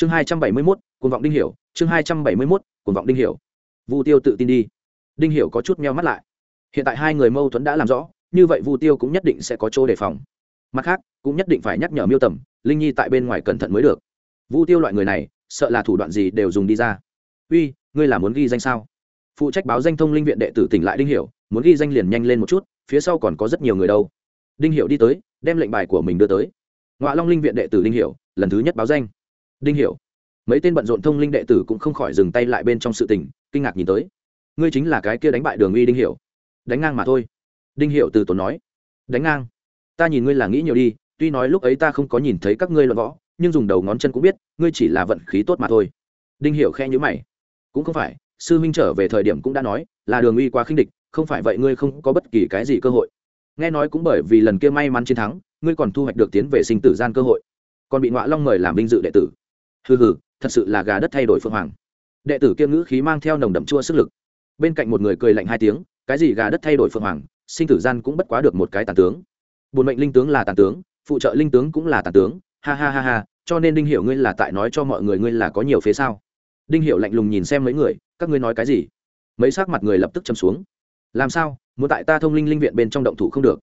chương hai trăm bảy mươi mốt, cuồng vọng đinh hiểu, chương hai trăm bảy mươi mốt, cuồng vọng đinh hiểu. Vu tiêu tự tin đi. Đinh hiểu có chút meo mắt lại. Hiện tại hai người mâu thuẫn đã làm rõ, như vậy vu tiêu cũng nhất định sẽ có chỗ đề phòng. Mặt khác, cũng nhất định phải nhắc nhở miêu tầm, linh nhi tại bên ngoài cẩn thận mới được. Vu tiêu loại người này, sợ là thủ đoạn gì đều dùng đi ra. Uy, ngươi là muốn ghi danh sao? Phụ trách báo danh thông linh viện đệ tử tỉnh lại đinh hiểu, muốn ghi danh liền nhanh lên một chút, phía sau còn có rất nhiều người đâu. Đinh hiểu đi tới, đem lệnh bài của mình đưa tới. Ngoại long linh viện đệ tử đinh hiểu, lần thứ nhất báo danh đinh hiểu. Mấy tên bận rộn thông linh đệ tử cũng không khỏi dừng tay lại bên trong sự tình, kinh ngạc nhìn tới. Ngươi chính là cái kia đánh bại đường uy đinh hiểu. Đánh ngang mà thôi. Đinh hiểu từ tốn nói. Đánh ngang. Ta nhìn ngươi là nghĩ nhiều đi, tuy nói lúc ấy ta không có nhìn thấy các ngươi luận võ, nhưng dùng đầu ngón chân cũng biết, ngươi chỉ là vận khí tốt mà thôi. Đinh hiểu khe nhíu mày. Cũng không phải, sư minh trở về thời điểm cũng đã nói, là đường uy quá khinh địch, không phải vậy ngươi không có bất kỳ cái gì cơ hội. Nghe nói cũng bởi vì lần kia may mắn chiến thắng, ngươi còn thu hoạch được tiến về sinh tử gian cơ hội. Còn bị ngọa long mời làm vinh dự đệ tử hừ hừ, thật sự là gà đất thay đổi phương hoàng. Đệ tử kiêm ngữ khí mang theo nồng đậm chua sức lực. Bên cạnh một người cười lạnh hai tiếng, cái gì gà đất thay đổi phương hoàng, sinh tử gian cũng bất quá được một cái tàn tướng. Bùn mệnh linh tướng là tàn tướng, phụ trợ linh tướng cũng là tàn tướng, ha ha ha ha, cho nên đinh hiểu ngươi là tại nói cho mọi người ngươi là có nhiều phế sao? Đinh hiểu lạnh lùng nhìn xem mấy người, các ngươi nói cái gì? Mấy sắc mặt người lập tức châm xuống. Làm sao, muốn tại ta thông linh linh viện bên trong động thủ không được?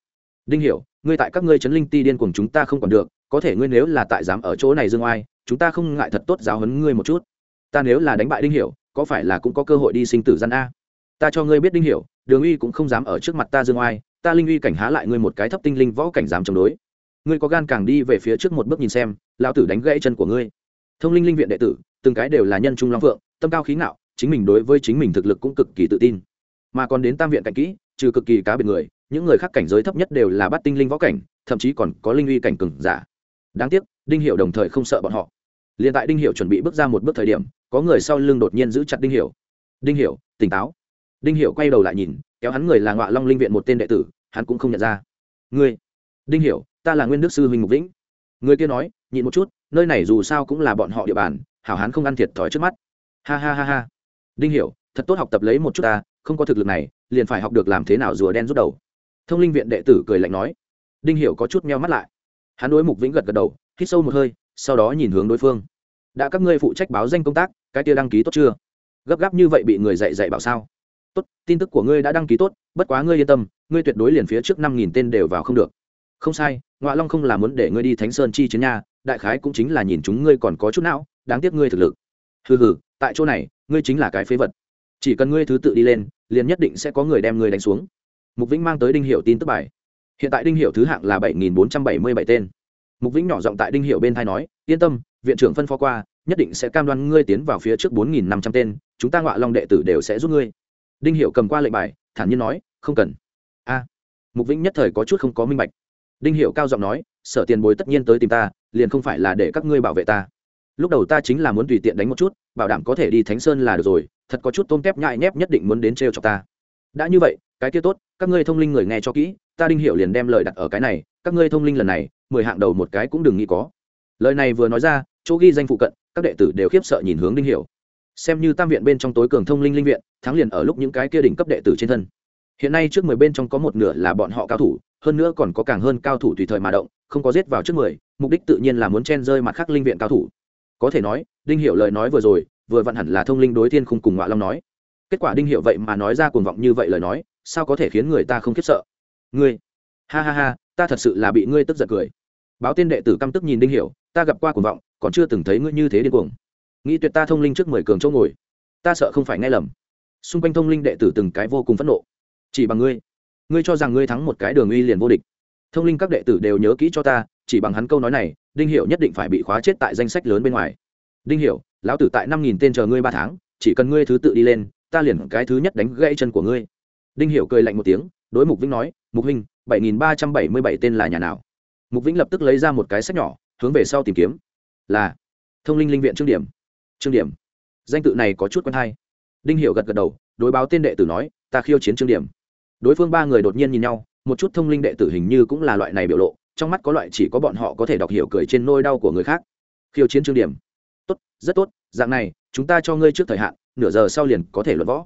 Đinh hiểu, ngươi tại các ngươi chấn linh ti điên cùng chúng ta không còn được, có thể ngươi nếu là tại dám ở chỗ này dương oai chúng ta không ngại thật tốt giáo huấn ngươi một chút. Ta nếu là đánh bại đinh hiểu, có phải là cũng có cơ hội đi sinh tử gian a? Ta cho ngươi biết đinh hiểu, đường uy cũng không dám ở trước mặt ta dương oai, ta linh uy cảnh há lại ngươi một cái thấp tinh linh võ cảnh dám chống đối. Ngươi có gan càng đi về phía trước một bước nhìn xem, lão tử đánh gãy chân của ngươi. Thông linh linh viện đệ tử, từng cái đều là nhân trung long phượng, tâm cao khí ngạo, chính mình đối với chính mình thực lực cũng cực kỳ tự tin. Mà còn đến tam viện cảnh kỹ, trừ cực kỳ cá biệt người, những người khác cảnh giới thấp nhất đều là bắt tinh linh võ cảnh, thậm chí còn có linh uy cảnh cường giả. Đáng tiếc đinh hiệu đồng thời không sợ bọn họ. Liền tại đinh hiệu chuẩn bị bước ra một bước thời điểm, có người sau lưng đột nhiên giữ chặt đinh hiệu đinh hiệu tỉnh táo. Đinh hiệu quay đầu lại nhìn, kéo hắn người là ngọa long linh viện một tên đệ tử, hắn cũng không nhận ra. Ngươi, đinh hiệu ta là nguyên đức sư huỳnh mục vĩnh. Người kia nói, nhịn một chút, nơi này dù sao cũng là bọn họ địa bàn, hảo hán không ăn thiệt thòi trước mắt. Ha ha ha ha. Đinh hiểu, thật tốt học tập lấy một chút ta, không có thực lực này, liền phải học được làm thế nào rùa đen rút đầu. Thông linh viện đệ tử cười lạnh nói. Đinh hiểu có chút meo mắt lại. Hắn đối mục vĩnh gật gật đầu hít sâu một hơi, sau đó nhìn hướng đối phương. Đã các ngươi phụ trách báo danh công tác, cái kia đăng ký tốt chưa? Gấp gáp như vậy bị người dạy dạy bảo sao? Tốt, tin tức của ngươi đã đăng ký tốt, bất quá ngươi yên tâm, ngươi tuyệt đối liền phía trước năm nghìn tên đều vào không được. Không sai ngoại long không là muốn để ngươi đi thánh sơn chi chiến nha, đại khái cũng chính là nhìn chúng ngươi còn có chút não, đáng tiếc ngươi thực lực. Hừ hừ, tại chỗ này, ngươi chính là cái phế vật. Chỉ cần ngươi thứ tự đi lên, liền nhất định sẽ có người đem ngươi đánh xuống. Mục vĩnh mang tới đinh hiệu tin tức bài. Hiện tại đinh hiệu thứ hạng là bảy nghìn bốn trăm bảy mươi bảy tên mục vĩnh nhỏ giọng tại đinh hiệu bên thai nói, yên tâm, viện trưởng phân phó qua, nhất định sẽ cam đoan ngươi tiến vào phía trước bốn nghìn năm trăm tên, chúng ta ngọa long đệ tử đều sẽ giúp ngươi. Đinh hiệu cầm qua lệnh bài, thản nhiên nói, không cần. A. Mục vĩnh nhất thời có chút không có minh bạch. Đinh hiệu cao giọng nói, sở tiền bối tất nhiên tới tìm ta, liền không phải là để các ngươi bảo vệ ta. Lúc đầu ta chính là muốn tùy tiện đánh một chút, bảo đảm có thể đi thánh sơn là được rồi, thật có chút tôm tép nhại nhép nhất định muốn đến trêu cho ta. Đã như vậy, cái kia tốt, các ngươi thông linh người nghe cho kỹ, ta đinh Hiệu liền đem lời đặt ở cái này, các ngươi thông linh lần này mười hạng đầu một cái cũng đừng nghĩ có. Lời này vừa nói ra, chỗ ghi danh phụ cận, các đệ tử đều khiếp sợ nhìn hướng đinh hiểu. Xem như tam viện bên trong tối cường thông linh linh viện, thắng liền ở lúc những cái kia đỉnh cấp đệ tử trên thân. Hiện nay trước mười bên trong có một nửa là bọn họ cao thủ, hơn nữa còn có càng hơn cao thủ tùy thời mà động, không có giết vào trước mười, mục đích tự nhiên là muốn chen rơi mặt khác linh viện cao thủ. Có thể nói, đinh Hiểu lời nói vừa rồi, vừa vặn hẳn là thông linh đối thiên khung cùng ngọa long nói. Kết quả đinh Hiểu vậy mà nói ra cuồng vọng như vậy lời nói, sao có thể khiến người ta không khiếp sợ? Ngươi, ha ha ha, ta thật sự là bị ngươi tức giận cười báo tên đệ tử căm tức nhìn đinh hiểu, ta gặp qua cuồng vọng còn chưa từng thấy ngươi như thế điên cuồng. Nghĩ tuyệt ta thông linh trước mười cường chỗ ngồi. Ta sợ không phải nghe lầm. Xung quanh thông linh đệ tử từng cái vô cùng phẫn nộ. Chỉ bằng ngươi ngươi cho rằng ngươi thắng một cái đường uy liền vô địch. Thông linh các đệ tử đều nhớ kỹ cho ta chỉ bằng hắn câu nói này đinh hiểu nhất định phải bị khóa chết tại danh sách lớn bên ngoài. Đinh hiểu, lão tử tại năm nghìn tên chờ ngươi ba tháng chỉ cần ngươi thứ tự đi lên ta liền cái thứ nhất đánh gãy chân của ngươi. Đinh hiểu cười lạnh một tiếng đối mục vĩnh nói mục huynh bảy nghìn ba trăm bảy mươi bảy tên là nhà nào? Mục vĩnh lập tức lấy ra một cái sách nhỏ, hướng về sau tìm kiếm. Là, thông linh linh viện trương điểm. Trương điểm. Danh tự này có chút quen hay. Đinh Hiểu gật gật đầu, đối báo tên đệ tử nói, ta khiêu chiến trương điểm. Đối phương ba người đột nhiên nhìn nhau, một chút thông linh đệ tử hình như cũng là loại này biểu lộ, trong mắt có loại chỉ có bọn họ có thể đọc hiểu cười trên nôi đau của người khác. Khiêu chiến trương điểm. Tốt, rất tốt, dạng này, chúng ta cho ngươi trước thời hạn, nửa giờ sau liền có thể luận võ.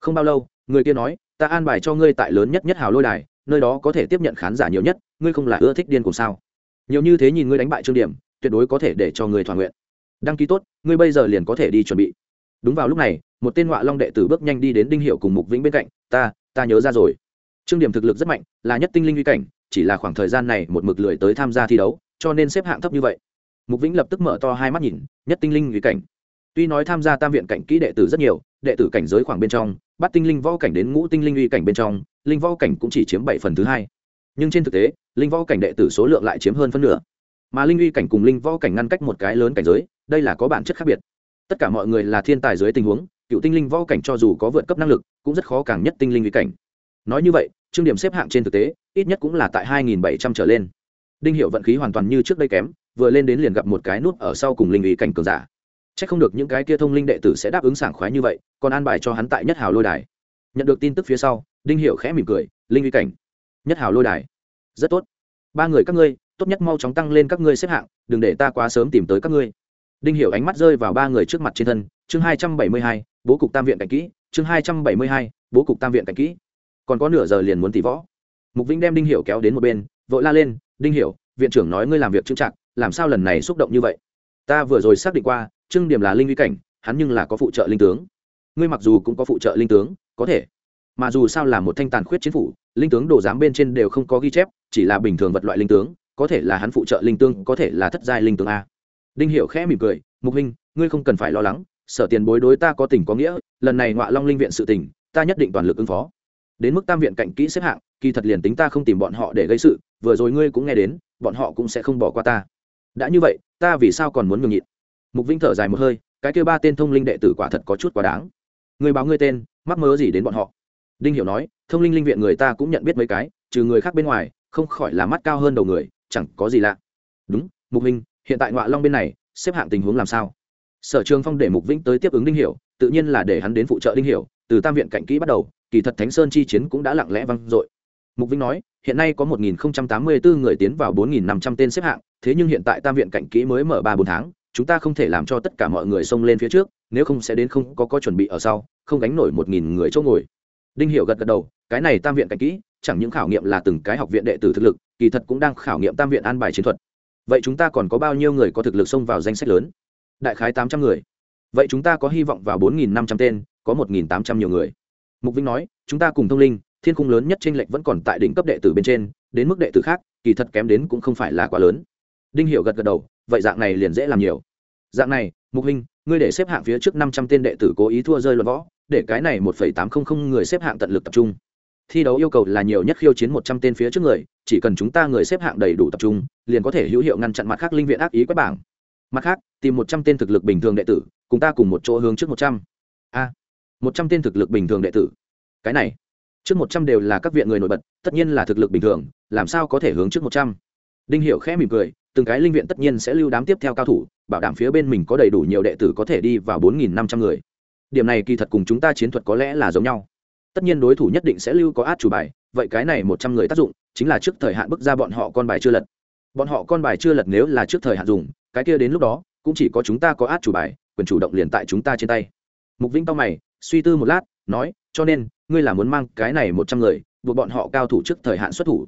Không bao lâu, người kia nói, ta an bài cho ngươi tại lớn nhất nhất hào lôi đài nơi đó có thể tiếp nhận khán giả nhiều nhất, ngươi không là ưa thích điên cùng sao? Nhiều như thế nhìn ngươi đánh bại trương điểm, tuyệt đối có thể để cho ngươi thỏa nguyện. Đăng ký tốt, ngươi bây giờ liền có thể đi chuẩn bị. Đúng vào lúc này, một tên họa long đệ tử bước nhanh đi đến đinh hiệu cùng mục vĩnh bên cạnh, ta ta nhớ ra rồi. Trương điểm thực lực rất mạnh, là nhất tinh linh uy cảnh, chỉ là khoảng thời gian này một mực lười tới tham gia thi đấu, cho nên xếp hạng thấp như vậy. Mục vĩnh lập tức mở to hai mắt nhìn, nhất tinh linh uy cảnh. Tuy nói tham gia tam viện cảnh kỹ đệ tử rất nhiều đệ tử cảnh giới khoảng bên trong, bắt tinh linh võ cảnh đến ngũ tinh linh uy cảnh bên trong, linh võ cảnh cũng chỉ chiếm bảy phần thứ hai. Nhưng trên thực tế, linh võ cảnh đệ tử số lượng lại chiếm hơn phân nửa. Mà linh uy cảnh cùng linh võ cảnh ngăn cách một cái lớn cảnh giới, đây là có bản chất khác biệt. Tất cả mọi người là thiên tài dưới tình huống, cựu tinh linh võ cảnh cho dù có vượt cấp năng lực, cũng rất khó càng nhất tinh linh uy cảnh. Nói như vậy, chương điểm xếp hạng trên thực tế, ít nhất cũng là tại hai nghìn bảy trăm trở lên. Đinh hiệu vận khí hoàn toàn như trước đây kém, vừa lên đến liền gặp một cái nút ở sau cùng linh uy cảnh cường giả chắc không được những cái kia thông linh đệ tử sẽ đáp ứng sảng khoái như vậy, còn an bài cho hắn tại nhất hào lôi đài. Nhận được tin tức phía sau, đinh hiểu khẽ mỉm cười, linh uy cảnh, nhất hào lôi đài. Rất tốt. Ba người các ngươi, tốt nhất mau chóng tăng lên các ngươi xếp hạng, đừng để ta quá sớm tìm tới các ngươi. Đinh hiểu ánh mắt rơi vào ba người trước mặt trên thân, chương hai trăm bảy mươi hai, bố cục tam viện cảnh kỹ, chương hai trăm bảy mươi hai, bố cục tam viện cảnh kỹ. Còn có nửa giờ liền muốn tỷ võ. Mục vĩnh đem đinh hiểu kéo đến một bên, vội la lên, đinh hiểu, viện trưởng nói ngươi làm việc trưng trạng làm sao lần này xúc động như vậy? Ta vừa rồi xác định qua trương điểm là linh uy cảnh, hắn nhưng là có phụ trợ linh tướng. Ngươi mặc dù cũng có phụ trợ linh tướng, có thể. Mà dù sao là một thanh tàn khuyết chiến phủ, linh tướng đồ giám bên trên đều không có ghi chép, chỉ là bình thường vật loại linh tướng, có thể là hắn phụ trợ linh tướng, có thể là thất giai linh tướng a. Đinh hiệu khẽ mỉm cười, mục huynh, ngươi không cần phải lo lắng, sở tiền bối đối ta có tình có nghĩa, lần này ngọa long linh viện sự tình, ta nhất định toàn lực ứng phó. Đến mức tam viện cạnh kỹ xếp hạng, kỳ thật liền tính ta không tìm bọn họ để gây sự, vừa rồi ngươi cũng nghe đến, bọn họ cũng sẽ không bỏ qua ta. Đã như vậy, ta vì sao còn muốn ngừng nhịn? Mục vinh thở dài một hơi, cái kêu ba tên thông linh đệ tử quả thật có chút quá đáng. Người báo ngươi tên, mắc mớ gì đến bọn họ? Đinh hiểu nói, thông linh linh viện người ta cũng nhận biết mấy cái, trừ người khác bên ngoài, không khỏi là mắt cao hơn đầu người, chẳng có gì lạ. Đúng, mục huynh hiện tại ngọa long bên này, xếp hạng tình huống làm sao? Sở trường phong để mục vĩnh tới tiếp ứng đinh hiểu, tự nhiên là để hắn đến phụ trợ đinh hiểu, từ tam viện cạnh kỹ bắt đầu, kỳ thật thánh sơn chi chiến cũng đã lặng lẽ vang dội. Mục vĩnh nói, hiện nay có 1084 người tiến vào 4500 tên xếp hạng, thế nhưng hiện tại tam viện cạnh kỹ mới mở ba bốn tháng chúng ta không thể làm cho tất cả mọi người xông lên phía trước, nếu không sẽ đến không có có chuẩn bị ở sau, không gánh nổi một nghìn người chỗ ngồi. Đinh hiểu gật gật đầu, cái này tam viện cạnh kỹ, chẳng những khảo nghiệm là từng cái học viện đệ tử thực lực, kỳ thật cũng đang khảo nghiệm tam viện an bài chiến thuật. Vậy chúng ta còn có bao nhiêu người có thực lực xông vào danh sách lớn? Đại khái tám trăm người. Vậy chúng ta có hy vọng vào bốn nghìn năm trăm tên, có một nghìn tám trăm nhiều người. Mục vinh nói, chúng ta cùng thông linh, thiên khung lớn nhất tranh lệch vẫn còn tại đỉnh cấp đệ tử bên trên, đến mức đệ tử khác, kỳ thật kém đến cũng không phải là quá lớn. Đinh Hiệu gật gật đầu vậy dạng này liền dễ làm nhiều. Dạng này, mục huynh ngươi để xếp hạng phía trước năm trăm tên đệ tử cố ý thua rơi luận võ, để cái này một phẩy tám không không người xếp hạng tận lực tập trung. Thi đấu yêu cầu là nhiều nhất khiêu chiến một trăm tên phía trước người, chỉ cần chúng ta người xếp hạng đầy đủ tập trung, liền có thể hữu hiệu ngăn chặn mặt khác linh viện ác ý quét bảng. Mặt khác, tìm một trăm tên thực lực bình thường đệ tử, cùng ta cùng một chỗ hướng trước một trăm. A, một trăm tên thực lực bình thường đệ tử. Cái này, trước một trăm đều là các viện người nổi bật, tất nhiên là thực lực bình thường, làm sao có thể hướng trước một trăm? Đinh hiểu khẽ mỉm cười, từng cái linh viện tất nhiên sẽ lưu đám tiếp theo cao thủ, bảo đảm phía bên mình có đầy đủ nhiều đệ tử có thể đi vào bốn nghìn năm trăm người. Điểm này kỳ thật cùng chúng ta chiến thuật có lẽ là giống nhau. Tất nhiên đối thủ nhất định sẽ lưu có át chủ bài, vậy cái này một trăm người tác dụng, chính là trước thời hạn bước ra bọn họ con bài chưa lật. Bọn họ con bài chưa lật nếu là trước thời hạn dùng, cái kia đến lúc đó, cũng chỉ có chúng ta có át chủ bài, quyền chủ động liền tại chúng ta trên tay. Mục vĩnh tao mày, suy tư một lát, nói, cho nên, ngươi là muốn mang cái này một trăm người, buộc bọn họ cao thủ trước thời hạn xuất thủ.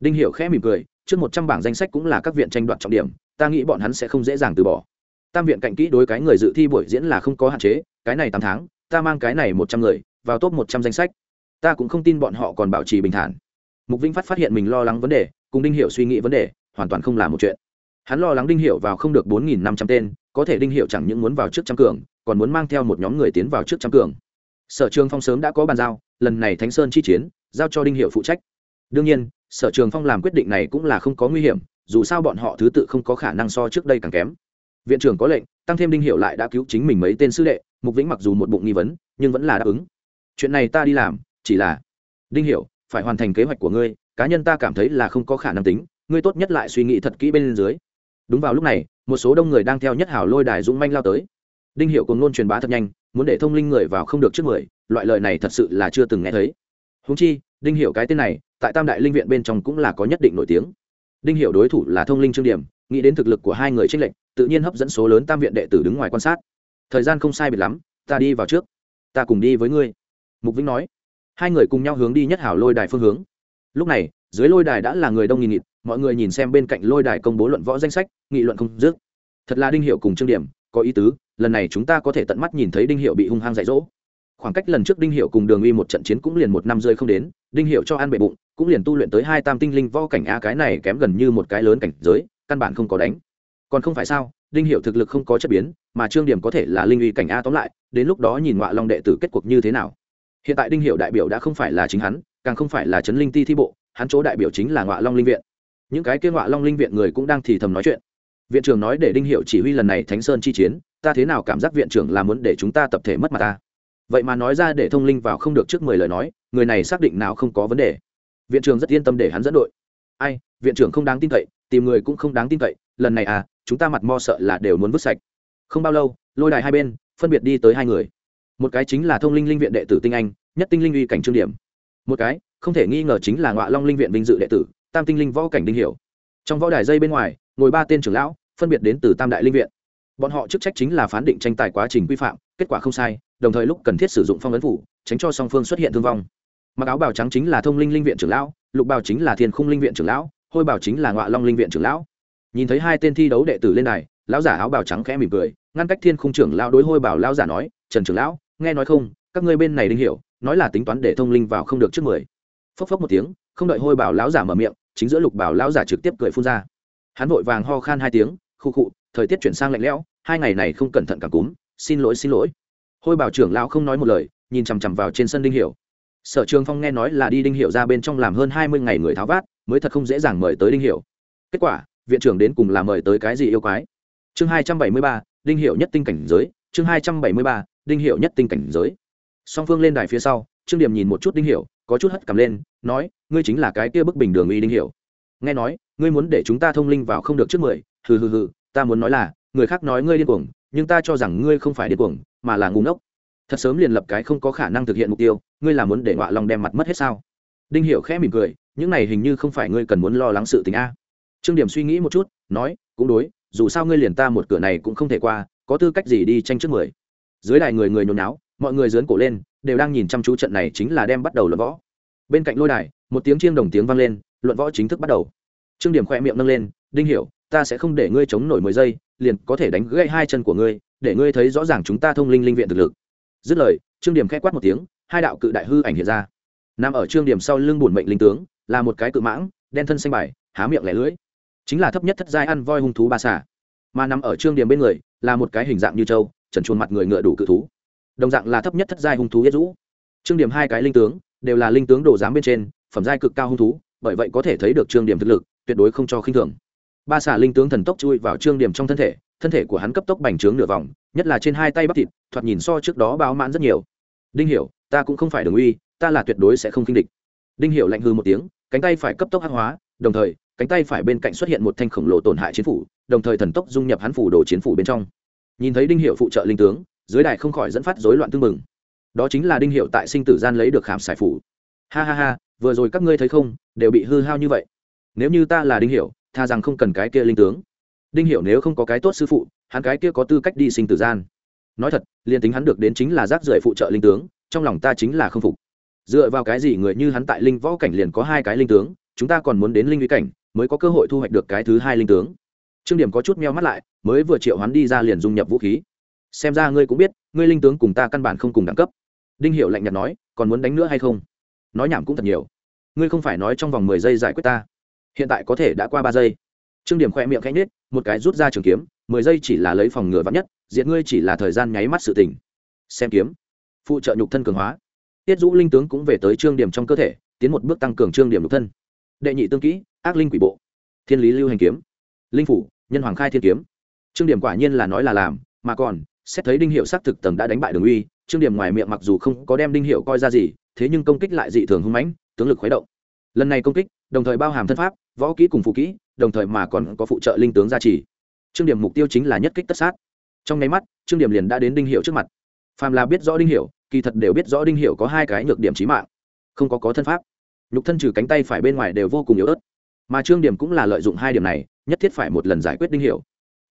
Đinh hiểu khẽ mỉm cười trước một trăm bảng danh sách cũng là các viện tranh đoạt trọng điểm, ta nghĩ bọn hắn sẽ không dễ dàng từ bỏ. Tam viện cạnh kỹ đối cái người dự thi buổi diễn là không có hạn chế, cái này tám tháng, ta mang cái này một trăm người, vào top một trăm danh sách. Ta cũng không tin bọn họ còn bảo trì bình thản. Mục vinh phát phát hiện mình lo lắng vấn đề, cùng đinh Hiểu suy nghĩ vấn đề, hoàn toàn không là một chuyện. Hắn lo lắng đinh Hiểu vào không được bốn nghìn năm trăm tên, có thể đinh Hiểu chẳng những muốn vào trước trăm cường, còn muốn mang theo một nhóm người tiến vào trước trăm cường. Sở trường phong sớm đã có bàn giao, lần này thánh sơn chi chiến, giao cho đinh hiệu phụ trách. Đương nhiên sở trường phong làm quyết định này cũng là không có nguy hiểm, dù sao bọn họ thứ tự không có khả năng so trước đây càng kém. Viện trưởng có lệnh, tăng thêm đinh hiệu lại đã cứu chính mình mấy tên sư đệ, mục vĩnh mặc dù một bụng nghi vấn, nhưng vẫn là đáp ứng. Chuyện này ta đi làm, chỉ là, đinh hiệu phải hoàn thành kế hoạch của ngươi, cá nhân ta cảm thấy là không có khả năng tính, ngươi tốt nhất lại suy nghĩ thật kỹ bên dưới. Đúng vào lúc này, một số đông người đang theo nhất hảo lôi đài dũng manh lao tới. Đinh hiệu cùng luôn truyền bá thật nhanh, muốn để thông linh người vào không được trước người loại lời này thật sự là chưa từng nghe thấy. Húng chi đinh Hiểu cái tên này, tại tam đại linh viện bên trong cũng là có nhất định nổi tiếng. Đinh Hiểu đối thủ là thông linh trương điểm, nghĩ đến thực lực của hai người trinh lệnh tự nhiên hấp dẫn số lớn tam viện đệ tử đứng ngoài quan sát. Thời gian không sai biệt lắm, ta đi vào trước. Ta cùng đi với ngươi. Mục vĩnh nói. Hai người cùng nhau hướng đi nhất hảo lôi đài phương hướng. Lúc này, dưới lôi đài đã là người đông nghìn nghịt, mọi người nhìn xem bên cạnh lôi đài công bố luận võ danh sách, nghị luận không dứt. Thật là đinh hiệu cùng trương điểm, có ý tứ, lần này chúng ta có thể tận mắt nhìn thấy đinh hiệu bị hung hăng dạy dỗ khoảng cách lần trước đinh hiệu cùng đường uy một trận chiến cũng liền một năm rơi không đến, đinh hiệu cho ăn bệ bụng, cũng liền tu luyện tới hai tam tinh linh vo cảnh a cái này kém gần như một cái lớn cảnh giới, căn bản không có đánh. Còn không phải sao, đinh hiệu thực lực không có chất biến, mà trương điểm có thể là linh uy cảnh a tóm lại, đến lúc đó nhìn ngoại long đệ tử kết cuộc như thế nào. Hiện tại đinh hiệu đại biểu đã không phải là chính hắn, càng không phải là trấn linh ti thi bộ, hắn chỗ đại biểu chính là ngoại long linh viện. Những cái kia ngoại long linh viện người cũng đang thì thầm nói chuyện. Viện trưởng nói để đinh hiệu chỉ huy lần này thánh sơn chi chiến, ta thế nào cảm giác viện trưởng là muốn để chúng ta tập thể mất mặt ta? Vậy mà nói ra để thông linh vào không được trước mười lời nói, người này xác định nào không có vấn đề. Viện trưởng rất yên tâm để hắn dẫn đội. Ai, viện trưởng không đáng tin cậy, tìm người cũng không đáng tin cậy, lần này à chúng ta mặt mo sợ là đều muốn vứt sạch. Không bao lâu, lôi đài hai bên, phân biệt đi tới hai người. Một cái chính là thông linh linh viện đệ tử tinh anh, nhất tinh linh uy cảnh trương điểm. Một cái, không thể nghi ngờ chính là ngọa long linh viện vinh dự đệ tử, tam tinh linh võ cảnh đinh hiểu trong võ đài dây bên ngoài, ngồi ba tên trưởng lão, phân biệt đến từ tam đại linh viện. Bọn họ chức trách chính là phán định tranh tài quá trình quy phạm, kết quả không sai đồng thời lúc cần thiết sử dụng phong ấn phủ, tránh cho song phương xuất hiện thương vong. Mặc áo bào trắng chính là thông linh linh viện trưởng lão, lục bào chính là thiên khung linh viện trưởng lão, hôi bào chính là ngọa long linh viện trưởng lão. Nhìn thấy hai tên thi đấu đệ tử lên đài, lão giả áo bào trắng khẽ mỉm cười, ngăn cách thiên khung trưởng lão đối hôi bảo lão giả nói, trần trưởng lão, nghe nói không, các ngươi bên này đinh hiểu, nói là tính toán để thông linh vào không được trước mười. Phốc phốc một tiếng, không đợi hôi bảo lão giả mở miệng, chính giữa lục bảo lão giả trực tiếp cười phun ra. Hắn vội vàng ho khan hai tiếng, khu khụ, thời tiết chuyển sang lạnh lẽo, hai ngày này không cẩn thận cảm cúm, xin lỗi xin lỗi hôi bảo trưởng lão không nói một lời, nhìn chằm chằm vào trên sân đinh hiểu. Sở trường phong nghe nói là đi đinh hiểu ra bên trong làm hơn hai mươi ngày người tháo vát, mới thật không dễ dàng mời tới đinh hiểu. Kết quả, viện trưởng đến cùng là mời tới cái gì yêu quái? Chương hai trăm bảy mươi ba, đinh hiệu nhất tinh cảnh giới, chương hai trăm bảy mươi ba, đinh hiệu nhất tinh cảnh giới. Song phương lên đài phía sau, trương điểm nhìn một chút đinh hiệu có chút hất cầm lên, nói, ngươi chính là cái kia bức bình đường uy đinh hiệu nghe nói, ngươi muốn để chúng ta thông linh vào không được trước mười, hừ hừ hừ, ta muốn nói là, người khác nói ngươi điên cuồng, nhưng ta cho rằng ngươi không phải điên cuồng mà là ngu ngốc. Thật sớm liền lập cái không có khả năng thực hiện mục tiêu, ngươi là muốn để ngọa lòng đem mặt mất hết sao? Đinh Hiểu khẽ mỉm cười, những này hình như không phải ngươi cần muốn lo lắng sự tình a. Trương điểm suy nghĩ một chút, nói, cũng đối, dù sao ngươi liền ta một cửa này cũng không thể qua, có tư cách gì đi tranh trước mười? Dưới đài người người nhốn náo mọi người dướn cổ lên, đều đang nhìn chăm chú trận này chính là đem bắt đầu luận võ. Bên cạnh lôi đài, một tiếng chiêng đồng tiếng vang lên, luận võ chính thức bắt đầu. Trương điểm khoe miệng nâng lên, đinh hiểu, ta sẽ không để ngươi chống nổi mười giây, liền có thể đánh gãy hai chân của ngươi để ngươi thấy rõ ràng chúng ta thông linh linh viện thực lực. Dứt lời, trương điểm khẽ quát một tiếng, hai đạo cự đại hư ảnh hiện ra. Nằm ở trương điểm sau lưng buồn mệnh linh tướng, là một cái cự mãng, đen thân xanh bài, há miệng lẻ lưỡi. Chính là thấp nhất thất giai ăn voi hung thú ba xả mà nằm ở trương điểm bên người, là một cái hình dạng như trâu, trần chuồn mặt người ngựa đủ cự thú. Đồng dạng là thấp nhất thất giai hung thú yết rũ. Trương điểm hai cái linh tướng, đều là linh tướng đồ giám bên trên, phẩm giai cực cao hung thú, bởi vậy có thể thấy được trương điểm thực lực, tuyệt đối không cho khinh thường. Ba xả linh tướng thần tốc chui vào trương điểm trong thân thể thân thể của hắn cấp tốc bành trướng nửa vòng, nhất là trên hai tay bắp thịt, thoạt nhìn so trước đó báo mãn rất nhiều. Đinh hiểu, ta cũng không phải đường uy, ta là tuyệt đối sẽ không kinh địch. Đinh hiểu lạnh hư một tiếng, cánh tay phải cấp tốc hắc hóa, đồng thời, cánh tay phải bên cạnh xuất hiện một thanh khổng lồ tổn hại chiến phủ, đồng thời thần tốc dung nhập hắn phủ đồ chiến phủ bên trong. Nhìn thấy đinh hiệu phụ trợ linh tướng, dưới đài không khỏi dẫn phát rối loạn tương mừng đó chính là đinh hiệu tại sinh tử gian lấy được khảm sải phủ. Ha ha ha, vừa rồi các ngươi thấy không, đều bị hư hao như vậy. Nếu như ta là đinh hiệu tha rằng không cần cái kia linh tướng đinh Hiểu nếu không có cái tốt sư phụ, hắn cái kia có tư cách đi sinh tử gian. Nói thật, liền tính hắn được đến chính là rác rưởi phụ trợ linh tướng, trong lòng ta chính là không phục. Dựa vào cái gì người như hắn tại linh võ cảnh liền có hai cái linh tướng, chúng ta còn muốn đến linh uy cảnh, mới có cơ hội thu hoạch được cái thứ hai linh tướng. Trương điểm có chút meo mắt lại, mới vừa triệu hắn đi ra liền dung nhập vũ khí. Xem ra ngươi cũng biết, ngươi linh tướng cùng ta căn bản không cùng đẳng cấp. Đinh Hiểu lạnh nhạt nói, còn muốn đánh nữa hay không? Nói nhảm cũng thật nhiều. Ngươi không phải nói trong vòng mười giây giải quyết ta. Hiện tại có thể đã qua ba giây trương điểm khoe miệng khẽ nhết một cái rút ra trường kiếm, mười giây chỉ là lấy phòng ngừa vắn nhất, diệt ngươi chỉ là thời gian nháy mắt sự tình. Xem kiếm. Phụ trợ nhục thân cường hóa. Tiết dũ linh tướng cũng về tới trương điểm trong cơ thể, tiến một bước tăng cường trương điểm nhục thân. Đệ nhị tương kỹ, ác linh quỷ bộ. Thiên lý lưu hành kiếm. Linh phủ, nhân hoàng khai thiên kiếm. Trương điểm quả nhiên là nói là làm, mà còn, xét thấy đinh hiệu xác thực tầng đã đánh bại đường uy, trương điểm ngoài miệng mặc dù không có đem đinh hiệu coi ra gì, thế nhưng công kích lại dị thường hưng mãnh, tướng lực khuấy động. Lần này công kích, đồng thời bao hàm thân pháp, võ kỹ cùng phụ kỹ đồng thời mà còn có phụ trợ linh tướng gia trì. Trương điểm mục tiêu chính là nhất kích tất sát. Trong nháy mắt trương điểm liền đã đến đinh hiệu trước mặt. Phàm là biết rõ đinh hiệu, kỳ thật đều biết rõ đinh hiệu có hai cái nhược điểm trí mạng. Không có có thân pháp. Nhục thân trừ cánh tay phải bên ngoài đều vô cùng yếu ớt. Mà trương điểm cũng là lợi dụng hai điểm này, nhất thiết phải một lần giải quyết đinh hiểu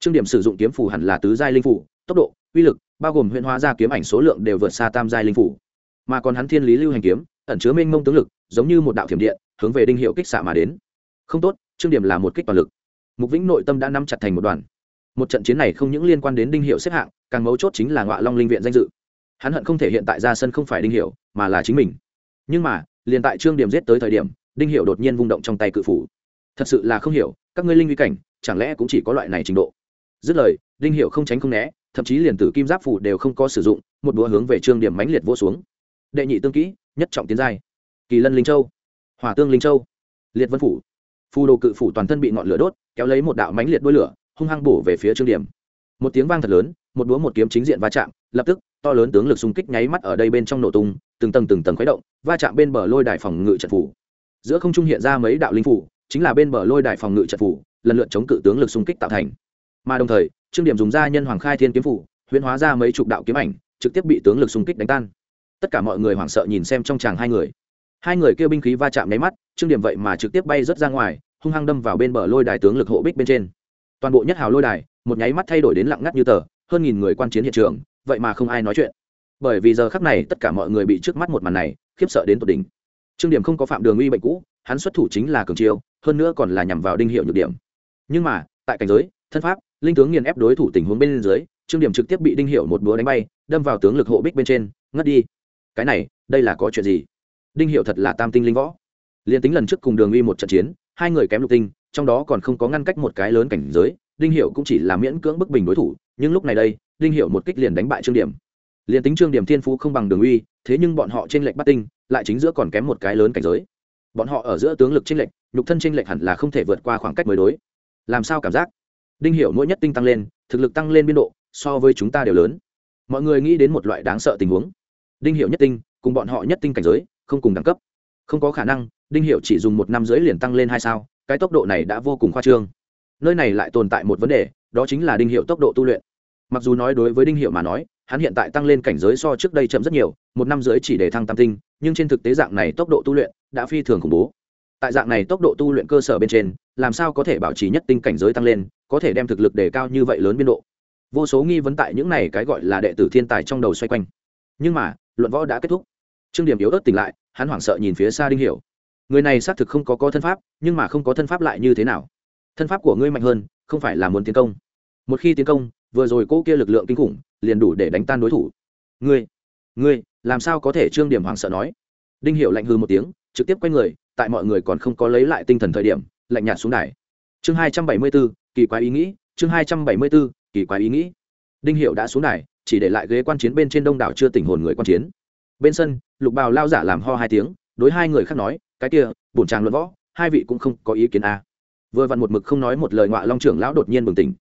trương điểm sử dụng kiếm phù hẳn là tứ giai linh phù, tốc độ, uy lực, bao gồm huyện hóa ra kiếm ảnh số lượng đều vượt xa tam giai linh phù. Mà còn hắn thiên lý lưu hành kiếm, ẩn chứa mênh mông tướng lực, giống như một đạo thiểm điện, hướng về đinh hiệu kích xạ mà đến. Không tốt trương điểm là một kích toàn lực. Mục vĩnh nội tâm đã nắm chặt thành một đoàn. Một trận chiến này không những liên quan đến đinh hiệu xếp hạng, càng mấu chốt chính là ngọa long linh viện danh dự. Hắn hận không thể hiện tại ra sân không phải đinh hiệu, mà là chính mình. Nhưng mà, liền tại trương điểm giết tới thời điểm, đinh hiệu đột nhiên vung động trong tay cự phủ. Thật sự là không hiểu, các ngươi linh uy cảnh, chẳng lẽ cũng chỉ có loại này trình độ? Dứt lời, đinh hiệu không tránh không né, thậm chí liền tử kim giáp phủ đều không có sử dụng, một đũa hướng về trương điểm mãnh liệt vô xuống. Đệ nhị tương kỹ, nhất trọng tiến giai. Kỳ lân linh châu. Hỏa tương linh châu. Liệt vân phủ phù đồ cự phủ toàn thân bị ngọn lửa đốt, kéo lấy một đạo mánh liệt đuôi lửa, hung hăng bổ về phía trương điểm. Một tiếng vang thật lớn, một búa một kiếm chính diện va chạm, lập tức, to lớn tướng lực xung kích nháy mắt ở đây bên trong nổ tung, từng tầng từng tầng khuấy động, va chạm bên bờ lôi đài phòng ngự trận phủ. Giữa không trung hiện ra mấy đạo linh phủ, chính là bên bờ lôi đài phòng ngự trận phủ, lần lượt chống cự tướng lực xung kích tạo thành. Mà đồng thời, trương điểm dùng ra nhân hoàng khai thiên kiếm phủ, huyễn hóa ra mấy chục đạo kiếm ảnh, trực tiếp bị tướng lực xung kích đánh tan. Tất cả mọi người hoảng sợ nhìn xem trong chàng hai người hai người kêu binh khí va chạm nháy mắt, trương điểm vậy mà trực tiếp bay rớt ra ngoài, hung hăng đâm vào bên bờ lôi đài tướng lực hộ bích bên trên. Toàn bộ nhất hào lôi đài, một nháy mắt thay đổi đến lặng ngắt như tờ, hơn nghìn người quan chiến hiện trường, vậy mà không ai nói chuyện. Bởi vì giờ khắc này, tất cả mọi người bị trước mắt một màn này, khiếp sợ đến tột đỉnh. Trương điểm không có phạm đường uy bệnh cũ, hắn xuất thủ chính là cường chiêu, hơn nữa còn là nhằm vào đinh hiệu nhược điểm. Nhưng mà, tại cảnh giới, thân pháp, linh tướng nghiền ép đối thủ tình huống bên dưới, trương điểm trực tiếp bị đinh hiệu một búa đánh bay, đâm vào tướng lực hộ bích bên trên, ngất đi. Cái này, đây là có chuyện gì? Đinh hiệu thật là tam tinh linh võ. Liền tính lần trước cùng đường uy một trận chiến, hai người kém lục tinh, trong đó còn không có ngăn cách một cái lớn cảnh giới, đinh hiệu cũng chỉ là miễn cưỡng bức bình đối thủ, nhưng lúc này đây, đinh hiệu một kích liền đánh bại trương điểm. Liền tính trương điểm thiên phú không bằng đường uy, thế nhưng bọn họ trên lệnh bắt tinh, lại chính giữa còn kém một cái lớn cảnh giới. Bọn họ ở giữa tướng lực trên lệnh nhục thân trên lệnh hẳn là không thể vượt qua khoảng cách mới đối. Làm sao cảm giác? Đinh hiệu mỗi nhất tinh tăng lên, thực lực tăng lên biên độ, so với chúng ta đều lớn. Mọi người nghĩ đến một loại đáng sợ tình huống. Đinh hiệu nhất tinh, cùng bọn họ nhất tinh cảnh giới không cùng đẳng cấp. Không có khả năng, đinh hiệu chỉ dùng một năm rưỡi liền tăng lên hai sao, cái tốc độ này đã vô cùng khoa trương. Nơi này lại tồn tại một vấn đề, đó chính là đinh hiệu tốc độ tu luyện. Mặc dù nói đối với đinh hiệu mà nói, hắn hiện tại tăng lên cảnh giới so trước đây chậm rất nhiều, một năm rưỡi chỉ để thăng tam tinh, nhưng trên thực tế dạng này tốc độ tu luyện đã phi thường khủng bố. Tại dạng này tốc độ tu luyện cơ sở bên trên, làm sao có thể bảo trì nhất tinh cảnh giới tăng lên, có thể đem thực lực đề cao như vậy lớn biên độ. Vô số nghi vấn tại những này cái gọi là đệ tử thiên tài trong đầu xoay quanh. Nhưng mà, luận võ đã kết thúc. Trương điểm yếu ớt tỉnh lại hắn hoảng sợ nhìn phía xa đinh hiểu. Người này xác thực không có có thân pháp nhưng mà không có thân pháp lại như thế nào? Thân pháp của ngươi mạnh hơn không phải là muốn tiến công. Một khi tiến công vừa rồi cô kia lực lượng kinh khủng liền đủ để đánh tan đối thủ. Ngươi ngươi làm sao có thể trương điểm hoảng sợ nói? Đinh hiểu lạnh hư một tiếng trực tiếp quay người tại mọi người còn không có lấy lại tinh thần thời điểm lạnh nhạt xuống đài. Chương hai trăm bảy mươi 274, kỳ quái ý nghĩ chương hai trăm bảy mươi 274, kỳ quái ý nghĩ. Đinh hiệu đã xuống đài chỉ để lại ghế quan chiến bên trên đông đảo chưa tỉnh hồn người quan chiến bên sân, lục bào lao giả làm ho hai tiếng, đối hai người khác nói, cái kia, bổn tràng luận võ, hai vị cũng không có ý kiến à. vừa vặn một mực không nói một lời ngoại long trưởng lão đột nhiên bừng tỉnh.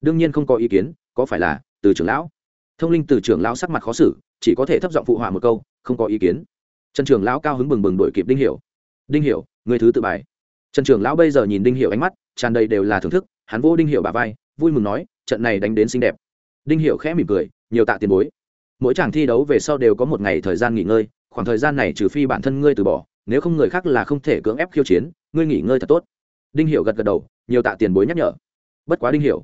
Đương nhiên không có ý kiến, có phải là từ trưởng lão? Thông linh từ trưởng lão sắc mặt khó xử, chỉ có thể thấp giọng phụ họa một câu, không có ý kiến. Trần trưởng lão cao hứng bừng bừng đổi kịp đinh hiểu. Đinh hiểu, người thứ tự bài. Trần trưởng lão bây giờ nhìn đinh hiểu ánh mắt, tràn đầy đều là thưởng thức, hắn vô đinh hiểu bà vai, vui mừng nói, trận này đánh đến xinh đẹp. Đinh hiểu khẽ mỉm cười, nhiều tạ tiền bối mỗi chàng thi đấu về sau đều có một ngày thời gian nghỉ ngơi, khoảng thời gian này trừ phi bản thân ngươi từ bỏ, nếu không người khác là không thể cưỡng ép khiêu chiến, ngươi nghỉ ngơi thật tốt. Đinh hiểu gật gật đầu, nhiều tạ tiền bối nhắc nhở. Bất quá đinh hiểu.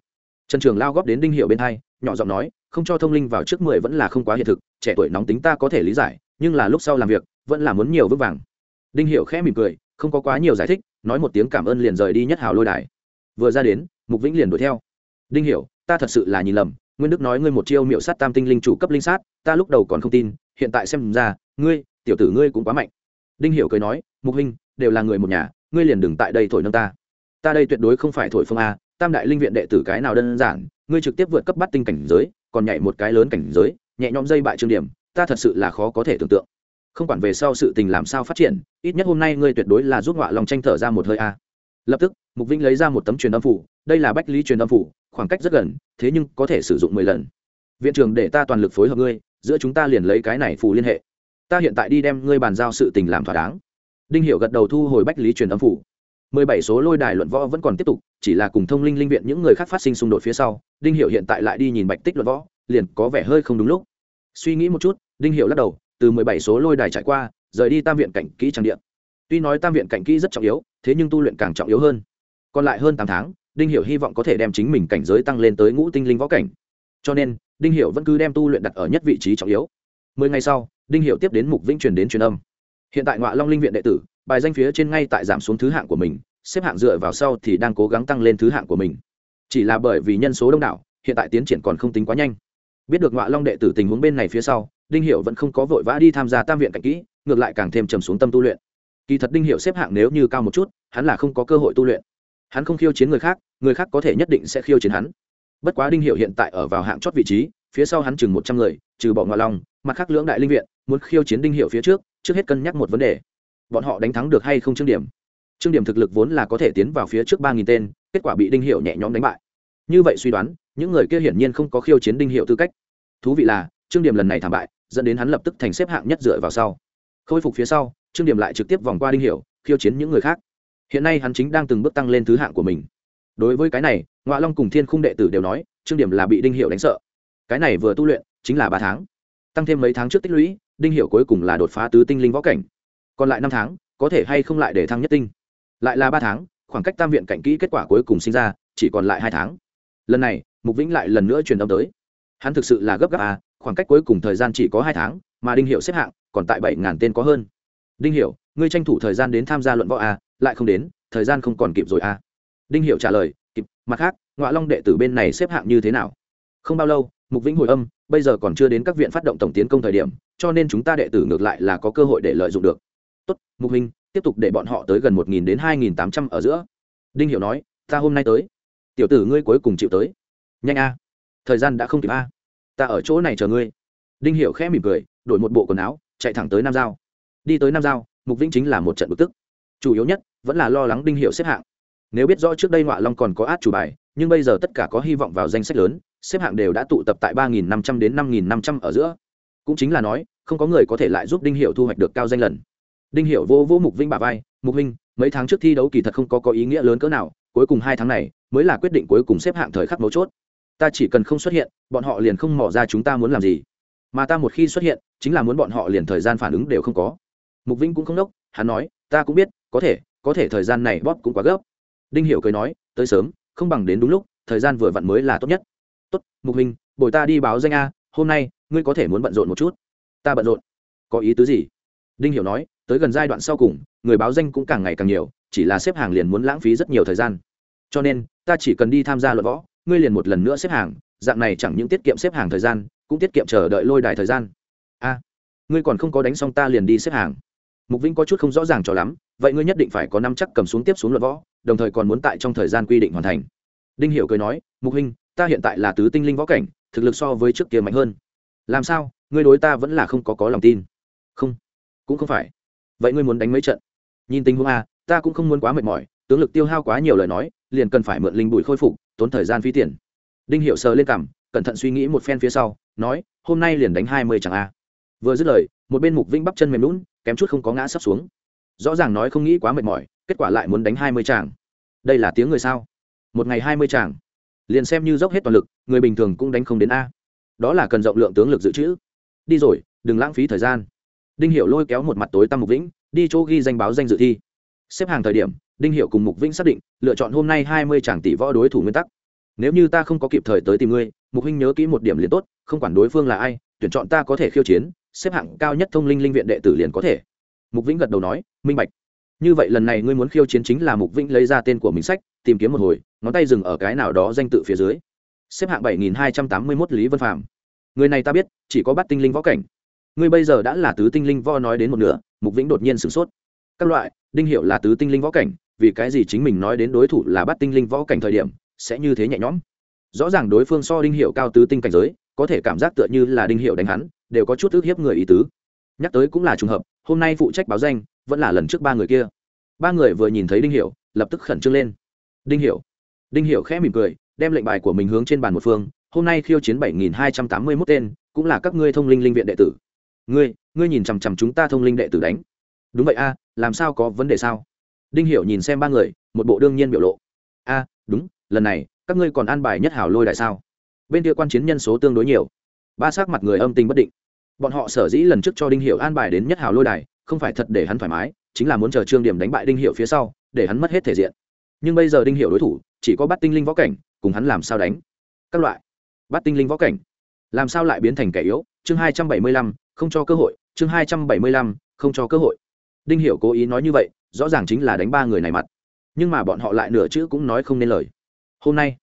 Trần trường lao góp đến đinh hiểu bên hai, nhỏ giọng nói, không cho thông linh vào trước mười vẫn là không quá hiện thực, trẻ tuổi nóng tính ta có thể lý giải, nhưng là lúc sau làm việc, vẫn là muốn nhiều vững vàng. Đinh hiểu khẽ mỉm cười, không có quá nhiều giải thích, nói một tiếng cảm ơn liền rời đi nhất hào lôi đài. Vừa ra đến, mục vĩnh liền đuổi theo. Đinh hiểu, ta thật sự là nhìn lầm nguyên đức nói ngươi một chiêu miệu sát tam tinh linh chủ cấp linh sát, ta lúc đầu còn không tin, hiện tại xem ra, ngươi, tiểu tử ngươi cũng quá mạnh. Đinh hiểu cười nói, mục huynh, đều là người một nhà, ngươi liền đừng tại đây thổi nâng ta. Ta đây tuyệt đối không phải thổi phương a, tam đại linh viện đệ tử cái nào đơn giản, ngươi trực tiếp vượt cấp bắt tinh cảnh giới, còn nhảy một cái lớn cảnh giới, nhẹ nhõm dây bại trương điểm, ta thật sự là khó có thể tưởng tượng. Không quản về sau sự tình làm sao phát triển, ít nhất hôm nay ngươi tuyệt đối là giúp họa lòng tranh thở ra một hơi a lập tức, mục vĩnh lấy ra một tấm truyền âm phủ, đây là bách lý truyền âm phủ, khoảng cách rất gần, thế nhưng có thể sử dụng mười lần. Viện trưởng để ta toàn lực phối hợp ngươi, giữa chúng ta liền lấy cái này phù liên hệ. Ta hiện tại đi đem ngươi bàn giao sự tình làm thỏa đáng. Đinh hiệu gật đầu thu hồi bách lý truyền âm phủ. Mười bảy số lôi đài luận võ vẫn còn tiếp tục, chỉ là cùng thông linh linh viện những người khác phát sinh xung đột phía sau, đinh hiệu hiện tại lại đi nhìn bạch tích luận võ, liền có vẻ hơi không đúng lúc. Suy nghĩ một chút, đinh hiệu lắc đầu, từ mười bảy số lôi đài trải qua, rời đi tam viện cảnh kỹ trang điện tuy nói tam viện cảnh kỹ rất trọng yếu, thế nhưng tu luyện càng trọng yếu hơn. Còn lại hơn tám tháng, đinh hiểu hy vọng có thể đem chính mình cảnh giới tăng lên tới ngũ tinh linh võ cảnh. Cho nên, đinh hiểu vẫn cứ đem tu luyện đặt ở nhất vị trí trọng yếu. Mười ngày sau, đinh hiểu tiếp đến mục vĩnh truyền đến truyền âm. Hiện tại ngọa long linh viện đệ tử, bài danh phía trên ngay tại giảm xuống thứ hạng của mình, xếp hạng dựa vào sau thì đang cố gắng tăng lên thứ hạng của mình. Chỉ là bởi vì nhân số đông đảo, hiện tại tiến triển còn không tính quá nhanh. Biết được ngọa long đệ tử tình huống bên này phía sau, đinh hiểu vẫn không có vội vã đi tham gia tam viện cảnh kỹ, ngược lại càng thêm trầm xuống tâm tu luyện kỳ thật đinh hiệu xếp hạng nếu như cao một chút, hắn là không có cơ hội tu luyện. Hắn không khiêu chiến người khác người khác có thể nhất định sẽ khiêu chiến hắn. Bất quá đinh hiệu hiện tại ở vào hạng chót vị trí, phía sau hắn chừng một trăm người, trừ bỏ ngoại lòng mặt khác lưỡng đại linh viện, muốn khiêu chiến đinh hiệu phía trước trước hết cân nhắc một vấn đề. Bọn họ đánh thắng được hay không trương điểm? Trương điểm thực lực vốn là có thể tiến vào phía trước ba nghìn tên, kết quả bị đinh hiệu nhẹ nhõm đánh bại. Như vậy suy đoán, những người kia hiển nhiên không có khiêu chiến đinh hiệu tư cách. Thú vị là trương điểm lần này thảm bại, dẫn đến hắn lập tức thành xếp hạng nhất dựa vào sau. Khôi phục phía sau trương điểm lại trực tiếp vòng qua đinh Hiểu, khiêu chiến những người khác. Hiện nay hắn chính đang từng bước tăng lên thứ hạng của mình. Đối với cái này ngoại long cùng thiên khung đệ tử đều nói trương điểm là bị đinh Hiểu đánh sợ. Cái này vừa tu luyện chính là ba tháng. Tăng thêm mấy tháng trước tích lũy đinh Hiểu cuối cùng là đột phá tứ tinh linh võ cảnh. Còn lại năm tháng có thể hay không lại để thăng nhất tinh. Lại là ba tháng khoảng cách tam viện cảnh kỹ kết quả cuối cùng sinh ra chỉ còn lại hai tháng. Lần này mục vĩnh lại lần nữa truyền âm tới. Hắn thực sự là gấp gáp à khoảng cách cuối cùng thời gian chỉ có hai tháng mà đinh hiệu xếp hạng còn tại bảy ngàn tên có hơn đinh Hiểu, ngươi tranh thủ thời gian đến tham gia luận võ a, lại không đến thời gian không còn kịp rồi a. đinh Hiểu trả lời kịp mặt khác ngoại long đệ tử bên này xếp hạng như thế nào? Không bao lâu mục vĩnh hồi âm bây giờ còn chưa đến các viện phát động tổng tiến công thời điểm cho nên chúng ta đệ tử ngược lại là có cơ hội để lợi dụng được. Tốt mục huynh tiếp tục để bọn họ tới gần một nghìn đến hai nghìn tám trăm ở giữa. Đinh hiểu nói ta hôm nay tới. Tiểu tử ngươi cuối cùng chịu tới. Nhanh a. Thời gian đã không kịp a. Ta ở chỗ này chờ ngươi. Đinh hiểu khẽ mỉm cười đổi một bộ quần áo chạy thẳng tới nam giao đi tới nam giao, mục vĩnh chính là một trận bực tức. Chủ yếu nhất, vẫn là lo lắng đinh hiệu xếp hạng. Nếu biết rõ trước đây ngoại long còn có át chủ bài, nhưng bây giờ tất cả có hy vọng vào danh sách lớn, xếp hạng đều đã tụ tập tại ba nghìn năm trăm đến năm nghìn năm trăm ở giữa. Cũng chính là nói, không có người có thể lại giúp đinh hiệu thu hoạch được cao danh lần. Đinh hiệu vô vô mục vinh bà vai, mục vinh mấy tháng trước thi đấu kỳ thật không có có ý nghĩa lớn cỡ nào, cuối cùng hai tháng này mới là quyết định cuối cùng xếp hạng thời khắc mấu chốt. Ta chỉ cần không xuất hiện, bọn họ liền không mỏ ra chúng ta muốn làm gì. Mà ta một khi xuất hiện, chính là muốn bọn họ liền thời gian phản ứng đều không có mục vinh cũng không đốc hắn nói, ta cũng biết, có thể có thể thời gian này bóp cũng quá gấp. Đinh hiểu cười nói, tới sớm, không bằng đến đúng lúc, thời gian vừa vặn mới là tốt nhất. Tốt, mục vinh bồi ta đi báo danh a, hôm nay, ngươi có thể muốn bận rộn một chút. Ta bận rộn. Có ý tứ gì? Đinh hiểu nói, tới gần giai đoạn sau cùng, người báo danh cũng càng ngày càng nhiều, chỉ là xếp hàng liền muốn lãng phí rất nhiều thời gian. Cho nên, ta chỉ cần đi tham gia luận võ, ngươi liền một lần nữa xếp hàng, dạng này chẳng những tiết kiệm xếp hàng thời gian, cũng tiết kiệm chờ đợi lôi đài thời gian. A, ngươi còn không có đánh xong ta liền đi xếp hàng mục vĩnh có chút không rõ ràng cho lắm, vậy ngươi nhất định phải có năm chắc cầm xuống tiếp xuống luận võ, đồng thời còn muốn tại trong thời gian quy định hoàn thành. Đinh hiểu cười nói, mục huynh, ta hiện tại là tứ tinh linh võ cảnh, thực lực so với trước kia mạnh hơn. Làm sao? Ngươi đối ta vẫn là không có có lòng tin. Không, cũng không phải. Vậy ngươi muốn đánh mấy trận? Nhìn tình huống a, ta cũng không muốn quá mệt mỏi, tướng lực tiêu hao quá nhiều lời nói, liền cần phải mượn linh bụi khôi phục, tốn thời gian phí tiền. Đinh hiệu sờ lên cằm, cẩn thận suy nghĩ một phen phía sau, nói, hôm nay liền đánh hai mươi chẳng a. Vừa dứt lời, một bên mục vĩnh bắp chân mềm lún kém chút không có ngã sắp xuống. Rõ ràng nói không nghĩ quá mệt mỏi, kết quả lại muốn đánh hai mươi tràng đây là tiếng người sao? Một ngày hai mươi tràng liền xem như dốc hết toàn lực, người bình thường cũng đánh không đến a. Đó là cần rộng lượng tướng lực dự trữ. Đi rồi, đừng lãng phí thời gian. Đinh hiệu lôi kéo một mặt tối tăm mục vĩnh, đi chỗ ghi danh báo danh dự thi. Xếp hàng thời điểm, đinh hiệu cùng mục vĩnh xác định, lựa chọn hôm nay hai mươi tràng tỷ võ đối thủ nguyên tắc. Nếu như ta không có kịp thời tới tìm ngươi, mục huynh nhớ kỹ một điểm liền tốt, không quản đối phương là ai tuyển chọn ta có thể khiêu chiến, xếp hạng cao nhất thông linh linh viện đệ tử liền có thể. Mục vĩnh gật đầu nói, minh bạch. Như vậy lần này ngươi muốn khiêu chiến chính là mục vĩnh lấy ra tên của mình sách, tìm kiếm một hồi, ngón tay dừng ở cái nào đó danh tự phía dưới. Xếp hạng bảy nghìn hai trăm tám mươi mốt lý vân phạm người này ta biết, chỉ có bắt tinh linh võ cảnh. Ngươi bây giờ đã là tứ tinh linh võ nói đến một nửa, mục vĩnh đột nhiên sửng sốt. Các loại, đinh hiệu là tứ tinh linh võ cảnh, vì cái gì chính mình nói đến đối thủ là bắt tinh linh võ cảnh thời điểm, sẽ như thế nhẹ nhõm? Rõ ràng đối phương so đinh hiệu cao tứ tinh cảnh giới có thể cảm giác tựa như là đinh hiệu đánh hắn, đều có chút ước hiếp người ý tứ. Nhắc tới cũng là trùng hợp, hôm nay phụ trách báo danh, vẫn là lần trước ba người kia. Ba người vừa nhìn thấy đinh hiệu, lập tức khẩn trương lên. Đinh hiệu. Đinh hiệu khẽ mỉm cười, đem lệnh bài của mình hướng trên bàn một phương, hôm nay khiêu chiến bảy nghìn hai trăm tám mươi mốt tên, cũng là các ngươi thông linh linh viện đệ tử. Ngươi ngươi nhìn chằm chằm chúng ta thông linh đệ tử đánh. Đúng vậy a, làm sao có vấn đề sao? Đinh hiểu nhìn xem ba người, một bộ đương nhiên biểu lộ. A, đúng, lần này, các ngươi còn an bài nhất hảo lôi đại sao? Bên kia quan chiến nhân số tương đối nhiều. Ba sắc mặt người âm tình bất định. Bọn họ sở dĩ lần trước cho đinh hiệu an bài đến nhất hào lôi đài, không phải thật để hắn thoải mái, chính là muốn chờ trương điểm đánh bại đinh hiệu phía sau, để hắn mất hết thể diện. Nhưng bây giờ đinh hiệu đối thủ, chỉ có bắt tinh linh võ cảnh, cùng hắn làm sao đánh? Các loại. Bắt tinh linh võ cảnh. Làm sao lại biến thành kẻ yếu? Chương hai trăm bảy mươi lăm, không cho cơ hội. Chương hai trăm bảy mươi lăm, không cho cơ hội. Đinh hiệu cố ý nói như vậy, rõ ràng chính là đánh ba người này mặt. Nhưng mà bọn họ lại nửa chữ cũng nói không nên lời. Hôm nay,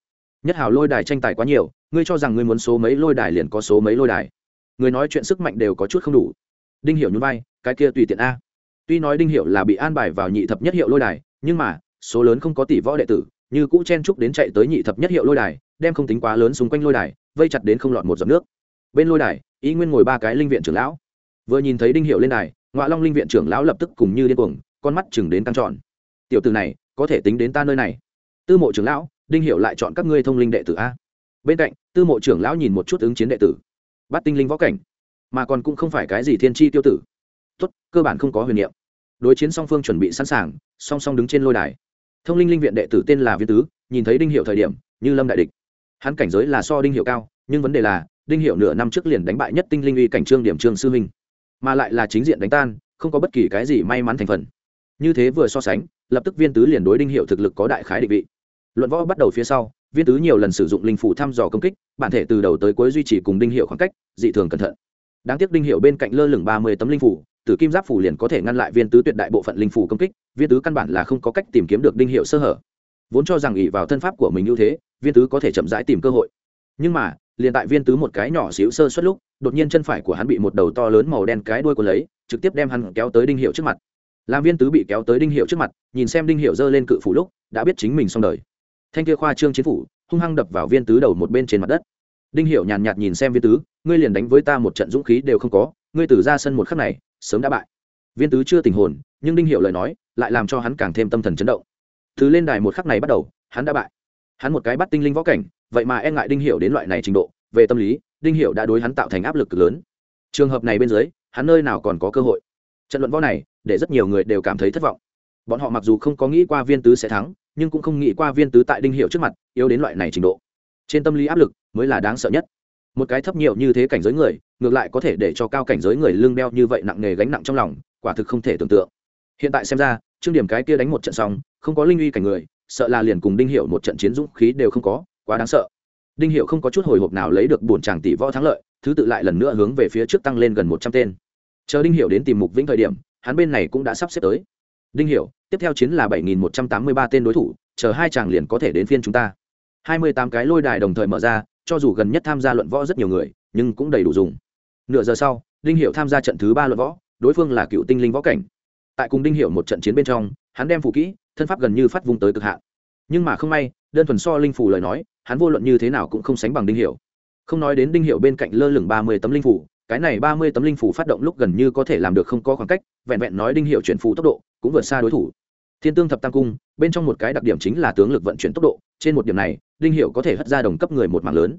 nhất hào lôi đài tranh tài quá nhiều ngươi cho rằng ngươi muốn số mấy lôi đài liền có số mấy lôi đài. Người nói chuyện sức mạnh đều có chút không đủ. Đinh hiểu nhún vai, cái kia tùy tiện a. Tuy nói đinh hiểu là bị an bài vào nhị thập nhất hiệu lôi đài, nhưng mà, số lớn không có tỷ võ đệ tử, như cũ chen trúc đến chạy tới nhị thập nhất hiệu lôi đài, đem không tính quá lớn xung quanh lôi đài, vây chặt đến không lọt một giọt nước. Bên lôi đài ý nguyên ngồi ba cái linh viện trưởng lão. Vừa nhìn thấy đinh hiệu lên đài ngoại long linh viện trưởng lão lập tức cùng như điên cuồng, con mắt chừng đến căng tròn. Tiểu tử này, có thể tính đến ta nơi này. Tư mộ trưởng lão, đinh hiệu lại chọn các ngươi thông linh đệ tử a bên cạnh, tư mộ trưởng lão nhìn một chút ứng chiến đệ tử. Bắt tinh linh võ cảnh, mà còn cũng không phải cái gì thiên tri tiêu tử. Tốt, cơ bản không có huyền niệm. Đối chiến song phương chuẩn bị sẵn sàng, song song đứng trên lôi đài. Thông linh linh viện đệ tử tên là viên tứ, nhìn thấy đinh hiệu thời điểm, như lâm đại địch. Hắn cảnh giới là so đinh hiệu cao, nhưng vấn đề là, đinh hiệu nửa năm trước liền đánh bại nhất tinh linh uy cảnh trương điểm trương sư minh mà lại là chính diện đánh tan, không có bất kỳ cái gì may mắn thành phần. Như thế vừa so sánh, lập tức viên tứ liền đối đinh hiệu thực lực có đại khái định vị. Luận võ bắt đầu phía sau viên tứ nhiều lần sử dụng linh phủ thăm dò công kích, bản thể từ đầu tới cuối duy trì cùng đinh hiệu khoảng cách, dị thường cẩn thận. Đáng tiếc đinh hiệu bên cạnh lơ lửng ba mươi tấm linh phủ, tử kim giáp phủ liền có thể ngăn lại viên tứ tuyệt đại bộ phận linh phủ công kích, viên tứ căn bản là không có cách tìm kiếm được đinh hiệu sơ hở. Vốn cho rằng ỉ vào thân pháp của mình ưu thế, viên tứ có thể chậm rãi tìm cơ hội. Nhưng mà, liền tại viên tứ một cái nhỏ xíu sơ suất lúc, đột nhiên chân phải của hắn bị một đầu to lớn màu đen cái đuôi của lấy, trực tiếp đem hắn kéo tới đinh hiệu trước mặt. Làm viên tứ bị kéo tới đinh hiệu trước mặt, nhìn xem đinh hiệu giơ lên cự phủ lúc, đã biết chính mình xong đời thanh kia khoa trương chiến phủ, hung hăng đập vào viên tứ đầu một bên trên mặt đất. Đinh hiệu nhàn nhạt nhìn xem viên tứ, ngươi liền đánh với ta một trận dũng khí đều không có, ngươi từ ra sân một khắc này, sớm đã bại. Viên tứ chưa tình hồn, nhưng đinh hiệu lời nói, lại làm cho hắn càng thêm tâm thần chấn động. Thứ lên đài một khắc này bắt đầu, hắn đã bại. Hắn một cái bắt tinh linh võ cảnh, vậy mà e ngại đinh hiệu đến loại này trình độ, về tâm lý, đinh hiệu đã đối hắn tạo thành áp lực cực lớn. Trường hợp này bên dưới, hắn nơi nào còn có cơ hội? Trận luận võ này, để rất nhiều người đều cảm thấy thất vọng. Bọn họ mặc dù không có nghĩ qua viên tứ sẽ thắng nhưng cũng không nghĩ qua viên tứ tại đinh hiệu trước mặt, yếu đến loại này trình độ. Trên tâm lý áp lực mới là đáng sợ nhất. Một cái thấp nhiều như thế cảnh giới người, ngược lại có thể để cho cao cảnh giới người lương đeo như vậy nặng nề gánh nặng trong lòng, quả thực không thể tưởng tượng. Hiện tại xem ra, trương điểm cái kia đánh một trận xong, không có linh uy cảnh người, sợ là liền cùng đinh hiệu một trận chiến dũng khí đều không có, quá đáng sợ. Đinh hiệu không có chút hồi hộp nào lấy được bổn tràng tỷ võ thắng lợi, thứ tự lại lần nữa hướng về phía trước tăng lên gần một trăm tên. Chờ đinh hiệu đến tìm mục vĩnh thời điểm, hắn bên này cũng đã sắp xếp tới đinh Hiểu, tiếp theo chiến là bảy nghìn một trăm tám mươi ba tên đối thủ chờ hai chàng liền có thể đến phiên chúng ta. Hai mươi tám cái lôi đài đồng thời mở ra cho dù gần nhất tham gia luận võ rất nhiều người nhưng cũng đầy đủ dùng. Nửa giờ sau đinh Hiểu tham gia trận thứ ba luận võ đối phương là cựu tinh linh võ cảnh. Tại cùng đinh Hiểu một trận chiến bên trong hắn đem phủ kỹ thân pháp gần như phát vung tới cực hạn. Nhưng mà không may đơn thuần so linh phủ lời nói hắn vô luận như thế nào cũng không sánh bằng đinh Hiểu. không nói đến đinh Hiểu bên cạnh lơ lửng ba mươi tấm linh phủ cái này ba mươi tấm linh phủ phát động lúc gần như có thể làm được không có khoảng cách, vẹn vẹn nói đinh hiệu chuyển phủ tốc độ, cũng vượt xa đối thủ. Thiên tương thập tam cung, bên trong một cái đặc điểm chính là tướng lực vận chuyển tốc độ, trên một điểm này, đinh hiệu có thể hất ra đồng cấp người một mạng lớn.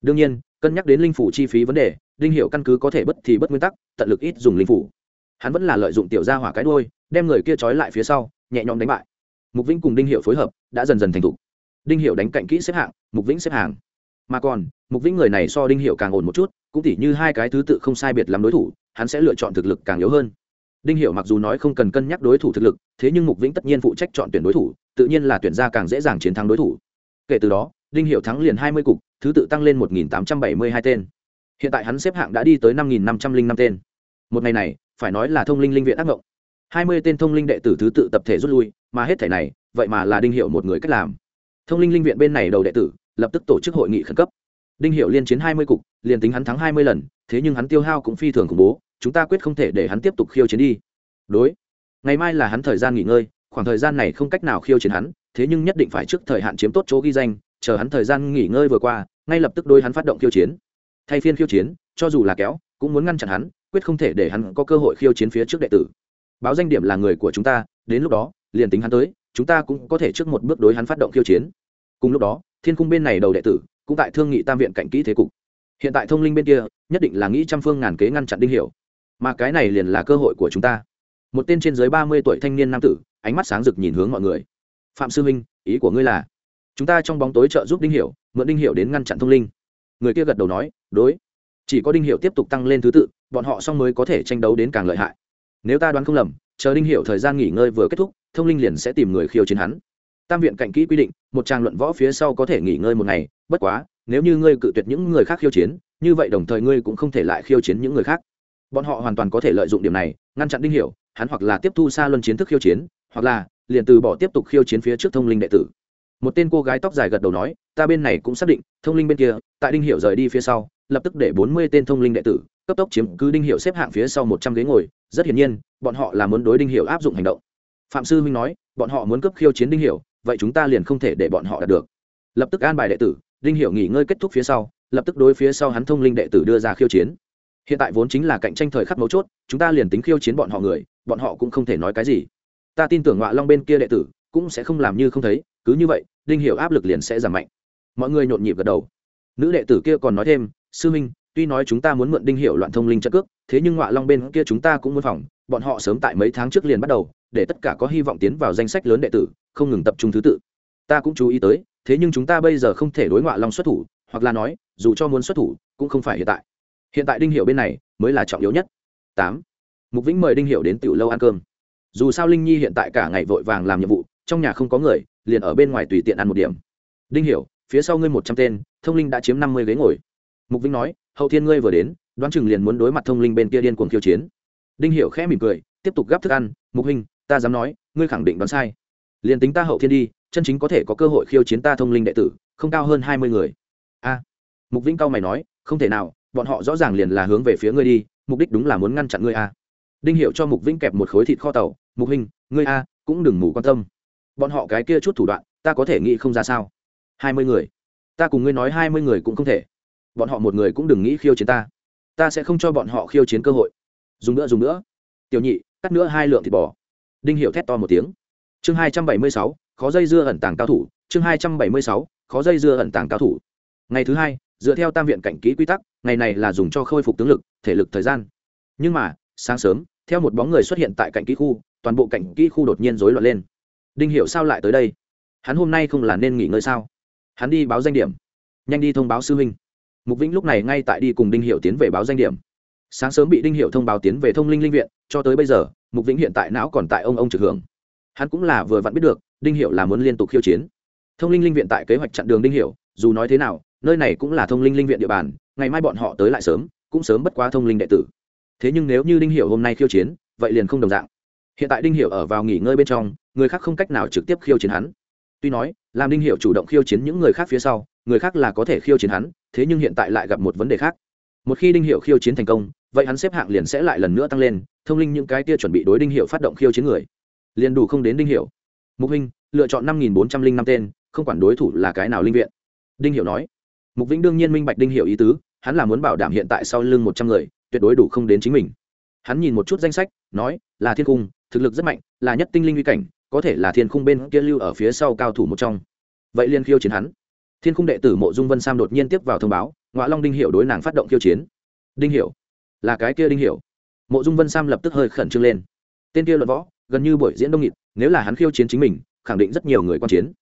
Đương nhiên, cân nhắc đến linh phủ chi phí vấn đề, đinh hiệu căn cứ có thể bất thì bất nguyên tắc, tận lực ít dùng linh phủ. Hắn vẫn là lợi dụng tiểu gia hỏa cái đôi đem người kia trói lại phía sau, nhẹ nhõm đánh bại. Mục vĩnh cùng đinh hiệu phối hợp, đã dần dần thành thục. Đinh hiệu đánh cạnh kỹ xếp hạng, mục vĩnh xếp hàng. Mà còn, mục vĩnh người này so đinh hiệu càng ổn một chút cũng tỉ như hai cái thứ tự không sai biệt làm đối thủ, hắn sẽ lựa chọn thực lực càng yếu hơn. Đinh Hiểu mặc dù nói không cần cân nhắc đối thủ thực lực, thế nhưng mục vĩnh tất nhiên phụ trách chọn tuyển đối thủ, tự nhiên là tuyển ra càng dễ dàng chiến thắng đối thủ. Kể từ đó, đinh Hiểu thắng liền hai mươi cục, thứ tự tăng lên một nghìn tám trăm bảy mươi hai tên. Hiện tại hắn xếp hạng đã đi tới năm nghìn năm trăm linh năm tên. Một ngày này, phải nói là thông linh linh viện ác ngộng. Hai mươi tên thông linh đệ tử thứ tự tập thể rút lui, mà hết thể này, vậy mà là đinh Hiểu một người cách làm. Thông linh linh viện bên này đầu đệ tử, lập tức tổ chức hội nghị khẩn cấp đinh hiệu liên chiến hai mươi cục, liền tính hắn thắng hai mươi lần, thế nhưng hắn tiêu hao cũng phi thường khủng bố, chúng ta quyết không thể để hắn tiếp tục khiêu chiến đi. Đối. Ngày mai là hắn thời gian nghỉ ngơi, khoảng thời gian này không cách nào khiêu chiến hắn, thế nhưng nhất định phải trước thời hạn chiếm tốt chỗ ghi danh, chờ hắn thời gian nghỉ ngơi vừa qua, ngay lập tức đôi hắn phát động khiêu chiến. Thay phiên khiêu chiến, cho dù là kéo, cũng muốn ngăn chặn hắn, quyết không thể để hắn có cơ hội khiêu chiến phía trước đệ tử. Báo danh điểm là người của chúng ta, đến lúc đó, liền tính hắn tới, chúng ta cũng có thể trước một bước đối hắn phát động khiêu chiến. Cùng lúc đó, thiên cung bên này đầu đệ tử cũng tại thương nghị tam viện cạnh kỹ thế cục. Hiện tại thông linh bên kia, nhất định là nghĩ trăm phương ngàn kế ngăn chặn đinh hiểu. Mà cái này liền là cơ hội của chúng ta. Một tên trên dưới ba mươi tuổi thanh niên nam tử, ánh mắt sáng rực nhìn hướng mọi người. Phạm sư huynh, ý của ngươi là, chúng ta trong bóng tối trợ giúp đinh hiểu, mượn đinh hiểu đến ngăn chặn thông linh. Người kia gật đầu nói, đối. Chỉ có đinh hiểu tiếp tục tăng lên thứ tự, bọn họ xong mới có thể tranh đấu đến càng lợi hại. Nếu ta đoán không lầm, chờ đinh hiểu thời gian nghỉ ngơi vừa kết thúc, thông linh liền sẽ tìm người khiêu chiến hắn tam viện cạnh kỹ quy định, một trang luận võ phía sau có thể nghỉ ngơi một ngày, bất quá, nếu như ngươi cự tuyệt những người khác khiêu chiến, như vậy đồng thời ngươi cũng không thể lại khiêu chiến những người khác. Bọn họ hoàn toàn có thể lợi dụng điểm này, ngăn chặn đinh hiểu, hắn hoặc là tiếp thu xa luân chiến thức khiêu chiến, hoặc là liền từ bỏ tiếp tục khiêu chiến phía trước thông linh đệ tử. Một tên cô gái tóc dài gật đầu nói, ta bên này cũng xác định, thông linh bên kia, tại đinh Hiểu rời đi phía sau, lập tức để bốn mươi tên thông linh đệ tử, cấp tốc chiếm cứ đinh Hiểu xếp hạng phía sau một trăm ghế ngồi. Rất hiển nhiên, bọn họ là muốn đối đinh Hiểu áp dụng hành động. Phạm sư minh nói, bọn họ muốn cấp khiêu chiến đinh Hiểu vậy chúng ta liền không thể để bọn họ đạt được. Lập tức an bài đệ tử, đinh hiệu nghỉ ngơi kết thúc phía sau, lập tức đối phía sau hắn thông linh đệ tử đưa ra khiêu chiến. Hiện tại vốn chính là cạnh tranh thời khắc mấu chốt, chúng ta liền tính khiêu chiến bọn họ người, bọn họ cũng không thể nói cái gì. Ta tin tưởng ngọa long bên kia đệ tử cũng sẽ không làm như không thấy, cứ như vậy, đinh hiệu áp lực liền sẽ giảm mạnh. Mọi người nhộn nhịp gật đầu. Nữ đệ tử kia còn nói thêm, sư minh, tuy nói chúng ta muốn mượn đinh hiệu loạn thông linh chất cước, thế nhưng ngọa long bên kia chúng ta cũng muốn phòng, bọn họ sớm tại mấy tháng trước liền bắt đầu, để tất cả có hy vọng tiến vào danh sách lớn đệ tử không ngừng tập trung thứ tự. Ta cũng chú ý tới, thế nhưng chúng ta bây giờ không thể đối ngoại long xuất thủ, hoặc là nói, dù cho muốn xuất thủ, cũng không phải hiện tại. Hiện tại đinh hiệu bên này mới là trọng yếu nhất. Tám. Mục vĩnh mời đinh hiệu đến tiểu lâu ăn cơm. Dù sao linh nhi hiện tại cả ngày vội vàng làm nhiệm vụ, trong nhà không có người, liền ở bên ngoài tùy tiện ăn một điểm. Đinh hiểu, phía sau ngươi một trăm tên, thông linh đã chiếm năm mươi ghế ngồi. Mục vĩnh nói, hậu thiên ngươi vừa đến, đoán chừng liền muốn đối mặt thông linh bên kia điên cuồng khiêu chiến. Đinh hiểu khẽ mỉm cười, tiếp tục gắp thức ăn. Mục hình, ta dám nói, ngươi khẳng định đoán sai liền tính ta hậu thiên đi, chân chính có thể có cơ hội khiêu chiến ta thông linh đệ tử, không cao hơn hai mươi người. A. Mục vĩnh cao mày nói, không thể nào, bọn họ rõ ràng liền là hướng về phía ngươi đi, mục đích đúng là muốn ngăn chặn ngươi a. Đinh hiệu cho mục vĩnh kẹp một khối thịt kho tàu, mục huynh, ngươi a, cũng đừng mù quan tâm. Bọn họ cái kia chút thủ đoạn, ta có thể nghĩ không ra sao? Hai mươi người. Ta cùng ngươi nói hai mươi người cũng không thể. Bọn họ một người cũng đừng nghĩ khiêu chiến ta. Ta sẽ không cho bọn họ khiêu chiến cơ hội. Dùng nữa dùng nữa. Tiểu nhị, cắt nữa hai lượng thịt bò. Đinh hiệu thét to một tiếng chương hai trăm bảy mươi sáu, khó dây dưa ẩn tàng cao thủ. Chương hai trăm bảy mươi sáu, khó dây dưa ẩn tàng cao thủ. Ngày thứ hai, dựa theo tam viện cảnh kỹ quy tắc, ngày này là dùng cho khôi phục tướng lực, thể lực thời gian. Nhưng mà, sáng sớm, theo một bóng người xuất hiện tại cạnh kỹ khu, toàn bộ cạnh kỹ khu đột nhiên rối loạn lên. Đinh hiểu sao lại tới đây? Hắn hôm nay không là nên nghỉ ngơi sao? Hắn đi báo danh điểm. Nhanh đi thông báo sư huynh. Mục vĩnh lúc này ngay tại đi cùng đinh hiểu tiến về báo danh điểm. Sáng sớm bị đinh hiểu thông báo tiến về thông linh linh viện, cho tới bây giờ, mục vĩnh hiện tại não còn tại ông ông trực hưởng hắn cũng là vừa vặn biết được, đinh hiểu là muốn liên tục khiêu chiến. Thông linh linh viện tại kế hoạch chặn đường đinh hiểu, dù nói thế nào, nơi này cũng là thông linh linh viện địa bàn, ngày mai bọn họ tới lại sớm, cũng sớm bất quá thông linh đệ tử. Thế nhưng nếu như đinh hiểu hôm nay khiêu chiến, vậy liền không đồng dạng. Hiện tại đinh hiểu ở vào nghỉ ngơi bên trong, người khác không cách nào trực tiếp khiêu chiến hắn. Tuy nói, làm đinh hiểu chủ động khiêu chiến những người khác phía sau, người khác là có thể khiêu chiến hắn, thế nhưng hiện tại lại gặp một vấn đề khác. Một khi đinh hiểu khiêu chiến thành công, vậy hắn xếp hạng liền sẽ lại lần nữa tăng lên, thông linh những cái tia chuẩn bị đối đinh hiểu phát động khiêu chiến người liền đủ không đến đinh hiểu. Mục huynh lựa chọn năm nghìn bốn trăm linh năm tên, không quản đối thủ là cái nào linh viện. Đinh hiểu nói. Mục vĩnh đương nhiên minh bạch đinh hiểu ý tứ, hắn là muốn bảo đảm hiện tại sau lưng một trăm người, tuyệt đối đủ không đến chính mình. Hắn nhìn một chút danh sách, nói, là thiên cung, thực lực rất mạnh, là nhất tinh linh uy cảnh, có thể là thiên khung bên kia lưu ở phía sau cao thủ một trong. Vậy liên khiêu chiến hắn. Thiên khung đệ tử mộ dung vân sam đột nhiên tiếp vào thông báo ngoại long đinh hiểu đối nàng phát động khiêu chiến. Đinh hiểu. Là cái kia đinh hiểu. Mộ dung vân sam lập tức hơi khẩn trương lên. Tên kia luận võ gần như buổi diễn đông nghịt, nếu là hắn khiêu chiến chính mình, khẳng định rất nhiều người quan chiến.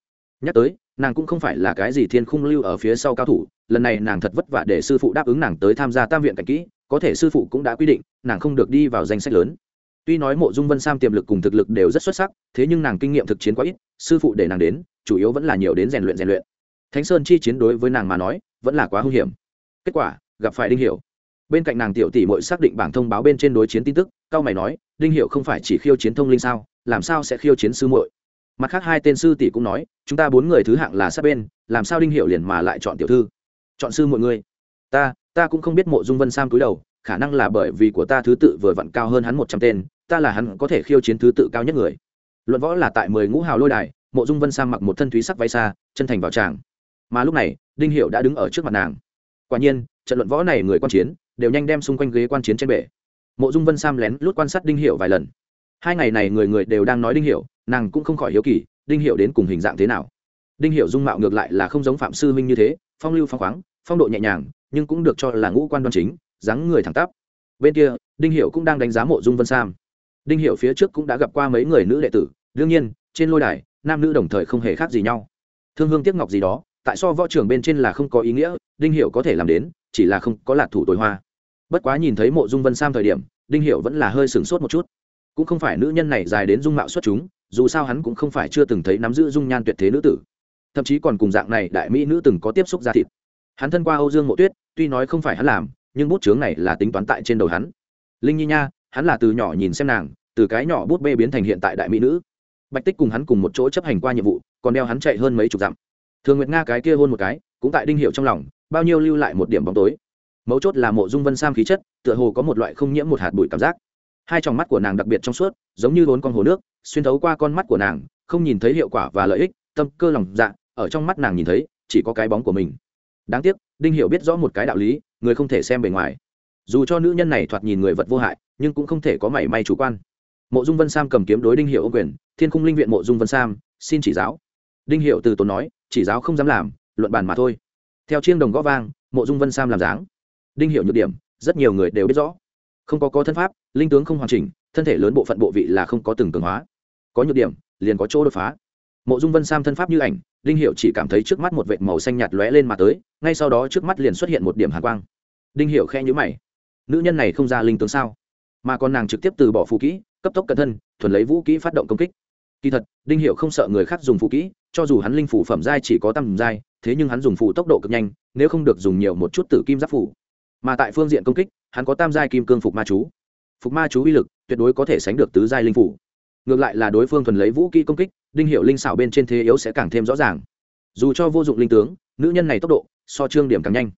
Nhắc tới, nàng cũng không phải là cái gì thiên khung lưu ở phía sau cao thủ, lần này nàng thật vất vả để sư phụ đáp ứng nàng tới tham gia tam viện cảnh kỹ, có thể sư phụ cũng đã quy định, nàng không được đi vào danh sách lớn. Tuy nói mộ dung vân sam tiềm lực cùng thực lực đều rất xuất sắc, thế nhưng nàng kinh nghiệm thực chiến quá ít, sư phụ để nàng đến, chủ yếu vẫn là nhiều đến rèn luyện rèn luyện. Thánh sơn chi chiến đối với nàng mà nói, vẫn là quá hung hiểm. Kết quả, gặp phải đinh hiểu bên cạnh nàng tiểu tỷ mội xác định bảng thông báo bên trên đối chiến tin tức, cao mày nói, đinh hiệu không phải chỉ khiêu chiến thông linh sao, làm sao sẽ khiêu chiến sư muội? Mặt khác hai tên sư tỷ cũng nói, chúng ta bốn người thứ hạng là sát bên, làm sao đinh hiệu liền mà lại chọn tiểu thư? Chọn sư mọi người ta ta cũng không biết mộ dung vân sam cúi đầu, khả năng là bởi vì của ta thứ tự vừa vặn cao hơn hắn một trăm tên, ta là hắn có thể khiêu chiến thứ tự cao nhất người. Luận võ là tại mười ngũ hào lôi đài, mộ dung vân sam mặc một thân thúy sắc váy xa, chân thành vào tràng. Mà lúc này, đinh hiệu đã đứng ở trước mặt nàng. Quả nhiên, trận luận võ này người quan chiến đều nhanh đem xung quanh ghế quan chiến trên bể. Mộ dung vân sam lén lút quan sát đinh hiệu vài lần. Hai ngày này người người đều đang nói đinh hiệu nàng cũng không khỏi hiếu kỳ, đinh hiệu đến cùng hình dạng thế nào? Đinh hiệu dung mạo ngược lại là không giống phạm sư minh như thế, phong lưu phong khoáng, phong độ nhẹ nhàng, nhưng cũng được cho là ngũ quan đoan chính, dáng người thẳng tắp. Bên kia, đinh hiệu cũng đang đánh giá mộ dung vân sam. Đinh hiệu phía trước cũng đã gặp qua mấy người nữ đệ tử, đương nhiên, trên lôi đài, nam nữ đồng thời không hề khác gì nhau. Thương hương tiếc ngọc gì đó, tại so võ trường bên trên là không có ý nghĩa, đinh hiệu có thể làm đến, chỉ là không có lạc thủ tối hoa bất quá nhìn thấy mộ dung vân sam thời điểm, đinh hiệu vẫn là hơi sửng sốt một chút. Cũng không phải nữ nhân này dài đến dung mạo xuất chúng, dù sao hắn cũng không phải chưa từng thấy nắm giữ dung nhan tuyệt thế nữ tử. Thậm chí còn cùng dạng này đại mỹ nữ từng có tiếp xúc ra thịt. Hắn thân qua âu dương mộ tuyết, tuy nói không phải hắn làm, nhưng bút chướng này là tính toán tại trên đầu hắn. Linh nhi nha, hắn là từ nhỏ nhìn xem nàng, từ cái nhỏ bút bê biến thành hiện tại đại mỹ nữ. Bạch tích cùng hắn cùng một chỗ chấp hành qua nhiệm vụ, còn đeo hắn chạy hơn mấy chục dặm. Thường nguyệt nga cái kia hôn một cái, cũng tại đinh hiệu trong lòng, bao nhiêu lưu lại một điểm bóng tối mấu chốt là mộ dung vân sam khí chất, tựa hồ có một loại không nhiễm một hạt bụi cảm giác. Hai tròng mắt của nàng đặc biệt trong suốt, giống như vốn con hồ nước, xuyên thấu qua con mắt của nàng, không nhìn thấy hiệu quả và lợi ích, tâm cơ lòng dạ ở trong mắt nàng nhìn thấy, chỉ có cái bóng của mình. Đáng tiếc, đinh hiểu biết rõ một cái đạo lý, người không thể xem bề ngoài. Dù cho nữ nhân này thoạt nhìn người vật vô hại, nhưng cũng không thể có mảy may chủ quan. Mộ dung vân sam cầm kiếm đối đinh hiệu ô quyền, thiên cung linh viện mộ dung vân sam, xin chỉ giáo. Đinh hiệu từ tốn nói, chỉ giáo không dám làm, luận bàn mà thôi. Theo chiêng đồng gõ vang, mộ dung vân sam làm dáng đinh hiệu nhược điểm, rất nhiều người đều biết rõ. Không có có thân pháp, linh tướng không hoàn chỉnh, thân thể lớn bộ phận bộ vị là không có từng cường hóa. Có nhược điểm, liền có chỗ đột phá. Mộ dung vân sam thân pháp như ảnh, đinh hiệu chỉ cảm thấy trước mắt một vệt màu xanh nhạt lóe lên mà tới, ngay sau đó trước mắt liền xuất hiện một điểm hàn quang. Đinh hiệu khe nhữ mày. Nữ nhân này không ra linh tướng sao? Mà còn nàng trực tiếp từ bỏ phù kỹ, cấp tốc cẩn thân, thuần lấy vũ kỹ phát động công kích. Kỳ thật, đinh hiệu không sợ người khác dùng phù kỹ, cho dù hắn linh phủ phẩm giai chỉ có tầm giai, thế nhưng hắn dùng phù tốc độ cực nhanh, nếu không được dùng nhiều một chút tử kim giáp phủ mà tại phương diện công kích, hắn có tam giai kim cương phục ma chú. Phục ma chú uy lực tuyệt đối có thể sánh được tứ giai linh phủ. Ngược lại là đối phương thuần lấy vũ kỹ công kích, đinh hiệu linh xảo bên trên thế yếu sẽ càng thêm rõ ràng. Dù cho vô dụng linh tướng, nữ nhân này tốc độ, so trương điểm càng nhanh.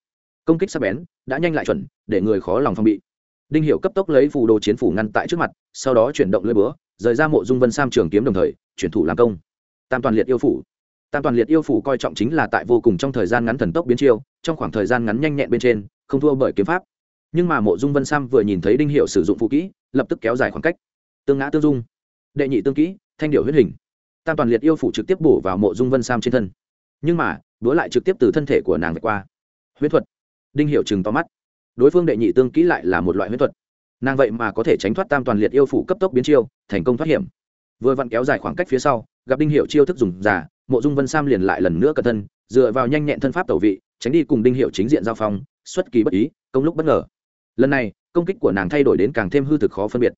Công kích sắc bén, đã nhanh lại chuẩn, để người khó lòng phòng bị. Đinh hiệu cấp tốc lấy phù đồ chiến phủ ngăn tại trước mặt, sau đó chuyển động lưỡi búa, rời ra mộ dung vân sam trường kiếm đồng thời, chuyển thủ làm công. Tam toàn liệt yêu phủ. Tam toàn liệt yêu phủ coi trọng chính là tại vô cùng trong thời gian ngắn thần tốc biến chiêu, trong khoảng thời gian ngắn nhanh nhẹn bên trên không thua bởi kiếm pháp. Nhưng mà mộ dung vân sam vừa nhìn thấy đinh hiệu sử dụng phụ kỹ, lập tức kéo dài khoảng cách. Tương ngã tương dung. Đệ nhị tương kỹ, thanh điệu huyết hình. Tam toàn liệt yêu phủ trực tiếp bổ vào mộ dung vân sam trên thân. Nhưng mà, búa lại trực tiếp từ thân thể của nàng vượt qua. Huyết thuật. Đinh hiệu chừng to mắt. Đối phương đệ nhị tương kỹ lại là một loại huyết thuật. Nàng vậy mà có thể tránh thoát tam toàn liệt yêu phủ cấp tốc biến chiêu, thành công thoát hiểm. Vừa vặn kéo dài khoảng cách phía sau, gặp đinh hiệu chiêu thức dùng giả, mộ dung vân sam liền lại lần nữa cẩn thân, dựa vào nhanh nhẹn thân pháp tẩu vị tránh đi cùng đinh hiệu chính diện giao phong, xuất kỳ bất ý, công lúc bất ngờ. Lần này, công kích của nàng thay đổi đến càng thêm hư thực khó phân biệt.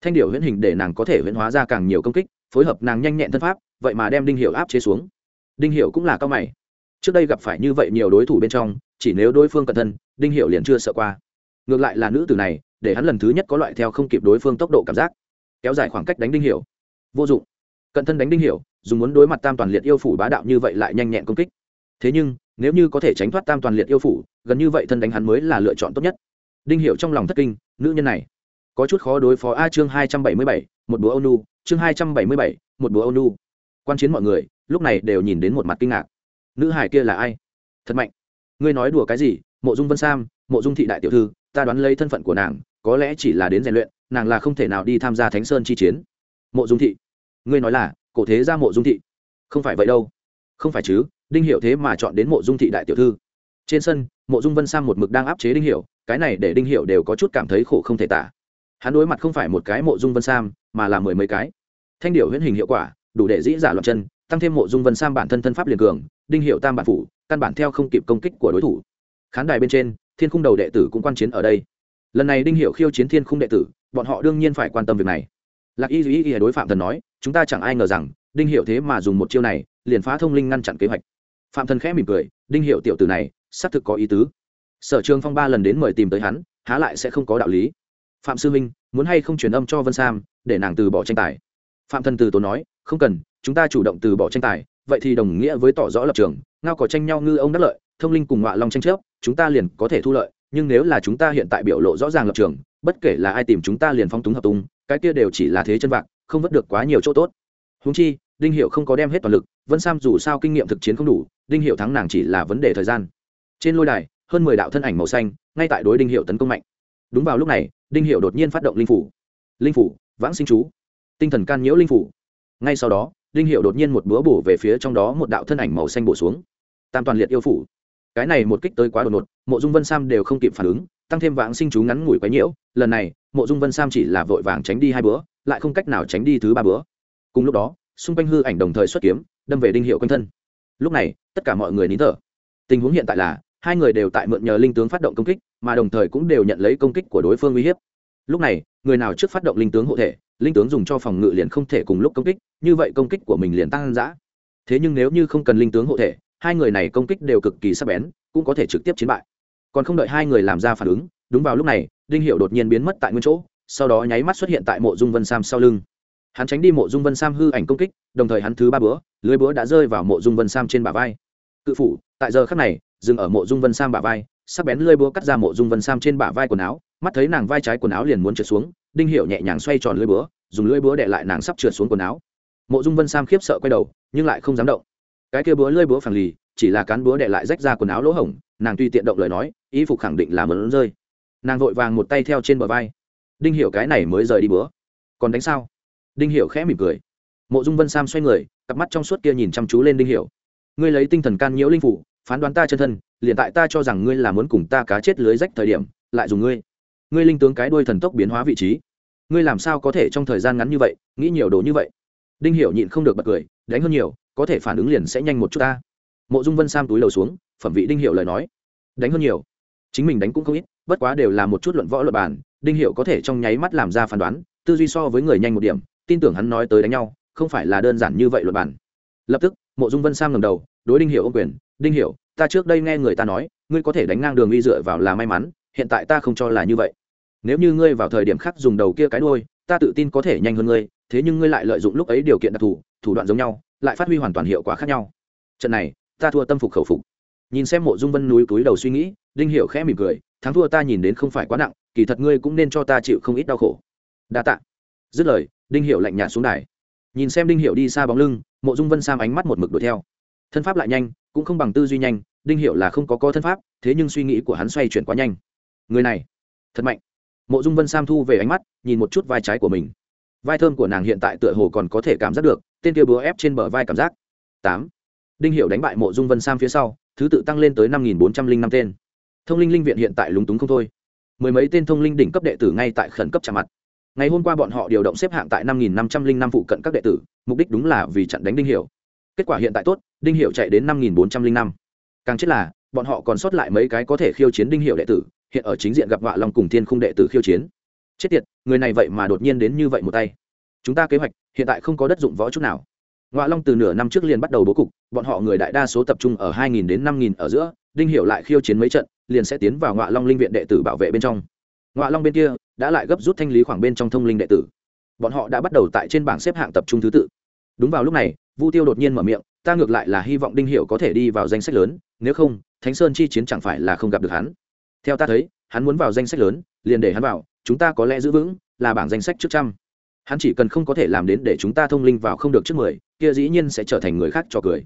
Thanh điệu huyễn hình để nàng có thể huyễn hóa ra càng nhiều công kích, phối hợp nàng nhanh nhẹn thân pháp, vậy mà đem đinh hiệu áp chế xuống. Đinh hiệu cũng là cao mày. Trước đây gặp phải như vậy nhiều đối thủ bên trong, chỉ nếu đối phương cẩn thân, đinh hiệu liền chưa sợ qua. Ngược lại là nữ tử này, để hắn lần thứ nhất có loại theo không kịp đối phương tốc độ cảm giác. Kéo dài khoảng cách đánh đinh hiệu. Vô dụng. Cận thân đánh đinh hiệu dùng muốn đối mặt tam toàn liệt yêu phủ bá đạo như vậy lại nhanh nhẹn công kích. Thế nhưng nếu như có thể tránh thoát tam toàn liệt yêu phủ, gần như vậy thân đánh hắn mới là lựa chọn tốt nhất. Đinh hiệu trong lòng thất kinh, nữ nhân này, có chút khó đối phó a chương hai trăm bảy mươi bảy, một búa ônu chương hai trăm bảy mươi bảy, một búa ônu quan chiến mọi người, lúc này đều nhìn đến một mặt kinh ngạc. Nữ hải kia là ai? Thật mạnh. Ngươi nói đùa cái gì? Mộ dung vân sam, mộ dung thị đại tiểu thư, ta đoán lấy thân phận của nàng, có lẽ chỉ là đến rèn luyện, nàng là không thể nào đi tham gia thánh sơn chi chiến. Mộ dung thị. Ngươi nói là, cổ thế ra mộ dung thị. Không phải vậy đâu. Không phải chứ đinh hiệu thế mà chọn đến mộ dung thị đại tiểu thư. Trên sân, mộ dung vân sam một mực đang áp chế đinh hiệu cái này để đinh hiệu đều có chút cảm thấy khổ không thể tả. Hắn đối mặt không phải một cái mộ dung vân sam, mà là mười mấy cái. Thanh điệu huyễn hình hiệu quả, đủ để dĩ giả loạn chân, tăng thêm mộ dung vân sam bản thân thân pháp liền cường, đinh hiệu tam bản phủ, căn bản theo không kịp công kích của đối thủ. Khán đài bên trên, thiên khung đầu đệ tử cũng quan chiến ở đây. Lần này đinh hiệu khiêu chiến thiên khung đệ tử, bọn họ đương nhiên phải quan tâm việc này. Lạc y duy y đối phạm thần nói, chúng ta chẳng ai ngờ rằng, đinh hiệu thế mà dùng một chiêu này, liền phá thông linh ngăn chặn kế hoạch phạm thần khẽ mỉm cười, đinh hiệu tiểu tử này, xác thực có ý tứ. Sở trường phong ba lần đến mời tìm tới hắn, há lại sẽ không có đạo lý. Phạm sư minh, muốn hay không truyền âm cho vân sam, để nàng từ bỏ tranh tài? Phạm thần từ tốn nói, không cần, chúng ta chủ động từ bỏ tranh tài, vậy thì đồng nghĩa với tỏ rõ lập trường, ngao có tranh nhau ngư ông đắc lợi, thông linh cùng ngọa long tranh chấp, chúng ta liền có thể thu lợi, nhưng nếu là chúng ta hiện tại biểu lộ rõ ràng lập trường, bất kể là ai tìm chúng ta liền phong túng hợp tung cái kia đều chỉ là thế chân vạc, không vất được quá nhiều chỗ tốt. Húng chi đinh hiệu không có đem hết toàn lực, vân sam dù sao kinh nghiệm thực chiến không đủ, đinh hiệu thắng nàng chỉ là vấn đề thời gian. Trên lôi đài, hơn mười đạo thân ảnh màu xanh, ngay tại đối đinh hiệu tấn công mạnh. Đúng vào lúc này, đinh hiệu đột nhiên phát động linh phủ. Linh phủ, vãng sinh chú. Tinh thần can nhiễu linh phủ. Ngay sau đó, đinh hiệu đột nhiên một búa bổ về phía trong đó một đạo thân ảnh màu xanh bổ xuống. Tam toàn liệt yêu phủ. Cái này một kích tới quá đột ngột, mộ dung vân sam đều không kịp phản ứng, tăng thêm vãng sinh chú ngắn ngủi quấy nhiễu, lần này, mộ dung vân sam chỉ là vội vàng tránh đi hai bữa lại không cách nào tránh đi thứ ba bữa cùng lúc đó xung quanh hư ảnh đồng thời xuất kiếm, đâm về đinh hiệu quanh thân. Lúc này, tất cả mọi người nín thở. Tình huống hiện tại là, hai người đều tại mượn nhờ linh tướng phát động công kích, mà đồng thời cũng đều nhận lấy công kích của đối phương uy hiếp. Lúc này, người nào trước phát động linh tướng hộ thể, linh tướng dùng cho phòng ngự liền không thể cùng lúc công kích, như vậy công kích của mình liền tăng giã thế nhưng nếu như không cần linh tướng hộ thể, hai người này công kích đều cực kỳ sắc bén, cũng có thể trực tiếp chiến bại. Còn không đợi hai người làm ra phản ứng, đúng vào lúc này, đinh hiệu đột nhiên biến mất tại nguyên chỗ, sau đó nháy mắt xuất hiện tại mộ dung vân sam sau lưng hắn tránh đi mộ dung vân sam hư ảnh công kích, đồng thời hắn thứ ba bữa, lưới búa đã rơi vào mộ dung vân sam trên bả vai. Cự phủ, tại giờ khắc này, dừng ở mộ dung vân sam bả vai, sắc bén lưới búa cắt ra mộ dung vân sam trên bả vai quần áo, mắt thấy nàng vai trái quần áo liền muốn trượt xuống, đinh hiệu nhẹ nhàng xoay tròn lưới búa dùng lưới búa để lại nàng sắp trượt xuống quần áo. Mộ dung vân sam khiếp sợ quay đầu, nhưng lại không dám động. Cái kia búa lưới búa phẳng lì, chỉ là cán búa để lại rách ra quần áo lỗ hổng, nàng tuy tiện động lời nói, y phục khẳng định là mớn rơi. Nàng vội vàng một tay theo trên bờ vai. Đinh hiệu cái này mới rời đi búa còn đánh sao? Đinh hiểu khẽ mỉm cười. Mộ dung vân sam xoay người, cặp mắt trong suốt kia nhìn chăm chú lên đinh hiểu. Ngươi lấy tinh thần can nhiễu linh phủ, phán đoán ta chân thân, liền tại ta cho rằng ngươi là muốn cùng ta cá chết lưới rách thời điểm, lại dùng ngươi. Ngươi linh tướng cái đuôi thần tốc biến hóa vị trí. Ngươi làm sao có thể trong thời gian ngắn như vậy, nghĩ nhiều đồ như vậy? Đinh hiểu nhịn không được bật cười, đánh hơn nhiều, có thể phản ứng liền sẽ nhanh một chút ta. Mộ dung vân sam túi đầu xuống, phẩm vị đinh hiểu lời nói. Đánh hơn nhiều. Chính mình đánh cũng không ít, bất quá đều là một chút luận võ luận bản đinh hiểu có thể trong nháy mắt làm ra phán đoán, tư duy so với người nhanh một điểm tin tưởng hắn nói tới đánh nhau, không phải là đơn giản như vậy luật bản lập tức, mộ dung vân sam ngẩng đầu, đối đinh hiểu ô quyền, đinh hiểu, ta trước đây nghe người ta nói, ngươi có thể đánh ngang đường uy dựa vào là may mắn, hiện tại ta không cho là như vậy. Nếu như ngươi vào thời điểm khác dùng đầu kia cái đuôi, ta tự tin có thể nhanh hơn ngươi, thế nhưng ngươi lại lợi dụng lúc ấy điều kiện đặc thù, thủ đoạn giống nhau, lại phát huy hoàn toàn hiệu quả khác nhau. Trận này, ta thua tâm phục khẩu phục. Nhìn xem mộ dung vân núi túi đầu suy nghĩ, đinh hiểu khẽ mỉm cười, thắng thua ta nhìn đến không phải quá nặng, kỳ thật ngươi cũng nên cho ta chịu không ít đau khổ. Đa tạ. Dứt lời đinh hiểu lạnh nhạt xuống đài. Nhìn xem đinh hiểu đi xa bóng lưng, mộ dung vân sam ánh mắt một mực đuổi theo. Thân pháp lại nhanh, cũng không bằng tư duy nhanh, đinh hiểu là không có co thân pháp, thế nhưng suy nghĩ của hắn xoay chuyển quá nhanh. Người này, thật mạnh. Mộ dung vân sam thu về ánh mắt, nhìn một chút vai trái của mình. Vai thơm của nàng hiện tại tựa hồ còn có thể cảm giác được, tên kia búa ép trên bờ vai cảm giác. Tám. Đinh hiểu đánh bại mộ dung vân sam phía sau, thứ tự tăng lên tới năm nghìn bốn trăm linh năm tên. Thông linh linh viện hiện tại lúng túng không thôi. Mười mấy tên thông linh đỉnh cấp đệ tử ngay tại khẩn cấp chạm mặt ngày hôm qua bọn họ điều động xếp hạng tại năm nghìn năm trăm linh năm phụ cận các đệ tử mục đích đúng là vì chặn đánh đinh hiểu. Kết quả hiện tại tốt đinh hiệu chạy đến năm nghìn bốn trăm linh năm. Càng chết là bọn họ còn sót lại mấy cái có thể khiêu chiến đinh hiệu đệ tử hiện ở chính diện gặp vạ long cùng thiên khung đệ tử khiêu chiến. Chết tiệt người này vậy mà đột nhiên đến như vậy một tay. Chúng ta kế hoạch hiện tại không có đất dụng võ chút nào. Ngọa Long từ nửa năm trước liền bắt đầu bố cục, bọn họ người đại đa số tập trung ở 2000 đến 5000 ở giữa, Đinh Hiểu lại khiêu chiến mấy trận, liền sẽ tiến vào Ngọa Long linh viện đệ tử bảo vệ bên trong. Ngọa Long bên kia đã lại gấp rút thanh lý khoảng bên trong thông linh đệ tử. Bọn họ đã bắt đầu tại trên bảng xếp hạng tập trung thứ tự. Đúng vào lúc này, Vu Tiêu đột nhiên mở miệng, ta ngược lại là hy vọng đinh hiệu có thể đi vào danh sách lớn nếu không thánh sơn chi chiến chẳng phải là không gặp được hắn. Theo ta thấy hắn muốn vào danh sách lớn liền để hắn vào chúng ta có lẽ giữ vững là bảng danh sách trước trăm. Hắn chỉ cần không có thể làm đến để chúng ta thông linh vào không được trước mười kia dĩ nhiên sẽ trở thành người khác cho cười.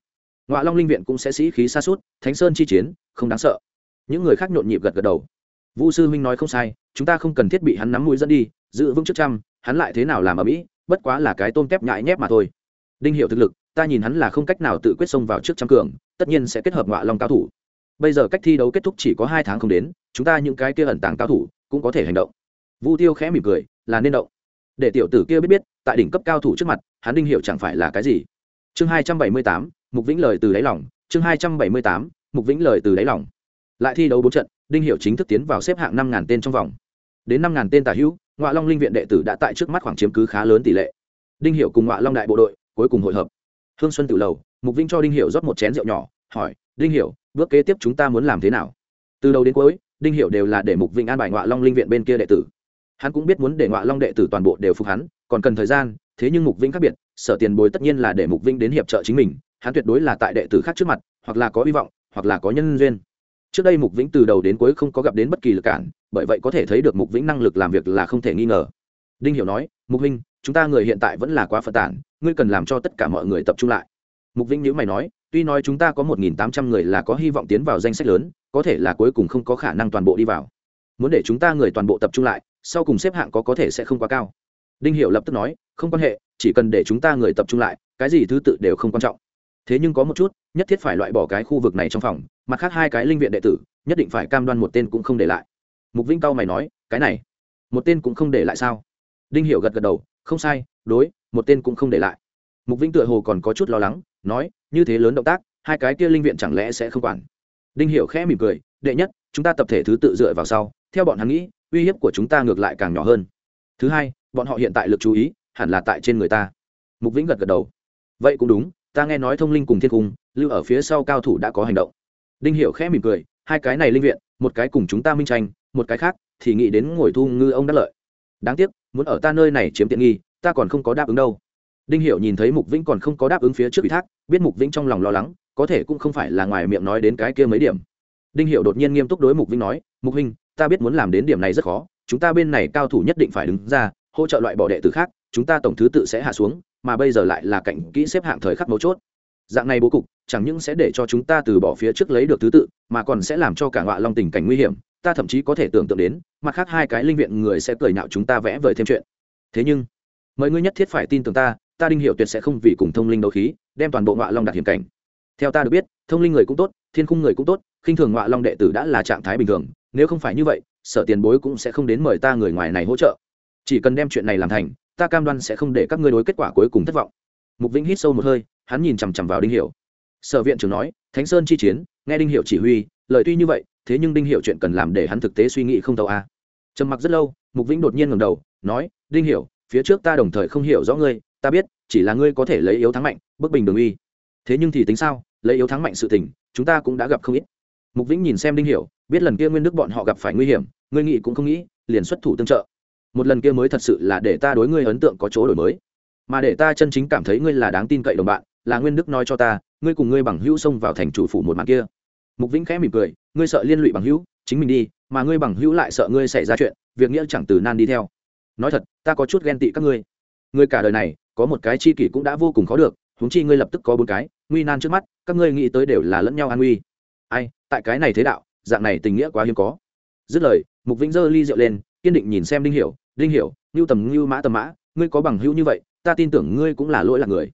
Ngoại long linh viện cũng sẽ sĩ khí xa suốt thánh sơn chi chiến không đáng sợ. Những người khác nhộn nhịp gật gật đầu vũ sư huynh nói không sai, chúng ta không cần thiết bị hắn nắm mũi dẫn đi, giữ vững trước trăm, hắn lại thế nào làm ở mỹ, bất quá là cái tôm tép nhại nhép mà thôi. Đinh hiệu thực lực, ta nhìn hắn là không cách nào tự quyết xông vào trước trăm cường, tất nhiên sẽ kết hợp ngọa long cao thủ. Bây giờ cách thi đấu kết thúc chỉ có hai tháng không đến, chúng ta những cái kia ẩn tàng cao thủ cũng có thể hành động. Vu tiêu khẽ mỉm cười, là nên động. Để tiểu tử kia biết biết, tại đỉnh cấp cao thủ trước mặt, hắn đinh hiệu chẳng phải là cái gì. Chương hai trăm bảy mươi tám, mục vĩnh lời từ đáy lòng, chương hai trăm bảy mươi tám, mục vĩnh lời từ đáy lòng. Lại thi đấu bốn trận đinh hiệu chính thức tiến vào xếp hạng năm ngàn tên trong vòng. Đến năm ngàn tên tả hữu ngoạ long linh viện đệ tử đã tại trước mắt khoảng chiếm cứ khá lớn tỷ lệ. Đinh hiệu cùng ngoạ long đại bộ đội cuối cùng hội hợp. Hương xuân tự lầu, mục vinh cho đinh hiểu rót một chén rượu nhỏ, hỏi, đinh hiểu, bước kế tiếp chúng ta muốn làm thế nào? Từ đầu đến cuối, đinh hiểu đều là để mục vinh an bài ngoạ long linh viện bên kia đệ tử. Hắn cũng biết muốn để ngoạ long đệ tử toàn bộ đều phục hắn, còn cần thời gian, thế nhưng mục vinh khác biệt, sở tiền bối tất nhiên là để mục vinh đến hiệp trợ chính mình, hắn tuyệt đối là tại đệ tử khác trước mặt, hoặc là có hy vọng, hoặc là có nhân duyên trước đây mục vĩnh từ đầu đến cuối không có gặp đến bất kỳ lực cản, bởi vậy có thể thấy được mục vĩnh năng lực làm việc là không thể nghi ngờ. Đinh hiểu nói, mục vinh chúng ta người hiện tại vẫn là quá phật tản, ngươi cần làm cho tất cả mọi người tập trung lại. Mục vĩnh nhữ mày nói, tuy nói chúng ta có một nghìn tám trăm người là có hy vọng tiến vào danh sách lớn, có thể là cuối cùng không có khả năng toàn bộ đi vào. Muốn để chúng ta người toàn bộ tập trung lại, sau cùng xếp hạng có có thể sẽ không quá cao. Đinh hiệu lập tức nói, không quan hệ, chỉ cần để chúng ta người tập trung lại, cái gì thứ tự đều không quan trọng. Thế nhưng có một chút, nhất thiết phải loại bỏ cái khu vực này trong phòng mặt khác hai cái linh viện đệ tử, nhất định phải cam đoan một tên cũng không để lại. Mục vĩnh cao mày nói, cái này, một tên cũng không để lại sao? Đinh hiểu gật gật đầu, không sai, đối, một tên cũng không để lại. Mục vĩnh tựa hồ còn có chút lo lắng, nói, như thế lớn động tác, hai cái kia linh viện chẳng lẽ sẽ không quản? Đinh hiểu khẽ mỉm cười, đệ nhất, chúng ta tập thể thứ tự dựa vào sau, theo bọn hắn nghĩ, uy hiếp của chúng ta ngược lại càng nhỏ hơn. Thứ hai, bọn họ hiện tại lực chú ý, hẳn là tại trên người ta. Mục vĩnh gật gật đầu. Vậy cũng đúng, ta nghe nói thông linh cùng thiên cung, lưu ở phía sau cao thủ đã có hành động đinh hiểu khẽ mỉm cười, hai cái này linh viện, một cái cùng chúng ta minh tranh, một cái khác thì nghĩ đến ngồi thu ngư ông đắc lợi. Đáng tiếc, muốn ở ta nơi này chiếm tiện nghi, ta còn không có đáp ứng đâu. Đinh hiểu nhìn thấy mục vĩnh còn không có đáp ứng phía trước ủy thác, biết mục vĩnh trong lòng lo lắng, có thể cũng không phải là ngoài miệng nói đến cái kia mấy điểm. Đinh hiệu đột nhiên nghiêm túc đối mục vĩnh nói, mục huynh, ta biết muốn làm đến điểm này rất khó, chúng ta bên này cao thủ nhất định phải đứng ra, hỗ trợ loại bỏ đệ tử khác, chúng ta tổng thứ tự sẽ hạ xuống, mà bây giờ lại là cảnh kỹ xếp hạng thời khắc mấu chốt dạng này bố cục, chẳng những sẽ để cho chúng ta từ bỏ phía trước lấy được thứ tự, mà còn sẽ làm cho cả ngọa long tình cảnh nguy hiểm. Ta thậm chí có thể tưởng tượng đến, mặt khác hai cái linh viện người sẽ cười nạo chúng ta vẽ vời thêm chuyện. Thế nhưng, mời ngươi nhất thiết phải tin tưởng ta ta đinh hiệu tuyệt sẽ không vì cùng thông linh đấu khí, đem toàn bộ ngọa long đặt hiểm cảnh. Theo ta được biết, thông linh người cũng tốt, thiên khung người cũng tốt, khinh thường ngọa long đệ tử đã là trạng thái bình thường. Nếu không phải như vậy, sở tiền bối cũng sẽ không đến mời ta người ngoài này hỗ trợ. Chỉ cần đem chuyện này làm thành, ta cam đoan sẽ không để các ngươi đối kết quả cuối cùng thất vọng mục vĩnh hít sâu một hơi, hắn nhìn chằm chằm vào đinh hiểu. Sở viện trưởng nói, thánh sơn chi chiến, nghe đinh hiểu chỉ huy, lời tuy như vậy, thế nhưng đinh hiểu chuyện cần làm để hắn thực tế suy nghĩ không tàu a. Trầm mặc rất lâu, mục vĩnh đột nhiên ngẩng đầu, nói, đinh hiểu, phía trước ta đồng thời không hiểu rõ ngươi, ta biết, chỉ là ngươi có thể lấy yếu thắng mạnh, bức bình đường uy. Thế nhưng thì tính sao, lấy yếu thắng mạnh sự tình, chúng ta cũng đã gặp không ít. Mục vĩnh nhìn xem đinh hiểu, biết lần kia nguyên đức bọn họ gặp phải nguy hiểm, ngươi nghĩ cũng không nghĩ, liền xuất thủ tương trợ. Một lần kia mới thật sự là để ta đối ngươi ấn tượng có chỗ đổi mới mà để ta chân chính cảm thấy ngươi là đáng tin cậy đồng bạn, là nguyên đức nói cho ta, ngươi cùng ngươi bằng hữu xông vào thành chủ phủ một màn kia. Mục vĩnh khẽ mỉm cười, ngươi sợ liên lụy bằng hữu, chính mình đi, mà ngươi bằng hữu lại sợ ngươi xảy ra chuyện, việc nghĩa chẳng từ nan đi theo. Nói thật, ta có chút ghen tị các ngươi. Ngươi cả đời này, có một cái chi kỷ cũng đã vô cùng khó được, huống chi ngươi lập tức có bốn cái, nguy nan trước mắt, các ngươi nghĩ tới đều là lẫn nhau an nguy. Ai, tại cái này thế đạo, dạng này tình nghĩa quá hiếm có. Dứt lời, mục vĩnh giơ ly rượu lên, kiên định nhìn xem đinh hiểu đinh hiểu, ngưu tầm ngưu mã tầm mã, ngươi có bằng hữu như vậy ta tin tưởng ngươi cũng là lỗi lạc người.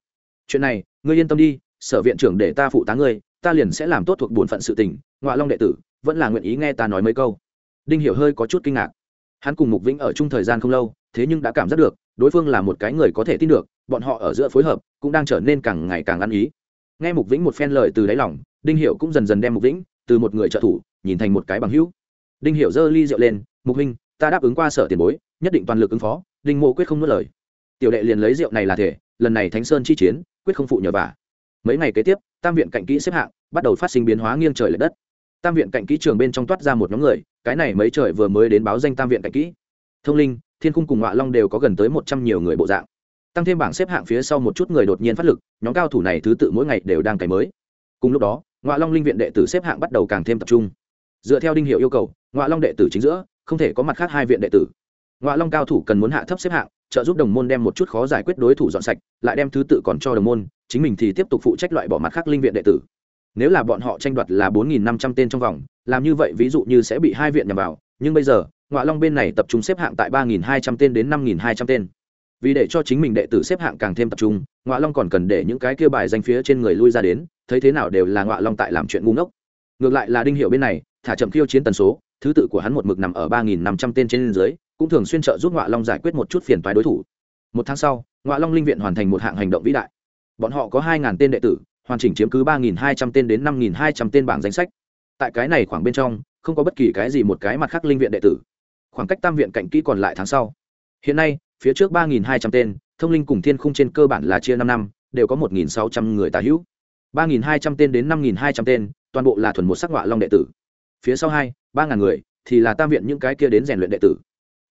Chuyện này, ngươi yên tâm đi, sở viện trưởng để ta phụ tá ngươi, ta liền sẽ làm tốt thuộc bổn phận sự tình ngoại long đệ tử, vẫn là nguyện ý nghe ta nói mấy câu. Đinh hiểu hơi có chút kinh ngạc. Hắn cùng mục vĩnh ở chung thời gian không lâu, thế nhưng đã cảm giác được, đối phương là một cái người có thể tin được, bọn họ ở giữa phối hợp, cũng đang trở nên càng ngày càng ăn ý. Nghe mục vĩnh một phen lời từ đáy lòng, đinh hiểu cũng dần dần đem mục vĩnh từ một người trợ thủ, nhìn thành một cái bằng hữu. Đinh hiểu giơ ly rượu lên, mục huynh, ta đáp ứng qua sở tiền bối, nhất định toàn lực ứng phó, đinh mộ quyết không nuốt lời tiểu đệ liền lấy rượu này là thể, lần này thánh sơn chi chiến, quyết không phụ nhờ vả. Mấy ngày kế tiếp, tam viện cạnh kỹ xếp hạng bắt đầu phát sinh biến hóa nghiêng trời l ệ đất. Tam viện cạnh kỹ trường bên trong toát ra một nhóm người, cái này mấy trời vừa mới đến báo danh tam viện cạnh kỹ. Thông linh, thiên cung cùng ngoạ long đều có gần tới một trăm nhiều người bộ dạng. Tăng thêm bảng xếp hạng phía sau một chút người đột nhiên phát lực, nhóm cao thủ này thứ tự mỗi ngày đều đang cày mới. Cùng lúc đó ngoạ long linh viện đệ tử xếp hạng bắt đầu càng thêm tập trung. Dựa theo đinh hiệu yêu cầu ngoạ long đệ tử chính giữa, không thể có mặt khác hai viện đệ tử. Ngoạ long cao thủ cần muốn hạ thấp xếp hạng trợ giúp đồng môn đem một chút khó giải quyết đối thủ dọn sạch, lại đem thứ tự còn cho đồng môn, chính mình thì tiếp tục phụ trách loại bỏ mặt khác linh viện đệ tử. Nếu là bọn họ tranh đoạt là bốn nghìn năm trăm tên trong vòng, làm như vậy ví dụ như sẽ bị hai viện nhằm vào, nhưng bây giờ ngoại long bên này tập trung xếp hạng tại ba nghìn hai trăm tên đến năm nghìn hai trăm tên. Vì để cho chính mình đệ tử xếp hạng càng thêm tập trung ngoại long còn cần để những cái kia bài danh phía trên người lui ra đến, thấy thế nào đều là ngoại long tại làm chuyện ngu ngốc. Ngược lại là đinh hiệu bên này, thả chậm khiêu chiến tần số, thứ tự của hắn một mực nằm ở ba nghìn năm trăm tên trên dưới cũng thường xuyên trợ giúp ngọa long giải quyết một chút phiền toái đối thủ. Một tháng sau, ngọa long linh viện hoàn thành một hạng hành động vĩ đại. Bọn họ có hai tên đệ tử, hoàn chỉnh chiếm cứ ba hai trăm tên đến năm hai trăm tên bảng danh sách. Tại cái này khoảng bên trong, không có bất kỳ cái gì một cái mặt khác linh viện đệ tử. Khoảng cách tam viện cạnh kỹ còn lại tháng sau. Hiện nay, phía trước ba hai trăm tên, thông linh cùng thiên khung trên cơ bản là chia năm năm, đều có một sáu trăm người tà hữu. Ba hai trăm tên đến năm hai trăm tên, toàn bộ là thuần một sắc ngọa long đệ tử. Phía sau hai, ba ngàn người, thì là tam viện những cái kia đến rèn luyện đệ tử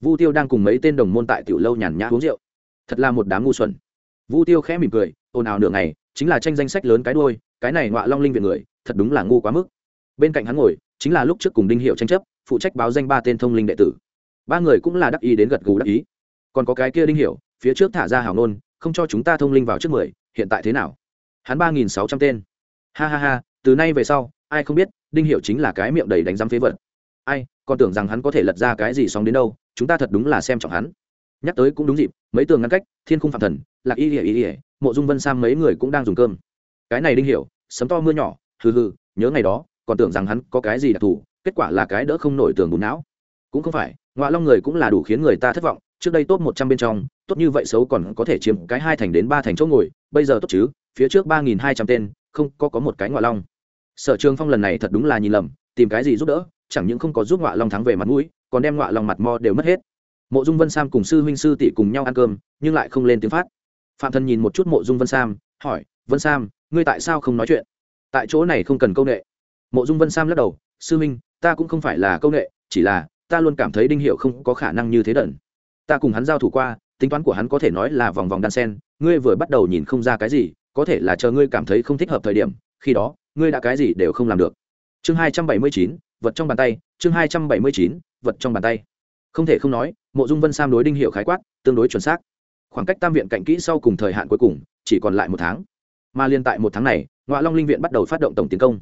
vu tiêu đang cùng mấy tên đồng môn tại tiểu lâu nhàn nhã uống rượu. Thật là một đám ngu xuẩn. Vu tiêu khẽ mỉm cười, ồn ào nửa ngày, chính là tranh danh sách lớn cái đôi cái này ngọa long linh viện người, thật đúng là ngu quá mức. Bên cạnh hắn ngồi, chính là lúc trước cùng đinh hiệu tranh chấp, phụ trách báo danh ba tên thông linh đệ tử. Ba người cũng là đắc ý đến gật gù đắc ý. Còn có cái kia đinh hiệu phía trước thả ra hào nôn, không cho chúng ta thông linh vào trước mười, hiện tại thế nào? Hắn ba nghìn sáu trăm tên. Ha ha ha, từ nay về sau, ai không biết, đinh hiệu chính là cái miệng đầy đánh giám phế vật ai, còn tưởng rằng hắn có thể lật ra cái gì sóng đến đâu, chúng ta thật đúng là xem trọng hắn. Nhắc tới cũng đúng dịp, mấy tường ngăn cách, thiên khung phạm thần, lạc y ỉa y ỉa mộ dung vân Sang mấy người cũng đang dùng cơm. Cái này đinh hiểu, sấm to mưa nhỏ, hừ hừ, nhớ ngày đó, còn tưởng rằng hắn có cái gì đặc thù, kết quả là cái đỡ không nổi tường bùn não. Cũng không phải ngoại long người cũng là đủ khiến người ta thất vọng, trước đây top một trăm bên trong, tốt như vậy xấu còn có thể chiếm cái hai thành đến ba thành chỗ ngồi, bây giờ tốt chứ, phía trước ba nghìn hai trăm tên, không có có một cái ngoại long. Sở trường phong lần này thật đúng là nhìn lầm, tìm cái gì giúp đỡ chẳng những không có giúp ngọa long thắng về mặt mũi, còn đem ngọa long mặt mo đều mất hết. Mộ dung vân sam cùng sư huynh sư tỷ cùng nhau ăn cơm, nhưng lại không lên tiếng phát. Phạm thần nhìn một chút mộ dung vân sam, hỏi, vân sam, ngươi tại sao không nói chuyện? Tại chỗ này không cần công nghệ mộ dung vân sam lắc đầu, sư huynh, ta cũng không phải là công nghệ chỉ là, ta luôn cảm thấy đinh hiệu không có khả năng như thế đần. Ta cùng hắn giao thủ qua, tính toán của hắn có thể nói là vòng vòng đan sen, ngươi vừa bắt đầu nhìn không ra cái gì, có thể là chờ ngươi cảm thấy không thích hợp thời điểm, khi đó, ngươi đã cái gì đều không làm được. Chương hai trăm bảy mươi chín vật trong bàn tay, chương hai trăm bảy mươi chín, vật trong bàn tay. Không thể không nói, mộ dung vân sam đối đinh hiệu khái quát, tương đối chuẩn xác. Khoảng cách tam viện cạnh kỹ sau cùng thời hạn cuối cùng, chỉ còn lại một tháng. Mà liên tại một tháng này ngoại long linh viện bắt đầu phát động tổng tiến công.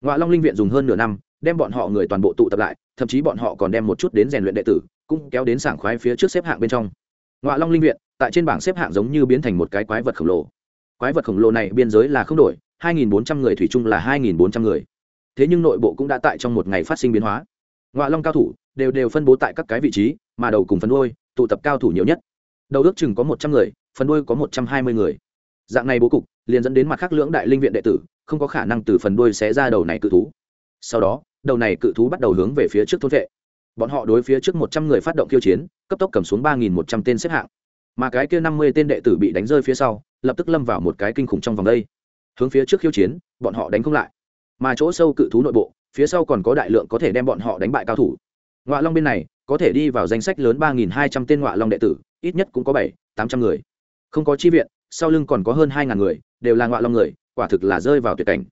Ngoại long linh viện dùng hơn nửa năm, đem bọn họ người toàn bộ tụ tập lại, thậm chí bọn họ còn đem một chút đến rèn luyện đệ tử, cũng kéo đến sảng khoái phía trước xếp hạng bên trong. Ngoại long linh viện, tại trên bảng xếp hạng giống như biến thành một cái quái vật khổng lồ. Quái vật khổng lồ này biên giới là không đổi 2.400 người thủy chung là 2.400 người thế nhưng nội bộ cũng đã tại trong một ngày phát sinh biến hóa. Ngoạ long cao thủ đều đều phân bố tại các cái vị trí, mà đầu cùng phần đuôi, tụ tập cao thủ nhiều nhất. Đầu ước chừng có một trăm người, phần đuôi có một trăm hai mươi người. Dạng này bố cục, liền dẫn đến mặt khác lưỡng đại linh viện đệ tử, không có khả năng từ phần đuôi xé ra đầu này cự thú. Sau đó, đầu này cự thú bắt đầu hướng về phía trước thôn vệ. Bọn họ đối phía trước một trăm người phát động khiêu chiến, cấp tốc cầm xuống ba nghìn một trăm tên xếp hạng. Mà cái kia năm mươi tên đệ tử bị đánh rơi phía sau, lập tức lâm vào một cái kinh khủng trong vòng đây. Hướng phía trước khiêu chiến, bọn họ đánh không lại mà chỗ sâu cự thú nội bộ, phía sau còn có đại lượng có thể đem bọn họ đánh bại cao thủ. Ngọa long bên này, có thể đi vào danh sách lớn ba nghìn hai trăm tên Ngọa long đệ tử, ít nhất cũng có bảy, tám trăm người. Không có chi viện, sau lưng còn có hơn hai ngàn người, đều là Ngọa long người, quả thực là rơi vào tuyệt cảnh.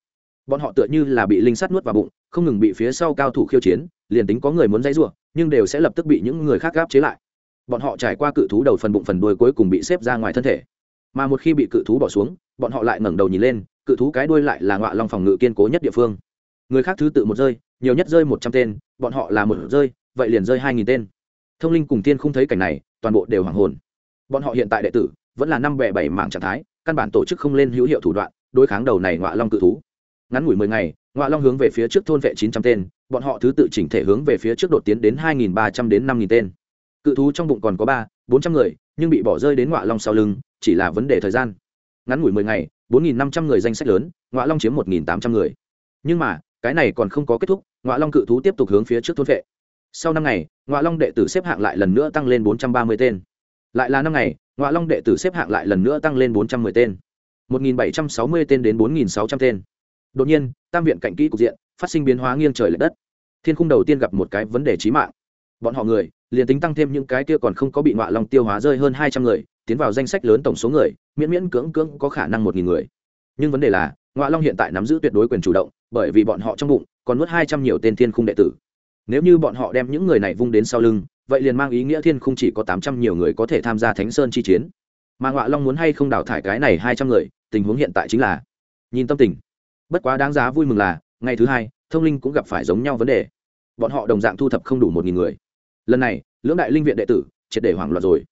Bọn họ tựa như là bị linh sắt nuốt vào bụng, không ngừng bị phía sau cao thủ khiêu chiến, liền tính có người muốn dãy rủa, nhưng đều sẽ lập tức bị những người khác gáp chế lại. Bọn họ trải qua cự thú đầu phần bụng phần đuôi cuối cùng bị xếp ra ngoài thân thể. Mà một khi bị cự thú bỏ xuống, bọn họ lại ngẩng đầu nhìn lên cự thú cái đuôi lại là ngọa long phòng ngự kiên cố nhất địa phương. Người khác thứ tự một rơi, nhiều nhất rơi một trăm tên, bọn họ là một rơi, vậy liền rơi hai nghìn tên. Thông linh cùng tiên không thấy cảnh này, toàn bộ đều hoàng hồn. Bọn họ hiện tại đệ tử, vẫn là năm bẻ bảy mảng trạng thái, căn bản tổ chức không lên hữu hiệu thủ đoạn, đối kháng đầu này ngọa long cự thú. Ngắn ngủi mười ngày, ngọa long hướng về phía trước thôn vệ chín trăm tên, bọn họ thứ tự chỉnh thể hướng về phía trước đột tiến đến hai nghìn ba trăm đến năm nghìn tên. Cự thú trong bụng còn có ba, bốn trăm người, nhưng bị bỏ rơi đến ngọa long sau lưng, chỉ là vấn đề thời gian. Ngắn ngủi mười ngày bốn nghìn năm trăm người danh sách lớn, ngọa long chiếm một nghìn tám trăm người. Nhưng mà, cái này còn không có kết thúc, ngọa long cự thú tiếp tục hướng phía trước thôn vệ. Sau năm ngày, ngọa long đệ tử xếp hạng lại lần nữa tăng lên bốn trăm ba mươi tên. Lại là năm ngày, ngọa long đệ tử xếp hạng lại lần nữa tăng lên bốn trăm m ư ơ i tên. một nghìn bảy trăm sáu mươi tên đến bốn nghìn sáu trăm tên. Đột nhiên, tam viện cạnh kỹ cục diện, phát sinh biến hóa nghiêng trời l ệ đất. Thiên khung đầu tiên gặp một cái vấn đề trí mạng. Bọn họ người, liền tính tăng thêm những cái kia còn không có bị ngọa long tiêu hóa rơi hơn hai trăm người tiến vào danh sách lớn tổng số người, miễn miễn cưỡng cưỡng có khả năng một nghìn người. Nhưng vấn đề là ngọa long hiện tại nắm giữ tuyệt đối quyền chủ động, bởi vì bọn họ trong bụng còn nuốt hai trăm nhiều tên thiên khung đệ tử. Nếu như bọn họ đem những người này vung đến sau lưng, vậy liền mang ý nghĩa thiên khung chỉ có tám trăm nhiều người có thể tham gia thánh sơn chi chiến. Mà ngọa long muốn hay không đào thải cái này hai trăm người, tình huống hiện tại chính là, nhìn tâm tình. Bất quá đáng giá vui mừng là, ngày thứ hai, thông linh cũng gặp phải giống nhau vấn đề. Bọn họ đồng dạng thu thập không đủ một nghìn người. Lần này, lưỡng đại linh viện đệ tử, triệt để hoảng loạn rồi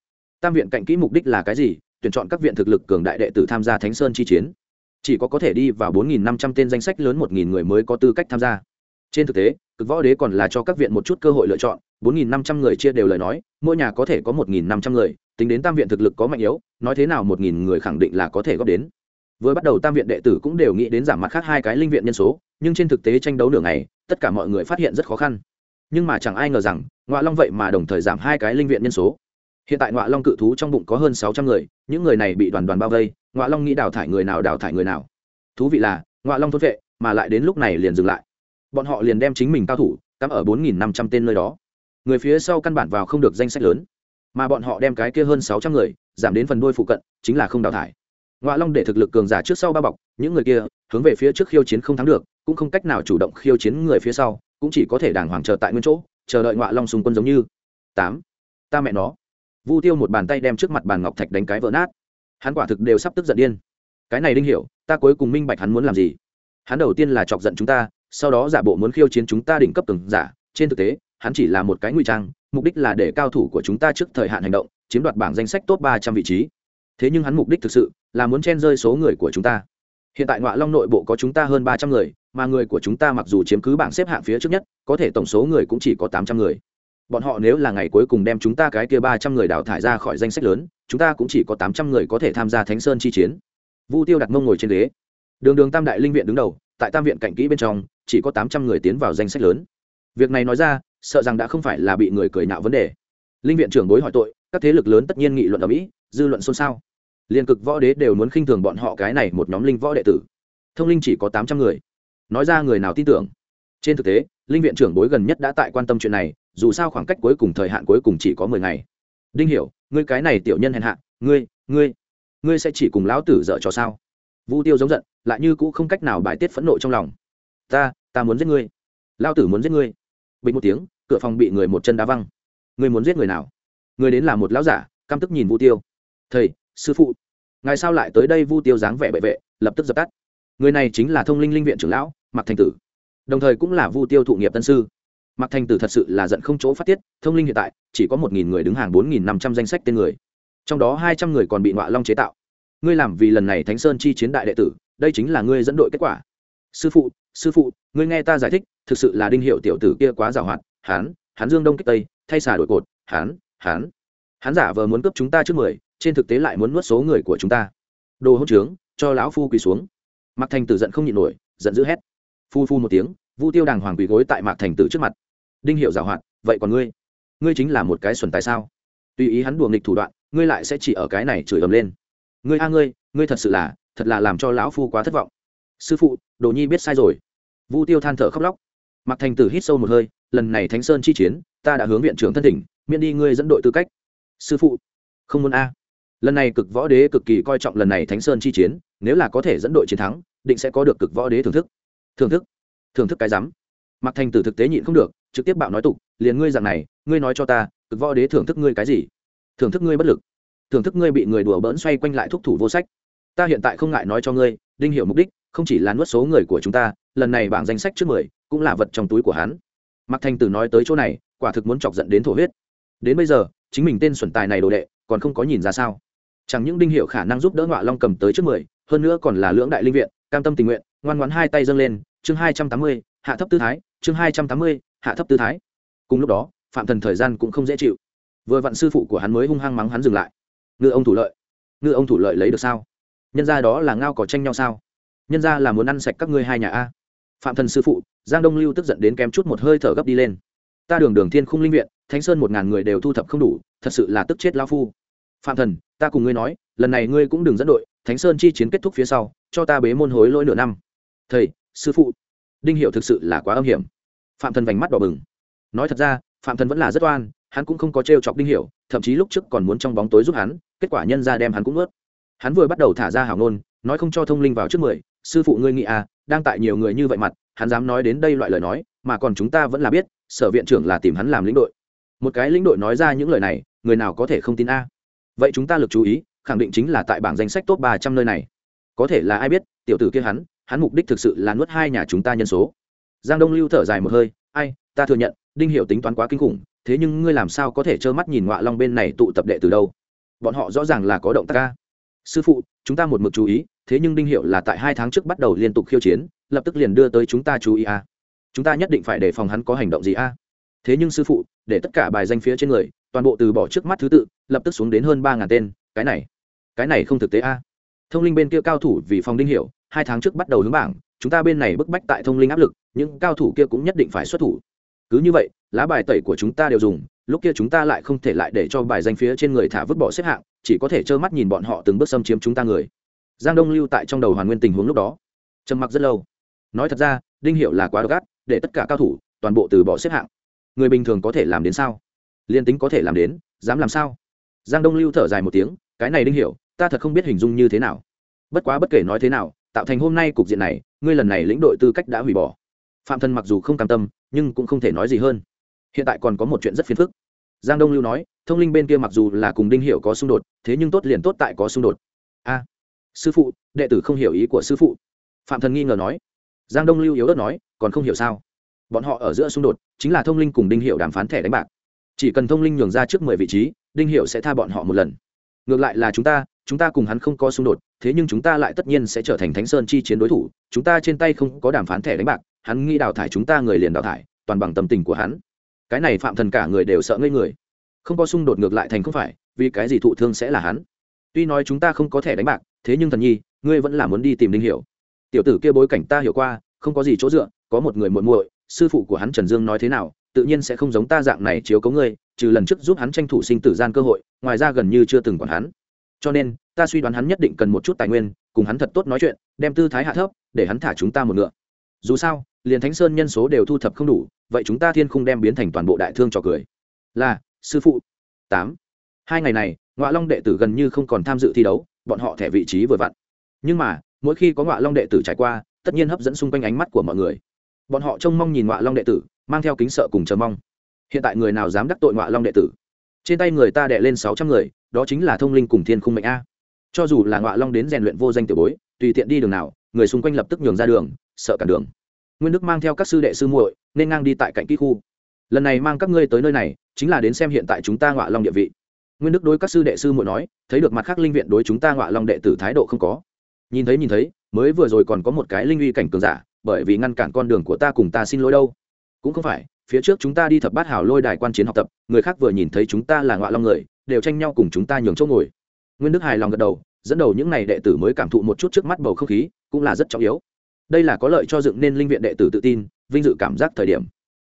tam viện cạnh kỹ mục đích là cái gì? Tuyển chọn các viện thực lực cường đại đệ tử tham gia thánh sơn chi chiến. Chỉ có có thể đi vào bốn nghìn năm trăm tên danh sách lớn một nghìn người mới có tư cách tham gia. Trên thực tế, cực võ đế còn là cho các viện một chút cơ hội lựa chọn. bốn nghìn năm trăm người chia đều lời nói, mỗi nhà có thể có một nghìn năm trăm người, tính đến tam viện thực lực có mạnh yếu, nói thế nào một nghìn người khẳng định là có thể góp đến. Vừa bắt đầu tam viện đệ tử cũng đều nghĩ đến giảm mặt khác hai cái linh viện nhân số, nhưng trên thực tế tranh đấu nửa ngày, tất cả mọi người phát hiện rất khó khăn. Nhưng mà chẳng ai ngờ rằng ngoại long vậy mà đồng thời giảm hai cái linh viện nhân số hiện tại ngọa long cự thú trong bụng có hơn sáu trăm người, những người này bị đoàn đoàn bao vây, ngọa long nghĩ đào thải người nào đào thải người nào. Thú vị là, ngọa long thốt vệ, mà lại đến lúc này liền dừng lại. Bọn họ liền đem chính mình cao thủ, cắm ở bốn nghìn năm trăm tên nơi đó. Người phía sau căn bản vào không được danh sách lớn, mà bọn họ đem cái kia hơn sáu trăm người, giảm đến phần đôi phụ cận, chính là không đào thải. Ngọa long để thực lực cường giả trước sau ba bọc, những người kia, hướng về phía trước khiêu chiến không thắng được, cũng không cách nào chủ động khiêu chiến người phía sau, cũng chỉ có thể đàng hoàng chờ tại nguyên chỗ, chờ đợi ngọa long xung quân giống như. Tám. Ta mẹ nó vu tiêu một bàn tay đem trước mặt bàn ngọc thạch đánh cái vỡ nát. Hắn quả thực đều sắp tức giận điên. Cái này đinh hiểu, ta cuối cùng minh bạch hắn muốn làm gì. Hắn đầu tiên là chọc giận chúng ta, sau đó giả bộ muốn khiêu chiến chúng ta đỉnh cấp từng giả. Trên thực tế, hắn chỉ là một cái nguy trang, mục đích là để cao thủ của chúng ta trước thời hạn hành động, chiếm đoạt bảng danh sách top ba trăm vị trí. Thế nhưng hắn mục đích thực sự là muốn chen rơi số người của chúng ta. Hiện tại ngoại long nội bộ có chúng ta hơn ba trăm người, mà người của chúng ta mặc dù chiếm cứ bảng xếp hạng phía trước nhất, có thể tổng số người cũng chỉ có tám trăm người bọn họ nếu là ngày cuối cùng đem chúng ta cái kia ba trăm người đào thải ra khỏi danh sách lớn, chúng ta cũng chỉ có tám trăm người có thể tham gia thánh sơn chi chiến. Vu tiêu đặt mông ngồi trên ghế. Đường đường tam đại linh viện đứng đầu, tại tam viện cạnh kỹ bên trong, chỉ có tám trăm người tiến vào danh sách lớn. Việc này nói ra, sợ rằng đã không phải là bị người cười nhạo vấn đề. Linh viện trưởng bối hỏi tội, các thế lực lớn tất nhiên nghị luận ở mỹ dư luận xôn xao. Liên cực võ đế đều muốn khinh thường bọn họ cái này một nhóm linh võ đệ tử. Thông linh chỉ có tám trăm người. Nói ra người nào tin tưởng? Trên thực tế, linh viện trưởng bối gần nhất đã tại quan tâm chuyện này dù sao khoảng cách cuối cùng thời hạn cuối cùng chỉ có mười ngày. Đinh hiểu, ngươi cái này tiểu nhân hèn hạ, ngươi ngươi ngươi sẽ chỉ cùng lão tử dở cho sao? Vu tiêu giống giận, lại như cũ không cách nào bài tiết phẫn nộ trong lòng. Ta ta muốn giết ngươi. Lão tử muốn giết ngươi. Bình một tiếng, cửa phòng bị người một chân đá văng. Ngươi muốn giết người nào? Người đến là một lão giả, căm tức nhìn vu tiêu. Thầy, sư phụ. Ngài sao lại tới đây? Vu tiêu dáng vẻ bệ vệ lập tức dập tắt. Người này chính là thông linh linh viện trưởng lão, mạc thành tử. Đồng thời cũng là vu tiêu thụ nghiệp tân sư mạc thành tử thật sự là giận không chỗ phát tiết, thông linh hiện tại, chỉ có một nghìn người đứng hàng bốn nghìn năm trăm danh sách tên người. Trong đó hai trăm người còn bị ngọa long chế tạo. Ngươi làm vì lần này thánh sơn chi chiến đại đệ tử, đây chính là ngươi dẫn đội kết quả. Sư phụ sư phụ, ngươi nghe ta giải thích, thực sự là đinh hiệu tiểu tử kia quá giàu hoạt hán hán dương đông kích tây, thay xà đổi cột hán hán hán giả vờ muốn cướp chúng ta trước mười, trên thực tế lại muốn nuốt số người của chúng ta. Đồ hỗn trướng, cho lão phu quỳ xuống. Mạc thành tử giận không nhịn nổi, giận dữ hét. Phu phu một tiếng, vu tiêu đàng hoàng quỳ gối tại mạc thành tử trước mặt đinh hiệu giảo hoạt, vậy còn ngươi? Ngươi chính là một cái xuẩn tại sao? Tùy ý hắn đùa nghịch thủ đoạn, ngươi lại sẽ chỉ ở cái này chửi ầm lên. Ngươi a ngươi ngươi thật sự là, thật là làm cho lão phu quá thất vọng. Sư phụ, đồ nhi biết sai rồi. Vu tiêu than thở khóc lóc. Mặc thành tử hít sâu một hơi, lần này thánh sơn chi chiến, ta đã hướng viện trưởng thân thỉnh, miễn đi ngươi dẫn đội tư cách. Sư phụ, không muốn a. Lần này cực võ đế cực kỳ coi trọng lần này thánh sơn chi chiến, nếu là có thể dẫn đội chiến thắng, định sẽ có được cực võ đế thưởng thức. Thưởng thức thưởng thức cái rắm mặc thành tử thực tế nhịn không được trực tiếp bạo nói tục, liền ngươi rằng này, ngươi nói cho ta, cực võ đế thưởng thức ngươi cái gì? Thưởng thức ngươi bất lực. Thưởng thức ngươi bị người đùa bỡn xoay quanh lại thúc thủ vô sách. Ta hiện tại không ngại nói cho ngươi, đinh hiểu mục đích, không chỉ là nuốt số người của chúng ta, lần này bảng danh sách trước mười, cũng là vật trong túi của hắn. Mặc thành tử nói tới chỗ này, quả thực muốn chọc giận đến thổ huyết. Đến bây giờ, chính mình tên xuẩn tài này đồ đệ, còn không có nhìn ra sao? Chẳng những đinh hiệu khả năng giúp đỡ ngọa long cầm tới trước mười, hơn nữa còn là lưỡng đại linh viện, cam tâm tình nguyện, ngoan ngoãn hai tay dâng lên, chương hai trăm tám mươi, hạ thấp tư thái, chương hai trăm tám mươi hạ thấp tư thái. Cùng lúc đó, phạm thần thời gian cũng không dễ chịu. Vừa vặn sư phụ của hắn mới hung hăng mắng hắn dừng lại. Ngư ông thủ lợi. Ngư ông thủ lợi lấy được sao? Nhân ra đó là ngao cỏ tranh nhau sao? Nhân ra là muốn ăn sạch các ngươi hai nhà a. Phạm thần sư phụ, giang đông lưu tức giận đến kém chút một hơi thở gấp đi lên. Ta đường đường thiên khung linh viện, thánh sơn một ngàn người đều thu thập không đủ, thật sự là tức chết lao phu. Phạm thần, ta cùng ngươi nói, lần này ngươi cũng đừng dẫn đội, thánh sơn chi chiến kết thúc phía sau, cho ta bế môn hối lỗi nửa năm. Thầy, sư phụ, đinh hiệu thực sự là quá âm hiểm phạm thần vành mắt đỏ bừng. Nói thật ra phạm thần vẫn là rất oan hắn cũng không có t r e o chọc đinh Hiểu, thậm chí lúc trước còn muốn trong bóng tối giúp hắn kết quả nhân ra đem hắn cũng ướt hắn vừa bắt đầu thả ra hảo ngôn nói không cho thông linh vào trước mười sư phụ ngươi nghĩ à đang tại nhiều người như vậy mặt hắn dám nói đến đây loại lời nói mà còn chúng ta vẫn là biết sở viện trưởng là tìm hắn làm lĩnh đội. Một cái lĩnh đội nói ra những lời này người nào có thể không tin a? Vậy chúng ta lực chú ý khẳng định chính là tại bảng danh sách top ba trăm nơi này. Có thể là ai biết tiểu tử kia hắn hắn mục đích thực sự là nuốt hai nhà chúng ta nhân số giang đông lưu thở dài một hơi, ai, ta thừa nhận, đinh hiệu tính toán quá kinh khủng, thế nhưng ngươi làm sao có thể trơ mắt nhìn ngọa long bên này tụ tập đệ từ đâu? Bọn họ rõ ràng là có động tác ca sư phụ, chúng ta một mực chú ý, thế nhưng đinh hiệu là tại hai tháng trước bắt đầu liên tục khiêu chiến, lập tức liền đưa tới chúng ta chú ý a. Chúng ta nhất định phải đề phòng hắn có hành động gì a. Thế nhưng sư phụ, để tất cả bài danh phía trên người, toàn bộ từ bỏ trước mắt thứ tự, lập tức xuống đến hơn ba ngàn tên, cái này cái này không thực tế a. Thông linh bên kia cao thủ vì phòng đinh hiểu, hai tháng trước bắt đầu hướng bảng chúng ta bên này bức bách tại thông linh áp lực, những cao thủ kia cũng nhất định phải xuất thủ. Cứ như vậy, lá bài tẩy của chúng ta đều dùng, lúc kia chúng ta lại không thể lại để cho bài danh phía trên người thả vứt bỏ xếp hạng, chỉ có thể trơ mắt nhìn bọn họ từng bước xâm chiếm chúng ta người. Giang đông lưu tại trong đầu hoàn nguyên tình huống lúc đó. Trầm mặc rất lâu. Nói thật ra, đinh hiệu là quá độc ác, để tất cả cao thủ, toàn bộ từ bỏ xếp hạng. Người bình thường có thể làm đến sao? Liên tính có thể làm đến, dám làm sao? Giang đông lưu thở dài một tiếng, cái này đinh hiểu ta thật không biết hình dung như thế nào. Bất quá bất kể nói thế nào, tạo thành hôm nay cục diện này ngươi lần này lĩnh đội tư cách đã hủy bỏ. Phạm Thần mặc dù không cam tâm, nhưng cũng không thể nói gì hơn. Hiện tại còn có một chuyện rất phiền phức. Giang đông lưu nói, thông linh bên kia mặc dù là cùng đinh hiểu có xung đột, thế nhưng tốt liền tốt tại có xung đột. A à, sư phụ, đệ tử không hiểu ý của sư phụ. Phạm thần nghi ngờ nói. Giang đông lưu yếu ớt nói, còn không hiểu sao? Bọn họ ở giữa xung đột, chính là thông linh cùng đinh hiệu đàm phán thẻ đánh bạc. Chỉ cần thông linh nhường ra trước mười vị trí, đinh hiệu sẽ tha bọn họ một lần. Ngược lại là chúng ta chúng ta cùng hắn không có xung đột, thế nhưng chúng ta lại tất nhiên sẽ trở thành thánh sơn chi chiến đối thủ, chúng ta trên tay không có đàm phán thẻ đánh bạc, hắn nghĩ đào thải chúng ta người liền đào thải, toàn bằng tâm tình của hắn. Cái này phạm thần cả người đều sợ ngây người. Không có xung đột ngược lại thành không phải, vì cái gì thụ thương sẽ là hắn? Tuy nói chúng ta không có thẻ đánh bạc, thế nhưng thần nhi, ngươi vẫn là muốn đi tìm đinh hiểu. Tiểu tử kia bối cảnh ta hiểu qua, không có gì chỗ dựa, có một người muội muội, sư phụ của hắn trần dương nói thế nào, tự nhiên sẽ không giống ta dạng này chiếu cấu ngươi, trừ lần trước giúp hắn tranh thủ sinh tử gian cơ hội, ngoài ra gần như chưa từng còn hắn cho nên, ta suy đoán hắn nhất định cần một chút tài nguyên, cùng hắn thật tốt nói chuyện, đem tư thái hạ thấp, để hắn thả chúng ta một ngựa. Dù sao, liền thánh sơn nhân số đều thu thập không đủ, vậy chúng ta thiên không đem biến thành toàn bộ đại thương trò cười. Là, sư phụ. Tám. Hai ngày này ngoại long đệ tử gần như không còn tham dự thi đấu, bọn họ thẻ vị trí vừa vặn. Nhưng mà, mỗi khi có ngọa long đệ tử trải qua, tất nhiên hấp dẫn xung quanh ánh mắt của mọi người. Bọn họ trông mong nhìn ngọa long đệ tử, mang theo kính sợ cùng chờ mong. Hiện tại người nào dám đắc tội ngọa long đệ tử? Trên tay người ta đệ lên sáu trăm người, đó chính là thông linh cùng thiên khung mệnh a. Cho dù là ngọa long đến rèn luyện vô danh tiểu bối, tùy tiện đi đường nào, người xung quanh lập tức nhường ra đường, sợ cản đường. Nguyên đức mang theo các sư đệ sư muội, nên ngang đi tại cạnh kỹ khu. Lần này mang các ngươi tới nơi này, chính là đến xem hiện tại chúng ta ngọa long địa vị. Nguyên đức đối các sư đệ sư muội nói, thấy được mặt khác linh viện đối chúng ta ngọa long đệ tử thái độ không có. Nhìn thấy nhìn thấy, mới vừa rồi còn có một cái linh uy cảnh cường giả, bởi vì ngăn cản con đường của ta cùng ta xin lỗi đâu. Cũng không phải phía trước chúng ta đi thập bát hảo lôi đài quan chiến học tập, người khác vừa nhìn thấy chúng ta là ngọa long người, đều tranh nhau cùng chúng ta nhường chỗ ngồi. Nguyên đức hài lòng gật đầu, dẫn đầu những n à y đệ tử mới cảm thụ một chút trước mắt bầu không khí, cũng là rất trọng yếu. Đây là có lợi cho dựng nên linh viện đệ tử tự tin, vinh dự cảm giác thời điểm.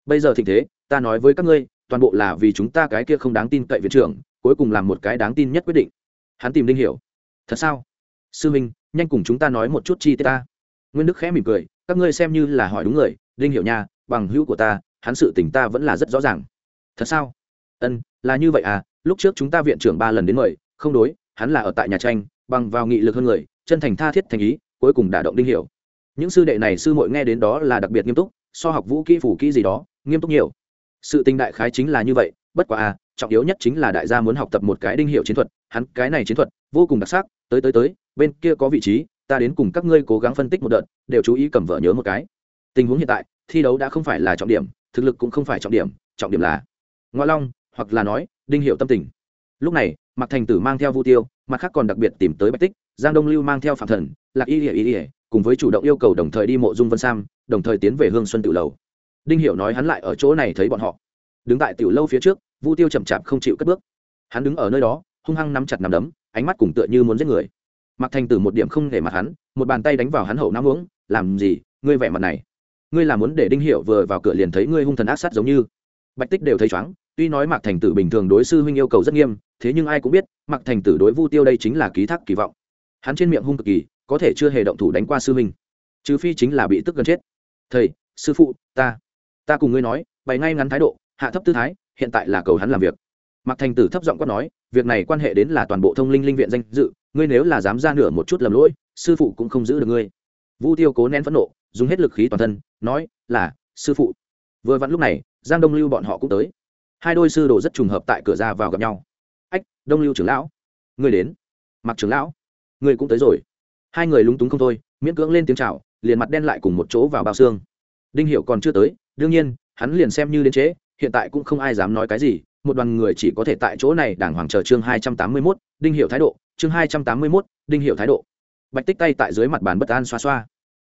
Bây giờ thịnh thế, ta nói với các ngươi, toàn bộ là vì chúng ta cái kia không đáng tin cậy viện trưởng, cuối cùng làm một cái đáng tin nhất quyết định. Hắn tìm đinh hiểu. Thật sao? Sư minh, nhanh cùng chúng ta nói một chút chi tiết ta. Nguyên đức khẽ mỉm cười, các ngươi xem như là hỏi đúng người đinh hiểu nha, bằng hữu của ta hắn sự tình ta vẫn là rất rõ ràng. Thật sao? Ân, là như vậy à? Lúc trước chúng ta viện trưởng ba lần đến mời, không đối, hắn là ở tại nhà tranh, bằng vào nghị lực hơn người, chân thành tha thiết thành ý, cuối cùng đả động đinh hiểu. Những sư đệ này sư muội nghe đến đó là đặc biệt nghiêm túc, so học vũ kỹ phủ kỹ gì đó, nghiêm túc nhiều. Sự tình đại khái chính là như vậy, bất quá à trọng yếu nhất chính là đại gia muốn học tập một cái đinh hiệu chiến thuật, hắn cái này chiến thuật vô cùng đặc sắc, tới tới tới, bên kia có vị trí, ta đến cùng các ngươi cố gắng phân tích một đợt, đều chú ý cầm vợ nhớ một cái. Tình huống hiện tại, thi đấu đã không phải là trọng điểm thực lực cũng không phải trọng điểm trọng điểm là ngoa long, hoặc là nói, đinh hiệu tâm tình. Lúc này, mạc thành tử mang theo vu tiêu, mặt khác còn đặc biệt tìm tới bạch tích, giang đông lưu mang theo phạm thần, lạc y ỉa y ỉa cùng với chủ động yêu cầu đồng thời đi mộ dung vân sam, đồng thời tiến về hương xuân tự lầu đinh hiểu nói hắn lại ở chỗ này thấy bọn họ. Đứng tại tiểu lâu phía trước, vu tiêu chậm chạp không chịu cất bước. Hắn đứng ở nơi đó, hung hăng nắm chặt nắm đấm, ánh mắt cùng tựa như muốn giết người. Mặc thành tử một điểm không để mặt hắn, một bàn tay đánh vào hắn hậu nắm uống, làm gì? Ngươi vẻ mặt này ngươi là muốn để đinh hiểu vừa vào cửa liền thấy ngươi hung thần ác sát giống như. Bạch tích đều thấy chóng tuy nói mạc thành tử bình thường đối sư huynh yêu cầu rất nghiêm, thế nhưng ai cũng biết, mạc thành tử đối vu tiêu đây chính là ký thác kỳ vọng. Hắn trên miệng hung cực kỳ, có thể chưa hề động thủ đánh qua sư huynh. Trừ phi chính là bị tức gần chết. Thầy, sư phụ, ta ta cùng ngươi nói, bày ngay ngắn thái độ, hạ thấp tư thái, hiện tại là cầu hắn làm việc. Mạc thành tử thấp giọng quát nói, việc này quan hệ đến là toàn bộ thông linh linh viện danh dự, ngươi nếu là dám ra nửa một chút lầm lỗi, sư phụ cũng không giữ được ngươi. Vu tiêu cố nén phẫn nộ dùng hết lực khí toàn thân, nói, là, sư phụ. Vừa vặn lúc này, giang đông lưu bọn họ cũng tới. Hai đôi sư đồ rất trùng hợp tại cửa ra vào gặp nhau. Ách, đông lưu trưởng lão. Người đến. Mặc trưởng lão. Người cũng tới rồi. Hai người lúng túng không thôi, miễn cưỡng lên tiếng c h à o liền mặt đen lại cùng một chỗ vào bao xương. Đinh hiệu còn chưa tới, đương nhiên, hắn liền xem như đến chế hiện tại cũng không ai dám nói cái gì, một đoàn người chỉ có thể tại chỗ này đảng hoàng chờ chương hai trăm tám mươi mốt, đinh hiệu thái độ, chương hai trăm tám mươi mốt, đinh hiệu thái độ. Bạch tích tay tại dưới mặt bàn bất an xoa xoa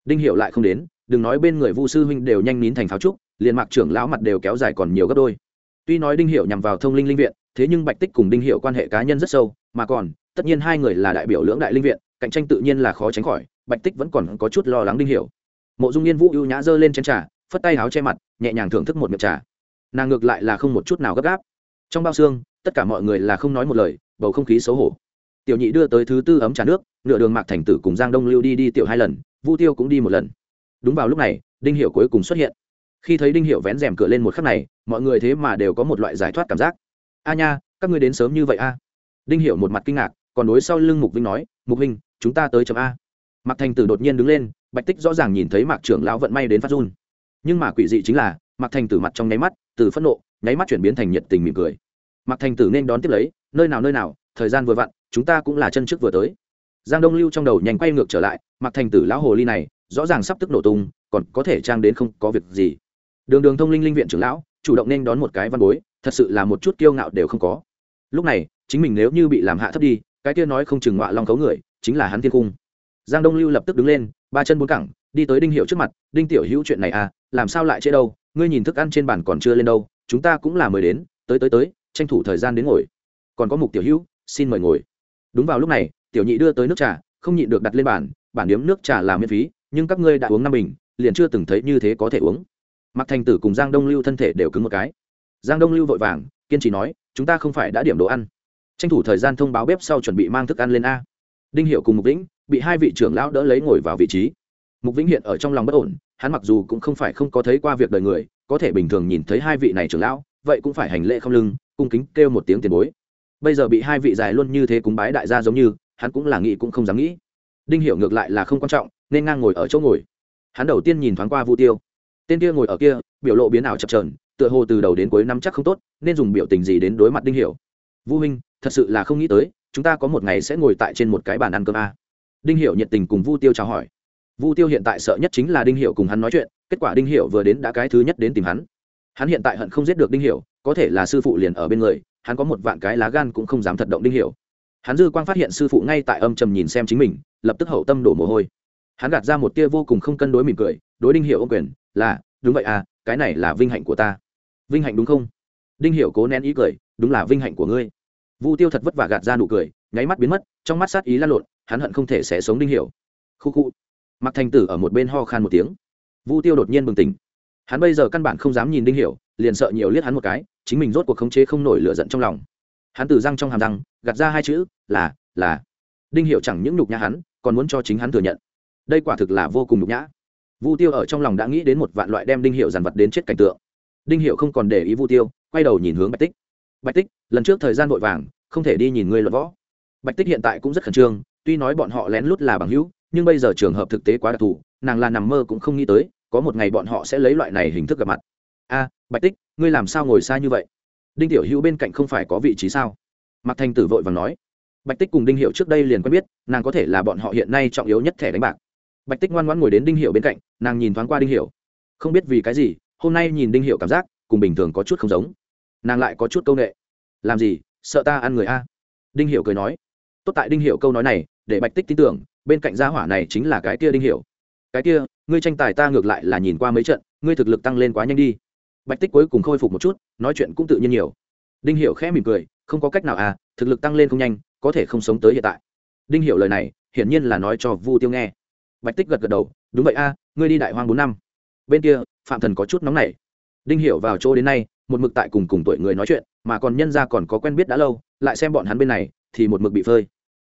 đinh hiệu lại không đến, đừng nói bên người vu sư huynh đều nhanh nín thành pháo trúc, liền mạc trưởng lão mặt đều kéo dài còn nhiều gấp đôi. Tuy nói đinh hiệu nhằm vào thông linh linh viện, thế nhưng bạch tích cùng đinh hiệu quan hệ cá nhân rất sâu, mà còn, tất nhiên hai người là đại biểu lưỡng đại linh viện, cạnh tranh tự nhiên là khó tránh khỏi, bạch tích vẫn còn có chút lo lắng đinh hiệu mộ dung yên vũ ưu nhã giơ lên chén trà, phất tay áo che mặt, nhẹ nhàng thưởng thức một miệng trà. Nàng ngược lại là không một chút nào gấp gáp. Trong bao xương, tất cả mọi người là không nói một lời, bầu không khí xấu hổ. Tiểu nhị đưa tới thứ tư ấm trà nước, nửa đường mạc thành tử cùng giang đông lưu đi đi tiểu hai lần vu tiêu cũng đi một lần. Đúng vào lúc này, đinh hiệu cuối cùng xuất hiện. Khi thấy đinh hiệu vén rèm cửa lên một khắc này, mọi người thế mà đều có một loại giải thoát cảm giác. A nha, các ngươi đến sớm như vậy a? Đinh hiệu một mặt kinh ngạc, còn đối sau lưng mục vinh nói, mục vinh, chúng ta tới chấm a. Mạc thành tử đột nhiên đứng lên, bạch tích rõ ràng nhìn thấy mạc trưởng lão vận may đến phát run. Nhưng mà quỷ dị chính là, mạc thành tử mặt trong nháy mắt, từ phẫn nộ, nháy mắt chuyển biến thành nhiệt tình mỉm cười. Mạc thành tử nên đón tiếp lấy, nơi nào nơi nào, thời gian vừa vặn, chúng ta cũng là chân trước vừa tới giang đông lưu trong đầu nhanh quay ngược trở lại mặc thành tử lão hồ ly này, rõ ràng sắp tức nổ tung, còn có thể trang đến không có việc gì. Đường đường thông linh linh viện trưởng lão, chủ động nên đón một cái văn bối, thật sự là một chút kiêu ngạo đều không có. Lúc này, chính mình nếu như bị làm hạ thấp đi, cái kia nói không chừng ngọa long cấu người, chính là hắn thiên cung. Giang đông lưu lập tức đứng lên, ba chân bốn cẳng, đi tới đinh hiệu trước mặt, đinh tiểu hữu chuyện này à làm sao lại chế đâu, ngươi nhìn thức ăn trên bàn còn chưa lên đâu, chúng ta cũng là mời đến, tới tới tới, tranh thủ thời gian đến ngồi. Còn có mục tiểu hữu, xin mời ngồi. Đúng vào lúc này tiểu nhị đưa tới nước trà, không nhịn được đặt lên bàn, bản điếm nước trà là miễn phí, nhưng các ngươi đã uống năm bình, liền chưa từng thấy như thế có thể uống. Mặc thành tử cùng giang đông lưu thân thể đều cứng một cái. Giang đông lưu vội vàng, kiên trì nói, chúng ta không phải đã điểm đồ ăn. Tranh thủ thời gian thông báo bếp sau chuẩn bị mang thức ăn lên a. Đinh hiệu cùng mục vĩnh bị hai vị trưởng lão đỡ lấy ngồi vào vị trí. Mục vĩnh hiện ở trong lòng bất ổn, hắn mặc dù cũng không phải không có thấy qua việc đời người, có thể bình thường nhìn thấy hai vị này trưởng lão, vậy cũng phải hành lễ không lưng, cung kính kêu một tiếng tiền bối. Bây giờ bị hai vị dài luôn như thế cúng bái đại gia giống như hắn cũng là nghĩ cũng không dám nghĩ. Đinh hiểu ngược lại là không quan trọng, nên ngang ngồi ở chỗ ngồi. Hắn đầu tiên nhìn thoáng qua vu tiêu. Tên kia ngồi ở kia, biểu lộ biến ảo chập trờn tựa hồ từ đầu đến cuối năm chắc không tốt, nên dùng biểu tình gì đến đối mặt đinh hiểu. Vu huynh, thật sự là không nghĩ tới, chúng ta có một ngày sẽ ngồi tại trên một cái bàn ăn cơm a. Đinh hiểu nhiệt tình cùng vu tiêu chào hỏi. Vu tiêu hiện tại sợ nhất chính là đinh hiểu cùng hắn nói chuyện, kết quả đinh hiểu vừa đến đã cái thứ nhất đến tìm hắn. Hắn hiện tại hận không giết được đinh hiểu, có thể là sư phụ liền ở bên người, hắn có một vạn cái lá gan cũng không dám thật động đinh hiểu hắn dư quang phát hiện sư phụ ngay tại âm trầm nhìn xem chính mình, lập tức hậu tâm đổ mồ hôi. Hắn gạt ra một tia vô cùng không cân đối mỉm cười, đối đinh hiểu ô quyền, là, đúng vậy à cái này là vinh hạnh của ta. Vinh hạnh đúng không? Đinh hiểu cố nén ý cười, đúng là vinh hạnh của ngươi. Vu tiêu thật vất vả gạt ra nụ cười, nháy mắt biến mất, trong mắt sát ý lan lộn, hắn hận không thể sẽ sống đinh hiểu. Khu khu. Mặc thành tử ở một bên ho khan một tiếng. Vu tiêu đột nhiên bừng tỉnh. Hắn bây giờ căn bản không dám nhìn đinh hiểu, liền sợ nhiều liếc hắn một cái, chính mình rốt cuộc khống chế không nổi lửa giận trong lòng hắn từ răng trong hàm răng, gạt ra hai chữ, là là. Đinh Hiệu chẳng những nhục nhã hắn, còn muốn cho chính hắn thừa nhận. Đây quả thực là vô cùng nhục nhã. Vu tiêu ở trong lòng đã nghĩ đến một vạn loại đem đinh hiệu dàn vật đến chết cảnh tượng. Đinh hiệu không còn để ý vu tiêu, quay đầu nhìn hướng bạch tích. Bạch tích, lần trước thời gian vội vàng, không thể đi nhìn ngươi luận võ. Bạch tích hiện tại cũng rất khẩn trương, tuy nói bọn họ lén lút là bằng hữu, nhưng bây giờ trường hợp thực tế quá đặc thù, nàng là nằm mơ cũng không nghĩ tới, có một ngày bọn họ sẽ lấy loại này hình thức gặp mặt. A, bạch tích, ngươi làm sao ngồi xa như vậy? Đinh tiểu hữu bên cạnh không phải có vị trí sao? Mạc thanh tử vội và nói. Bạch tích cùng đinh hiệu trước đây liền quen biết, nàng có thể là bọn họ hiện nay trọng yếu nhất thẻ đánh bạc. Bạch tích ngoan ngoãn ngồi đến đinh hiệu bên cạnh, nàng nhìn thoáng qua đinh hiệu. Không biết vì cái gì, hôm nay nhìn đinh hiệu cảm giác, cùng bình thường có chút không giống. Nàng lại có chút c â u n ệ làm gì, sợ ta ăn người a? Đinh hiệu cười nói. Tốt tại đinh hiệu câu nói này, để bạch tích tin tưởng, bên cạnh gia hỏa này chính là cái kia đinh hiệu. Cái kia, ngươi tranh tài ta ngược lại là nhìn qua mấy trận, ngươi thực lực tăng lên quá nhanh đi bạch tích cuối cùng khôi phục một chút, nói chuyện cũng tự nhiên nhiều. Đinh Hiểu khẽ mỉm cười, không có cách nào à thực lực tăng lên không nhanh, có thể không sống tới hiện tại. Đinh Hiểu lời này, hiển nhiên là nói cho vu tiêu nghe. Bạch tích gật gật đầu, đúng vậy a ngươi đi đại hoang bốn năm. Bên kia, phạm thần có chút nóng nảy. Đinh hiểu vào chỗ đến nay, một mực tại cùng cùng tuổi người nói chuyện, mà còn nhân gia còn có quen biết đã lâu, lại xem bọn hắn bên này, thì một mực bị phơi.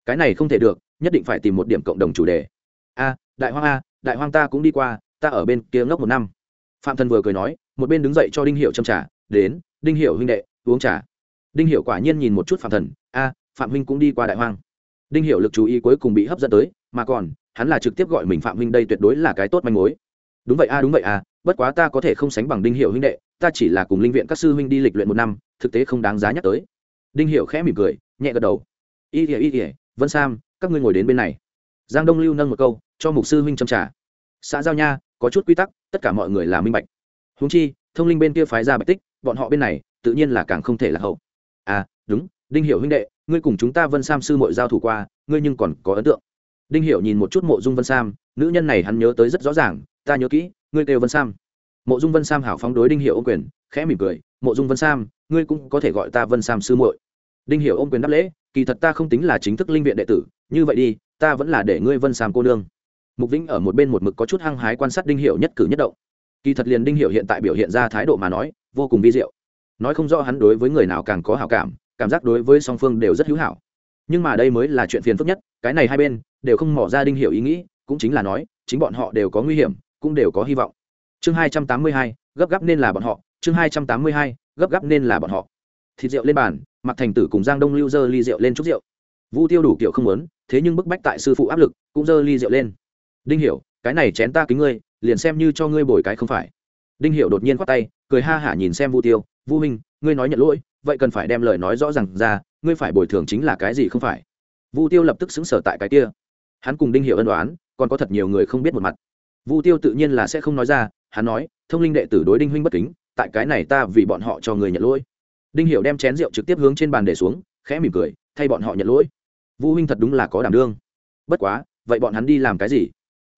Cái này không thể được, nhất định phải tìm một điểm cộng đồng chủ đề. A đại hoang a đại hoang ta cũng đi qua, ta ở bên kia ngốc một năm. Phạm thần vừa cười nói một bên đứng dậy cho đinh hiểu châm trà, đến, đinh hiểu huynh đệ, uống trà. Đinh hiểu quả nhiên nhìn một chút phạm thần, a, phạm huynh cũng đi qua đại hoang. Đinh hiểu lực chú ý cuối cùng bị hấp dẫn tới, mà còn, hắn là trực tiếp gọi mình phạm huynh đây tuyệt đối là cái tốt manh mối. Đúng vậy a, đúng vậy a, bất quá ta có thể không sánh bằng đinh hiệu huynh đệ, ta chỉ là cùng linh viện các sư huynh đi lịch luyện một năm, thực tế không đáng giá nhắc tới. Đinh hiệu khẽ mỉm cười, nhẹ gật đầu. Y ỉa y ỉa vân sam, các ngươi ngồi đến bên này. Giang đông lưu nâng một câu, cho mục sư huynh châm trả xã giao nha, có chút quy tắc, tất cả mọi người là minh bạch húng chi, thông linh bên kia phái ra bạch tích, bọn họ bên này, tự nhiên là càng không thể là hậu. À đúng, đinh hiệu huynh đệ, ngươi cùng chúng ta vân sam sư mội giao thủ qua, ngươi nhưng còn có ấn tượng. Đinh hiểu nhìn một chút mộ dung vân sam, nữ nhân này hắn nhớ tới rất rõ ràng, ta nhớ kỹ, ngươi kêu vân sam. Mộ dung vân sam hảo phóng đối đinh hiểu ôm quyền, khẽ mỉm cười, mộ dung vân sam, ngươi cũng có thể gọi ta vân sam sư muội. Đinh hiểu ôm quyền đáp lễ, kỳ thật ta không tính là chính thức linh viện đệ tử, như vậy đi, ta vẫn là để ngươi vân sam cô nương. Mục vĩnh ở một bên một mực có chút hăng hái quan sát đinh hiểu nhất cử nhất động kỳ thật liền đinh hiểu hiện tại biểu hiện ra thái độ mà nói, vô cùng vi diệu. Nói không rõ hắn đối với người nào càng có hảo cảm cảm giác đối với song phương đều rất hữu hảo. Nhưng mà đây mới là chuyện phiền phức nhất, cái này hai bên đều không mỏ ra đinh hiểu ý nghĩ, cũng chính là nói, chính bọn họ đều có nguy hiểm, cũng đều có hy vọng. Chương hai trăm tám mươi hai, gấp gáp nên là bọn họ, chương hai trăm tám mươi hai, gấp gáp nên là bọn họ. Thịt rượu lên bàn mặc thành tử cùng giang đông lưu dơ ly rượu lên chút rượu. Vu tiêu đủ kiểu không muốn, thế nhưng bức bách tại sư phụ áp lực, cũng dơ ly rượu lên. Đinh hiểu, cái này chén ta kính ngươi liền xem như cho ngươi bồi cái không phải. Đinh hiểu đột nhiên khoát tay, cười ha hả nhìn xem vu tiêu, vu minh ngươi nói nhận lỗi, vậy cần phải đem lời nói rõ ràng ra, ngươi phải bồi thường chính là cái gì không phải? Vu tiêu lập tức xứng sở tại cái kia. Hắn cùng đinh hiệu ân đoán còn có thật nhiều người không biết một mặt. Vu tiêu tự nhiên là sẽ không nói ra, hắn nói, thông linh đệ tử đối đinh huynh bất kính, tại cái này ta vì bọn họ cho người nhận lỗi. Đinh hiệu đem chén rượu trực tiếp hướng trên bàn để xuống, khẽ mỉm cười, thay bọn họ nhận lỗi. Vu huynh thật đúng là có đảm đương. Bất quá, vậy bọn hắn đi làm cái gì?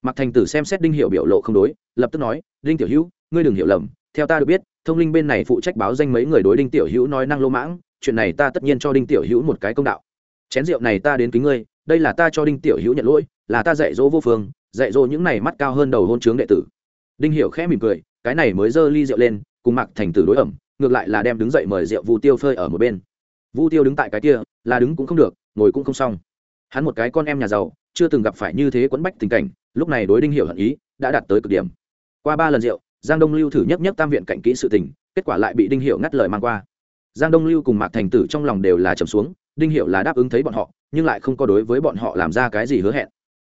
Mạc thành tử xem xét đinh hiệu biểu lộ không đối, lập tức nói, đinh tiểu hữu, ngươi đừng hiểu lầm, theo ta được biết, thông linh bên này phụ trách báo danh mấy người đối đinh tiểu hữu nói năng lô mãng, chuyện này ta tất nhiên cho đinh tiểu hữu một cái công đạo. Chén rượu này ta đến kính ngươi, đây là ta cho đinh tiểu hữu nhận lỗi, là ta dạy dỗ vô phương, dạy dỗ những này mắt cao hơn đầu hôn chướng đệ tử. Đinh hiểu khẽ mỉm cười, cái này mới giơ ly rượu lên, cùng mặc thành tử đối ẩm, ngược lại là đem đứng dậy mời rượu vu tiêu phơi ở một bên. Vu tiêu đứng tại cái kia, là đứng cũng không được, ngồi cũng không xong. Hắn một cái con em nhà giàu chưa từng gặp phải như thế quẫn bách tình cảnh, lúc này đối đinh hiểu hận ý đã đạt tới cực điểm. Qua ba lần rượu, giang đông lưu thử nhất nhất tam viện cạnh kỹ sự tình, kết quả lại bị đinh hiểu ngắt lời mang qua. Giang đông lưu cùng mạc thành tử trong lòng đều là trầm xuống, đinh Hiểu là đáp ứng thấy bọn họ, nhưng lại không có đối với bọn họ làm ra cái gì hứa hẹn.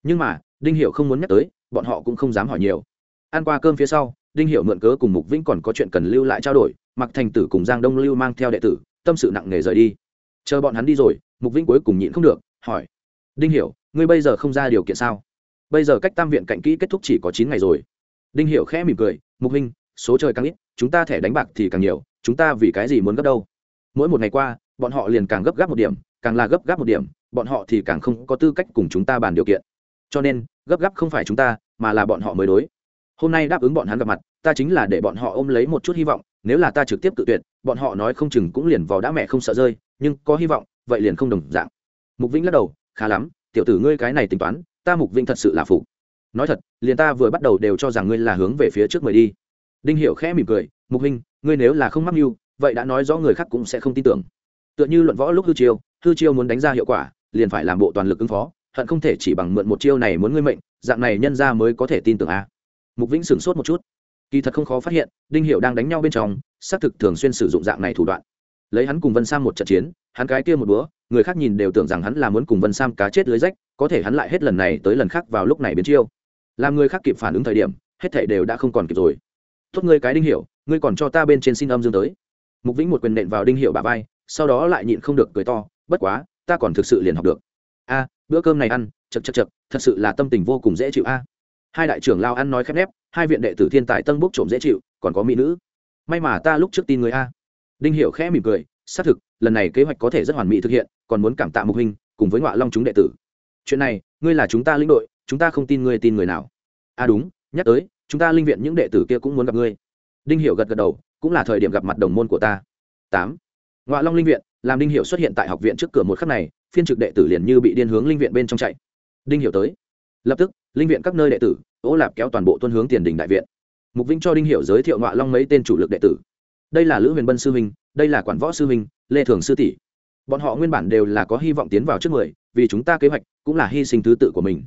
Nhưng mà, đinh Hiểu không muốn nhắc tới, bọn họ cũng không dám hỏi nhiều. Ăn qua cơm phía sau, đinh Hiểu mượn cớ cùng mục vĩnh còn có chuyện cần lưu lại trao đổi mặc thành tử cùng giang đông lưu mang theo đệ tử, tâm sự nặng nề rời đi. Chờ bọn hắn đi rồi, mục vĩnh cuối cùng nhịn không được, hỏi đinh hiểu, ngươi bây giờ không ra điều kiện sao? Bây giờ cách tam viện cạnh kỹ kết thúc chỉ có chín ngày rồi. Đinh hiểu khẽ mỉm cười, mục huynh số trời càng ít, chúng ta thẻ đánh bạc thì càng nhiều, chúng ta vì cái gì muốn gấp đâu? Mỗi một ngày qua, bọn họ liền càng gấp gáp một điểm, càng là gấp gáp một điểm, bọn họ thì càng không có tư cách cùng chúng ta bàn điều kiện. Cho nên, gấp gáp không phải chúng ta, mà là bọn họ mới đối. Hôm nay đáp ứng bọn hắn gặp mặt, ta chính là để bọn họ ôm lấy một chút hy vọng, nếu là ta trực tiếp tự tuyệt, bọn họ nói không chừng cũng liền vào đã mẹ không sợ rơi, nhưng có hy vọng, vậy liền không đồng dạng. Mục vĩnh lắc đầu khá lắm tiểu tử ngươi cái này tính toán ta mục vĩnh thật sự là phục. Nói thật liền ta vừa bắt đầu đều cho rằng ngươi là hướng về phía trước mời đi. Đinh hiểu khẽ mỉm cười mục vinh, ngươi nếu là không mắc mưu vậy đã nói rõ người khác cũng sẽ không tin tưởng. Tựa như luận võ lúc hư chiêu hư chiêu muốn đánh ra hiệu quả liền phải làm bộ toàn lực ứng phó hận không thể chỉ bằng mượn một chiêu này muốn ngươi mệnh dạng này nhân ra mới có thể tin tưởng a. Mục vĩnh sửng sốt một chút. Kỳ thật không khó phát hiện đinh hiệu đang đánh nhau bên trong xác thực thường xuyên sử dụng dạng này thủ đoạn. Lấy hắn cùng vân sang một trận chiến hắn cái kia một búa người khác nhìn đều tưởng rằng hắn là muốn cùng vân sam cá chết lưới rách, có thể hắn lại hết lần này tới lần khác vào lúc này biến chiêu. Làm người khác kịp phản ứng thời điểm, hết thảy đều đã không còn kịp rồi. Tốt ngươi cái đinh hiểu, ngươi còn cho ta bên trên xin âm dương tới. Mục vĩnh một quyền nện vào đinh hiểu bà vai, sau đó lại nhịn không được cười to, bất quá, ta còn thực sự liền học được. A, bữa cơm này ăn chật chật chật thật sự là tâm tình vô cùng dễ chịu a. Hai đại trưởng lao ăn nói khép nép, hai viện đệ tử thiên tài tân bốc trộm dễ chịu, còn có mỹ nữ. May mà ta lúc trước tin người a. Đinh hiểu khẽ mỉm cười, xác thực, lần này kế hoạch có thể rất hoàn mỹ thực hiện còn muốn cảm tạ mục huynh, cùng với ngọa long chúng đệ tử. Chuyện này, ngươi là chúng ta lĩnh đội, chúng ta không tin ngươi tin người nào. A đúng, nhắc tới, chúng ta linh viện những đệ tử kia cũng muốn gặp ngươi. Đinh hiểu gật gật đầu, cũng là thời điểm gặp mặt đồng môn của ta. Tám. Ngọa long linh viện, làm đinh hiểu xuất hiện tại học viện trước cửa một khắc này, phiên trực đệ tử liền như bị điên hướng linh viện bên trong chạy. Đinh hiểu tới. Lập tức, linh viện các nơi đệ tử ố lạp kéo toàn bộ tuân hướng tiền đình đại viện. Mục vĩnh cho đinh hiểu giới thiệu ngọa long mấy tên chủ lực đệ tử. Đây là lữ huyền bân sư huynh, đây là quản võ sư huynh, lê thường sư tỷ bọn họ nguyên bản đều là có hy vọng tiến vào trước mười, vì chúng ta kế hoạch, cũng là hy sinh thứ tự của mình.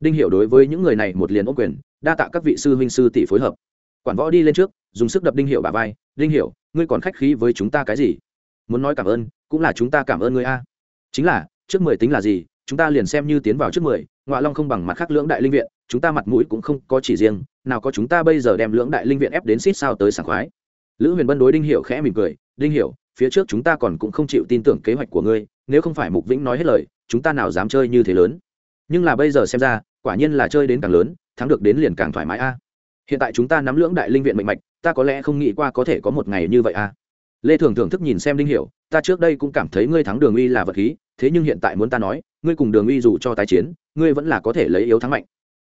Đinh hiểu đối với những người này một liền ôm quyền, đa tạ các vị sư huynh sư tỷ phối hợp. Quản võ đi lên trước, dùng sức đập đinh hiểu bả vai. Đinh hiểu, ngươi còn khách khí với chúng ta cái gì? Muốn nói cảm ơn, cũng là chúng ta cảm ơn ngươi a. Chính là, trước mười tính là gì, chúng ta liền xem như tiến vào trước mười ngoại long không bằng mặt khác lưỡng đại linh viện, chúng ta mặt mũi cũng không có chỉ riêng, nào có chúng ta bây giờ đem lưỡng đại linh viện ép đến xít sao tới sảng khoái. Lữ huyền bân đối đinh hiểu khẽ mỉm cười, đinh hiểu phía trước chúng ta còn cũng không chịu tin tưởng kế hoạch của ngươi, nếu không phải mục vĩnh nói hết lời, chúng ta nào dám chơi như thế lớn? Nhưng là bây giờ xem ra, quả nhiên là chơi đến càng lớn, thắng được đến liền càng thoải mái a. Hiện tại chúng ta nắm lưỡng đại linh viện mạnh mạch, ta có lẽ không nghĩ qua có thể có một ngày như vậy a. Lê thường thưởng thức nhìn xem đinh hiểu, ta trước đây cũng cảm thấy ngươi thắng đường uy là vật khí, thế nhưng hiện tại muốn ta nói, ngươi cùng đường uy dù cho tái chiến, ngươi vẫn là có thể lấy yếu thắng mạnh.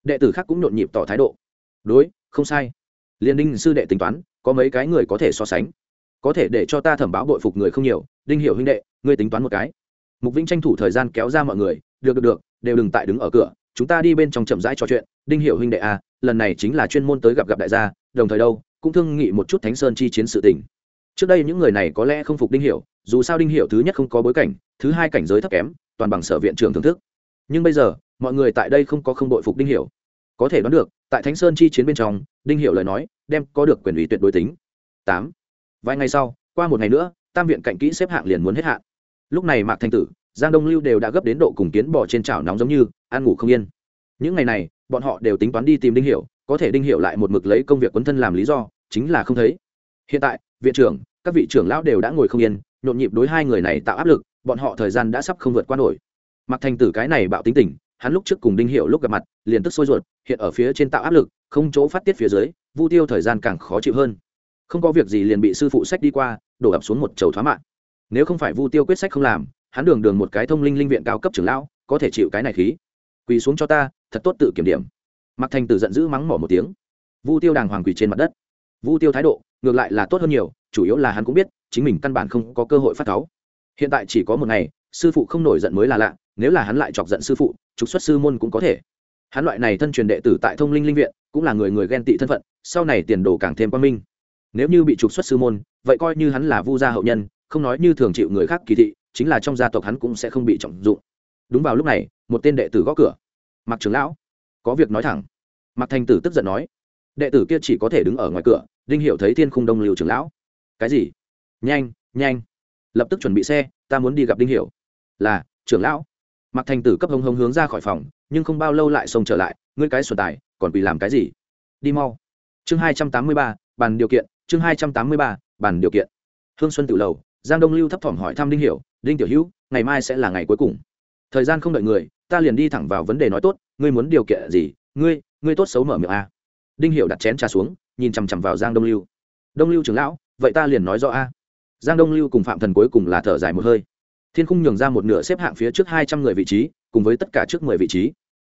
Đệ tử khác cũng nhộn nhịp tỏ thái độ. Đối, không sai. Liên đinh sư đệ tính toán, có mấy cái người có thể so sánh có thể để cho ta thẩm báo bội phục người không nhiều, đinh hiểu huynh đệ, ngươi tính toán một cái. Mục vĩnh tranh thủ thời gian kéo ra mọi người, được được được, đều đừng tại đứng ở cửa, chúng ta đi bên trong chậm rãi trò chuyện. Đinh hiểu huynh đệ à lần này chính là chuyên môn tới gặp gặp đại gia, đồng thời đâu, cũng thương nghị một chút thánh sơn chi chiến sự tình. Trước đây những người này có lẽ không phục đinh hiểu, dù sao đinh hiểu thứ nhất không có bối cảnh, thứ hai cảnh giới thấp kém, toàn bằng sở viện trưởng thưởng thức. Nhưng bây giờ, mọi người tại đây không có không đội phục đinh hiểu. Có thể đoán được, tại thánh sơn chi chiến bên trong, đinh hiểu lời nói, đem có được quyền ủy tuyệt đối tính. Tám vài ngày sau, qua một ngày nữa, tam viện cạnh kỹ xếp hạng liền muốn hết hạn. Lúc này mạc thanh tử, giang đông lưu đều đã gấp đến độ cùng kiến bỏ trên chảo nóng giống như, ăn ngủ không yên. Những ngày này, bọn họ đều tính toán đi tìm đinh hiểu, có thể đinh hiểu lại một mực lấy công việc quấn thân làm lý do, chính là không thấy. Hiện tại, viện trưởng, các vị trưởng lão đều đã ngồi không yên, nhộn nhịp đối hai người này tạo áp lực, bọn họ thời gian đã sắp không vượt qua nổi. Mặc thành tử cái này bạo tính tình, hắn lúc trước cùng đinh Hiểu lúc gặp mặt, liền tức sôi ruột, hiện ở phía trên tạo áp lực, không chỗ phát tiết phía dưới, vu tiêu thời gian càng khó chịu hơn không có việc gì liền bị sư phụ sách đi qua, đổ ập xuống một chầu thoá mạng. Nếu không phải vu tiêu quyết sách không làm, hắn đường đường một cái thông linh linh viện cao cấp trưởng lão, có thể chịu cái này khí. Quỳ xuống cho ta, thật tốt tự kiểm điểm. Mặc thành tử giận dữ mắng mỏ một tiếng. Vu tiêu đàng hoàng quỳ trên mặt đất. Vu tiêu thái độ, ngược lại là tốt hơn nhiều, chủ yếu là hắn cũng biết, chính mình căn bản không có cơ hội phát táo hiện tại chỉ có một ngày, sư phụ không nổi giận mới là lạ, nếu là hắn lại chọc giận sư phụ, trục xuất sư môn cũng có thể. Hắn loại này thân truyền đệ tử tại thông linh linh viện, cũng là người người ghen tị thân phận, sau này tiền đồ càng thêm quan minh nếu như bị trục xuất sư môn, vậy coi như hắn là vu gia hậu nhân, không nói như thường chịu người khác kỳ thị, chính là trong gia tộc hắn cũng sẽ không bị trọng dụng. Đúng vào lúc này, một tên đệ tử gõ cửa. Mặc trưởng lão, có việc nói thẳng. Mặc thành tử tức giận nói, đệ tử kia chỉ có thể đứng ở ngoài cửa, đinh hiểu thấy thiên khung đông liều trưởng lão. Cái gì? Nhanh nhanh. Lập tức chuẩn bị xe, ta muốn đi gặp đinh hiểu là, trưởng lão. Mặc thành tử cấp hông hông hướng ra khỏi phòng, nhưng không bao lâu lại xông trở lại, ngươi cái sổ tài, còn bị làm cái gì? Đi mau. Chương hai trăm tám mươi ba, bàn điều kiện chương hai trăm tám mươi ba bàn điều kiện. Hương xuân tự lầu, giang đông lưu thấp thỏm hỏi thăm đinh hiểu, đinh tiểu hữu, ngày mai sẽ là ngày cuối cùng. Thời gian không đợi người, ta liền đi thẳng vào vấn đề nói tốt, ngươi muốn điều kiện gì, ngươi ngươi tốt xấu mở miệng a. Đinh hiểu đặt chén trà xuống, nhìn chằm chằm vào giang đông lưu. Đông lưu trưởng lão, vậy ta liền nói rõ a. Giang đông lưu cùng phạm thần cuối cùng là thở dài một hơi. Thiên khung nhường ra một nửa xếp hạng phía trước hai trăm người vị trí, cùng với tất cả trước mười vị trí.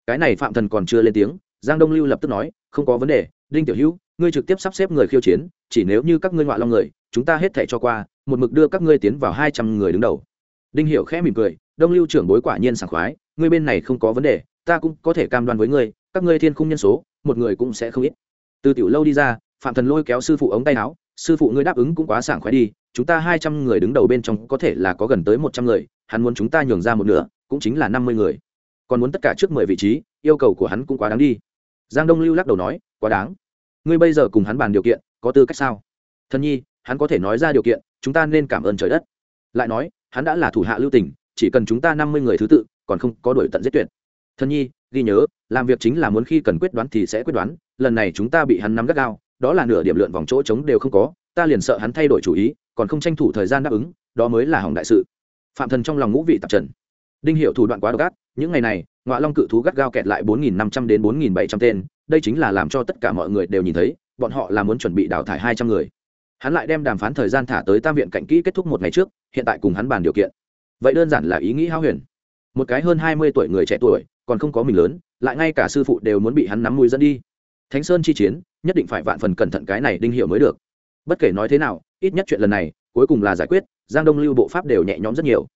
Cái này phạm thần còn chưa lên tiếng, giang đông lưu lập tức nói, không có vấn đề, đinh tiểu hữu ngươi trực tiếp sắp xếp người khiêu chiến, chỉ nếu như các ngươi ngoại long người, chúng ta hết thảy cho qua, một mực đưa các ngươi tiến vào hai trăm người đứng đầu. Đinh hiểu khẽ mỉm cười, đông lưu trưởng bối quả nhiên sảng khoái, ngươi bên này không có vấn đề, ta cũng có thể cam đoan với ngươi, các ngươi thiên khung nhân số, một người cũng sẽ không ít. Từ tiểu lâu đi ra, phạm thần lôi kéo sư phụ ống tay áo, sư phụ ngươi đáp ứng cũng quá sảng khoái đi, chúng ta hai trăm người đứng đầu bên trong có thể là có gần tới một trăm người, hắn muốn chúng ta nhường ra một nửa, cũng chính là năm mươi người. Còn muốn tất cả trước mười vị trí, yêu cầu của hắn cũng quá đáng đi. Giang đông lưu lắc đầu nói, quá đáng ngươi bây giờ cùng hắn bàn điều kiện, có tư cách sao? Thân nhi, hắn có thể nói ra điều kiện, chúng ta nên cảm ơn trời đất. Lại nói, hắn đã là thủ hạ lưu tình, chỉ cần chúng ta năm mươi người thứ tự, còn không có đổi tận giết tuyệt. Thân nhi, ghi nhớ, làm việc chính là muốn khi cần quyết đoán thì sẽ quyết đoán, lần này chúng ta bị hắn nắm gắt gao, đó là nửa điểm lượn vòng chỗ trống đều không có, ta liền sợ hắn thay đổi chủ ý, còn không tranh thủ thời gian đáp ứng, đó mới là hỏng đại sự. Phạm thần trong lòng ngũ vị tạp trần. Đinh hiệu thủ đoạn quá độc ác, những ngày này ngoại long cự thú gắt gao kẹt lại bốn nghìn năm trăm đến bốn nghìn bảy trăm tên, đây chính là làm cho tất cả mọi người đều nhìn thấy, bọn họ là muốn chuẩn bị đào thải hai trăm người. Hắn lại đem đàm phán thời gian thả tới tam viện cạnh kỹ kết thúc một ngày trước, hiện tại cùng hắn bàn điều kiện. Vậy đơn giản là ý nghĩ hao huyền. Một cái hơn hai mươi tuổi người trẻ tuổi, còn không có mình lớn, lại ngay cả sư phụ đều muốn bị hắn nắm mũi dẫn đi. Thánh sơn chi chiến, nhất định phải vạn phần cẩn thận cái này đinh hiệu mới được. Bất kể nói thế nào, ít nhất chuyện lần này, cuối cùng là giải quyết, giang đông lưu bộ pháp đều nhẹ nhõm rất nhiều.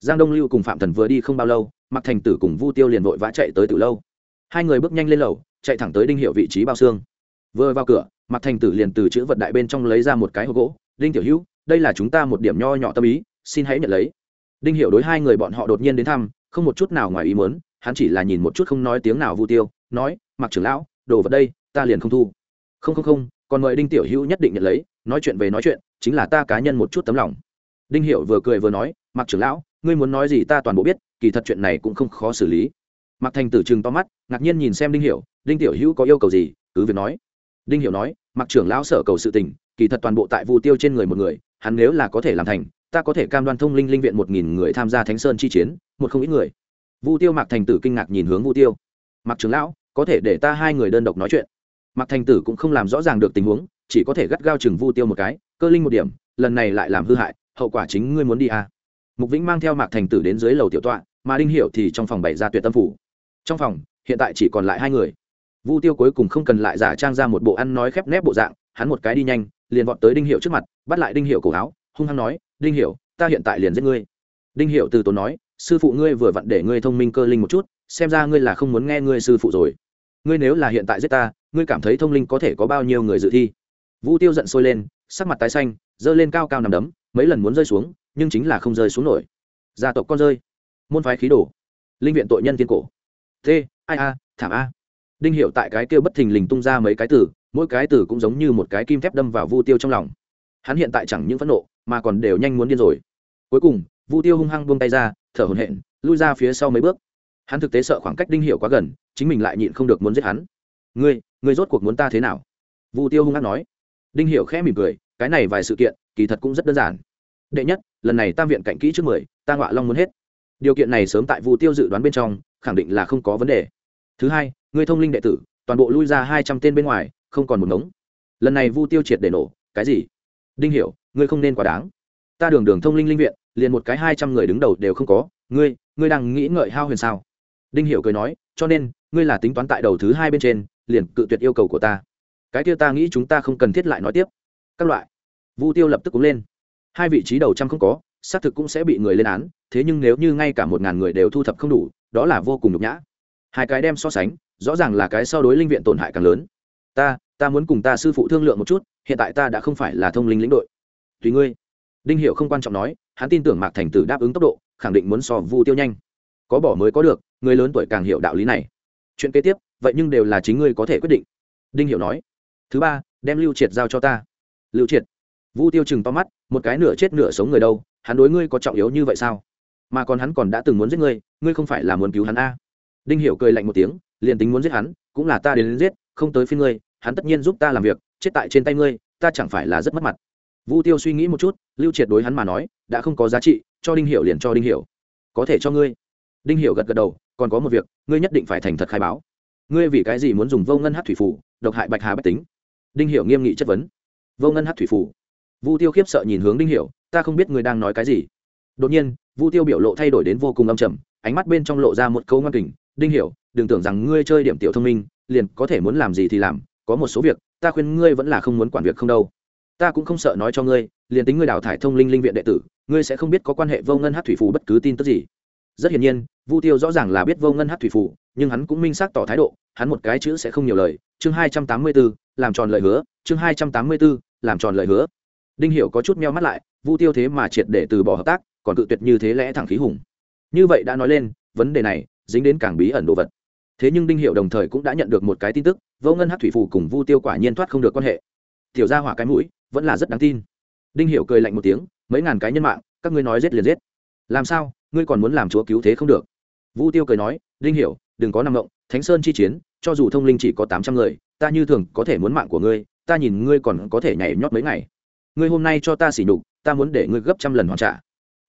Giang đông lưu cùng phạm thần vừa đi không bao lâu mặc thành tử cùng vu tiêu liền vội vã chạy tới từ lâu. Hai người bước nhanh lên lầu, chạy thẳng tới đinh hiệu vị trí bao xương. Vừa vào cửa mặc thành tử liền từ chữ vật đại bên trong lấy ra một cái hộp gỗ, đinh tiểu hữu, đây là chúng ta một điểm nho nhỏ tâm ý, xin hãy nhận lấy. Đinh hiệu đối hai người bọn họ đột nhiên đến thăm, không một chút nào ngoài ý muốn, hắn chỉ là nhìn một chút không nói tiếng nào vu tiêu, nói mặc trưởng lão, đồ vật đây, ta liền không thu. Không không không, còn mời đinh tiểu hữu nhất định nhận lấy, nói chuyện về nói chuyện, chính là ta cá nhân một chút tấm lòng. Đinh hiệu vừa cười vừa nói mặc trưởng lão, ngươi muốn nói gì ta toàn bộ biết kỳ thật chuyện này cũng không khó xử lý. Mặc thành tử chừng to mắt, ngạc nhiên nhìn xem đinh hiểu, đinh tiểu hữu có yêu cầu gì, cứ việc nói. Đinh hiểu nói mặc trưởng lão sở cầu sự tình, kỳ thật toàn bộ tại vu tiêu trên người một người, hắn nếu là có thể làm thành, ta có thể cam đoan thông linh linh viện một nghìn người tham gia thánh sơn chi chiến, một không ít người. Vu tiêu mặc thành tử kinh ngạc nhìn hướng vu tiêu. Mặc trưởng lão, có thể để ta hai người đơn độc nói chuyện. Mặc thành tử cũng không làm rõ ràng được tình huống, chỉ có thể gắt gao chừng vu tiêu một cái, cơ linh một điểm, lần này lại làm hư hại, hậu quả chính ngươi muốn đi à. mục vĩnh mang theo mạc thành tử đến dưới lầu tiểu tọa mà đinh hiểu thì trong phòng bày ra tuyệt tâm phủ. Trong phòng, hiện tại chỉ còn lại hai người. Vu tiêu cuối cùng không cần lại giả trang ra một bộ ăn nói khép nép bộ dạng, hắn một cái đi nhanh, liền vọt tới đinh hiệu trước mặt, bắt lại đinh hiệu cổ áo, hung hăng nói, đinh hiệu ta hiện tại liền giết ngươi. Đinh hiệu từ tốn nói, sư phụ ngươi vừa vặn để ngươi thông minh cơ linh một chút, xem ra ngươi là không muốn nghe ngươi sư phụ rồi. Ngươi nếu là hiện tại giết ta, ngươi cảm thấy thông linh có thể có bao nhiêu người dự thi? Vu tiêu giận sôi lên, sắc mặt tái xanh, giơ lên cao cao nằm đấm, mấy lần muốn rơi xuống, nhưng chính là không rơi xuống nổi. Gia tộc con rơi môn phái khí đồ. Linh viện tội nhân tiên cổ. T ai a, thảm a. Đinh hiệu tại cái kia bất thình lình tung ra mấy cái từ, mỗi cái từ cũng giống như một cái kim thép đâm vào vu tiêu trong lòng. Hắn hiện tại chẳng những phẫn nộ, mà còn đều nhanh muốn điên rồi. Cuối cùng, vu tiêu hung hăng buông tay ra, thở hổn hển, lui ra phía sau mấy bước. Hắn thực tế sợ khoảng cách đinh hiệu quá gần, chính mình lại nhịn không được muốn giết hắn. Ngươi ngươi rốt cuộc muốn ta thế nào? Vu tiêu hung hăng nói. Đinh hiệu khẽ mỉm cười, cái này vài sự kiện, kỳ thật cũng rất đơn giản. Đệ nhất, lần này tam viện cạnh kỹ trước mười, ta ngọa long muốn hết điều kiện này sớm tại vu tiêu dự đoán bên trong, khẳng định là không có vấn đề. Thứ hai người thông linh đệ tử, toàn bộ lui ra hai trăm tên bên ngoài, không còn một ngống. Lần này vu tiêu triệt để nổ, cái gì? Đinh hiểu, ngươi không nên quá đáng. Ta đường đường thông linh linh viện, liền một cái hai trăm người đứng đầu đều không có. Ngươi ngươi đang nghĩ ngợi hao huyền sao? Đinh hiểu cười nói, cho nên, ngươi là tính toán tại đầu thứ hai bên trên, liền cự tuyệt yêu cầu của ta. Cái kia ta nghĩ chúng ta không cần thiết lại nói tiếp. Các loại. Vu tiêu lập tức cúng lên. Hai vị trí đầu trăm không có, xác thực cũng sẽ bị người lên án thế nhưng nếu như ngay cả một ngàn người đều thu thập không đủ, đó là vô cùng nhục nhã. Hai cái đem so sánh, rõ ràng là cái so đối linh viện tổn hại càng lớn. Ta ta muốn cùng ta sư phụ thương lượng một chút, hiện tại ta đã không phải là thông linh lĩnh đội. Tùy ngươi. Đinh hiệu không quan trọng nói, hắn tin tưởng mạc thành tử đáp ứng tốc độ, khẳng định muốn so vu tiêu nhanh. Có bỏ mới có được, người lớn tuổi càng hiểu đạo lý này. Chuyện kế tiếp, vậy nhưng đều là chính ngươi có thể quyết định. Đinh hiệu nói. Thứ ba, đem lưu triệt giao cho ta. Lưu triệt. Vu tiêu chừng to mắt, một cái nửa chết nửa sống người đâu, hắn đối ngươi có trọng yếu như vậy sao? Mà còn hắn còn đã từng muốn giết ngươi ngươi không phải là muốn cứu hắn a. Đinh hiểu cười lạnh một tiếng liền tính muốn giết hắn cũng là ta đến, đến giết không tới phiên ngươi hắn tất nhiên giúp ta làm việc chết tại trên tay ngươi ta chẳng phải là rất mất mặt. Vu tiêu suy nghĩ một chút lưu triệt đối hắn mà nói đã không có giá trị cho đinh hiểu liền cho đinh hiểu. Có thể cho ngươi. Đinh hiểu gật gật đầu còn có một việc ngươi nhất định phải thành thật khai báo. Ngươi vì cái gì muốn dùng vô ngân hát thủy phủ độc hại bạch hà bách tính? Đinh hiểu nghiêm nghị chất vấn. Vô ngân hát thủy phủ vu tiêu khiếp sợ nhìn hướng đinh hiểu ta không biết ngươi đang nói cái gì. Đột nhiên vu tiêu biểu lộ thay đổi đến vô cùng âm trầm ánh mắt bên trong lộ ra một câu ngoan kình đinh hiểu đừng tưởng rằng ngươi chơi điểm tiểu thông minh liền có thể muốn làm gì thì làm có một số việc ta khuyên ngươi vẫn là không muốn quản việc không đâu. Ta cũng không sợ nói cho ngươi liền tính ngươi đào thải thông linh linh viện đệ tử ngươi sẽ không biết có quan hệ vô ngân hát thủy phù bất cứ tin tức gì. Rất hiển nhiên vu tiêu rõ ràng là biết vô ngân hát thủy phù nhưng hắn cũng minh xác tỏ thái độ hắn một cái chữ sẽ không nhiều lời. Chương hai trăm tám mươi 284, làm tròn lời hứa chương hai trăm tám mươi 284, làm tròn lời hứa đinh hiểu có chút meo mắt lại, vu tiêu thế mà triệt để từ bỏ hợp tác, còn cự tuyệt như thế lẽ thẳng khí hùng. Như vậy đã nói lên, vấn đề này dính đến càng bí ẩn đồ vật. Thế nhưng đinh hiệu đồng thời cũng đã nhận được một cái tin tức, vô ngân hát thủy phù cùng vu tiêu quả nhiên thoát không được quan hệ. Tiểu gia hỏa cái mũi, vẫn là rất đáng tin. Đinh hiệu cười lạnh một tiếng, mấy ngàn cái nhân mạng, các ngươi nói giết liền giết. Làm sao, ngươi còn muốn làm chúa cứu thế không được? Vu tiêu cười nói, đinh hiểu, đừng có nằm ngộng thánh sơn chi chiến, cho dù thông linh chỉ có tám trăm người, ta như thường có thể muốn mạng của ngươi, ta nhìn ngươi còn có thể nhảy nhót mấy ngày ngươi hôm nay cho ta xỉ nhục, ta muốn để ngươi gấp trăm lần hoàn trả.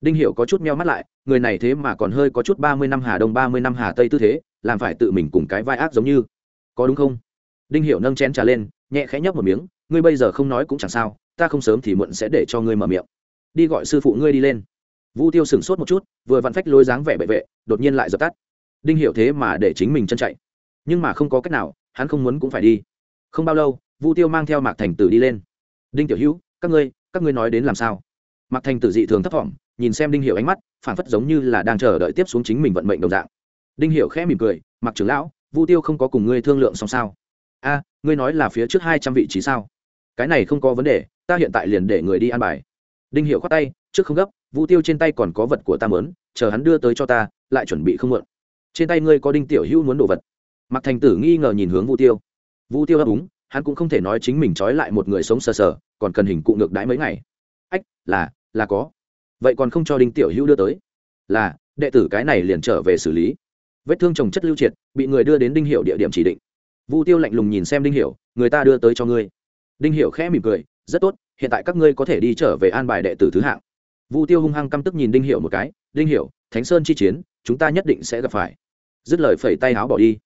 Đinh hiểu có chút meo mắt lại, người này thế mà còn hơi có chút ba mươi năm hà đông, ba mươi năm hà tây tư thế, làm phải tự mình cùng cái vai ác giống như. Có đúng không? Đinh hiểu nâng chén trà lên, nhẹ khẽ nhấp một miếng, ngươi bây giờ không nói cũng chẳng sao, ta không sớm thì muộn sẽ để cho ngươi mở miệng. Đi gọi sư phụ ngươi đi lên. Vu tiêu sửng sốt một chút, vừa vặn phách lôi dáng vẻ bệ vệ, đột nhiên lại dập tắt. Đinh hiểu thế mà để chính mình chân chạy. Nhưng mà không có cách nào, hắn không muốn cũng phải đi. Không bao lâu, vu tiêu mang theo mạc thành tử đi lên. Đinh tiểu hữu các ngươi các ngươi nói đến làm sao? Mặc thành tử dị thường thấp thỏm, nhìn xem đinh hiểu ánh mắt phản phất giống như là đang chờ đợi tiếp xuống chính mình vận mệnh đồng dạng. Đinh hiểu khẽ mỉm cười mặc trưởng lão, vu tiêu không có cùng ngươi thương lượng xong sao? A, ngươi nói là phía trước hai trăm vị trí sao? Cái này không có vấn đề, ta hiện tại liền để người đi an bài. Đinh hiểu khoát tay, trước không gấp, vu tiêu trên tay còn có vật của ta mớn chờ hắn đưa tới cho ta, lại chuẩn bị không mượn. Trên tay ngươi có đinh tiểu hữu muốn đồ vật. Mặc thành tử nghi ngờ nhìn hướng vu tiêu. Vu tiêu đáp đúng hắn cũng không thể nói chính mình trói lại một người sống sờ sờ còn cần hình cụ ngược đãi mấy ngày. Ách, là là có. Vậy còn không cho đinh tiểu hữu đưa tới? Là, đệ tử cái này liền trở về xử lý. Vết thương trồng chất lưu triệt, bị người đưa đến đinh hiệu địa điểm chỉ định. Vu tiêu lạnh lùng nhìn xem đinh hiệu người ta đưa tới cho ngươi. Đinh hiệu khẽ mỉm cười, rất tốt, hiện tại các ngươi có thể đi trở về an bài đệ tử thứ hạng. Vu tiêu hung hăng căm tức nhìn đinh hiệu một cái, đinh hiệu thánh sơn chi chiến, chúng ta nhất định sẽ gặp phải. Dứt lời phẩy tay áo bỏ đi.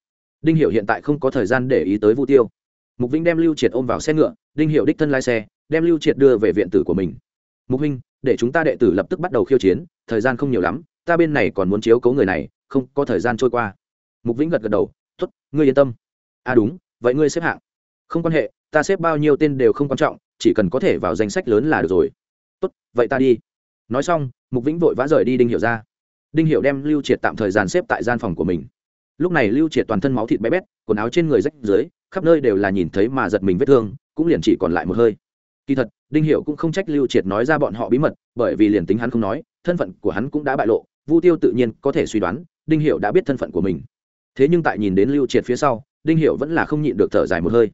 Đinh hiệu hiện tại không có thời gian để ý tới vu tiêu. Mục vĩnh đem lưu triệt ôm vào xe ngựa, đinh hiệu đích thân lái xe đem lưu triệt đưa về viện tử của mình. Mục huynh, để chúng ta đệ tử lập tức bắt đầu khiêu chiến, thời gian không nhiều lắm, ta bên này còn muốn chiếu cấu người này, không có thời gian trôi qua. Mục vĩnh gật gật đầu t ố t ngươi yên tâm. À đúng, vậy ngươi xếp hạng. Không quan hệ, ta xếp bao nhiêu tên đều không quan trọng, chỉ cần có thể vào danh sách lớn là được rồi. Tốt, vậy ta đi. Nói xong, mục vĩnh vội vã rời đi đinh Hiểu ra. Đinh Hiểu đem lưu triệt tạm thời gian xếp tại gian phòng của mình. Lúc này lưu triệt toàn thân máu thịt bé bét, quần áo trên người rách dưới khắp nơi đều là nhìn thấy mà giật mình vết thương, cũng liền chỉ còn lại một hơi kỳ thật, đinh hiệu cũng không trách lưu triệt nói ra bọn họ bí mật, bởi vì liền tính hắn không nói, thân phận của hắn cũng đã bại lộ, vu tiêu tự nhiên có thể suy đoán, đinh hiệu đã biết thân phận của mình. Thế nhưng tại nhìn đến lưu triệt phía sau, đinh hiệu vẫn là không nhịn được thở dài một hơi.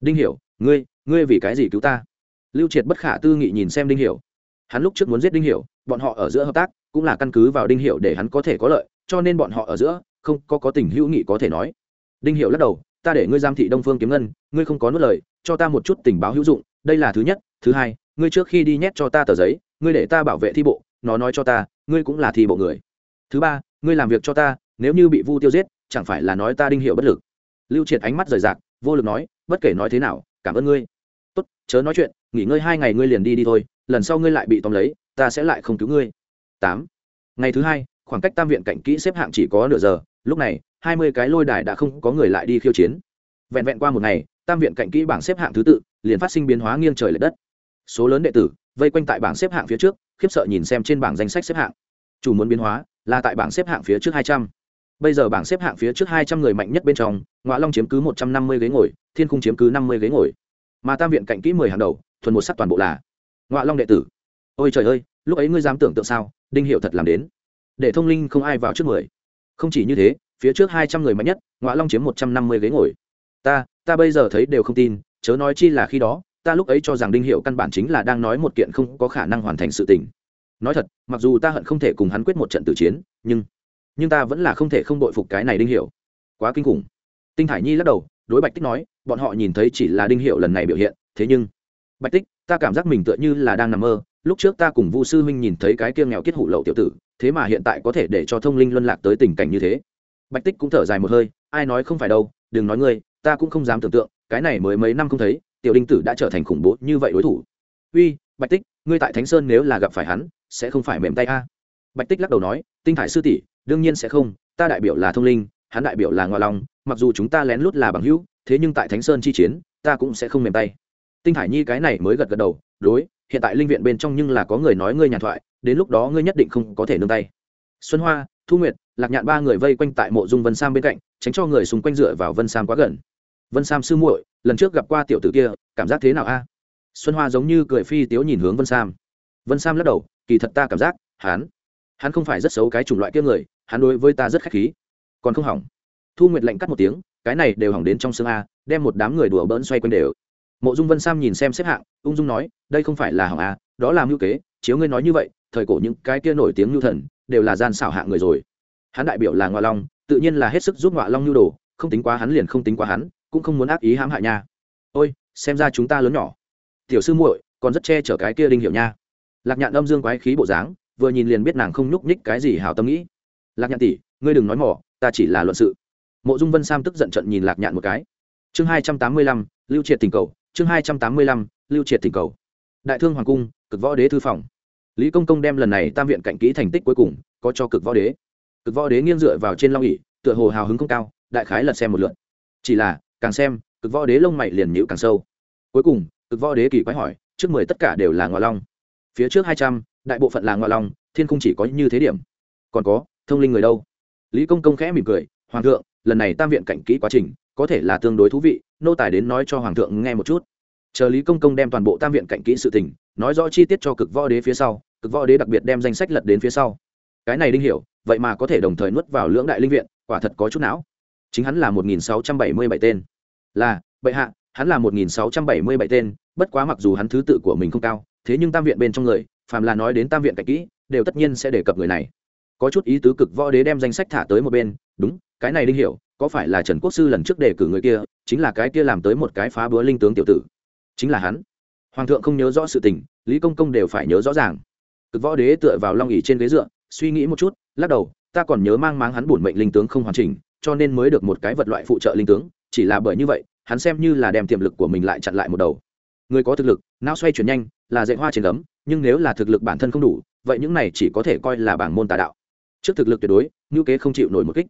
Đinh hiệu ngươi ngươi vì cái gì cứu ta? Lưu triệt bất khả tư nghị nhìn xem đinh hiệu hắn lúc trước muốn giết đinh hiệu bọn họ ở giữa hợp tác, cũng là căn cứ vào đinh hiệu để hắn có thể có lợi, cho nên bọn họ ở giữa, không có có tình hữu nghị có thể nói. Đinh hiệu lắc đầu, ta để ngươi giam thị đông phương kiếm ngân, ngươi không có nuốt lời, cho ta một chút tình báo hữu dụng đây là thứ nhất, thứ hai, ngươi trước khi đi nhét cho ta tờ giấy, ngươi để ta bảo vệ thi bộ, nó nói cho ta, ngươi cũng là thi bộ người. Thứ ba, ngươi làm việc cho ta, nếu như bị vu tiêu giết, chẳng phải là nói ta đinh hiệu bất lực. Lưu triệt ánh mắt rời rạc, vô lực nói, bất kể nói thế nào, cảm ơn ngươi. Tốt, chớ nói chuyện, nghỉ ngơi hai ngày ngươi liền đi đi thôi, lần sau ngươi lại bị tóm lấy, ta sẽ lại không cứu ngươi. Tám, ngày thứ hai, khoảng cách tam viện cạnh kỹ xếp hạng chỉ có nửa giờ, lúc này, hai mươi cái lôi đài đã không có người lại đi khiêu chiến. Vẹn vẹn qua một ngày, tam viện cạnh kỹ bảng xếp hạng thứ tự liền phát sinh biến hóa nghiêng trời l ệ đất. Số lớn đệ tử vây quanh tại bảng xếp hạng phía trước, khiếp sợ nhìn xem trên bảng danh sách xếp hạng. Chủ muốn biến hóa là tại bảng xếp hạng phía trước hai trăm. Bây giờ bảng xếp hạng phía trước hai trăm người mạnh nhất bên trong ngoại long chiếm cứ một trăm năm mươi ghế ngồi, thiên cung chiếm cứ năm mươi ghế ngồi. Mà tam viện cạnh kỹ mười hàng đầu, thuần một sắc toàn bộ là ngoại long đệ tử. Ôi trời ơi, lúc ấy ngươi dám tưởng tượng sao, đinh hiệu thật làm đến. Để thông linh không ai vào trước mười. Không chỉ như thế, phía trước hai trăm người mạnh nhất ngoại long chiếm một trăm năm mươi ghế ngồi. Ta ta bây giờ thấy đều không tin chớ nói chi là khi đó, ta lúc ấy cho rằng đinh hiệu căn bản chính là đang nói một kiện không có khả năng hoàn thành sự tình. Nói thật, mặc dù ta hận không thể cùng hắn quyết một trận tử chiến, nhưng nhưng ta vẫn là không thể không đội phục cái này đinh hiệu. Quá kinh khủng. Tinh thải nhi lắc đầu, đối bạch tích nói, bọn họ nhìn thấy chỉ là đinh hiệu lần này biểu hiện, thế nhưng, bạch tích, ta cảm giác mình tựa như là đang nằm mơ, lúc trước ta cùng vu sư huynh nhìn thấy cái kiêng nghèo kết hủ lậu tiểu tử, thế mà hiện tại có thể để cho thông linh luân lạc tới tình cảnh như thế. Bạch tích cũng thở dài một hơi, ai nói không phải đâu, đừng nói ngươi, ta cũng không dám tưởng tượng cái này mới mấy năm không thấy, tiểu đinh tử đã trở thành khủng bố như vậy đối thủ. Uy, bạch tích, ngươi tại thánh sơn nếu là gặp phải hắn, sẽ không phải mềm tay a? Bạch tích lắc đầu nói, tinh thải sư tỷ, đương nhiên sẽ không, ta đại biểu là thông linh, hắn đại biểu là ngoại long, mặc dù chúng ta lén lút là bằng hữu, thế nhưng tại thánh sơn chi chiến, ta cũng sẽ không mềm tay. Tinh thải nhi cái này mới gật gật đầu, đối, hiện tại linh viện bên trong nhưng là có người nói ngươi nhàn thoại, đến lúc đó ngươi nhất định không có thể nương tay. Xuân hoa, thu nguyệt, lạc nhạn ba người vây quanh tại mộ dung vân sam bên cạnh, tránh cho người xung quanh dựa vào vân sam quá gần vân sam sư muội, lần trước gặp qua tiểu tử kia, cảm giác thế nào a? Xuân hoa giống như cười phi tiếu nhìn hướng vân sam. Vân sam lắc đầu, kỳ thật ta cảm giác, hắn hắn không phải rất xấu cái chủng loại kia người, hắn đối với ta rất khách khí. Còn không hỏng. Thu nguyệt lạnh cắt một tiếng, cái này đều hỏng đến trong xương a, đem một đám người đùa bỡn xoay quanh đều. Mộ dung vân sam nhìn xem xếp hạng, ung dung nói, đây không phải là hỏng a, đó là mưu kế, chiếu ngươi nói như vậy, thời cổ những cái kia nổi tiếng mưu thần, đều là gian xảo hạ người rồi. Hắn đại biểu là ngoại long, tự nhiên là hết sức giúp ngoại long nhu đồ, không tính quá hắn liền không tính quá hắn cũng không muốn ác ý hãm hại nha. Ôi, xem ra chúng ta lớn nhỏ. Tiểu sư muội, còn rất che chở cái kia đinh hiểu nha. Lạc nhạn âm dương quái khí bộ dáng, vừa nhìn liền biết nàng không nhúc nhích cái gì hảo tâm nghĩ. Lạc nhạn tỷ, ngươi đừng nói mỏ, ta chỉ là luận sự. Mộ dung vân sam tức giận trận nhìn lạc nhạn một cái. Chương hai trăm tám mươi lăm, lưu triệt tình cầu, chương hai trăm tám mươi lăm, lưu triệt tình cầu. Đại thương hoàng cung, cực võ đế thư phòng. Lý công công đem lần này tam viện cạnh kỹ thành tích cuối cùng, có cho cực võ đế. Cực võ đế nghiêng dựa vào trên long ỉ tựa hồ hào hứng không cao, đại khái lật xem một lượt. Chỉ là càng xem, cực võ đế lông mày liền nhữ càng sâu. Cuối cùng, cực võ đế kỳ quái hỏi, trước mười tất cả đều là ngọa long. Phía trước hai trăm, đại bộ phận là ngọa long, thiên không chỉ có như thế điểm. Còn có, thông linh người đâu? Lý công công khẽ mỉm cười, hoàng thượng, lần này tam viện cạnh kỹ quá trình, có thể là tương đối thú vị, nô tài đến nói cho hoàng thượng nghe một chút. Chờ lý công công đem toàn bộ tam viện cạnh kỹ sự tình, nói rõ chi tiết cho cực võ đế phía sau, cực võ đế đặc biệt đem danh sách lật đến phía sau. Cái này đinh hiểu, vậy mà có thể đồng thời nuốt vào lưỡng đại linh viện, quả thật có chút não. Chính hắn là một nghìn sáu trăm bảy mươi bảy tên là, bệ hạ, hắn là một nghìn sáu trăm bảy mươi bảy tên, bất quá mặc dù hắn thứ tự của mình không cao, thế nhưng tam viện bên trong người, phàm là nói đến tam viện cạnh kỹ, đều tất nhiên sẽ đề cập người này. Có chút ý tứ cực võ đế đem danh sách thả tới một bên, đúng, cái này đinh hiểu, có phải là trần quốc sư lần trước đề cử người kia, chính là cái kia làm tới một cái phá búa linh tướng tiểu tử. Chính là hắn. Hoàng thượng không nhớ rõ sự tình, lý công công đều phải nhớ rõ ràng. Cực võ đế tựa vào long ỉ trên ghế dựa, suy nghĩ một chút, lắc đầu, ta còn nhớ mang máng hắn bổn mệnh linh tướng không hoàn chỉnh, cho nên mới được một cái vật loại phụ trợ linh tướng chỉ là bởi như vậy, hắn xem như là đem tiềm lực của mình lại chặn lại một đầu. Người có thực lực, não xoay chuyển nhanh, là dạy hoa trên gấm, nhưng nếu là thực lực bản thân không đủ, vậy những này chỉ có thể coi là bảng môn tà đạo. Trước thực lực tuyệt đối ngữ kế không chịu nổi một kích.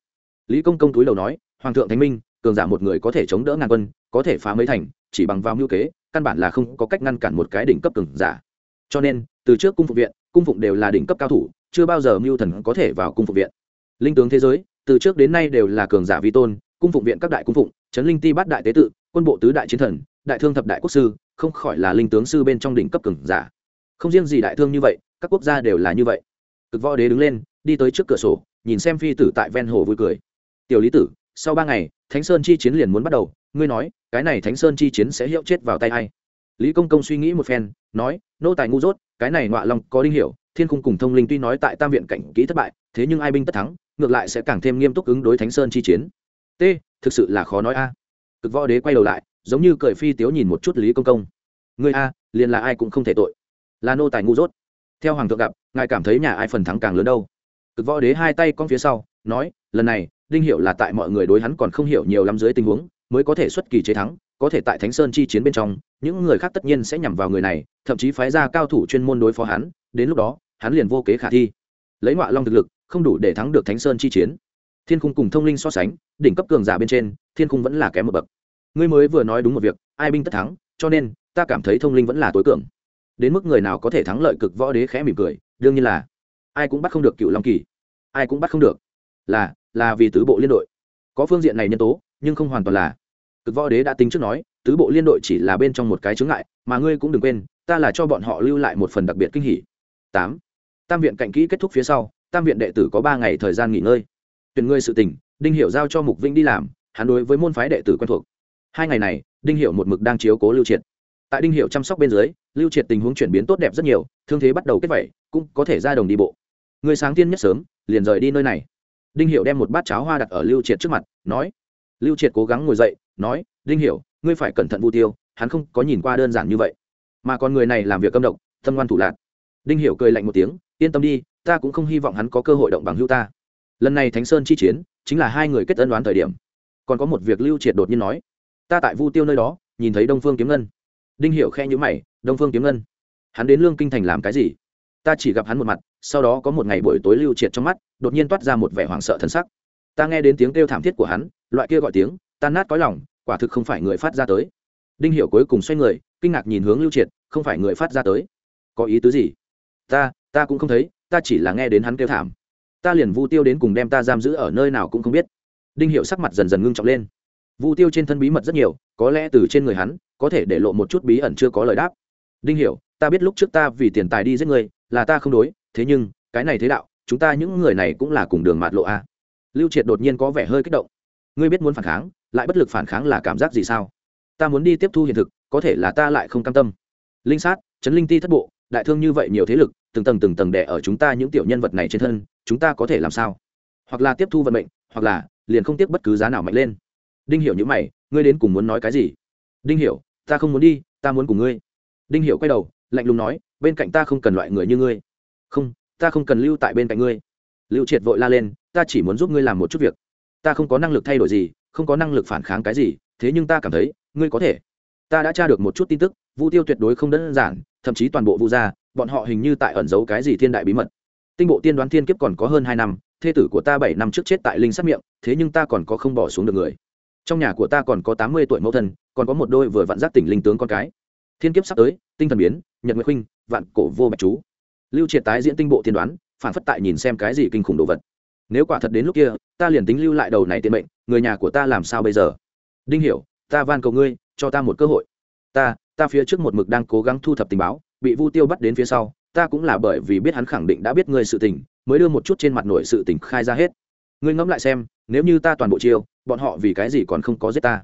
Lý công công túi đầu nói, hoàng thượng thánh minh, cường giả một người có thể chống đỡ ngàn quân, có thể phá mấy thành, chỉ bằng vào ngữ kế, căn bản là không có cách ngăn cản một cái đỉnh cấp cường giả. Cho nên, từ trước cung phục viện, cung phụng đều là đỉnh cấp cao thủ, chưa bao giờ mưu thần có thể vào cung phục viện. Linh tướng thế giới, từ trước đến nay đều là cường giả vi tôn cung phụng viện các đại cung phụng, trấn linh ti bát đại tế tự, quân bộ tứ đại chiến thần, đại thương thập đại quốc sư, không khỏi là linh tướng sư bên trong đỉnh cấp cường giả. Không riêng gì đại thương như vậy, các quốc gia đều là như vậy. Cực võ đế đứng lên, đi tới trước cửa sổ, nhìn xem phi tử tại ven hồ vui cười. Tiểu lý tử, sau ba ngày, thánh sơn chi chiến liền muốn bắt đầu, ngươi nói, cái này thánh sơn chi chiến sẽ hiệu chết vào tay a i lý công công suy nghĩ một phen, nói, nô tài ngu dốt, cái này nọa long có đinh hiểu, thiên cung cùng thông linh tuy nói tại tam viện cảnh kỹ thất bại, thế nhưng ai binh tất thắng, ngược lại sẽ càng thêm nghiêm túc ứng đối thánh sơn chi chiến t, thực sự là khó nói a. Cực võ đế quay đầu lại, giống như cười phi tiếu nhìn một chút lý công công. Người a, liền là ai cũng không thể tội. Là nô tài ngu dốt. Theo hoàng thượng gặp, ngài cảm thấy nhà ai phần thắng càng lớn đâu. Cực võ đế hai tay con phía sau, nói, lần này, đinh hiệu là tại mọi người đối hắn còn không hiểu nhiều lắm dưới tình huống, mới có thể xuất kỳ chế thắng, có thể tại thánh sơn chi chiến bên trong, những người khác tất nhiên sẽ nhằm vào người này, thậm chí phái ra cao thủ chuyên môn đối phó hắn, đến lúc đó, hắn liền vô kế khả thi. Lấy ngoại long thực lực, không đủ để thắng được thánh sơn chi chiến thiên cung cùng thông linh so sánh, đỉnh cấp cường giả bên trên, thiên cung vẫn là kém một bậc. Ngươi mới vừa nói đúng một việc, ai binh tất thắng, cho nên, ta cảm thấy thông linh vẫn là tối cường. Đến mức người nào có thể thắng lợi cực võ đế khẽ mỉm cười, đương nhiên là, ai cũng bắt không được cựu long kỳ. Ai cũng bắt không được. Là là vì tứ bộ liên đội. Có phương diện này nhân tố, nhưng không hoàn toàn là. Cực võ đế đã tính trước nói, tứ bộ liên đội chỉ là bên trong một cái chướng ngại, mà ngươi cũng đừng quên, ta là cho bọn họ lưu lại một phần đặc biệt kinh hỉ. Tám. Tam viện cạnh kỹ kết thúc phía sau, tam viện đệ tử có ba ngày thời gian nghỉ ngơi tuyển ngươi sự tình, đinh hiểu giao cho mục vĩnh đi làm, hắn đối với môn phái đệ tử quen thuộc. Hai ngày này, đinh hiểu một mực đang chiếu cố lưu triệt. Tại đinh hiểu chăm sóc bên dưới, lưu triệt tình huống chuyển biến tốt đẹp rất nhiều, thương thế bắt đầu kết vẩy, cũng có thể ra đồng đi bộ. Người sáng tiên nhất sớm, liền rời đi nơi này. Đinh hiểu đem một bát cháo hoa đặt ở lưu triệt trước mặt, nói, lưu triệt cố gắng ngồi dậy, nói, đinh hiểu, ngươi phải cẩn thận vu tiêu, hắn không có nhìn qua đơn giản như vậy. Mà con người này làm việc câm độc, tâm ngoan thủ lạc đinh hiểu cười lạnh một tiếng, yên tâm đi, ta cũng không hy vọng hắn có cơ hội động bằng hữu ta lần này thánh sơn chi chiến chính là hai người kết ân đoán thời điểm. Còn có một việc lưu triệt đột nhiên nói. Ta tại vu tiêu nơi đó, nhìn thấy đông phương kiếm ngân. Đinh hiểu khe nhữ mày, đông phương kiếm ngân, hắn đến lương kinh thành làm cái gì? Ta chỉ gặp hắn một mặt, sau đó có một ngày buổi tối lưu triệt trong mắt, đột nhiên toát ra một vẻ hoảng sợ thân sắc. Ta nghe đến tiếng kêu thảm thiết của hắn, loại kia gọi tiếng, tan nát cõi lòng, quả thực không phải người phát ra tới. Đinh hiểu cuối cùng xoay người, kinh ngạc nhìn hướng lưu triệt, không phải người phát ra tới. Có ý tứ gì? Ta ta cũng không thấy, ta chỉ là nghe đến hắn kêu thảm ta liền vu tiêu đến cùng đem ta giam giữ ở nơi nào cũng không biết. Đinh hiệu sắc mặt dần dần ngưng trọng lên. Vu tiêu trên thân bí mật rất nhiều, có lẽ từ trên người hắn, có thể để lộ một chút bí ẩn chưa có lời đáp. Đinh hiểu ta biết lúc trước ta vì tiền tài đi giết người, là ta không đối, thế nhưng, cái này thế đạo, chúng ta những người này cũng là cùng đường mạt lộ a. Lưu triệt đột nhiên có vẻ hơi kích động. Ngươi biết muốn phản kháng, lại bất lực phản kháng là cảm giác gì sao? Ta muốn đi tiếp thu hiện thực, có thể là ta lại không cam tâm. Linh sát, chấn linh ti thất bộ, đại thương như vậy nhiều thế lực, từng tầng từng tầng đè ở chúng ta những tiểu nhân vật này trên thân chúng ta có thể làm sao? Hoặc là tiếp thu vận mệnh, hoặc là liền không tiếp bất cứ giá nào mạnh lên. Đinh hiểu như mày, ngươi đến cùng muốn nói cái gì? Đinh hiểu, ta không muốn đi, ta muốn cùng ngươi. Đinh hiểu quay đầu, lạnh lùng nói, bên cạnh ta không cần loại người như ngươi. Không, ta không cần lưu tại bên cạnh ngươi. Lưu triệt vội la lên, ta chỉ muốn giúp ngươi làm một chút việc. Ta không có năng lực thay đổi gì, không có năng lực phản kháng cái gì, thế nhưng ta cảm thấy, ngươi có thể. Ta đã tra được một chút tin tức, vu tiêu tuyệt đối không đơn giản, thậm chí toàn bộ vu gia, bọn họ hình như tại ẩn giấu cái gì thiên đại bí mật tinh bộ tiên đoán thiên kiếp còn có hơn hai năm, thê tử của ta bảy năm trước chết tại linh sát miệng, thế nhưng ta còn có không bỏ xuống được người. Trong nhà của ta còn có tám mươi tuổi mẫu thân, còn có một đôi vừa vặn giác tỉnh linh tướng con cái. Thiên kiếp sắp tới, tinh thần biến, nhật nguyệt khuynh, vạn cổ vô bạch chú. Lưu triệt tái diễn tinh bộ tiên đoán, phản phất tại nhìn xem cái gì kinh khủng đồ vật. Nếu quả thật đến lúc kia, ta liền tính lưu lại đầu này tiền mệnh, người nhà của ta làm sao bây giờ? Đinh hiểu, ta van cầu ngươi, cho ta một cơ hội. Ta ta phía trước một mực đang cố gắng thu thập tình báo, bị vu tiêu bắt đến phía sau ta cũng là bởi vì biết hắn khẳng định đã biết ngươi sự tình, mới đưa một chút trên mặt nội sự tình khai ra hết. Ngươi ngẫm lại xem, nếu như ta toàn bộ chiêu, bọn họ vì cái gì còn không có giết ta?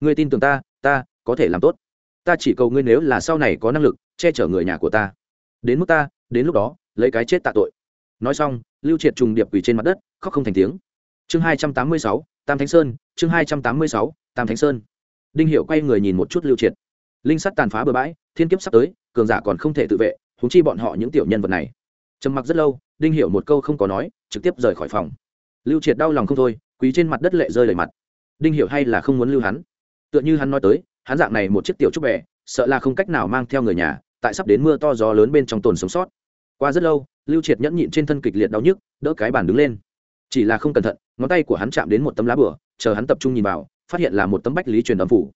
Ngươi tin tưởng ta ta có thể làm tốt. Ta chỉ cầu ngươi nếu là sau này có năng lực, che chở người nhà của ta. Đến mức ta, đến lúc đó, lấy cái chết tạ tội. Nói xong, lưu triệt trùng điệp quỳ trên mặt đất, khóc không thành tiếng. Chương hai trăm tám mươi sáu, tam thánh sơn, chương hai trăm tám mươi sáu, tam thánh sơn. Đinh hiệu quay người nhìn một chút lưu triệt. Linh sắt tàn phá bừa bãi, thiên kiếp sắp tới, cường giả còn không thể tự vệ húng chi bọn họ những tiểu nhân vật này. Trầm mặc rất lâu, đinh hiểu một câu không có nói, trực tiếp rời khỏi phòng. Lưu triệt đau lòng không thôi quý trên mặt đất lệ rơi đầy mặt. Đinh hiểu hay là không muốn lưu hắn? Tựa như hắn nói tới, hắn dạng này một chiếc tiểu trúc bè, sợ là không cách nào mang theo người nhà, tại sắp đến mưa to gió lớn bên trong tồn sống sót. Qua rất lâu, lưu triệt nhẫn nhịn trên thân kịch liệt đau nhức, đỡ cái bàn đứng lên. Chỉ là không cẩn thận, ngón tay của hắn chạm đến một tấm lá bửa, chờ hắn tập trung nhìn vào, phát hiện là một tấm bách lý truyền âm phủ.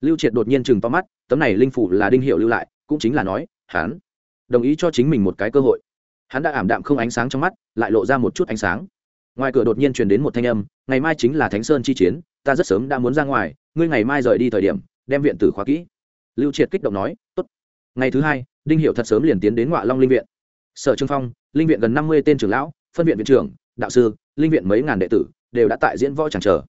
Lưu triệt đột nhiên chừng to mắt, tấm này linh phủ là đinh hiệu lưu lại, cũng chính là nói, hắn đồng ý cho chính mình một cái cơ hội. Hắn đã ảm đạm không ánh sáng trong mắt, lại lộ ra một chút ánh sáng. Ngoài cửa đột nhiên truyền đến một thanh âm, ngày mai chính là thánh sơn chi chiến, ta rất sớm đã muốn ra ngoài, ngươi ngày mai rời đi thời điểm, đem viện tử khóa kỹ. Lưu triệt kích động nói, tốt. Ngày thứ hai, đinh hiệu thật sớm liền tiến đến ngoại long linh viện. Sở trương phong, linh viện gần năm mươi tên trưởng lão, phân viện viện trưởng, đạo sư, linh viện mấy ngàn đệ tử, đều đã tại diễn võ chẳng chờ.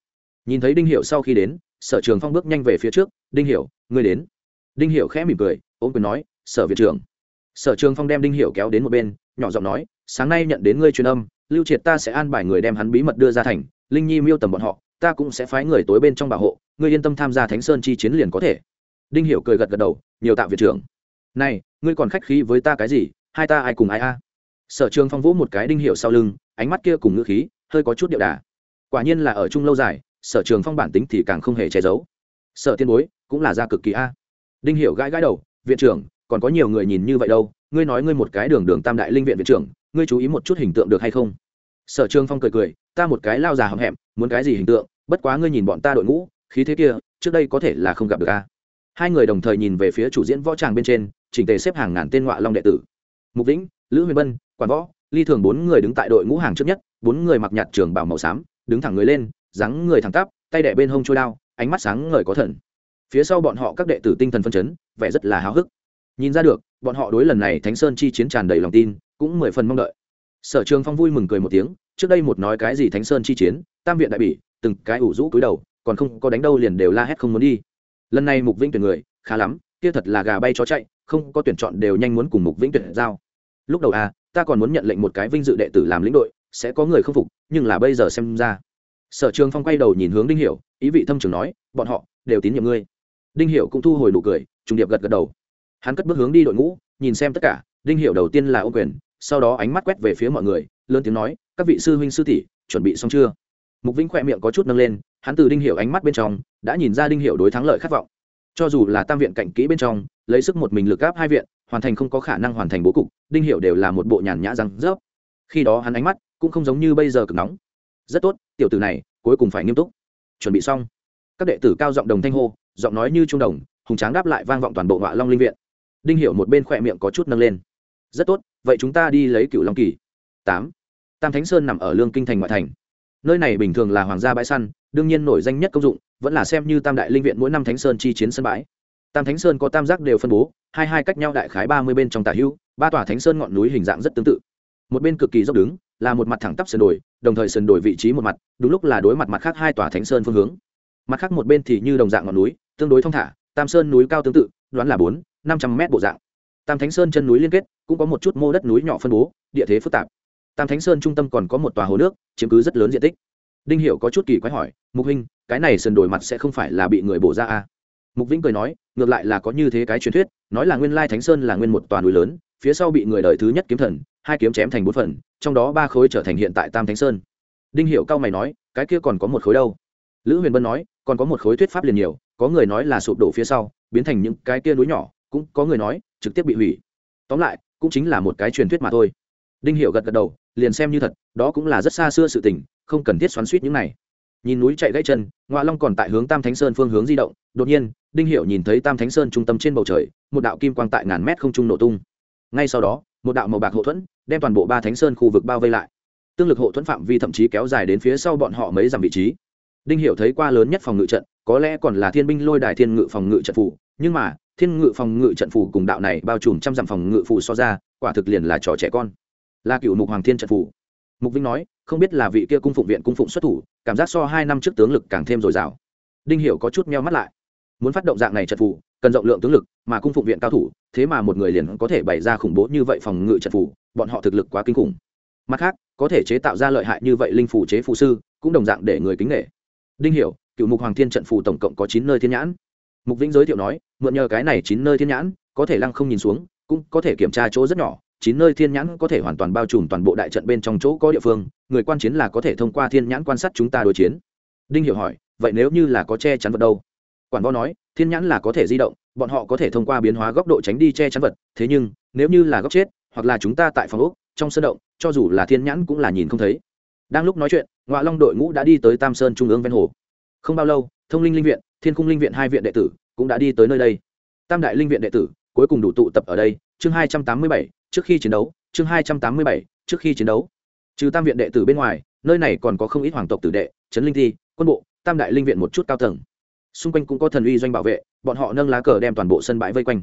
Nhìn thấy đinh hiệu sau khi đến, sở trường phong bước nhanh về phía trước, đinh hiệu ngươi đến. Đinh hiệu khẽ mỉm cười ôm quyền nói, sở viện trưởng sở trường phong đem đinh Hiểu kéo đến một bên, nhỏ giọng nói, sáng nay nhận đến ngươi truyền âm, lưu triệt ta sẽ an bài người đem hắn bí mật đưa ra thành, linh nhi miêu tầm bọn họ, ta cũng sẽ phái người tối bên trong bảo hộ, ngươi yên tâm tham gia thánh sơn chi chiến liền có thể. Đinh hiểu cười gật gật đầu, nhiều tạo viện trưởng. Này, ngươi còn khách khí với ta cái gì? Hai ta ai cùng ai a? Sở trường phong vũ một cái đinh hiểu sau lưng, ánh mắt kia cùng ngữ khí, hơi có chút điệu đà. Quả nhiên là ở chung lâu dài, sở trường phong bản tính thì càng không hề che giấu. Sở tiên bối, cũng là ra cực kỳ a. Đinh hiểu gãi gãi đầu, viện trưởng còn có nhiều người nhìn như vậy đâu, ngươi nói ngươi một cái đường đường tam đại linh viện viện trưởng, ngươi chú ý một chút hình tượng được hay không? Sở trường phong cười cười, ta một cái lao già hậm hẹm, muốn cái gì hình tượng, bất quá ngươi nhìn bọn ta đội ngũ, khí thế kia, trước đây có thể là không gặp được a. Hai người đồng thời nhìn về phía chủ diễn võ tràng bên trên, chỉnh tề xếp hàng ngàn tên ngoại long đệ tử. Mục vĩnh, lữ huyền bân, quản võ, ly thường bốn người đứng tại đội ngũ hàng trước nhất, bốn người mặc nhạt trường bảo màu xám, đứng thẳng người lên, dáng người thẳng tắp, tay đẻ bên hông trôi đao, ánh mắt sáng ngời có thần. Phía sau bọn họ các đệ tử tinh thần phân chấn, vẻ rất là háo hức nhìn ra được, bọn họ đối lần này thánh sơn chi chiến tràn đầy lòng tin, cũng mười phần mong đợi. Sở trường phong vui mừng cười một tiếng, trước đây một nói cái gì thánh sơn chi chiến, tam viện đại bỉ, từng cái ủ rũ cúi đầu, còn không có đánh đâu liền đều la hét không muốn đi. Lần này mục vĩnh tuyển người, khá lắm, kia thật là gà bay chó chạy, không có tuyển chọn đều nhanh muốn cùng mục vĩnh tuyển giao. Lúc đầu à ta còn muốn nhận lệnh một cái vinh dự đệ tử làm lĩnh đội, sẽ có người không phục, nhưng là bây giờ xem ra. Sở trường phong quay đầu nhìn hướng đinh hiểu, ý vị thâm trường nói, bọn họ đều tín nhiệm ngươi. Đinh hiểu cũng thu hồi nụ cười, trùng điệp gật gật đầu hắn cất bước hướng đi đội ngũ, nhìn xem tất cả, đinh hiểu đầu tiên là ô quyền, sau đó ánh mắt quét về phía mọi người, lớn tiếng nói, các vị sư huynh sư tỷ, chuẩn bị xong chưa? Mục vĩnh khỏe miệng có chút nâng lên, hắn từ đinh hiểu ánh mắt bên trong, đã nhìn ra đinh hiểu đối thắng lợi khát vọng. Cho dù là tam viện cạnh kỹ bên trong, lấy sức một mình lực gáp hai viện, hoàn thành không có khả năng hoàn thành bố cục, đinh hiểu đều là một bộ nhàn nhã răng rớp. Khi đó hắn ánh mắt cũng không giống như bây giờ cực nóng. Rất tốt, tiểu tử này, cuối cùng phải nghiêm túc. Chuẩn bị xong. Các đệ tử cao giọng đồng thanh hô, giọng nói như trung đồng, hùng tráng đáp lại vang vọng toàn bộ ngọa long linh viện đinh hiểu một bên khỏe miệng có chút nâng lên. Rất tốt vậy chúng ta đi lấy cựu long kỳ. Tám. Tam thánh sơn nằm ở lương kinh thành ngoại thành. Nơi này bình thường là hoàng gia bãi săn đương nhiên nổi danh nhất công dụng vẫn là xem như tam đại linh viện mỗi năm thánh sơn chi chiến sân bãi. Tam thánh sơn có tam giác đều phân bố hai hai cách nhau đại khái ba mươi bên trong tả hưu, ba tòa thánh sơn ngọn núi hình dạng rất tương tự. Một bên cực kỳ dốc đứng là một mặt thẳng tắp sườn đồi đồng thời sườn đồi vị trí một mặt đúng lúc là đối mặt mặt khác hai tòa thánh sơn phương hướng. Mặt khác một bên thì như đồng dạng ngọn núi tương đối thong thả tam sơn núi cao tương tự đoán là bốn năm trăm mét bộ dạng. Tam thánh sơn chân núi liên kết, cũng có một chút mô đất núi nhỏ phân bố, địa thế phức tạp. Tam thánh sơn trung tâm còn có một tòa hồ nước, chiếm cứ rất lớn diện tích. Đinh hiệu có chút kỳ quái hỏi, mục huynh, cái này sườn đổi mặt sẽ không phải là bị người bổ ra à? mục vĩnh cười nói, ngược lại là có như thế cái truyền thuyết, nói là nguyên lai thánh sơn là nguyên một tòa núi lớn, phía sau bị người đời thứ nhất kiếm thần, hai kiếm chém thành bốn phần, trong đó ba khối trở thành hiện tại tam thánh sơn. Đinh hiệu cao mày nói, cái kia còn có một khối đâu? Lữ huyền bân nói, còn có một khối thuyết pháp liền nhiều, có người nói là sụp đổ phía sau, biến thành những cái kia núi nhỏ cũng có người nói, trực tiếp bị hủy. Tóm lại, cũng chính là một cái truyền thuyết mà thôi. Đinh hiệu gật gật đầu, liền xem như thật, đó cũng là rất xa xưa sự tình, không cần thiết xoắn suýt những này. Nhìn núi chạy gãy chân ngoại long còn tại hướng tam thánh sơn phương hướng di động, đột nhiên, đinh hiệu nhìn thấy tam thánh sơn trung tâm trên bầu trời, một đạo kim quang tại ngàn mét không trung nổ tung. Ngay sau đó, một đạo màu bạc hộ thuẫn, đem toàn bộ ba thánh sơn khu vực bao vây lại. Tương lực hộ thuẫn phạm vi thậm chí kéo dài đến phía sau bọn họ mấy dặm vị trí. Đinh hiệu thấy qua lớn nhất phòng ngự trận, có lẽ còn là thiên binh lôi đài thiên ngự phòng ngự trận phủ, nhưng mà thiên ngự phòng ngự trận phủ cùng đạo này bao trùm trăm dặm phòng ngự phủ so ra, quả thực liền là trò trẻ con. Là cựu mục hoàng thiên trận phủ. Mục vinh nói, không biết là vị kia cung phụng viện cung phụng xuất thủ, cảm giác so hai năm trước tướng lực càng thêm dồi dào. Đinh hiểu có chút meo mắt lại. Muốn phát động dạng này trận phủ, cần rộng lượng tướng lực, mà cung phụng viện cao thủ, thế mà một người liền có thể bày ra khủng bố như vậy phòng ngự trận phủ, bọn họ thực lực quá kinh khủng. Mặt khác, có thể chế tạo ra lợi hại như vậy linh phủ chế phụ sư, cũng đồng dạng để người kính nghệ đinh hiểu cựu mục hoàng thiên trận phủ tổng cộng có chín nơi thiên nhãn mục vĩnh giới thiệu nói, mượn nhờ cái này chín nơi thiên nhãn, có thể lăng không nhìn xuống, cũng có thể kiểm tra chỗ rất nhỏ, chín nơi thiên nhãn có thể hoàn toàn bao trùm toàn bộ đại trận bên trong chỗ có địa phương, người quan chiến là có thể thông qua thiên nhãn quan sát chúng ta đối chiến. Đinh hiểu hỏi, vậy nếu như là có che chắn vật đâu? Quản võ nói, thiên nhãn là có thể di động, bọn họ có thể thông qua biến hóa góc độ tránh đi che chắn vật, thế nhưng, nếu như là góc chết, hoặc là chúng ta tại phòng ốc, trong sân động, cho dù là thiên nhãn cũng là nhìn không thấy. Đang lúc nói chuyện ngoại long đội ngũ đã đi tới tam sơn trung ương ven hồ. Không bao lâu thông linh linh viện, thiên cung linh viện hai viện đệ tử cũng đã đi tới nơi đây. Tam đại linh viện đệ tử cuối cùng đủ tụ tập ở đây, chương hai trăm tám mươi bảy, trước khi chiến đấu, chương hai trăm tám mươi bảy, trước khi chiến đấu. Trừ tam viện đệ tử bên ngoài, nơi này còn có không ít hoàng tộc tử đệ, trấn linh thi, quân bộ, tam đại linh viện một chút cao tầng. Xung quanh cũng có thần uy doanh bảo vệ, bọn họ nâng lá cờ đem toàn bộ sân bãi vây quanh.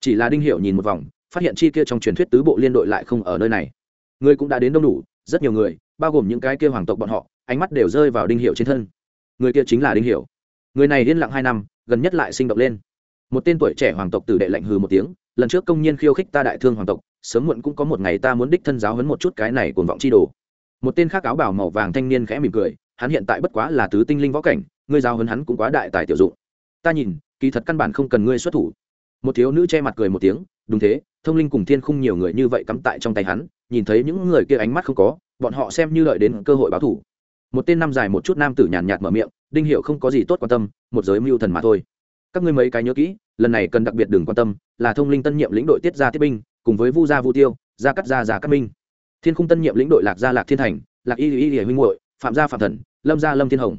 Chỉ là đinh hiệu nhìn một vòng, phát hiện chi kia trong truyền thuyết tứ bộ liên đội lại không ở nơi này. Người cũng đã đến đông đủ, rất nhiều người, bao gồm những cái kia hoàng tộc bọn họ, ánh mắt đều rơi vào đinh hiệu trên thân. Người kia chính là đinh hiệu người này yên lặng hai năm, gần nhất lại sinh động lên. Một tên tuổi trẻ hoàng tộc tử đệ lạnh hừ một tiếng, lần trước công nhiên khiêu khích ta đại thương hoàng tộc, sớm muộn cũng có một ngày ta muốn đích thân giáo hấn một chút cái này cuồng vọng chi đồ. Một tên khác áo bảo màu vàng thanh niên khẽ mỉm cười, hắn hiện tại bất quá là tứ tinh linh võ cảnh, ngươi giáo hấn hắn cũng quá đại tài tiểu dụng. Ta nhìn, kỳ thật căn bản không cần ngươi xuất thủ. Một thiếu nữ che mặt cười một tiếng, đúng thế, thông linh cùng thiên khung nhiều người như vậy cắm tại trong tay hắn, nhìn thấy những người kia ánh mắt không có, bọn họ xem như lợi đến cơ hội báo thủ. Một tên năm dài một chút nam tử nhàn nhạt mở miệng đinh hiệu không có gì tốt quan tâm, một giới mưu thần mà thôi. Các ngươi mấy cái nhớ kỹ, lần này cần đặc biệt đừng quan tâm, là thông linh tân nhiệm lĩnh đội tiết gia tiết binh, cùng với vu gia vu tiêu, gia cắt gia gia cát minh. Thiên khung tân nhiệm lĩnh đội lạc gia lạc thiên thành, lạc y y y huynh hội phạm gia phạm thần, lâm gia lâm thiên hồng.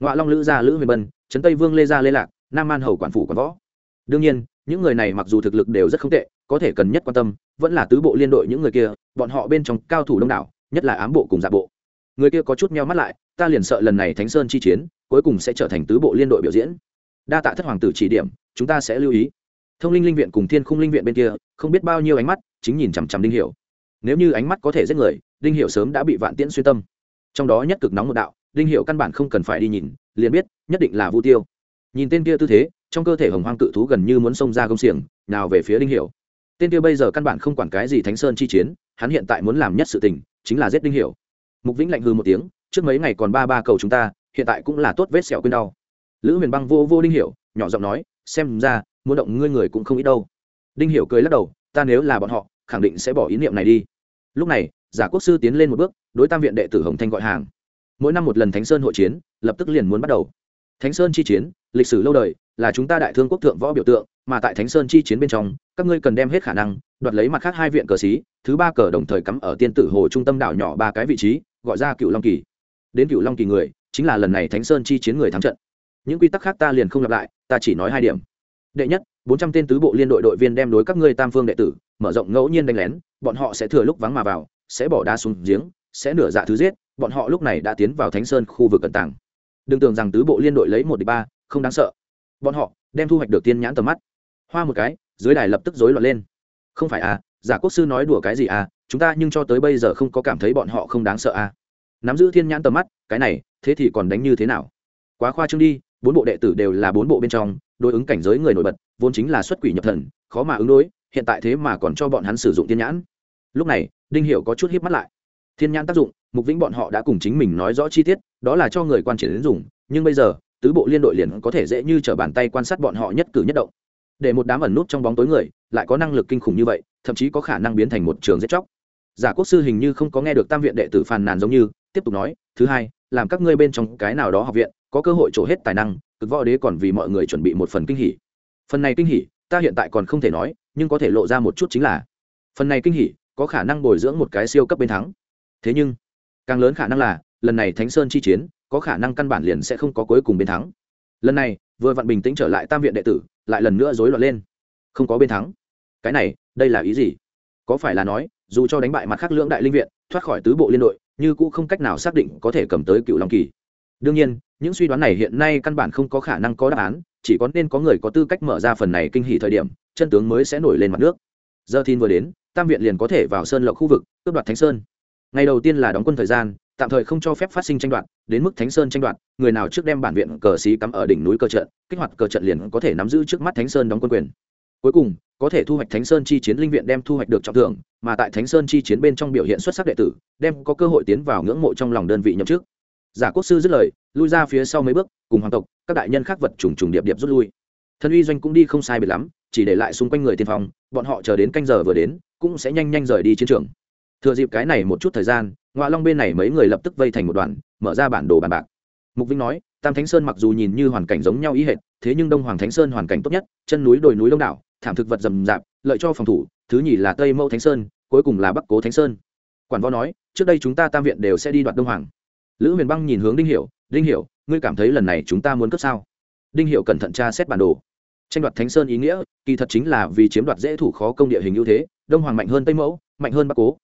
Ngoại long lữ gia lữ huyền bân, trấn tây vương lê gia lê lạc, nam An hầu quản phủ quản võ. Đương nhiên, những người này mặc dù thực lực đều rất không tệ, có thể cần nhất quan tâm, vẫn là tứ bộ liên đội những người kia, bọn họ bên trong cao thủ đông đảo, nhất là ám bộ cùng giả bộ người kia có chút meo mắt lại, ta liền sợ lần này thánh sơn chi chiến, cuối cùng sẽ trở thành tứ bộ liên đội biểu diễn. Đa tạ thất hoàng tử chỉ điểm, chúng ta sẽ lưu ý. Thông linh linh viện cùng thiên khung linh viện bên kia, không biết bao nhiêu ánh mắt, chính nhìn chằm chằm đinh hiểu. Nếu như ánh mắt có thể giết người, đinh hiểu sớm đã bị vạn tiễn xuyên tâm. Trong đó nhất cực nóng một đạo, đinh hiểu căn bản không cần phải đi nhìn, liền biết, nhất định là vu tiêu. Nhìn tên kia tư thế, trong cơ thể hồng hoang cự thú gần như muốn xông ra công xiềng, nào về phía đinh hiểu. Tên kia bây giờ căn bản không quản cái gì thánh sơn chi chiến, hắn hiện tại muốn làm nhất sự tình, chính là giết đinh hiểu mục vĩnh lạnh hư một tiếng, trước mấy ngày còn ba ba cầu chúng ta, hiện tại cũng là tốt vết sẹo quên đau. Lữ huyền băng vô vô đinh hiểu, nhỏ giọng nói, xem ra, muốn động ngươi người cũng không ít đâu. Đinh hiểu cười lắc đầu, ta nếu là bọn họ, khẳng định sẽ bỏ ý niệm này đi. Lúc này, giả quốc sư tiến lên một bước, đối tam viện đệ tử hồng thanh gọi hàng. Mỗi năm một lần thánh sơn hội chiến, lập tức liền muốn bắt đầu. Thánh sơn chi chiến, lịch sử lâu đời, là chúng ta đại thương quốc thượng võ biểu tượng, mà tại thánh sơn chi chiến bên trong, các ngươi cần đem hết khả năng, đoạt lấy mặt khác hai viện cờ xí, thứ ba cờ đồng thời cắm ở tiên tử hồ trung tâm đảo nhỏ ba cái vị trí gọi ra cựu long kỳ. Đến cựu long kỳ người, chính là lần này thánh sơn chi chiến người thắng trận. Những quy tắc khác ta liền không lặp lại, ta chỉ nói hai điểm. Đệ nhất, bốn trăm tên tứ bộ liên đội đội viên đem đối các ngươi tam phương đệ tử, mở rộng ngẫu nhiên đánh lén, bọn họ sẽ thừa lúc vắng mà vào, sẽ bỏ đá xuống giếng, sẽ nửa dạ thứ giết, bọn họ lúc này đã tiến vào thánh sơn khu vực cận tàng. Đừng tưởng rằng tứ bộ liên đội lấy một địch ba, không đáng sợ. Bọn họ đem thu hoạch được tiên nhãn tầm mắt. Hoa một cái, dưới đài lập tức rối loạn lên. Không phải à giả quốc sư nói đùa cái gì à chúng ta nhưng cho tới bây giờ không có cảm thấy bọn họ không đáng sợ à. Nắm giữ thiên nhãn tầm mắt, cái này, thế thì còn đánh như thế nào? Quá khoa trương đi, bốn bộ đệ tử đều là bốn bộ bên trong, đối ứng cảnh giới người nổi bật, vốn chính là xuất quỷ nhập thần, khó mà ứng đối, hiện tại thế mà còn cho bọn hắn sử dụng thiên nhãn. Lúc này, đinh hiểu có chút hiếp mắt lại. Thiên nhãn tác dụng, mục vĩnh bọn họ đã cùng chính mình nói rõ chi tiết, đó là cho người quan triển đến dùng, nhưng bây giờ, tứ bộ liên đội liền có thể dễ như trở bàn tay quan sát bọn họ nhất cử nhất động. Để một đám ẩn nút trong bóng tối người, lại có năng lực kinh khủng như vậy, thậm chí có khả năng biến thành một trường giết chóc giả quốc sư hình như không có nghe được tam viện đệ tử phàn nàn giống như, tiếp tục nói, thứ hai, làm các ngươi bên trong cái nào đó học viện, có cơ hội trổ hết tài năng, cực võ đế còn vì mọi người chuẩn bị một phần kinh hỉ. Phần này kinh hỉ, ta hiện tại còn không thể nói, nhưng có thể lộ ra một chút chính là, phần này kinh hỉ có khả năng bồi dưỡng một cái siêu cấp bên thắng. Thế nhưng, càng lớn khả năng là, lần này thánh sơn chi chiến, có khả năng căn bản liền sẽ không có cuối cùng bên thắng. Lần này, vừa vặn bình tĩnh trở lại tam viện đệ tử, lại lần nữa rối loạn lên. Không có bên thắng. Cái này, đây là ý gì? Có phải là nói, dù cho đánh bại mặt khác lưỡng đại linh viện, thoát khỏi tứ bộ liên đội, như cũng không cách nào xác định có thể cầm tới cựu long kỳ. Đương nhiên, những suy đoán này hiện nay căn bản không có khả năng có đáp án, chỉ có nên có người có tư cách mở ra phần này kinh hỉ thời điểm, chân tướng mới sẽ nổi lên mặt nước. Giờ tin vừa đến, tam viện liền có thể vào sơn lộc khu vực, cướp đoạt thánh sơn. Ngày đầu tiên là đóng quân thời gian, tạm thời không cho phép phát sinh tranh đoạt, đến mức thánh sơn tranh đoạt, người nào trước đem bản viện cờ xí cắm ở đỉnh núi cờ trận, kích hoạt cờ trận liền có thể nắm giữ trước mắt thánh sơn đóng quân quyền cuối cùng, có thể thu hoạch thánh sơn chi chiến linh viện đem thu hoạch được trọng thưởng, mà tại thánh sơn chi chiến bên trong biểu hiện xuất sắc đệ tử, đem có cơ hội tiến vào ngưỡng mộ trong lòng đơn vị nhậm chức. Giả quốc sư dứt lời, lui ra phía sau mấy bước, cùng hoàng tộc, các đại nhân khác vật trùng trùng điệp điệp rút lui. Thân uy doanh cũng đi không sai biệt lắm, chỉ để lại xung quanh người tiên phong, bọn họ chờ đến canh giờ vừa đến, cũng sẽ nhanh nhanh rời đi chiến trường. Thừa dịp cái này một chút thời gian ngoại long bên này mấy người lập tức vây thành một đoàn, mở ra bản đồ bàn bạc. Mục vinh nói, tam thánh sơn mặc dù nhìn như hoàn cảnh giống nhau ý hệt, thế nhưng đông hoàng thánh sơn hoàn cảnh tốt nhất, chân núi đồi núi đông đảo thảm thực vật rầm rạp, lợi cho phòng thủ, thứ nhì là tây mẫu thánh sơn, cuối cùng là bắc cố thánh sơn. Quản võ nói, trước đây chúng ta tam viện đều sẽ đi đoạt đông hoàng. Lữ huyền băng nhìn hướng đinh hiểu đinh hiểu, ngươi cảm thấy lần này chúng ta muốn cướp sao? Đinh hiểu cẩn thận tra xét bản đồ. Tranh đoạt thánh sơn ý nghĩa, kỳ thật chính là vì chiếm đoạt dễ thủ khó công địa hình ưu thế, đông hoàng mạnh hơn tây mẫu, mạnh hơn bắc cố.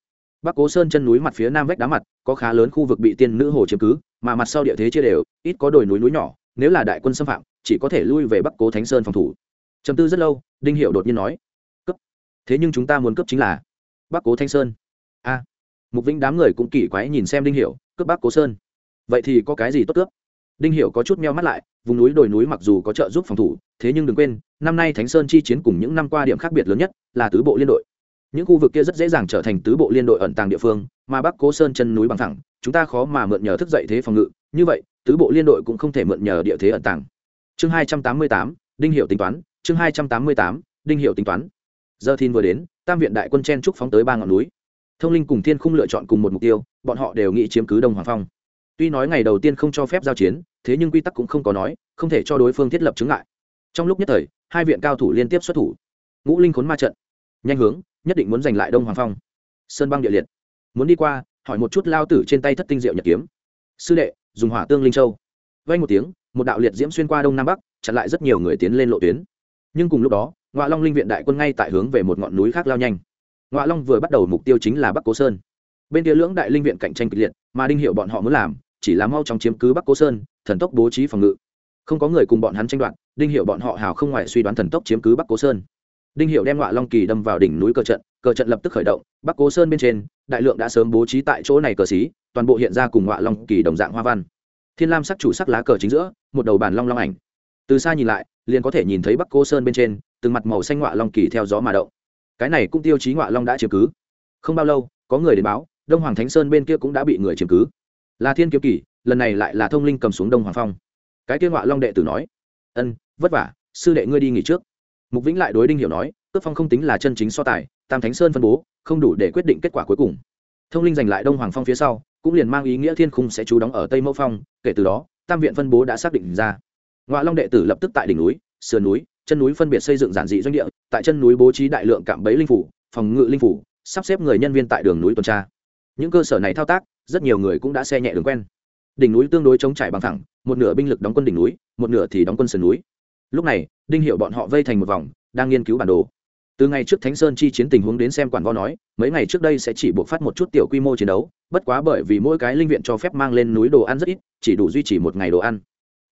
Bắc cố sơn chân núi mặt phía nam vách đá mặt, có khá lớn khu vực bị tiên nữ hồ chiếm cứ, mà mặt sau địa thế chia đều, ít có đồi núi núi nhỏ, nếu là đại quân xâm phạm, chỉ có thể lui về bắc cố thánh sơn phòng thủ trầm tư rất lâu, đinh hiệu đột nhiên nói, cấp. Thế nhưng chúng ta muốn cấp chính là bắc cố thanh sơn. A. Mục vĩnh đám người cũng kỳ quái nhìn xem đinh hiệu cướp bắc cố sơn? Vậy thì có cái gì tốt cướp đinh hiệu có chút meo mắt lại, vùng núi đồi núi mặc dù có trợ giúp phòng thủ, thế nhưng đừng quên, năm nay thánh sơn chi chiến cùng những năm qua điểm khác biệt lớn nhất là tứ bộ liên đội. Những khu vực kia rất dễ dàng trở thành tứ bộ liên đội ẩn tàng địa phương, mà bắc cố sơn chân núi bằng thẳng, chúng ta khó mà mượn nhờ thức dậy thế phòng ngự. Như vậy, tứ bộ liên đội cũng không thể mượn nhờ địa thế ẩn tàng. Chương hai trăm tám mươi tám, đinh hiệu tính toán chương hai trăm tám mươi tám, đinh hiệu tính toán. Giờ thiên vừa đến, tam viện đại quân chen trúc phóng tới ba ngọn núi. Thông linh cùng thiên khung lựa chọn cùng một mục tiêu, bọn họ đều nghĩ chiếm cứ đông hoàng phong. Tuy nói ngày đầu tiên không cho phép giao chiến, thế nhưng quy tắc cũng không có nói, không thể cho đối phương thiết lập chứng ngại. Trong lúc nhất thời, hai viện cao thủ liên tiếp xuất thủ. Ngũ linh khốn ma trận. Nhanh hướng, nhất định muốn giành lại đông hoàng phong. Sơn băng địa liệt. Muốn đi qua, hỏi một chút lao tử trên tay thất tinh diệu nhật kiếm. Sư đệ, dùng hỏa tương linh châu. Vay một tiếng, một đạo liệt diễm xuyên qua đông nam bắc, chặn lại rất nhiều người tiến lên lộ tuyến nhưng cùng lúc đó ngoạ long linh viện đại quân ngay tại hướng về một ngọn núi khác lao nhanh. Ngoạ long vừa bắt đầu mục tiêu chính là bắc cố sơn. Bên kia lưỡng đại linh viện cạnh tranh kịch liệt, mà đinh hiệu bọn họ muốn làm, chỉ là mau chóng chiếm cứ bắc cố sơn, thần tốc bố trí phòng ngự. Không có người cùng bọn hắn tranh đoạt, đinh hiệu bọn họ hào không ngoại suy đoán thần tốc chiếm cứ bắc cố sơn. Đinh hiệu đem ngọa long kỳ đâm vào đỉnh núi cờ trận cờ trận lập tức khởi động, bắc cố sơn bên trên, đại lượng đã sớm bố trí tại chỗ này cờ xí, toàn bộ hiện ra cùng ngọa long kỳ đồng dạng hoa văn. Thiên lam sắc chủ sắc lá cờ chính giữa, một đầu bàn long long ảnh. Từ xa nhìn lại liền có thể nhìn thấy bắc cô sơn bên trên, từng mặt màu xanh ngọa long kỳ theo gió mà động. Cái này cũng tiêu chí ngọa long đã chiếm cứ. Không bao lâu, có người đến báo, đông hoàng thánh sơn bên kia cũng đã bị người chiếm cứ. Là thiên kiếm kỳ, lần này lại là thông linh cầm xuống đông hoàng phong. Cái kia ngọa long đệ tử nói, ân, vất vả, sư đệ ngươi đi nghỉ trước. Mục vĩnh lại đối đinh hiểu nói, cướp phong không tính là chân chính so tài, tam thánh sơn phân bố, không đủ để quyết định kết quả cuối cùng. Thông linh giành lại đông hoàng phong phía sau, cũng liền mang ý nghĩa thiên khung sẽ trú đóng ở tây mẫu phong, kể từ đó, tam viện phân bố đã xác định ra ngoại long đệ tử lập tức tại đỉnh núi, sườn núi, chân núi phân biệt xây dựng giản dị doanh địa, tại chân núi bố trí đại lượng cạm bẫy linh phủ, phòng ngự linh phủ, sắp xếp người nhân viên tại đường núi tuần tra. Những cơ sở này thao tác, rất nhiều người cũng đã xe nhẹ đường quen. Đỉnh núi tương đối chống trải bằng thẳng, một nửa binh lực đóng quân đỉnh núi, một nửa thì đóng quân sườn núi. Lúc này, đinh hiệu bọn họ vây thành một vòng, đang nghiên cứu bản đồ. Từ ngày trước thánh sơn chi chiến tình huống đến xem quản vo nói, mấy ngày trước đây sẽ chỉ buộc phát một chút tiểu quy mô chiến đấu, bất quá bởi vì mỗi cái linh viện cho phép mang lên núi đồ ăn rất ít, chỉ đủ duy trì một ngày đồ ăn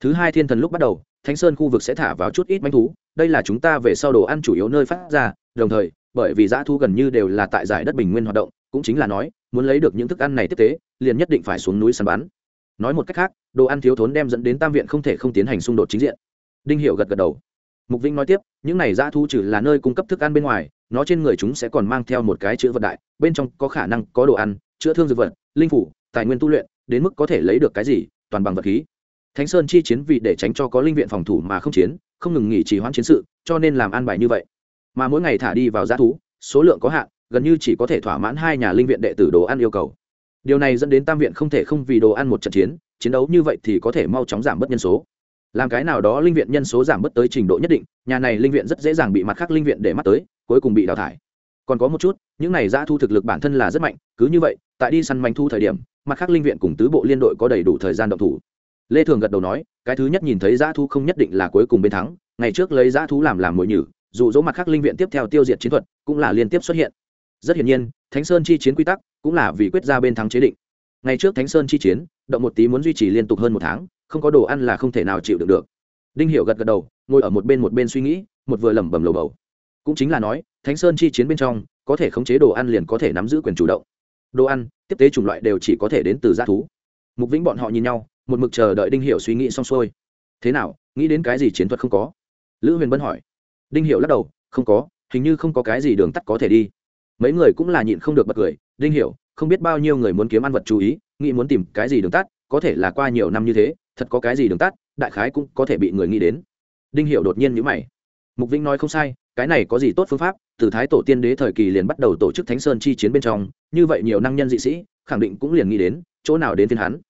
thứ hai thiên thần lúc bắt đầu, thánh sơn khu vực sẽ thả vào chút ít manh thú, đây là chúng ta về sau đồ ăn chủ yếu nơi phát ra, đồng thời, bởi vì dã thu gần như đều là tại giải đất bình nguyên hoạt động, cũng chính là nói, muốn lấy được những thức ăn này tiếp tế, liền nhất định phải xuống núi săn bắn. Nói một cách khác, đồ ăn thiếu thốn đem dẫn đến tam viện không thể không tiến hành xung đột chính diện. Đinh hiệu gật gật đầu. Mục vinh nói tiếp, những này dã thu trừ là nơi cung cấp thức ăn bên ngoài, nó trên người chúng sẽ còn mang theo một cái chữ vật đại, bên trong có khả năng có đồ ăn, chữa thương dược vật, linh phủ, tài nguyên tu luyện, đến mức có thể lấy được cái gì, toàn bằng vật khí thánh sơn chi chiến vì để tránh cho có linh viện phòng thủ mà không chiến, không ngừng nghỉ trì hoãn chiến sự, cho nên làm an bài như vậy. Mà mỗi ngày thả đi vào g thú, số lượng có hạn, gần như chỉ có thể thỏa mãn hai nhà linh viện đệ tử đồ ăn yêu cầu. Điều này dẫn đến tam viện không thể không vì đồ ăn một trận chiến chiến đấu như vậy thì có thể mau chóng giảm bớt nhân số. Làm cái nào đó linh viện nhân số giảm bớt tới trình độ nhất định, nhà này linh viện rất dễ dàng bị mặt khác linh viện để mắt tới, cuối cùng bị đào thải. Còn có một chút, những này giã thu thực lực bản thân là rất mạnh, cứ như vậy, tại đi săn manh thu thời điểm, mặt khác linh viện cùng tứ bộ liên đội có đầy đủ thời gian động thủ lê thường gật đầu nói, cái thứ nhất nhìn thấy giã thu không nhất định là cuối cùng bên thắng, ngày trước lấy giã thu làm làm mồi nhử dụ dỗ mặt khác linh viện tiếp theo tiêu diệt chiến thuật, cũng là liên tiếp xuất hiện. Rất hiển nhiên, thánh sơn chi chiến quy tắc cũng là vì quyết ra bên thắng chế định. Ngày trước thánh sơn chi chiến, động một tí muốn duy trì liên tục hơn một tháng, không có đồ ăn là không thể nào chịu được được. Đinh hiểu gật gật đầu, ngồi ở một bên một bên suy nghĩ, một vừa lẩm bẩm lầu bầu. Cũng chính là nói, thánh sơn chi chiến bên trong, có thể khống chế đồ ăn liền có thể nắm giữ quyền chủ động. Đồ ăn, tiếp tế chủng loại đều chỉ có thể đến từ g thú. Mục vĩnh bọn họ nhìn nhau một mực chờ đợi đinh hiểu suy nghĩ xong xuôi. Thế nào, nghĩ đến cái gì chiến thuật không có? Lữ huyền bân hỏi. Đinh hiểu lắc đầu, không có, hình như không có cái gì đường tắt có thể đi. Mấy người cũng là nhịn không được bật cười. Đinh hiểu, không biết bao nhiêu người muốn kiếm ăn vật chú ý, nghĩ muốn tìm cái gì đường tắt, có thể là qua nhiều năm như thế, thật có cái gì đường tắt, đại khái cũng có thể bị người nghĩ đến. Đinh hiểu đột nhiên nhíu mày. Mục vĩnh nói không sai, cái này có gì tốt phương pháp, từ thái tổ tiên đế thời kỳ liền bắt đầu tổ chức thánh sơn chi chiến bên trong, như vậy nhiều năng nhân dị sĩ, khẳng định cũng liền nghĩ đến chỗ nào đến thiên hắn.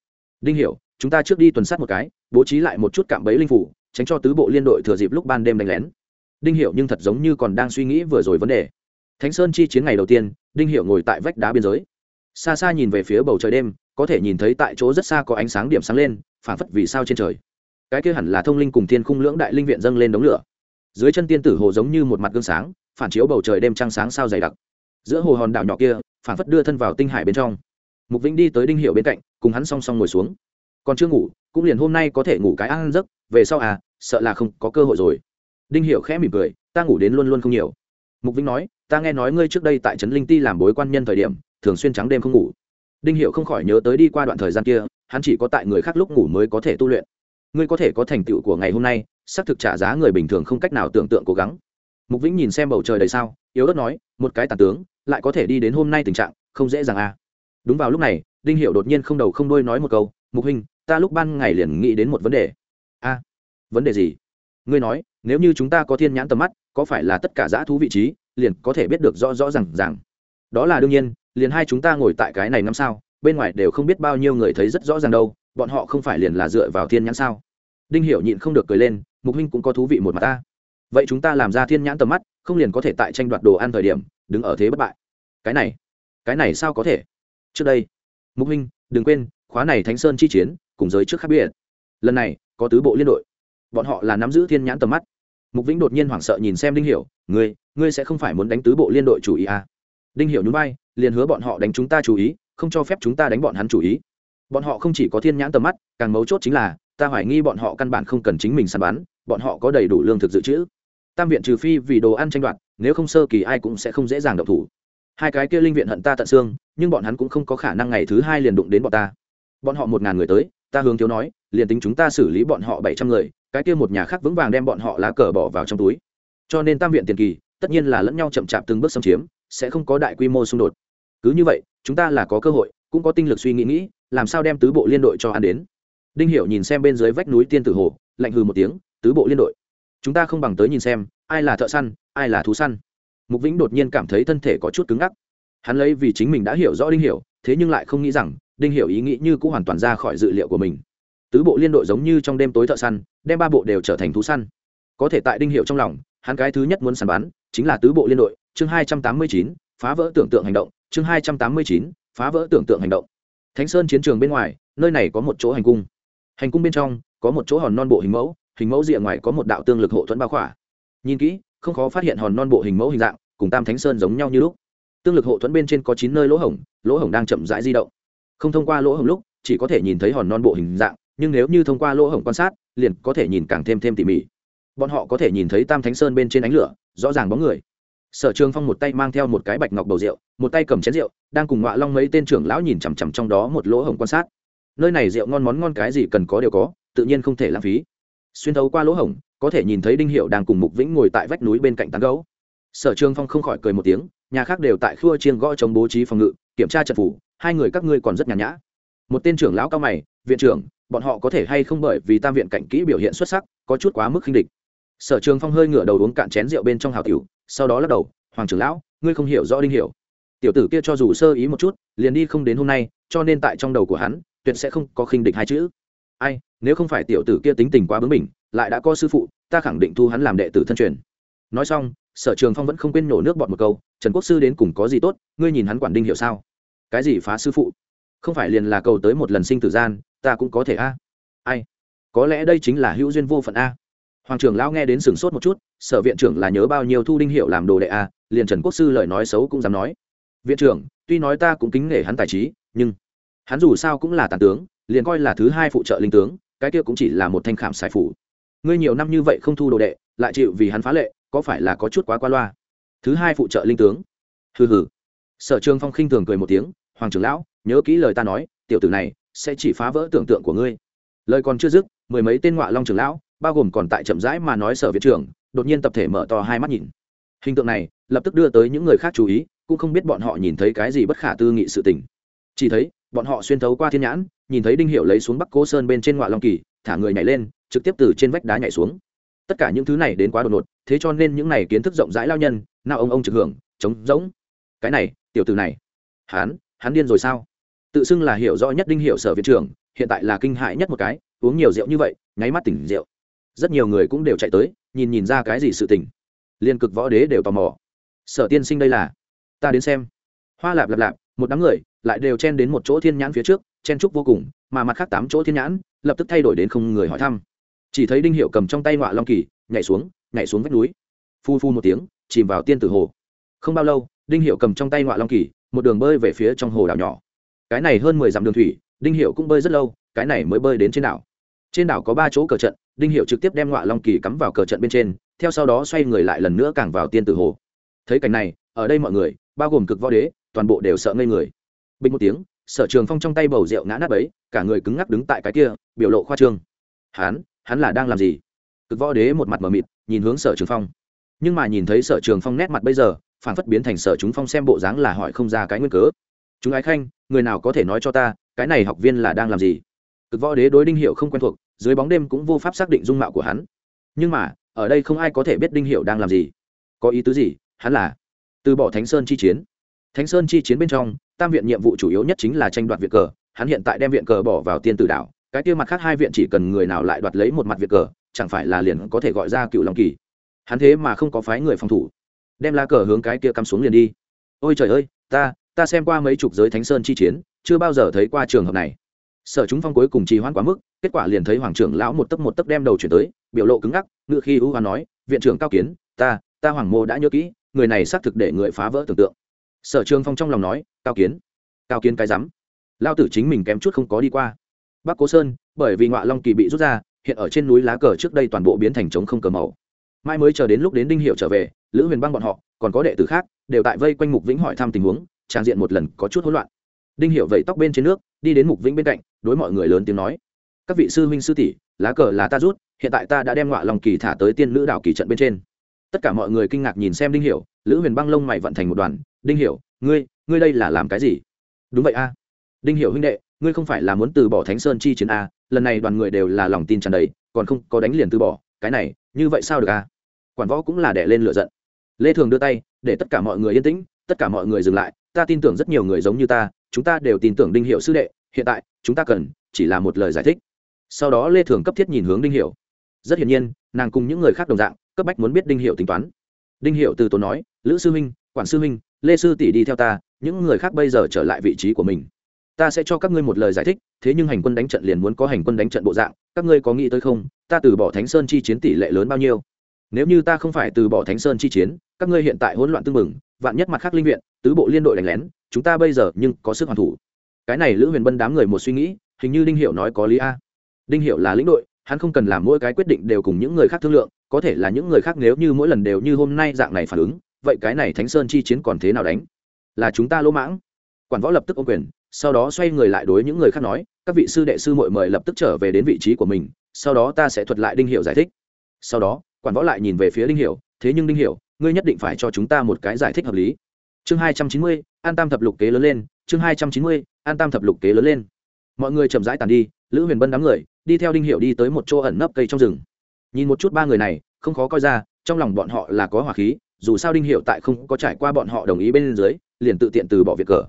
Đinh hiểu chúng ta trước đi tuần sát một cái, bố trí lại một chút cạm bẫy linh phủ, tránh cho tứ bộ liên đội thừa dịp lúc ban đêm đánh lén. Đinh hiểu nhưng thật giống như còn đang suy nghĩ vừa rồi vấn đề. Thánh sơn chi chiến ngày đầu tiên, đinh hiểu ngồi tại vách đá biên giới. Xa xa nhìn về phía bầu trời đêm, có thể nhìn thấy tại chỗ rất xa có ánh sáng điểm sáng lên phản phất vì sao trên trời. Cái kia hẳn là thông linh cùng thiên khung lưỡng đại linh viện dâng lên đống lửa. Dưới chân tiên tử hồ giống như một mặt gương sáng, phản chiếu bầu trời đêm trăng sáng sao dày đặc. Giữa hồ hòn đảo nhỏ kia phản phất đưa thân vào tinh hải bên trong. Mục vĩnh đi tới đinh hiệu bên cạnh, cùng hắn song song ngồi xuống còn chưa ngủ, cũng liền hôm nay có thể ngủ cái ăn giấc, về sau à sợ là không có cơ hội rồi. Đinh Hiểu khẽ mỉm cười, ta ngủ đến luôn luôn không nhiều. Mục vĩnh nói, ta nghe nói ngươi trước đây tại trấn linh ti làm bối quan nhân thời điểm, thường xuyên trắng đêm không ngủ. Đinh hiệu không khỏi nhớ tới đi qua đoạn thời gian kia, hắn chỉ có tại người khác lúc ngủ mới có thể tu luyện. Ngươi có thể có thành tựu của ngày hôm nay, xác thực trả giá người bình thường không cách nào tưởng tượng cố gắng. Mục vĩnh nhìn xem bầu trời đầy sao, yếu ớt nói, một cái tàn tướng, lại có thể đi đến hôm nay tình trạng, không dễ dàng à. Đúng vào lúc này, đinh hiệu đột nhiên không đầu không đuôi nói một câu, mục huynh ta lúc ban ngày liền nghĩ đến một vấn đề. A, vấn đề gì? Ngươi nói, nếu như chúng ta có thiên nhãn tầm mắt, có phải là tất cả dã thú vị trí, liền có thể biết được rõ rõ r à n g rằng đó là đương nhiên, liền hai chúng ta ngồi tại cái này năm sao, bên ngoài đều không biết bao nhiêu người thấy rất rõ ràng đâu, bọn họ không phải liền là dựa vào thiên nhãn sao? Đinh hiểu nhịn không được cười lên, mục huynh cũng có thú vị một mặt ta. Vậy chúng ta làm ra thiên nhãn tầm mắt, không liền có thể tại tranh đoạt đồ ăn thời điểm, đứng ở thế bất bại? Cái này cái này sao có thể? Trước đây, mục huynh đừng quên, khóa này thánh sơn chi chiến cùng giới trước khác biệt. Lần này, có tứ bộ liên đội. Bọn họ là nắm giữ thiên nhãn tầm mắt. Mục vĩnh đột nhiên hoảng sợ nhìn xem đinh hiểu, ngươi ngươi sẽ không phải muốn đánh tứ bộ liên đội chủ ý à? Đinh hiểu nhún vai, liền hứa bọn họ đánh chúng ta chủ ý, không cho phép chúng ta đánh bọn hắn chủ ý. Bọn họ không chỉ có thiên nhãn tầm mắt, càng mấu chốt chính là, ta hoài nghi bọn họ căn bản không cần chính mình săn bắn, bọn họ có đầy đủ lương thực dự trữ. Tam viện trừ phi vì đồ ăn tranh đoạt, nếu không sơ kỳ ai cũng sẽ không dễ dàng động thủ. Hai cái kia linh viện hận ta tận xương, nhưng bọn hắn cũng không có khả năng ngày thứ hai liền đụng đến bọn ta. Bọn họ một ngàn người tới ta hướng thiếu nói, liền tính chúng ta xử lý bọn họ bảy trăm người, cái kia một nhà khác vững vàng đem bọn họ lá cờ bỏ vào trong túi. Cho nên tam viện tiền kỳ, tất nhiên là lẫn nhau chậm chạp từng bước xâm chiếm, sẽ không có đại quy mô xung đột. Cứ như vậy, chúng ta là có cơ hội, cũng có tinh lực suy nghĩ nghĩ, làm sao đem tứ bộ liên đội cho ăn đến. Đinh hiểu nhìn xem bên dưới vách núi tiên tử hồ, lạnh hừ một tiếng, tứ bộ liên đội. Chúng ta không bằng tới nhìn xem, ai là thợ săn, ai là thú săn. Mục vĩnh đột nhiên cảm thấy thân thể có chút cứng ngắc. Hắn lấy vì chính mình đã hiểu rõ đinh hiểu, thế nhưng lại không nghĩ rằng đinh hiểu ý nghĩ như cũng hoàn toàn ra khỏi dự liệu của mình. Tứ bộ liên đội giống như trong đêm tối thợ săn, đem ba bộ đều trở thành thú săn. Có thể tại đinh hiểu trong lòng, hắn cái thứ nhất muốn săn bắn, chính là tứ bộ liên đội, chương hai trăm tám mươi chín, phá vỡ tưởng tượng hành động, chương hai trăm tám mươi chín, phá vỡ tưởng tượng hành động. Thánh sơn chiến trường bên ngoài, nơi này có một chỗ hành cung. Hành cung bên trong, có một chỗ hòn non bộ hình mẫu hình mẫu rìa ngoài có một đạo tương lực hộ thuẫn bao khỏa. Nhìn kỹ, không khó phát hiện hòn non bộ hình mẫu hình dạng, cùng tam thánh sơn giống nhau như lúc. Tương lực hộ thuẫn bên trên có chín nơi lỗ hổng lỗ hổng đang chậm rãi di động không thông qua lỗ hổng lúc, chỉ có thể nhìn thấy hòn non bộ hình dạng, nhưng nếu như thông qua lỗ hổng quan sát, liền có thể nhìn càng thêm thêm tỉ mỉ. Bọn họ có thể nhìn thấy tam thánh sơn bên trên ánh lửa, rõ ràng bóng người. Sở trường phong một tay mang theo một cái bạch ngọc bầu rượu, một tay cầm chén rượu, đang cùng ngọa long mấy tên trưởng lão nhìn chằm chằm trong đó một lỗ hổng quan sát. Nơi này rượu ngon món ngon cái gì cần có đều có, tự nhiên không thể lãng phí. Xuyên thấu qua lỗ hổng, có thể nhìn thấy đinh hiệu đang cùng mục vĩnh ngồi tại vách núi bên cạnh tán gấu sở trường phong không khỏi cười một tiếng, nhà khác đều tại khua chiên gõ chống bố trí phòng ngự, kiểm tra trận phủ hai người các ngươi còn rất nhàn nhã. Một tên trưởng lão cao mày, viện trưởng, bọn họ có thể hay không bởi vì tam viện cạnh kỹ biểu hiện xuất sắc, có chút quá mức khinh địch? Sở trường phong hơi ngửa đầu uống cạn chén rượu bên trong hào tiểu, sau đó lắc đầu, hoàng trưởng lão, ngươi không hiểu rõ đinh hiểu. Tiểu tử kia cho dù sơ ý một chút, liền đi không đến hôm nay, cho nên tại trong đầu của hắn, tuyệt sẽ không có khinh địch hai chữ. Ai, nếu không phải tiểu tử kia tính tình quá bướng bỉnh, lại đã có sư phụ, ta khẳng định thu hắn làm đệ tử thân truyền. Nói xong, sở trường phong vẫn không quên nổ nước bọt một câu, trần quốc sư đến cùng có gì tốt, ngươi nhìn hắn quản đinh hiểu sao? Cái gì phá sư phụ? Không phải liền là cầu tới một lần sinh tử gian, ta cũng có thể a. Ai? Có lẽ đây chính là hữu duyên vô phận a. Hoàng trưởng lão nghe đến sửng sốt một chút, sở viện trưởng là nhớ bao nhiêu thu đinh hiệu làm đồ đệ a, liền trần quốc sư lời nói xấu cũng dám nói. Viện trưởng, tuy nói ta cũng kính nể hắn tài trí, nhưng hắn dù sao cũng là tàn tướng, liền coi là thứ hai phụ trợ linh tướng, cái kia cũng chỉ là một thanh khảm sài phủ. Ngươi nhiều năm như vậy không thu đồ đệ, lại chịu vì hắn phá lệ, có phải là có chút quá qua loa? Thứ hai phụ trợ linh tướng. Hừ hừ sở trường phong khinh thường cười một tiếng, hoàng trưởng lão, nhớ kỹ lời ta nói, tiểu tử này sẽ chỉ phá vỡ tưởng tượng của ngươi. Lời còn chưa dứt, mười mấy tên ngoại long trưởng lão, bao gồm còn tại chậm rãi mà nói sở viện trưởng, đột nhiên tập thể mở to hai mắt nhìn. Hình tượng này lập tức đưa tới những người khác chú ý, cũng không biết bọn họ nhìn thấy cái gì bất khả tư nghị sự tình. Chỉ thấy, bọn họ xuyên thấu qua thiên nhãn, nhìn thấy đinh hiệu lấy xuống bắc cố sơn bên trên ngoại long kỳ, thả người nhảy lên, trực tiếp từ trên vách đá nhảy xuống. Tất cả những thứ này đến quá đột ngột, thế cho nên những này kiến thức rộng rãi lao nhân, nào ông ông trực hưởng, trống rỗng cái này, tiểu từ này. Hắn hắn điên rồi sao? Tự xưng là hiểu rõ nhất đinh hiểu sở viện trưởng, hiện tại là kinh hại nhất một cái, uống nhiều rượu như vậy, nháy mắt tỉnh rượu. Rất nhiều người cũng đều chạy tới, nhìn nhìn ra cái gì sự tình. Liên cực võ đế đều tò mò. Sở tiên sinh đây là? Ta đến xem. Hoa lạp lạp lạp, một đám người lại đều chen đến một chỗ thiên nhãn phía trước, chen trúc vô cùng, mà mặt khác tám chỗ thiên nhãn lập tức thay đổi đến không người hỏi thăm. Chỉ thấy đinh hiệu cầm trong tay ngọa long kỳ, nhảy xuống nhảy xuống vách núi. Phu phu một tiếng, chìm vào tiên tử hồ. Không bao lâu đinh hiệu cầm trong tay ngọa long kỳ, một đường bơi về phía trong hồ đảo nhỏ. Cái này hơn mười dặm đường thủy, đinh hiệu cũng bơi rất lâu, cái này mới bơi đến trên đảo. Trên đảo có ba chỗ cờ trận, đinh hiệu trực tiếp đem ngọa long kỳ cắm vào cờ trận bên trên, theo sau đó xoay người lại lần nữa càng vào tiên tử hồ. Thấy cảnh này, ở đây mọi người, bao gồm cực võ đế, toàn bộ đều sợ ngây người. Bình một tiếng, sở trường phong trong tay bầu rượu ngã nát ấy cả người cứng ngắc đứng tại cái kia, biểu lộ khoa trương. Hắn hắn là đang làm gì? Cực võ đế một mặt mờ mịt, nhìn hướng sở trường phong. Nhưng mà nhìn thấy sở trường phong nét mặt bây giờ phản phất biến thành sở chúng phong xem bộ dáng là hỏi không ra cái nguyên cớ. Chúng ái khanh, người nào có thể nói cho ta, cái này học viên là đang làm gì? Cực võ đế đối đinh hiệu không quen thuộc, dưới bóng đêm cũng vô pháp xác định dung mạo của hắn. Nhưng mà, ở đây không ai có thể biết đinh hiệu đang làm gì. Có ý tứ gì? Hắn là từ bỏ thánh sơn chi chiến. Thánh sơn chi chiến bên trong, tam viện nhiệm vụ chủ yếu nhất chính là tranh đoạt viện cờ, hắn hiện tại đem viện cờ bỏ vào tiên tử đảo, cái kia mặt khác hai viện chỉ cần người nào lại đoạt lấy một mặt viện cờ, chẳng phải là liền có thể gọi ra cựu long kỳ. Hắn thế mà không có phái người phòng thủ đem lá cờ hướng cái kia cắm xuống liền đi. Ôi trời ơi, ta ta xem qua mấy chục giới thánh sơn chi chiến, chưa bao giờ thấy qua trường hợp này. Sở chúng phong cuối cùng trì hoãn quá mức, kết quả liền thấy hoàng trưởng lão một tấc một tấc đem đầu chuyển tới, biểu lộ cứng ngắc ngự khi ưu hoa nói, viện trưởng cao kiến, ta ta hoàng mô đã nhớ kỹ, người này xác thực để người phá vỡ tưởng tượng. Sở trường phong trong lòng nói, cao kiến cao kiến cái rắm. Lao tử chính mình kém chút không có đi qua. Bắc cố sơn, bởi vì ngọa long kỳ bị rút ra, hiện ở trên núi lá cờ trước đây toàn bộ biến thành trống không cờ màu mai mới chờ đến lúc đến đinh hiệu trở về, lữ huyền băng bọn họ, còn có đệ tử khác, đều tại vây quanh mục vĩnh hỏi thăm tình huống trang diện một lần có chút hỗn loạn. Đinh hiệu vẫy tóc bên trên nước, đi đến mục vĩnh bên cạnh, đối mọi người lớn tiếng nói, các vị sư huynh sư tỷ, lá cờ là ta rút, hiện tại ta đã đem ngọa lòng kỳ thả tới tiên nữ đảo kỳ trận bên trên. Tất cả mọi người kinh ngạc nhìn xem đinh hiểu, lữ huyền băng lông mày vận thành một đoàn, đinh hiểu, ngươi ngươi đây là làm cái gì? Đúng vậy a. Đinh hiểu huynh đệ, ngươi không phải là muốn từ bỏ thánh sơn chi chiến a, lần này đoàn người đều là lòng tin tràn đầy, còn không có đánh liền từ bỏ cái này, như vậy sao được à? Quản võ cũng là đẻ lên lửa giận. Lê thường đưa tay, để tất cả mọi người yên tĩnh, tất cả mọi người dừng lại, ta tin tưởng rất nhiều người giống như ta, chúng ta đều tin tưởng đinh hiệu sư đệ, hiện tại, chúng ta cần, chỉ là một lời giải thích. Sau đó lê thường cấp thiết nhìn hướng đinh hiệu rất hiển nhiên, nàng cùng những người khác đồng dạng, cấp bách muốn biết đinh hiệu tính toán. Đinh hiệu từ tốn nói, lữ sư huynh, quản sư huynh, lê sư tỷ đi theo ta, những người khác bây giờ trở lại vị trí của mình. Ta sẽ cho các ngươi một lời giải thích, thế nhưng hành quân đánh trận liền muốn có hành quân đánh trận bộ dạng các ngươi có nghĩ tới không, ta từ bỏ thánh sơn chi chiến tỷ lệ lớn bao nhiêu? Nếu như ta không phải từ bỏ thánh sơn chi chiến, các ngươi hiện tại hỗn loạn tương mừng vạn nhất mặt khác linh viện, tứ bộ liên đội đánh lén, chúng ta bây giờ nhưng có sức hoàn thủ. Cái này lữ huyền bân đám người một suy nghĩ, hình như đinh hiệu nói có lý a. Đinh hiệu là lĩnh đội, hắn không cần làm mỗi cái quyết định đều cùng những người khác thương lượng, có thể là những người khác nếu như mỗi lần đều như hôm nay dạng này phản ứng, vậy cái này thánh sơn chi chiến còn thế nào đánh? Là chúng ta lỗ mãng. Quản võ lập tức ô quyền sau đó xoay người lại đối những người khác nói, các vị sư đệ sư mội mời lập tức trở về đến vị trí của mình, sau đó ta sẽ thuật lại đinh hiệu giải thích. Sau đó, quản võ lại nhìn về phía đinh hiệu thế nhưng đinh hiệu ngươi nhất định phải cho chúng ta một cái giải thích hợp lý. Chương hai trăm chín mươi, an tam thập lục kế lớn lên, chương hai trăm chín mươi, an tam thập lục kế lớn lên. Mọi người chậm rãi tàn đi, lữ huyền bân đám người, đi theo đinh hiệu đi tới một chỗ ẩn nấp cây trong rừng. Nhìn một chút ba người này, không khó coi ra, trong lòng bọn họ là có hỏa khí, dù sao đinh hiệu tại không có trải qua bọn họ đồng ý bên dưới, liền tự tiện từ bỏ việc cờ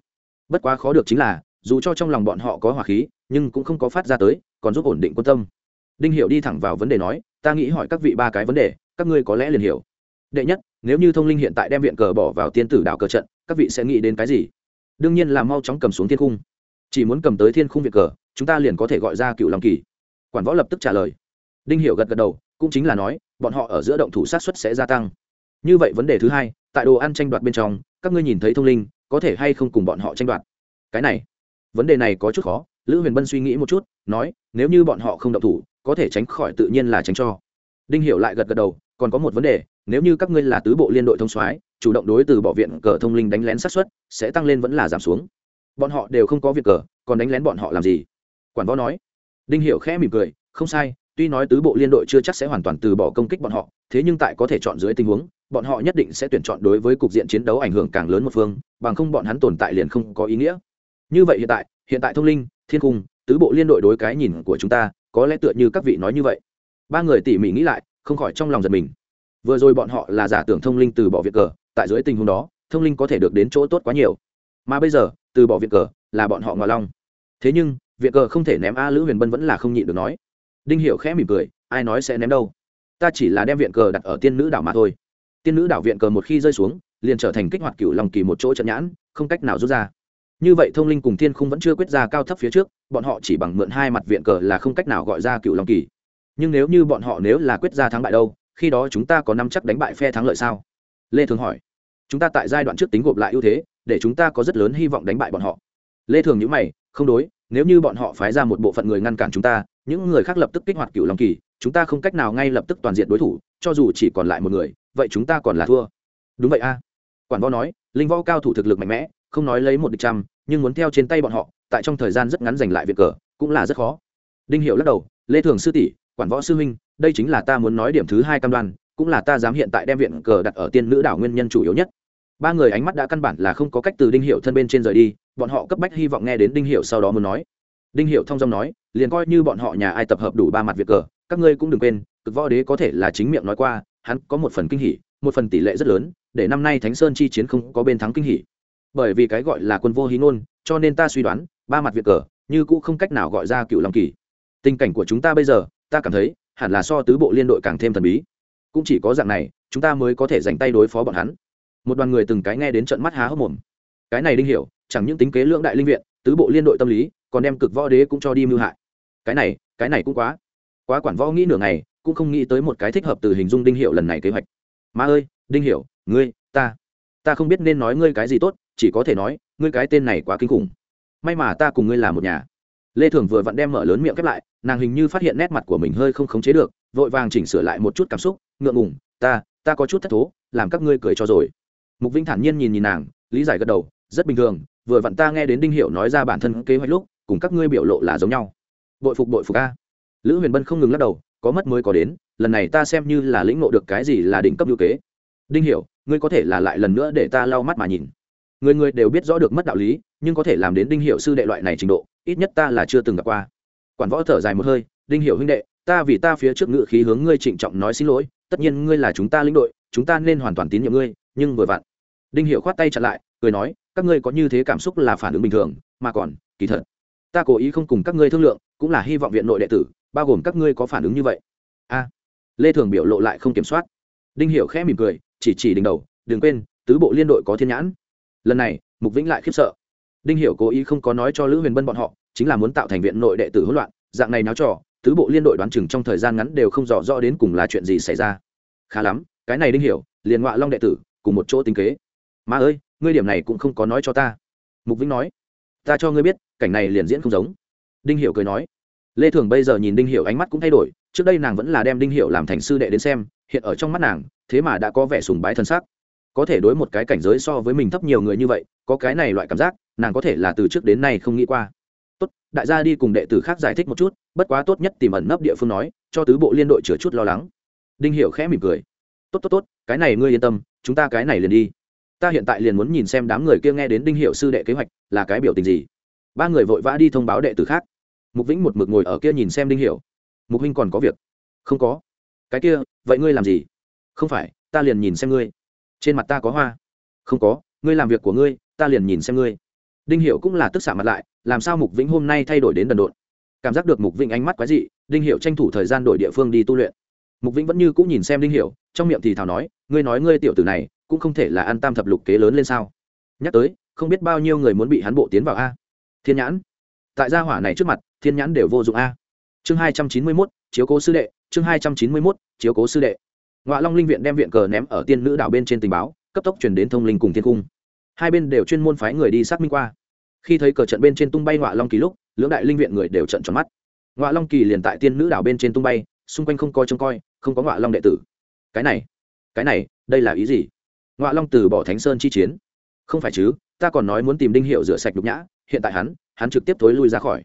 bất quá khó được chính là, dù cho trong lòng bọn họ có hỏa khí, nhưng cũng không có phát ra tới, còn giúp ổn định quan tâm. Đinh hiệu đi thẳng vào vấn đề nói, ta nghĩ hỏi các vị ba cái vấn đề, các ngươi có lẽ liền hiểu. Đệ nhất, nếu như thông linh hiện tại đem viện cờ bỏ vào tiên tử đảo cờ trận, các vị sẽ nghĩ đến cái gì? Đương nhiên là mau chóng cầm xuống thiên cung chỉ muốn cầm tới thiên khung viện cờ, chúng ta liền có thể gọi ra cựu long kỳ. Quản võ lập tức trả lời. Đinh hiểu gật gật đầu, cũng chính là nói, bọn họ ở giữa động thủ sát suất sẽ gia tăng. Như vậy vấn đề thứ hai, tại đồ ăn tranh đoạt bên trong, các ngươi nhìn thấy thông linh có thể hay không cùng bọn họ tranh đoạt. Cái này, vấn đề này có chút khó, lữ huyền bân suy nghĩ một chút, nói, nếu như bọn họ không động thủ, có thể tránh khỏi tự nhiên là tránh cho. Đinh hiểu lại gật gật đầu, còn có một vấn đề, nếu như các ngươi là tứ bộ liên đội thông soái, chủ động đối từ bỏ viện cờ thông linh đánh lén sát xuất sẽ tăng lên vẫn là giảm xuống. Bọn họ đều không có việc cờ, còn đánh lén bọn họ làm gì? Quản võ nói. Đinh hiểu khẽ mỉm cười, không sai, tuy nói tứ bộ liên đội chưa chắc sẽ hoàn toàn từ bỏ công kích bọn họ, thế nhưng tại có thể chọn dưới tình huống bọn họ nhất định sẽ tuyển chọn đối với cục diện chiến đấu ảnh hưởng càng lớn một phương, bằng không bọn hắn tồn tại liền không có ý nghĩa. Như vậy hiện tại hiện tại thông linh, thiên cung, tứ bộ liên đội đối cái nhìn của chúng ta, có lẽ tựa như các vị nói như vậy. Ba người tỉ mỉ nghĩ lại, không khỏi trong lòng giật mình. Vừa rồi bọn họ là giả tưởng thông linh từ bỏ việc cờ, tại dưới tình huống đó, thông linh có thể được đến chỗ tốt quá nhiều. Mà bây giờ, từ bỏ việc cờ, là bọn họ ngò long thế nhưng việc cờ không thể ném a lữ huyền bân vẫn là không nhịn được nói. Đinh hiểu khẽ mỉm cười, ai nói sẽ ném đâu? Ta chỉ là đem viện cờ đặt ở tiên nữ đảo mà thôi tiên nữ đảo viện cờ một khi rơi xuống, liền trở thành kích hoạt cựu lòng kỳ một chỗ trận nhãn, không cách nào rút ra. Như vậy thông linh cùng thiên khung vẫn chưa quyết ra cao thấp phía trước, bọn họ chỉ bằng mượn hai mặt viện cờ là không cách nào gọi ra cựu long kỳ. Nhưng nếu như bọn họ nếu là quyết ra thắng bại đâu, khi đó chúng ta có năm chắc đánh bại phe thắng lợi sao? Lê thường hỏi. Chúng ta tại giai đoạn trước tính gộp lại ưu thế, để chúng ta có rất lớn hy vọng đánh bại bọn họ. Lê thường nhữ mày, không đối, nếu như bọn họ phái ra một bộ phận người ngăn cản chúng ta, những người khác lập tức kích hoạt cựu long kỳ, chúng ta không cách nào ngay lập tức toàn diện đối thủ, cho dù chỉ còn lại một người vậy chúng ta còn là thua. Đúng vậy a. Quản võ nói, linh võ cao thủ thực lực mạnh mẽ, không nói lấy một địch trăm, nhưng muốn theo trên tay bọn họ, tại trong thời gian rất ngắn giành lại việc cờ, cũng là rất khó. Đinh hiệu lắc đầu, lê thường sư tỷ, quản võ sư huynh, đây chính là ta muốn nói điểm thứ hai cam đoan, cũng là ta dám hiện tại đem viện cờ đặt ở tiên nữ đảo nguyên nhân chủ yếu nhất. Ba người ánh mắt đã căn bản là không có cách từ đinh hiệu thân bên trên rời đi, bọn họ cấp bách hy vọng nghe đến đinh hiệu sau đó muốn nói. Đinh hiệu thông dong nói, liền coi như bọn họ nhà ai tập hợp đủ ba mặt việc cờ, các ngươi cũng đừng quên, cực võ đế có thể là chính miệng nói qua hắn có một phần kinh hỉ, một phần tỷ lệ rất lớn, để năm nay thánh sơn chi chiến không có bên thắng kinh hỉ. Bởi vì cái gọi là quân vô hí ngôn, cho nên ta suy đoán, ba mặt việc cờ, như cũ không cách nào gọi ra cựu long kỳ. Tình cảnh của chúng ta bây giờ, ta cảm thấy, hẳn là so tứ bộ liên đội càng thêm thần bí. Cũng chỉ có dạng này, chúng ta mới có thể giành tay đối phó bọn hắn. Một đoàn người từng cái nghe đến trận mắt há hốc mồm. Cái này đinh hiểu, chẳng những tính kế lượng đại linh viện, tứ bộ liên đội tâm lý, còn đem cực võ đế cũng cho đi mưu hại. Cái này cái này cũng quá quá quản võ nghĩ nửa ngày cũng không nghĩ tới một cái thích hợp từ hình dung đinh hiệu lần này kế hoạch. Ma ơi, đinh hiệu ngươi, ta ta không biết nên nói ngươi cái gì tốt, chỉ có thể nói, ngươi cái tên này quá kinh khủng. May mà ta cùng ngươi là một nhà. Lê thường vừa vặn đem mở lớn miệng khép lại, nàng hình như phát hiện nét mặt của mình hơi không khống chế được, vội vàng chỉnh sửa lại một chút cảm xúc, ngượng ngùng, ta ta có chút thất thố, làm các ngươi cười cho rồi. Mục vinh thản nhiên nhìn nhìn nàng, lý giải gật đầu, rất bình thường, vừa vặn ta nghe đến đinh hiệu nói ra bản thân kế hoạch lúc, cùng các ngươi biểu lộ là giống nhau. Bội phục bội phục a. Lữ huyền bân không ngừng lắc đầu có mất mới có đến, lần này ta xem như là lĩnh ngộ được cái gì là đỉnh cấp ưu kế. Đinh hiểu, ngươi có thể là lại lần nữa để ta lau mắt mà nhìn. Người người đều biết rõ được mất đạo lý, nhưng có thể làm đến đinh Hiểu sư đệ loại này trình độ, ít nhất ta là chưa từng gặp qua. Quản võ thở dài một hơi, đinh Hiểu huynh đệ, ta vì ta phía trước ngự khí hướng ngươi trịnh trọng nói xin lỗi, tất nhiên ngươi là chúng ta lĩnh đội, chúng ta nên hoàn toàn tín nhiệm ngươi, nhưng vừa vặn. Đinh Hiểu khoát tay chặn lại, cười nói, các ngươi có như thế cảm xúc là phản ứng bình thường, mà còn, kỳ thật, ta cố ý không cùng các ngươi thương lượng, cũng là hy vọng viện nội đệ tử bao gồm các ngươi có phản ứng như vậy? A. Lê thường biểu lộ lại không kiểm soát. Đinh hiểu khẽ mỉm cười, chỉ chỉ đỉnh đầu, đừng quên, tứ bộ liên đội có thiên nhãn. Lần này, mục vĩnh lại khiếp sợ. Đinh hiểu cố ý không có nói cho lữ huyền bân bọn họ, chính là muốn tạo thành viện nội đệ tử hỗn loạn, dạng này náo trò, tứ bộ liên đội đoán chừng trong thời gian ngắn đều không rõ rõ đến cùng là chuyện gì xảy ra. Khá lắm, cái này đinh hiểu, liền ngoại long đệ tử, cùng một chỗ tính kế. Mà ơi, ngươi điểm này cũng không có nói cho ta. Mục vĩnh nói. Ta cho ngươi biết, cảnh này liền diễn không giống. Đinh hiểu cười nói lê thường bây giờ nhìn đinh hiểu ánh mắt cũng thay đổi, trước đây nàng vẫn là đem đinh hiểu làm thành sư đệ đến xem, hiện ở trong mắt nàng, thế mà đã có vẻ sùng bái thân xác có thể đối một cái cảnh giới so với mình thấp nhiều người như vậy, có cái này loại cảm giác, nàng có thể là từ trước đến nay không nghĩ qua. Tốt, đại gia đi cùng đệ tử khác giải thích một chút, bất quá tốt nhất tìm ẩn nấp địa phương nói, cho tứ bộ liên đội chứa chút lo lắng. Đinh hiểu khẽ mỉm cười. Tốt tốt tốt, cái này ngươi yên tâm, chúng ta cái này liền đi. Ta hiện tại liền muốn nhìn xem đám người kia nghe đến đinh hiệu sư đệ kế hoạch là cái biểu tình gì. Ba người vội vã đi thông báo đệ tử khác mục vĩnh một mực ngồi ở kia nhìn xem đinh hiểu. Mục huynh còn có việc? Không có. Cái kia vậy ngươi làm gì? Không phải ta liền nhìn xem ngươi. Trên mặt ta có hoa. Không có ngươi làm việc của ngươi ta liền nhìn xem ngươi. Đinh Hiểu cũng là tức xạ mặt lại làm sao mục vĩnh hôm nay thay đổi đến đần độn? Cảm giác được mục vĩnh ánh mắt quái dị đinh Hiểu tranh thủ thời gian đổi địa phương đi tu luyện. Mục vĩnh vẫn như cũng nhìn xem đinh Hiểu, trong miệng thì thào nói ngươi nói ngươi tiểu tử này cũng không thể là ăn tam thập lục kế lớn lên sao? Nhắc tới không biết bao nhiêu người muốn bị hắn bộ tiến vào a. Thiên nhãn. Tại gia hỏa này trước mặt thiên nhãn đều vô dụng a. Chương hai trăm chín mươi mốt, chiếu cố sư đệ, chương hai trăm chín mươi mốt, chiếu cố sư đệ. Ngoại long linh viện đem viện cờ ném ở tiên nữ đảo bên trên tình báo, cấp tốc chuyển đến thông linh cùng thiên cung. Hai bên đều chuyên môn phái người đi xác minh qua. Khi thấy cờ trận bên trên tung bay ngoại long kỳ lúc, lưỡng đại linh viện người đều trận tròn mắt. Ngoại long kỳ liền tại tiên nữ đảo bên trên tung bay, xung quanh không coi trông coi, không có ngoại long đệ tử. Cái này cái này, đây là ý gì? Ngoại long từ bỏ thánh sơn chi chiến. Không phải chứ, ta còn nói muốn tìm đinh hiệu rửa sạch nhục nhã, hiện tại hắn hắn trực tiếp thối lui ra khỏi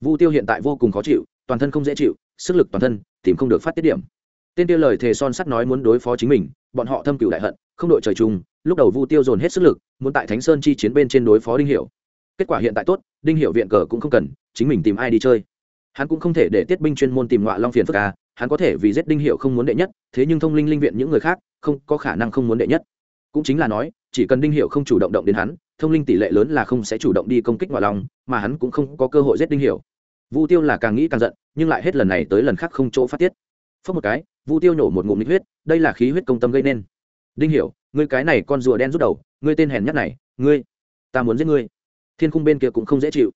vu tiêu hiện tại vô cùng khó chịu, toàn thân không dễ chịu, sức lực toàn thân, tìm không được phát tiết điểm. Tên tiêu lời thề son sắt nói muốn đối phó chính mình, bọn họ thâm cửu đại hận, không đội trời chung, lúc đầu vu tiêu dồn hết sức lực, muốn tại thánh sơn chi chiến bên trên đối phó đinh Hiểu. kết quả hiện tại tốt, đinh Hiểu viện cờ cũng không cần, chính mình tìm ai đi chơi. Hắn cũng không thể để tiết binh chuyên môn tìm ngọa long phiền phức ca hắn có thể vì giết đinh hiệu không muốn đệ nhất, thế nhưng thông linh linh viện những người khác, không có khả năng không muốn đệ nhất. Cũng chính là nói chỉ cần đinh hiệu không chủ động động đến hắn, thông linh tỷ lệ lớn là không sẽ chủ động đi công kích ngọa long, mà hắn cũng không có cơ hội giết đinh hiệu vu tiêu là càng nghĩ càng giận, nhưng lại hết lần này tới lần khác không chỗ phát tiết. Phớt một cái, vu tiêu nhổ một ngụm nít huyết, đây là khí huyết công tâm gây nên. Đinh hiểu, ngươi cái này con rùa đen rút đầu, ngươi tên hèn nhất này, ngươi, ta muốn giết ngươi. Thiên khung bên kia cũng không dễ chịu.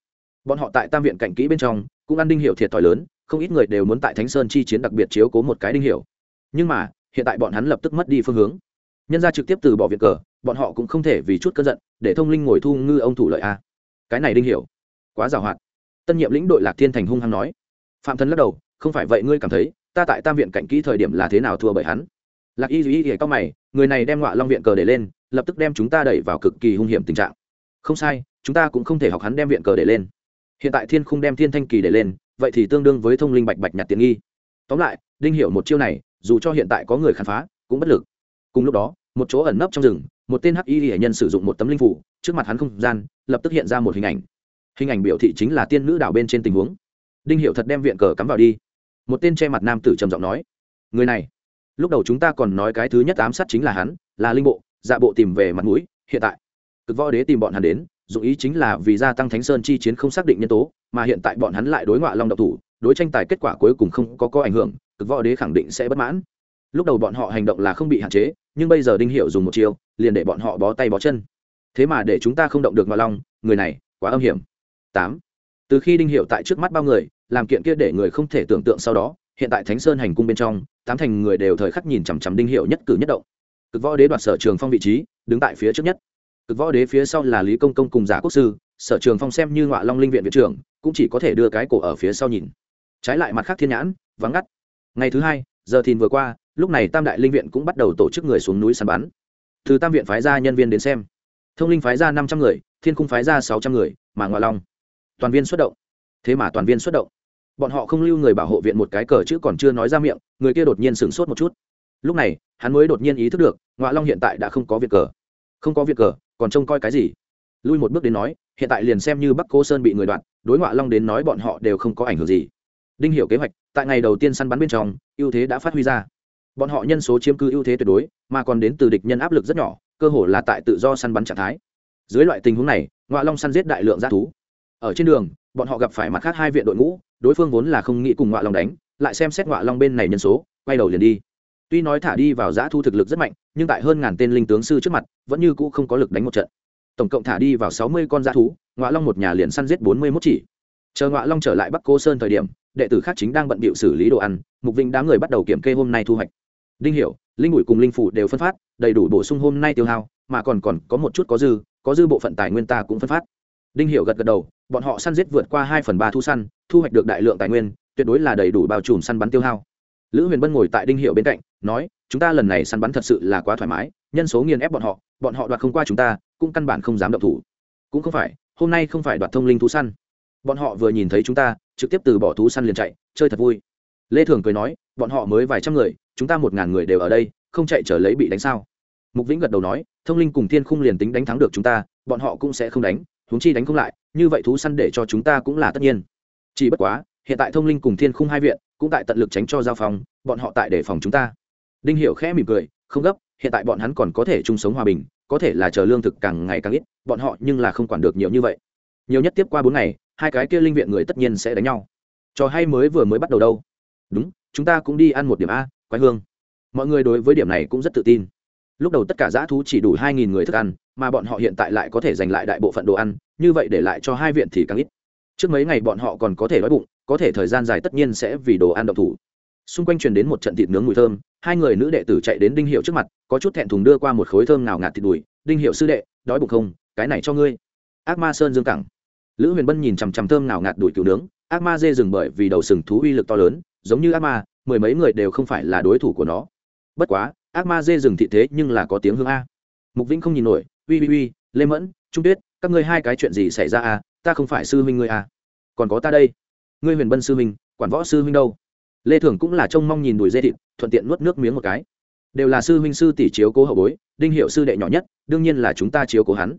Bọn họ tại tam viện cạnh kỹ bên trong, cũng ăn đinh hiểu thiệt thòi lớn, không ít người đều muốn tại thánh sơn chi chiến đặc biệt chiếu cố một cái đinh hiểu. Nhưng mà, hiện tại bọn hắn lập tức mất đi phương hướng nhân ra trực tiếp từ bỏ viện cờ, bọn họ cũng không thể vì chút cơn giận, để thông linh ngồi thu ngư ông thủ lợi a. Cái này đinh hiểu. Quá giàu hoạt. Tân nhiệm lĩnh đội lạc thiên thành hung hăng nói. Phạm thân lắc đầu, không phải vậy ngươi cảm thấy, ta tại tam viện cạnh kỹ thời điểm là thế nào thua bởi hắn? Lạc y duy y cao mày, người này đem ngọa long viện cờ để lên, lập tức đem chúng ta đẩy vào cực kỳ hung hiểm tình trạng. Không sai, chúng ta cũng không thể học hắn đem viện cờ để lên. Hiện tại thiên không đem thiên thanh kỳ để lên, vậy thì tương đương với thông linh bạch bạch nhặt tiền nghi. Tóm lại, đinh hiểu một chiêu này, dù cho hiện tại có người khám phá, cũng bất lực. Cùng lúc đó một chỗ ẩn nấp trong rừng, một tên hắc y hệ nhân sử dụng một tấm linh phủ, trước mặt hắn không gian, lập tức hiện ra một hình ảnh. Hình ảnh biểu thị chính là tiên nữ đảo bên trên tình huống. Đinh hiệu thật đem viện cờ cắm vào đi. Một tên che mặt nam tử trầm giọng nói, người này, lúc đầu chúng ta còn nói cái thứ nhất ám sát chính là hắn, là linh bộ dạ bộ tìm về mặt mũi, hiện tại, cực võ đế tìm bọn hắn đến, dụng ý chính là vì gia tăng thánh sơn chi chiến không xác định nhân tố, mà hiện tại bọn hắn lại đối ngoại long độc thủ, đối tranh tài kết quả cuối cùng không có có ảnh hưởng, cực võ đế khẳng định sẽ bất mãn. Lúc đầu bọn họ hành động là không bị hạn chế nhưng bây giờ đinh hiệu dùng một chiêu, liền để bọn họ bó tay bó chân. Thế mà để chúng ta không động được ngoại long, người này quá âm hiểm. Tám. Từ khi đinh hiệu tại trước mắt bao người, làm kiện kia để người không thể tưởng tượng sau đó, hiện tại thánh sơn hành cung bên trong, tám thành người đều thời khắc nhìn chằm chằm đinh hiệu nhất cử nhất động. Cực võ đế đoạt sở trường phong vị trí, đứng tại phía trước nhất. Cực võ đế phía sau là lý công công cùng giả quốc sư, sở trường phong xem như ngọa long linh viện viện trưởng, cũng chỉ có thể đưa cái cổ ở phía sau nhìn. Trái lại mặt khác thiên nhãn, vắng ngắt. Ngày thứ hai, giờ thìn vừa qua lúc này tam đại linh viện cũng bắt đầu tổ chức người xuống núi săn bắn. Từ tam viện phái ra nhân viên đến xem. Thông linh phái ra năm trăm người, thiên cung phái ra sáu trăm người, mà ngoại long. Toàn viên xuất động. Thế mà toàn viên xuất động. Bọn họ không lưu người bảo hộ viện một cái cờ chứ còn chưa nói ra miệng, người kia đột nhiên sửng sốt một chút. Lúc này, hắn mới đột nhiên ý thức được, ngoại long hiện tại đã không có việc cờ. Không có việc cờ, còn trông coi cái gì? Lui một bước đến nói, hiện tại liền xem như bắc cô sơn bị người đoạn đối ngoại long đến nói bọn họ đều không có ảnh hưởng gì. Đinh hiểu kế hoạch, tại ngày đầu tiên săn bắn bên trong, ưu thế đã phát huy ra bọn họ nhân số chiếm cứ ưu thế tuyệt đối, mà còn đến từ địch nhân áp lực rất nhỏ, cơ hồ là tại tự do săn bắn trạng thái. Dưới loại tình huống này ngoại long săn giết đại lượng g thú. Ở trên đường, bọn họ gặp phải mặt khác hai viện đội ngũ, đối phương vốn là không nghĩ cùng ngoại long đánh, lại xem xét ngoại long bên này nhân số, quay đầu liền đi. Tuy nói thả đi vào giã thu thực lực rất mạnh, nhưng tại hơn ngàn tên linh tướng sư trước mặt, vẫn như cũ không có lực đánh một trận. Tổng cộng thả đi vào sáu mươi con giã thú ngoại long một nhà liền săn giết bốn mươi mốt chỉ. Chờ ngoại long trở lại bắc cô sơn thời điểm, đệ tử khác chính đang bận bịu xử lý đồ ăn, mục vinh đám người bắt đầu kiểm kê hôm nay thu hoạch đinh hiểu, linh bụi cùng linh phủ đều phân phát, đầy đủ bổ sung hôm nay tiêu hao, mà còn còn có một chút có dư có dư bộ phận tài nguyên ta cũng phân phát. Đinh hiểu gật gật đầu, bọn họ săn giết vượt qua hai phần ba thu săn, thu hoạch được đại lượng tài nguyên, tuyệt đối là đầy đủ bao trùm săn bắn tiêu hao. Lữ huyền bân ngồi tại đinh hiệu bên cạnh, nói, chúng ta lần này săn bắn thật sự là quá thoải mái, nhân số nghiền ép bọn họ bọn họ đoạt không qua chúng ta, cũng căn bản không dám động thủ. Cũng không phải, hôm nay không phải đoạt thông linh thú săn. Bọn họ vừa nhìn thấy chúng ta, trực tiếp từ bỏ thú săn liền chạy, chơi thật vui lê thường cười nói bọn họ mới vài trăm người chúng ta một ngàn người đều ở đây không chạy trở lấy bị đánh sao? Mục vĩnh gật đầu nói thông linh cùng thiên khung liền tính đánh thắng được chúng ta bọn họ cũng sẽ không đánh huống chi đánh không lại như vậy thú săn để cho chúng ta cũng là tất nhiên. Chỉ bất quá hiện tại thông linh cùng thiên khung hai viện cũng tại tận lực tránh cho giao phòng, bọn họ tại để phòng chúng ta. Đinh hiểu khẽ mỉm cười không gấp hiện tại bọn hắn còn có thể chung sống hòa bình có thể là chờ lương thực càng ngày càng ít bọn họ nhưng là không quản được nhiều như vậy. Nhiều nhất tiếp qua bốn ngày hai cái kia linh viện người tất nhiên sẽ đánh nhau. Trò hay mới vừa mới bắt đầu đâu đúng, chúng ta cũng đi ăn một điểm a, quái hương. Mọi người đối với điểm này cũng rất tự tin. Lúc đầu tất cả dã thú chỉ đủ hai nghìn người thức ăn, mà bọn họ hiện tại lại có thể giành lại đại bộ phận đồ ăn, như vậy để lại cho hai viện thì càng ít. Trước mấy ngày bọn họ còn có thể đói bụng, có thể thời gian dài tất nhiên sẽ vì đồ ăn độc thủ. Xung quanh truyền đến một trận thịt nướng mùi thơm, hai người nữ đệ tử chạy đến đinh hiệu trước mặt, có chút thẹn thùng đưa qua một khối thơm nào ngạt thịt đùi. Đinh hiệu sư đệ, đói bụng không? Cái này cho ngươi. Ác ma sơn dương cẳng. Lữ huyền bân nhìn chằm chằm thơm nào ngạt đùi cứu nướng ác ma dê rừng bởi vì đầu sừng thú uy lực to lớn, giống như ác ma, mười mấy người đều không phải là đối thủ của nó. Bất quá, ác ma dê rừng thị thế nhưng là có tiếng hương a. Mục vĩnh không nhìn nổi, uy uy uy, lê mẫn, trung tuyết, các ngươi hai cái chuyện gì xảy ra a? Ta không phải sư huynh ngươi a. Còn có ta đây. Ngươi huyền bân sư huynh, quản võ sư huynh đâu? Lê thường cũng là trông mong nhìn đùi dê thịt, thuận tiện nuốt nước miếng một cái. Đều là sư huynh sư tỷ chiếu cố hậu bối, đinh hiệu sư đệ nhỏ nhất, đương nhiên là chúng ta chiếu cố hắn.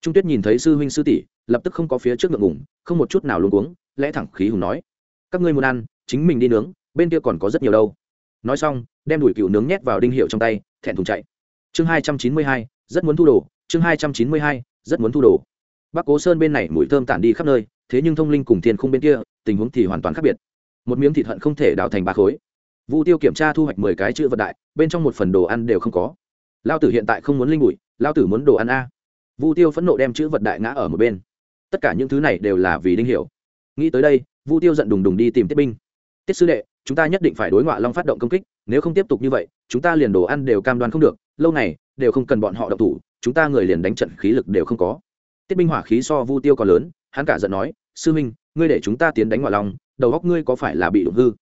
Trung tuyết nhìn thấy sư huynh sư tỷ, lập tức không có phía trước ngượng ngủng không một chút nào luôn cuống lẽ thẳng khí hùng nói, các ngươi muốn ăn, chính mình đi nướng, bên kia còn có rất nhiều đâu. Nói xong, đem đùi cừu nướng nhét vào đinh hiệu trong tay, thẹn thùng chạy. Chương hai trăm chín mươi hai, rất muốn thu đồ, chương hai trăm chín mươi hai, rất muốn thu đồ. Bắc cố sơn bên này mùi thơm tản đi khắp nơi, thế nhưng thông linh cùng thiên khung bên kia, tình huống thì hoàn toàn khác biệt. Một miếng thịt hận không thể đào thành ba khối. Vu tiêu kiểm tra thu hoạch mười cái chữ vật đại, bên trong một phần đồ ăn đều không có. Lao tử hiện tại không muốn linh bụi, lao tử muốn đồ ăn a. Vu tiêu phẫn nộ đem chữ vật đại ngã ở một bên. Tất cả những thứ này đều là vì đinh hiểu nghĩ tới đây, vu tiêu giận đùng đùng đi tìm tiết binh. Tiết sư đệ, chúng ta nhất định phải đối ngoại long phát động công kích, nếu không tiếp tục như vậy, chúng ta liền đồ ăn đều cam đoan không được, lâu này đều không cần bọn họ độc thủ, chúng ta người liền đánh trận khí lực đều không có. Tiết binh hỏa khí so vu tiêu còn lớn, hắn cả giận nói, sư minh ngươi để chúng ta tiến đánh ngoại long, đầu góc ngươi có phải là bị đụng hư?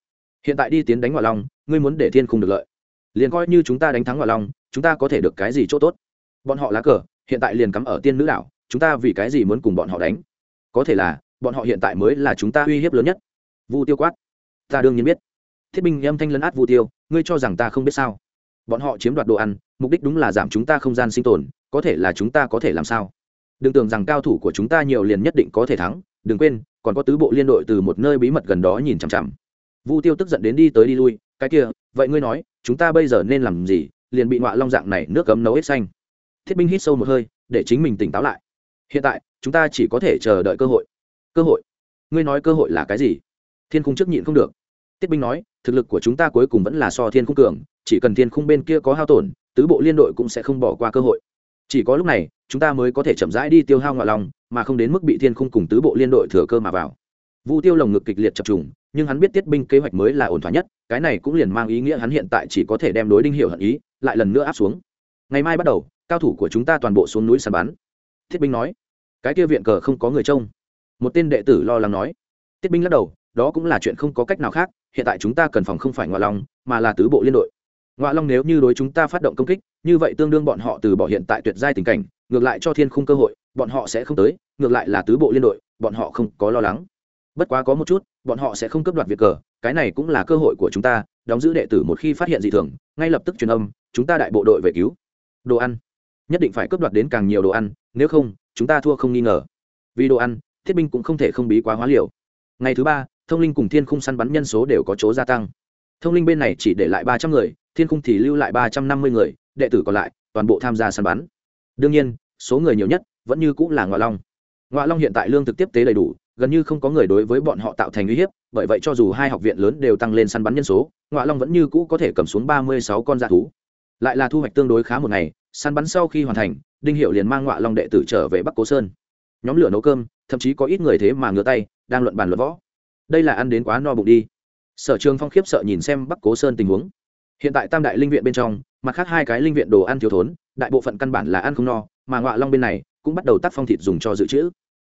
Hiện tại đi tiến đánh ngoại long, ngươi muốn để thiên không được lợi. Liền coi như chúng ta đánh thắng ngoại long, chúng ta có thể được cái gì chỗ tốt? Bọn họ lá cờ, hiện tại liền cắm ở tiên nữ đảo, chúng ta vì cái gì muốn cùng bọn họ đánh? Có thể là bọn họ hiện tại mới là chúng ta uy hiếp lớn nhất. Vu tiêu quát. Ta đương nhiên biết. Thiết binh âm thanh lấn át vu tiêu, ngươi cho rằng ta không biết sao? Bọn họ chiếm đoạt đồ ăn, mục đích đúng là giảm chúng ta không gian sinh tồn, có thể là chúng ta có thể làm sao? Đừng tưởng rằng cao thủ của chúng ta nhiều liền nhất định có thể thắng, đừng quên, còn có tứ bộ liên đội từ một nơi bí mật gần đó nhìn chằm chằm. Vu tiêu tức giận đến đi tới đi lui, cái kia, vậy ngươi nói, chúng ta bây giờ nên làm gì, liền bị ngọa long dạng này nước cấm nấu hết xanh? Thiết binh hít sâu một hơi, để chính mình tỉnh táo lại. Hiện tại, chúng ta chỉ có thể chờ đợi cơ hội cơ hội. Ngươi nói cơ hội là cái gì? Thiên khung trước nhịn không được. Tiết binh nói, thực lực của chúng ta cuối cùng vẫn là so thiên khung cường, chỉ cần thiên khung bên kia có hao tổn, tứ bộ liên đội cũng sẽ không bỏ qua cơ hội. Chỉ có lúc này, chúng ta mới có thể chậm rãi đi tiêu hao ngoại lòng, mà không đến mức bị thiên khung cùng tứ bộ liên đội thừa cơ mà vào. Vu tiêu lồng ngực kịch liệt chập trùng, nhưng hắn biết tiết binh kế hoạch mới là ổn thỏa nhất, cái này cũng liền mang ý nghĩa hắn hiện tại chỉ có thể đem đối đinh hiệu hận ý, lại lần nữa áp xuống. Ngày mai bắt đầu, cao thủ của chúng ta toàn bộ xuống núi săn bắn. Thiết binh nói, cái kia viện cờ không có người trông một tên đệ tử lo lắng nói. Tiết binh lắc đầu, đó cũng là chuyện không có cách nào khác, hiện tại chúng ta cần phòng không phải ngoại long, mà là tứ bộ liên đội. Ngoại long nếu như đối chúng ta phát động công kích, như vậy tương đương bọn họ từ bỏ hiện tại tuyệt giai tình cảnh, ngược lại cho thiên khung cơ hội, bọn họ sẽ không tới, ngược lại là tứ bộ liên đội, bọn họ không có lo lắng. Bất quá có một chút, bọn họ sẽ không cấp đoạt việc cờ, cái này cũng là cơ hội của chúng ta, đóng giữ đệ tử một khi phát hiện dị thường, ngay lập tức truyền âm, chúng ta đại bộ đội về cứu. Đồ ăn. Nhất định phải cấp đoạt đến càng nhiều đồ ăn, nếu không, chúng ta thua không nghi ngờ. Vì đồ ăn thiết binh cũng không thể không bí quá hóa liều. Ngày thứ ba, thông linh cùng thiên khung săn bắn nhân số đều có chỗ gia tăng. Thông linh bên này chỉ để lại ba trăm người, thiên khung thì lưu lại ba trăm năm mươi người, đệ tử còn lại, toàn bộ tham gia săn bắn. Đương nhiên, số người nhiều nhất vẫn như cũng là ngoại long. Ngoại long hiện tại lương thực tiếp tế đầy đủ, gần như không có người đối với bọn họ tạo thành uy hiếp, bởi vậy cho dù hai học viện lớn đều tăng lên săn bắn nhân số ngoại long vẫn như cũ có thể cầm xuống ba mươi sáu con dạ thú. Lại là thu hoạch tương đối khá một ngày, săn bắn sau khi hoàn thành, đinh hiệu liền mang ngoại long đệ tử trở về bắc cố sơn nhóm lửa nấu cơm, thậm chí có ít người thế mà ngửa tay, đang luận bàn luận võ. Đây là ăn đến quá no bụng đi. Sở trường phong khiếp sợ nhìn xem bắc cố sơn tình huống. Hiện tại tam đại linh viện bên trong, mặt khác hai cái linh viện đồ ăn thiếu thốn, đại bộ phận căn bản là ăn không no, mà ngọa long bên này cũng bắt đầu tác phong thịt dùng cho dự trữ.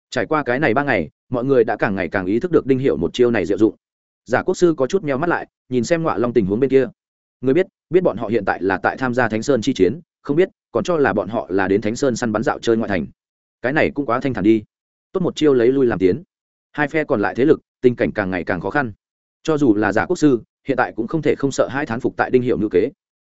Trải qua cái này ba ngày, mọi người đã càng ngày càng ý thức được đinh hiệu một chiêu này diệu dụng. Giả quốc sư có chút meo mắt lại, nhìn xem ngọa long tình huống bên kia. Người biết biết bọn họ hiện tại là tại tham gia thánh sơn chi chiến, không biết, còn cho là bọn họ là đến thánh sơn săn bắn dạo chơi ngoại thành cái này cũng quá thanh thản đi. Tốt một chiêu lấy lui làm tiến. Hai phe còn lại thế lực, tình cảnh càng ngày càng khó khăn. Cho dù là giả quốc sư, hiện tại cũng không thể không sợ hai thán phục tại đinh hiệu ngữ kế.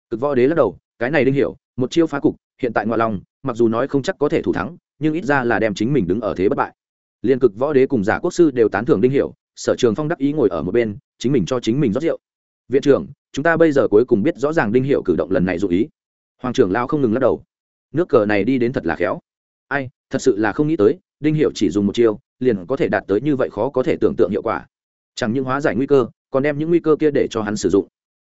Cực võ đế lắc đầu, cái này đinh hiệu, một chiêu phá cục, hiện tại ngoại lòng, mặc dù nói không chắc có thể thủ thắng, nhưng ít ra là đem chính mình đứng ở thế bất bại. Liên cực võ đế cùng giả quốc sư đều tán thưởng đinh hiệu, sở trường phong đắc ý ngồi ở một bên, chính mình cho chính mình rót rượu. Viện trưởng, chúng ta bây giờ cuối cùng biết rõ ràng đinh hiệu cử động lần này dụ ý. Hoàng trưởng lao không ngừng lắc đầu. Nước cờ này đi đến thật là khéo ai, thật sự là không nghĩ tới, đinh hiệu chỉ dùng một chiêu, liền có thể đạt tới như vậy khó có thể tưởng tượng hiệu quả. Chẳng những hóa giải nguy cơ, còn đem những nguy cơ kia để cho hắn sử dụng.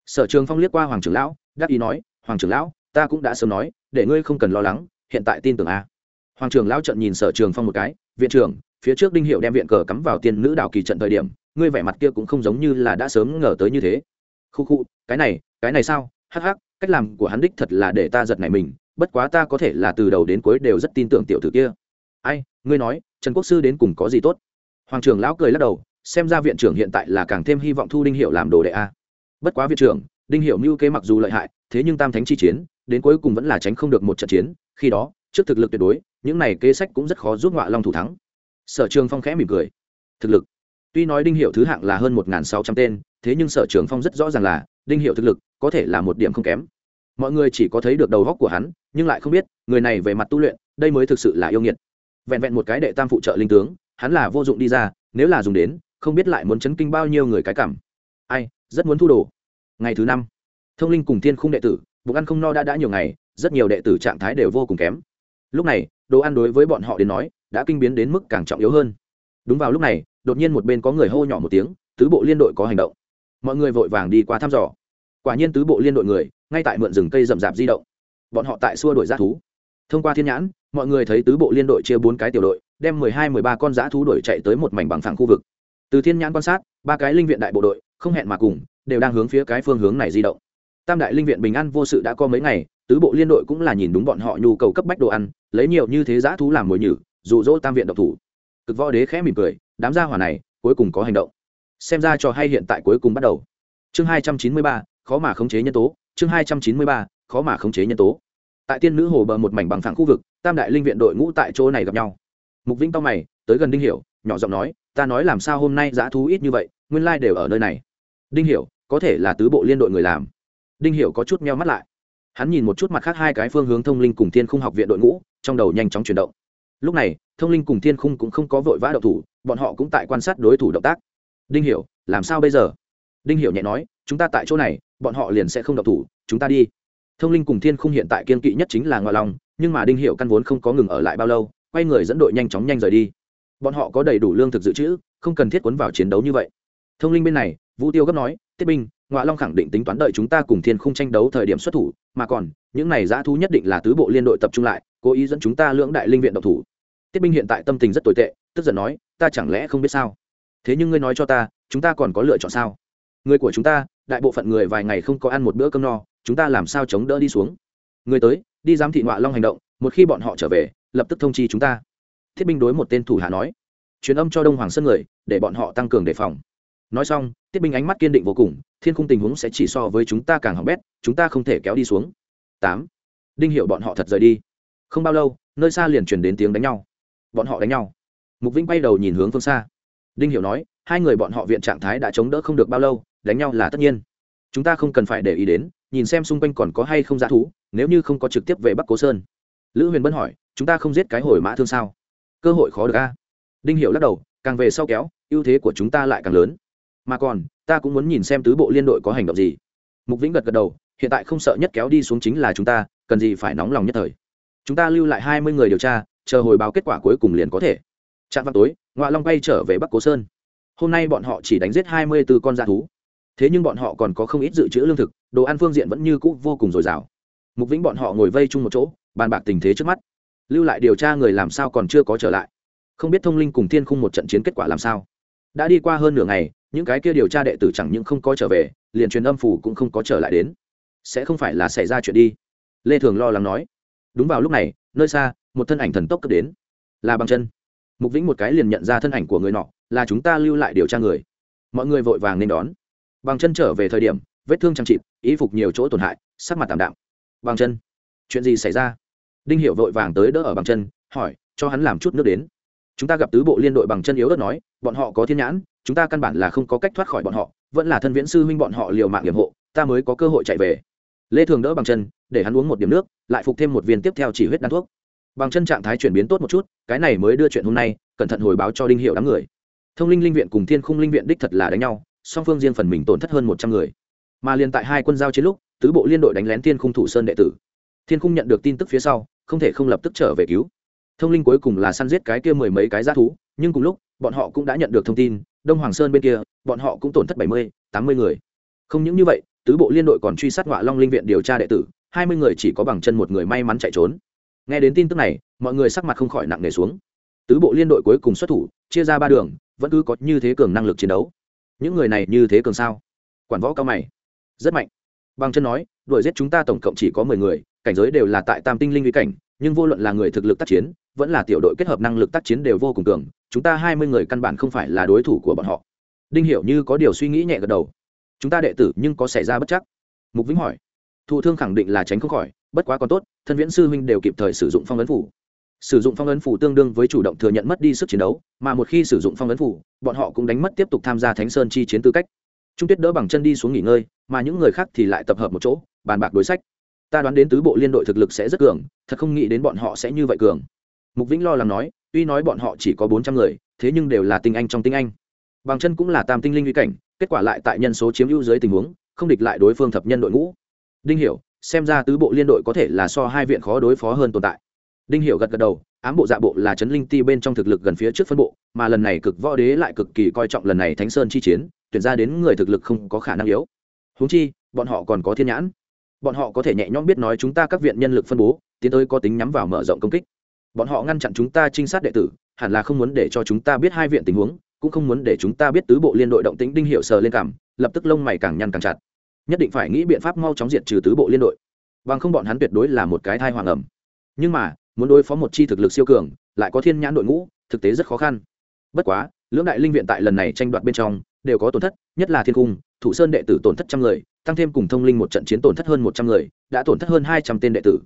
Sở trường phong liếc qua hoàng trưởng lão, đắc ý nói, hoàng trưởng lão, ta cũng đã sớm nói, để ngươi không cần lo lắng, hiện tại tin tưởng a. Hoàng trưởng lão trận nhìn sở trường phong một cái, viện trưởng, phía trước đinh hiệu đem viện cờ cắm vào tiên nữ đảo kỳ trận thời điểm, ngươi vẻ mặt kia cũng không giống như là đã sớm ngờ tới như thế. Khu khu, cái này cái này sao? Hắc hắc, cách làm của hắn đích thật là để ta giật này mình bất quá ta có thể là từ đầu đến cuối đều rất tin tưởng tiểu tử kia. Ai, ngươi nói, trần quốc sư đến cùng có gì tốt? Hoàng trưởng lão cười lắc đầu, xem ra viện trưởng hiện tại là càng thêm hy vọng thu đinh hiệu làm đồ đệ a. Bất quá viện trưởng, đinh hiệu mưu kế mặc dù lợi hại, thế nhưng tam thánh chi chiến, đến cuối cùng vẫn là tránh không được một trận chiến, khi đó, trước thực lực tuyệt đối, những này kế sách cũng rất khó giúp ngọa long thủ thắng. Sở trường phong khẽ mỉm cười. Thực lực. Tuy nói đinh hiệu thứ hạng là hơn một sáu trăm tên, thế nhưng sở trường phong rất rõ ràng là, đinh hiệu thực lực có thể là một điểm không kém mọi người chỉ có thấy được đầu góc của hắn, nhưng lại không biết, người này về mặt tu luyện, đây mới thực sự là yêu nghiệt. Vẹn vẹn một cái đệ tam phụ trợ linh tướng, hắn là vô dụng đi ra, nếu là dùng đến, không biết lại muốn chấn kinh bao nhiêu người cái cảm. Ai, rất muốn thu đồ. Ngày thứ năm, thông linh cùng thiên khung đệ tử, bụng ăn không no đã đã nhiều ngày, rất nhiều đệ tử trạng thái đều vô cùng kém. Lúc này, đồ ăn đối với bọn họ đến nói, đã kinh biến đến mức càng trọng yếu hơn. Đúng vào lúc này, đột nhiên một bên có người hô nhỏ một tiếng, tứ bộ liên đội có hành động. Mọi người vội vàng đi qua thăm dò. Quả nhiên tứ bộ liên đội người ngay tại mượn rừng cây rậm rạp di động. Bọn họ tại xua đổi g thú. Thông qua thiên nhãn, mọi người thấy tứ bộ liên đội chia bốn cái tiểu đội, đem mười hai, mười ba con g thú đuổi chạy tới một mảnh bằng phẳng khu vực. Từ thiên nhãn quan sát, ba cái linh viện đại bộ đội, không hẹn mà cùng, đều đang hướng phía cái phương hướng này di động. Tam đại linh viện bình an vô sự đã có mấy ngày, tứ bộ liên đội cũng là nhìn đúng bọn họ nhu cầu cấp bách đồ ăn, lấy nhiều như thế giã thú làm mồi nhử, dụ dỗ tam viện độc thủ. Cực võ đế khẽ mỉm cười, đám gia hỏa này, cuối cùng có hành động. Xem ra cho hay hiện tại cuối cùng bắt đầu. Chương hai trăm chín mươi ba, khó mà khống chế nhân tố chương hai trăm chín mươi ba, khó mà khống chế nhân tố. Tại tiên nữ hồ bờ một mảnh bằng phẳng khu vực, tam đại linh viện đội ngũ tại chỗ này gặp nhau. Mục vĩnh tao mày, tới gần đinh hiểu, nhỏ giọng nói, ta nói làm sao hôm nay Giá thú ít như vậy, nguyên lai đều ở nơi này. Đinh hiểu, có thể là tứ bộ liên đội người làm. Đinh hiểu có chút meo mắt lại. Hắn nhìn một chút mặt khác hai cái phương hướng thông linh cùng thiên khung học viện đội ngũ, trong đầu nhanh chóng chuyển động. Lúc này, thông linh cùng thiên khung cũng không có vội vã động thủ, bọn họ cũng tại quan sát đối thủ động tác. Đinh hiểu, làm sao bây giờ? Đinh hiểu nhẹ nói, chúng ta tại chỗ này bọn họ liền sẽ không độc thủ, chúng ta đi. Thông linh cùng thiên khung hiện tại kiên kỵ nhất chính là ngoại lòng nhưng mà đinh hiểu căn vốn không có ngừng ở lại bao lâu, quay người dẫn đội nhanh chóng nhanh rời đi. Bọn họ có đầy đủ lương thực dự trữ, không cần thiết cuốn vào chiến đấu như vậy. Thông linh bên này, vũ tiêu gấp nói tiết binh, ngoại long khẳng định tính toán đợi chúng ta cùng thiên khung tranh đấu thời điểm xuất thủ, mà còn, những này giã thú nhất định là tứ bộ liên đội tập trung lại, cố ý dẫn chúng ta lưỡng đại linh viện độc thủ. Tiết binh hiện tại tâm tình rất tồi tệ, tức giận nói, ta chẳng lẽ không biết sao? Thế nhưng ngươi nói cho ta, chúng ta còn có lựa chọn sao? Người của chúng ta đại bộ phận người vài ngày không có ăn một bữa cơm no, chúng ta làm sao chống đỡ đi xuống? Người tới, đi giám thị ngoại long hành động, một khi bọn họ trở về, lập tức thông chi chúng ta. Thiết binh đối một tên thủ hạ nói. Truyền âm cho đông hoàng sân người, để bọn họ tăng cường đề phòng. Nói xong, Thiết binh ánh mắt kiên định vô cùng, thiên khung tình huống sẽ chỉ so với chúng ta càng hỏng bét, chúng ta không thể kéo đi xuống. Tám. Đinh hiệu bọn họ thật rời đi. Không bao lâu, nơi xa liền truyền đến tiếng đánh nhau. Bọn họ đánh nhau. Mục vĩnh bay đầu nhìn hướng phương xa. Đinh hiệu nói, hai người bọn họ viện trạng thái đã chống đỡ không được bao lâu đánh nhau là tất nhiên. Chúng ta không cần phải để ý đến, nhìn xem xung quanh còn có hay không giá thú, nếu như không có trực tiếp về bắc cố sơn. Lữ huyền bân hỏi, chúng ta không giết cái hồi mã thương sao? Cơ hội khó được a. Đinh hiệu lắc đầu, càng về sau kéo, ưu thế của chúng ta lại càng lớn. Mà còn, ta cũng muốn nhìn xem tứ bộ liên đội có hành động gì. Mục vĩnh gật gật đầu, hiện tại không sợ nhất kéo đi xuống chính là chúng ta, cần gì phải nóng lòng nhất thời. Chúng ta lưu lại hai mươi người điều tra, chờ hồi báo kết quả cuối cùng liền có thể. Trạm vào tối ngoại long bay trở về bắc cố sơn. Hôm nay bọn họ chỉ đánh giết hai mươi b ố con da thú thế nhưng bọn họ còn có không ít dự trữ lương thực, đồ ăn phương diện vẫn như cũ vô cùng dồi dào. Mục vĩnh bọn họ ngồi vây chung một chỗ, bàn bạc tình thế trước mắt. Lưu lại điều tra người làm sao còn chưa có trở lại. Không biết thông linh cùng thiên khung một trận chiến kết quả làm sao. Đã đi qua hơn nửa ngày, những cái kia điều tra đệ tử chẳng những không có trở về, liền truyền âm phủ cũng không có trở lại đến. Sẽ không phải là xảy ra chuyện đi. Lê thường lo lắng nói. Đúng vào lúc này, nơi xa, một thân ảnh thần tốc cấp đến. Là bằng chân. Mục vĩnh một cái liền nhận ra thân ảnh của người nọ, là chúng ta lưu lại điều tra người. Mọi người vội vàng nên đón bằng chân trở về thời điểm, vết thương chẳng chịt ý phục nhiều chỗ tổn hại, sắc mặt tạm đạm. Bằng chân, chuyện gì xảy ra? Đinh hiệu vội vàng tới đỡ ở bằng chân, hỏi, cho hắn làm chút nước đến. Chúng ta gặp tứ bộ liên đội bằng chân yếu đất nói, bọn họ có thiên nhãn, chúng ta căn bản là không có cách thoát khỏi bọn họ, vẫn là thân viễn sư huynh bọn họ liều mạng hiểm hộ, ta mới có cơ hội chạy về. Lê thường đỡ bằng chân, để hắn uống một điểm nước, lại phục thêm một viên tiếp theo chỉ huyết đan thuốc. Bằng chân trạng thái chuyển biến tốt một chút, cái này mới đưa chuyện hôm nay, cẩn thận hồi báo cho đinh hiệu đám người. Thông linh linh viện cùng thiên khung linh viện đích thật là đánh nhau song phương riêng phần mình tổn thất hơn một trăm người. Mà liền tại hai quân giao chiến lúc, tứ bộ liên đội đánh lén thiên khung thủ sơn đệ tử. Thiên khung nhận được tin tức phía sau, không thể không lập tức trở về cứu. Thông linh cuối cùng là săn giết cái kia mười mấy cái g thú, nhưng cùng lúc, bọn họ cũng đã nhận được thông tin, đông hoàng sơn bên kia, bọn họ cũng tổn thất bảy mươi, tám mươi người. Không những như vậy, tứ bộ liên đội còn truy sát ngọa long linh viện điều tra đệ tử, hai mươi người chỉ có bằng chân một người may mắn chạy trốn. Nghe đến tin tức này, mọi người sắc mặt không khỏi nặng nề xuống. Tứ bộ liên đội cuối cùng xuất thủ, chia ra ba đường, vẫn cứ có như thế cường năng lực chiến đấu những người này như thế cường sao? Quản võ cao mày. Rất mạnh. Bằng chân nói, đuổi giết chúng ta tổng cộng chỉ có mười người, cảnh giới đều là tại tam tinh linh uy cảnh, nhưng vô luận là người thực lực tác chiến, vẫn là tiểu đội kết hợp năng lực tác chiến đều vô cùng cường, chúng ta hai mươi người căn bản không phải là đối thủ của bọn họ. Đinh hiểu như có điều suy nghĩ nhẹ gật đầu. Chúng ta đệ tử nhưng có xảy ra bất chắc. Mục vĩnh hỏi. Thụ thương khẳng định là tránh không khỏi, bất quá còn tốt, thân viễn sư huynh đều kịp thời sử dụng phong ấn phủ sử dụng phong ấn phủ tương đương với chủ động thừa nhận mất đi sức chiến đấu, mà một khi sử dụng phong ấn phủ, bọn họ cũng đánh mất tiếp tục tham gia thánh sơn chi chiến tư cách. Trung tuyết đỡ bằng chân đi xuống nghỉ ngơi, mà những người khác thì lại tập hợp một chỗ, bàn bạc đối sách. Ta đoán đến tứ bộ liên đội thực lực sẽ rất cường, thật không nghĩ đến bọn họ sẽ như vậy cường. Mục vĩnh lo lắng nói, tuy nói bọn họ chỉ có bốn trăm người, thế nhưng đều là tinh anh trong tinh anh. Bằng chân cũng là tam tinh linh uy cảnh, kết quả lại tại nhân số chiếm ưu dưới tình huống, không địch lại đối phương thập nhân đội ngũ. Đinh hiểu, xem ra tứ bộ liên đội có thể là so hai viện khó đối phó hơn tồn tại đinh hiểu gật gật đầu, ám bộ dạ bộ là chấn linh ti bên trong thực lực gần phía trước phân bộ, mà lần này cực võ đế lại cực kỳ coi trọng lần này thánh sơn chi chiến, tuyển ra đến người thực lực không có khả năng yếu. Huống chi, bọn họ còn có thiên nhãn. Bọn họ có thể nhẹ nhõm biết nói chúng ta các viện nhân lực phân bố, tiến tới có tính nhắm vào mở rộng công kích. Bọn họ ngăn chặn chúng ta trinh sát đệ tử, hẳn là không muốn để cho chúng ta biết hai viện tình huống, cũng không muốn để chúng ta biết tứ bộ liên đội động tĩnh đinh hiệu sờ lên cảm, lập tức lông mày càng nhăn càng chặt. Nhất định phải nghĩ biện pháp mau chóng diệt trừ tứ bộ liên đội. Bằng không bọn hắn tuyệt đối là một cái thai hoàng ẩm nhưng mà muốn đối phó một chi thực lực siêu cường, lại có thiên nhãn đội ngũ, thực tế rất khó khăn. Bất quá, lưỡng đại linh viện tại lần này tranh đoạt bên trong, đều có tổn thất, nhất là thiên cung, thủ sơn đệ tử tổn thất trăm người, tăng thêm cùng thông linh một trận chiến tổn thất hơn một trăm người, đã tổn thất hơn hai trăm tên đệ tử.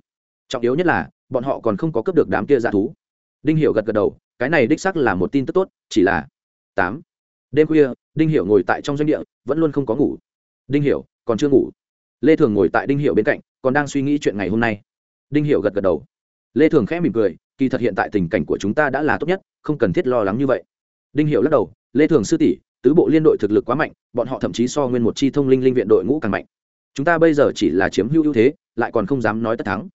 Trọng yếu nhất là, bọn họ còn không có cấp được đám kia dạ thú. Đinh hiểu gật gật đầu, cái này đích xác là một tin tức tốt, chỉ là tám. Đêm khuya, đinh hiểu ngồi tại trong doanh địa, vẫn luôn không có ngủ. Đinh hiểu, còn chưa ngủ. Lê thường ngồi tại đinh hiểu bên cạnh, còn đang suy nghĩ chuyện ngày hôm nay. Đinh hiểu gật gật đầu lê thường khẽ mỉm cười, kỳ thật hiện tại tình cảnh của chúng ta đã là tốt nhất, không cần thiết lo lắng như vậy. Đinh Hiệu lắc đầu, lê thường sư tỷ, tứ bộ liên đội thực lực quá mạnh, bọn họ thậm chí so nguyên một chi thông linh linh viện đội ngũ càng mạnh. Chúng ta bây giờ chỉ là chiếm hữu ưu thế, lại còn không dám nói tất thắng.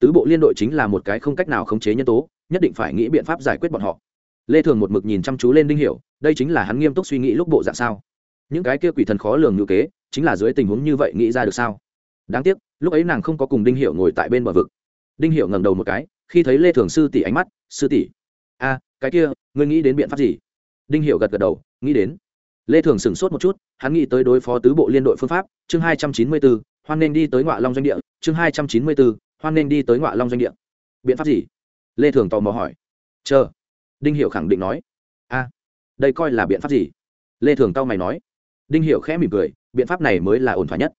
Tứ bộ liên đội chính là một cái không cách nào khống chế nhân tố, nhất định phải nghĩ biện pháp giải quyết bọn họ. Lê thường một mực nhìn chăm chú lên đinh hiểu, đây chính là hắn nghiêm túc suy nghĩ lúc bộ dạng sao. Những cái kia quỷ thần khó lường như kế, chính là dưới tình huống như vậy nghĩ ra được sao? Đáng tiếc, lúc ấy nàng không có cùng đinh hiểu ngồi tại bên bờ vực đinh hiểu ngẩng đầu một cái, khi thấy lê thường sư tỷ ánh mắt, sư tỷ a, cái kia, ngươi nghĩ đến biện pháp gì? Đinh hiểu gật gật đầu, nghĩ đến. Lê thường sửng sốt một chút, hắn nghĩ tới đối phó tứ bộ liên đội phương pháp, chương hai trăm chín mươi bốn hoan nên đi tới ngọa long doanh địa, chương hai trăm chín mươi bốn hoan nên đi tới ngọa long doanh địa. Biện pháp gì? Lê thường tò mò hỏi. Chờ. Đinh hiệu khẳng định nói. A, đây coi là biện pháp gì? Lê thường tao mày nói. Đinh hiệu khẽ mỉm cười, biện pháp này mới là ổn thỏa nhất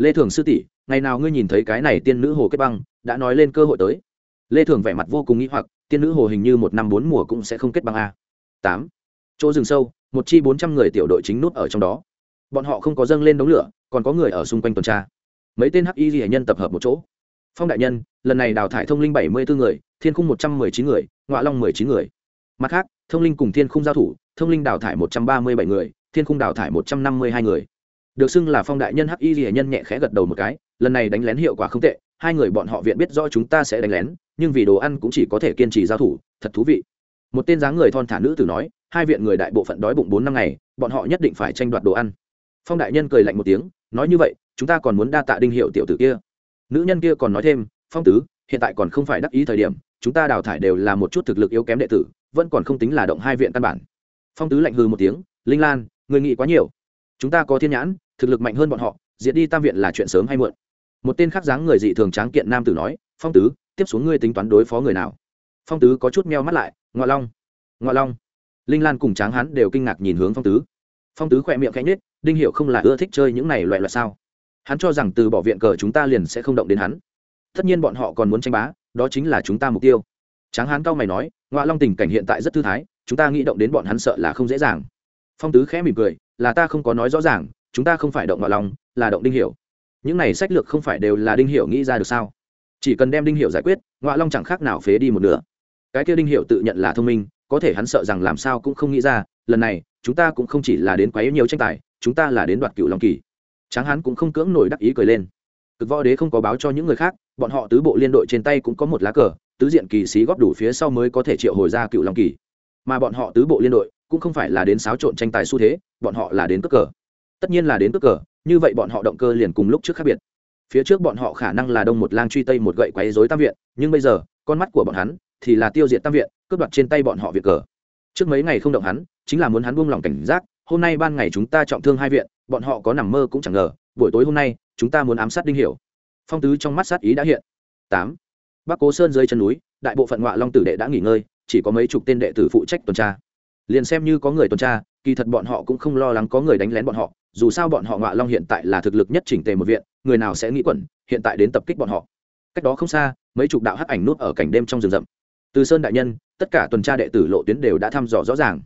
lê thường sư tỷ, ngày nào ngươi nhìn thấy cái này tiên nữ hồ kết băng, đã nói lên cơ hội tới. Lê thường vẻ mặt vô cùng nghĩ hoặc, tiên nữ hồ hình như một năm bốn mùa cũng sẽ không kết băng a. Tám. Chỗ rừng sâu, một chi bốn trăm người tiểu đội chính nút ở trong đó. Bọn họ không có dâng lên đống lửa, còn có người ở xung quanh tuần tra. Mấy tên hắc y hải nhân tập hợp một chỗ. Phong đại nhân, lần này đào thải thông linh bảy mươi bốn người, thiên khung một trăm mười chín người, ngọa long mười chín người. Mặt khác, thông linh cùng thiên khung giao thủ, thông linh đào thải một trăm ba mươi bảy người, thiên khung đào thải một trăm năm mươi hai người được xưng là phong đại nhân hắc y ghi nhân nhẹ khẽ gật đầu một cái, lần này đánh lén hiệu quả không tệ, hai người bọn họ viện biết rõ chúng ta sẽ đánh lén, nhưng vì đồ ăn cũng chỉ có thể kiên trì giao thủ, thật thú vị. Một tên dáng người thon thả nữ tử nói, hai viện người đại bộ phận đói bụng bốn năm ngày, bọn họ nhất định phải tranh đoạt đồ ăn. Phong đại nhân cười lạnh một tiếng, nói như vậy, chúng ta còn muốn đa tạ đinh hiệu tiểu tử kia. Nữ nhân kia còn nói thêm, phong tứ, hiện tại còn không phải đắc ý thời điểm, chúng ta đào thải đều là một chút thực lực yếu kém đệ tử, vẫn còn không tính là động hai viện căn bản. Phong tứ lạnh hư một tiếng, linh lan, người nghĩ quá nhiều chúng ta có thiên nhãn, thực lực mạnh hơn bọn họ, diệt đi tam viện là chuyện sớm hay muộn. Một tên khác dáng người dị thường tráng kiện nam tử nói, phong tứ, tiếp xuống ngươi tính toán đối phó người nào? Phong tứ có chút meo mắt lại ngọ long ngọ long. Linh lan cùng tráng hắn đều kinh ngạc nhìn hướng phong tứ. Phong tứ khỏe miệng khẽ nhết đinh hiệu không là ưa thích chơi những này loại loại sao? Hắn cho rằng từ bỏ viện cờ chúng ta liền sẽ không động đến hắn. Tất nhiên bọn họ còn muốn tranh bá, đó chính là chúng ta mục tiêu. Tráng hán cao mày nói ngoại long tình cảnh hiện tại rất thư thái, chúng ta nghĩ động đến bọn hắn sợ là không dễ dàng. Phong tứ khẽ mỉm cười là ta không có nói rõ ràng, chúng ta không phải động ngoại long là động đinh hiểu. Những này sách lược không phải đều là đinh hiểu nghĩ ra được sao? Chỉ cần đem đinh hiểu giải quyết ngoại long chẳng khác nào phế đi một nửa. Cái kia đinh hiểu tự nhận là thông minh, có thể hắn sợ rằng làm sao cũng không nghĩ ra, lần này, chúng ta cũng không chỉ là đến quấy nhiều tranh tài, chúng ta là đến đoạt cựu long kỳ. Tráng hán cũng không cưỡng nổi đắc ý cười lên. Cực võ đế không có báo cho những người khác, bọn họ tứ bộ liên đội trên tay cũng có một lá cờ, tứ diện kỳ sĩ góp đủ phía sau mới có thể triệu hồi ra cựu long kỳ. Mà bọn họ tứ bộ liên đội cũng không phải là đến xáo trộn tranh tài xu thế, bọn họ là đến cướp cờ. Tất nhiên là đến cướp cờ, như vậy bọn họ động cơ liền cùng lúc trước khác biệt. Phía trước bọn họ khả năng là đông một lang truy tây một gậy quấy dối tam viện, nhưng bây giờ, con mắt của bọn hắn thì là tiêu diệt tam viện, cướp đoạt trên tay bọn họ việc cờ. Trước mấy ngày không động hắn, chính là muốn hắn buông lỏng cảnh giác, hôm nay ban ngày chúng ta trọng thương hai viện, bọn họ có nằm mơ cũng chẳng ngờ, buổi tối hôm nay, chúng ta muốn ám sát đinh hiểu. Phong tứ trong mắt sát ý đã hiện. Tám. Bắc cố sơn dưới chân núi, đại bộ phận ngọa long tử đệ đã nghỉ ngơi, chỉ có mấy chục tên đệ tử phụ trách tuần tra liền xem như có người tuần tra, kỳ thật bọn họ cũng không lo lắng có người đánh lén bọn họ, dù sao bọn họ ngọa long hiện tại là thực lực nhất chỉnh tề một viện, người nào sẽ nghĩ quẩn, hiện tại đến tập kích bọn họ. Cách đó không xa, mấy chục đạo hắc ảnh nút ở cảnh đêm trong rừng rậm. Từ sơn đại nhân, tất cả tuần tra đệ tử lộ tuyến đều đã thăm dò rõ ràng.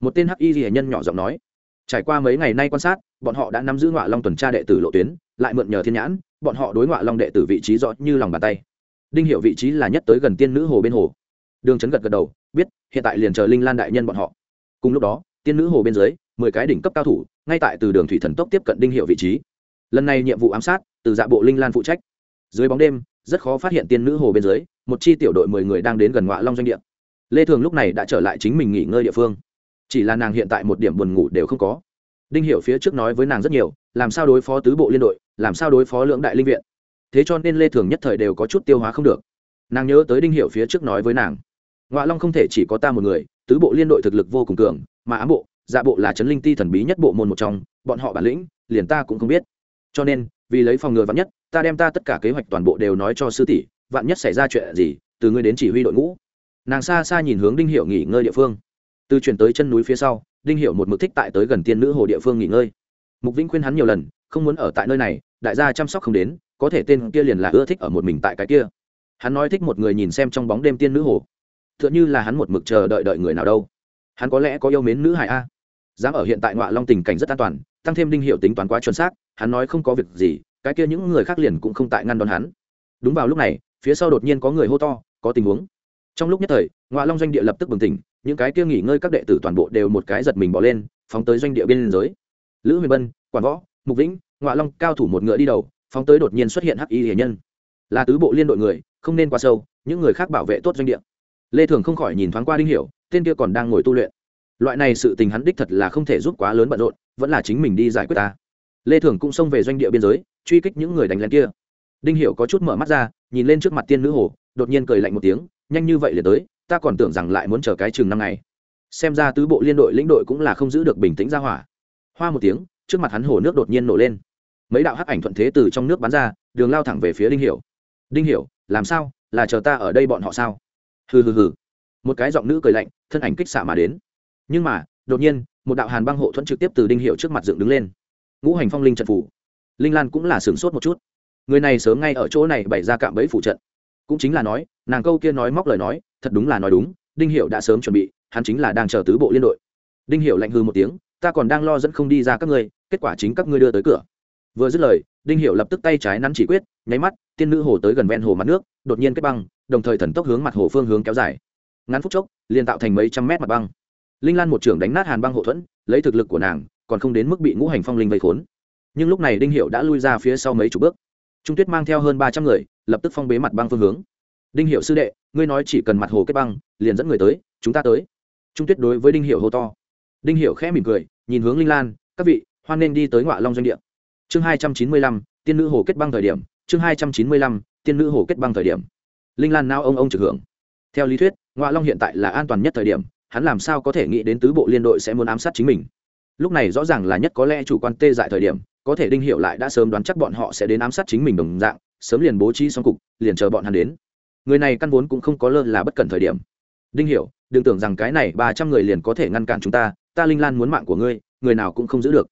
Một tên hắc y ghi nhân nhỏ giọng nói, trải qua mấy ngày nay quan sát, bọn họ đã nắm giữ ngọa long tuần tra đệ tử lộ tuyến, lại mượn nhờ thiên nhãn, bọn họ đối ngọa long đệ tử vị trí rõ như lòng bàn tay. Đinh hiệu vị trí là nhất tới gần tiên nữ hồ bên hồ. Đường trấn gật gật đầu, biết, hiện tại liền chờ linh lan đại nhân bọn họ cùng lúc đó, tiên nữ hồ bên dưới, mười cái đỉnh cấp cao thủ, ngay tại từ đường thủy thần tốc tiếp cận đinh hiệu vị trí. Lần này nhiệm vụ ám sát, từ dạ bộ linh lan phụ trách. Dưới bóng đêm, rất khó phát hiện tiên nữ hồ bên dưới, một chi tiểu đội mười người đang đến gần ngọa long doanh địa. Lê thường lúc này đã trở lại chính mình nghỉ ngơi địa phương. Chỉ là nàng hiện tại một điểm buồn ngủ đều không có. Đinh hiểu phía trước nói với nàng rất nhiều, làm sao đối phó tứ bộ liên đội, làm sao đối phó lưỡng đại linh viện. Thế cho nên lê thường nhất thời đều có chút tiêu hóa không được. Nàng nhớ tới đinh hiểu phía trước nói với nàng ngoại long không thể chỉ có ta một người tứ bộ liên đội thực lực vô cùng cường, mà ám bộ dạ bộ là chấn linh ti thần bí nhất bộ môn một trong, bọn họ bản lĩnh, liền ta cũng không biết. Cho nên, vì lấy phòng ngừa vạn nhất, ta đem ta tất cả kế hoạch toàn bộ đều nói cho sư tỷ, vạn nhất xảy ra chuyện gì, từ ngươi đến chỉ huy đội ngũ. Nàng xa xa nhìn hướng đinh hiệu nghỉ ngơi địa phương. Từ chuyển tới chân núi phía sau, đinh hiệu một mực thích tại tới gần tiên nữ hồ địa phương nghỉ ngơi. Mục vĩnh khuyên hắn nhiều lần, không muốn ở tại nơi này, đại gia chăm sóc không đến, có thể tên kia liền là ưa thích ở một mình tại cái kia. Hắn nói thích một người nhìn xem trong bóng đêm tiên nữ hồ tựa như là hắn một mực chờ đợi đợi người nào đâu. Hắn có lẽ có yêu mến nữ hải a. Dám ở hiện tại ngoại long tình cảnh rất an toàn, tăng thêm đinh hiệu tính toán quá chuẩn xác, hắn nói không có việc gì, cái kia những người khác liền cũng không tại ngăn đón hắn. Đúng vào lúc này, phía sau đột nhiên có người hô to, có tình huống. Trong lúc nhất thời ngoại long doanh địa lập tức bừng tỉnh, những cái kia nghỉ ngơi các đệ tử toàn bộ đều một cái giật mình bỏ lên, phóng tới doanh địa biên giới. Lữ huyền bân, quản võ, mục vĩnh ngoại long cao thủ một ngựa đi đầu, phóng tới đột nhiên xuất hiện hắc y hiền nhân. Là tứ bộ liên đội người, không nên quá sâu, những người khác bảo vệ tốt doanh địa lê thường không khỏi nhìn thoáng qua đinh hiểu, tên kia còn đang ngồi tu luyện. Loại này sự tình hắn đích thật là không thể giúp quá lớn bận rộn, vẫn là chính mình đi giải quyết ta. Lê thường cũng xông về doanh địa biên giới, truy kích những người đánh lén kia. Đinh hiểu có chút mở mắt ra, nhìn lên trước mặt tiên nữ hồ, đột nhiên cười lạnh một tiếng, nhanh như vậy liền tới, ta còn tưởng rằng lại muốn chờ cái chừng năm ngày. Xem ra tứ bộ liên đội lĩnh đội cũng là không giữ được bình tĩnh ra hỏa. Hoa một tiếng, trước mặt hắn hồ nước đột nhiên nổ lên. Mấy đạo hắc ảnh thuận thế từ trong nước bắn ra, đường lao thẳng về phía đinh hiểu. Đinh hiểu, làm sao? Là chờ ta ở đây bọn họ sao? Hừ hừ hừ. Một cái giọng nữ cười lạnh, thân ảnh kích xạ mà đến. Nhưng mà, đột nhiên, một đạo hàn băng hộ thuẫn trực tiếp từ đinh hiểu trước mặt dựng đứng lên. Ngũ hành phong linh trận phủ. Linh lan cũng là sửng sốt một chút. Người này sớm ngay ở chỗ này bày ra cạm bẫy phủ trận. Cũng chính là nói, nàng câu kia nói móc lời nói, thật đúng là nói đúng, đinh hiểu đã sớm chuẩn bị, hắn chính là đang chờ tứ bộ liên đội. Đinh hiểu lạnh hư một tiếng, ta còn đang lo dẫn không đi ra các ngươi, kết quả chính các ngươi đưa tới cửa vừa dứt lời, đinh hiệu lập tức tay trái nắn chỉ quyết, nháy mắt, tiên nữ hồ tới gần ven hồ mặt nước, đột nhiên kết băng, đồng thời thần tốc hướng mặt hồ phương hướng kéo dài. Ngắn phút chốc, liền tạo thành mấy trăm mét mặt băng. Linh lan một trưởng đánh nát hàn băng hộ thuẫn, lấy thực lực của nàng, còn không đến mức bị ngũ hành phong linh vây khốn. Nhưng lúc này đinh hiệu đã lui ra phía sau mấy chục bước. Trung tuyết mang theo hơn ba trăm người, lập tức phong bế mặt băng phương hướng. Đinh hiệu sư đệ, ngươi nói chỉ cần mặt hồ kết băng, liền dẫn người tới, chúng ta tới. Trung tuyết đối với đinh hiệu hô to. Đinh hiệu khẽ mỉm cười, nhìn hướng linh lan, các vị, hoan nên đi tới ngọa long doanh địa chương hai trăm chín mươi lăm, tiên nữ hồ kết băng thời điểm, chương hai trăm chín mươi lăm, tiên nữ hồ kết băng thời điểm. Linh lan nao ông ông trực hưởng. Theo lý thuyết Ngoại long hiện tại là an toàn nhất thời điểm, hắn làm sao có thể nghĩ đến tứ bộ liên đội sẽ muốn ám sát chính mình. Lúc này rõ ràng là nhất có lẽ chủ quan tê dại thời điểm, có thể đinh hiệu lại đã sớm đoán chắc bọn họ sẽ đến ám sát chính mình đồng dạng, sớm liền bố trí xong cục, liền chờ bọn hắn đến. Người này căn vốn cũng không có lơ là bất cẩn thời điểm. Đinh hiểu, đừng tưởng rằng cái này ba trăm người liền có thể ngăn cản chúng ta ta linh lan muốn mạng của ngươi, người nào cũng không giữ được.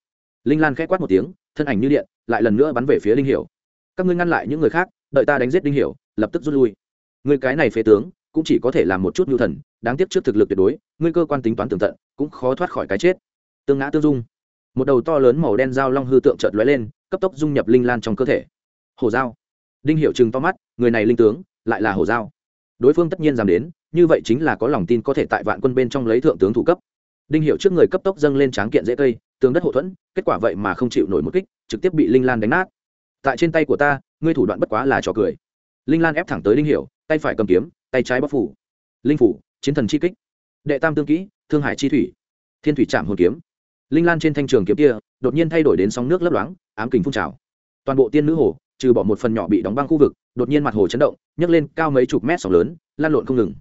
Linh lan khẽ quát một tiếng thân ảnh như điện, lại lần nữa bắn về phía đinh hiểu. Các ngươi ngăn lại những người khác, đợi ta đánh giết đinh hiểu, lập tức rút lui. Người cái này phế tướng, cũng chỉ có thể làm một chút nhu thần, đáng tiếc trước thực lực tuyệt đối, ngươi cơ quan tính toán tường tận, cũng khó thoát khỏi cái chết. Tương ngã tương dung. Một đầu to lớn màu đen dao long hư tượng chợt lóe lên, cấp tốc dung nhập linh lan trong cơ thể. Hồ dao. Đinh hiệu chừng to mắt, người này linh tướng, lại là hồ dao. Đối phương tất nhiên dám đến, như vậy chính là có lòng tin có thể tại vạn quân bên trong lấy thượng tướng thủ cấp. Đinh hiệu trước người cấp tốc dâng lên tráng kiện dễ cây tường đất hộ thuẫn, kết quả vậy mà không chịu nổi một kích, trực tiếp bị linh lan đánh nát. Tại trên tay của ta, ngươi thủ đoạn bất quá là trò cười. Linh lan ép thẳng tới linh hiểu, tay phải cầm kiếm, tay trái bóc phủ. Linh phủ, chiến thần chi kích. Đệ tam tương kỹ, thương hải chi thủy. Thiên thủy trạm hồn kiếm. Linh lan trên thanh trường kiếm kia, đột nhiên thay đổi đến sóng nước lấp loáng, ám kình phun trào. Toàn bộ tiên nữ hồ, trừ bỏ một phần nhỏ bị đóng băng khu vực, đột nhiên mặt hồ chấn động, nhấc lên cao mấy chục mét sóng lớn, lan lộn không ngừng.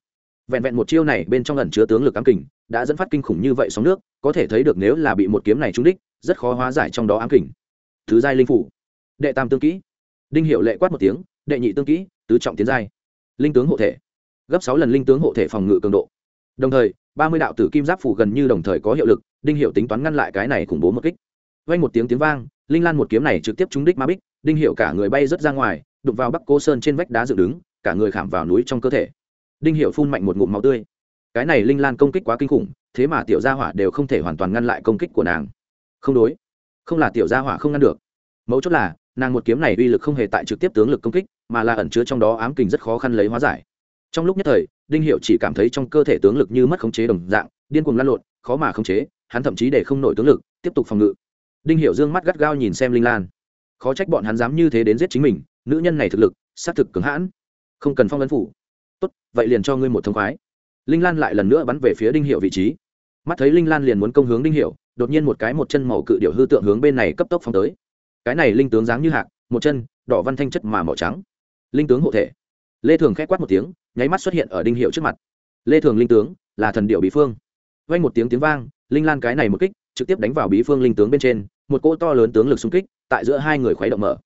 Vẹn vẹn một chiêu này bên trong ẩn chứa tướng lực ám kình đã dẫn phát kinh khủng như vậy sóng nước, có thể thấy được nếu là bị một kiếm này trúng đích, rất khó hóa giải trong đó ám kình. Thứ giai linh phủ. Đệ tam tương kỹ. Đinh hiệu lệ quát một tiếng, đệ nhị tương kỹ, tứ trọng tiến giai. Linh tướng hộ thể. Gấp sáu lần linh tướng hộ thể phòng ngự cường độ. Đồng thời, ba mươi đạo tử kim giáp phủ gần như đồng thời có hiệu lực, đinh hiệu tính toán ngăn lại cái này khủng bố một kích. Vay một tiếng tiếng vang, linh lan một kiếm này trực tiếp trúng đích ma bích, đinh hiệu cả người bay rớt ra ngoài, đụng vào bắc cô sơn trên vách đá dựng đứng, cả người khảm vào núi trong cơ thể. Đinh hiệu phun mạnh một ngụm máu tươi cái này linh lan công kích quá kinh khủng, thế mà tiểu gia hỏa đều không thể hoàn toàn ngăn lại công kích của nàng. Không đối. Không là tiểu gia hỏa không ngăn được. Mấu chốt là, nàng một kiếm này uy lực không hề tại trực tiếp tướng lực công kích, mà là ẩn chứa trong đó ám kình rất khó khăn lấy hóa giải. Trong lúc nhất thời, đinh hiệu chỉ cảm thấy trong cơ thể tướng lực như mất khống chế đồng dạng, điên cuồng lăn lộn, khó mà khống chế, hắn thậm chí để không nổi tướng lực, tiếp tục phòng ngự. Đinh hiệu dương mắt gắt gao nhìn xem linh lan. Khó trách bọn hắn dám như thế đến giết chính mình, nữ nhân này thực lực, xác thực cứng hãn. Không cần phong ấn phủ. Tốt, vậy liền cho ngươi một thông khoái linh lan lại lần nữa bắn về phía đinh hiệu vị trí. Mắt thấy linh lan liền muốn công hướng đinh hiệu đột nhiên một cái một chân màu cự điệu hư tượng hướng bên này cấp tốc phóng tới. Cái này linh tướng dáng như hạc, một chân, đỏ văn thanh chất mà màu trắng. Linh tướng hộ thể. Lê thường k h á quát một tiếng, nháy mắt xuất hiện ở đinh hiệu trước mặt. Lê thường linh tướng, là thần điệu bí phương. Vay một tiếng tiếng vang, linh lan cái này một kích, trực tiếp đánh vào bí phương linh tướng bên trên, một cỗ to lớn tướng lực xung kích, tại giữa hai người khuấy động mở.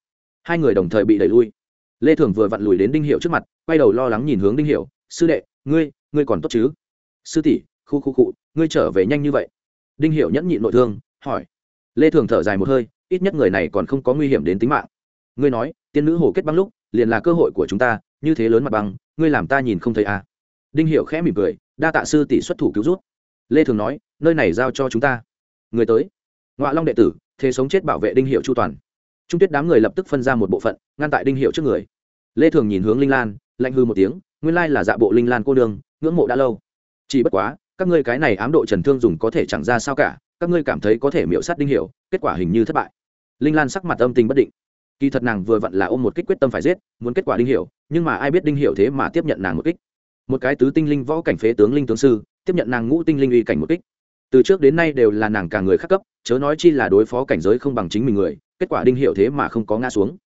Hai người đồng thời bị đẩy lui. Lê thường vừa vặn lùi đến đinh hiệu trước mặt, quay đầu lo lắng nhìn hướng đinh hiệu sư đệ, ngươi ngươi còn tốt chứ? Sư tỷ, khu khu cụ ngươi trở về nhanh như vậy. Đinh hiệu nhẫn nhịn nội thương, hỏi. Lê thường thở dài một hơi, ít nhất người này còn không có nguy hiểm đến tính mạng. Ngươi nói, tiên nữ hồ kết băng lúc, liền là cơ hội của chúng ta, như thế lớn mặt băng, ngươi làm ta nhìn không thấy à. đinh hiệu khẽ mỉm cười, đa tạ sư tỷ xuất thủ cứu rút lê thường nói, nơi này giao cho chúng ta. Người tới. Ngoại long đệ tử, thế sống chết bảo vệ đinh hiệu chu toàn. Trung tuyết đám người lập tức phân ra một bộ phận, ngăn tại đinh hiệu trước người. Lê thường nhìn hướng linh lan, lạnh hư một tiếng, nguyên lai là dạ bộ linh lan cô đường ngưỡng mộ đã lâu. Chỉ bất quá, các ngươi cái này ám độ trần thương dùng có thể chẳng ra sao cả, các ngươi cảm thấy có thể miễu sát đinh hiệu kết quả hình như thất bại. Linh lan sắc mặt âm tình bất định. Kỳ thật nàng vừa vặn là ôm một kích quyết tâm phải giết, muốn kết quả đinh hiệu nhưng mà ai biết đinh hiệu thế mà tiếp nhận nàng một kích. Một cái tứ tinh linh võ cảnh phế tướng linh tướng sư, tiếp nhận nàng ngũ tinh linh uy cảnh một kích. Từ trước đến nay đều là nàng cả người khắc cấp, chớ nói chi là đối phó cảnh giới không bằng chính mình người, kết quả đinh hiệu thế mà không có ngã xuống.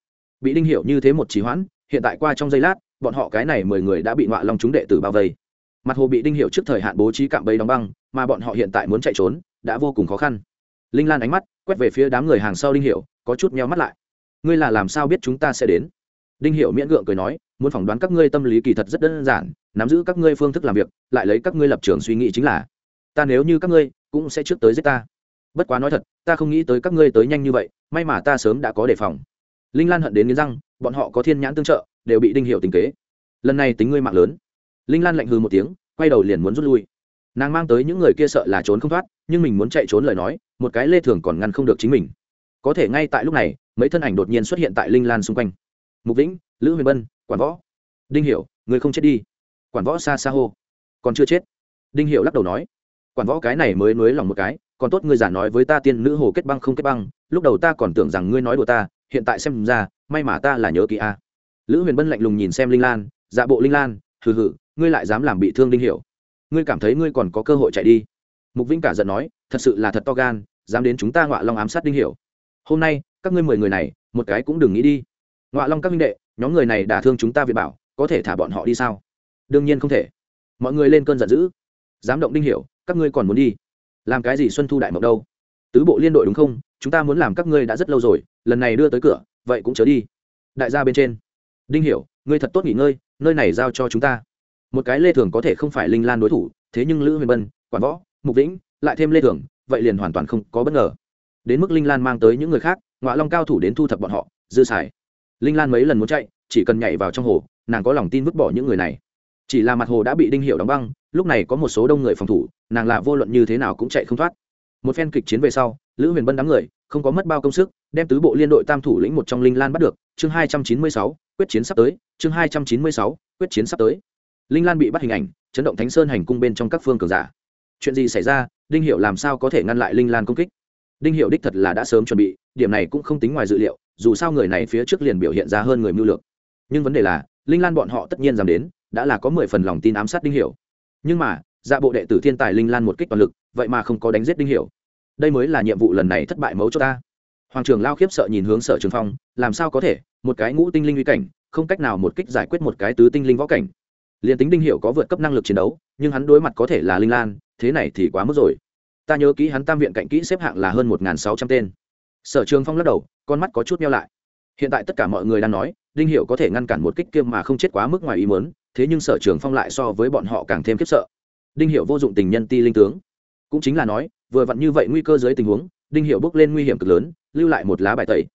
Bị đinh hiệu như thế một trì hoãn, hiện tại qua trong giây lát, bọn họ cái này mười người đã bị ngọa long chúng đệ tử bao vây mặt hồ bị đinh hiệu trước thời hạn bố trí cạm bẫy đóng băng, mà bọn họ hiện tại muốn chạy trốn, đã vô cùng khó khăn. Linh lan ánh mắt quét về phía đám người hàng sau đinh hiệu có chút meo mắt lại. Ngươi là làm sao biết chúng ta sẽ đến? Đinh hiệu miễn gượng cười nói, muốn phỏng đoán các ngươi tâm lý kỳ thật rất đơn giản, nắm giữ các ngươi phương thức làm việc, lại lấy các ngươi lập trường suy nghĩ chính là, ta nếu như các ngươi, cũng sẽ trước tới giết ta. Bất quá nói thật, ta không nghĩ tới các ngươi tới nhanh như vậy, may mà ta sớm đã có đề phòng. Linh lan hận đến nghiến răng, bọn họ có thiên nhãn tương trợ, đều bị đinh hiệu tình kế. Lần này tính ngươi mạng lớn linh lan lạnh hư một tiếng, quay đầu liền muốn rút lui. Nàng mang tới những người kia sợ là trốn không thoát, nhưng mình muốn chạy trốn lời nói, một cái lê thường còn ngăn không được chính mình. Có thể ngay tại lúc này, mấy thân ảnh đột nhiên xuất hiện tại linh lan xung quanh. Mục vĩnh, lữ huyền bân, quản võ. Đinh hiểu, người không chết đi. Quản võ xa xa hô. Còn chưa chết. Đinh hiểu lắc đầu nói. Quản võ cái này mới nuối lòng một cái, còn tốt ngươi giả nói với ta tiên nữ hồ kết băng không kết băng, lúc đầu ta còn tưởng rằng ngươi nói đùa ta, hiện tại xem ra, may mà ta là nhớ kỹ a. Lữ huyền bân lạnh lùng nhìn xem linh lan dạ bộ linh lan, hừ hừ ngươi lại dám làm bị thương đinh hiểu. Ngươi cảm thấy ngươi còn có cơ hội chạy đi. Mục vĩnh cả giận nói, thật sự là thật to gan, dám đến chúng ta ngọa long ám sát đinh hiểu. Hôm nay, các ngươi mười người này, một cái cũng đừng nghĩ đi. Ngọa long các minh đệ, nhóm người này đả thương chúng ta việt bảo, có thể thả bọn họ đi sao? Đương nhiên không thể. Mọi người lên cơn giận dữ. Dám động đinh hiểu, các ngươi còn muốn đi? Làm cái gì xuân thu đại mộng đâu? Tứ bộ liên đội đúng không? Chúng ta muốn làm các ngươi đã rất lâu rồi, lần này đưa tới cửa, vậy cũng chớ đi. Đại gia bên trên. Đinh hiểu, ngươi thật tốt nghỉ ngơi, nơi này giao cho chúng ta một cái lê thường có thể không phải linh lan đối thủ, thế nhưng lữ huyền bân, quản võ, mục vĩnh lại thêm lê thường, vậy liền hoàn toàn không có bất ngờ. Đến mức linh lan mang tới những người khác ngoại long cao thủ đến thu thập bọn họ, dư xài. Linh lan mấy lần muốn chạy, chỉ cần nhảy vào trong hồ, nàng có lòng tin vứt bỏ những người này. Chỉ là mặt hồ đã bị đinh hiệu đóng băng, lúc này có một số đông người phòng thủ, nàng là vô luận như thế nào cũng chạy không thoát. Một phen kịch chiến về sau, lữ huyền bân đám người, không có mất bao công sức, đem tứ bộ liên đội tam thủ lĩnh một trong linh lan bắt được. Chương hai trăm chín mươi sáu, quyết chiến sắp tới, chương hai trăm chín mươi sáu, quyết chiến sắp tới linh lan bị bắt hình ảnh, chấn động thánh sơn hành cung bên trong các phương cường giả. Chuyện gì xảy ra? Đinh hiệu làm sao có thể ngăn lại linh lan công kích? Đinh hiệu đích thật là đã sớm chuẩn bị, điểm này cũng không tính ngoài dự liệu, dù sao người này phía trước liền biểu hiện ra hơn người mưu lược. Nhưng vấn đề là, linh lan bọn họ tất nhiên dám đến, đã là có mười phần lòng tin ám sát đinh hiểu. Nhưng mà dạ bộ đệ tử thiên tài linh lan một kích toàn lực, vậy mà không có đánh giết đinh hiểu. Đây mới là nhiệm vụ lần này thất bại mấu cho ta. Hoàng trường lao khiếp sợ nhìn hướng sở trường phong, làm sao có thể? Một cái ngũ tinh linh uy cảnh, không cách nào một kích giải quyết một cái tứ tinh linh võ cảnh liền tính đinh hiệu có vượt cấp năng lực chiến đấu, nhưng hắn đối mặt có thể là linh lan, thế này thì quá mức rồi. Ta nhớ kỹ hắn tam viện cạnh kỹ xếp hạng là hơn một sáu trăm tên. Sở trường phong lắc đầu, con mắt có chút meo lại. Hiện tại tất cả mọi người đang nói, đinh hiệu có thể ngăn cản một kích kiêm mà không chết quá mức ngoài ý mớn thế nhưng sở trường phong lại so với bọn họ càng thêm khiếp sợ. Đinh hiệu vô dụng tình nhân ti linh tướng. Cũng chính là nói, vừa vặn như vậy nguy cơ dưới tình huống, đinh hiệu bước lên nguy hiểm cực lớn, lưu lại một lá bài tẩy.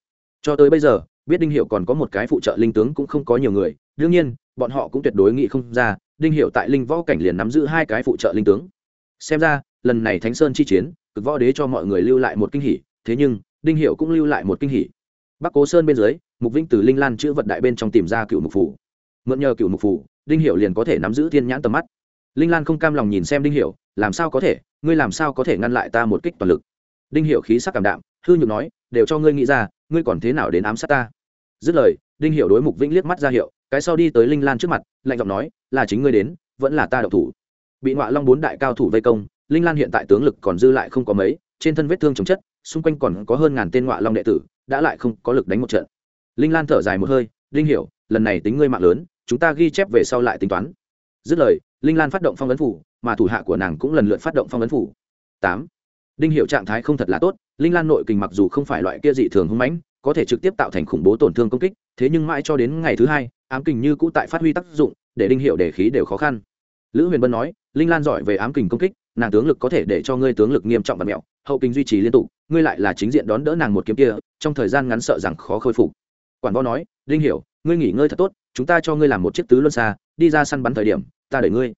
Cho tới bây giờ, biết đinh hiệu còn có một cái phụ trợ linh tướng cũng không có nhiều người, đương nhiên bọn họ cũng tuyệt đối nghĩ không ra, đinh hiệu tại linh võ cảnh liền nắm giữ hai cái phụ trợ linh tướng. Xem ra, lần này thánh sơn chi chiến, cực võ đế cho mọi người lưu lại một kinh hỉ, thế nhưng, đinh hiệu cũng lưu lại một kinh hỉ. Bắc cố sơn bên dưới, mục vinh từ linh lan chữ vật đại bên trong tìm ra cựu mục phủ. Mượn nhờ cựu mục phủ, đinh hiệu liền có thể nắm giữ thiên nhãn tầm mắt. Linh lan không cam lòng nhìn xem đinh hiệu làm sao có thể? Ngươi làm sao có thể ngăn lại ta một kích toàn lực? Đinh hiệu khí sắc cảm đạm, hư nhược nói, đều cho ngươi nghĩ ra, ngươi còn thế nào đến ám sát ta? Dứt lời, đinh hiệu đối mục vĩnh liếc mắt ra hiệu cái sau đi tới linh lan trước mặt, lạnh giọng nói, là chính ngươi đến, vẫn là ta đậu thủ. Bị Ngọa long bốn đại cao thủ vây công, linh lan hiện tại tướng lực còn dư lại không có mấy, trên thân vết thương chống chất, xung quanh còn có hơn ngàn tên Ngọa long đệ tử, đã lại không có lực đánh một trận. Linh lan thở dài một hơi, linh hiểu, lần này tính ngươi mạng lớn, chúng ta ghi chép về sau lại tính toán. Dứt lời, linh lan phát động phong ấn phủ, mà thủ hạ của nàng cũng lần lượt phát động phong ấn phủ. Tám. Đinh hiệu trạng thái không thật là tốt, linh lan nội kình mặc dù không phải loại kia dị thường hung mãnh, có thể trực tiếp tạo thành khủng bố tổn thương công kích, thế nhưng mãi cho đến ngày thứ hai ám kình như cũ tại phát huy tác dụng, để đinh hiệu để khí đều khó khăn. Lữ huyền bân nói, linh lan giỏi về ám kình công kích, nàng tướng lực có thể để cho ngươi tướng lực nghiêm trọng và mẹo, hậu kình duy trì liên tục, ngươi lại là chính diện đón đỡ nàng một kiếm kia, trong thời gian ngắn sợ rằng khó khôi phục. Quản võ nói linh hiểu, ngươi nghỉ ngơi thật tốt, chúng ta cho ngươi làm một chiếc tứ luân xa, đi ra săn bắn thời điểm, ta đẩy ngươi.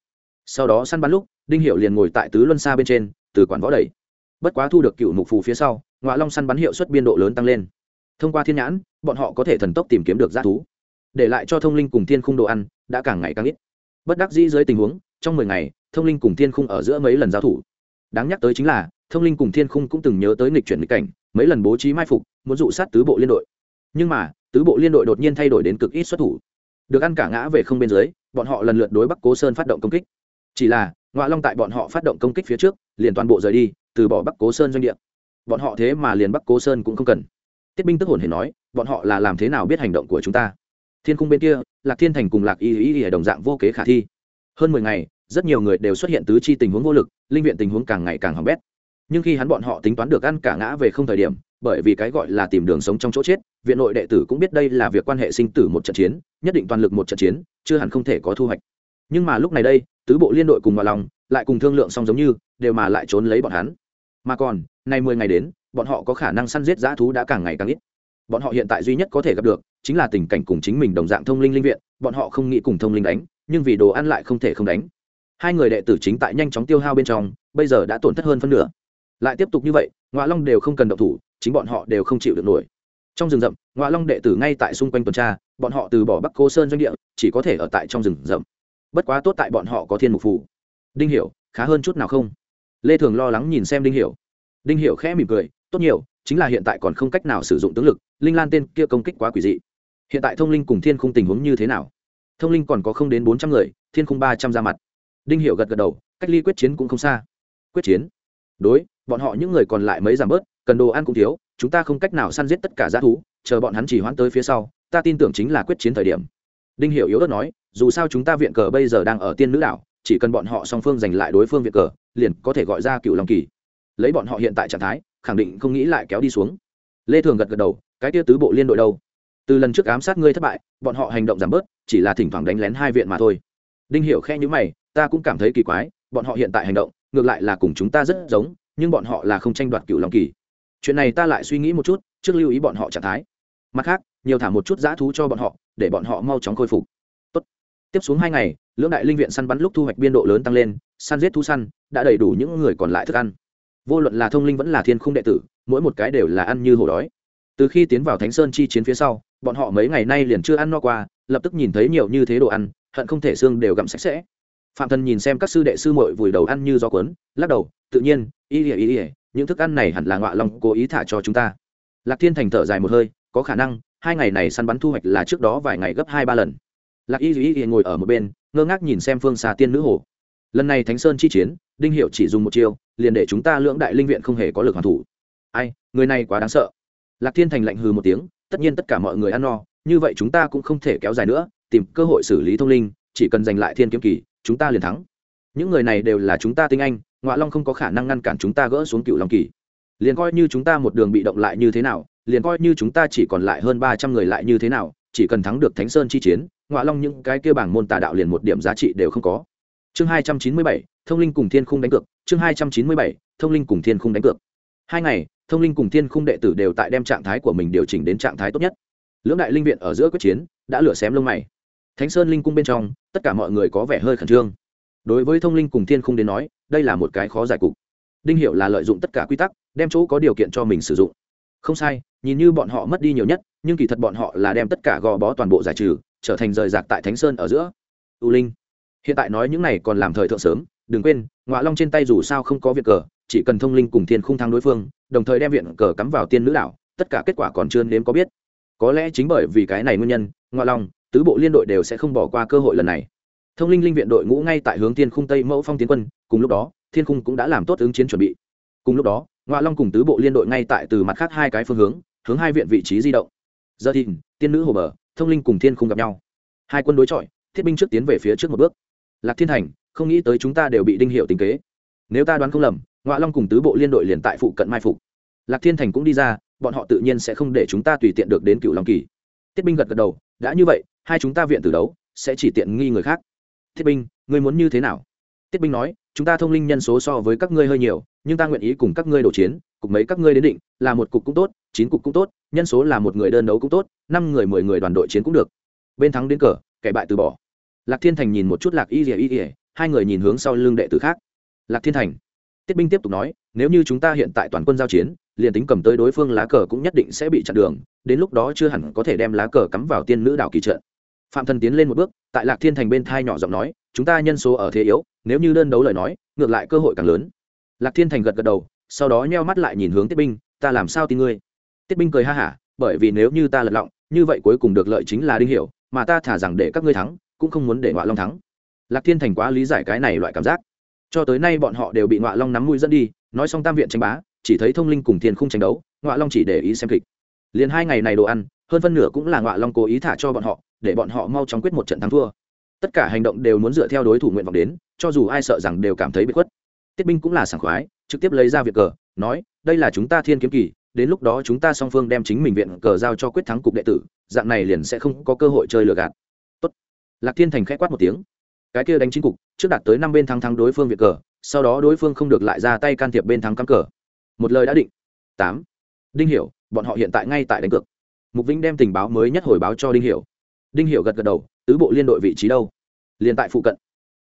Sau đó săn bắn lúc, đinh hiểu liền ngồi tại tứ luân xa bên trên, từ quản võ đẩy. Bất quá thu được cựu mục phù phía sau ngoại long săn bắn hiệu suất biên độ lớn tăng lên. Thông qua thiên nhãn, bọn họ có thể thần tốc tìm kiếm được g thú để lại cho thông linh cùng thiên khung đồ ăn, đã càng ngày càng ít. Bất đắc dĩ dưới tình huống, trong mười ngày, thông linh cùng thiên khung ở giữa mấy lần giao thủ. Đáng nhắc tới chính là, thông linh cùng thiên khung cũng từng nhớ tới nghịch chuyển nghịch cảnh, mấy lần bố trí mai phục, muốn dụ sát tứ bộ liên đội. Nhưng mà, tứ bộ liên đội đột nhiên thay đổi đến cực ít xuất thủ. Được ăn cả ngã về không bên dưới, bọn họ lần lượt đối bắc cố sơn phát động công kích. Chỉ là ngoại long tại bọn họ phát động công kích phía trước, liền toàn bộ rời đi, từ bỏ bắc cố sơn doanh địa. Bọn họ thế mà liền bắc cố sơn cũng không cần. Tiết binh tức hồn hề nói, bọn họ là làm thế nào biết hành động của chúng ta? Thiên cung bên kia, lạc thiên thành cùng lạc y y y đồng dạng vô kế khả thi. Hơn mười ngày, rất nhiều người đều xuất hiện tứ chi tình huống vô lực, linh viện tình huống càng ngày càng hỏng bét. Nhưng khi hắn bọn họ tính toán được ăn cả ngã về không thời điểm, bởi vì cái gọi là tìm đường sống trong chỗ chết, viện nội đệ tử cũng biết đây là việc quan hệ sinh tử một trận chiến, nhất định toàn lực một trận chiến, chưa hẳn không thể có thu hoạch. Nhưng mà lúc này đây, tứ bộ liên đội cùng vào lòng, lại cùng thương lượng xong giống như, đều mà lại trốn lấy bọn hắn. Mà còn, nay mười ngày đến, bọn họ có khả năng săn giết dã thú đã càng ngày càng ít. Bọn họ hiện tại duy nhất có thể gặp được chính là tình cảnh cùng chính mình đồng dạng thông linh linh viện, bọn họ không nghĩ cùng thông linh đánh, nhưng vì đồ ăn lại không thể không đánh. Hai người đệ tử chính tại nhanh chóng tiêu hao bên trong, bây giờ đã tổn thất hơn phân nửa. Lại tiếp tục như vậy ngoạ long đều không cần động thủ, chính bọn họ đều không chịu được nổi. Trong rừng rậm ngoạ long đệ tử ngay tại xung quanh tuần tra, bọn họ từ bỏ bắc cô sơn doanh địa, chỉ có thể ở tại trong rừng rậm. Bất quá tốt tại bọn họ có thiên mục phủ đinh hiểu, khá hơn chút nào không? Lê thường lo lắng nhìn xem đinh hiểu. Đinh hiểu khẽ mỉm cười, tốt nhiều, chính là hiện tại còn không cách nào sử dụng tướng lực, linh lan tên kia công kích quá quỷ dị hiện tại thông linh cùng thiên khung tình huống như thế nào? Thông linh còn có không đến bốn trăm người, thiên khung ba trăm ra mặt. Đinh hiểu gật gật đầu, cách ly quyết chiến cũng không xa. Quyết chiến? Đối, bọn họ những người còn lại mấy giảm bớt, cần đồ ăn cũng thiếu, chúng ta không cách nào săn giết tất cả g thú, chờ bọn hắn chỉ hoãn tới phía sau, ta tin tưởng chính là quyết chiến thời điểm. Đinh hiểu yếu ớt nói, dù sao chúng ta viện cờ bây giờ đang ở tiên nữ đảo, chỉ cần bọn họ song phương giành lại đối phương viện cờ, liền có thể gọi ra cựu long kỳ. Lấy bọn họ hiện tại trạng thái, khẳng định không nghĩ lại kéo đi xuống. Lê thường gật gật đầu, cái tia tứ bộ liên đội đâu? Từ lần trước ám sát ngươi thất bại, bọn họ hành động giảm bớt, chỉ là thỉnh thoảng đánh lén hai viện mà thôi. Đinh hiểu khe nhíu mày, ta cũng cảm thấy kỳ quái, bọn họ hiện tại hành động, ngược lại là cùng chúng ta rất giống, nhưng bọn họ là không tranh đoạt cựu long kỳ. Chuyện này ta lại suy nghĩ một chút, trước lưu ý bọn họ trạng thái. Mặt khác, nhiều thả một chút dã thú cho bọn họ, để bọn họ mau chóng khôi phục. Tốt. tiếp xuống hai ngày, lưỡng đại linh viện săn bắn lúc thu hoạch biên độ lớn tăng lên, săn giết thu săn, đã đầy đủ những người còn lại thức ăn. Vô luận là thông linh vẫn là thiên khung đệ tử, mỗi một cái đều là ăn như hổ đói. Từ khi tiến vào thánh sơn chi chiến phía sau bọn họ mấy ngày nay liền chưa ăn no qua, lập tức nhìn thấy nhiều như thế đồ ăn, hận không thể xương đều gặm sạch sẽ. Phạm thần nhìn xem các sư đệ sư mội vùi đầu ăn như gió cuốn, lắc đầu, tự nhiên ý ỉa ý ỉa những thức ăn này hẳn là ngọa lòng cố ý thả cho chúng ta. Lạc thiên thành thở dài một hơi, có khả năng, hai ngày này săn bắn thu hoạch là trước đó vài ngày gấp hai ba lần. Lạc y duy ngồi ở một bên, ngơ ngác nhìn xem phương xa tiên nữ hồ. Lần này thánh sơn chi chiến, đinh hiệu chỉ dùng một chiêu, liền để chúng ta lưỡng đại linh viện không hề có lực hoàn thủ. Ai, người này quá đáng sợ. Lạc thiên thành lạnh hừ một tiếng tất nhiên tất cả mọi người ăn no, như vậy chúng ta cũng không thể kéo dài nữa, tìm cơ hội xử lý thông linh, chỉ cần giành lại thiên kiếm kỳ, chúng ta liền thắng. Những người này đều là chúng ta tinh anh ngoại long không có khả năng ngăn cản chúng ta gỡ xuống cựu long kỳ. Liền coi như chúng ta một đường bị động lại như thế nào, liền coi như chúng ta chỉ còn lại hơn ba trăm người lại như thế nào, chỉ cần thắng được thánh sơn chi chiến ngoại long những cái kia bảng môn tà đạo liền một điểm giá trị đều không có. Chương hai trăm chín mươi bảy, thông linh cùng thiên khung đánh cược, chương hai trăm chín mươi bảy, thông linh cùng thiên khung đánh cược. Hai ngày thông linh cùng thiên khung đệ tử đều tại đem trạng thái của mình điều chỉnh đến trạng thái tốt nhất. Lưỡng đại linh viện ở giữa quyết chiến, đã lửa xém lông mày. Thánh sơn linh cung bên trong, tất cả mọi người có vẻ hơi khẩn trương. Đối với thông linh cùng thiên khung đến nói, đây là một cái khó giải cục. Đinh hiệu là lợi dụng tất cả quy tắc, đem chỗ có điều kiện cho mình sử dụng. Không sai, nhìn như bọn họ mất đi nhiều nhất, nhưng kỳ thật bọn họ là đem tất cả gò bó toàn bộ giải trừ, trở thành rời rạc tại thánh sơn ở giữa. U linh, hiện tại nói những này còn làm thời thượng sớm, đừng quên, ngọa long trên tay dù sao không có việc cờ chỉ cần thông linh cùng thiên khung thắng đối phương, đồng thời đem viện cờ cắm vào tiên nữ đảo, tất cả kết quả còn chưa nếm có biết. Có lẽ chính bởi vì cái này nguyên nhân ngoại long, tứ bộ liên đội đều sẽ không bỏ qua cơ hội lần này. Thông linh linh viện đội ngũ ngay tại hướng tiên khung tây mẫu phong tiến quân, cùng lúc đó, thiên khung cũng đã làm tốt ứng chiến chuẩn bị. Cùng lúc đó ngoại long cùng tứ bộ liên đội ngay tại từ mặt khác hai cái phương hướng hướng hai viện vị trí di động. Giờ thìn tiên nữ hồ bờ, thông linh cùng thiên khung gặp nhau. Hai quân đối chọi, thiết binh trước tiến về phía trước một bước. Lạc thiên thành, không nghĩ tới chúng ta đều bị đinh hiệu tính kế. Nếu ta đoán không lầm ngoại long cùng tứ bộ liên đội liền tại phụ cận mai phục. Lạc thiên thành cũng đi ra, bọn họ tự nhiên sẽ không để chúng ta tùy tiện được đến cựu long kỳ. Thiết binh gật gật đầu, đã như vậy, hai chúng ta viện từ đấu sẽ chỉ tiện nghi người khác. Thiết binh, ngươi muốn như thế nào? Thiết binh nói, chúng ta thông linh nhân số so với các ngươi hơi nhiều, nhưng ta nguyện ý cùng các ngươi đổ chiến cục mấy các ngươi đến định, là một cục cũng tốt, chín cục cũng tốt, nhân số là một người đơn đấu cũng tốt, năm người mười người đoàn đội chiến cũng được. Bên thắng đến cờ, kẻ bại từ bỏ. Lạc thiên thành nhìn một chút lạc y ỉa y ỉa hai người nhìn hướng sau lưng đệ tử khác. Lạc thiên thành tiết binh tiếp tục nói, nếu như chúng ta hiện tại toàn quân giao chiến, liền tính cầm tới đối phương lá cờ cũng nhất định sẽ bị chặn đường, đến lúc đó chưa hẳn có thể đem lá cờ cắm vào tiên nữ đảo kỳ trận. Phạm thần tiến lên một bước, tại lạc thiên thành bên thai nhỏ giọng nói, chúng ta nhân số ở thế yếu, nếu như đơn đấu lời nói, ngược lại cơ hội càng lớn. Lạc thiên thành gật gật đầu, sau đó nheo mắt lại nhìn hướng tiết binh, ta làm sao tin ngươi? Tiết binh cười ha hả, bởi vì nếu như ta lật lọng, như vậy cuối cùng được lợi chính là đinh hiểu, mà ta thả rằng để các ngươi thắng, cũng không muốn để ngoại long thắng. Lạc thiên thành quá lý giải cái này loại cảm giác cho tới nay bọn họ đều bị ngọa long nắm mũi dẫn đi, nói xong tam viện tranh bá, chỉ thấy thông linh cùng thiên không tranh đấu, ngọa long chỉ để ý xem kịch. Liền hai ngày này đồ ăn, hơn phân nửa cũng là ngọa long cố ý thả cho bọn họ, để bọn họ mau chóng quyết một trận thắng thua. Tất cả hành động đều muốn dựa theo đối thủ nguyện vọng đến, cho dù ai sợ rằng đều cảm thấy bị khuất. Tiết binh cũng là sảng khoái, trực tiếp lấy ra việc cờ, nói, đây là chúng ta thiên kiếm kỳ, đến lúc đó chúng ta song phương đem chính mình viện cờ giao cho quyết thắng cục đệ tử, dạng này liền sẽ không có cơ hội chơi lừa gạt. Tốt. lạc thiên thành khẽ quát một tiếng cái kia đánh chính cục, trước đạt tới năm bên thắng thắng đối phương việc cờ, sau đó đối phương không được lại ra tay can thiệp bên thắng cắm cờ. Một lời đã định. Tám. Đinh hiểu, bọn họ hiện tại ngay tại đánh cược. Mục vĩnh đem tình báo mới nhất hồi báo cho đinh hiểu. Đinh hiểu gật gật đầu, tứ bộ liên đội vị trí đâu? Liền tại phụ cận.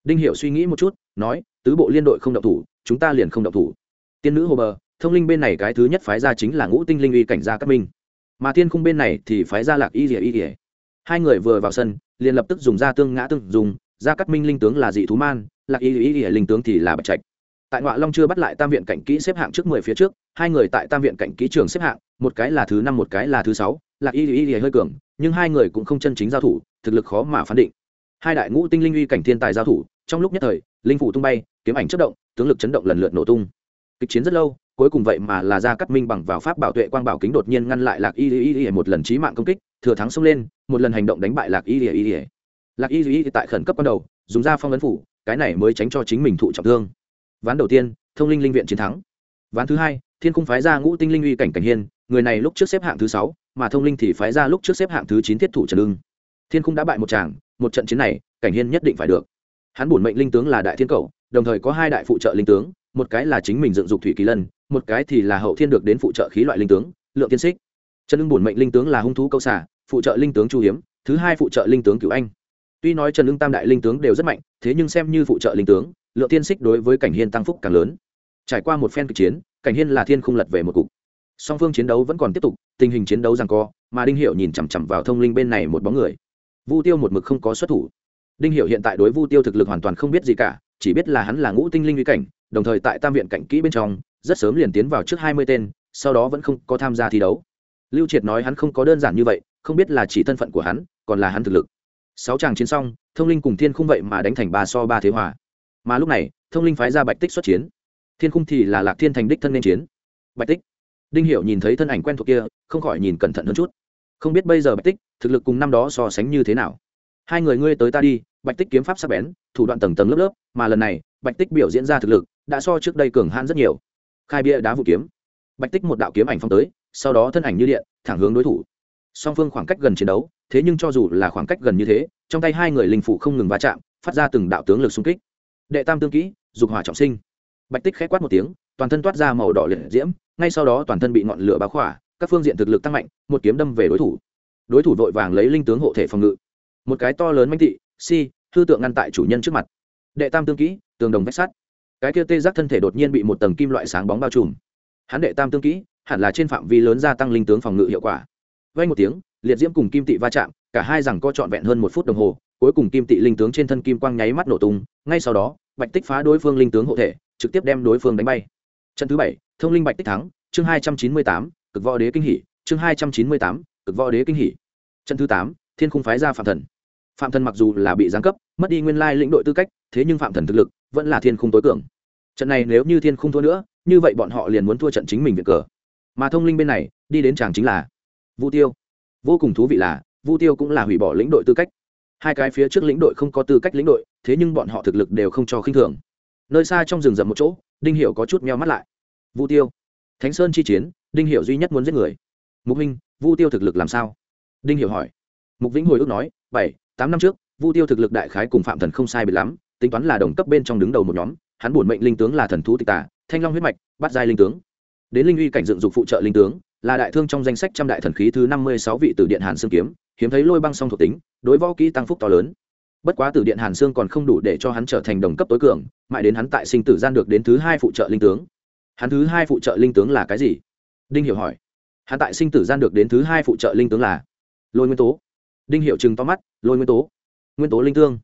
Đinh hiểu suy nghĩ một chút, nói, tứ bộ liên đội không động thủ, chúng ta liền không động thủ. Tiên nữ hồ bờ, thông linh bên này cái thứ nhất phái ra chính là ngũ tinh linh uy cảnh gia cát minh. Mà tiên khung bên này thì phái ra lạc y rỉa y rỉa hai người vừa vào sân, liền lập tức dùng ra tương ngã tương dùng gia cắt minh linh tướng là dị thú man, lạc y y y linh tướng thì là bạch trạch. Tại ngoại long chưa bắt lại tam viện cảnh kỹ xếp hạng trước mười phía trước, hai người tại tam viện cảnh kỹ trường xếp hạng, một cái là thứ năm, một cái là thứ sáu, lạc y y y hơi cường, nhưng hai người cũng không chân chính giao thủ, thực lực khó mà phán định. Hai đại ngũ tinh linh uy cảnh thiên tài giao thủ, trong lúc nhất thời, linh phủ tung bay, kiếm ảnh chất động, tướng lực chấn động lần lượt nổ tung. Kịch chiến rất lâu, cuối cùng vậy mà là ra cắt minh bằng vào pháp bảo tuệ quang bảo kính đột nhiên ngăn lại lạc y y y một lần trí mạng công kích, thừa thắng xông lên, một lần hành động đánh bại lạc y y y lạc y y tại khẩn cấp ban đầu, dùng ra phong ấn phủ, cái này mới tránh cho chính mình thụ trọng thương. Ván đầu tiên, thông linh linh viện chiến thắng. Ván thứ hai, thiên cung phái ra ngũ tinh linh uy cảnh cảnh hiên, người này lúc trước xếp hạng thứ sáu, mà thông linh thì phái ra lúc trước xếp hạng thứ chín thiết thủ trần lưng thiên cung đã bại một tràng, một trận chiến này, cảnh hiên nhất định phải được. Hắn bổn mệnh linh tướng là đại thiên cầu, đồng thời có hai đại phụ trợ linh tướng, một cái là chính mình dựng dục thủy kỳ lân, một cái thì là hậu thiên được đến phụ trợ khí loại linh tướng, lượng tiên xích. Trần lưng bổn mệnh linh tướng là hung thú câu xả phụ trợ linh tướng chu hiếm, thứ hai phụ trợ linh tướng cửu anh tuy nói trần lương tam đại linh tướng đều rất mạnh, thế nhưng xem như phụ trợ linh tướng, lượng tiên xích đối với cảnh hiên tăng phúc càng lớn. Trải qua một phen kịch chiến, cảnh hiên là thiên không lật về một cục. Song phương chiến đấu vẫn còn tiếp tục, tình hình chiến đấu rằng co, mà đinh hiệu nhìn chằm chằm vào thông linh bên này một bóng người. Vu tiêu một mực không có xuất thủ. Đinh hiệu hiện tại đối vu tiêu thực lực hoàn toàn không biết gì cả, chỉ biết là hắn là ngũ tinh linh uy cảnh, đồng thời tại tam viện cảnh kỹ bên trong, rất sớm liền tiến vào trước hai mươi tên, sau đó vẫn không có tham gia thi đấu. Lưu triệt nói hắn không có đơn giản như vậy, không biết là chỉ thân phận của hắn, còn là hắn thực lực sáu tràng chiến xong, thông linh cùng thiên khung vậy mà đánh thành ba so ba thế hòa. Mà lúc này, thông linh phái ra bạch tích xuất chiến. Thiên khung thì là lạc thiên thành đích thân nên chiến. Bạch tích. Đinh hiểu nhìn thấy thân ảnh quen thuộc kia, không khỏi nhìn cẩn thận hơn chút. Không biết bây giờ bạch tích, thực lực cùng năm đó so sánh như thế nào? Hai người ngươi tới ta đi, bạch tích kiếm pháp sắc bén, thủ đoạn tầng tầng lớp lớp, mà lần này, bạch tích biểu diễn ra thực lực, đã so trước đây cường hãn rất nhiều. Khai bia đá vụ kiếm. Bạch tích một đạo kiếm ảnh phong tới, sau đó thân ảnh như điện, thẳng hướng đối thủ song phương khoảng cách gần chiến đấu, thế nhưng cho dù là khoảng cách gần như thế, trong tay hai người linh phụ không ngừng va chạm, phát ra từng đạo tướng lực xung kích. Đệ tam tương kỹ, dục hỏa trọng sinh. Bạch tích khẽ quát một tiếng, toàn thân toát ra màu đỏ liệt diễm, ngay sau đó toàn thân bị ngọn lửa báo khỏa, các phương diện thực lực tăng mạnh, một kiếm đâm về đối thủ. Đối thủ vội vàng lấy linh tướng hộ thể phòng ngự. Một cái to lớn manh thị, si, hư tượng ngăn tại chủ nhân trước mặt. Đệ tam tương kỹ, tường đồng vách sắt. Cái kia tê giác thân thể đột nhiên bị một tầng kim loại sáng bóng bao trùm. Hắn đệ tam tương kỹ, hẳn là trên phạm vi lớn gia tăng linh tướng phòng ngự hiệu quả vay một tiếng, liệt diễm cùng kim tị va chạm, cả hai rằng co trọn vẹn hơn một phút đồng hồ, cuối cùng kim tị linh tướng trên thân kim quang nháy mắt nổ tung, ngay sau đó, bạch tích phá đối phương linh tướng hộ thể, trực tiếp đem đối phương đánh bay. Trận thứ bảy, thông linh bạch tích thắng, chương hai trăm chín mươi tám, cực võ đế kinh hỷ chương hai trăm chín mươi tám, cực võ đế kinh hỷ trận thứ tám, thiên khung phái ra phạm thần. Phạm thần mặc dù là bị giáng cấp, mất đi nguyên lai lĩnh đội tư cách, thế nhưng phạm thần thực lực vẫn là thiên khung tối cường. Trận này nếu như thiên khung thua nữa, như vậy bọn họ liền muốn thua trận chính mình viện cờ. Mà thông linh bên này, đi đến chàng chính là vu tiêu. Vô cùng thú vị là, vu tiêu cũng là hủy bỏ lĩnh đội tư cách. Hai cái phía trước lĩnh đội không có tư cách lĩnh đội, thế nhưng bọn họ thực lực đều không cho khinh thường. Nơi xa trong rừng rậm một chỗ, đinh hiểu có chút meo mắt lại. Vu tiêu. Thánh sơn chi chiến, đinh hiểu duy nhất muốn giết người. Mục huynh vu tiêu thực lực làm sao? Đinh hiểu hỏi. Mục vĩnh hồi ước nói, bảy, tám năm trước, vu tiêu thực lực đại khái cùng phạm thần không sai biệt lắm, tính toán là đồng cấp bên trong đứng đầu một nhóm, hắn bổn mệnh linh tướng là thần thú tịch tả thanh long huyết mạch, bắt giai linh tướng. Đến linh uy cảnh dựng dục phụ trợ linh tướng là đại thương trong danh sách trăm đại thần khí thứ năm mươi sáu vị từ điện hàn xương kiếm, hiếm thấy lôi băng song thuộc tính, đối võ kỹ tăng phúc to lớn. Bất quá từ điện hàn xương còn không đủ để cho hắn trở thành đồng cấp tối cường, mãi đến hắn tại sinh tử gian được đến thứ hai phụ trợ linh tướng. Hắn thứ hai phụ trợ linh tướng là cái gì? Đinh hiểu hỏi. Hắn tại sinh tử gian được đến thứ hai phụ trợ linh tướng là lôi nguyên tố. Đinh hiệu chừng to mắt, lôi nguyên tố. Nguyên tố linh tướng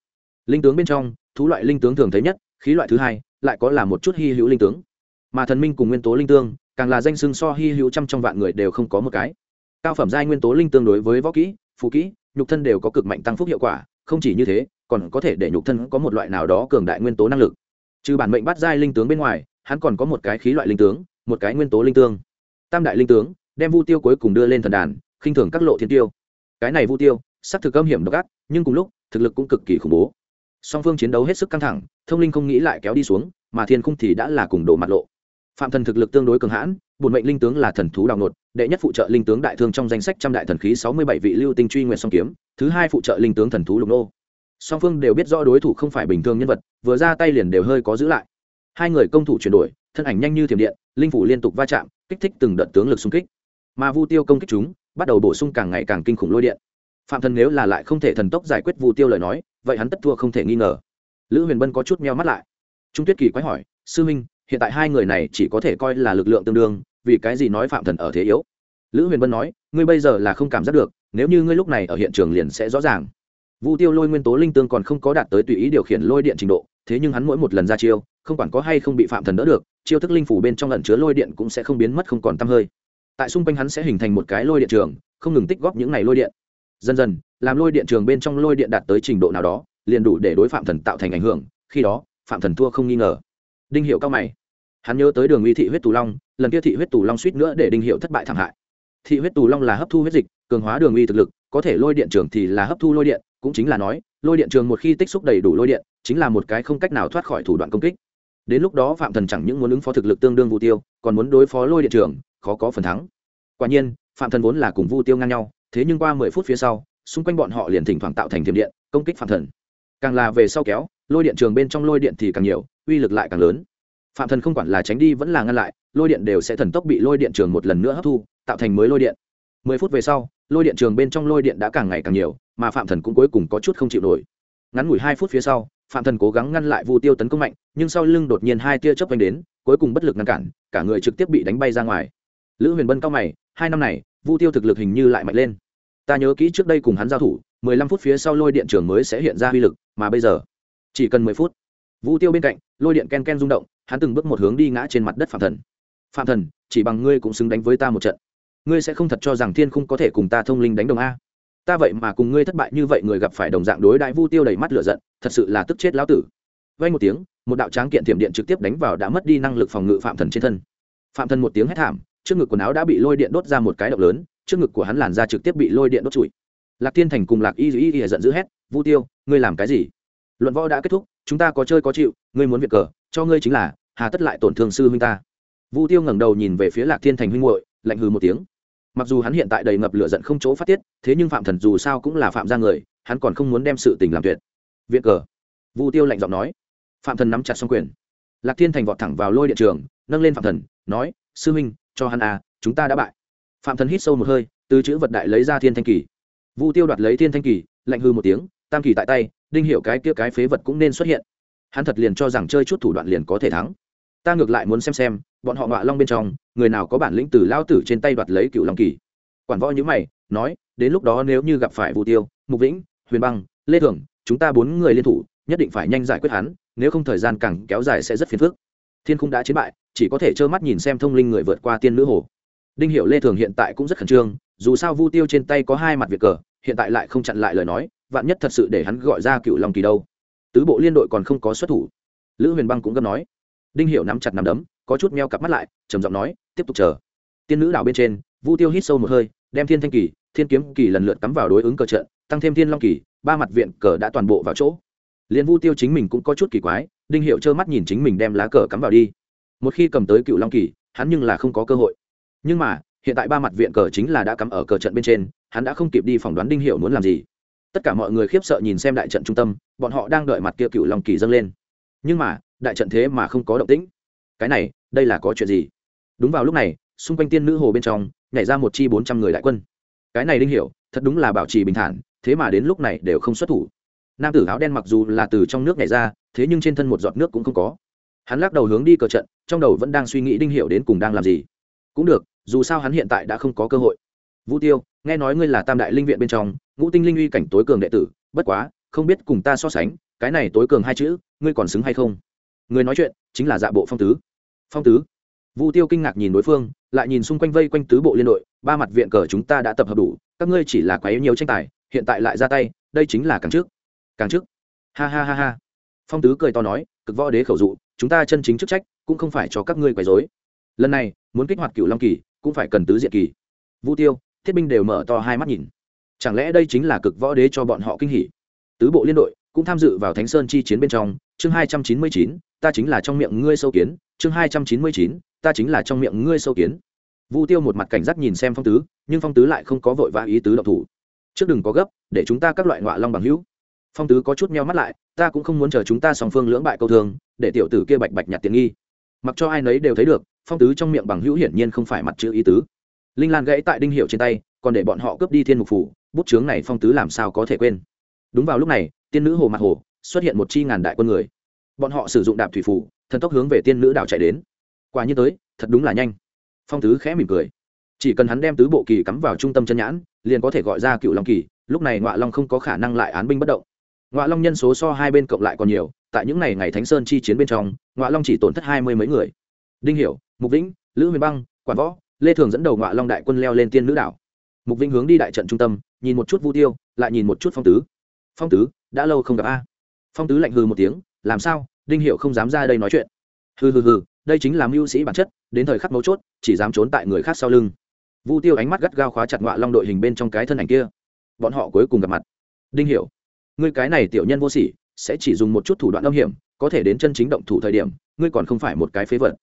linh tướng bên trong, thú loại linh tướng thường thấy nhất, khí loại thứ hai, lại có là một chút hy hữu linh tướng. Mà thần minh cùng nguyên tố linh tướng càng là danh xưng so hy hữu trăm trong vạn người đều không có một cái. Cao phẩm giai nguyên tố linh tương đối với võ kỹ phụ kỹ, nhục thân đều có cực mạnh tăng phúc hiệu quả, không chỉ như thế, còn có thể để nhục thân có một loại nào đó cường đại nguyên tố năng lực. Trừ bản mệnh bắt giai linh tướng bên ngoài, hắn còn có một cái khí loại linh tướng, một cái nguyên tố linh tương. Tam đại linh tướng, đem vu tiêu cuối cùng đưa lên thần đàn, khinh thường các lộ thiên tiêu. Cái này vu tiêu, sắc thực âm hiểm độc ác, nhưng cùng lúc, thực lực cũng cực kỳ khủng bố. Song phương chiến đấu hết sức căng thẳng, thông linh không nghĩ lại kéo đi xuống, mà thiên khung thì đã là cùng đổ mặt lộ phạm thần thực lực tương đối cường hãn bùn mệnh linh tướng là thần thú đào nột, đệ nhất phụ trợ linh tướng đại thương trong danh sách trăm đại thần khí sáu mươi bảy vị lưu tinh truy nguyện song kiếm, thứ hai phụ trợ linh tướng thần thú lục nô. Song phương đều biết rõ đối thủ không phải bình thường nhân vật, vừa ra tay liền đều hơi có giữ lại. Hai người công thủ chuyển đổi, thân ảnh nhanh như thiểm điện, linh phủ liên tục va chạm, kích thích từng đợt tướng lực xung kích. Mà vu tiêu công kích chúng, bắt đầu bổ sung càng ngày càng kinh khủng lôi điện. Phạm thần nếu là lại không thể thần tốc giải quyết vu tiêu lời nói, vậy hắn tất thua không thể nghi ngờ. Lữ huyền bân có chút meo mắt lại. Trung tuyết kỳ quái hỏi, sư minh hiện tại hai người này chỉ có thể coi là lực lượng tương đương, vì cái gì nói phạm thần ở thế yếu? Lữ huyền bân nói, ngươi bây giờ là không cảm giác được, nếu như ngươi lúc này ở hiện trường liền sẽ rõ ràng. Vu tiêu lôi nguyên tố linh tương còn không có đạt tới tùy ý điều khiển lôi điện trình độ, thế nhưng hắn mỗi một lần ra chiêu, không quản có hay không bị phạm thần đỡ được, chiêu thức linh phủ bên trong lần chứa lôi điện cũng sẽ không biến mất không còn tăm hơi. Tại xung quanh hắn sẽ hình thành một cái lôi điện trường, không ngừng tích góp những này lôi điện. Dần dần, làm lôi điện trường bên trong lôi điện đạt tới trình độ nào đó, liền đủ để đối phạm thần tạo thành ảnh hưởng, khi đó, phạm thần thua không nghi ngờ. Đinh hiệu cao mày hắn nhớ tới đường uy thị huyết tù long, lần kia thị huyết tù long suýt nữa để đinh hiệu thất bại thảm hại. Thị huyết tù long là hấp thu huyết dịch, cường hóa đường uy thực lực, có thể lôi điện trường thì là hấp thu lôi điện, cũng chính là nói, lôi điện trường một khi tích xúc đầy đủ lôi điện, chính là một cái không cách nào thoát khỏi thủ đoạn công kích. Đến lúc đó phạm thần chẳng những muốn ứng phó thực lực tương đương vu tiêu, còn muốn đối phó lôi điện trường, khó có phần thắng. Quả nhiên, phạm thần vốn là cùng vu tiêu ngang nhau, thế nhưng qua mười phút phía sau, xung quanh bọn họ liền thỉnh thoảng tạo thành thiểm điện, công kích phạm thần. Càng là về sau kéo, lôi điện trường bên trong lôi điện thì càng nhiều, uy lực lại càng lớn phạm thần không quản là tránh đi vẫn là ngăn lại, lôi điện đều sẽ thần tốc bị lôi điện trường một lần nữa hấp thu, tạo thành mới lôi điện. Mười phút về sau, lôi điện trường bên trong lôi điện đã càng ngày càng nhiều, mà phạm thần cũng cuối cùng có chút không chịu nổi. Ngắn ngủi hai phút phía sau, phạm thần cố gắng ngăn lại vu tiêu tấn công mạnh, nhưng sau lưng đột nhiên hai tia chớp vanh đến, cuối cùng bất lực ngăn cản, cả người trực tiếp bị đánh bay ra ngoài. Lữ huyền bân cao mày, hai năm này, vu tiêu thực lực hình như lại mạnh lên. Ta nhớ kỹ trước đây cùng hắn giao thủ, mười lăm phút phía sau lôi điện trường mới sẽ hiện ra uy lực, mà bây giờ, chỉ cần mười phút. Vu tiêu bên cạnh, lôi điện ken ken rung động hắn từng bước một hướng đi ngã trên mặt đất phạm thần. Phạm thần, chỉ bằng ngươi cũng xứng đánh với ta một trận. Ngươi sẽ không thật cho rằng thiên không có thể cùng ta thông linh đánh đồng a. Ta vậy mà cùng ngươi thất bại như vậy người gặp phải đồng dạng đối đại vu tiêu đầy mắt lửa giận, thật sự là tức chết lão tử. Vay một tiếng, một đạo tráng kiện thiểm điện trực tiếp đánh vào đã mất đi năng lực phòng ngự phạm thần trên thân. Phạm thần một tiếng hét thảm, trước ngực quần áo đã bị lôi điện đốt ra một cái động lớn, trước ngực của hắn làn ra trực tiếp bị lôi điện đốt trụi. Lạc thiên thành cùng lạc y y y giận dữ hét, vu tiêu, ngươi làm cái gì? Luận võ đã kết thúc, chúng ta có chơi có chịu, ngươi muốn việc cờ cho ngươi chính là, hà tất lại tổn thương sư huynh ta. Vu tiêu ngẩng đầu nhìn về phía lạc thiên thành huynh muội, lạnh hừ một tiếng. Mặc dù hắn hiện tại đầy ngập lửa giận không chỗ phát tiết, thế nhưng phạm thần dù sao cũng là phạm gia người, hắn còn không muốn đem sự tình làm tuyệt. Viện cờ. Vu tiêu lạnh giọng nói. Phạm thần nắm chặt xong quyền. Lạc thiên thành vọt thẳng vào lôi điện trường, nâng lên phạm thần, nói, sư huynh, cho hắn à chúng ta đã bại. Phạm thần hít sâu một hơi, từ chữ vật đại lấy ra thiên thanh kỳ. Vu tiêu đoạt lấy thiên thanh kỳ, lạnh hư một tiếng, tam kỳ tại tay, đinh hiểu cái kia cái phế vật cũng nên xuất hiện hắn thật liền cho rằng chơi chút thủ đoạn liền có thể thắng. Ta ngược lại muốn xem xem, bọn họ ngọa long bên trong, người nào có bản lĩnh từ lao tử trên tay đoạt lấy cựu long kỳ. Quản võ nhữ mày, nói, đến lúc đó nếu như gặp phải vu tiêu, mục vĩnh, huyền băng, lê thường, chúng ta bốn người liên thủ, nhất định phải nhanh giải quyết hắn, nếu không thời gian càng kéo dài sẽ rất phiền phức. Thiên khung đã chiến bại, chỉ có thể trơ mắt nhìn xem thông linh người vượt qua tiên nữ hồ. Đinh hiệu lê thường hiện tại cũng rất khẩn trương, dù sao vu tiêu trên tay có hai mặt việc cờ, hiện tại lại không chặn lại lời nói, vạn nhất thật sự để hắn gọi ra cựu long kỳ đâu tứ bộ liên đội còn không có xuất thủ. Lữ huyền băng cũng gấp nói. Đinh hiệu nắm chặt nắm đấm, có chút meo cặp mắt lại, trầm giọng nói, tiếp tục chờ. Tiên nữ đảo bên trên, vu tiêu hít sâu một hơi, đem thiên thanh kỳ, thiên kiếm kỳ lần lượt cắm vào đối ứng cờ trận, tăng thêm thiên long kỳ, ba mặt viện cờ đã toàn bộ vào chỗ. Liền vu tiêu chính mình cũng có chút kỳ quái, đinh hiệu trơ mắt nhìn chính mình đem lá cờ cắm vào đi. Một khi cầm tới cựu long kỳ, hắn nhưng là không có cơ hội. Nhưng mà, hiện tại ba mặt viện cờ chính là đã cắm ở cờ trận bên trên, hắn đã không kịp đi phỏng đoán đinh hiệu muốn làm gì tất cả mọi người khiếp sợ nhìn xem đại trận trung tâm, bọn họ đang đợi mặt kia cựu long kỳ dâng lên. Nhưng mà, đại trận thế mà không có động tĩnh. Cái này, đây là có chuyện gì? Đúng vào lúc này, xung quanh tiên nữ hồ bên trong, nhảy ra một chi bốn trăm người đại quân. Cái này đinh hiểu, thật đúng là bảo trì bình thản, thế mà đến lúc này đều không xuất thủ. Nam tử áo đen mặc dù là từ trong nước nhảy ra, thế nhưng trên thân một giọt nước cũng không có. Hắn lắc đầu hướng đi cờ trận, trong đầu vẫn đang suy nghĩ đinh hiểu đến cùng đang làm gì. Cũng được, dù sao hắn hiện tại đã không có cơ hội. Vũ tiêu, nghe nói ngươi là tam đại linh viện bên trong ngũ tinh linh uy cảnh tối cường đệ tử, bất quá, không biết cùng ta so sánh, cái này tối cường hai chữ, ngươi còn xứng hay không? Người nói chuyện chính là dạ bộ phong tứ. Phong tứ? Vu tiêu kinh ngạc nhìn đối phương, lại nhìn xung quanh vây quanh tứ bộ liên đội, ba mặt viện cờ chúng ta đã tập hợp đủ, các ngươi chỉ là quá yếu nhiều tranh tài, hiện tại lại ra tay, đây chính là càng trước. Càng trước? Ha ha ha ha. Phong tứ cười to nói, cực võ đế khẩu dụ, chúng ta chân chính chức trách, cũng không phải cho các ngươi quấy rối. Lần này, muốn kích hoạt cựu long kỳ, cũng phải cần tứ diện kỳ. Vu tiêu, thiết binh đều mở to hai mắt nhìn chẳng lẽ đây chính là cực võ đế cho bọn họ kinh hỉ? Tứ bộ liên đội cũng tham dự vào thánh sơn chi chiến bên trong. Chương hai trăm chín mươi chín, ta chính là trong miệng ngươi sâu kiến. Chương hai trăm chín mươi chín, ta chính là trong miệng ngươi sâu kiến. Vu tiêu một mặt cảnh giác nhìn xem phong tứ, nhưng phong tứ lại không có vội vã ý tứ độc thủ. Trước đừng có gấp, để chúng ta các loại ngoại long bằng hữu. Phong tứ có chút meo mắt lại, ta cũng không muốn chờ chúng ta song phương lưỡng bại câu thường để tiểu tử kia bạch bạch nhặt tiền nghi. Mặc cho ai nấy đều thấy được, phong tứ trong miệng bằng hữu hiển nhiên không phải mặt chữ ý tứ linh lan gãy tại đinh hiệu trên tay, còn để bọn họ cướp đi thiên mục phủ, bút chướng này phong tứ làm sao có thể quên. Đúng vào lúc này, tiên nữ hồ mặt hồ xuất hiện một chi ngàn đại quân người. Bọn họ sử dụng đạp thủy phủ, thần tốc hướng về tiên nữ đảo chạy đến. Quả nhiên tới, thật đúng là nhanh. Phong tứ khẽ mỉm cười. Chỉ cần hắn đem tứ bộ kỳ cắm vào trung tâm chân nhãn, liền có thể gọi ra cựu long kỳ, lúc này ngoại long không có khả năng lại án binh bất động. Ngoại long nhân số so hai bên cộng lại còn nhiều, tại những ngày ngày thánh sơn chi chiến bên trong ngoại long chỉ tổn thất hai mươi mấy người. Đinh hiểu, mục vĩnh, lữ huyền băng, quản võ lê thường dẫn đầu ngọa long đại quân leo lên tiên nữ đảo mục vĩnh hướng đi đại trận trung tâm nhìn một chút vu tiêu lại nhìn một chút phong tứ phong tứ đã lâu không gặp a phong tứ lạnh hừ một tiếng làm sao đinh hiểu không dám ra đây nói chuyện hừ hừ hừ đây chính là mưu sĩ bản chất đến thời khắc mấu chốt chỉ dám trốn tại người khác sau lưng vu tiêu ánh mắt gắt gao khóa chặt ngọa long đội hình bên trong cái thân ảnh kia bọn họ cuối cùng gặp mặt đinh hiểu ngươi cái này tiểu nhân vô sỉ sẽ chỉ dùng một chút thủ đoạn âm hiểm có thể đến chân chính động thủ thời điểm ngươi còn không phải một cái phế vật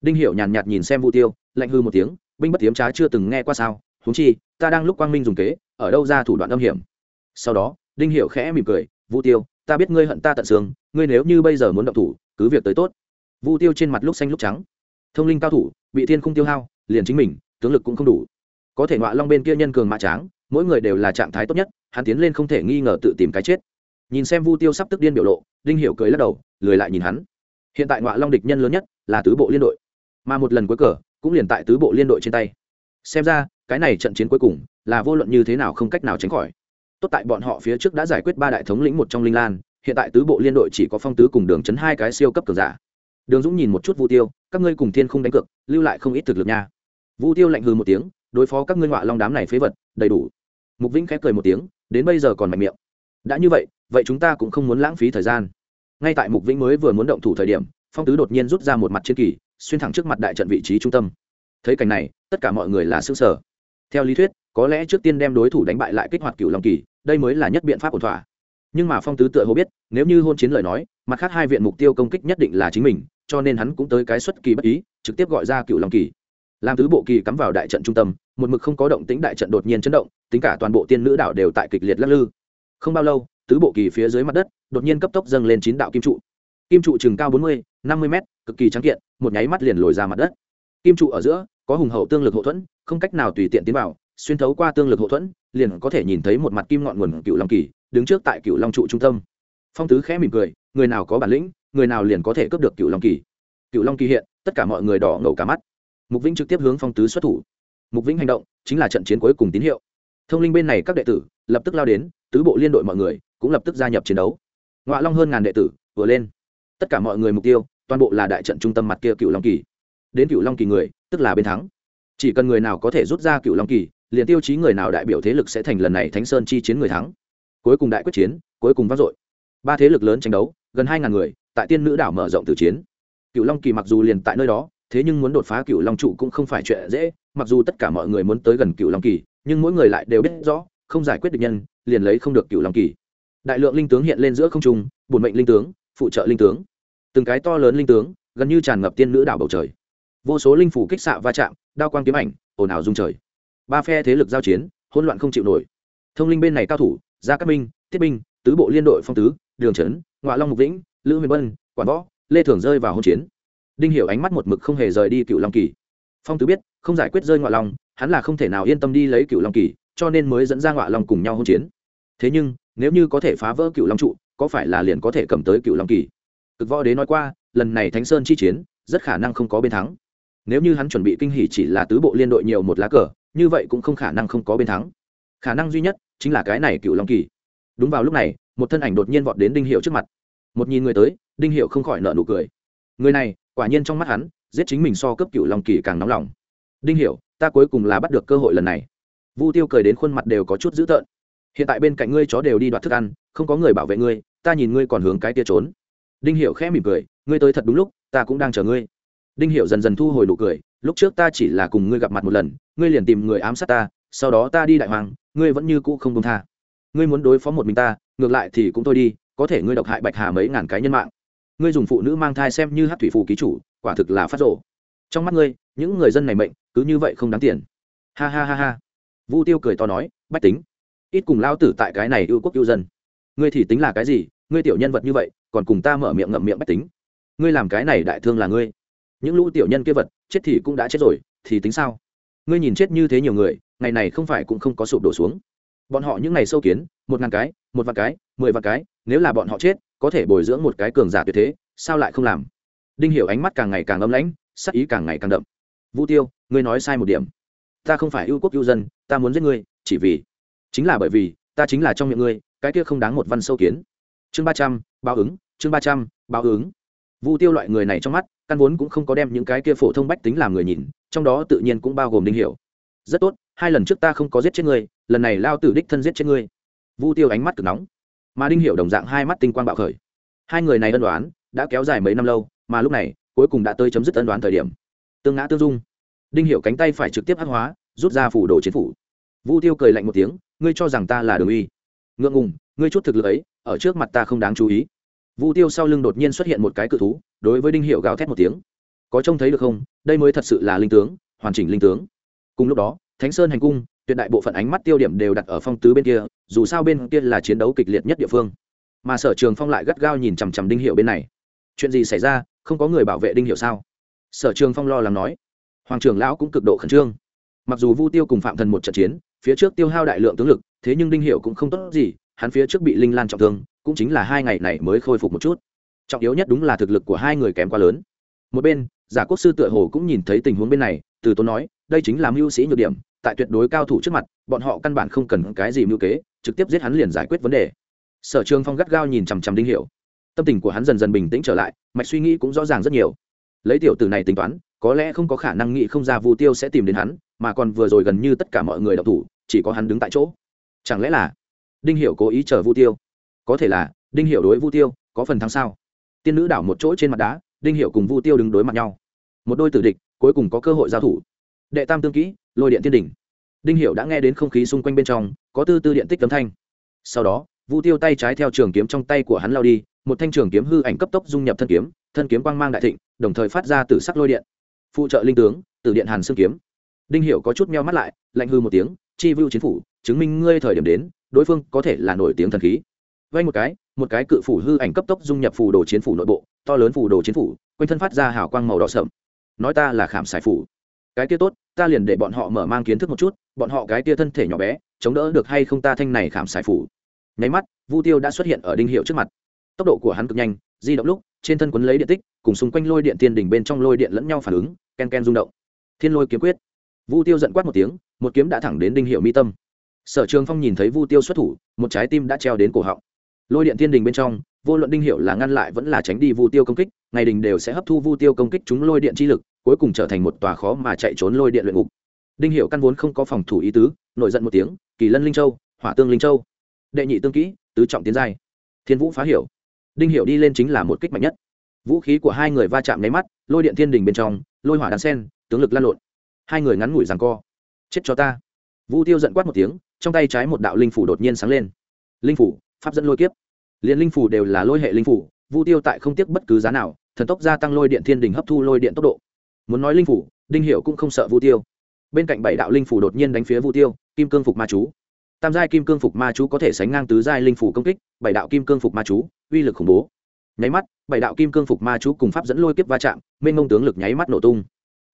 đinh hiểu nhàn nhạt nhìn xem vu tiêu lạnh hư một tiếng binh bất tiếm trá chưa từng nghe qua sao? Huống chi, ta đang lúc quang minh dùng kế, ở đâu ra thủ đoạn âm hiểm? Sau đó, đinh hiểu khẽ mỉm cười, vu tiêu, ta biết ngươi hận ta tận xương, ngươi nếu như bây giờ muốn động thủ, cứ việc tới tốt. Vu tiêu trên mặt lúc xanh lúc trắng. Thông linh cao thủ, bị thiên không tiêu hao, liền chính mình, tướng lực cũng không đủ. Có thể ngọa long bên kia nhân cường mã tráng, mỗi người đều là trạng thái tốt nhất, hắn tiến lên không thể nghi ngờ tự tìm cái chết. Nhìn xem vu tiêu sắp tức điên biểu lộ, đinh hiểu cười lắc đầu, lười lại nhìn hắn. Hiện tại ngọa long địch nhân lớn nhất là tứ bộ liên đội. Mà một lần cuối cờ cũng liền tại tứ bộ liên đội trên tay. Xem ra, cái này trận chiến cuối cùng là vô luận như thế nào không cách nào tránh khỏi. Tốt tại bọn họ phía trước đã giải quyết ba đại thống lĩnh một trong linh lan, hiện tại tứ bộ liên đội chỉ có phong tứ cùng đường chấn hai cái siêu cấp cường giả. Đường dũng nhìn một chút vu tiêu, các ngươi cùng thiên không đánh cược, lưu lại không ít thực lực nha. Vu tiêu lạnh hừ một tiếng, đối phó các ngươi ngọa long đám này phế vật, đầy đủ. Mục vĩnh khép cười một tiếng, đến bây giờ còn mạnh miệng. Đã như vậy vậy chúng ta cũng không muốn lãng phí thời gian. Ngay tại mục vĩnh mới vừa muốn động thủ thời điểm, phong tứ đột nhiên rút ra một mặt chiến kỳ xuyên thẳng trước mặt đại trận vị trí trung tâm. Thấy cảnh này, tất cả mọi người là xứ sở theo lý thuyết, có lẽ trước tiên đem đối thủ đánh bại lại kích hoạt cựu long kỳ, đây mới là nhất biện pháp ổn thỏa. Nhưng mà phong tứ tựa hồ biết, nếu như hôn chiến lời nói, mặt khác hai viện mục tiêu công kích nhất định là chính mình, cho nên hắn cũng tới cái xuất kỳ bất ý, trực tiếp gọi ra cựu long kỳ. Làm tứ bộ kỳ cắm vào đại trận trung tâm, một mực không có động tính đại trận đột nhiên chấn động, tính cả toàn bộ tiên nữ đảo đều tại kịch liệt lắc lư. Không bao lâu, tứ bộ kỳ phía dưới mặt đất, đột nhiên cấp tốc dâng lên chín đạo kim trụ kim trụ chừng cao bốn mươi, năm mươi m cực kỳ trắng kiện, một nháy mắt liền lồi ra mặt đất. Kim trụ ở giữa, có hùng hậu tương lực hậu thuẫn, không cách nào tùy tiện tiến vào, xuyên thấu qua tương lực hậu thuẫn, liền có thể nhìn thấy một mặt kim ngọn nguồn cựu long kỳ, đứng trước tại cựu long trụ trung tâm. Phong tứ khẽ mỉm cười, người nào có bản lĩnh, người nào liền có thể cướp được cựu long kỳ. Cựu long kỳ hiện, tất cả mọi người đỏ ngầu cả mắt. Mục vĩnh trực tiếp hướng phong tứ xuất thủ. Mục vĩnh hành động, chính là trận chiến cuối cùng tín hiệu. Thông linh bên này các đệ tử, lập tức lao đến, tứ bộ liên đội mọi người, cũng lập tức gia nhập chiến đấu. Ngoại long hơn ngàn đệ tử, vừa lên tất cả mọi người mục tiêu, toàn bộ là đại trận trung tâm mặt kia cựu long kỳ. Đến cựu long kỳ người, tức là bên thắng. Chỉ cần người nào có thể rút ra cựu long kỳ, liền tiêu chí người nào đại biểu thế lực sẽ thành lần này thánh sơn chi chiến người thắng. Cuối cùng đại quyết chiến, cuối cùng vang dội. Ba thế lực lớn tranh đấu, gần hai ngàn người, tại tiên nữ đảo mở rộng từ chiến. Cựu long kỳ mặc dù liền tại nơi đó, thế nhưng muốn đột phá cựu long trụ cũng không phải chuyện dễ, mặc dù tất cả mọi người muốn tới gần cựu long kỳ, nhưng mỗi người lại đều biết rõ, không giải quyết được nhân, liền lấy không được cựu long kỳ. Đại lượng linh tướng hiện lên giữa không trung, bổn mệnh linh tướng phụ trợ linh tướng. Từng cái to lớn linh tướng, gần như tràn ngập tiên nữ đảo bầu trời. Vô số linh phủ kích xạ va chạm, đao quang kiếm ảnh, ồn ào rung trời. Ba phe thế lực giao chiến, hỗn loạn không chịu nổi. Thông linh bên này cao thủ, gia cát minh, thiết binh, tứ bộ liên đội phong tứ, đường trấn ngoại long mục vĩnh, lữ huyền bân, quản võ, lê thường rơi vào hỗn chiến. Đinh hiểu ánh mắt một mực không hề rời đi cựu long kỳ. Phong tứ biết, không giải quyết rơi ngoại long, hắn là không thể nào yên tâm đi lấy cựu long kỳ, cho nên mới dẫn ra ngoại long cùng nhau hỗn chiến. Thế nhưng, nếu như có thể phá vỡ cựu long trụ có phải là liền có thể cầm tới cựu long kỳ? Cực võ đế nói qua, lần này thánh sơn chi chiến, rất khả năng không có bên thắng. Nếu như hắn chuẩn bị kinh hỉ chỉ là tứ bộ liên đội nhiều một lá cờ, như vậy cũng không khả năng không có bên thắng. Khả năng duy nhất chính là cái này cựu long kỳ. Đúng vào lúc này, một thân ảnh đột nhiên vọt đến đinh hiệu trước mặt. Một nhìn người tới, đinh hiệu không khỏi nợ nụ cười. Người này, quả nhiên trong mắt hắn, giết chính mình so cấp cựu long kỳ càng nóng lòng. Đinh hiệu, ta cuối cùng là bắt được cơ hội lần này. Vu tiêu cười đến khuôn mặt đều có chút dữ tợn. Hiện tại bên cạnh ngươi chó đều đi đoạt thức ăn, không có người bảo vệ ngươi ta nhìn ngươi còn hướng cái tia trốn. Đinh hiểu khẽ mỉm cười, ngươi tới thật đúng lúc, ta cũng đang chờ ngươi. Đinh hiểu dần dần thu hồi nụ cười, lúc trước ta chỉ là cùng ngươi gặp mặt một lần, ngươi liền tìm người ám sát ta, sau đó ta đi đại hoàng, ngươi vẫn như cũ không công tha. Ngươi muốn đối phó một mình ta, ngược lại thì cũng thôi đi, có thể ngươi độc hại bạch hà mấy ngàn cái nhân mạng. Ngươi dùng phụ nữ mang thai xem như hát thủy phù ký chủ, quả thực là phát rộ trong mắt ngươi, những người dân này mệnh, cứ như vậy không đáng tiền. Ha ha ha ha. Vu tiêu cười to nói, bách tính, ít cùng lao tử tại cái này ưu quốc ưu dân. Ngươi thì tính là cái gì ngươi tiểu nhân vật như vậy, còn cùng ta mở miệng ngậm miệng bách tính. Ngươi làm cái này đại thương là ngươi. Những lũ tiểu nhân kia vật, chết thì cũng đã chết rồi, thì tính sao? Ngươi nhìn chết như thế nhiều người, ngày này không phải cũng không có sụp đổ xuống. Bọn họ những ngày sâu kiến, một ngàn cái, một vạn cái, mười vạn cái, nếu là bọn họ chết, có thể bồi dưỡng một cái cường giả tuyệt thế, sao lại không làm? Đinh hiểu ánh mắt càng ngày càng âm lãnh, sắc ý càng ngày càng đậm. Vũ tiêu, ngươi nói sai một điểm. Ta không phải ưu quốc ưu dân, ta muốn giết ngươi, chỉ vì, chính là bởi vì, ta chính là trong miệng ngươi, cái kia không đáng một văn sâu kiến chương ba trăm, báo ứng, chương ba trăm, báo ứng. Vu tiêu loại người này trong mắt, căn vốn cũng không có đem những cái kia phổ thông bách tính làm người nhìn, trong đó tự nhiên cũng bao gồm đinh hiểu. Rất tốt, hai lần trước ta không có giết chết ngươi, lần này lao tử đích thân giết chết ngươi. Vu tiêu ánh mắt cực nóng. Mà đinh hiểu đồng dạng hai mắt tinh quang bạo khởi. Hai người này ân đoán đã kéo dài mấy năm lâu, mà lúc này, cuối cùng đã tới chấm dứt ân đoán thời điểm. Tương ngã tương dung. Đinh hiểu cánh tay phải trực tiếp hắc hóa, rút ra phủ đồ chiến phủ. Vu tiêu cười lạnh một tiếng, ngươi cho rằng ta là đường uy. Ngượng ngùng ngươi chút thực lực ấy, ở trước mặt ta không đáng chú ý. Vu tiêu sau lưng đột nhiên xuất hiện một cái cự thú, đối với đinh hiệu gào thét một tiếng. Có trông thấy được không? Đây mới thật sự là linh tướng, hoàn chỉnh linh tướng. Cùng lúc đó, thánh sơn hành cung, tuyệt đại bộ phận ánh mắt tiêu điểm đều đặt ở phong tứ bên kia, dù sao bên kia là chiến đấu kịch liệt nhất địa phương. Mà sở trường phong lại gắt gao nhìn chằm chằm đinh hiệu bên này. Chuyện gì xảy ra? Không có người bảo vệ đinh hiệu sao? Sở trường phong lo lắng nói. Hoàng trưởng lão cũng cực độ khẩn trương. Mặc dù vu tiêu cùng phạm thần một trận chiến, phía trước tiêu hao đại lượng tướng lực, thế nhưng đinh hiệu cũng không tốt gì hắn phía trước bị linh lan trọng thương, cũng chính là hai ngày này mới khôi phục một chút. Trọng yếu nhất đúng là thực lực của hai người kém quá lớn. Một bên, giả quốc sư tựa hồ cũng nhìn thấy tình huống bên này, từ tốn nói, đây chính là mưu sĩ nhược điểm, tại tuyệt đối cao thủ trước mặt, bọn họ căn bản không cần cái gì mưu kế, trực tiếp giết hắn liền giải quyết vấn đề. Sở trường phong gắt gao nhìn chằm chằm đinh hiểu. Tâm tình của hắn dần dần bình tĩnh trở lại, mạch suy nghĩ cũng rõ ràng rất nhiều. Lấy tiểu tử này tính toán, có lẽ không có khả năng nghĩ không ra vu tiêu sẽ tìm đến hắn, mà còn vừa rồi gần như tất cả mọi người đọc thủ, chỉ có hắn đứng tại chỗ. Chẳng lẽ là đinh hiểu cố ý chờ vu tiêu. Có thể là, đinh hiểu đối vu tiêu có phần thắng sao? Tiên nữ đảo một chỗ trên mặt đá, đinh hiểu cùng vu tiêu đứng đối mặt nhau. Một đôi tử địch, cuối cùng có cơ hội giao thủ. Đệ tam tương kỹ, lôi điện thiên đỉnh. Đinh hiểu đã nghe đến không khí xung quanh bên trong, có tư tư điện tích tấm thanh. Sau đó, vu tiêu tay trái theo trường kiếm trong tay của hắn lao đi, một thanh trường kiếm hư ảnh cấp tốc dung nhập thân kiếm thân kiếm quang mang đại thịnh, đồng thời phát ra tử sắc lôi điện. Phụ trợ linh tướng từ điện hàn xương kiếm. Đinh hiểu có chút meo mắt lại, lạnh hư một tiếng, chi vưu chiến phủ, chứng minh ngươi thời điểm đến đối phương có thể là nổi tiếng thần khí. Vay một cái một cái cự phủ hư ảnh cấp tốc dung nhập phủ đồ chiến phủ nội bộ, to lớn phủ đồ chiến phủ, quanh thân phát ra hào quang màu đỏ sậm. Nói ta là khảm sải phủ. Cái kia tốt, ta liền để bọn họ mở mang kiến thức một chút, bọn họ cái kia thân thể nhỏ bé, chống đỡ được hay không ta thanh này khảm sải phủ. Nháy mắt, vu tiêu đã xuất hiện ở đinh hiệu trước mặt. Tốc độ của hắn cực nhanh, di động lúc, trên thân quấn lấy điện tích, cùng xung quanh lôi điện tiên đỉnh bên trong lôi điện lẫn nhau phản ứng, ken ken rung động. Thiên lôi kiếm quyết. Vu tiêu giận quát một tiếng, một kiếm đã thẳng đến đinh hiệu mi tâm sở trường phong nhìn thấy vu tiêu xuất thủ, một trái tim đã treo đến cổ họng. Lôi điện Thiên đình bên trong, vô luận đinh hiệu là ngăn lại vẫn là tránh đi vu tiêu công kích, ngày đình đều sẽ hấp thu vu tiêu công kích chúng lôi điện chi lực, cuối cùng trở thành một tòa khó mà chạy trốn lôi điện luyện ngục. Đinh hiệu căn vốn không có phòng thủ ý tứ, nổi giận một tiếng, kỳ lân linh châu, hỏa tương linh châu. Đệ nhị tương kỹ, tứ trọng tiến giai. Thiên vũ phá hiểu. Đinh hiệu đi lên chính là một kích mạnh nhất. Vũ khí của hai người va chạm nháy mắt, lôi điện thiên đình bên trong, lôi hỏa đàn sen, tướng lực lan lộn. Hai người ngắn ngủi rằng co. Chết cho ta. Vu tiêu giận quát một tiếng trong tay trái một đạo linh phủ đột nhiên sáng lên. Linh phủ, pháp dẫn lôi kiếp. Liền linh phủ đều là lôi hệ linh phủ, vu tiêu tại không tiếc bất cứ giá nào, thần tốc gia tăng lôi điện thiên đình hấp thu lôi điện tốc độ. Muốn nói linh phủ, đinh hiệu cũng không sợ vu tiêu. Bên cạnh bảy đạo linh phủ đột nhiên đánh phía vu tiêu, kim cương phục ma chú. Tam giai kim cương phục ma chú có thể sánh ngang tứ giai linh phủ công kích, bảy đạo kim cương phục ma chú, uy lực khủng bố. Nháy mắt, bảy đạo kim cương phục ma chú cùng pháp dẫn lôi kiếp va chạm, mênh ngông tướng lực nháy mắt nổ tung.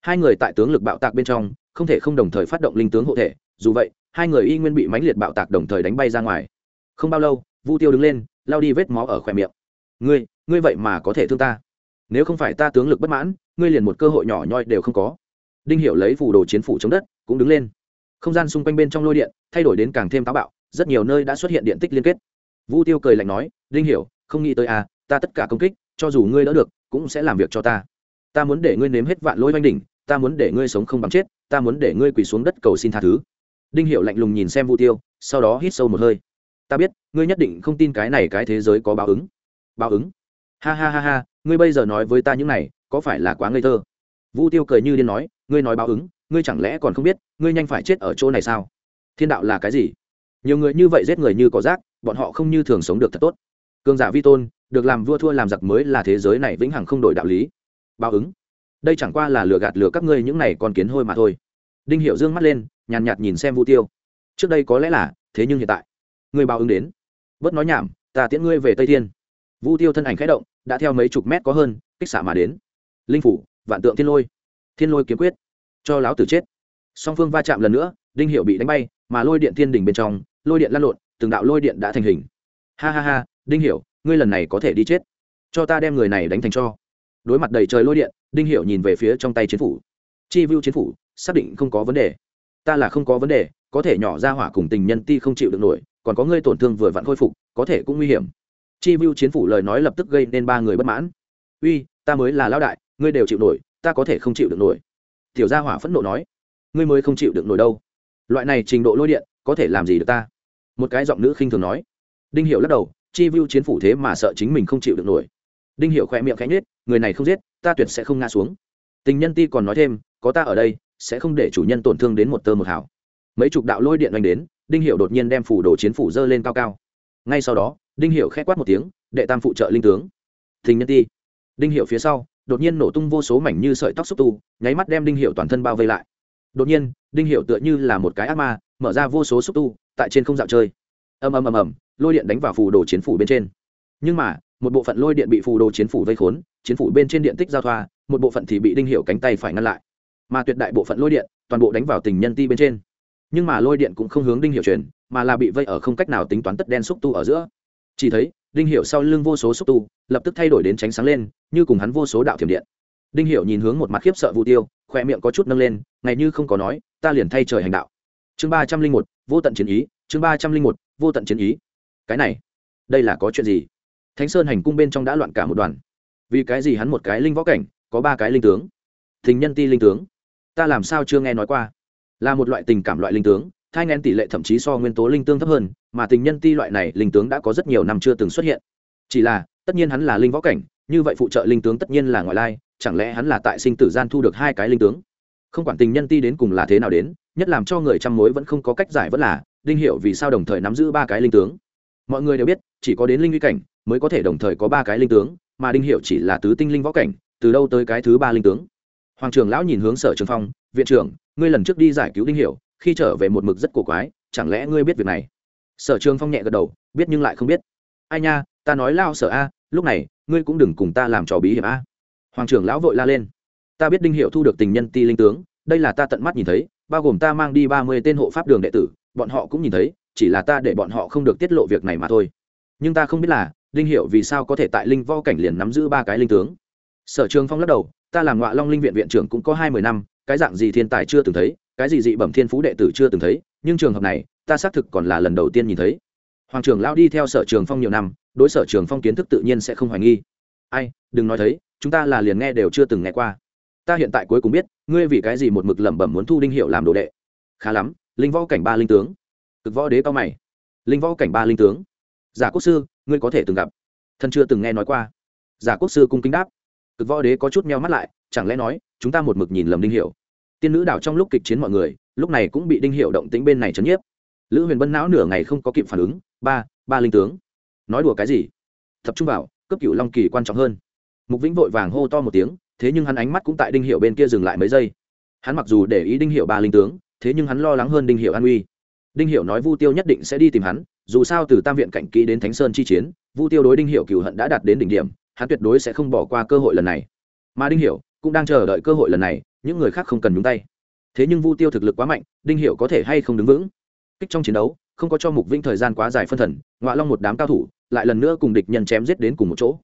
Hai người tại tướng lực bạo tạc bên trong, không thể không đồng thời phát động linh tướng hộ thể, dù vậy hai người y nguyên bị mãnh liệt bạo tạc đồng thời đánh bay ra ngoài. Không bao lâu, vu tiêu đứng lên lao đi vết máu ở khỏe miệng. Ngươi ngươi vậy mà có thể thương ta? Nếu không phải ta tướng lực bất mãn, ngươi liền một cơ hội nhỏ nhoi đều không có. Đinh hiểu lấy phủ đồ chiến phủ chống đất, cũng đứng lên. Không gian xung quanh bên trong lôi điện, thay đổi đến càng thêm táo bạo, rất nhiều nơi đã xuất hiện điện tích liên kết. Vu tiêu cười lạnh nói, đinh hiểu, không nghĩ tới à ta tất cả công kích, cho dù ngươi đỡ được, cũng sẽ làm việc cho ta. Ta muốn để ngươi nếm hết vạn lôi oanh đỉnh, ta muốn để ngươi sống không bằng chết, ta muốn để ngươi quỳ xuống đất cầu xin tha thứ đinh hiểu lạnh lùng nhìn xem vu tiêu, sau đó hít sâu một hơi. Ta biết, ngươi nhất định không tin cái này cái thế giới có báo ứng. Báo ứng? Ha ha ha ha, ngươi bây giờ nói với ta những này, có phải là quá ngây thơ? Vu tiêu cười như điên nói, ngươi nói báo ứng, ngươi chẳng lẽ còn không biết, ngươi nhanh phải chết ở chỗ này sao? Thiên đạo là cái gì? Nhiều người như vậy giết người như có rác, bọn họ không như thường sống được thật tốt. Cường giả vi tôn, được làm vua thua làm giặc mới là thế giới này vĩnh hằng không đổi đạo lý. Báo ứng? Đây chẳng qua là lừa gạt lừa các ngươi những này còn kiến hôi mà thôi đinh hiệu dương mắt lên, nhàn nhạt nhìn xem vu tiêu. Trước đây có lẽ là, thế nhưng hiện tại ngươi báo ứng đến. Bớt nói nhảm, ta tiễn ngươi về tây thiên. Vu tiêu thân ảnh khẽ động, đã theo mấy chục mét có hơn, kích xạ mà đến. Linh phủ, vạn tượng thiên lôi. Thiên lôi kiếm quyết, cho láo tử chết. Song phương va chạm lần nữa, đinh hiệu bị đánh bay, mà lôi điện thiên đỉnh bên trong, lôi điện lăn lộn, từng đạo lôi điện đã thành hình. Ha ha ha, đinh hiệu ngươi lần này có thể đi chết. Cho ta đem người này đánh thành cho. Đối mặt đầy trời lôi điện, đinh hiệu nhìn về phía trong tay chiến phủ chi vu chiến phủ, xác định không có vấn đề. Ta là không có vấn đề, có thể nhỏ ra hỏa cùng tình nhân ti không chịu được nổi, còn có ngươi tổn thương vừa vặn khôi phục, có thể cũng nguy hiểm. Chi vu chiến phủ lời nói lập tức gây nên ba người bất mãn. Uy, ta mới là lão đại, ngươi đều chịu nổi, ta có thể không chịu được nổi. Tiểu gia hỏa phẫn nộ nói. Ngươi mới không chịu được nổi đâu. Loại này trình độ lôi điện, có thể làm gì được ta? Một cái giọng nữ khinh thường nói. Đinh hiệu lắc đầu, chi vu chiến phủ thế mà sợ chính mình không chịu được nổi. Đinh hiệu khỏe miệng khẽ nhết người này không giết, ta tuyệt sẽ không ngã xuống tình nhân ti còn nói thêm, có ta ở đây, sẽ không để chủ nhân tổn thương đến một tơ một hảo mấy chục đạo lôi điện oanh đến, đinh hiệu đột nhiên đem phủ đồ chiến phủ dơ lên cao cao. Ngay sau đó, đinh hiệu k h ẽ quát một tiếng, đệ tam phụ trợ linh tướng. Tình nhân ti. Đinh hiệu phía sau, đột nhiên nổ tung vô số mảnh như sợi tóc xúc tu, nháy mắt đem đinh hiệu toàn thân bao vây lại. Đột nhiên, đinh hiệu tựa như là một cái ác ma, mở ra vô số xúc tu, tại trên không dạo chơi. Ầm ầm ầm ầm, lôi điện đánh vào phù đồ chiến phủ bên trên. Nhưng mà, một bộ phận lôi điện bị phù đồ chiến phủ vây khốn, chiến phủ bên trên điện tích giao thoa một bộ phận thì bị đinh hiệu cánh tay phải ngăn lại. Mà tuyệt đại bộ phận lôi điện, toàn bộ đánh vào tình nhân ti bên trên. Nhưng mà lôi điện cũng không hướng đinh hiệu truyền, mà là bị vây ở không cách nào tính toán tất đen xúc tu ở giữa. Chỉ thấy, đinh hiệu sau lưng vô số xúc tu, lập tức thay đổi đến tránh sáng lên, như cùng hắn vô số đạo thiểm điện. Đinh hiệu nhìn hướng một mặt khiếp sợ vụ tiêu khoe miệng có chút nâng lên, ngày như không có nói, ta liền thay trời hành đạo. Chương ba trăm linh một, vô tận chiến ý, chương ba trăm linh một, vô tận chiến ý. Cái này, đây là có chuyện gì? Thánh sơn hành cung bên trong đã loạn cả một đoàn. Vì cái gì hắn một cái linh võ cảnh có ba cái linh tướng. Thình nhân ti linh tướng. Ta làm sao chưa nghe nói qua? Là một loại tình cảm loại linh tướng, thai ngén tỷ lệ thậm chí so nguyên tố linh tương thấp hơn, mà tình nhân ti loại này linh tướng đã có rất nhiều năm chưa từng xuất hiện. Chỉ là, tất nhiên hắn là linh võ cảnh, như vậy phụ trợ linh tướng tất nhiên là ngoại lai, chẳng lẽ hắn là tại sinh tử gian thu được hai cái linh tướng? Không quản tình nhân ti đến cùng là thế nào đến, nhất làm cho người trăm mối vẫn không có cách giải vẫn là, đinh hiệu vì sao đồng thời nắm giữ ba cái linh tướng. Mọi người đều biết, chỉ có đến linh uy cảnh, mới có thể đồng thời có ba cái linh tướng, mà đinh hiệu chỉ là tứ tinh linh võ cảnh từ đâu tới cái thứ ba linh tướng? Hoàng trưởng lão nhìn hướng sở trường phong, viện trưởng, ngươi lần trước đi giải cứu đinh hiểu, khi trở về một mực rất cổ quái, chẳng lẽ ngươi biết việc này? Sở trường phong nhẹ gật đầu, biết nhưng lại không biết. Ai nha, ta nói lao sở a, lúc này, ngươi cũng đừng cùng ta làm trò bí hiểm a. Hoàng trưởng lão vội la lên, ta biết đinh hiệu thu được tình nhân ti linh tướng, đây là ta tận mắt nhìn thấy, bao gồm ta mang đi ba mươi tên hộ pháp đường đệ tử, bọn họ cũng nhìn thấy, chỉ là ta để bọn họ không được tiết lộ việc này mà thôi. Nhưng ta không biết là, đinh hiệu vì sao có thể tại linh vo cảnh liền nắm giữ ba cái linh tướng sở trường phong lắc đầu, ta làm ngọa long linh viện viện trưởng cũng có hai mươi năm, cái dạng gì thiên tài chưa từng thấy, cái gì dị bẩm thiên phú đệ tử chưa từng thấy, nhưng trường hợp này, ta xác thực còn là lần đầu tiên nhìn thấy. Hoàng trưởng lao đi theo sở trường phong nhiều năm, đối sở trường phong kiến thức tự nhiên sẽ không hoài nghi. Ai, đừng nói thấy chúng ta là liền nghe đều chưa từng nghe qua. Ta hiện tại cuối cùng biết, ngươi vì cái gì một mực lẩm bẩm muốn thu đinh hiệu làm đồ đệ. Khá lắm, linh võ cảnh ba linh tướng. Cực võ đế cao mày. Linh võ cảnh ba linh tướng. Giả quốc sư, ngươi có thể từng gặp. Thân chưa từng nghe nói qua. Giả quốc sư cung kính đáp cực võ đế có chút meo mắt lại, chẳng lẽ nói, chúng ta một mực nhìn lầm đinh hiệu tiên nữ đảo trong lúc kịch chiến mọi người, lúc này cũng bị đinh hiệu động tính bên này chấn nhiếp. Lữ huyền bân não nửa ngày không có kịp phản ứng, ba ba linh tướng. Nói đùa cái gì? Tập trung vào, cấp cựu long kỳ quan trọng hơn. Mục vĩnh vội vàng hô to một tiếng, thế nhưng hắn ánh mắt cũng tại đinh hiệu bên kia dừng lại mấy giây. Hắn mặc dù để ý đinh hiệu ba linh tướng, thế nhưng hắn lo lắng hơn đinh hiệu an uy. Đinh hiệu nói vu tiêu nhất định sẽ đi tìm hắn, dù sao từ tam viện cảnh kỹ đến thánh sơn chi chiến, vu tiêu đối đinh hiệu cựu hận đã đạt đến đỉnh điểm hắn tuyệt đối sẽ không bỏ qua cơ hội lần này. Mà đinh Hiểu cũng đang chờ đợi cơ hội lần này những người khác không cần nhúng tay. Thế nhưng vu tiêu thực lực quá mạnh đinh Hiểu có thể hay không đứng vững? Kích trong chiến đấu không có cho mục vinh thời gian quá dài phân thần ngoại long một đám cao thủ lại lần nữa cùng địch nhân chém giết đến cùng một chỗ.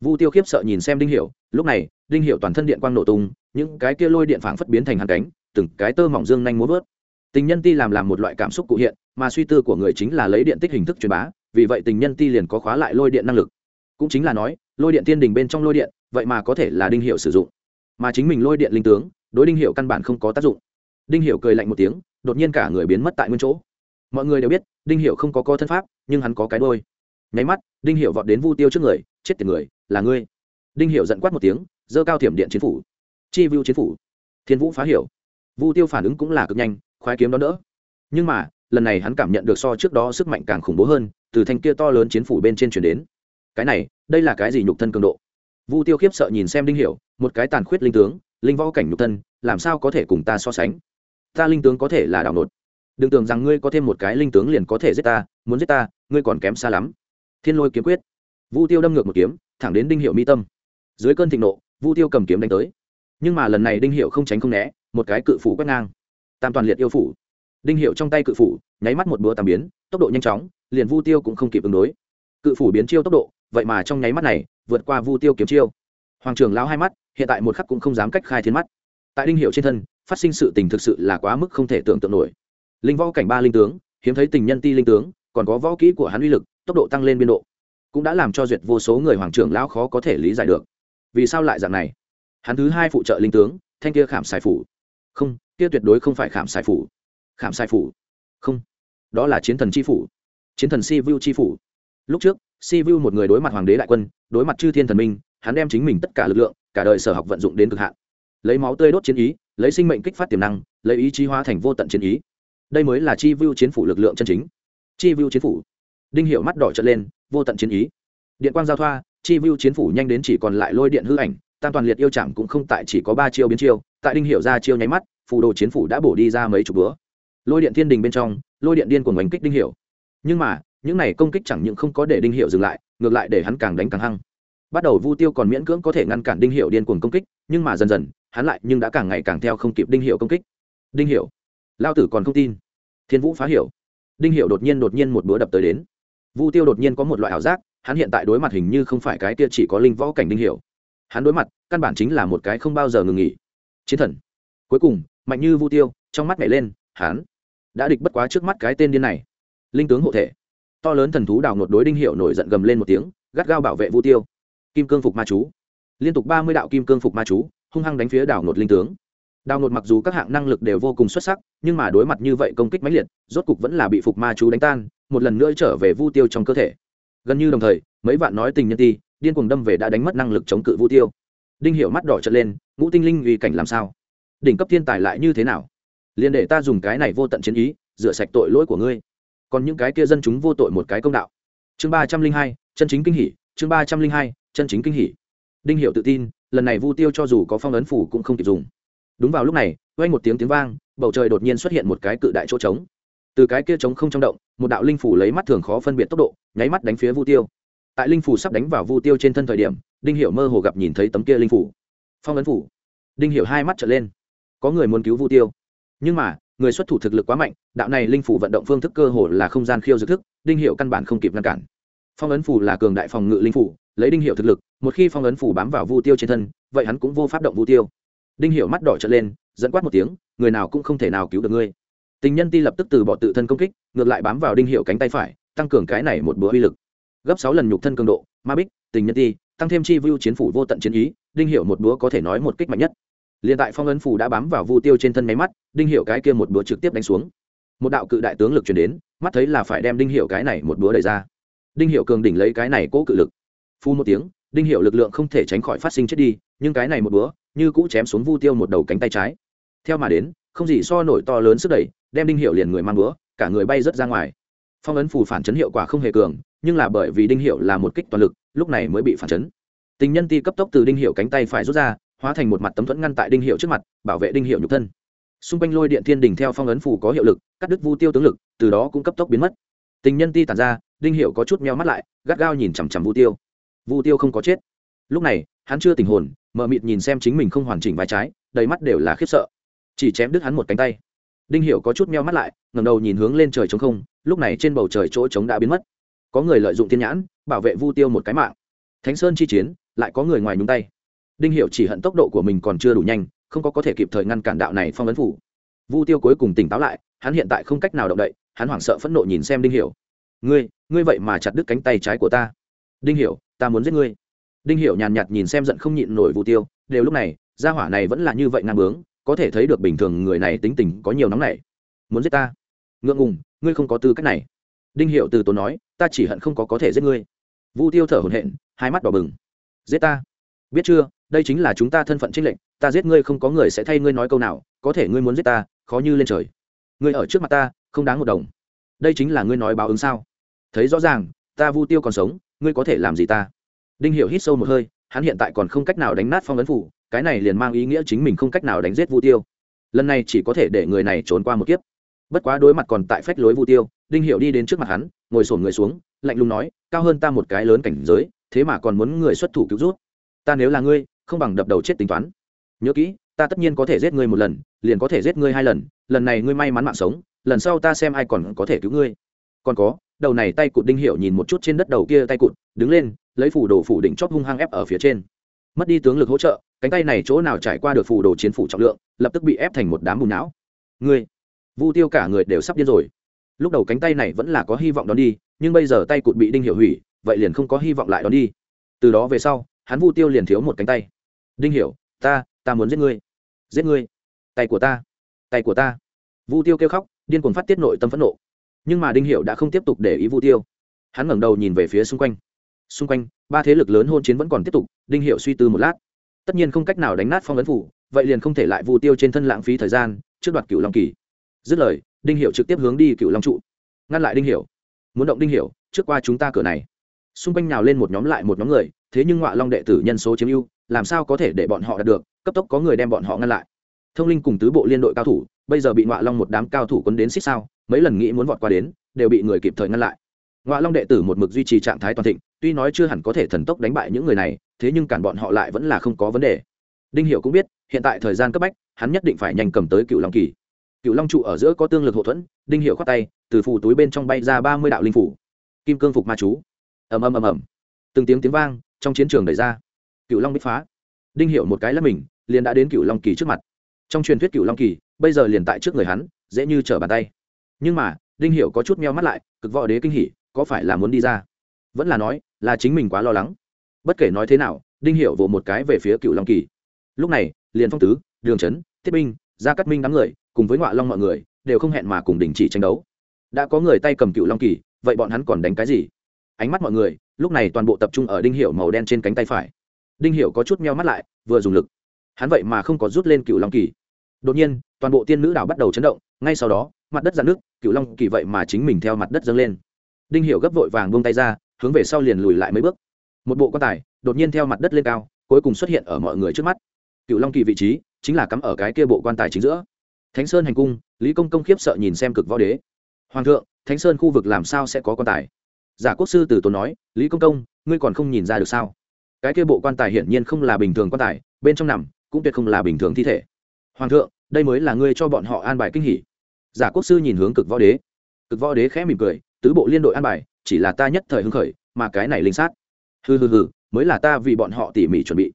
Vu tiêu khiếp sợ nhìn xem đinh Hiểu, lúc này đinh Hiểu toàn thân điện quang nổ tung những cái kia lôi điện phảng phất biến thành hàn cánh từng cái tơ mỏng dương nhanh muốn vớt. Tình nhân ti làm làm một loại cảm xúc cụ hiện mà suy tư của người chính là lấy điện tích hình thức truyền bá vì vậy tình nhân ti liền có khóa lại lôi điện năng lực. Cũng chính là nói lôi điện tiên đình bên trong lôi điện, vậy mà có thể là đinh hiệu sử dụng. Mà chính mình lôi điện linh tướng, đối đinh hiệu căn bản không có tác dụng. Đinh hiệu cười lạnh một tiếng, đột nhiên cả người biến mất tại nguyên chỗ. Mọi người đều biết, đinh hiệu không có co thân pháp, nhưng hắn có cái đôi nháy mắt, đinh hiệu vọt đến vu tiêu trước người, chết tiền người, là ngươi. Đinh hiệu giận quát một tiếng dơ cao thiểm điện chiến phủ. Chi vu chiến phủ. Thiên vũ phá hiểu. Vu tiêu phản ứng cũng là cực nhanh, khoái kiếm đó đỡ. Nhưng mà, lần này hắn cảm nhận được so trước đó sức mạnh càng khủng bố hơn, từ thanh kia to lớn chiến phủ bên trên chuyển đến cái này, đây là cái gì nhục thân cường độ? Vu tiêu khiếp sợ nhìn xem đinh hiểu, một cái tàn khuyết linh tướng, linh võ cảnh nhục thân, làm sao có thể cùng ta so sánh? Ta linh tướng có thể là đảo nột. Đừng tưởng rằng ngươi có thêm một cái linh tướng liền có thể giết ta, muốn giết ta, ngươi còn kém xa lắm. Thiên lôi kiếm quyết. Vu tiêu đâm ngược một kiếm, thẳng đến đinh hiệu mi tâm. Dưới cơn thịnh nộ, vu tiêu cầm kiếm đánh tới. Nhưng mà lần này đinh hiệu không tránh không né, một cái cự phủ quét ngang. Tam toàn liệt yêu phủ. Đinh hiệu trong tay cự phủ, nháy mắt một búa tam biến, tốc độ nhanh chóng, liền vu tiêu cũng không kịp ứng đối cự phủ biến chiêu tốc độ, vậy mà trong nháy mắt này, vượt qua vu tiêu kiếm chiêu. Hoàng trường lao hai mắt, hiện tại một khắc cũng không dám cách khai thiên mắt. Tại đinh hiệu trên thân, phát sinh sự tình thực sự là quá mức không thể tưởng tượng nổi. Linh võ cảnh ba linh tướng, hiếm thấy tình nhân ti linh tướng, còn có võ kỹ của hắn uy lực, tốc độ tăng lên biên độ, cũng đã làm cho duyệt vô số người hoàng trưởng lão khó có thể lý giải được. Vì sao lại dạng này? Hắn thứ hai phụ trợ linh tướng, thanh kia khảm xài phủ. Không, kia tuyệt đối không phải khảm xài phủ. Khảm xài phủ. Không, đó là chiến thần c h i phủ. Chiến thần si vu c h i phủ lúc trước si vu một người đối mặt hoàng đế đại quân, đối mặt chư thiên thần minh, hắn đem chính mình tất cả lực lượng, cả đời sở học vận dụng đến cực hạn. Lấy máu tươi đốt chiến ý, lấy sinh mệnh kích phát tiềm năng, lấy ý chí hóa thành vô tận chiến ý. Đây mới là chi vu chiến phủ lực lượng chân chính. Chi vu chiến phủ. Đinh hiệu mắt đỏ trợn lên, vô tận chiến ý. Điện quang giao thoa chi vu chiến phủ nhanh đến chỉ còn lại lôi điện hư ảnh, tam toàn liệt yêu chạm cũng không tại chỉ có ba chiêu biến chiêu, tại đinh hiệu ra chiêu nháy mắt, phù đồ chiến phủ đã bổ đi ra mấy chục bữa. Lôi điện thiên đình bên trong, lôi điện điên cuồng oanh kích đinh hiệu nhưng mà những này công kích chẳng những không có để đinh hiệu dừng lại, ngược lại để hắn càng đánh càng hăng. Bắt đầu vu tiêu còn miễn cưỡng có thể ngăn cản đinh hiệu điên cuồng công kích, nhưng mà dần dần, hắn lại nhưng đã càng ngày càng theo không kịp đinh hiệu công kích. Đinh hiệu, lao tử còn không tin. Thiên vũ phá hiểu. Đinh hiệu đột nhiên đột nhiên một búa đập tới đến. Vu tiêu đột nhiên có một loại ảo giác, hắn hiện tại đối mặt hình như không phải cái kia chỉ có linh võ cảnh đinh hiệu. Hắn đối mặt, căn bản chính là một cái không bao giờ ngừng nghỉ. Chiến thần. Cuối cùng, mạnh như vu tiêu, trong mắt nhảy lên, hắn đã địch bất quá trước mắt cái tên điên này. Linh tướng hộ thể to lớn thần thú đào ngột đối đinh hiệu nổi giận gầm lên một tiếng, gắt gao bảo vệ vu tiêu. Kim cương phục ma chú. Liên tục ba mươi đạo kim cương phục ma chú, hung hăng đánh phía đào ngột linh tướng. Đào ngột mặc dù các hạng năng lực đều vô cùng xuất sắc, nhưng mà đối mặt như vậy công kích mãnh liệt, rốt cục vẫn là bị phục ma chú đánh tan, một lần nữa trở về vu tiêu trong cơ thể. Gần như đồng thời, mấy vạn nói tình nhân ti, điên cuồng đâm về đã đánh mất năng lực chống cự vu tiêu. Đinh hiệu mắt đỏ trợn lên, ngũ tinh linh uy cảnh làm sao? Đỉnh cấp thiên tài lại như thế nào? Liền để ta dùng cái này vô tận chiến ý, rửa sạch tội lỗi của ngươi còn những cái kia dân chúng vô tội một cái công đạo. Chương ba trăm linh hai, chân chính kinh hỉ, chương ba trăm linh hai, chân chính kinh hỉ. Đinh hiểu tự tin, lần này vu tiêu cho dù có phong ấn phủ cũng không kịp dùng. Đúng vào lúc này, vang một tiếng tiếng vang, bầu trời đột nhiên xuất hiện một cái cự đại chỗ trống. Từ cái kia trống không trong động, một đạo linh phủ lấy mắt thường khó phân biệt tốc độ, nháy mắt đánh phía vu tiêu. Tại linh phủ sắp đánh vào vu tiêu trên thân thời điểm, đinh hiểu mơ hồ gặp nhìn thấy tấm kia linh phủ. Phong ấn phủ. Đinh hiểu hai mắt trở lên. Có người muốn cứu vu tiêu. Nhưng mà người xuất thủ thực lực quá mạnh, đạo này linh phủ vận động phương thức cơ hồ là không gian khiêu dược thức, đinh hiểu căn bản không kịp ngăn cản. Phong ấn phủ là cường đại phòng ngự linh phủ, lấy đinh hiệu thực lực, một khi phong ấn phủ bám vào vu tiêu trên thân, vậy hắn cũng vô pháp động vu tiêu. Đinh hiệu mắt đỏ trở lên dẫn quát một tiếng, người nào cũng không thể nào cứu được ngươi. Tình nhân ti lập tức từ bỏ tự thân công kích, ngược lại bám vào đinh hiệu cánh tay phải, tăng cường cái này một bữa uy lực. Gấp sáu lần nhục thân cường độ, ma bích, tình nhân ti, tăng thêm chi vu chiến phủ vô tận chiến ý, đinh hiệu một búa có thể nói một kích mạnh nhất liền tại phong ấn phủ đã bám vào vu tiêu trên thân máy mắt, đinh hiệu cái kia một búa trực tiếp đánh xuống. Một đạo cự đại tướng lực chuyển đến, mắt thấy là phải đem đinh hiệu cái này một búa đẩy ra. Đinh hiệu cường đỉnh lấy cái này cố cự lực. Phu một tiếng, đinh hiệu lực lượng không thể tránh khỏi phát sinh chết đi, nhưng cái này một búa, như cũ chém xuống vu tiêu một đầu cánh tay trái. Theo mà đến, không gì so nổi to lớn sức đẩy, đem đinh hiệu liền người mang búa, cả người bay rớt ra ngoài. Phong ấn phù phản chấn hiệu quả không hề cường, nhưng là bởi vì đinh hiệu là một kích toàn lực, lúc này mới bị phản chấn. Tình nhân ti cấp tốc từ đinh hiệu cánh tay phải rút ra hóa thành một mặt tấm thuẫn ngăn tại đinh hiệu trước mặt, bảo vệ đinh hiệu nhục thân. Xung quanh lôi điện thiên đình theo phong ấn phù có hiệu lực, cắt đứt vu tiêu tướng lực, từ đó cũng cấp tốc biến mất. Tình nhân ti tàn ra, đinh hiệu có chút meo mắt lại, gắt gao nhìn chằm chằm vu tiêu. Vu tiêu không có chết. Lúc này, hắn chưa tình hồn, mờ mịt nhìn xem chính mình không hoàn chỉnh vai trái, đầy mắt đều là khiếp sợ. Chỉ chém đứt hắn một cánh tay. Đinh hiệu có chút meo mắt lại, ngẩng đầu nhìn hướng lên trời trống không, lúc này trên bầu trời chỗ trống đã biến mất. Có người lợi dụng thiên nhãn, bảo vệ vu tiêu một cái mạng. Thánh sơn chi chiến, lại có người ngoài nhúng tay đinh hiểu chỉ hận tốc độ của mình còn chưa đủ nhanh, không có có thể kịp thời ngăn cản đạo này phong ấn phủ. Vu tiêu cuối cùng tỉnh táo lại, hắn hiện tại không cách nào động đậy, hắn hoảng sợ phẫn nộ nhìn xem đinh hiểu. Ngươi ngươi vậy mà chặt đứt cánh tay trái của ta. Đinh hiểu, ta muốn giết ngươi. Đinh hiểu nhàn nhạt nhìn xem giận không nhịn nổi vu tiêu, đều lúc này, gia hỏa này vẫn là như vậy ngang bướng, có thể thấy được bình thường người này tính tình có nhiều nóng nảy. Muốn giết ta? Ngượng ngùng, ngươi không có tư cách này. Đinh hiệu từ tốn nói, ta chỉ hận không có có thể giết ngươi. Vu tiêu thở hổn hển, hai mắt đỏ bừng. Giết ta? Biết chưa? Đây chính là chúng ta thân phận chính lệnh ta giết ngươi không có người sẽ thay ngươi nói câu nào, có thể ngươi muốn giết ta, khó như lên trời. Ngươi ở trước mặt ta, không đáng một đồng. Đây chính là ngươi nói báo ứng sao? Thấy rõ ràng, ta vu tiêu còn sống, ngươi có thể làm gì ta? Đinh Hiểu hít sâu một hơi, hắn hiện tại còn không cách nào đánh nát phong ấn phủ, cái này liền mang ý nghĩa chính mình không cách nào đánh giết vu tiêu. Lần này chỉ có thể để người này trốn qua một kiếp. Bất quá đối mặt còn tại phách lối vu tiêu, đinh Hiểu đi đến trước mặt hắn, ngồi sồn người xuống, lạnh lùng nói, cao hơn ta một cái lớn cảnh giới, thế mà còn muốn người xuất thủ cứu rút. Ta nếu là ngươi không bằng đập đầu chết tính toán. Nhớ kỹ, ta tất nhiên có thể giết ngươi một lần, liền có thể giết ngươi hai lần lần này ngươi may mắn mạng sống, lần sau ta xem ai còn có thể cứu ngươi. Còn có, đầu này tay cụt đinh hiệu nhìn một chút trên đất đầu kia tay cụt, đứng lên, lấy phủ đồ phủ đỉnh chót hung hăng ép ở phía trên. Mất đi tướng lực hỗ trợ, cánh tay này chỗ nào trải qua được phủ đồ chiến phủ trọng lượng, lập tức bị ép thành một đám bùn não. Ngươi, vu tiêu cả người đều sắp điên rồi. Lúc đầu cánh tay này vẫn là có hy vọng đón đi, nhưng bây giờ tay cụt bị đinh hiệu hủy, vậy liền không có hy vọng lại đón đi. Từ đó về sau, hắn vu tiêu liền thiếu một cánh tay đinh hiểu, ta ta muốn giết ngươi. Giết ngươi. Tay của ta. Tay của ta. Vu tiêu kêu khóc, điên cuồng phát tiết nội tâm phẫn nộ. Nhưng mà đinh hiểu đã không tiếp tục để ý vu tiêu. Hắn ngẩng đầu nhìn về phía xung quanh. Xung quanh, ba thế lực lớn hôn chiến vẫn còn tiếp tục, đinh hiểu suy tư một lát. Tất nhiên không cách nào đánh nát phong ấn phủ, vậy liền không thể lại vu tiêu trên thân lãng phí thời gian, trước đoạt cựu long kỳ. Dứt lời, đinh hiểu trực tiếp hướng đi cựu long trụ. Ngăn lại đinh hiểu. Muốn động đinh hiểu, trước qua chúng ta cửa này. Xung quanh nhào lên một nhóm lại một nhóm người, thế nhưng ngọa long đệ tử nhân số chiếm ưu làm sao có thể để bọn họ đạt được, cấp tốc có người đem bọn họ ngăn lại. Thông linh cùng tứ bộ liên đội cao thủ, bây giờ bị ngọa long một đám cao thủ quấn đến xích sao, mấy lần nghĩ muốn vọt qua đến, đều bị người kịp thời ngăn lại. Ngọa long đệ tử một mực duy trì trạng thái toàn thịnh, tuy nói chưa hẳn có thể thần tốc đánh bại những người này, thế nhưng cản bọn họ lại vẫn là không có vấn đề. Đinh hiểu cũng biết, hiện tại thời gian cấp bách, hắn nhất định phải nhanh cầm tới cựu long kỳ. Cựu long trụ ở giữa có tương lực hậu thuẫn, đinh hiểu khoát tay, từ phủ túi bên trong bay ra ba mươi đạo linh phủ. Kim cương phục ma chú. Ầm ầm ầm ầm. Từng tiếng tiếng vang trong chiến trường đẩy ra cựu long bích phá. Đinh hiểu một cái là mình, liền đã đến cựu long kỳ trước mặt. Trong truyền thuyết cựu long kỳ, bây giờ liền tại trước người hắn, dễ như trở bàn tay. Nhưng mà, đinh hiểu có chút meo mắt lại, cực võ đế kinh hỉ, có phải là muốn đi ra? Vẫn là nói, là chính mình quá lo lắng. Bất kể nói thế nào, đinh hiểu vỗ một cái về phía cựu long kỳ. Lúc này, liền phong tứ, đường trấn thiết binh, gia cát minh đám người, cùng với ngọa long mọi người, đều không hẹn mà cùng đình chỉ tranh đấu. Đã có người tay cầm cựu long kỳ, vậy bọn hắn còn đánh cái gì? Ánh mắt mọi người, lúc này toàn bộ tập trung ở đinh Hiểu màu đen trên cánh tay phải đinh Hiểu có chút meo mắt lại, vừa dùng lực. Hắn vậy mà không có rút lên cựu long kỳ. Đột nhiên, toàn bộ tiên nữ đảo bắt đầu chấn động, ngay sau đó, mặt đất giãn nước cựu long kỳ vậy mà chính mình theo mặt đất dâng lên. Đinh Hiểu gấp vội vàng buông tay ra, hướng về sau liền lùi lại mấy bước. Một bộ quan tài đột nhiên theo mặt đất lên cao, cuối cùng xuất hiện ở mọi người trước mắt. Cựu long kỳ vị trí chính là cắm ở cái kia bộ quan tài chính giữa. Thánh sơn hành cung, lý công công khiếp sợ nhìn xem cực võ đế. Hoàng thượng, thánh sơn khu vực làm sao sẽ có quan tài? Giả quốc sư tử tốn nói, lý công công, ngươi còn không nhìn ra được sao? Cái kia bộ quan tài hiển nhiên không là bình thường quan tài, bên trong nằm cũng tuyệt không là bình thường thi thể. Hoàng thượng, đây mới là ngươi cho bọn họ an bài kinh hỉ. Giả quốc sư nhìn hướng cực võ đế. Cực võ đế khẽ mỉm cười, tứ bộ liên đội an bài, chỉ là ta nhất thời hưng khởi, mà cái này linh sát. Hừ hừ hừ, mới là ta vì bọn họ tỉ mỉ chuẩn bị.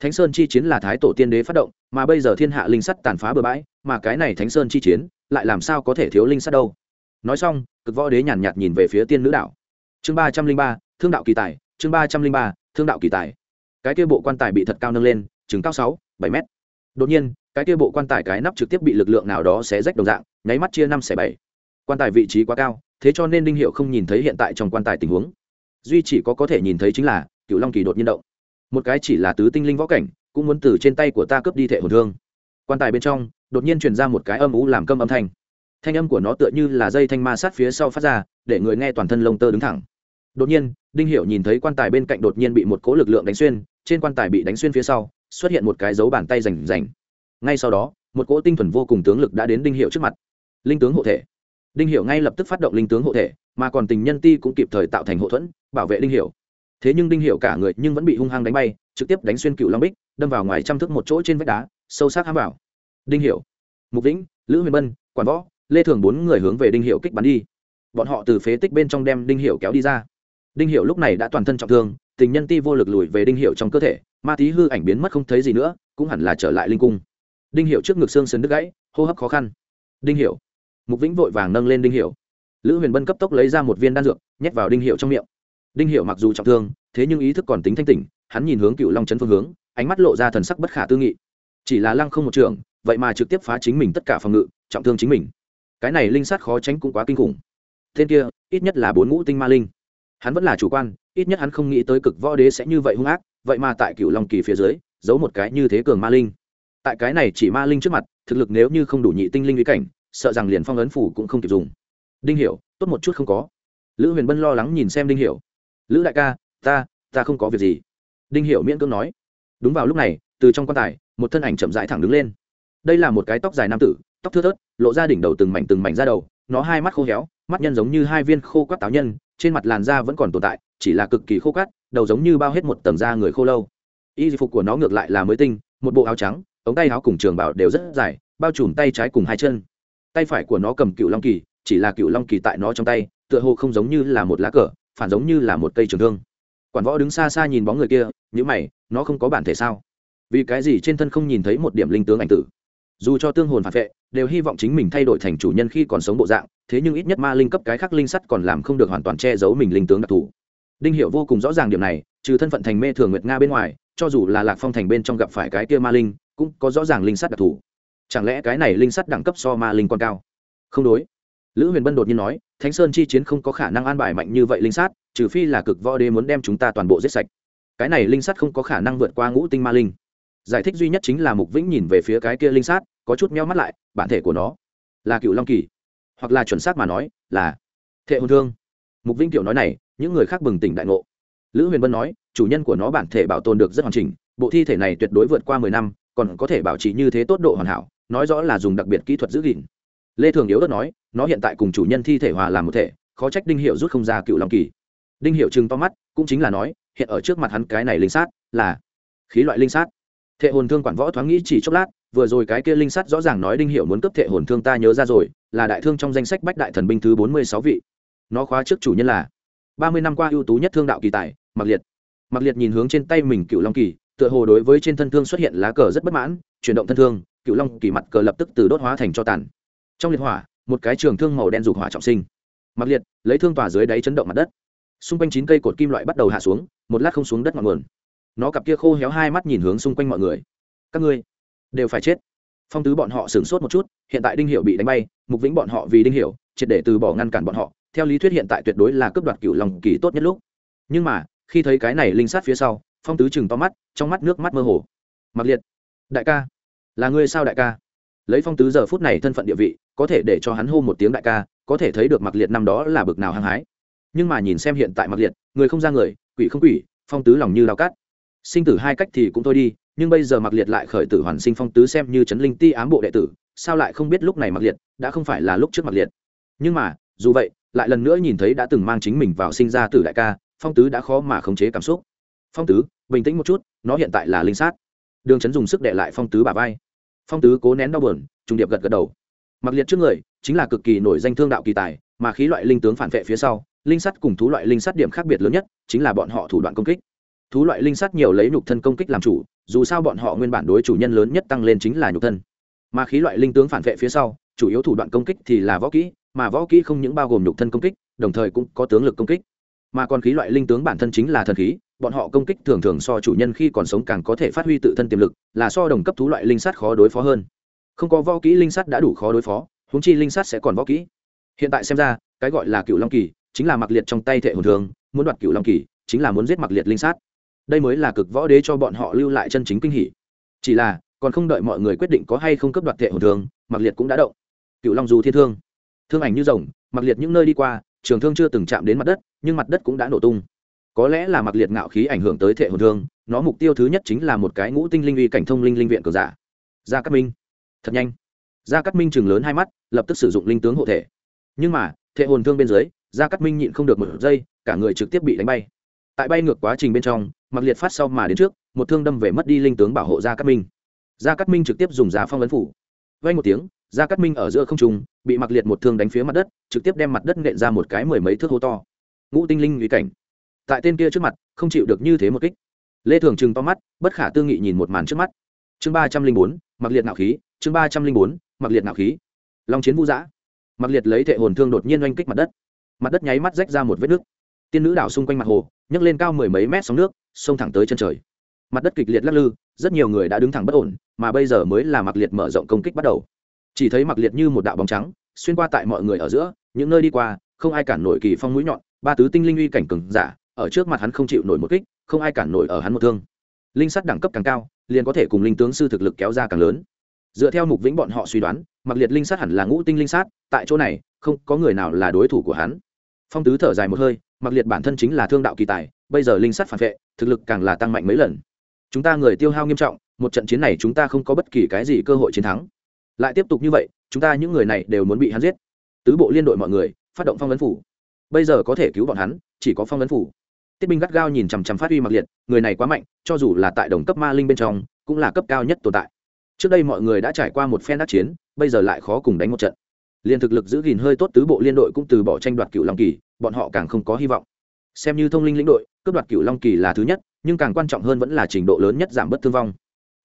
Thánh sơn chi chiến là thái tổ tiên đế phát động, mà bây giờ thiên hạ linh sắt tàn phá bừa bãi, mà cái này thánh sơn chi chiến lại làm sao có thể thiếu linh sắt đâu? Nói xong, cực võ đế nhàn nhạt nhìn về phía tiên nữ đạo. Chương ba trăm linh ba, thương đạo kỳ tài, chương ba trăm linh ba thương đạo kỳ tài. Cái kia bộ quan tài bị thật cao nâng lên, chừng cao sáu, bảy mét. Đột nhiên, cái kia bộ quan tài cái nắp trực tiếp bị lực lượng nào đó xé rách đồng dạng, nháy mắt chia năm xẻ bảy. Quan tài vị trí quá cao, thế cho nên đinh hiệu không nhìn thấy hiện tại trong quan tài tình huống. Duy chỉ có có thể nhìn thấy chính là cựu long kỳ đột nhiên động. Một cái chỉ là tứ tinh linh võ cảnh, cũng muốn từ trên tay của ta cướp đi thể hồn thương. Quan tài bên trong, đột nhiên truyền ra một cái âm ú làm câm âm thanh. Thanh âm của nó tựa như là dây thanh ma sát phía sau phát ra, để người nghe toàn thân lông tơ đứng thẳng. Đột nhiên đinh hiểu nhìn thấy quan tài bên cạnh đột nhiên bị một cỗ lực lượng đánh xuyên, trên quan tài bị đánh xuyên phía sau, xuất hiện một cái dấu bàn tay rành rành. Ngay sau đó, một cỗ tinh thuần vô cùng tướng lực đã đến đinh hiệu trước mặt. Linh tướng hộ thể. Đinh hiệu ngay lập tức phát động linh tướng hộ thể, mà còn tình nhân ti cũng kịp thời tạo thành hộ thuẫn, bảo vệ đinh hiệu thế nhưng đinh hiệu cả người nhưng vẫn bị hung hăng đánh bay, trực tiếp đánh xuyên cựu long bích, đâm vào ngoài trăm thước một chỗ trên vách đá, sâu sắc hám vào. Đinh hiệu mục vĩnh, lữ huyền bân, quản võ, lê thường bốn người hướng về đinh hiệu kích bắn đi. Bọn họ từ phế tích bên trong đem đinh hiệu kéo đi ra đinh hiệu lúc này đã toàn thân trọng thương, tình nhân ti vô lực lùi về đinh hiệu trong cơ thể, ma tí hư ảnh biến mất không thấy gì nữa, cũng hẳn là trở lại linh cung. Đinh hiệu trước ngực xương sườn đứt gãy, hô hấp khó khăn. Đinh hiệu mục vĩnh vội vàng nâng lên đinh hiệu lữ huyền bân cấp tốc lấy ra một viên đan dược, nhét vào đinh hiệu trong miệng. Đinh hiệu mặc dù trọng thương, thế nhưng ý thức còn tính thanh tỉnh, hắn nhìn hướng cựu long trấn phương hướng, ánh mắt lộ ra thần sắc bất khả tư nghị. Chỉ là lăng không một trường, vậy mà trực tiếp phá chính mình tất cả phòng ngự, trọng thương chính mình. Cái này linh sát khó tránh cũng quá kinh khủng. Tên kia, ít nhất là bốn ngũ tinh ma linh hắn vẫn là chủ quan, ít nhất hắn không nghĩ tới cực võ đế sẽ như vậy hung ác, vậy mà tại cựu long kỳ phía dưới, giấu một cái như thế cường ma linh. Tại cái này chỉ ma linh trước mặt, thực lực nếu như không đủ nhị tinh linh lý cảnh, sợ rằng liền phong ấn phủ cũng không kịp dùng. Đinh hiểu, tốt một chút không có. Lữ huyền bân lo lắng nhìn xem đinh hiểu. Lữ đại ca, ta ta không có việc gì. Đinh hiểu miễn cưỡng nói. Đúng vào lúc này, từ trong quan tài, một thân ảnh chậm rãi thẳng đứng lên. Đây là một cái tóc dài nam tử, tóc thưa thớt, lộ ra đỉnh đầu từng mảnh từng mảnh ra đầu, nó hai mắt khô héo, mắt nhân giống như hai viên khô quắt táo nhân trên mặt làn da vẫn còn tồn tại, chỉ là cực kỳ khô cắt đầu giống như bao hết một tầng da người khô lâu. Y phục của nó ngược lại là mới tinh, một bộ áo trắng, ống tay áo cùng trường bảo đều rất dài, bao trùm tay trái cùng hai chân. Tay phải của nó cầm cựu long kỳ, chỉ là cựu long kỳ tại nó trong tay, tựa hồ không giống như là một lá cờ, phản giống như là một cây trường thương. Quản võ đứng xa xa nhìn bóng người kia nhữ mày, nó không có bản thể sao? Vì cái gì trên thân không nhìn thấy một điểm linh tướng ảnh tử? Dù cho tương hồn phản vệ, đều hy vọng chính mình thay đổi thành chủ nhân khi còn sống bộ dạng thế nhưng ít nhất ma linh cấp cái khác linh sắt còn làm không được hoàn toàn che giấu mình linh tướng đặc thù. Đinh hiểu vô cùng rõ ràng điểm này, trừ thân phận thành mê thường nguyệt nga bên ngoài, cho dù là lạc phong thành bên trong gặp phải cái kia ma linh, cũng có rõ ràng linh sắt đặc thù. Chẳng lẽ cái này linh sắt đẳng cấp so ma linh còn cao? Không đối. Lữ huyền bân đột nhiên nói, thánh sơn chi chiến không có khả năng an bài mạnh như vậy linh sát trừ phi là cực võ đế muốn đem chúng ta toàn bộ giết sạch. Cái này linh sát không có khả năng vượt qua ngũ tinh ma linh. Giải thích duy nhất chính là mục vĩnh nhìn về phía cái kia linh sát có chút meo mắt lại, bản thể của nó là cựu long kỳ hoặc là chuẩn xác mà nói là thệ hồn thương. Mục vĩnh kiểu nói này, những người khác bừng tỉnh đại ngộ. Lữ huyền bân nói, chủ nhân của nó bản thể bảo tồn được rất hoàn chỉnh, bộ thi thể này tuyệt đối vượt qua mười năm, còn có thể bảo trì như thế tốt độ hoàn hảo, nói rõ là dùng đặc biệt kỹ thuật giữ gìn. Lê thường yếu đất nói, nó hiện tại cùng chủ nhân thi thể hòa làm một thể, khó trách đinh hiệu rút không ra cựu long kỳ. Đinh hiệu chừng to mắt, cũng chính là nói, hiện ở trước mặt hắn cái này linh sát là khí loại linh sát. Thệ hồn thương quản võ thoáng nghĩ chỉ chốc lát vừa rồi cái kia linh sắt rõ ràng nói đinh hiệu muốn cấp thệ hồn thương ta nhớ ra rồi, là đại thương trong danh sách bách đại thần binh thứ bốn mươi sáu vị. Nó khóa trước chủ nhân là ba mươi năm qua ưu tú nhất thương đạo kỳ tài mặc liệt. Mặc liệt nhìn hướng trên tay mình cựu long kỳ, tựa hồ đối với trên thân thương xuất hiện lá cờ rất bất mãn, chuyển động thân thương cựu long kỳ mặt cờ lập tức từ đốt hóa thành cho tàn. Trong liệt hỏa, một cái trường thương màu đen dục hỏa trọng sinh. Mặc liệt lấy thương tỏa dưới đáy chấn động mặt đất. Xung quanh chín cây cột kim loại bắt đầu hạ xuống, một lát không xuống đất ngọn nguồn. Nó cặp kia khô héo hai mắt nhìn hướng xung quanh mọi người. Các ngươi đều phải chết. Phong tứ bọn họ sửng sốt một chút, hiện tại đinh hiệu bị đánh bay, mục vĩnh bọn họ vì đinh hiệu triệt để từ bỏ ngăn cản bọn họ, theo lý thuyết hiện tại tuyệt đối là cướp đoạt cựu lòng kỳ tốt nhất lúc. Nhưng mà, khi thấy cái này linh sát phía sau, phong tứ chừng to mắt, trong mắt nước mắt mơ hồ. Mặc liệt, đại ca, là ngươi sao đại ca? Lấy phong tứ giờ phút này thân phận địa vị, có thể để cho hắn hô một tiếng đại ca, có thể thấy được mặc liệt năm đó là bực nào hăng hái. Nhưng mà nhìn xem hiện tại mặc liệt, người không ra người, quỷ không quỷ, phong tứ lòng như lao cát sinh tử hai cách thì cũng thôi đi nhưng bây giờ mặc liệt lại khởi tử hoàn sinh phong tứ xem như trấn linh ti ám bộ đệ tử, sao lại không biết lúc này mặc liệt đã không phải là lúc trước mặc liệt? Nhưng mà, dù vậy, lại lần nữa nhìn thấy đã từng mang chính mình vào sinh ra tử đại ca, phong tứ đã khó mà khống chế cảm xúc. Phong tứ, bình tĩnh một chút, nó hiện tại là linh sát. Đường trấn dùng sức đệ lại phong tứ bà vai. Phong tứ cố nén đau buồn, trùng điệp gật gật đầu. Mặc liệt trước người, chính là cực kỳ nổi danh thương đạo kỳ tài, mà khí loại linh tướng phản vệ phía sau, linh sắt cùng thú loại linh sắt điểm khác biệt lớn nhất, chính là bọn họ thủ đoạn công kích thú loại linh sắt nhiều lấy nhục thân công kích làm chủ, dù sao bọn họ nguyên bản đối chủ nhân lớn nhất tăng lên chính là nhục thân. Mà khí loại linh tướng phản vệ phía sau, chủ yếu thủ đoạn công kích thì là võ kỹ, mà võ kỹ không những bao gồm nhục thân công kích, đồng thời cũng có tướng lực công kích. Mà còn khí loại linh tướng bản thân chính là thần khí, bọn họ công kích thường thường so chủ nhân khi còn sống càng có thể phát huy tự thân tiềm lực, là so đồng cấp thú loại linh sắt khó đối phó hơn. Không có võ kỹ linh sắt đã đủ khó đối phó húng chi linh sắt sẽ còn võ kỹ. Hiện tại xem ra, cái gọi là cựu long kỳ, chính là mặc liệt trong tay thể hồn thường, muốn đoạt cựu long kỳ, chính là muốn giết mặc liệt linh sát đây mới là cực võ đế cho bọn họ lưu lại chân chính kinh hỉ. Chỉ là, còn không đợi mọi người quyết định có hay không cấp đoạt thệ hồn thường mặc liệt cũng đã động. Cựu long dù thiên thương. Thương ảnh như rồng mặc liệt những nơi đi qua, trường thương chưa từng chạm đến mặt đất, nhưng mặt đất cũng đã nổ tung. Có lẽ là mặc liệt ngạo khí ảnh hưởng tới thệ hồn thương, nó mục tiêu thứ nhất chính là một cái ngũ tinh linh uy cảnh thông linh linh viện cờ giả. Gia cát minh. Thật nhanh. Gia cát minh chừng lớn hai mắt, lập tức sử dụng linh tướng hộ thể. Nhưng mà thệ hồn thương bên dưới, gia cát minh nhịn không được một giây, cả người trực tiếp bị đánh bay. Tại bay ngược quá trình bên trong mặc liệt phát sau mà đến trước, một thương đâm về mất đi linh tướng bảo hộ gia cát minh. Gia cát minh trực tiếp dùng giá phong ấn phủ. Vay một tiếng, gia cát minh ở giữa không trung, bị mặc liệt một thương đánh phía mặt đất, trực tiếp đem mặt đất nện ra một cái mười mấy thước hố to. Ngũ tinh linh uy cảnh. Tại tên kia trước mặt, không chịu được như thế một kích. Lê thường trừng to mắt, bất khả tư nghị nhìn một màn trước mắt. Chương ba trăm linh bốn mặc liệt nạo khí, chương ba trăm linh bốn mặc liệt nạo khí. Long chiến vũ giã. Mặc liệt lấy thệ hồn thương đột nhiên oanh kích mặt đất. Mặt đất nháy mắt rách ra một vết nước tiên nữ đảo xung quanh mặt hồ, nhấc lên cao mười mấy mét sóng nước, xông thẳng tới chân trời. Mặt đất kịch liệt lắc lư, rất nhiều người đã đứng thẳng bất ổn, mà bây giờ mới là mặc liệt mở rộng công kích bắt đầu. Chỉ thấy mặc liệt như một đạo bóng trắng, xuyên qua tại mọi người ở giữa, những nơi đi qua, không ai cản nổi kỳ phong mũi nhọn, ba tứ tinh linh uy cảnh cừng giả, ở trước mặt hắn không chịu nổi một kích, không ai cản nổi ở hắn một thương. Linh sắt đẳng cấp càng cao, liền có thể cùng linh tướng sư thực lực kéo ra càng lớn. Dựa theo mục vĩnh bọn họ suy đoán mặc liệt linh sát hẳn là ngũ tinh linh sát tại chỗ này, không có người nào là đối thủ của hắn. Phong tứ thở dài một hơi mặc liệt bản thân chính là thương đạo kỳ tài, bây giờ linh sát phản vệ, thực lực càng là tăng mạnh mấy lần. Chúng ta người tiêu hao nghiêm trọng, một trận chiến này chúng ta không có bất kỳ cái gì cơ hội chiến thắng. Lại tiếp tục như vậy, chúng ta những người này đều muốn bị hắn giết. Tứ bộ liên đội mọi người, phát động phong vấn phủ. Bây giờ có thể cứu bọn hắn, chỉ có phong vấn phủ. Tiết binh gắt gao nhìn chằm chằm phát huy mặc liệt, người này quá mạnh, cho dù là tại đồng cấp ma linh bên trong, cũng là cấp cao nhất tồn tại. Trước đây mọi người đã trải qua một phen đắc chiến, bây giờ lại khó cùng đánh một trận. Liền thực lực giữ gìn hơi tốt tứ bộ liên đội cũng từ bỏ tranh đoạt cựu long kỳ bọn họ càng không có hy vọng. Xem như thông linh lĩnh đội, cướp đoạt cựu long kỳ là thứ nhất, nhưng càng quan trọng hơn vẫn là trình độ lớn nhất giảm bớt thương vong.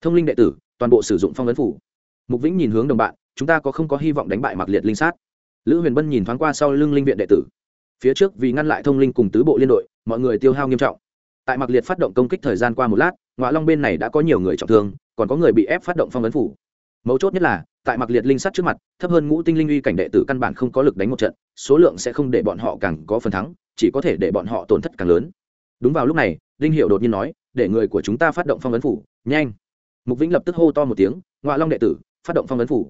Thông linh đệ tử, toàn bộ sử dụng phong ấn phủ. Mục vĩnh nhìn hướng đồng bạn, chúng ta có không có hy vọng đánh bại mặc liệt linh sát? Lữ huyền bân nhìn thoáng qua sau lưng linh viện đệ tử. Phía trước vì ngăn lại thông linh cùng tứ bộ liên đội, mọi người tiêu hao nghiêm trọng. Tại mặc liệt phát động công kích thời gian qua một lát ngoại long bên này đã có nhiều người trọng thương, còn có người bị ép phát động phong ấn phủ mấu chốt nhất là, tại mặc liệt linh sắt trước mặt, thấp hơn ngũ tinh linh uy cảnh đệ tử căn bản không có lực đánh một trận, số lượng sẽ không để bọn họ càng có phần thắng, chỉ có thể để bọn họ tổn thất càng lớn. Đúng vào lúc này, đinh hiệu đột nhiên nói, để người của chúng ta phát động phong ấn phủ, nhanh. Mục vĩnh lập tức hô to một tiếng ngoạ long đệ tử, phát động phong ấn phủ.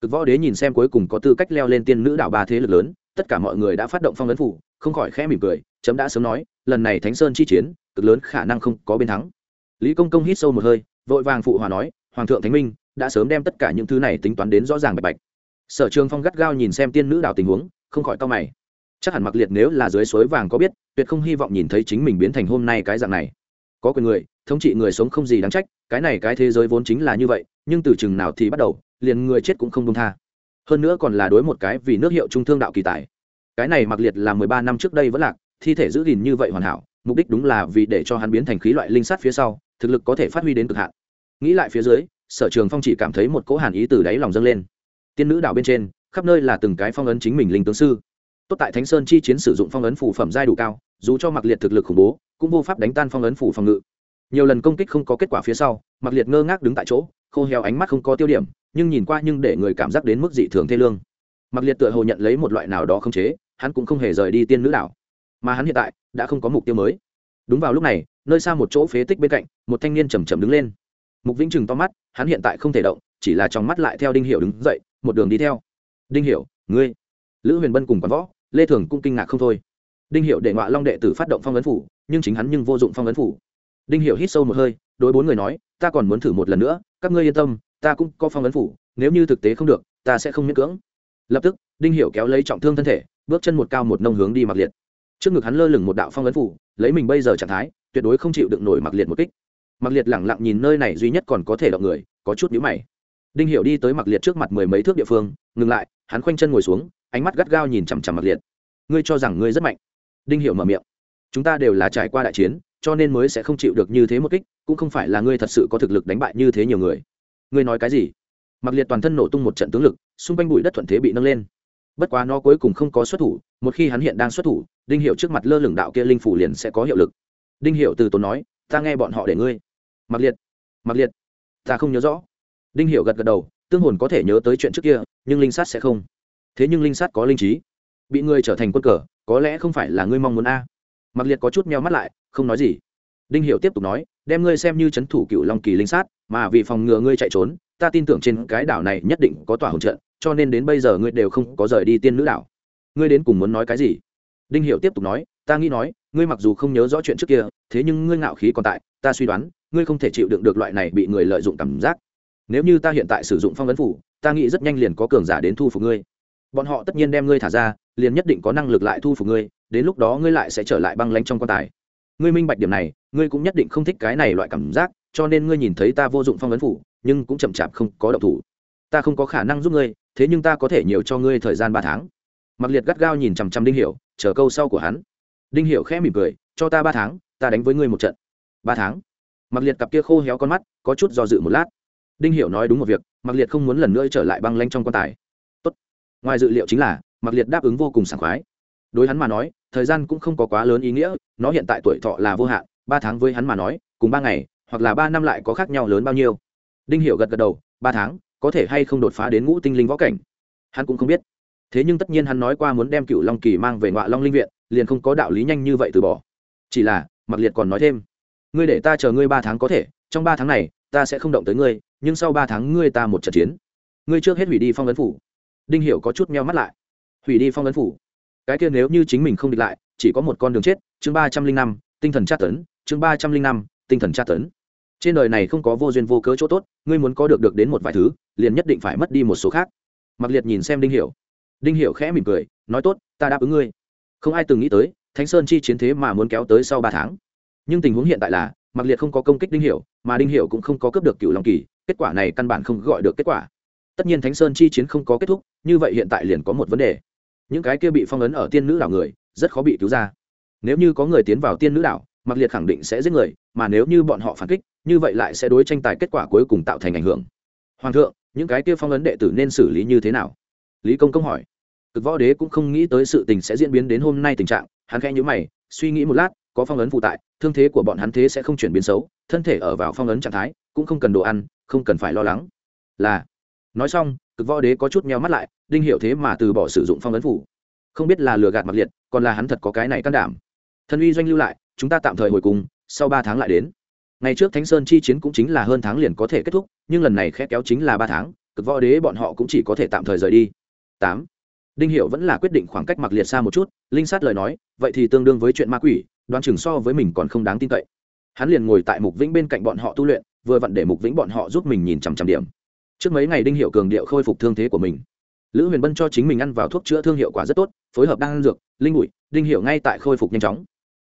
Cực võ đế nhìn xem cuối cùng có tư cách leo lên tiên nữ đảo ba thế lực lớn, tất cả mọi người đã phát động phong ấn phủ, không khỏi khẽ mỉm cười, chấm đã sớm nói, lần này thánh sơn chi chiến, cực lớn khả năng không có bên thắng. Lý công công hít sâu một hơi, vội vàng phụ hòa nói, hoàng thượng thánh minh đã sớm đem tất cả những thứ này tính toán đến rõ ràng bạch bạch. Sở trường phong gắt gao nhìn xem tiên nữ đào tình huống, không khỏi to mày. Chắc hẳn mặc liệt nếu là dưới suối vàng có biết, tuyệt không hy vọng nhìn thấy chính mình biến thành hôm nay cái dạng này. Có quyền người, thống trị người sống không gì đáng trách, cái này cái thế giới vốn chính là như vậy, nhưng từ chừng nào thì bắt đầu, liền người chết cũng không đông tha. Hơn nữa còn là đối một cái vì nước hiệu trung thương đạo kỳ tài. Cái này mặc liệt là mười ba năm trước đây vẫn lạc, thi thể giữ gìn như vậy hoàn hảo, mục đích đúng là vì để cho hắn biến thành khí loại linh sát phía sau, thực lực có thể phát huy đến cực hạn. Nghĩ lại phía dưới sở trường phong chỉ cảm thấy một cỗ hàn ý từ đáy lòng dâng lên. Tiên nữ đảo bên trên, khắp nơi là từng cái phong ấn chính mình linh tướng sư. Tốt tại thánh sơn chi chiến sử dụng phong ấn phủ phẩm giai đủ cao, dù cho mặc liệt thực lực khủng bố, cũng vô pháp đánh tan phong ấn phủ phòng ngự. Nhiều lần công kích không có kết quả phía sau mặc liệt ngơ ngác đứng tại chỗ, khô heo ánh mắt không có tiêu điểm, nhưng nhìn qua nhưng để người cảm giác đến mức dị thường thê lương. Mặc liệt tựa hồ nhận lấy một loại nào đó không chế, hắn cũng không hề rời đi tiên nữ đảo. Mà hắn hiện tại, đã không có mục tiêu mới. Đúng vào lúc này, nơi xa một chỗ phế tích bên cạnh, một thanh niên chầm chậm đứng lên. Mục vĩnh chừng to mắt hắn hiện tại không thể động, chỉ là trong mắt lại theo đinh hiểu đứng dậy, một đường đi theo. Đinh hiểu, ngươi. Lữ huyền bân cùng quán võ, lê thường cũng kinh ngạc không thôi. Đinh Hiểu để ngọa long đệ tử phát động phong ấn phủ, nhưng chính hắn nhưng vô dụng phong ấn phủ. Đinh Hiểu hít sâu một hơi, đối bốn người nói, ta còn muốn thử một lần nữa, các ngươi yên tâm, ta cũng có phong ấn phủ, nếu như thực tế không được, ta sẽ không miễn cưỡng. Lập tức, đinh Hiểu kéo lấy trọng thương thân thể, bước chân một cao một nông hướng đi mặc liệt. Trước ngực hắn lơ lửng một đạo phong ấn phủ, lấy mình bây giờ trạng thái, tuyệt đối không chịu đựng nổi mặc liệt một kích mặc liệt lẳng lặng nhìn nơi này duy nhất còn có thể động người, có chút nhữ mày. Đinh Hiểu đi tới mặc liệt trước mặt mười mấy thước địa phương, ngừng lại, hắn khoanh chân ngồi xuống, ánh mắt gắt gao nhìn chằm chằm mặc liệt. Ngươi cho rằng ngươi rất mạnh? Đinh Hiểu mở miệng. Chúng ta đều là trải qua đại chiến, cho nên mới sẽ không chịu được như thế một kích, cũng không phải là ngươi thật sự có thực lực đánh bại như thế nhiều người. Ngươi nói cái gì? Mặc liệt toàn thân nổ tung một trận tướng lực, xung quanh bụi đất thuận thế bị nâng lên. Bất quá nó cuối cùng không có xuất thủ, một khi hắn hiện đang xuất thủ, đinh hiệu trước mặt lơ lửng đạo kia linh phủ liền sẽ có hiệu lực. Đinh hiệu từ tốn nói, ta nghe bọn họ để ngươi mặc liệt mặc liệt, ta không nhớ rõ. Đinh Hiểu gật gật đầu, tương hồn có thể nhớ tới chuyện trước kia, nhưng linh sát sẽ không. Thế nhưng linh sát có linh trí. Bị ngươi trở thành quân cờ, có lẽ không phải là ngươi mong muốn a. Mặc liệt có chút meo mắt lại, không nói gì. Đinh hiểu tiếp tục nói, đem ngươi xem như chấn thủ cựu long kỳ linh sát, mà vì phòng ngừa ngươi chạy trốn, ta tin tưởng trên cái đảo này nhất định có tòa hồng trận, cho nên đến bây giờ ngươi đều không có rời đi tiên nữ đảo. Ngươi đến cùng muốn nói cái gì? Đinh hiểu tiếp tục nói, ta nghĩ nói, ngươi mặc dù không nhớ rõ chuyện trước kia, thế nhưng ngươi ngạo khí còn tại ta suy đoán, ngươi không thể chịu đựng được loại này bị người lợi dụng cảm giác. Nếu như ta hiện tại sử dụng phong ấn phủ, ta nghĩ rất nhanh liền có cường giả đến thu phục ngươi. Bọn họ tất nhiên đem ngươi thả ra, liền nhất định có năng lực lại thu phục ngươi, đến lúc đó ngươi lại sẽ trở lại băng lanh trong quan tài. Ngươi minh bạch điểm này, ngươi cũng nhất định không thích cái này loại cảm giác, cho nên ngươi nhìn thấy ta vô dụng phong ấn phủ, nhưng cũng chậm chạp không có động thủ. Ta không có khả năng giúp ngươi, thế nhưng ta có thể nhiều cho ngươi thời gian ba tháng. Mặc liệt gắt gao nhìn chằm chằm đinh hiểu, chờ câu sau của hắn. Đinh hiểu khẽ mỉm cười, cho ta ba tháng, ta đánh với ngươi một trận ba tháng. Mặc liệt cặp kia khô héo con mắt, có chút do dự một lát. Đinh hiểu nói đúng một việc mặc liệt không muốn lần nữa trở lại băng lanh trong quan tài. Tốt. Ngoài dự liệu chính là mặc liệt đáp ứng vô cùng sảng khoái. Đối hắn mà nói, thời gian cũng không có quá lớn ý nghĩa, nó hiện tại tuổi thọ là vô hạn, ba tháng với hắn mà nói, cùng ba ngày, hoặc là ba năm lại có khác nhau lớn bao nhiêu. Đinh hiểu gật gật đầu, ba tháng, có thể hay không đột phá đến ngũ tinh linh võ cảnh? Hắn cũng không biết. Thế nhưng tất nhiên hắn nói qua muốn đem cựu long kỳ mang về ngọa long linh viện, liền không có đạo lý nhanh như vậy từ bỏ. Chỉ là mặc liệt còn nói thêm ngươi để ta chờ ngươi ba tháng có thể, trong ba tháng này, ta sẽ không động tới ngươi, nhưng sau ba tháng ngươi ta một trận chiến. Ngươi trước hết hủy đi phong ấn phủ. Đinh hiểu có chút meo mắt lại. Hủy đi phong ấn phủ. Cái kia nếu như chính mình không địch lại, chỉ có một con đường chết, chương ba trăm linh năm, tinh thần tra tấn, chương ba trăm linh năm, tinh thần tra tấn. Trên đời này không có vô duyên vô cớ chỗ tốt, ngươi muốn có được được đến một vài thứ, liền nhất định phải mất đi một số khác. Mặc liệt nhìn xem đinh hiểu. Đinh hiểu khẽ mỉm cười, nói tốt, ta đáp ứng ngươi. Không ai từng nghĩ tới, thánh sơn chi chiến thế mà muốn kéo tới sau ba tháng nhưng tình huống hiện tại là, mặc liệt không có công kích đinh hiểu, mà đinh hiểu cũng không có cướp được cựu long kỳ, kết quả này căn bản không gọi được kết quả. Tất nhiên thánh sơn chi chiến không có kết thúc, như vậy hiện tại liền có một vấn đề. Những cái kia bị phong ấn ở tiên nữ đảo người, rất khó bị cứu ra. Nếu như có người tiến vào tiên nữ đảo, mặc liệt khẳng định sẽ giết người, mà nếu như bọn họ phản kích, như vậy lại sẽ đối tranh tài kết quả cuối cùng tạo thành ảnh hưởng. Hoàng thượng, những cái kia phong ấn đệ tử nên xử lý như thế nào? Lý công công hỏi. Cực võ đế cũng không nghĩ tới sự tình sẽ diễn biến đến hôm nay tình trạng, hắn khẽ nhíu mày, suy nghĩ một lát có phong ấn phụ tại, thương thế của bọn hắn thế sẽ không chuyển biến xấu, thân thể ở vào phong ấn trạng thái, cũng không cần đồ ăn, không cần phải lo lắng. Là, nói xong, cực võ đế có chút meo mắt lại, đinh hiểu thế mà từ bỏ sử dụng phong ấn phủ. Không biết là lừa gạt mặc liệt, còn là hắn thật có cái này can đảm. Thân uy doanh lưu lại, chúng ta tạm thời hồi cùng, sau ba tháng lại đến. Ngày trước thánh sơn chi chiến cũng chính là hơn tháng liền có thể kết thúc, nhưng lần này khẽ kéo chính là ba tháng, cực võ đế bọn họ cũng chỉ có thể tạm thời rời đi. Tám. Đinh hiệu vẫn là quyết định khoảng cách mặc liệt xa một chút, linh sát lời nói, vậy thì tương đương với chuyện ma quỷ đoán chừng so với mình còn không đáng tin cậy. Hắn liền ngồi tại mục vĩnh bên cạnh bọn họ tu luyện, vừa vặn để mục vĩnh bọn họ giúp mình nhìn chằm chằm điểm. Trước mấy ngày đinh hiệu cường điệu khôi phục thương thế của mình. Lữ huyền bân cho chính mình ăn vào thuốc chữa thương hiệu quả rất tốt, phối hợp đang ăn dược, linh bụi, đinh hiệu ngay tại khôi phục nhanh chóng.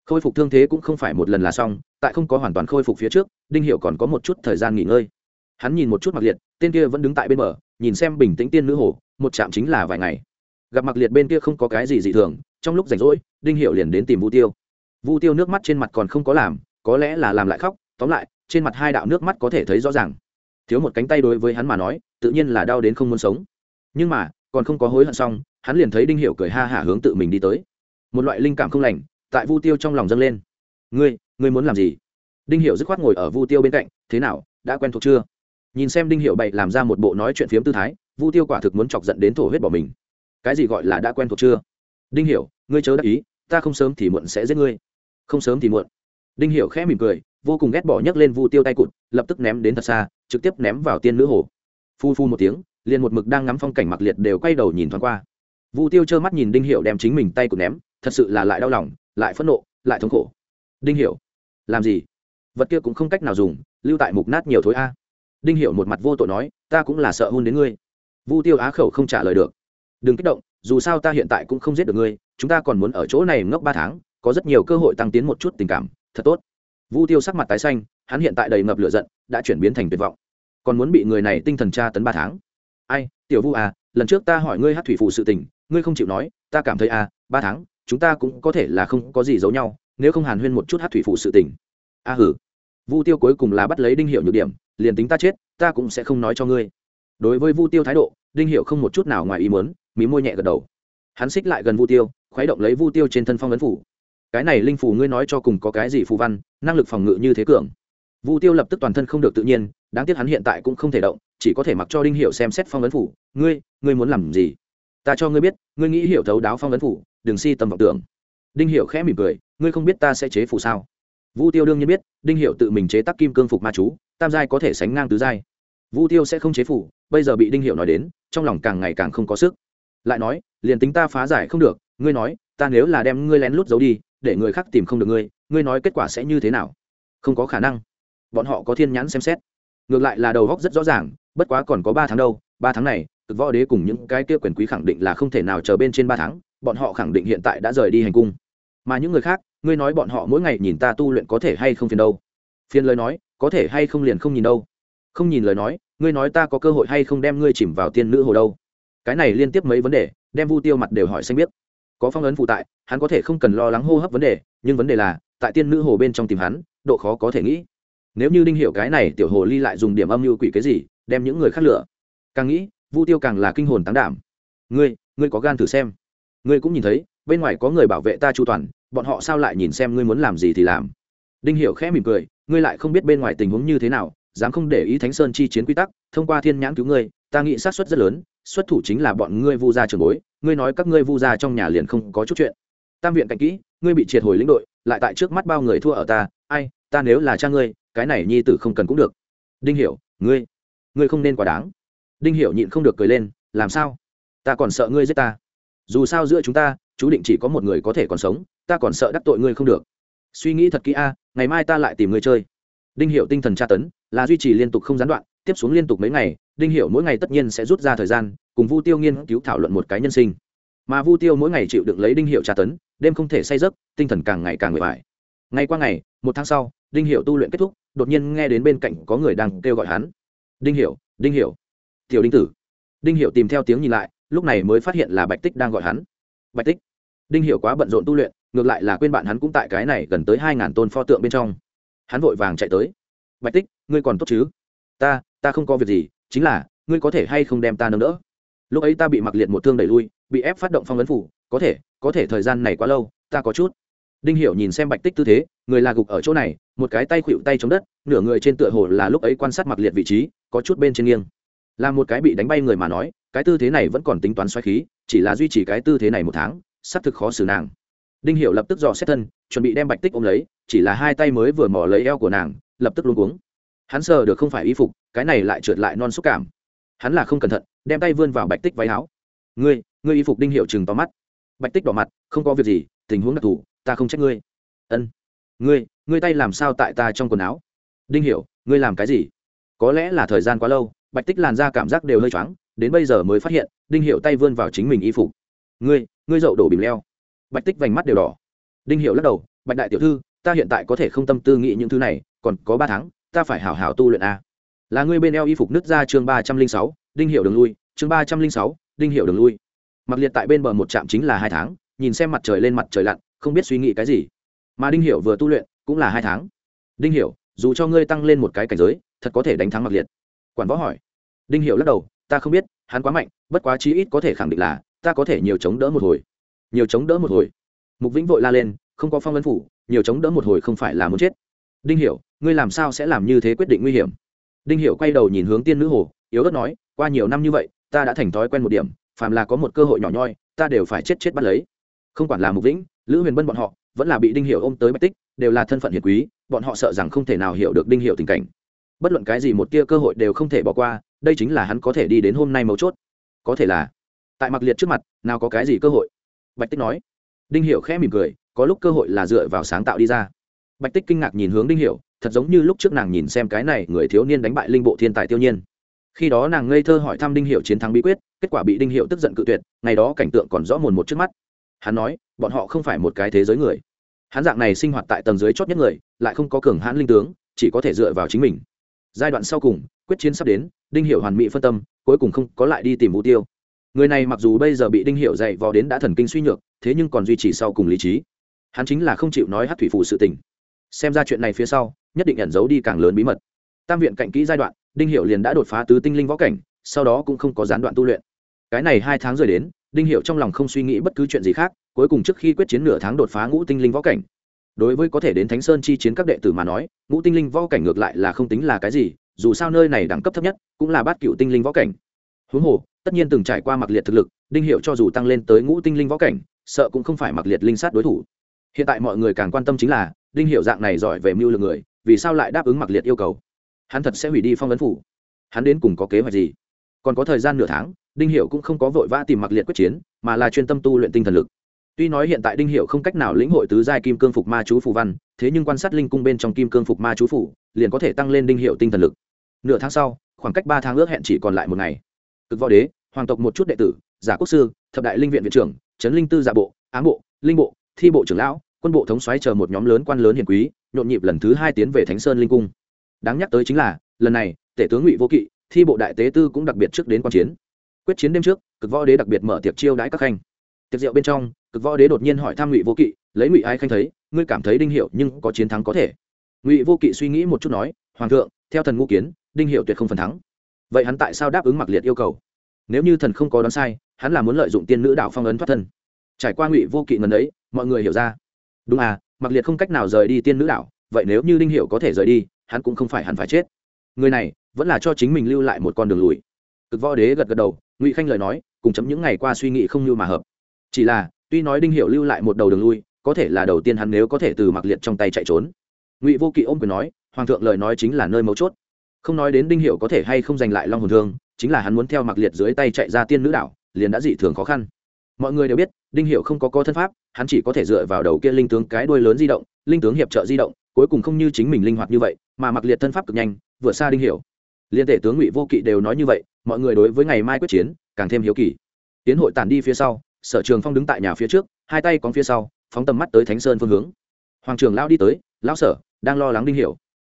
Khôi phục thương thế cũng không phải một lần là xong, tại không có hoàn toàn khôi phục phía trước, đinh hiệu còn có một chút thời gian nghỉ ngơi. Hắn nhìn một chút mặc liệt, tên kia vẫn đứng tại bên bờ, nhìn xem bình tĩnh tiên nữ hồ, một chạm chính là vài ngày. Gặp mặc liệt bên kia không có cái gì dị thường, trong lúc rảnh rỗi, đinh hiệu liền đến tìm vu tiêu vu tiêu nước mắt trên mặt còn không có làm, có lẽ là làm lại khóc, tóm lại, trên mặt hai đạo nước mắt có thể thấy rõ ràng. Thiếu một cánh tay đối với hắn mà nói, tự nhiên là đau đến không muốn sống. Nhưng mà, còn không có hối hận xong, hắn liền thấy đinh hiệu cười ha hả hướng tự mình đi tới. Một loại linh cảm không lành, tại vu tiêu trong lòng dâng lên. Ngươi ngươi muốn làm gì? Đinh hiệu dứt khoát ngồi ở vu tiêu bên cạnh, thế nào, đã quen thuộc chưa? Nhìn xem đinh hiệu bậy làm ra một bộ nói chuyện phiếm tư thái, vu tiêu quả thực muốn chọc giận đến thổ huyết bỏ mình. Cái gì gọi là đã quen thuộc chưa? Đinh hiểu, ngươi chớ đắc ý, ta không sớm thì muộn sẽ giết ngươi không sớm thì muộn. Đinh hiểu khẽ mỉm cười, vô cùng ghét bỏ nhấc lên vu tiêu tay cụt, lập tức ném đến thật xa, trực tiếp ném vào tiên nữ hồ. Phu phu một tiếng, liền một mực đang ngắm phong cảnh mặc liệt đều quay đầu nhìn thoáng qua. Vu tiêu trơ mắt nhìn đinh hiểu đem chính mình tay cụt ném, thật sự là lại đau lòng, lại phẫn nộ, lại thống khổ. Đinh hiểu, làm gì? Vật kia cũng không cách nào dùng, lưu tại mục nát nhiều thối a. Đinh hiểu một mặt vô tội nói, ta cũng là sợ hôn đến ngươi. Vu tiêu á khẩu không trả lời được. Đừng kích động, dù sao ta hiện tại cũng không giết được ngươi, chúng ta còn muốn ở chỗ này ngốc ba tháng có rất nhiều cơ hội tăng tiến một chút tình cảm, thật tốt. Vu tiêu sắc mặt tái xanh, hắn hiện tại đầy ngập lửa giận, đã chuyển biến thành tuyệt vọng. Còn muốn bị người này tinh thần tra tấn ba tháng. Ai, tiểu vu à lần trước ta hỏi ngươi hát thủy phủ sự tình, ngươi không chịu nói, ta cảm thấy à ba tháng, chúng ta cũng có thể là không có gì giấu nhau, nếu không hàn huyên một chút hát thủy phủ sự tình. A hử. Vu tiêu cuối cùng là bắt lấy đinh hiệu nhược điểm, liền tính ta chết, ta cũng sẽ không nói cho ngươi. Đối với vu tiêu thái độ, đinh hiệu không một chút nào ngoài ý muốn, mí môi nhẹ gật đầu. Hắn xích lại gần vu tiêu, khuấy động lấy vu tiêu trên thân phong ấn phủ cái này linh phù ngươi nói cho cùng có cái gì phù văn, năng lực phòng ngự như thế cường. Vu tiêu lập tức toàn thân không được tự nhiên, đáng tiếc hắn hiện tại cũng không thể động, chỉ có thể mặc cho đinh hiệu xem xét phong ấn phủ. Ngươi ngươi muốn làm gì? Ta cho ngươi biết, ngươi nghĩ hiểu thấu đáo phong ấn phủ, đừng si tầm vọng tưởng. Đinh hiệu khẽ mỉm cười, ngươi không biết ta sẽ chế phủ sao? Vu tiêu đương nhiên biết, đinh hiệu tự mình chế tác kim cương phục ma chú, tam giai có thể sánh ngang tứ giai. Vu tiêu sẽ không chế phủ, bây giờ bị đinh hiệu nói đến, trong lòng càng ngày càng không có sức. Lại nói, liền tính ta phá giải không được, ngươi nói, ta nếu là đem ngươi lén lút giấu đi để người khác tìm không được ngươi ngươi nói kết quả sẽ như thế nào? Không có khả năng. Bọn họ có thiên nhãn xem xét. Ngược lại là đầu góc rất rõ ràng, bất quá còn có ba tháng đâu, ba tháng này, cực võ đế cùng những cái kia quyền quý khẳng định là không thể nào chờ bên trên ba tháng, bọn họ khẳng định hiện tại đã rời đi hành cung. Mà những người khác, ngươi nói bọn họ mỗi ngày nhìn ta tu luyện có thể hay không phiền đâu? Phiền lời nói, có thể hay không liền không nhìn đâu? Không nhìn lời nói, ngươi nói ta có cơ hội hay không đem ngươi chìm vào tiên nữ hồ đâu? Cái này liên tiếp mấy vấn đề, đem vu tiêu mặt đều hỏi xanh biết có phong ấn phụ tại, hắn có thể không cần lo lắng hô hấp vấn đề, nhưng vấn đề là, tại tiên nữ hồ bên trong tìm hắn, độ khó có thể nghĩ. Nếu như đinh hiểu cái này tiểu hồ ly lại dùng điểm âm mưu quỷ cái gì, đem những người khác lửa càng nghĩ, vu tiêu càng là kinh hồn tán đảm. Ngươi ngươi có gan thử xem. Ngươi cũng nhìn thấy, bên ngoài có người bảo vệ ta chu toàn, bọn họ sao lại nhìn xem ngươi muốn làm gì thì làm. Đinh hiểu khẽ mỉm cười, ngươi lại không biết bên ngoài tình huống như thế nào, dám không để ý thánh sơn chi chiến quy tắc, thông qua thiên nhãn cứu ngươi, ta nghĩ sát suất rất lớn, xuất thủ chính là bọn ngươi vu gia trường bối ngươi nói các ngươi vu gia trong nhà liền không có chút chuyện. Tam viện cạnh kỹ, ngươi bị triệt hồi lĩnh đội, lại tại trước mắt bao người thua ở ta, ai, ta nếu là cha ngươi, cái này nhi tử không cần cũng được. Đinh hiểu, ngươi ngươi không nên quá đáng. Đinh hiểu nhịn không được cười lên, làm sao? Ta còn sợ ngươi giết ta. Dù sao giữa chúng ta, chú định chỉ có một người có thể còn sống, ta còn sợ đắc tội ngươi không được. Suy nghĩ thật kỹ a, ngày mai ta lại tìm ngươi chơi. Đinh hiểu tinh thần tra tấn, là duy trì liên tục không gián đoạn, tiếp xuống liên tục mấy ngày đinh hiểu mỗi ngày tất nhiên sẽ rút ra thời gian, cùng vu tiêu nghiên cứu thảo luận một cái nhân sinh. Mà vu tiêu mỗi ngày chịu đựng lấy đinh hiệu tra tấn, đêm không thể say giấc, tinh thần càng ngày càng nguội bại ngày qua ngày, một tháng sau, đinh hiệu tu luyện kết thúc, đột nhiên nghe đến bên cạnh có người đang kêu gọi hắn. Đinh hiệu đinh hiệu tiểu đinh tử. Đinh hiệu tìm theo tiếng nhìn lại, lúc này mới phát hiện là bạch tích đang gọi hắn. Bạch tích. Đinh hiệu quá bận rộn tu luyện, ngược lại là quên bạn hắn cũng tại cái này gần tới hai ngàn tôn pho tượng bên trong. Hắn vội vàng chạy tới. Bạch tích, ngươi còn tốt chứ? Ta ta không có việc gì chính là, ngươi có thể hay không đem ta nâng đỡ? Lúc ấy ta bị mặc liệt một thương đẩy lui, bị ép phát động phong ấn phủ, có thể có thể thời gian này quá lâu, ta có chút. Đinh hiểu nhìn xem bạch tích tư thế, người là gục ở chỗ này, một cái tay khuỵu tay chống đất, nửa người trên tựa hồ là lúc ấy quan sát mặc liệt vị trí, có chút bên trên nghiêng. Là một cái bị đánh bay người mà nói, cái tư thế này vẫn còn tính toán xoáy khí, chỉ là duy trì cái tư thế này một tháng sắp thực khó xử nàng. Đinh hiểu lập tức dò xét thân, chuẩn bị đem bạch tích ôm lấy, chỉ là hai tay mới vừa mò lấy eo của nàng, lập tức luống cuống hắn sờ được không phải y phục, cái này lại trượt lại non xúc cảm. Hắn là không cẩn thận, đem tay vươn vào bạch tích váy áo. Ngươi ngươi y phục đinh hiệu chừng to mắt. Bạch tích đỏ mặt, không có việc gì, tình huống đặc thù, ta không trách ngươi. Ân, ngươi ngươi tay làm sao tại ta trong quần áo? Đinh hiểu ngươi làm cái gì? Có lẽ là thời gian quá lâu. Bạch tích làn da cảm giác đều hơi choáng, đến bây giờ mới phát hiện, đinh hiệu tay vươn vào chính mình y phục. Ngươi ngươi dậu đổ bìm leo. Bạch tích vành mắt đều đỏ. Đinh hiệu lắc đầu, bạch đại tiểu thư, ta hiện tại có thể không tâm tư nghĩ những thứ này, còn có ba tháng ta phải hảo hảo tu luyện a. Là ngươi bên eo y phục nứt ra chương ba trăm linh sáu, đinh hiệu đường lui, chương ba trăm linh sáu, đinh hiệu đường lui. Mặc liệt tại bên bờ một trạm chính là hai tháng, nhìn xem mặt trời lên mặt trời lặn, không biết suy nghĩ cái gì. Mà đinh hiệu vừa tu luyện, cũng là hai tháng. Đinh hiệu, dù cho ngươi tăng lên một cái cảnh giới, thật có thể đánh thắng mặc liệt. Quản võ hỏi. Đinh hiệu lắc đầu, ta không biết, hắn quá mạnh, bất quá chí ít có thể khẳng định là, ta có thể nhiều chống đỡ một hồi. Nhiều chống đỡ một hồi. Mục vĩnh vội la lên, không có phong ấn phủ, nhiều chống đỡ một hồi không phải là muốn chết. Đinh hiểu ngươi làm sao sẽ làm như thế quyết định nguy hiểm? Đinh hiểu quay đầu nhìn hướng tiên nữ hồ, yếu ớt nói, qua nhiều năm như vậy, ta đã thành thói quen một điểm, phàm là có một cơ hội nhỏ nhoi, ta đều phải chết chết bắt lấy. Không quản là mục vĩnh, lữ huyền bân bọn họ, vẫn là bị đinh hiểu ôm tới bạch tích, đều là thân phận hiền quý, bọn họ sợ rằng không thể nào hiểu được đinh hiểu tình cảnh. Bất luận cái gì một tia cơ hội đều không thể bỏ qua, đây chính là hắn có thể đi đến hôm nay mấu chốt. Có thể là, tại mặc liệt trước mặt, nào có cái gì cơ hội? Bạch tích nói. Đinh hiểu khẽ mỉm cười, có lúc cơ hội là dựa vào sáng tạo đi ra bạch tích kinh ngạc nhìn hướng đinh hiểu, thật giống như lúc trước nàng nhìn xem cái này người thiếu niên đánh bại linh bộ thiên tài tiêu nhiên. Khi đó nàng ngây thơ hỏi thăm đinh hiệu chiến thắng bí quyết, kết quả bị đinh hiệu tức giận cự tuyệt, ngày đó cảnh tượng còn rõ mồn một trước mắt. Hắn nói, bọn họ không phải một cái thế giới người. Hắn dạng này sinh hoạt tại tầng dưới chót nhất người, lại không có cường hãn linh tướng, chỉ có thể dựa vào chính mình. Giai đoạn sau cùng, quyết chiến sắp đến, đinh hiệu hoàn mỹ phân tâm, cuối cùng không có lại đi tìm mục tiêu. Người này mặc dù bây giờ bị đinh hiệu dạy vò đến đã thần kinh suy nhược, thế nhưng còn duy trì sau cùng lý trí. Hắn chính là không chịu nói hát thủy phụ sự tình xem ra chuyện này phía sau, nhất định ẩn giấu đi càng lớn bí mật. Tam viện cạnh kỹ giai đoạn, đinh hiệu liền đã đột phá tứ tinh linh võ cảnh, sau đó cũng không có gián đoạn tu luyện. Cái này hai tháng rời đến, đinh hiệu trong lòng không suy nghĩ bất cứ chuyện gì khác, cuối cùng trước khi quyết chiến nửa tháng đột phá ngũ tinh linh võ cảnh. Đối với có thể đến thánh sơn chi chiến các đệ tử mà nói, ngũ tinh linh võ cảnh ngược lại là không tính là cái gì, dù sao nơi này đẳng cấp thấp nhất, cũng là bát cựu tinh linh võ cảnh. Huống hồ, tất nhiên từng trải qua mặc liệt thực lực, đinh hiệu cho dù tăng lên tới ngũ tinh linh võ cảnh, sợ cũng không phải mặc liệt linh sát đối thủ. Hiện tại mọi người càng quan tâm chính là đinh hiệu dạng này giỏi về mưu lược người, vì sao lại đáp ứng mặc liệt yêu cầu? Hắn thật sẽ hủy đi phong ấn phủ. Hắn đến cùng có kế hoạch gì? Còn có thời gian nửa tháng, đinh hiệu cũng không có vội vã tìm mặc liệt quyết chiến, mà là chuyên tâm tu luyện tinh thần lực. Tuy nói hiện tại đinh hiệu không cách nào lĩnh hội tứ giai kim cương phục ma chú phù văn, thế nhưng quan sát linh cung bên trong kim cương phục ma chú phủ liền có thể tăng lên đinh hiệu tinh thần lực. Nửa tháng sau, khoảng cách ba tháng ước hẹn chỉ còn lại một ngày. Cực võ đế, hoàng tộc một chút đệ tử, giả quốc sư, thập đại linh viện viện trưởng trấn linh tư giả bộ, ám bộ, linh bộ, thi bộ trưởng lão quân bộ thống xoáy chờ một nhóm lớn quan lớn hiền quý, nhộn nhịp lần thứ hai tiến về thánh sơn linh cung. Đáng nhắc tới chính là, lần này, tể tướng ngụy vô kỵ, thi bộ đại tế tư cũng đặc biệt trước đến quan chiến. Quyết chiến đêm trước, cực võ đế đặc biệt mở tiệc chiêu đãi các khanh. Tiệc rượu bên trong, cực võ đế đột nhiên hỏi tham ngụy vô kỵ, lấy ngụy ai khanh thấy, ngươi cảm thấy đinh hiệu nhưng có chiến thắng có thể. Ngụy vô kỵ suy nghĩ một chút nói, hoàng thượng, theo thần ngũ kiến, đinh hiệu tuyệt không phần thắng. Vậy hắn tại sao đáp ứng mặc liệt yêu cầu? Nếu như thần không có đoán sai, hắn là muốn lợi dụng tiên nữ đạo phong ấn thoát thân. Trải qua ngụy vô kỵ ngần ấy, mọi người hiểu ra đúng à mặc liệt không cách nào rời đi tiên nữ đảo, vậy nếu như đinh hiệu có thể rời đi hắn cũng không phải hẳn phải chết. Người này vẫn là cho chính mình lưu lại một con đường lùi. Cực võ đế gật gật đầu ngụy khanh lời nói cùng chấm những ngày qua suy nghĩ không như mà hợp. Chỉ là tuy nói đinh hiệu lưu lại một đầu đường lui có thể là đầu tiên hắn nếu có thể từ mặc liệt trong tay chạy trốn. Ngụy vô kỵ ôm quyền nói hoàng thượng lời nói chính là nơi mấu chốt. Không nói đến đinh hiệu có thể hay không giành lại long hồn thương chính là hắn muốn theo mặc liệt dưới tay chạy ra tiên nữ đảo liền đã dị thường khó khăn. Mọi người đều biết đinh hiệu không có có thân pháp, hắn chỉ có thể dựa vào đầu kia linh tướng cái đuôi lớn di động, linh tướng hiệp trợ di động, cuối cùng không như chính mình linh hoạt như vậy, mà mặc liệt thân pháp cực nhanh, vượt xa đinh hiệu liên tể tướng ngụy vô kỵ đều nói như vậy, mọi người đối với ngày mai quyết chiến, càng thêm hiếu kỳ. Tiến hội tàn đi phía sau, sở trường phong đứng tại nhà phía trước, hai tay cóng phía sau, phóng tầm mắt tới thánh sơn phương hướng. Hoàng trường lao đi tới lao sở, đang lo lắng đinh hiểu.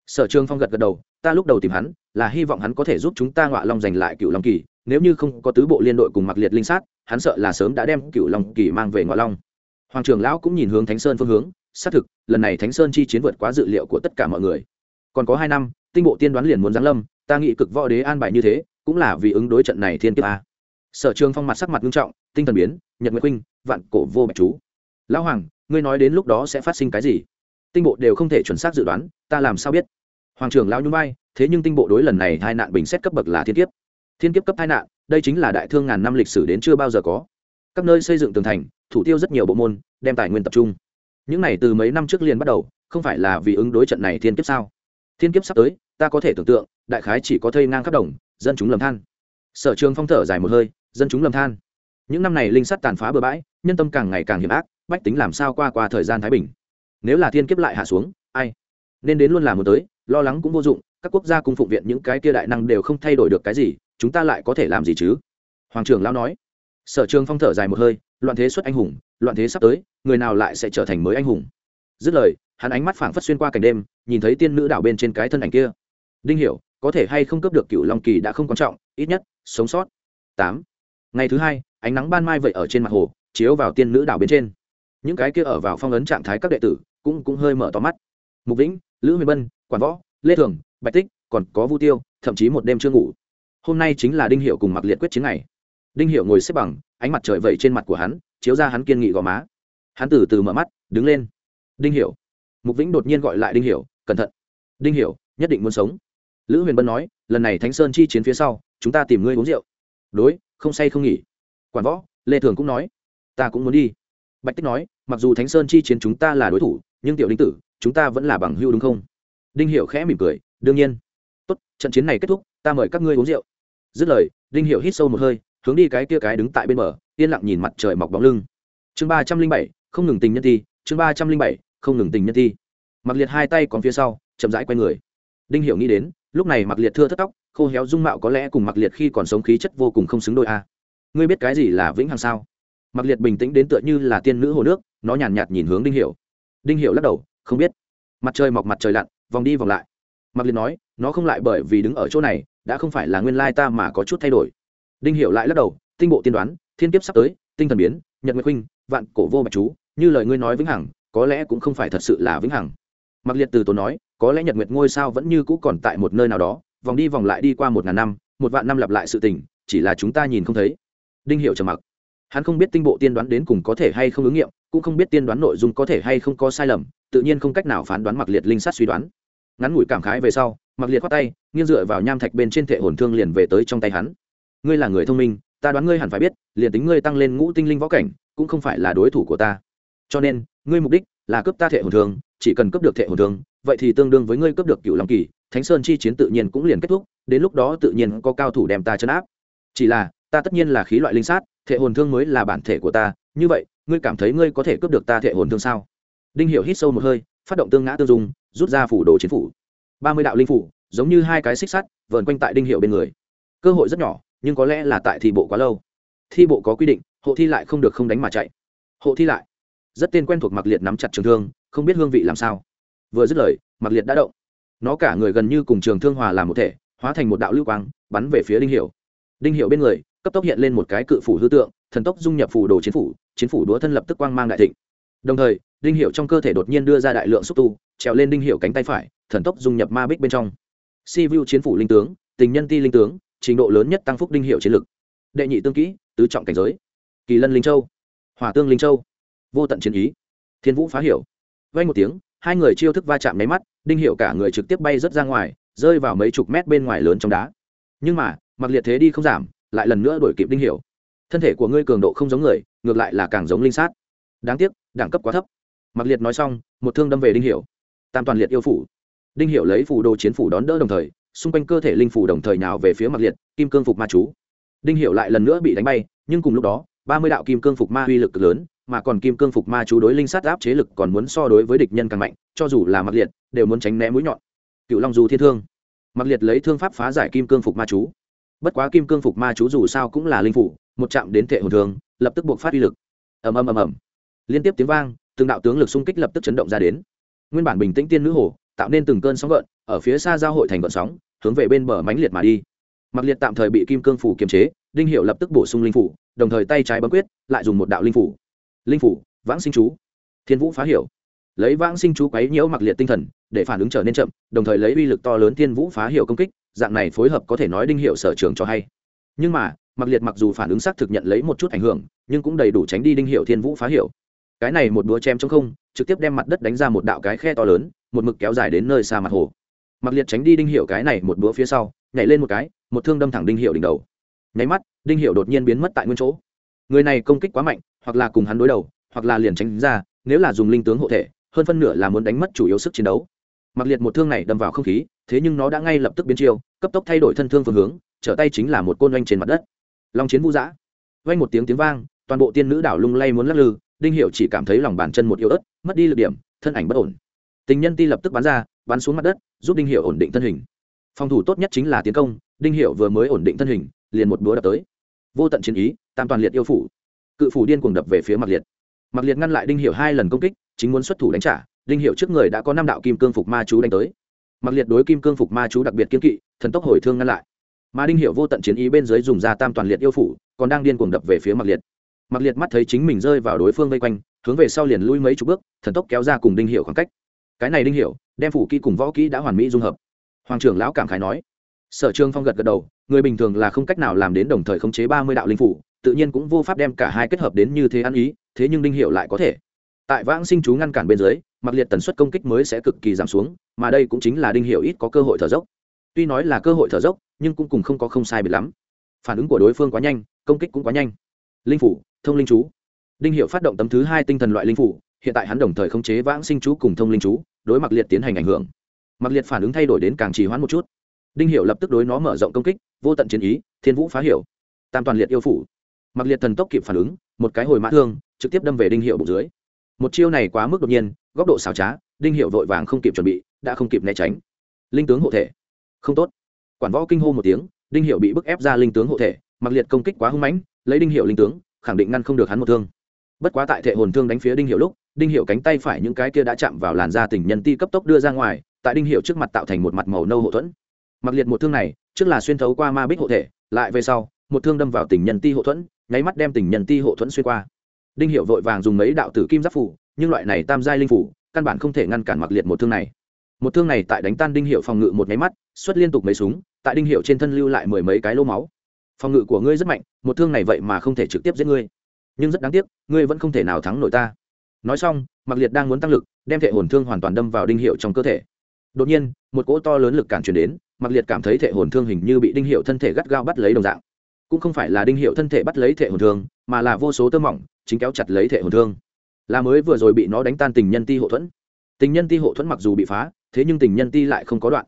Sở trường phong gật gật đầu, ta lúc đầu tìm hắn, là hy vọng hắn có thể giúp chúng ta ngọa long giành lại cựu long kỳ nếu như không có tứ bộ liên đội cùng mặc liệt linh sát, hắn sợ là sớm đã đem cựu long kỳ mang về ngoại long. Hoàng trường lão cũng nhìn hướng thánh sơn phương hướng, xác thực, lần này thánh sơn chi chiến vượt quá dự liệu của tất cả mọi người. Còn có hai năm, tinh bộ tiên đoán liền muốn giáng lâm, ta nghĩ cực võ đế an bài như thế, cũng là vì ứng đối trận này thiên kiếp a. Sở trường phong mặt sắc mặt nghiêm trọng, tinh thần biến, nhật nguyệt huynh vạn cổ vô bạch chú. Lão hoàng, ngươi nói đến lúc đó sẽ phát sinh cái gì? Tinh bộ đều không thể chuẩn xác dự đoán, ta làm sao biết? Hoàng trưởng lão nhún vai, thế nhưng tinh bộ đối lần này hai nạn bình xét cấp bậc là thiên kiếp thiên kiếp cấp tai nạn, đây chính là đại thương ngàn năm lịch sử đến chưa bao giờ có. Các nơi xây dựng tường thành, thủ tiêu rất nhiều bộ môn, đem tài nguyên tập trung. Những này từ mấy năm trước liền bắt đầu, không phải là vì ứng đối trận này thiên kiếp sao? Thiên kiếp sắp tới, ta có thể tưởng tượng, đại khái chỉ có thây ngang khắp đồng, dân chúng lầm than. Sở trường phong thở dài một hơi, dân chúng lầm than. Những năm này linh sắt tàn phá bừa bãi, nhân tâm càng ngày càng hiểm ác, bách tính làm sao qua qua thời gian thái bình? Nếu là thiên kiếp lại hạ xuống, ai? Nên đến luôn là một tới, lo lắng cũng vô dụng, các quốc gia cung phụng viện những cái kia đại năng đều không thay đổi được cái gì chúng ta lại có thể làm gì chứ? Hoàng trưởng lão nói. Sở trường phong thở dài một hơi, loạn thế xuất anh hùng, loạn thế sắp tới, người nào lại sẽ trở thành mới anh hùng? Dứt lời, hắn ánh mắt phảng phất xuyên qua cảnh đêm, nhìn thấy tiên nữ đảo bên trên cái thân ảnh kia. Đinh hiểu, có thể hay không cướp được cựu long kỳ đã không quan trọng, ít nhất, sống sót. Tám. Ngày thứ hai, ánh nắng ban mai vậy ở trên mặt hồ, chiếu vào tiên nữ đảo bên trên. Những cái kia ở vào phong ấn trạng thái các đệ tử, cũng cũng hơi mở to mắt. Mục vĩnh, lữ huyền bân, quản võ, lê thường, bạch tích, còn có vu tiêu, thậm chí một đêm chưa ngủ hôm nay chính là đinh hiệu cùng mặc liệt quyết chiến này đinh hiệu ngồi xếp bằng, ánh mặt trời vẩy trên mặt của hắn, chiếu ra hắn kiên nghị gò má. hắn từ từ mở mắt, đứng lên. đinh hiệu. mục vĩnh đột nhiên gọi lại đinh hiệu, cẩn thận. đinh hiệu, nhất định muốn sống. lữ huyền bân nói, lần này thánh sơn chi chiến phía sau, chúng ta tìm ngươi uống rượu. đối, không say không nghỉ. quản võ, lê thường cũng nói, ta cũng muốn đi. bạch tích nói, mặc dù thánh sơn chi chiến chúng ta là đối thủ, nhưng tiểu đinh tử, chúng ta vẫn là bằng hưu đúng không? đinh hiệu khẽ mỉm cười, đương nhiên. tốt, trận chiến này kết thúc ta mời các ngươi uống rượu. Dứt lời đinh hiệu hít sâu một hơi hướng đi cái kia cái đứng tại bên bờ yên lặng nhìn mặt trời mọc bóng lưng. Chương ba trăm linh bảy không ngừng tình nhân thi chương ba trăm linh bảy không ngừng tình nhân thi mặc liệt hai tay còn phía sau chậm rãi q u a y người. Đinh hiểu nghĩ đến lúc này mặc liệt thưa thất tóc khô héo dung mạo có lẽ cùng mặc liệt khi còn sống khí chất vô cùng không xứng đôi a. Ngươi biết cái gì là vĩnh hằng sao? Mặc liệt bình tĩnh đến tựa như là tiên nữ hồ nước nó nhàn nhạt, nhạt nhìn hướng đinh hiểu. Đinh hiểu lắc đầu không biết. Mặt trời mọc mặt trời lặn vòng đi vòng lại. Mặc liệt nói nó không lại bởi vì đứng ở chỗ này, đã không phải là nguyên lai ta mà có chút thay đổi. Đinh hiểu lại lắc đầu, tinh bộ tiên đoán, thiên kiếp sắp tới, tinh thần biến, nhật nguyệt huynh vạn cổ vô bạch chú, như lời ngươi nói vĩnh hằng, có lẽ cũng không phải thật sự là vĩnh hằng. Mặc liệt từ tốn nói, có lẽ nhật nguyệt ngôi sao vẫn như cũ còn tại một nơi nào đó, vòng đi vòng lại đi qua một ngàn năm, một vạn năm lặp lại sự tình, chỉ là chúng ta nhìn không thấy. Đinh hiểu trầm mặc. Hắn không biết tinh bộ tiên đoán đến cùng có thể hay không ứng nghiệm, cũng không biết tiên đoán nội dung có thể hay không có sai lầm, tự nhiên không cách nào phán đoán mặc liệt linh sát suy đoán. Ngắn ngủi cảm khái về sau mặc liệt khoát tay, nghiêng dựa vào nham thạch bên trên thể hồn thương liền về tới trong tay hắn. Ngươi là người thông minh, ta đoán ngươi hẳn phải biết, liền tính ngươi tăng lên ngũ tinh linh võ cảnh, cũng không phải là đối thủ của ta. Cho nên, ngươi mục đích là cướp ta thể hồn thương, chỉ cần cướp được thể hồn thương, vậy thì tương đương với ngươi cướp được cựu long kỳ, thánh sơn chi chiến tự nhiên cũng liền kết thúc, đến lúc đó tự nhiên có cao thủ đem ta chấn áp. Chỉ là, ta tất nhiên là khí loại linh sát thể hồn thương mới là bản thể của ta, như vậy, ngươi cảm thấy ngươi có thể cướp được ta thể hồn thương sao? Đinh hiểu hít sâu một hơi, phát động tương ngã tương dung, rút ra phủ đồ chiến phủ ba mươi đạo linh phủ, giống như hai cái xích sắt, vờn quanh tại đinh hiệu bên người. Cơ hội rất nhỏ, nhưng có lẽ là tại thi bộ quá lâu. Thi bộ có quy định, hộ thi lại không được không đánh mà chạy. Hộ thi lại. Rất tên quen thuộc mặc liệt nắm chặt trường thương, không biết hương vị làm sao. Vừa dứt lời mặc liệt đã động. Nó cả người gần như cùng trường thương hòa làm một thể, hóa thành một đạo lưu quang, bắn về phía đinh hiệu. Đinh hiệu bên người, cấp tốc hiện lên một cái cự phủ hư tượng, thần tốc dung nhập phủ đồ chiến phủ chiến phủ đúa thân lập tức quang mang đại thịnh. Đồng thời đinh hiệu trong cơ thể đột nhiên đưa ra đại lượng xúc tu, trèo lên đinh hiệu cánh tay phải, thần tốc dung nhập ma bích bên trong. Si vu chiến phủ linh tướng, tình nhân ti linh tướng, trình độ lớn nhất tăng phúc đinh hiệu chiến lực. Đệ nhị tương kỹ, tứ trọng cảnh giới. Kỳ lân linh châu. Hỏa tương linh châu. Vô tận chiến ý. Thiên vũ phá hiểu. Vay một tiếng, hai người chiêu thức va chạm nháy mắt, đinh hiệu cả người trực tiếp bay rớt ra ngoài, rơi vào mấy chục mét bên ngoài lớn trong đá. Nhưng mà, mặc liệt thế đi không giảm, lại lần nữa đuổi kịp đinh hiệu. Thân thể của ngươi cường độ không giống người, ngược lại là càng giống linh sát. Đáng tiếc, đẳng cấp quá thấp mặc liệt nói xong một thương đâm về đinh Hiểu, tam toàn liệt yêu phủ. Đinh Hiểu lấy phủ đồ chiến phủ đón đỡ đồng thời xung quanh cơ thể linh phủ đồng thời nào về phía mặc liệt kim cương phục ma chú. Đinh Hiểu lại lần nữa bị đánh bay nhưng cùng lúc đó ba mươi đạo kim cương phục ma uy lực lớn mà còn kim cương phục ma chú đối linh sát áp chế lực còn muốn so đối với địch nhân càng mạnh cho dù là mặc liệt đều muốn tránh né mũi nhọn. Cựu long du thiên thương. Mặc liệt lấy thương pháp phá giải kim cương phục ma chú. Bất quá kim cương phục ma chú dù sao cũng là linh phủ một chạm đến thể hồn thường lập tức buộc phát uy lực. Ầm ầm ầm ầm. Liên tiếp tiếng vang từng đạo tướng lực xung kích lập tức chấn động ra đến. Nguyên bản bình tĩnh tiên nữ hồ, tạo nên từng cơn sóng gợn, ở phía xa giao hội thành gợn sóng, hướng về bên bờ mánh liệt mà đi. Mặc liệt tạm thời bị kim cương phủ kiềm chế, đinh hiệu lập tức bổ sung linh phủ, đồng thời tay trái bấm quyết, lại dùng một đạo linh phủ. Linh phủ, vãng sinh chú. Thiên vũ phá hiểu. Lấy vãng sinh chú quấy nhiễu mặc liệt tinh thần, để phản ứng trở nên chậm, đồng thời lấy uy lực to lớn thiên vũ phá hiểu công kích, dạng này phối hợp có thể nói đinh hiệu sở trường cho hay. Nhưng mà mặc liệt mặc dù phản ứng xác thực nhận lấy một chút ảnh hưởng, nhưng cũng đầy đủ tránh đi đinh hiệu thiên vũ phá hiểu cái này một đũa chém trong không, trực tiếp đem mặt đất đánh ra một đạo cái khe to lớn, một mực kéo dài đến nơi xa mặt hồ. Mặc liệt tránh đi đinh hiệu cái này một đũa phía sau, nhảy lên một cái, một thương đâm thẳng đinh hiệu đỉnh đầu. Nháy mắt, đinh hiệu đột nhiên biến mất tại nguyên chỗ. Người này công kích quá mạnh, hoặc là cùng hắn đối đầu, hoặc là liền tránh ra, nếu là dùng linh tướng hộ thể, hơn phân nửa là muốn đánh mất chủ yếu sức chiến đấu. Mặc liệt một thương này đâm vào không khí, thế nhưng nó đã ngay lập tức biến chiêu, cấp tốc thay đổi thân thương phương hướng, trở tay chính là một côn oanh trên mặt đất. Long chiến vũ giã. Oanh một tiếng tiếng vang, toàn bộ tiên nữ đảo lung lay muốn lắc lư đinh hiệu chỉ cảm thấy lòng bàn chân một yếu ớt, mất đi lực điểm, thân ảnh bất ổn. Tình nhân ti lập tức bắn ra, bắn xuống mặt đất, giúp đinh hiệu ổn định thân hình. Phòng thủ tốt nhất chính là tiến công, đinh hiệu vừa mới ổn định thân hình, liền một búa đập tới. Vô tận chiến ý, tam toàn liệt yêu phủ. Cự phủ điên cuồng đập về phía mặc liệt. Mặc liệt ngăn lại đinh hiệu hai lần công kích, chính muốn xuất thủ đánh trả, đinh hiệu trước người đã có năm đạo kim cương phục ma chú đánh tới. Mặc liệt đối kim cương phục ma chú đặc biệt kiên kỵ, thần tốc hồi thương ngăn lại. Mà đinh hiệu vô tận chiến ý bên dưới dùng ra tam toàn liệt yêu phủ, còn đang điên cuồng đập về phía mặc liệt mặc liệt mắt thấy chính mình rơi vào đối phương vây quanh, hướng về sau liền lui mấy chục bước, thần tốc kéo ra cùng đinh hiệu khoảng cách. Cái này đinh hiệu đem phủ kỹ cùng võ kỹ đã hoàn mỹ dung hợp. Hoàng trưởng lão cảm khái nói. Sở trương phong gật gật đầu, người bình thường là không cách nào làm đến đồng thời khống chế ba mươi đạo linh phủ, tự nhiên cũng vô pháp đem cả hai kết hợp đến như thế ăn ý, thế nhưng đinh hiệu lại có thể. Tại vãng sinh chú ngăn cản bên dưới mặc liệt tần suất công kích mới sẽ cực kỳ giảm xuống, mà đây cũng chính là đinh hiệu ít có cơ hội thở dốc. Tuy nói là cơ hội thở dốc, nhưng cũng cùng không có không sai biệt lắm. Phản ứng của đối phương quá nhanh, công kích cũng quá nhanh. Linh phủ thông linh chú. Đinh hiệu phát động tấm thứ hai tinh thần loại linh phủ, hiện tại hắn đồng thời khống chế vãng sinh chú cùng thông linh chú, đối mặc liệt tiến hành ảnh hưởng. Mặc liệt phản ứng thay đổi đến càng trì hoãn một chút. Đinh hiệu lập tức đối nó mở rộng công kích, vô tận chiến ý, thiên vũ phá hiểu. Tam toàn liệt yêu phủ. Mặc liệt thần tốc kịp phản ứng, một cái hồi mã thương, trực tiếp đâm về đinh hiệu bụng dưới. Một chiêu này quá mức đột nhiên, góc độ xảo trá, đinh hiệu vội vàng không kịp chuẩn bị, đã không kịp né tránh. Linh tướng hộ thể. Không tốt. Quản võ kinh hô một tiếng, đinh hiệu bị bức ép ra linh tướng hộ thể, mặc liệt công kích quá hung mãnh, lấy đinh hiệu linh tướng khẳng định ngăn không được hắn một thương. Bất quá tại thệ hồn thương đánh phía đinh hiệu lúc, đinh hiệu cánh tay phải những cái kia đã chạm vào làn da tình nhân ti cấp tốc đưa ra ngoài, tại đinh hiệu trước mặt tạo thành một mặt màu nâu hậu thuẫn. Mặc liệt một thương này, trước là xuyên thấu qua ma bích hộ thể, lại về sau, một thương đâm vào tình nhân ti hộ thuẫn, nháy mắt đem tình nhân ti hộ thuẫn xuyên qua. Đinh hiệu vội vàng dùng mấy đạo tử kim giáp phủ, nhưng loại này tam giai linh phủ, căn bản không thể ngăn cản mặc liệt một thương này. Một thương này tại đánh tan đinh hiệu phòng ngự một nháy mắt, xuất liên tục mấy súng, tại đinh hiệu trên thân lưu lại mười mấy cái lô máu phòng ngự của ngươi rất mạnh, một thương này vậy mà không thể trực tiếp giết ngươi. Nhưng rất đáng tiếc, ngươi vẫn không thể nào thắng nổi ta. Nói xong mặc liệt đang muốn tăng lực, đem thể hồn thương hoàn toàn đâm vào đinh hiệu trong cơ thể. Đột nhiên, một cỗ to lớn lực cản chuyển đến mặc liệt cảm thấy thể hồn thương hình như bị đinh hiệu thân thể gắt gao bắt lấy đồng dạng. Cũng không phải là đinh hiệu thân thể bắt lấy thể hồn thương, mà là vô số tơ mỏng, chính kéo chặt lấy thể hồn thương. Là mới vừa rồi bị nó đánh tan tình nhân ti hộ thuẫn. Tình nhân ti hộ thuẫn mặc dù bị phá, thế nhưng tình nhân ti lại không có đoạn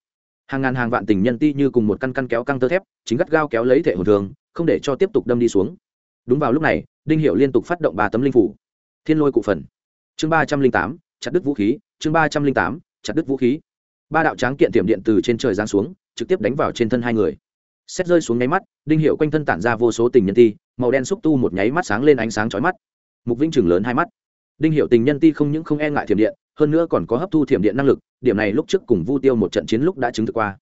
hàng ngàn hàng vạn tình nhân ti như cùng một căn căn kéo căng tơ thép, chính gắt gao kéo lấy thể hồn thường, không để cho tiếp tục đâm đi xuống. Đúng vào lúc này, đinh hiệu liên tục phát động ba tấm linh phủ. Thiên lôi cụ phần. Chương ba trăm linh tám, chặt đứt vũ khí, chương ba trăm linh tám, chặt đứt vũ khí. Ba đạo tráng kiện tiệm điện từ trên trời giáng xuống, trực tiếp đánh vào trên thân hai người. Xét rơi xuống nháy mắt, đinh hiệu quanh thân tản ra vô số tình nhân ti, màu đen xúc tu một nháy mắt sáng lên ánh sáng chói mắt. Mục vinh chừng lớn hai mắt. Đinh hiệu tình nhân ti không những không e ngại thiểm điện hơn nữa còn có hấp thu thiểm điện năng lực, điểm này lúc trước cùng vu tiêu một trận chiến lúc đã chứng thực qua.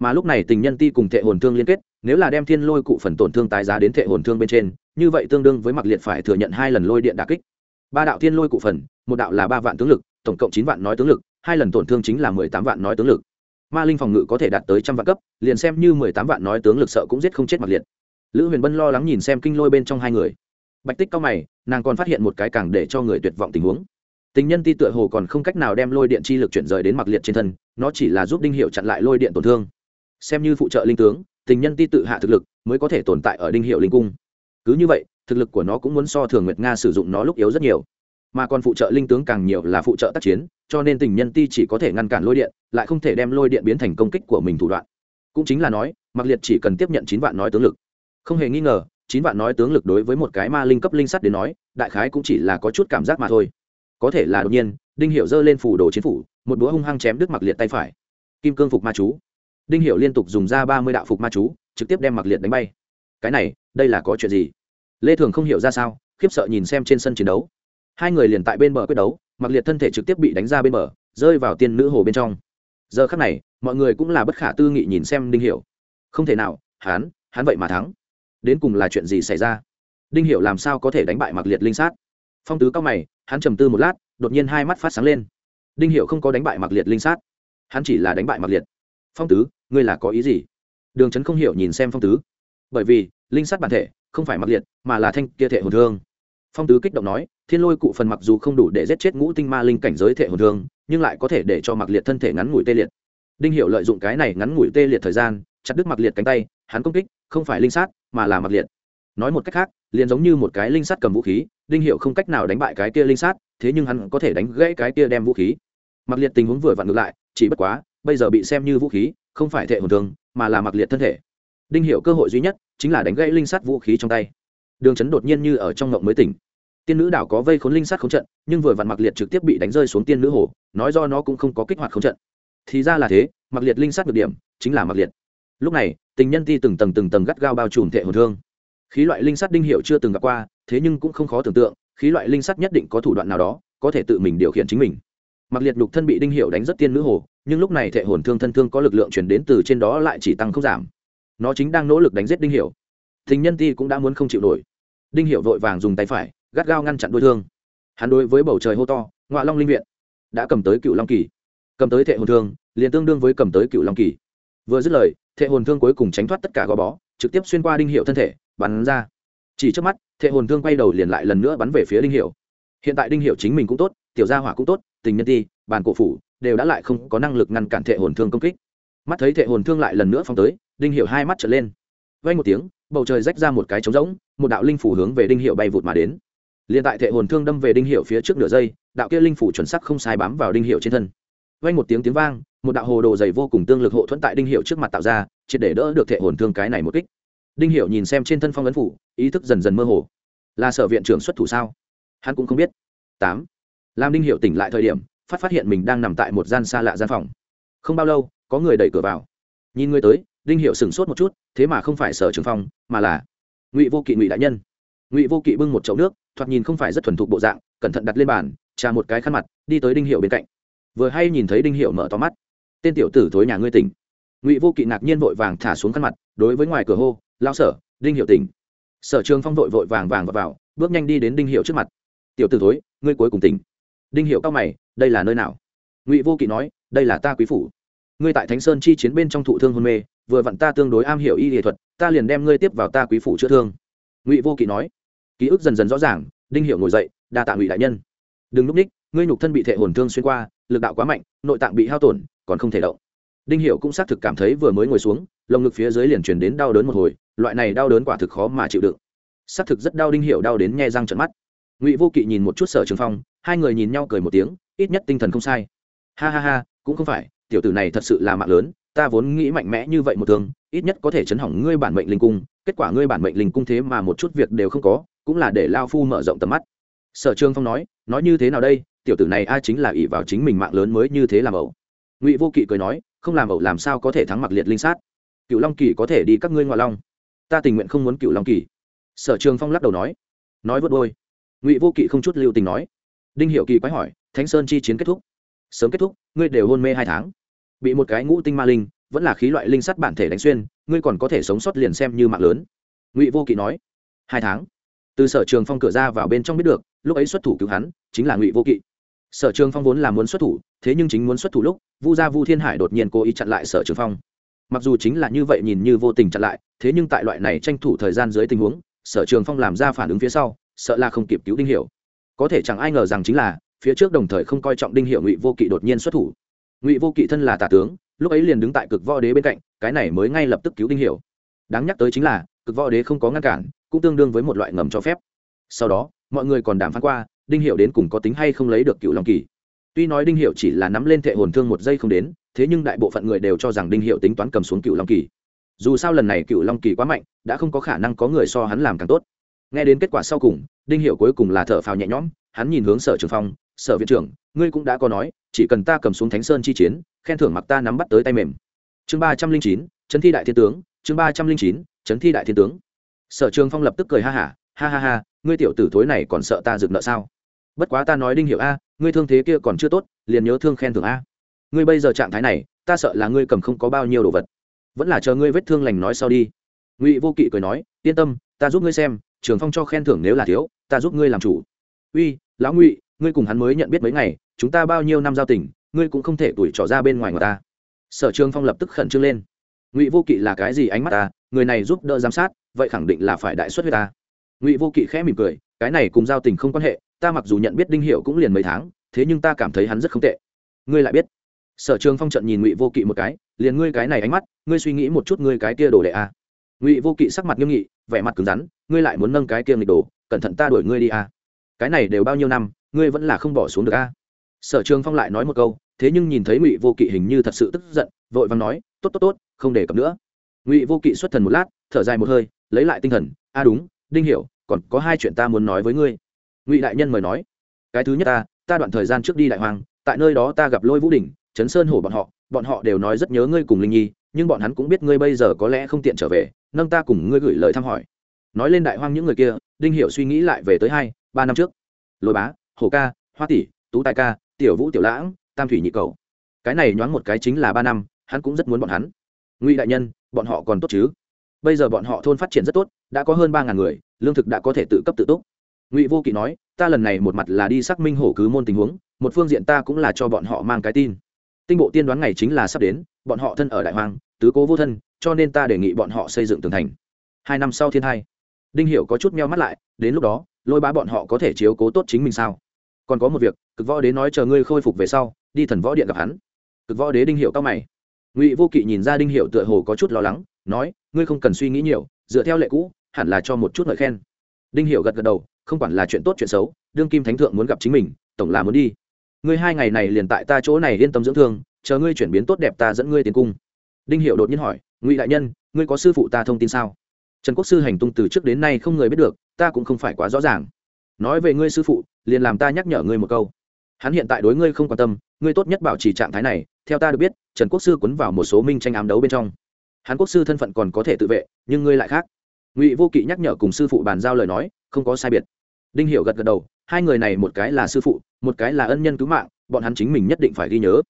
Mà lúc này tình nhân ti cùng thệ hồn thương liên kết, nếu là đem thiên lôi cụ phần tổn thương tái giá đến thệ hồn thương bên trên, như vậy tương đương với mặc liệt phải thừa nhận hai lần lôi điện đà kích. Ba đạo thiên lôi cụ phần, một đạo là ba vạn tướng lực, tổng cộng chín vạn nói tướng lực, hai lần tổn thương chính là mười tám vạn nói tướng lực. Ma linh phòng ngự có thể đạt tới trăm vạn cấp, liền xem như mười tám vạn nói tướng lực sợ cũng giết không chết mặc liệt. Lữ huyền bân lo lắng nhìn xem kinh lôi bên trong hai người. Bạch tích cao mày, nàng còn phát hiện một cái càng để cho người tuyệt vọng tình huống tình nhân ti tựa hồ còn không cách nào đem lôi điện chi lực chuyển rời đến mặc liệt trên thân, nó chỉ là giúp đinh hiệu chặn lại lôi điện tổn thương. Xem như phụ trợ linh tướng, tình nhân ti tự hạ thực lực mới có thể tồn tại ở đinh hiệu linh cung. Cứ như vậy, thực lực của nó cũng muốn so thường nguyệt nga sử dụng nó lúc yếu rất nhiều. Mà còn phụ trợ linh tướng càng nhiều là phụ trợ tác chiến, cho nên tình nhân ti chỉ có thể ngăn cản lôi điện, lại không thể đem lôi điện biến thành công kích của mình thủ đoạn. Cũng chính là nói, mặc liệt chỉ cần tiếp nhận chín vạn nói tướng lực. Không hề nghi ngờ, chín vạn nói tướng lực đối với một cái ma linh cấp linh sắt đến nói, đại khái cũng chỉ là có chút cảm giác mà thôi có thể là đột nhiên, đinh hiệu giơ lên phủ đồ chiến phủ, một búa hung hăng chém đứt mặc liệt tay phải. Kim cương phục ma chú. Đinh hiệu liên tục dùng ra ba mươi đạo phục ma chú, trực tiếp đem mặc liệt đánh bay. Cái này, đây là có chuyện gì? Lê thường không hiểu ra sao, khiếp sợ nhìn xem trên sân chiến đấu. Hai người liền tại bên bờ quyết đấu, mặc liệt thân thể trực tiếp bị đánh ra bên bờ, rơi vào tiên nữ hồ bên trong. Giờ khắc này, mọi người cũng là bất khả tư nghị nhìn xem đinh hiểu. Không thể nào, hắn hắn vậy mà thắng. Đến cùng là chuyện gì xảy ra? Đinh hiểu làm sao có thể đánh bại mặc liệt linh sát? Phong tứ cao mày hắn trầm tư một lát, đột nhiên hai mắt phát sáng lên. Đinh Hiệu không có đánh bại mặc liệt linh sát. Hắn chỉ là đánh bại mặc liệt. Phong tứ, ngươi là có ý gì? Đường trấn không hiểu nhìn xem phong tứ. Bởi vì, linh sát bản thể không phải mặc liệt, mà là thanh kia thể hồn thương. Phong tứ kích động nói, thiên lôi cụ phần mặc dù không đủ để giết chết ngũ tinh ma linh cảnh giới thể hồn thương, nhưng lại có thể để cho mặc liệt thân thể ngắn ngủi tê liệt. Đinh hiệu lợi dụng cái này ngắn ngủi tê liệt thời gian, chặt đứt mặc liệt cánh tay, hắn công kích không phải linh sát, mà là mặc liệt nói một cách khác, liền giống như một cái linh sát cầm vũ khí, đinh hiệu không cách nào đánh bại cái kia linh sát thế nhưng hắn có thể đánh gãy cái kia đem vũ khí. Mặc liệt tình huống vừa vặn ngược lại, chỉ bất quá, bây giờ bị xem như vũ khí, không phải thể hồn thương mà là mặc liệt thân thể. Đinh hiệu cơ hội duy nhất, chính là đánh gãy linh sát vũ khí trong tay. Đường chấn đột nhiên như ở trong ngộng mới tỉnh. Tiên nữ đảo có vây khốn linh sát không trận, nhưng vừa vặn mặc liệt trực tiếp bị đánh rơi xuống tiên nữ hồ, nói do nó cũng không có kích hoạt không trận. Thì ra là thế mặc liệt linh sát được điểm, chính là mặc liệt. Lúc này, tình nhân ti từng tầng từng tầng gắt gao bao trùm thệ hồn thương khí loại linh sắt đinh hiệu chưa từng gặp qua, thế nhưng cũng không khó tưởng tượng, khí loại linh sắt nhất định có thủ đoạn nào đó, có thể tự mình điều khiển chính mình. Mặc liệt nhục thân bị đinh hiệu đánh rất tiên nữ hồ, nhưng lúc này thệ hồn thương thân thương có lực lượng chuyển đến từ trên đó lại chỉ tăng không giảm. Nó chính đang nỗ lực đánh giết đinh hiệu thình nhân ti cũng đã muốn không chịu nổi. Đinh hiệu vội vàng dùng tay phải, gắt gao ngăn chặn đôi thương. Hắn đối với bầu trời hô to ngoại long linh viện. Đã cầm tới cựu long kỳ. Cầm tới thệ hồn thương, liền tương đương với cầm tới cựu long kỳ. Vừa dứt lời, thệ hồn thương cuối cùng tránh thoát tất cả gò bó trực tiếp xuyên qua đinh hiệu thân thể, bắn ra. Chỉ trước mắt, thệ hồn thương quay đầu liền lại lần nữa bắn về phía đinh hiệu. Hiện tại đinh hiệu chính mình cũng tốt, tiểu gia hỏa cũng tốt, tình nhân ti, bàn cổ phủ, đều đã lại không có năng lực ngăn cản thệ hồn thương công kích. Mắt thấy thệ hồn thương lại lần nữa phong tới, đinh hiệu hai mắt trở lên. Vay một tiếng, bầu trời rách ra một cái trống rỗng, một đạo linh phủ hướng về đinh hiệu bay vụt mà đến. Liền tại thệ hồn thương đâm về đinh hiệu phía trước nửa giây, đạo kia linh phủ chuẩn sắc không sai bám vào đinh hiệu trên thân. Vay một tiếng tiếng vang, một đạo hồ đồ dày vô cùng tương lực hộ thuẫn tại đinh hiệu trước mặt tạo ra, triệt để đỡ được thệ hồn thương cái này một kích đinh hiệu nhìn xem trên thân phong ấn phủ, ý thức dần dần mơ hồ. Là sở viện trưởng xuất thủ sao? Hắn cũng không biết. Tám. Làm đinh hiệu tỉnh lại thời điểm, phát phát hiện mình đang nằm tại một gian xa lạ gian phòng. Không bao lâu, có người đẩy cửa vào. Nhìn người tới, đinh hiệu sửng sốt một chút, thế mà không phải sở trường phong, mà là ngụy vô kỵ ngụy đại nhân. Ngụy vô kỵ bưng một chậu nước, thoạt nhìn không phải rất thuần thục bộ dạng, cẩn thận đặt lên bàn, trà một cái khăn mặt, đi tới đinh hiệu bên cạnh. Vừa hay nhìn thấy đinh hiệu mở to mắt. Tên tiểu tử thối nhà ngươi tỉnh. Ngụy vô kỵ ngạc nhiên vội vàng thả xuống khăn mặt, đối với ngoài cửa hô lao sở, đinh hiệu tỉnh sở trường phong vội vội vàng vàng và vào, bước nhanh đi đến đinh hiệu trước mặt. Tiểu tử thối, ngươi cuối cùng tỉnh. Đinh hiệu cao mày, đây là nơi nào? Ngụy vô kỵ nói, đây là ta quý phủ. Ngươi tại thánh sơn chi chiến bên trong thụ thương hôn mê, vừa vặn ta tương đối am hiểu y nghệ thuật, ta liền đem ngươi tiếp vào ta quý phủ chữa thương. Ngụy vô kỵ nói. Ký ức dần dần rõ ràng, đinh hiệu ngồi dậy, đa tạ ngụy đại nhân. Đừng núp ních, ngươi nhục thân bị thệ hồn thương xuyên qua, lực đạo quá mạnh, nội tạng bị hao tổn, còn không thể động. Đinh hiệu cũng xác thực cảm thấy vừa mới ngồi xuống, lồng ngực phía dưới liền truyền đến đau đớn một hồi loại này đau đớn quả thực khó mà chịu đựng. Xác thực rất đau đinh hiệu đau đến nhe răng trợn mắt. Ngụy vô kỵ nhìn một chút sở trường phong, hai người nhìn nhau cười một tiếng, ít nhất tinh thần không sai. Ha ha ha, cũng không phải, tiểu tử này thật sự là mạng lớn, ta vốn nghĩ mạnh mẽ như vậy một thường ít nhất có thể chấn hỏng ngươi bản mệnh linh cung, kết quả ngươi bản mệnh linh cung thế mà một chút việc đều không có, cũng là để lao phu mở rộng tầm mắt. Sở trương phong nói nói như thế nào đây, tiểu tử này ai chính là ỷ vào chính mình mạng lớn mới như thế làm ẩu. Ngụy vô kỵ cười nói, không làm ẩu làm sao có thể thắng mặc liệt linh sát? Cựu long kỳ có thể đi các ngươi ngoại long ta tình nguyện không muốn cựu long kỳ sở trường phong lắc đầu nói nói vớt đôi ngụy vô kỵ không chút lưu tình nói đinh hiệu kỳ quái hỏi thánh sơn chi chiến kết thúc sớm kết thúc ngươi đều hôn mê hai tháng bị một cái ngũ tinh ma linh vẫn là khí loại linh sắt bản thể đánh xuyên ngươi còn có thể sống sót liền xem như mạng lớn ngụy vô kỵ nói hai tháng từ sở trường phong cửa ra vào bên trong biết được lúc ấy xuất thủ cứu hắn chính là ngụy vô kỵ sở trường phong vốn là muốn xuất thủ thế nhưng chính muốn xuất thủ lúc vu gia vu thiên hải đột nhiên cố ý chặn lại sở trường phong mặc dù chính là như vậy nhìn như vô tình chặn lại, thế nhưng tại loại này tranh thủ thời gian dưới tình huống, sở trường phong làm ra phản ứng phía sau, sợ là không kịp cứu đinh hiểu. Có thể chẳng ai ngờ rằng chính là, phía trước đồng thời không coi trọng đinh hiểu ngụy vô kỵ đột nhiên xuất thủ. Ngụy vô kỵ thân là tả tướng, lúc ấy liền đứng tại cực võ đế bên cạnh, cái này mới ngay lập tức cứu đinh hiểu. Đáng nhắc tới chính là, cực võ đế không có ngăn cản, cũng tương đương với một loại ngầm cho phép. Sau đó, mọi người còn đàm phán qua, đinh hiệu đến cùng có tính hay không lấy được cựu long kỳ. Tuy nói đinh hiệu chỉ là nắm lên thệ hồn thương một giây không đến thế nhưng đại bộ phận người đều cho rằng đinh hiệu tính toán cầm xuống cựu long kỳ. Dù sao lần này cựu long kỳ quá mạnh đã không có khả năng có người so hắn làm càng tốt. Nghe đến kết quả sau cùng đinh hiệu cuối cùng là thở phào nhẹ nhõm hắn nhìn hướng sở trường phong sở viện trưởng ngươi cũng đã có nói chỉ cần ta cầm xuống thánh sơn chi chiến khen thưởng mặc ta nắm bắt tới tay mềm. Chương ba trăm linh chín trấn thi đại thiên tướng chương ba trăm linh chín trấn thi đại thiên tướng. Sở trường phong lập tức cười ha hả ha, ha ha ha ngươi tiểu tử thối này còn sợ ta dựng nợ sao? Bất quá ta nói đinh hiệu a ngươi thương thế kia còn chưa tốt liền nhớ thương khen thưởng a ngươi bây giờ trạng thái này, ta sợ là ngươi cầm không có bao nhiêu đồ vật. Vẫn là chờ ngươi vết thương lành nói sau đi. Ngụy vô kỵ cười nói, yên tâm, ta giúp ngươi xem, trường phong cho khen thưởng nếu là thiếu, ta giúp ngươi làm chủ. Uy, lão ngụy, ngươi cùng hắn mới nhận biết mấy ngày, chúng ta bao nhiêu năm giao tình, ngươi cũng không thể tuổi trỏ ra bên ngoài ngoài ta. Sở trường phong lập tức khẩn trương lên. Ngụy vô kỵ là cái gì ánh mắt ta, người này giúp đỡ giám sát, vậy khẳng định là phải đại xuất huyết ta. Ngụy vô kỵ khẽ mỉm cười, cái này cùng giao tình không quan hệ, ta mặc dù nhận biết đinh hiệu cũng liền mấy tháng, thế nhưng ta cảm thấy hắn rất không tệ. Ngươi lại biết? Sở trường phong trận nhìn ngụy vô kỵ một cái, liền ngươi cái này ánh mắt, ngươi suy nghĩ một chút ngươi cái kia đồ đệ a à. ngụy vô kỵ sắc mặt nghiêm nghị, vẻ mặt cứng rắn, ngươi lại muốn nâng cái kia nghịch đồ, cẩn thận ta đuổi ngươi đi a à. cái này đều bao nhiêu năm, ngươi vẫn là không bỏ xuống được a à. sở trường phong lại nói một câu, thế nhưng nhìn thấy ngụy vô kỵ hình như thật sự tức giận, vội vàng nói, tốt tốt tốt, không để cập nữa ngụy vô kỵ xuất thần một lát, thở dài một hơi, lấy lại tinh thần, a, đúng, đinh hiểu, còn có hai chuyện ta muốn nói với ngươi ngụy đại nhân mời nói, cái thứ nhất ta ta đoạn thời gian trước đi đại hoàng tại nơi đó ta gặp lôi vũ đình trấn sơn hổ bọn họ bọn họ đều nói rất nhớ ngươi cùng linh nhi, nhưng bọn hắn cũng biết ngươi bây giờ có lẽ không tiện trở về, nâng ta cùng ngươi gửi lời thăm hỏi. Nói lên đại hoang những người kia, đinh hiểu suy nghĩ lại về tới hai, ba năm trước. Lôi bá, hổ ca, hoa tỷ, tú tài ca, tiểu vũ tiểu lãng, tam thủy nhị cầu. Cái này nhoáng một cái chính là ba năm, hắn cũng rất muốn bọn hắn. Ngụy đại nhân, bọn họ còn tốt chứ? Bây giờ bọn họ thôn phát triển rất tốt, đã có hơn ba ngàn người, lương thực đã có thể tự cấp tự túc. Ngụy vô kỵ nói, ta lần này một mặt là đi xác minh hổ cứ môn tình huống, một phương diện ta cũng là cho bọn họ mang cái tin tinh bộ tiên đoán ngày chính là sắp đến, bọn họ thân ở đại hoàng tứ cố vô thân, cho nên ta đề nghị bọn họ xây dựng tường thành. Hai năm sau thiên hai. Đinh hiểu có chút meo mắt lại, đến lúc đó, lôi bá bọn họ có thể chiếu cố tốt chính mình sao? Còn có một việc, cực võ đế nói chờ ngươi khôi phục về sau, đi thần võ điện gặp hắn. Cực võ đế đinh hiểu cao mày. Ngụy vô kỵ nhìn ra đinh hiểu tựa hồ có chút lo lắng, nói, ngươi không cần suy nghĩ nhiều, dựa theo lệ cũ, hẳn là cho một chút lời khen. Đinh hiểu gật gật đầu, không quản là chuyện tốt chuyện xấu, đương kim thánh thượng muốn gặp chính mình, tổng là muốn đi ngươi hai ngày này liền tại ta chỗ này yên tâm dưỡng thương, chờ ngươi chuyển biến tốt đẹp ta dẫn ngươi tiến cung. Đinh hiệu đột nhiên hỏi, ngụy đại nhân, ngươi có sư phụ ta thông tin sao? Trần quốc sư hành tung từ trước đến nay không người biết được, ta cũng không phải quá rõ ràng. Nói về ngươi sư phụ, liền làm ta nhắc nhở ngươi một câu. Hắn hiện tại đối ngươi không quan tâm, ngươi tốt nhất bảo trì trạng thái này, theo ta được biết, trần quốc sư quấn vào một số minh tranh ám đấu bên trong. Hắn quốc sư thân phận còn có thể tự vệ, nhưng ngươi lại khác. Ngụy vô kỵ nhắc nhở cùng sư phụ bàn giao lời nói, không có sai biệt. Đinh hiểu gật gật đầu hai người này một cái là sư phụ, một cái là ân nhân cứu mạng, bọn hắn chính mình nhất định phải ghi nhớ.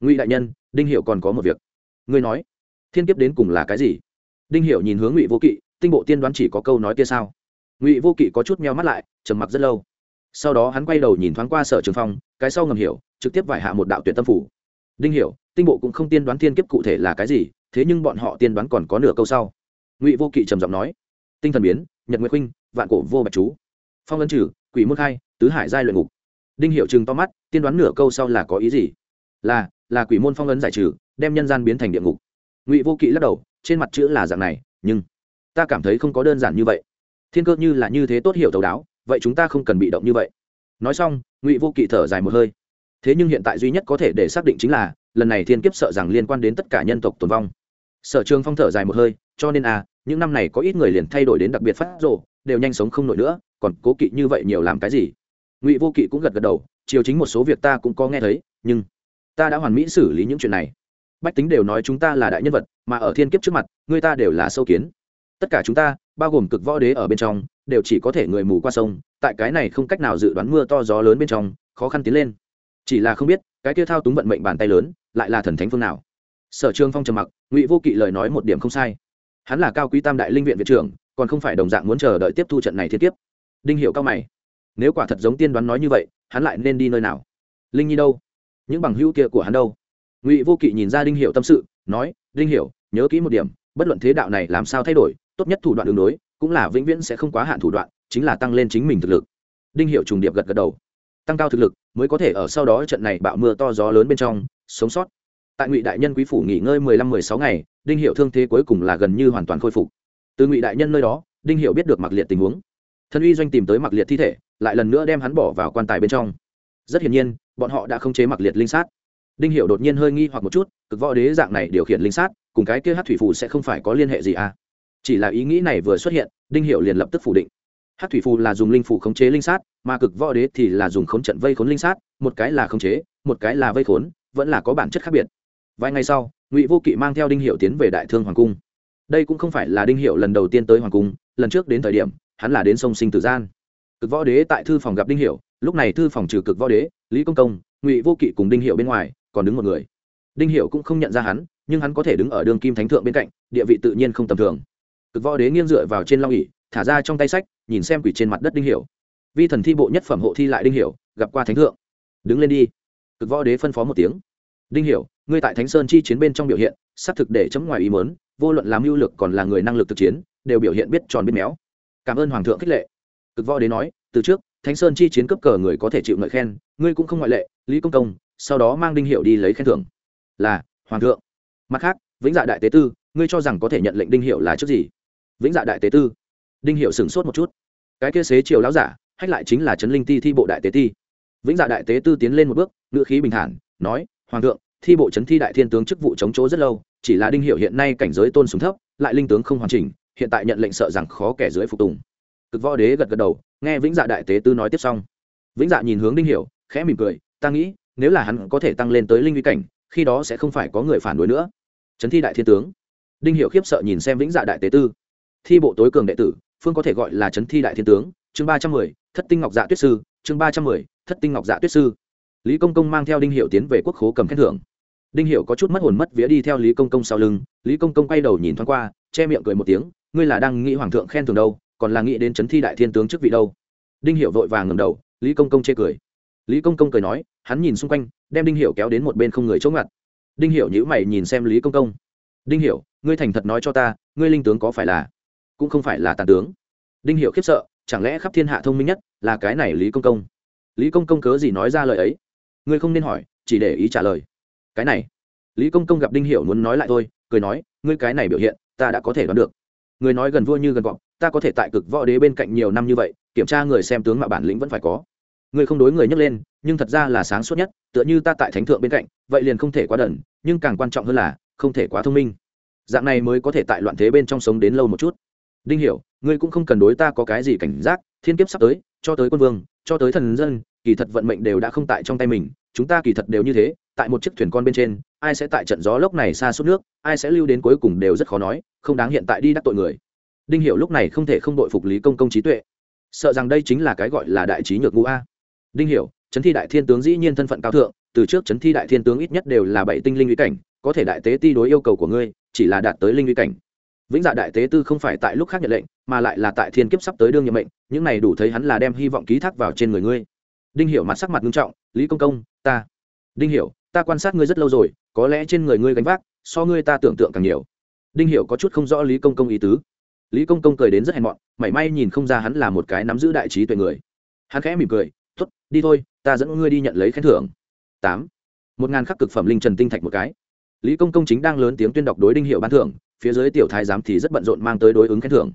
Ngụy đại nhân, đinh hiểu còn có một việc. Ngươi nói, thiên kiếp đến cùng là cái gì? Đinh hiểu nhìn hướng ngụy vô kỵ, tinh bộ tiên đoán chỉ có câu nói kia sao? Ngụy vô kỵ có chút meo mắt lại, trầm mặc rất lâu. Sau đó hắn quay đầu nhìn thoáng qua sở trường phong, cái sau ngầm hiểu, trực tiếp vải hạ một đạo tuyển tâm phủ. Đinh hiểu, tinh bộ cũng không tiên đoán thiên kiếp cụ thể là cái gì, thế nhưng bọn họ tiên đoán còn có nửa câu sau. Ngụy vô kỵ trầm giọng nói, tinh thần biến, nhật nguyệt huynh vạn cổ vô bạch chú. Phong ấn trừ quỷ môn khai, tứ hải giai luyện ngục. Đinh hiệu chừng to mắt, tiên đoán nửa câu sau là có ý gì? Là là quỷ môn phong ấn giải trừ, đem nhân gian biến thành địa ngục. Ngụy vô kỵ lắc đầu, trên mặt chữ là dạng này, nhưng ta cảm thấy không có đơn giản như vậy. Thiên cơ như là như thế tốt hiểu thấu đáo, vậy chúng ta không cần bị động như vậy. Nói xong, ngụy vô kỵ thở dài một hơi. Thế nhưng hiện tại duy nhất có thể để xác định chính là, lần này thiên kiếp sợ rằng liên quan đến tất cả nhân tộc tồn vong. Sở trường phong thở dài một hơi, cho nên à những năm này có ít người liền thay đổi đến đặc biệt phát rộ đều nhanh sống không nổi nữa, còn cố kỵ như vậy nhiều làm cái gì? Ngụy vô kỵ cũng gật gật đầu, chiều chính một số việc ta cũng có nghe thấy, nhưng ta đã hoàn mỹ xử lý những chuyện này. Bách tính đều nói chúng ta là đại nhân vật, mà ở thiên kiếp trước mặt, người ta đều là sâu kiến. Tất cả chúng ta, bao gồm cực võ đế ở bên trong, đều chỉ có thể người mù qua sông, tại cái này không cách nào dự đoán mưa to gió lớn bên trong, khó khăn tiến lên. Chỉ là không biết, cái kia thao túng vận mệnh bàn tay lớn, lại là thần thánh phương nào? Sở Trương phong trầm mặc, ngụy vô kỵ lời nói một điểm không sai. Hắn là cao quý tam đại linh viện viện trưởng còn không phải đồng dạng muốn chờ đợi tiếp thu trận này thiên kiếp. Đinh hiệu cao mày. Nếu quả thật giống tiên đoán nói như vậy, hắn lại nên đi nơi nào? Linh nhi đâu? Những bằng hữu kia của hắn đâu? Ngụy vô kỵ nhìn ra đinh hiệu tâm sự, nói, đinh hiệu nhớ kỹ một điểm, bất luận thế đạo này làm sao thay đổi, tốt nhất thủ đoạn đường đối, cũng là vĩnh viễn sẽ không quá hạn thủ đoạn, chính là tăng lên chính mình thực lực. Đinh hiệu trùng điệp gật gật đầu. Tăng cao thực lực mới có thể ở sau đó trận này bạo mưa to gió lớn bên trong, sống sót. Tại ngụy đại nhân quý phủ nghỉ ngơi mười lăm mười sáu ngày, đinh hiệu thương thế cuối cùng là gần như hoàn toàn khôi phục từ ngụy đại nhân nơi đó, đinh hiệu biết được mặc liệt tình huống. Thân uy doanh tìm tới mặc liệt thi thể, lại lần nữa đem hắn bỏ vào quan tài bên trong. Rất hiển nhiên, bọn họ đã không chế mặc liệt linh sát. Đinh hiệu đột nhiên hơi nghi hoặc một chút, cực võ đế dạng này điều khiển linh sát, cùng cái kia hát thủy phù sẽ không phải có liên hệ gì à? Chỉ là ý nghĩ này vừa xuất hiện, đinh hiệu liền lập tức phủ định. Hát thủy phù là dùng linh phù khống chế linh sát, mà cực võ đế thì là dùng khống trận vây khốn linh sát, một cái là khống chế, một cái là vây khốn, vẫn là có bản chất khác biệt. Vài ngày sau, ngụy vô kỵ mang theo đinh hiệu tiến về đại thương hoàng cung đây cũng không phải là đinh hiệu lần đầu tiên tới hoàng cung, lần trước đến thời điểm, hắn là đến sông sinh tử gian. Cực võ đế tại thư phòng gặp đinh hiệu, lúc này thư phòng trừ cực võ đế, lý công công, ngụy vô kỵ cùng đinh hiệu bên ngoài, còn đứng một người. Đinh hiệu cũng không nhận ra hắn, nhưng hắn có thể đứng ở đường kim thánh thượng bên cạnh, địa vị tự nhiên không tầm thường. Cực võ đế nghiêng dựa vào trên long ỉ thả ra trong tay sách, nhìn xem quỷ trên mặt đất đinh hiệu. Vi thần thi bộ nhất phẩm hộ thi lại đinh hiệu, gặp qua thánh thượng. Đứng lên đi. Cực võ đế phân phó một tiếng. Đinh hiệu, ngươi tại thánh sơn chi chiến bên trong biểu hiện, xác thực để chấm ngoài ý mớn vô luận làm mưu lực còn là người năng lực thực chiến, đều biểu hiện biết tròn biết méo. Cảm ơn hoàng thượng khích lệ. Cực võ đế nói, từ trước, thánh sơn chi chiến cấp cờ người có thể chịu ngợi khen, ngươi cũng không ngoại lệ, lý công công, sau đó mang đinh hiệu đi lấy khen thưởng. Là, hoàng thượng. Mặt khác, vĩnh dạ đại tế tư, ngươi cho rằng có thể nhận lệnh đinh hiệu là trước gì? Vĩnh dạ đại tế tư. Đinh hiệu sửng sốt một chút. Cái kia xế chiều láo giả, hách lại chính là trấn linh ti thi bộ đại tế ti. Vĩnh dạ đại tế tư tiến lên một bước, ngữ khí bình thản, nói, hoàng thượng thi bộ trấn thi đại thiên tướng chức vụ chống chỗ rất lâu chỉ là đinh hiệu hiện nay cảnh giới tôn sùng thấp lại linh tướng không hoàn chỉnh hiện tại nhận lệnh sợ rằng khó kẻ dưới phục tùng. Cực võ đế gật gật đầu nghe vĩnh dạ đại tế tư nói tiếp xong. Vĩnh dạ nhìn hướng đinh hiệu, khẽ mỉm cười ta nghĩ nếu là hắn có thể tăng lên tới linh vi cảnh khi đó sẽ không phải có người phản đối nữa. Trấn thi đại thiên tướng. Đinh hiệu khiếp sợ nhìn xem vĩnh dạ đại tế tư thi bộ tối cường đệ tử phương có thể gọi là trấn thi đại thiên tướng. Chương ba trăm mười thất tinh ngọc dạ tuyết sư. Chương ba trăm mười thất tinh ngọc dạ tuyết sư. Lý công công mang theo đinh hiệu tiến về quốc khố cầm khen thưởng đinh hiệu có chút mất hồn mất vía đi theo lý công công sau lưng, lý công công quay đầu nhìn thoáng qua, che miệng cười một tiếng, ngươi là đang nghĩ hoàng thượng khen thưởng đâu, còn là nghĩ đến chấn thi đại thiên tướng chức vị đâu? Đinh hiệu vội vàng ngầm đầu, lý công công chê cười. Lý công công cười nói, hắn nhìn xung quanh, đem đinh hiệu kéo đến một bên không người chỗ ngặt. Đinh hiệu nhữ mày nhìn xem lý công công. Đinh hiệu ngươi thành thật nói cho ta, ngươi linh tướng có phải là, cũng không phải là tàn tướng? Đinh hiệu khiếp sợ, chẳng lẽ khắp thiên hạ thông minh nhất là cái này lý công công? Lý công công cớ gì nói ra lời ấy? Ngươi không nên hỏi, chỉ để ý trả lời cái này lý công công gặp đinh hiểu muốn nói lại thôi cười nói ngươi cái này biểu hiện ta đã có thể đoán được người nói gần vua như gần vọng ta có thể tại cực võ đế bên cạnh nhiều năm như vậy kiểm tra người xem tướng mà bản lĩnh vẫn phải có ngươi không đối người nhấc lên nhưng thật ra là sáng suốt nhất tựa như ta tại thánh thượng bên cạnh vậy liền không thể quá đần nhưng càng quan trọng hơn là không thể quá thông minh dạng này mới có thể tại loạn thế bên trong sống đến lâu một chút đinh hiểu ngươi cũng không cần đối ta có cái gì cảnh giác thiên kiếp sắp tới cho tới quân vương cho tới thần dân kỳ thật vận mệnh đều đã không tại trong tay mình chúng ta kỳ thật đều như thế tại một chiếc thuyền con bên trên, ai sẽ tại trận gió lốc này xa suốt nước, ai sẽ lưu đến cuối cùng đều rất khó nói, không đáng hiện tại đi đắc tội người. Đinh hiểu lúc này không thể không đội phục lý công công trí tuệ. Sợ rằng đây chính là cái gọi là đại trí nhược ngũ a. Đinh hiểu, chấn thi đại thiên tướng dĩ nhiên thân phận cao thượng, từ trước chấn thi đại thiên tướng ít nhất đều là bảy tinh linh uy cảnh, có thể đại tế ti đối yêu cầu của ngươi, chỉ là đạt tới linh uy cảnh. Vĩnh dạ đại tế tư không phải tại lúc khác nhận lệnh, mà lại là tại thiên kiếp sắp tới đương nhiệm mệnh, những này đủ thấy hắn là đem hy vọng ký thác vào trên người ngươi. Đinh hiểu mặt sắc mặt nghiêm trọng, lý công công, ta. Đinh hiểu ta quan sát ngươi rất lâu rồi, có lẽ trên người ngươi gánh vác, so ngươi ta tưởng tượng càng nhiều. Đinh hiểu có chút không rõ lý công công ý tứ. Lý công công cười đến rất hèn mọn, mảy may nhìn không ra hắn là một cái nắm giữ đại trí tuệ người. Hắn khẽ mỉm cười, tốt, đi thôi, ta dẫn ngươi đi nhận lấy khen thưởng. Tám. Một ngàn khắc cực phẩm linh trần tinh thạch một cái. Lý công công chính đang lớn tiếng tuyên đọc đối đinh hiệu ban thưởng, phía dưới tiểu thái giám thì rất bận rộn mang tới đối ứng khen thưởng.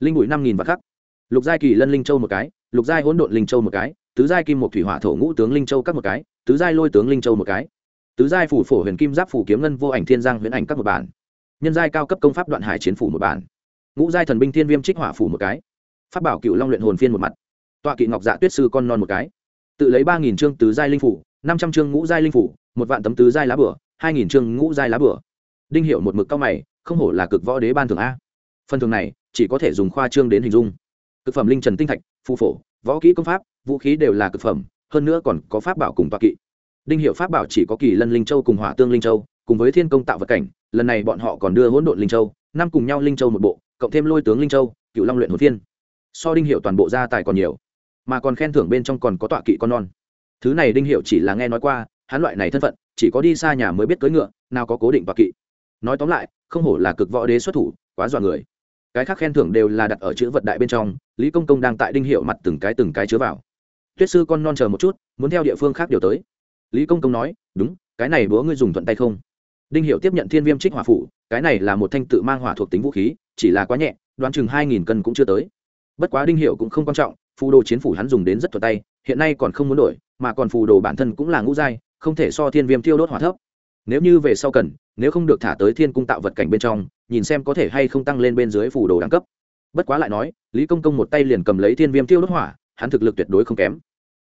Linh bụi năm nghìn vạn khắc. Lục giai kỳ lân linh châu một cái, lục giai hỗn độn linh châu một cái, tứ giai kim một thủy hỏa thổ ngũ tướng linh châu các một cái, tứ giai lôi tướng linh châu một cái tứ giai phủ phổ huyền kim giáp phủ kiếm ngân vô ảnh thiên giang huyền ảnh các một bản. Nhân giai cao cấp công pháp đoạn hải chiến phủ một bản. Ngũ giai thần binh thiên viêm trích hỏa phủ một cái. Pháp bảo cựu long luyện hồn phiên một mặt. Tọa kỵ ngọc dạ tuyết sư con non một cái. Tự lấy ba nghìn chương tứ giai linh phủ năm trăm chương ngũ giai linh phủ một vạn tấm tứ giai lá bửa, hai nghìn chương ngũ giai lá bửa. Đinh hiệu một mực cao mày, không hổ là cực võ đế ban thường a. Phần thường này, chỉ có thể dùng khoa trương đến hình dung. Cực phẩm linh trần tinh thạch, phù phổ, võ kỹ công pháp, vũ khí đều là cực phẩm, hơn nữa còn có pháp bảo cùng tọa kỵ đinh hiệu pháp bảo chỉ có kỳ lân linh châu cùng hỏa tương linh châu, cùng với thiên công tạo vật cảnh, lần này bọn họ còn đưa hỗn độn linh châu, năm cùng nhau linh châu một bộ, cộng thêm lôi tướng linh châu cựu long luyện hồn phiên. So đinh hiệu toàn bộ gia tài còn nhiều, mà còn khen thưởng bên trong còn có tọa kỵ con non. Thứ này đinh hiệu chỉ là nghe nói qua, hắn loại này thân phận, chỉ có đi xa nhà mới biết cưỡi ngựa, nào có cố định tọa kỵ. Nói tóm lại, không hổ là cực võ đế xuất thủ, quá dọa người. Cái khác khen thưởng đều là đặt ở chữ vật đại bên trong, lý công công đang tại đinh hiệu mặt từng cái từng cái chứa vào. Tuyết sư con non chờ một chút, muốn theo địa phương khác điều tới lý công công nói, đúng, cái này búa ngươi dùng thuận tay không? Đinh hiệu tiếp nhận thiên viêm trích hỏa phủ, cái này là một thanh tự mang hỏa thuộc tính vũ khí, chỉ là quá nhẹ, đoán chừng hai nghìn cân cũng chưa tới. Bất quá đinh hiệu cũng không quan trọng, phù đồ chiến phủ hắn dùng đến rất thuận tay, hiện nay còn không muốn đổi, mà còn phù đồ bản thân cũng là ngũ giai, không thể so thiên viêm tiêu đốt hỏa thấp. Nếu như về sau cần, nếu không được thả tới thiên cung tạo vật cảnh bên trong, nhìn xem có thể hay không tăng lên bên dưới phù đồ đẳng cấp. Bất quá lại nói, lý công công một tay liền cầm lấy thiên viêm tiêu đốt hỏa, hắn thực lực tuyệt đối không kém.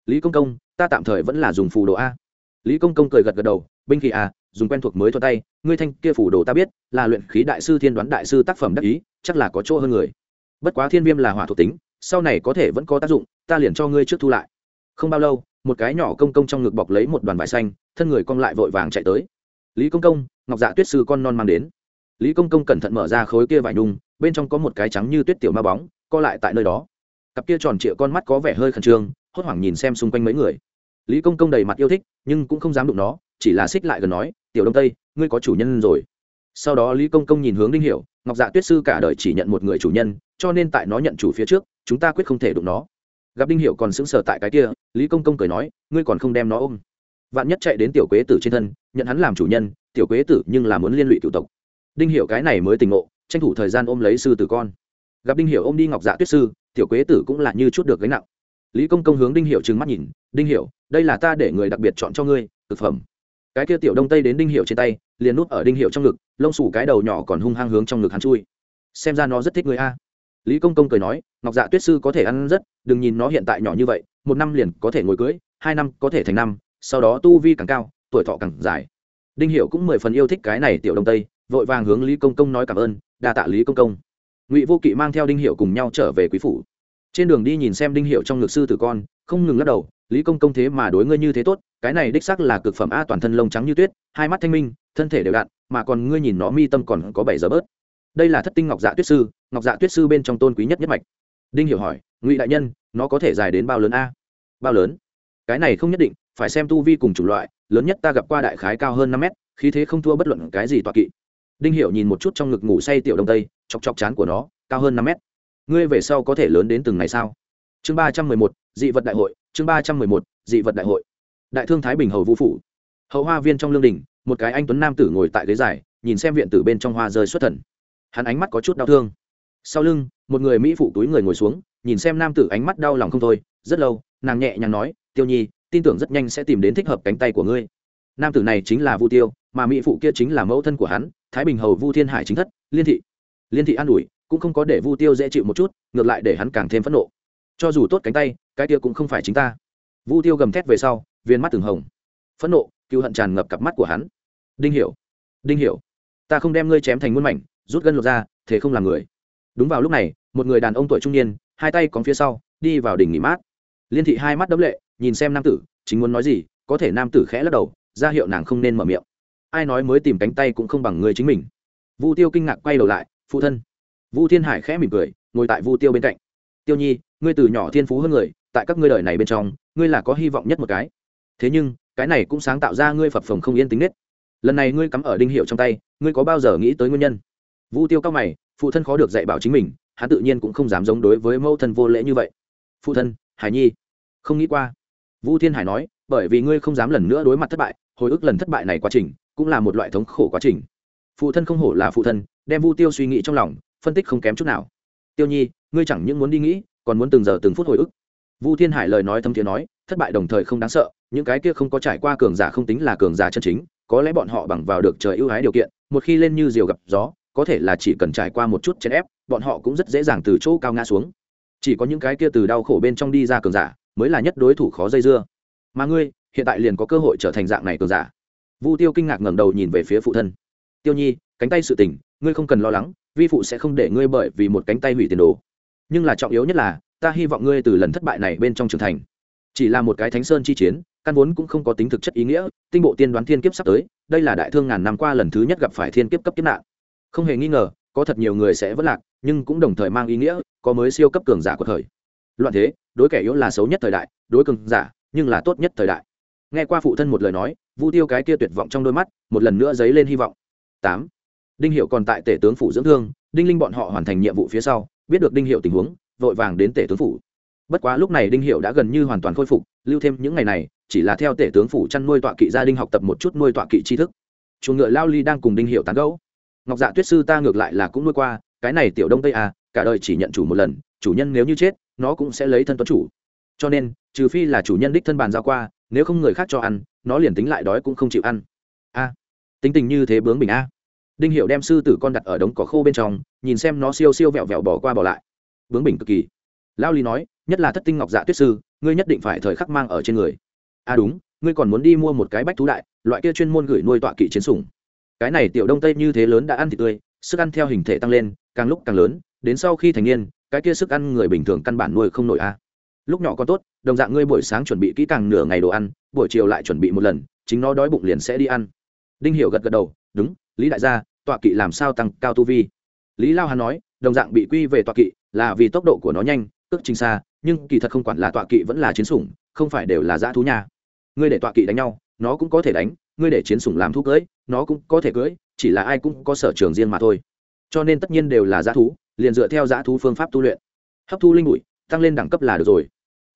Lý công công, ta tạm thời vẫn là dùng phù đồ a lý công công cười gật gật đầu binh khí à, dùng quen thuộc mới thuận tay ngươi thanh kia phủ đồ ta biết là luyện khí đại sư thiên đoán đại sư tác phẩm đắc ý chắc là có chỗ hơn người. Bất quá thiên viêm là hỏa thuộc tính sau này có thể vẫn có tác dụng ta liền cho ngươi trước thu lại. Không bao lâu một cái nhỏ công công trong ngực bọc lấy một đoàn vải xanh thân người cong lại vội vàng chạy tới. Lý công công ngọc dạ tuyết sư con non mang đến. Lý công công cẩn thận mở ra khối kia vải nhung bên trong có một cái trắng như tuyết tiểu ma bóng co lại tại nơi đó. Cặp kia tròn trịa con mắt có vẻ hơi khẩn trương hốt hoảng nhìn xem xung quanh mấy người lý công công đầy mặt yêu thích, nhưng cũng không dám đụng nó, chỉ là xích lại gần nói, tiểu đông tây, ngươi có chủ nhân rồi. Sau đó lý công công nhìn hướng đinh hiểu, ngọc dạ tuyết sư cả đời chỉ nhận một người chủ nhân, cho nên tại nó nhận chủ phía trước, chúng ta quyết không thể đụng nó. Gặp đinh Hiểu còn sững sờ tại cái kia, lý công công cười nói, ngươi còn không đem nó ôm. Vạn nhất chạy đến tiểu quế tử trên thân, nhận hắn làm chủ nhân, tiểu quế tử nhưng là muốn liên lụy cựu tộc. Đinh Hiểu cái này mới tình ngộ, tranh thủ thời gian ôm lấy sư tử con. Gặp đinh Hiểu ôm đi ngọc dạ tuyết sư, tiểu quế tử cũng là như chút được gánh nặng. Lý công công hướng đinh Hiểu trừng mắt nhìn, đinh Hiểu đây là ta để người đặc biệt chọn cho ngươi, thực phẩm. Cái kia tiểu đông tây đến đinh hiệu trên tay, liền nút ở đinh hiệu trong ngực, lông xù cái đầu nhỏ còn hung hăng hướng trong ngực hắn chui. Xem ra nó rất thích người a. Lý công công cười nói, ngọc dạ tuyết sư có thể ăn rất, đừng nhìn nó hiện tại nhỏ như vậy, một năm liền có thể ngồi cưới, hai năm có thể thành năm, sau đó tu vi càng cao, tuổi thọ càng dài. Đinh hiệu cũng mười phần yêu thích cái này tiểu đông tây, vội vàng hướng lý công công nói cảm ơn, đa tạ lý công công. Ngụy vô kỵ mang theo đinh hiệu cùng nhau trở về quý phủ. Trên đường đi nhìn xem đinh hiệu trong ngực sư tử con, không ngừng lắc đầu lý công công thế mà đối ngươi như thế tốt, cái này đích sắc là cực phẩm a toàn thân lông trắng như tuyết, hai mắt thanh minh, thân thể đều đặn, mà còn ngươi nhìn nó mi tâm còn có bảy giờ bớt. Đây là thất tinh ngọc dạ tuyết sư, ngọc dạ tuyết sư bên trong tôn quý nhất nhất mạch. Đinh hiểu hỏi, ngụy đại nhân, nó có thể dài đến bao lớn a? Bao lớn? Cái này không nhất định, phải xem tu vi cùng chủng loại, lớn nhất ta gặp qua đại khái cao hơn năm mét, khí thế không thua bất luận cái gì tọa kỵ. Đinh hiểu nhìn một chút trong ngực ngủ say tiểu đông tây, chọc chọc chán của nó, cao hơn năm mét. Ngươi về sau có thể lớn đến từng ngày sao? Chương ba trăm mười một, dị vật đại hội chương ba trăm mười một, dị vật đại hội. Đại thương thái bình hầu vũ phủ. Hậu hoa viên trong lương đình, một cái anh tuấn nam tử ngồi tại ghế dài, nhìn xem viện tử bên trong hoa rơi xuất thần. Hắn ánh mắt có chút đau thương. Sau lưng, một người mỹ phụ túi người ngồi xuống, nhìn xem nam tử ánh mắt đau lòng không thôi. Rất lâu, nàng nhẹ nhàng nói, tiêu nhi, tin tưởng rất nhanh sẽ tìm đến thích hợp cánh tay của ngươi. Nam tử này chính là vu tiêu, mà mỹ phụ kia chính là mẫu thân của hắn, thái bình hầu vu thiên hải chính thất, liên thị. Liên thị an ủi, cũng không có để vu tiêu dễ chịu một chút, ngược lại để hắn càng thêm phẫn nộ cho dù tốt cánh tay, cái kia cũng không phải chính ta. Vu tiêu gầm thét về sau, viên mắt từng hồng. Phẫn nộ cựu hận tràn ngập cặp mắt của hắn. Đinh hiểu đinh hiểu, ta không đem ngươi chém thành muôn mảnh, rút gân lột ra, thế không làm người. Đúng vào lúc này, một người đàn ông tuổi trung niên, hai tay còn phía sau, đi vào đỉnh nghỉ mát. Liên thị hai mắt đấm lệ, nhìn xem nam tử, chính muốn nói gì, có thể nam tử khẽ lắc đầu, ra hiệu nàng không nên mở miệng. Ai nói mới tìm cánh tay cũng không bằng người chính mình. Vu tiêu kinh ngạc quay đầu lại, phụ thân. Vu thiên hải khẽ mỉm cười, ngồi tại vu tiêu bên cạnh tiêu nhi, ngươi từ nhỏ thiên phú hơn người, tại các ngươi đời này bên trong, ngươi là có hy vọng nhất một cái. Thế nhưng, cái này cũng sáng tạo ra ngươi phập phồng không yên tính nết. Lần này ngươi cắm ở đinh hiệu trong tay, ngươi có bao giờ nghĩ tới nguyên nhân? Vu tiêu cao mày, phụ thân khó được dạy bảo chính mình, hắn tự nhiên cũng không dám giống đối với mẫu thân vô lễ như vậy. Phụ thân, hải nhi, không nghĩ qua. Vu thiên hải nói, bởi vì ngươi không dám lần nữa đối mặt thất bại, hồi ức lần thất bại này quá trình, cũng là một loại thống khổ quá trình. Phụ thân không hổ là phụ thân, đem vu tiêu suy nghĩ trong lòng, phân tích không kém chút nào tiêu nhi, ngươi chẳng những muốn đi nghĩ, còn muốn từng giờ từng phút hồi ức. Vu thiên hải lời nói thâm thiện nói, thất bại đồng thời không đáng sợ, những cái kia không có trải qua cường giả không tính là cường giả chân chính, có lẽ bọn họ bằng vào được trời ưu ái điều kiện, một khi lên như diều gặp gió, có thể là chỉ cần trải qua một chút chèn ép, bọn họ cũng rất dễ dàng từ chỗ cao ngã xuống. Chỉ có những cái kia từ đau khổ bên trong đi ra cường giả, mới là nhất đối thủ khó dây dưa. Mà ngươi, hiện tại liền có cơ hội trở thành dạng này cường giả. Vu tiêu kinh ngạc ngẩng đầu nhìn về phía phụ thân. Tiêu nhi, cánh tay sự tình ngươi không cần lo lắng, vi phụ sẽ không để ngươi bởi vì một cánh tay hủy tiền đồ. Nhưng là trọng yếu nhất là, ta hy vọng ngươi từ lần thất bại này bên trong trưởng thành. Chỉ là một cái thánh sơn chi chiến, căn vốn cũng không có tính thực chất ý nghĩa, tinh bộ tiên đoán thiên kiếp sắp tới, đây là đại thương ngàn năm qua lần thứ nhất gặp phải thiên kiếp cấp kiếp nạn. Không hề nghi ngờ, có thật nhiều người sẽ vất lạc, nhưng cũng đồng thời mang ý nghĩa, có mới siêu cấp cường giả của thời. Loạn thế, đối kẻ yếu là xấu nhất thời đại, đối cường giả, nhưng là tốt nhất thời đại. Nghe qua phụ thân một lời nói, vu tiêu cái kia tuyệt vọng trong đôi mắt, một lần nữa dấy lên hy vọng. Tám đinh hiệu còn tại tể tướng phủ dưỡng thương, đinh linh bọn họ hoàn thành nhiệm vụ phía sau, biết được đinh hiệu tình huống, vội vàng đến tể tướng phủ. Bất quá lúc này đinh hiệu đã gần như hoàn toàn khôi phục, lưu thêm những ngày này, chỉ là theo tể tướng phủ chăn nuôi tọa kỵ gia đình học tập một chút nuôi tọa kỵ tri thức. Chuồng ngựa lao ly đang cùng đinh hiệu tán gẫu. Ngọc dạ tuyết sư ta ngược lại là cũng nuôi qua, cái này tiểu đông tây à cả đời chỉ nhận chủ một lần, chủ nhân nếu như chết, nó cũng sẽ lấy thân tuấn chủ. Cho nên, trừ phi là chủ nhân đích thân bàn giao qua, nếu không người khác cho ăn, nó liền tính lại đói cũng không chịu ăn. A, tính tình như thế bướng bình a đinh hiệu đem sư tử con đặt ở đống cỏ khô bên trong, nhìn xem nó siêu siêu vẹo vẹo bỏ qua bỏ lại. Bướng bình cực kỳ. Lao Lý nói, nhất là thất tinh ngọc dạ tuyết sư, ngươi nhất định phải thời khắc mang ở trên người. À đúng, ngươi còn muốn đi mua một cái bách thú đại, loại kia chuyên môn gửi nuôi tọa kỵ chiến sủng. Cái này tiểu đông tây như thế lớn đã ăn thịt tươi, sức ăn theo hình thể tăng lên, càng lúc càng lớn, đến sau khi thành niên, cái kia sức ăn người bình thường căn bản nuôi không nổi a. Lúc nhỏ còn tốt, đồng dạng ngươi buổi sáng chuẩn bị kỹ càng nửa ngày đồ ăn, buổi chiều lại chuẩn bị một lần, chính nó đói bụng liền sẽ đi ăn. Đinh hiểu gật gật đầu, đúng lý đại gia, tọa kỵ làm sao tăng cao tu vi? Lý lao hà nói, đồng dạng bị quy về tọa kỵ là vì tốc độ của nó nhanh tức trình xa, nhưng kỳ thật không quản là tọa kỵ vẫn là chiến sủng, không phải đều là dã thú nhà ngươi để tọa kỵ đánh nhau, nó cũng có thể đánh, ngươi để chiến sủng làm thú cưỡi nó cũng có thể cưỡi chỉ là ai cũng có sở trường riêng mà thôi. Cho nên tất nhiên đều là dã thú, liền dựa theo dã thú phương pháp tu luyện. Hấp thu linh bụi, tăng lên đẳng cấp là được rồi.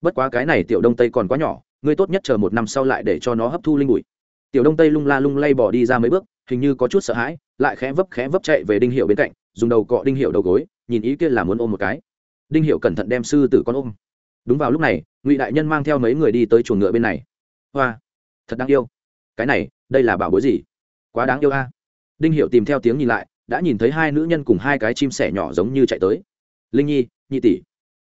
Bất quá cái này tiểu đông tây còn quá nhỏ, ngươi tốt nhất chờ một năm sau lại để cho nó hấp thu linh bụi. Tiểu đông tây lung la lung lay bỏ đi ra mấy bước hình như có chút sợ hãi, lại khẽ vấp khẽ vấp chạy về đinh hiệu bên cạnh, dùng đầu cọ đinh hiệu đầu gối, nhìn ý kia là muốn ôm một cái. Đinh hiệu cẩn thận đem sư tử con ôm. Đúng vào lúc này, ngụy đại nhân mang theo mấy người đi tới chuồng ngựa bên này. Hoa, thật đáng yêu. Cái này, đây là bảo bối gì? Quá đáng yêu a. Đinh hiệu tìm theo tiếng nhìn lại, đã nhìn thấy hai nữ nhân cùng hai cái chim sẻ nhỏ giống như chạy tới. Linh nhi, nhị tỷ.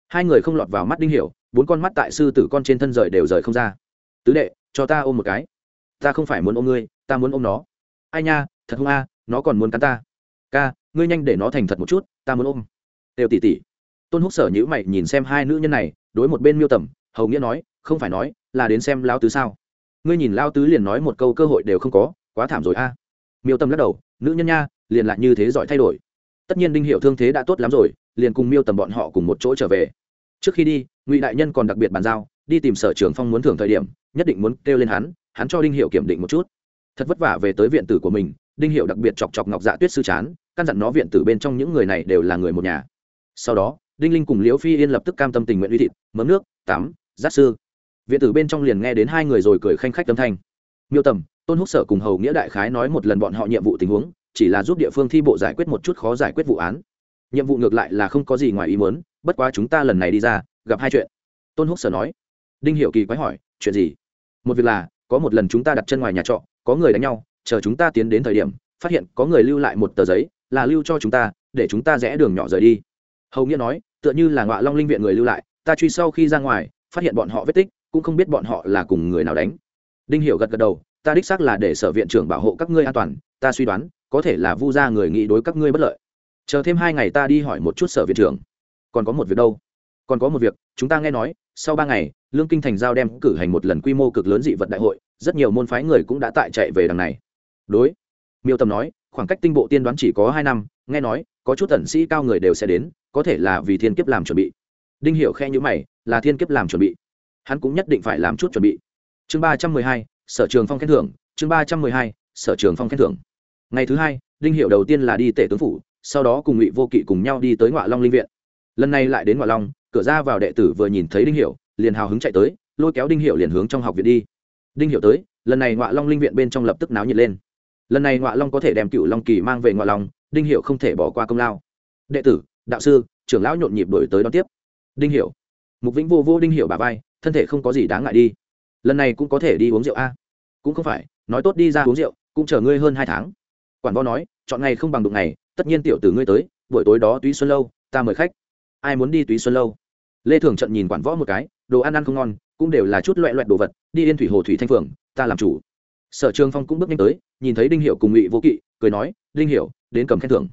Hai người không lọt vào mắt đinh hiểu, bốn con mắt tại sư tử con trên thân rời đều rời không ra. Tứ đệ, cho ta ôm một cái. Ta không phải muốn ôm ngươi, ta muốn ôm nó ai nha, thật không a, nó còn muốn cắn ta. Ca, ngươi nhanh để nó thành thật một chút, ta muốn ôm. Đều tỉ tỉ tôn húc sở nhữ mày nhìn xem hai nữ nhân này, đối một bên miêu tầm, hầu nghĩa nói, không phải nói, là đến xem lao tứ sao. Ngươi nhìn lao tứ liền nói một câu cơ hội đều không có, quá thảm rồi a. Miêu tầm lắc đầu, nữ nhân nha, liền lại như thế giỏi thay đổi. Tất nhiên đinh hiệu thương thế đã tốt lắm rồi, liền cùng miêu tầm bọn họ cùng một chỗ trở về. Trước khi đi, ngụy đại nhân còn đặc biệt bàn giao, đi tìm sở trường phong muốn thưởng thời điểm, nhất định muốn kêu lên hắn hắn cho đinh hiệu kiểm định một chút thật vất vả về tới viện tử của mình, đinh hiệu đặc biệt chọc chọc ngọc dạ tuyết sư chán, căn dặn nó viện tử bên trong những người này đều là người một nhà. Sau đó, đinh linh cùng liễu phi yên lập tức cam tâm tình nguyện uy thịt mấm nước, tắm giác sư. Viện tử bên trong liền nghe đến hai người rồi cười khanh khách tâm thanh. Miêu tầm, tôn húc sở cùng hầu nghĩa đại khái nói một lần bọn họ nhiệm vụ tình huống, chỉ là giúp địa phương thi bộ giải quyết một chút khó giải quyết vụ án. Nhiệm vụ ngược lại là không có gì ngoài ý muốn, bất quá chúng ta lần này đi ra, gặp hai chuyện. Tôn húc sở nói. Đinh hiệu kỳ quái hỏi, chuyện gì? Một việc là, có một lần chúng ta đặt chân ngoài nhà trọ có người đánh nhau, chờ chúng ta tiến đến thời điểm, phát hiện có người lưu lại một tờ giấy, là lưu cho chúng ta, để chúng ta rẽ đường nhỏ rời đi. Hầu nghĩa nói, tựa như là ngọa long linh viện người lưu lại, ta truy sau khi ra ngoài, phát hiện bọn họ vết tích, cũng không biết bọn họ là cùng người nào đánh. Đinh hiểu gật gật đầu, ta đích xác là để sở viện trưởng bảo hộ các ngươi an toàn, ta suy đoán, có thể là vu gia người nghĩ đối các ngươi bất lợi. Chờ thêm hai ngày ta đi hỏi một chút sở viện trưởng. Còn có một việc đâu? Còn có một việc, chúng ta nghe nói, sau ba ngày, lương kinh thành giao đem cử hành một lần quy mô cực lớn dị vật đại hội rất nhiều môn phái người cũng đã tại chạy về đằng này. Đối miêu tầm nói khoảng cách tinh bộ tiên đoán chỉ có hai năm nghe nói có chút tần sĩ cao người đều sẽ đến có thể là vì thiên kiếp làm chuẩn bị. Đinh hiểu khe như mày là thiên kiếp làm chuẩn bị. Hắn cũng nhất định phải làm chút chuẩn bị. Chương ba trăm mười hai sở trường phong khen thưởng chương ba trăm mười hai sở trường phong khen thưởng. Ngày thứ hai đinh hiểu đầu tiên là đi tể tướng phủ sau đó cùng ngụy vô kỵ cùng nhau đi tới ngoại long linh viện. Lần này lại đến ngoại long cửa ra vào đệ tử vừa nhìn thấy đinh hiểu, liền hào hứng chạy tới lôi kéo đinh hiểu liền hướng trong học viện đi đinh Hiểu tới lần này ngoại long linh viện bên trong lập tức náo nhiệt lên. Lần này ngoại long có thể đem cựu long kỳ mang về ngoại long đinh Hiểu không thể bỏ qua công lao. Đệ tử đạo sư trưởng lão nhộn nhịp đổi tới đón tiếp. Đinh Hiểu, mục vĩnh vô vô đinh Hiểu bà vai thân thể không có gì đáng ngại đi. Lần này cũng có thể đi uống rượu a. À? Cũng không phải nói tốt đi ra uống rượu cũng chờ ngươi hơn hai tháng. Quản võ nói chọn ngày không bằng đụng ngày tất nhiên tiểu tử ngươi tới buổi tối đó túy xuân lâu ta mời khách. Ai muốn đi túy xuân lâu? Lê thường trận nhìn quản võ một cái đồ ăn ăn không ngon cũng đều là chút loẹ loẹt đồ vật, đi yên thủy hồ thủy thanh phượng ta làm chủ. Sở trường phong cũng bước nhanh tới, nhìn thấy đinh hiệu cùng ngụy vô kỵ, cười nói, đinh hiệu đến cầm khen thưởng.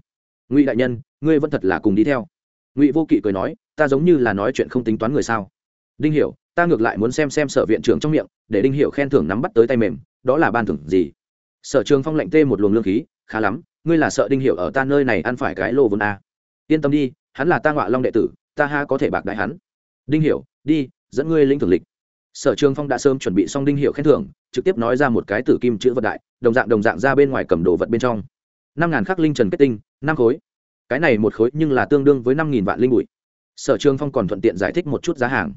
Ngụy đại nhân, ngươi vẫn thật là cùng đi theo. Ngụy vô kỵ cười nói, ta giống như là nói chuyện không tính toán người sao? Đinh hiệu ta ngược lại muốn xem xem sở viện trưởng trong miệng, để đinh hiệu khen thưởng nắm bắt tới tay mềm, đó là ban thưởng gì? Sở trường phong lệnh tê một luồng lương khí, khá lắm, ngươi là sợ đinh hiệu ở ta nơi này ăn phải cái lô vốn a. Yên tâm đi, hắn là ta ngọa long đệ tử, ta ha có thể bạc đại hắn. Đinh hiệu đi, dẫn ngươi linh thường lịch sở trường phong đã sớm chuẩn bị xong đinh hiệu khen thưởng, trực tiếp nói ra một cái tử kim chữ vật đại, đồng dạng đồng dạng ra bên ngoài cầm đồ vật bên trong. Năm ngàn khắc linh trần kết tinh, năm khối. Cái này một khối nhưng là tương đương với năm nghìn vạn linh bụi. Sở trường phong còn thuận tiện giải thích một chút giá hàng.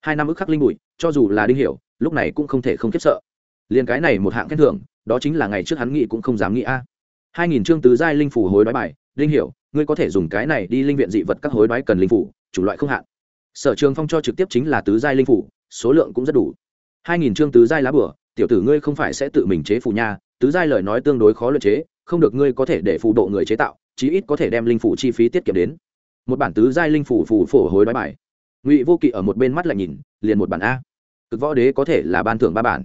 Hai năm ức khắc linh bụi, cho dù là đinh hiểu lúc này cũng không thể không khiếp sợ. Liền cái này một hạng khen thưởng, đó chính là ngày trước hắn nghĩ cũng không dám nghĩ a. Hai nghìn chương tứ giai linh phủ hối đoái bài linh hiểu ngươi có thể dùng cái này đi linh viện dị vật các hối đoái cần linh phủ chủ loại không hạn. Sở trường phong cho trực tiếp chính là tứ giai linh phủ số lượng cũng rất đủ. Hai nghìn chương tứ giai lá bửa, tiểu tử ngươi không phải sẽ tự mình chế phù nha, tứ giai lời nói tương đối khó luyện chế, không được ngươi có thể để phù độ người chế tạo, chí ít có thể đem linh phủ chi phí tiết kiệm đến. Một bản tứ giai linh phủ phù phổ hối đoái bài. Ngụy vô kỵ ở một bên mắt lại nhìn, liền một bản a. Cực võ đế có thể là ban thưởng ba bản.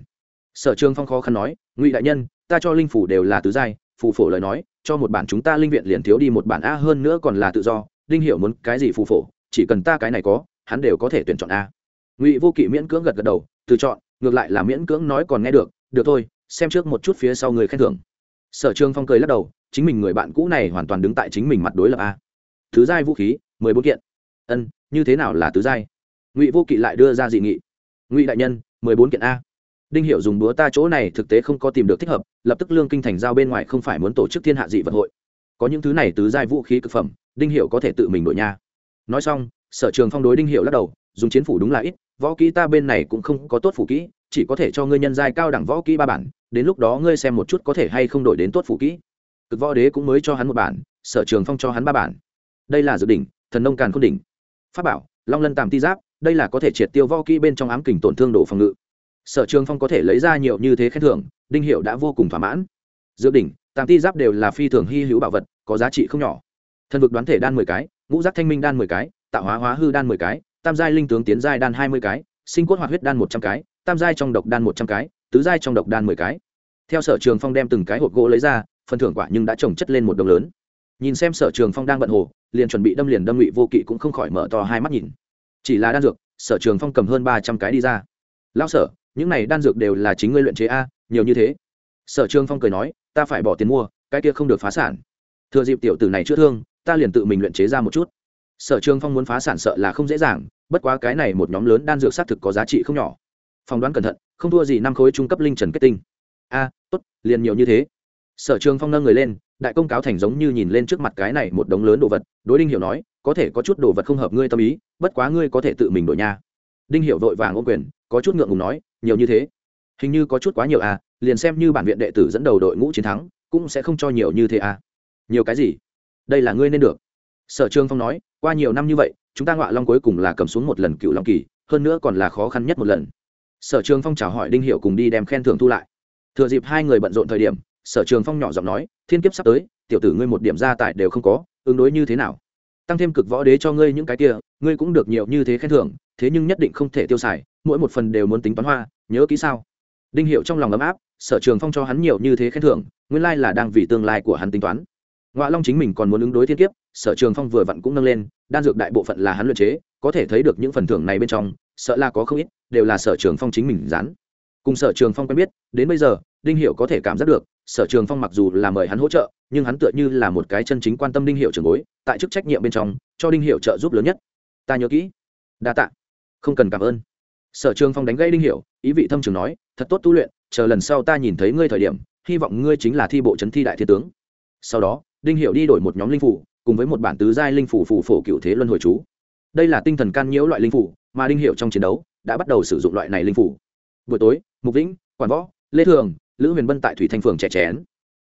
Sở trường phong khó khăn nói, ngụy đại nhân, ta cho linh phủ đều là tứ giai, phù phổ lời nói, cho một bản chúng ta linh viện liền thiếu đi một bản a hơn nữa còn là tự do linh hiểu muốn cái gì phù phổ, chỉ cần ta cái này có, hắn đều có thể tuyển chọn a ngụy vô kỵ miễn cưỡng gật gật đầu, từ chọn, ngược lại là miễn cưỡng nói còn nghe được được thôi, xem trước một chút phía sau người khen thưởng. Sở trường phong cười lắc đầu, chính mình người bạn cũ này hoàn toàn đứng tại chính mình mặt đối lập a. Thứ giai vũ khí, mười bốn kiện. Ân, như thế nào là tứ giai? Ngụy vô kỵ lại đưa ra dị nghị. Ngụy đại nhân, mười bốn kiện a. Đinh hiệu dùng búa ta chỗ này thực tế không có tìm được thích hợp, lập tức lương kinh thành giao bên ngoài không phải muốn tổ chức thiên hạ dị vật hội. Có những thứ này tứ giai vũ khí cực phẩm, đinh hiệu có thể tự mình đổi nha. Nói xong, sở trường phong đối đinh hiệu lắc đầu, dùng chiến phủ đúng là ít võ kỹ ta bên này cũng không có tốt phủ kỹ, chỉ có thể cho ngươi nhân giai cao đẳng võ kỹ ba bản, đến lúc đó ngươi xem một chút có thể hay không đổi đến tốt phủ kỹ. Cực võ đế cũng mới cho hắn một bản, sở trường phong cho hắn ba bản. Đây là dự đỉnh, thần nông càn khôn đỉnh. Pháp bảo, long lân tàm ti giáp, đây là có thể triệt tiêu võ kỹ bên trong ám kình tổn thương đổ phòng ngự. Sở trường phong có thể lấy ra nhiều như thế khen thưởng, đinh hiệu đã vô cùng thỏa mãn. Dự đỉnh, tàm ti giáp đều là phi thường hy hữu bảo vật, có giá trị không nhỏ. Thần vực đoán thể đan mười cái, ngũ giác thanh minh đan mười cái, tạo hóa hóa hư đan mười cái tam giai linh tướng tiến giai đan hai mươi cái, sinh cốt hoạt huyết đan một trăm cái, tam giai trong độc đan một trăm cái, tứ giai trong độc đan mười cái. Theo sở trường phong đem từng cái hộp gỗ lấy ra, phần thưởng quả nhưng đã trồng chất lên một đồng lớn. Nhìn xem sở trường phong đang bận hồ, liền chuẩn bị đâm liền đâm ngụy vô kỵ cũng không khỏi mở to hai mắt nhìn. Chỉ là đan dược, sở trường phong cầm hơn ba trăm cái đi ra. Lao sở, những này đan dược đều là chính ngươi luyện chế a, nhiều như thế. Sở trường phong cười nói, ta phải bỏ tiền mua, cái kia không được phá sản. Thừa dịp tiểu tử này chữa thương, ta liền tự mình luyện chế ra một chút sở trường phong muốn phá sản sợ là không dễ dàng, bất quá cái này một nhóm lớn đan dược xác thực có giá trị không nhỏ. Phỏng đoán cẩn thận, không thua gì năm khối trung cấp linh trần kết tinh. A, tốt, liền nhiều như thế. Sở trường phong nâng người lên, đại công cáo thành giống như nhìn lên trước mặt cái này một đống lớn đồ vật, đối đinh hiểu nói, có thể có chút đồ vật không hợp ngươi tâm ý, bất quá ngươi có thể tự mình đổi nha. Đinh hiểu vội vàng ôm quyền, có chút ngượng ngùng nói, nhiều như thế. Hình như có chút quá nhiều à liền xem như bản viện đệ tử dẫn đầu đội ngũ chiến thắng, cũng sẽ không cho nhiều như thế à. Nhiều cái gì? Đây là ngươi nên được. Sở trường phong nói qua nhiều năm như vậy, chúng ta ngọa long cuối cùng là cầm xuống một lần cựu long kỳ, hơn nữa còn là khó khăn nhất một lần. Sở trường phong chào hỏi đinh hiệu cùng đi đem khen thưởng thu lại. Thừa dịp hai người bận rộn thời điểm, sở trường phong nhỏ giọng nói, thiên kiếp sắp tới, tiểu tử ngươi một điểm gia tài đều không có, ứng đối như thế nào? Tăng thêm cực võ đế cho ngươi những cái kia, ngươi cũng được nhiều như thế khen thưởng, thế nhưng nhất định không thể tiêu xài, mỗi một phần đều muốn tính toán hoa, nhớ kỹ sao? Đinh hiệu trong lòng ấm áp, sở trường phong cho hắn nhiều như thế khen thưởng, nguyên lai là đang vì tương lai của hắn tính toán. Ngoại long chính mình còn muốn ứng đối thiên kiếp sở trường phong vừa vặn cũng nâng lên, đan dược đại bộ phận là hắn luyện chế, có thể thấy được những phần thưởng này bên trong, sợ là có không ít, đều là sở trường phong chính mình dán. Cùng sở trường phong quen biết, đến bây giờ, đinh hiệu có thể cảm giác được, sở trường phong mặc dù là mời hắn hỗ trợ, nhưng hắn tựa như là một cái chân chính quan tâm đinh hiệu trường bối, tại chức trách nhiệm bên trong, cho đinh hiệu trợ giúp lớn nhất. Ta nhớ kỹ. Đa tạ. Không cần cảm ơn. Sở trường phong đánh gây đinh hiệu ý vị thâm trường nói, thật tốt tu luyện, chờ lần sau ta nhìn thấy ngươi thời điểm, hy vọng ngươi chính là thi bộ trấn thi đại thiên tướng. Sau đó, đinh hiệu đi đổi một nhóm linh phủ cùng với một bản tứ giai linh phủ phù phổ cựu thế luân hồi chú. Đây là tinh thần can nhiễu loại linh phủ mà đinh hiệu trong chiến đấu đã bắt đầu sử dụng loại này linh phủ. Buổi tối, mục vĩnh, quản võ, lê thường, lữ huyền bân tại thủy thanh phường trẻ chén.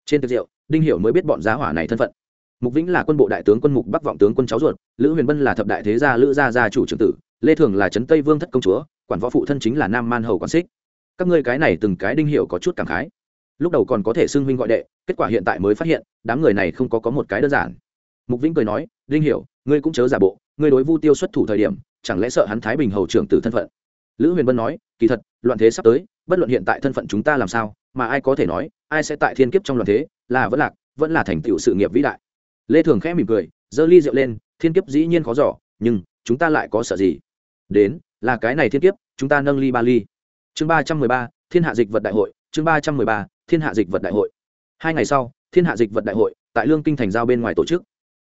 Trên tiệc rượu, đinh hiệu mới biết bọn giá hỏa này thân phận. Mục vĩnh là quân bộ đại tướng quân mục bắc vọng tướng quân cháu ruột, lữ huyền bân là thập đại thế gia lữ gia gia chủ trưởng tử, lê thường là trấn tây vương thất công chúa, quản võ phụ thân chính là nam man hầu quản xích. Các ngươi cái này từng cái đinh hiệu có chút cảm khái. Lúc đầu còn có thể xưng huynh gọi đệ, kết quả hiện tại mới phát hiện, đám người này không có có một cái đơn giản mục vĩnh cười nói đinh hiểu, ngươi cũng chớ giả bộ, ngươi đối vu tiêu xuất thủ thời điểm, chẳng lẽ sợ hắn thái bình hầu trưởng tử thân phận? Lữ huyền bân nói, kỳ thật, loạn thế sắp tới, bất luận hiện tại thân phận chúng ta làm sao, mà ai có thể nói, ai sẽ tại thiên kiếp trong loạn thế, là vẫn lạc, vẫn là thành tựu sự nghiệp vĩ đại. Lê thường khẽ mỉm cười, giơ ly rượu lên, thiên kiếp dĩ nhiên khó giỏ nhưng chúng ta lại có sợ gì? Đến, là cái này thiên kiếp, chúng ta nâng ly ba ly. Chương ba trăm mười ba, thiên hạ dịch vật đại hội, chương ba trăm mười ba, thiên hạ dịch vật đại hội. Hai ngày sau, thiên hạ dịch vật đại hội, tại lương kinh thành giao bên ngoài tổ chức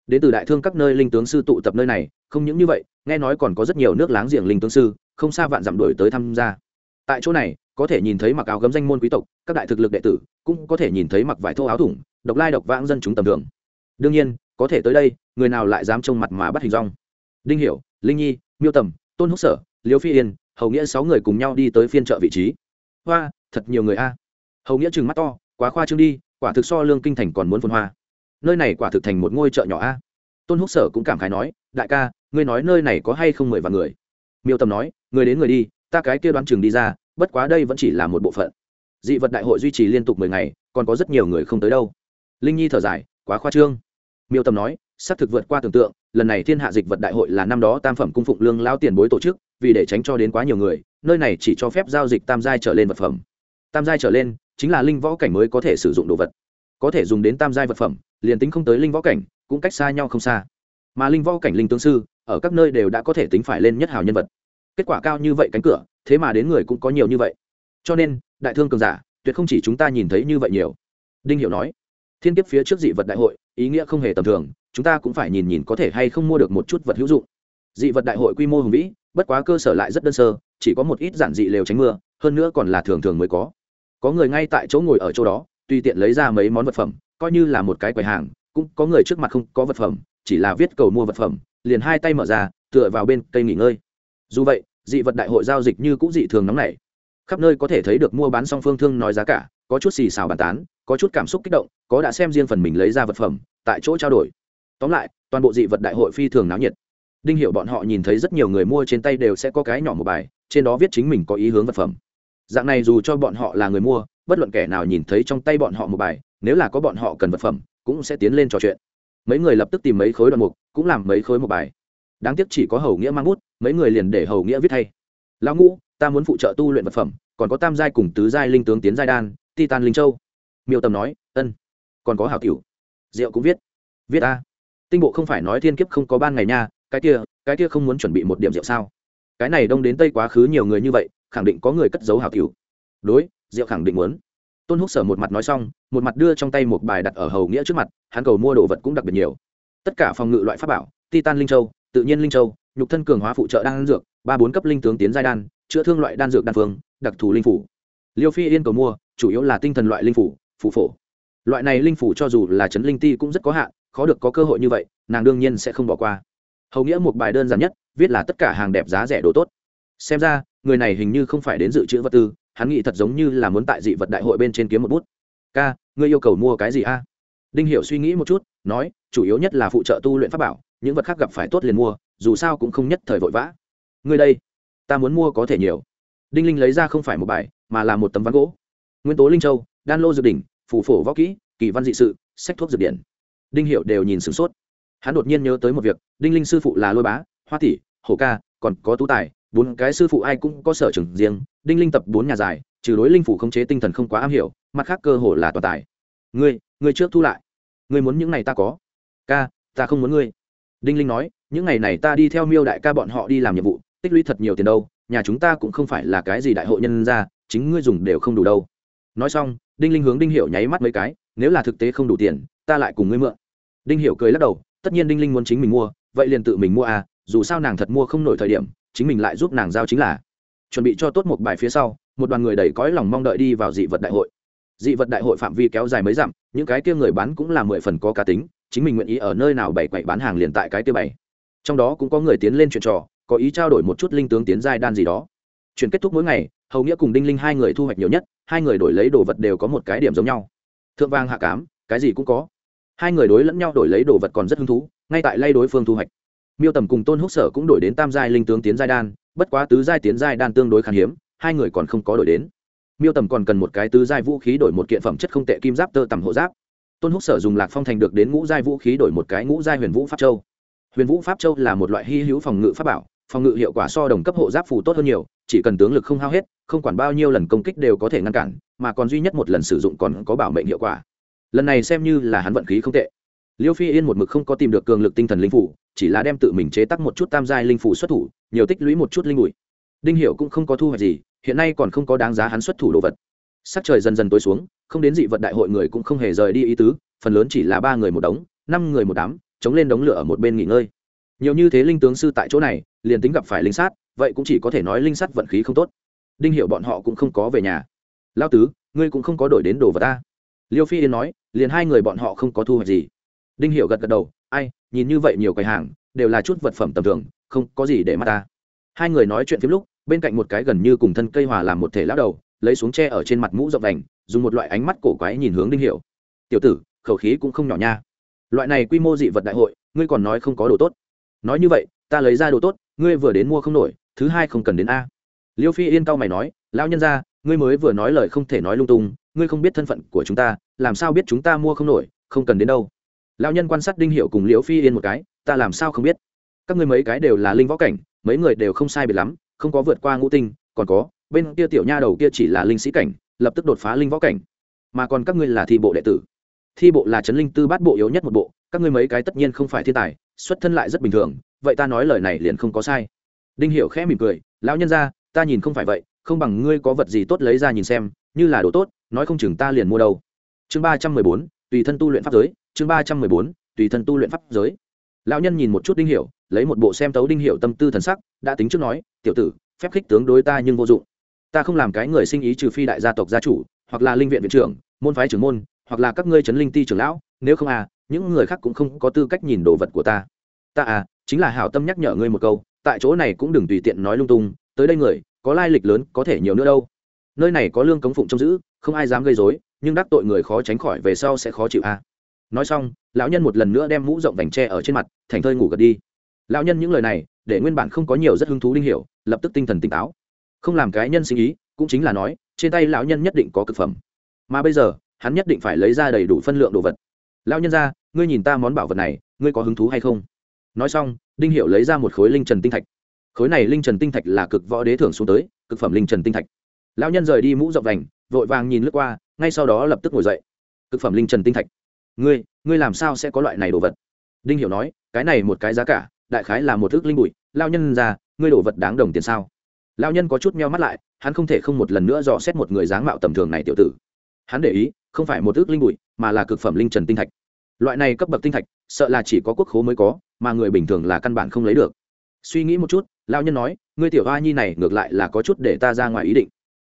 đến từ đại thương các nơi linh tướng sư tụ tập nơi này, không những như vậy, nghe nói còn có rất nhiều nước láng giềng linh tướng sư, không xa vạn dặm đuổi tới tham gia. Tại chỗ này, có thể nhìn thấy mặc áo gấm danh môn quý tộc, các đại thực lực đệ tử, cũng có thể nhìn thấy mặc vải thô áo thủng, độc lai độc vãng dân chúng tầm thường. Đương nhiên, có thể tới đây, người nào lại dám trông mặt mà bắt hình rong. Đinh hiểu, linh nhi, miêu tầm, tôn húc sở, liêu phi yên, hầu nghĩa sáu người cùng nhau đi tới phiên chợ vị trí. Hoa, thật nhiều người a. Hầu nghĩa trừng mắt to, quá khoa trương đi, quả thực so lương kinh thành còn muốn phồn hoa nơi này quả thực thành một ngôi chợ nhỏ a. Tôn húc sở cũng cảm khái nói, đại ca, ngươi nói nơi này có hay không mười vạn người? Miêu tầm nói, người đến người đi, ta cái kia đoán chừng đi ra, bất quá đây vẫn chỉ là một bộ phận. Dị vật đại hội duy trì liên tục mười ngày, còn có rất nhiều người không tới đâu. Linh nhi thở dài, quá khoa trương. Miêu tầm nói, xác thực vượt qua tưởng tượng, lần này thiên hạ dịch vật đại hội là năm đó tam phẩm cung phụng lương lao tiền bối tổ chức, vì để tránh cho đến quá nhiều người, nơi này chỉ cho phép giao dịch tam giai trở lên vật phẩm. Tam giai trở lên, chính là linh võ cảnh mới có thể sử dụng đồ vật. Có thể dùng đến tam giai vật phẩm liền tính không tới linh võ cảnh, cũng cách xa nhau không xa. Mà linh võ cảnh linh tướng sư, ở các nơi đều đã có thể tính phải lên nhất hào nhân vật. Kết quả cao như vậy cánh cửa, thế mà đến người cũng có nhiều như vậy. Cho nên, đại thương cường giả, tuyệt không chỉ chúng ta nhìn thấy như vậy nhiều. Đinh hiểu nói, thiên kiếp phía trước dị vật đại hội, ý nghĩa không hề tầm thường, chúng ta cũng phải nhìn nhìn có thể hay không mua được một chút vật hữu dụng. Dị vật đại hội quy mô hùng vĩ, bất quá cơ sở lại rất đơn sơ, chỉ có một ít giản dị lều tránh mưa, hơn nữa còn là thường thường mới có. Có người ngay tại chỗ ngồi ở chỗ đó, tùy tiện lấy ra mấy món vật phẩm coi như là một cái quầy hàng, cũng có người trước mặt không có vật phẩm, chỉ là viết cầu mua vật phẩm, liền hai tay mở ra, tựa vào bên cây nghỉ ngơi. Dù vậy, dị vật đại hội giao dịch như cũng dị thường nóng nảy. Khắp nơi có thể thấy được mua bán song phương thương nói giá cả, có chút xì xào bàn tán, có chút cảm xúc kích động, có đã xem riêng phần mình lấy ra vật phẩm, tại chỗ trao đổi. Tóm lại, toàn bộ dị vật đại hội phi thường náo nhiệt. Đinh hiểu bọn họ nhìn thấy rất nhiều người mua trên tay đều sẽ có cái nhỏ một bài, trên đó viết chính mình có ý hướng vật phẩm dạng này dù cho bọn họ là người mua, bất luận kẻ nào nhìn thấy trong tay bọn họ một bài, nếu là có bọn họ cần vật phẩm, cũng sẽ tiến lên trò chuyện. Mấy người lập tức tìm mấy khối đoạn mục, cũng làm mấy khối một bài. Đáng tiếc chỉ có hầu nghĩa mang bút, mấy người liền để hầu nghĩa viết thay. Lão ngũ, ta muốn phụ trợ tu luyện vật phẩm, còn có tam giai cùng tứ giai linh tướng tiến giai đan, titan linh châu. Miêu tầm nói, ân, còn có hảo cửu. Diệu cũng viết viết a, tinh bộ không phải nói thiên kiếp không có ban ngày nha, cái kia cái kia không muốn chuẩn bị một điểm rượu sao? Cái này đông đến tây quá khứ nhiều người như vậy khẳng định có người cất giấu hảo cửu đối, diệu khẳng định muốn. Tôn húc sở một mặt nói xong, một mặt đưa trong tay một bài đặt ở hầu nghĩa trước mặt, hắn cầu mua đồ vật cũng đặc biệt nhiều. Tất cả phòng ngự loại pháp bảo, titan linh châu, tự nhiên linh châu, nhục thân cường hóa phụ trợ đan dược, ba bốn cấp linh tướng tiến giai đan, chữa thương loại đan dược đan phương, đặc thù linh phủ. Liêu phi yên cầu mua, chủ yếu là tinh thần loại linh phủ phụ phổ. Loại này linh phủ cho dù là trấn linh ti cũng rất có hạn, khó được có cơ hội như vậy, nàng đương nhiên sẽ không bỏ qua. Hầu nghĩa một bài đơn giản nhất, viết là tất cả hàng đẹp giá rẻ đồ tốt. Xem ra người này hình như không phải đến dự trữ vật tư, hắn nghĩ thật giống như là muốn tại dị vật đại hội bên trên kiếm một bút. Ca, ngươi yêu cầu mua cái gì a? Đinh hiểu suy nghĩ một chút, nói, chủ yếu nhất là phụ trợ tu luyện pháp bảo, những vật khác gặp phải tốt liền mua, dù sao cũng không nhất thời vội vã. Ngươi đây, ta muốn mua có thể nhiều. Đinh linh lấy ra không phải một bài, mà là một tấm ván gỗ. Nguyên tố linh châu, đan lô dược đỉnh phủ phổ võ kỹ, kỳ văn dị sự, sách thuốc dược điển. Đinh Hiểu đều nhìn sửng sốt. Hắn đột nhiên nhớ tới một việc, đinh linh sư phụ là lôi bá, hoa tỷ hổ ca, còn có tú tài bốn cái sư phụ ai cũng có sở trường riêng, đinh linh tập bốn nhà dài trừ đối linh phủ khống chế tinh thần không quá am hiểu, mặt khác cơ hồ là toàn tài. Ngươi ngươi trước thu lại. Ngươi muốn những này ta có. Ca, ta không muốn ngươi. Đinh linh nói, những ngày này ta đi theo miêu đại ca bọn họ đi làm nhiệm vụ, tích lũy thật nhiều tiền đâu, nhà chúng ta cũng không phải là cái gì đại hội nhân ra chính ngươi dùng đều không đủ đâu. Nói xong, đinh linh hướng đinh hiểu nháy mắt mấy cái, nếu là thực tế không đủ tiền, ta lại cùng ngươi mượn. Đinh hiểu cười lắc đầu, tất nhiên đinh linh muốn chính mình mua, vậy liền tự mình mua à dù sao nàng thật mua không nổi thời điểm chính mình lại giúp nàng giao chính là chuẩn bị cho tốt một bài phía sau, một đoàn người đầy cõi lòng mong đợi đi vào dị vật đại hội. Dị vật đại hội phạm vi kéo dài mấy dặm, những cái kia người bán cũng là mười phần có cá tính, chính mình nguyện ý ở nơi nào bày quậy bán hàng liền tại cái kia bày. Trong đó cũng có người tiến lên chuyện trò, có ý trao đổi một chút linh tướng tiến giai đan gì đó. Chuyện kết thúc mỗi ngày, hầu nghĩa cùng đinh linh hai người thu hoạch nhiều nhất, hai người đổi lấy đồ vật đều có một cái điểm giống nhau. Thượng vang hạ cám, cái gì cũng có. Hai người đối lẫn nhau đổi lấy đồ vật còn rất hứng thú, ngay tại lay đối phương thu hoạch miêu tầm cùng tôn húc sở cũng đổi đến tam giai linh tướng tiến giai đan, bất quá tứ giai tiến giai đan tương đối khan hiếm, hai người còn không có đổi đến. miêu tầm còn cần một cái tứ giai vũ khí đổi một kiện phẩm chất không tệ kim giáp tơ tầm hộ giáp. tôn húc sở dùng lạc phong thành được đến ngũ giai vũ khí đổi một cái ngũ giai huyền vũ pháp châu. huyền vũ pháp châu là một loại hy hữu phòng ngự pháp bảo, phòng ngự hiệu quả so đồng cấp hộ giáp phù tốt hơn nhiều, chỉ cần tướng lực không hao hết, không quản bao nhiêu lần công kích đều có thể ngăn cản, mà còn duy nhất một lần sử dụng còn có bảo mệnh hiệu quả. lần này xem như là hắn vận khí không tệ liêu phi yên một mực không có tìm được cường lực tinh thần linh phủ, chỉ là đem tự mình chế tắc một chút tam giai linh phủ xuất thủ, nhiều tích lũy một chút linh bụi. Đinh hiệu cũng không có thu hoạch gì, hiện nay còn không có đáng giá hắn xuất thủ đồ vật. Sắc trời dần dần tối xuống, không đến dị vật đại hội người cũng không hề rời đi ý tứ, phần lớn chỉ là ba người một đống, năm người một đám, chống lên đống lửa ở một bên nghỉ ngơi. Nhiều như thế linh tướng sư tại chỗ này, liền tính gặp phải linh sát, vậy cũng chỉ có thể nói linh sát vận khí không tốt. Đinh hiệu bọn họ cũng không có về nhà. Lao tứ, ngươi cũng không có đổi đến đồ vật ta. Liêu phi yên nói, liền hai người bọn họ không có thu hoạch gì đinh hiệu gật gật đầu, ai, nhìn như vậy nhiều quầy hàng, đều là chút vật phẩm tầm thường, không có gì để mắt ta. Hai người nói chuyện phim lúc, bên cạnh một cái gần như cùng thân cây hòa làm một thể lão đầu, lấy xuống tre ở trên mặt mũ rộng đành, dùng một loại ánh mắt cổ quái nhìn hướng đinh hiệu tiểu tử, khẩu khí cũng không nhỏ nha. Loại này quy mô dị vật đại hội, ngươi còn nói không có đồ tốt. Nói như vậy, ta lấy ra đồ tốt, ngươi vừa đến mua không nổi, thứ hai không cần đến a. Liêu phi yên cao mày nói, lão nhân ra ngươi mới vừa nói lời không thể nói lung tung, ngươi không biết thân phận của chúng ta, làm sao biết chúng ta mua không nổi, không cần đến đâu lão nhân quan sát đinh hiệu cùng liễu phi yên một cái, ta làm sao không biết? Các ngươi mấy cái đều là linh võ cảnh, mấy người đều không sai biệt lắm, không có vượt qua ngũ tinh, còn có, bên kia tiểu nha đầu kia chỉ là linh sĩ cảnh, lập tức đột phá linh võ cảnh. Mà còn các ngươi là thi bộ đệ tử. Thi bộ là chấn linh tư bát bộ yếu nhất một bộ, các ngươi mấy cái tất nhiên không phải thiên tài, xuất thân lại rất bình thường, vậy ta nói lời này liền không có sai. Đinh hiểu khẽ mỉm cười, lão nhân gia, ta nhìn không phải vậy, không bằng ngươi có vật gì tốt lấy ra nhìn xem, như là đồ tốt, nói không chừng ta liền mua đâu. Chương ba trăm mười bốn, tùy thân tu luyện pháp giới chương ba trăm mười bốn, tùy thân tu luyện pháp giới. Lão nhân nhìn một chút đinh hiểu, lấy một bộ xem tấu đinh hiểu tâm tư thần sắc, đã tính trước nói, tiểu tử, phép khích tướng đối ta nhưng vô dụng. Ta không làm cái người sinh ý trừ phi đại gia tộc gia chủ, hoặc là linh viện viện trưởng, môn phái trưởng môn, hoặc là các ngươi trấn linh ti trưởng lão, nếu không à những người khác cũng không có tư cách nhìn đồ vật của ta. Ta à chính là hảo tâm nhắc nhở ngươi một câu, tại chỗ này cũng đừng tùy tiện nói lung tung, tới đây người, có lai lịch lớn, có thể nhiều nữa đâu. Nơi này có lương cống phụng trông giữ, không ai dám gây dối nhưng đắc tội người khó tránh khỏi về sau sẽ khó chịu à nói xong, lão nhân một lần nữa đem mũ rộng vành tre ở trên mặt, thành thơi ngủ gật đi. Lão nhân những lời này, để nguyên bản không có nhiều rất hứng thú linh hiểu, lập tức tinh thần tỉnh táo. Không làm cái nhân sinh ý, cũng chính là nói, trên tay lão nhân nhất định có cực phẩm. Mà bây giờ, hắn nhất định phải lấy ra đầy đủ phân lượng đồ vật. Lão nhân ra, ngươi nhìn ta món bảo vật này, ngươi có hứng thú hay không? Nói xong, đinh hiệu lấy ra một khối linh trần tinh thạch. Khối này linh trần tinh thạch là cực võ đế thưởng xuống tới, cực phẩm linh trần tinh thạch. Lão nhân rời đi mũ rộng vành, vội vàng nhìn lướt qua, ngay sau đó lập tức ngồi dậy. Cực phẩm linh trần tinh thạch ngươi ngươi làm sao sẽ có loại này đồ vật? Đinh hiểu nói, cái này một cái giá cả, đại khái là một thước linh bụi. Lao nhân ra, ngươi đồ vật đáng đồng tiền sao? Lao nhân có chút meo mắt lại, hắn không thể không một lần nữa dò xét một người dáng mạo tầm thường này tiểu tử. Hắn để ý, không phải một ước linh bụi, mà là cực phẩm linh trần tinh thạch. Loại này cấp bậc tinh thạch, sợ là chỉ có quốc khố mới có, mà người bình thường là căn bản không lấy được. Suy nghĩ một chút lao nhân nói, ngươi tiểu hoa nhi này ngược lại là có chút để ta ra ngoài ý định.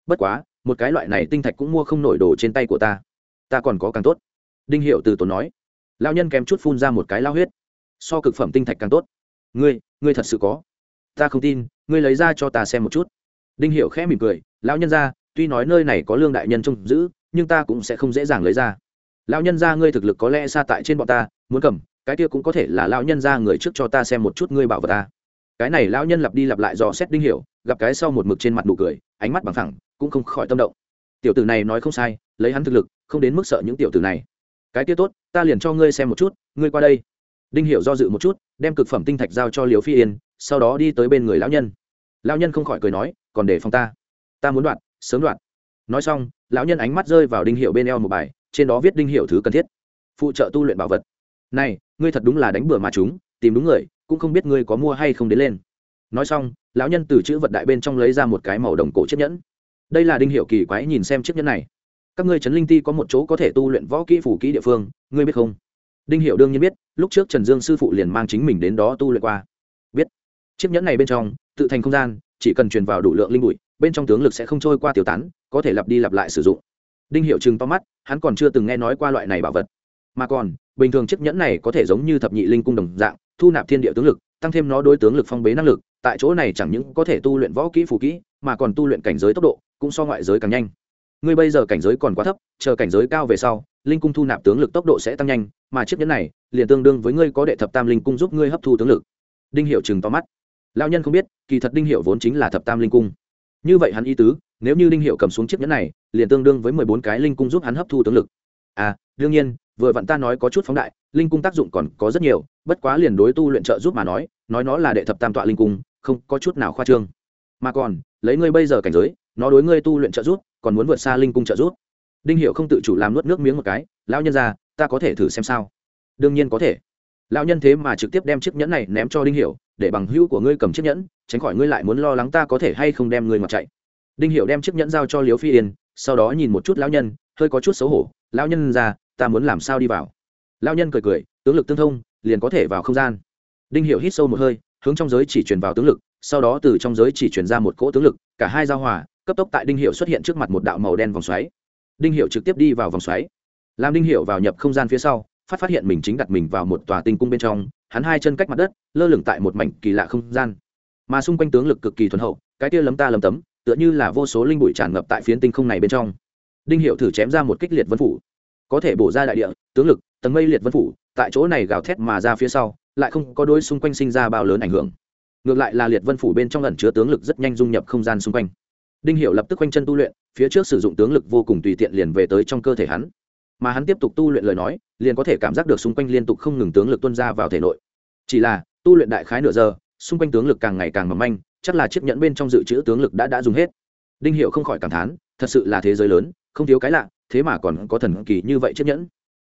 Bất quá, một cái loại này tinh thạch cũng mua không nổi đồ trên tay của ta. Ta còn có càng tốt đinh hiệu từ tốn nói. Lao nhân kém chút phun ra một cái lao huyết. So cực phẩm tinh thạch càng tốt. Ngươi ngươi thật sự có. Ta không tin, ngươi lấy ra cho ta xem một chút. Đinh hiệu khẽ mỉm cười. Lão nhân ra, tuy nói nơi này có lương đại nhân trông giữ, nhưng ta cũng sẽ không dễ dàng lấy ra. Lão nhân ra, ngươi thực lực có lẽ xa tại trên bọn ta, muốn cầm, cái kia cũng có thể là lão nhân ra người trước cho ta xem một chút ngươi bảo vật ta. Cái này lão nhân lặp đi lặp lại dò xét đinh hiểu, gặp cái sau một mực trên mặt nụ cười, ánh mắt bằng thẳng cũng không khỏi tâm động. Tiểu tử này nói không sai, lấy hắn thực lực, không đến mức sợ những tiểu tử này cái kia tốt, ta liền cho ngươi xem một chút, ngươi qua đây. Đinh hiểu do dự một chút, đem cực phẩm tinh thạch giao cho liều phi yên, sau đó đi tới bên người lão nhân. Lão nhân không khỏi cười nói, còn để phòng ta. Ta muốn đoạn, sớm đoạn. Nói xong, lão nhân ánh mắt rơi vào đinh hiệu bên eo một bài, trên đó viết đinh hiệu thứ cần thiết. Phụ trợ tu luyện bảo vật. Này, ngươi thật đúng là đánh bừa mà chúng, tìm đúng người, cũng không biết ngươi có mua hay không đến lên. Nói xong, lão nhân từ chữ vật đại bên trong lấy ra một cái màu đồng cổ chiếc nhẫn. Đây là đinh hiệu kỳ quái nhìn xem chiếc nhẫn này các ngươi trấn linh ti có một chỗ có thể tu luyện võ kỹ phủ kỹ địa phương, ngươi biết không? Đinh hiệu đương nhiên biết, lúc trước trần dương sư phụ liền mang chính mình đến đó tu luyện qua. Biết. Chiếc nhẫn này bên trong, tự thành không gian, chỉ cần truyền vào đủ lượng linh bụi, bên trong tướng lực sẽ không trôi qua tiêu tán, có thể lặp đi lặp lại sử dụng. Đinh hiệu chừng to mắt, hắn còn chưa từng nghe nói qua loại này bảo vật. Mà còn, bình thường chiếc nhẫn này có thể giống như thập nhị linh cung đồng dạng, thu nạp thiên địa tướng lực, tăng thêm nó đối tướng lực phong bế năng lực, tại chỗ này chẳng những có thể tu luyện võ kỹ phù kỹ, mà còn tu luyện cảnh giới tốc độ, cũng so ngoại giới càng nhanh ngươi bây giờ cảnh giới còn quá thấp, chờ cảnh giới cao về sau, linh cung thu nạp tướng lực tốc độ sẽ tăng nhanh, mà chiếc nhẫn này, liền tương đương với ngươi có đệ thập tam linh cung giúp ngươi hấp thu tướng lực. Đinh hiệu chừng to mắt. Lao nhân không biết, kỳ thật đinh hiệu vốn chính là thập tam linh cung. Như vậy hắn ý tứ, nếu như đinh hiệu cầm xuống chiếc nhẫn này, liền tương đương với mười bốn cái linh cung giúp hắn hấp thu tướng lực. À đương nhiên, vừa vặn ta nói có chút phóng đại, linh cung tác dụng còn có rất nhiều, bất quá liền đối tu luyện trợ giúp mà nói nói nó là đệ thập tam tọa linh cung, không có chút nào khoa trương. Mà còn, lấy ngươi bây giờ cảnh giới nó đối ngươi tu luyện trợ giúp, còn muốn vượt xa linh cung trợ giúp. Đinh hiệu không tự chủ làm nuốt nước miếng một cái, lão nhân ra ta có thể thử xem sao? Đương nhiên có thể. Lão nhân thế mà trực tiếp đem chiếc nhẫn này ném cho đinh hiệu để bằng hữu của ngươi cầm chiếc nhẫn, tránh khỏi ngươi lại muốn lo lắng ta có thể hay không đem ngươi mặc chạy. Đinh hiệu đem chiếc nhẫn giao cho Liễu phi yên, sau đó nhìn một chút lão nhân, hơi có chút xấu hổ, lão nhân ra ta muốn làm sao đi vào? Lão nhân cười cười, tướng lực tương thông, liền có thể vào không gian. Đinh hiệu hít sâu một hơi, hướng trong giới chỉ truyền vào tướng lực, sau đó từ trong giới chỉ truyền ra một cỗ tướng lực, cả hai giao hòa cấp tốc tại đinh hiệu xuất hiện trước mặt một đạo màu đen vòng xoáy. Đinh hiệu trực tiếp đi vào vòng xoáy. Làm đinh hiệu vào nhập không gian phía sau, phát phát hiện mình chính đặt mình vào một tòa tinh cung bên trong, hắn hai chân cách mặt đất, lơ lửng tại một mảnh kỳ lạ không gian. Mà xung quanh tướng lực cực kỳ thuần hậu, cái kia lấm ta lấm tấm, tựa như là vô số linh bụi tràn ngập tại phiến tinh không này bên trong. Đinh hiệu thử chém ra một kích liệt vân phủ. Có thể bổ ra đại địa, tướng lực, tầng mây liệt vân phủ, tại chỗ này gào thét mà ra phía sau, lại không có đôi xung quanh sinh ra bao lớn ảnh hưởng. Ngược lại là liệt vân phủ bên trong lần chứa tướng lực rất nhanh dung nhập không gian xung quanh đinh hiệu lập tức quanh chân tu luyện, phía trước sử dụng tướng lực vô cùng tùy tiện liền về tới trong cơ thể hắn. Mà hắn tiếp tục tu luyện lời nói, liền có thể cảm giác được xung quanh liên tục không ngừng tướng lực tuân ra vào thể nội. Chỉ là, tu luyện đại khái nửa giờ, xung quanh tướng lực càng ngày càng mầm manh, chắc là chiếc nhẫn bên trong dự trữ tướng lực đã đã dùng hết. Đinh hiệu không khỏi cảm thán, thật sự là thế giới lớn, không thiếu cái lạ, thế mà còn có thần kỳ như vậy chiếc nhẫn.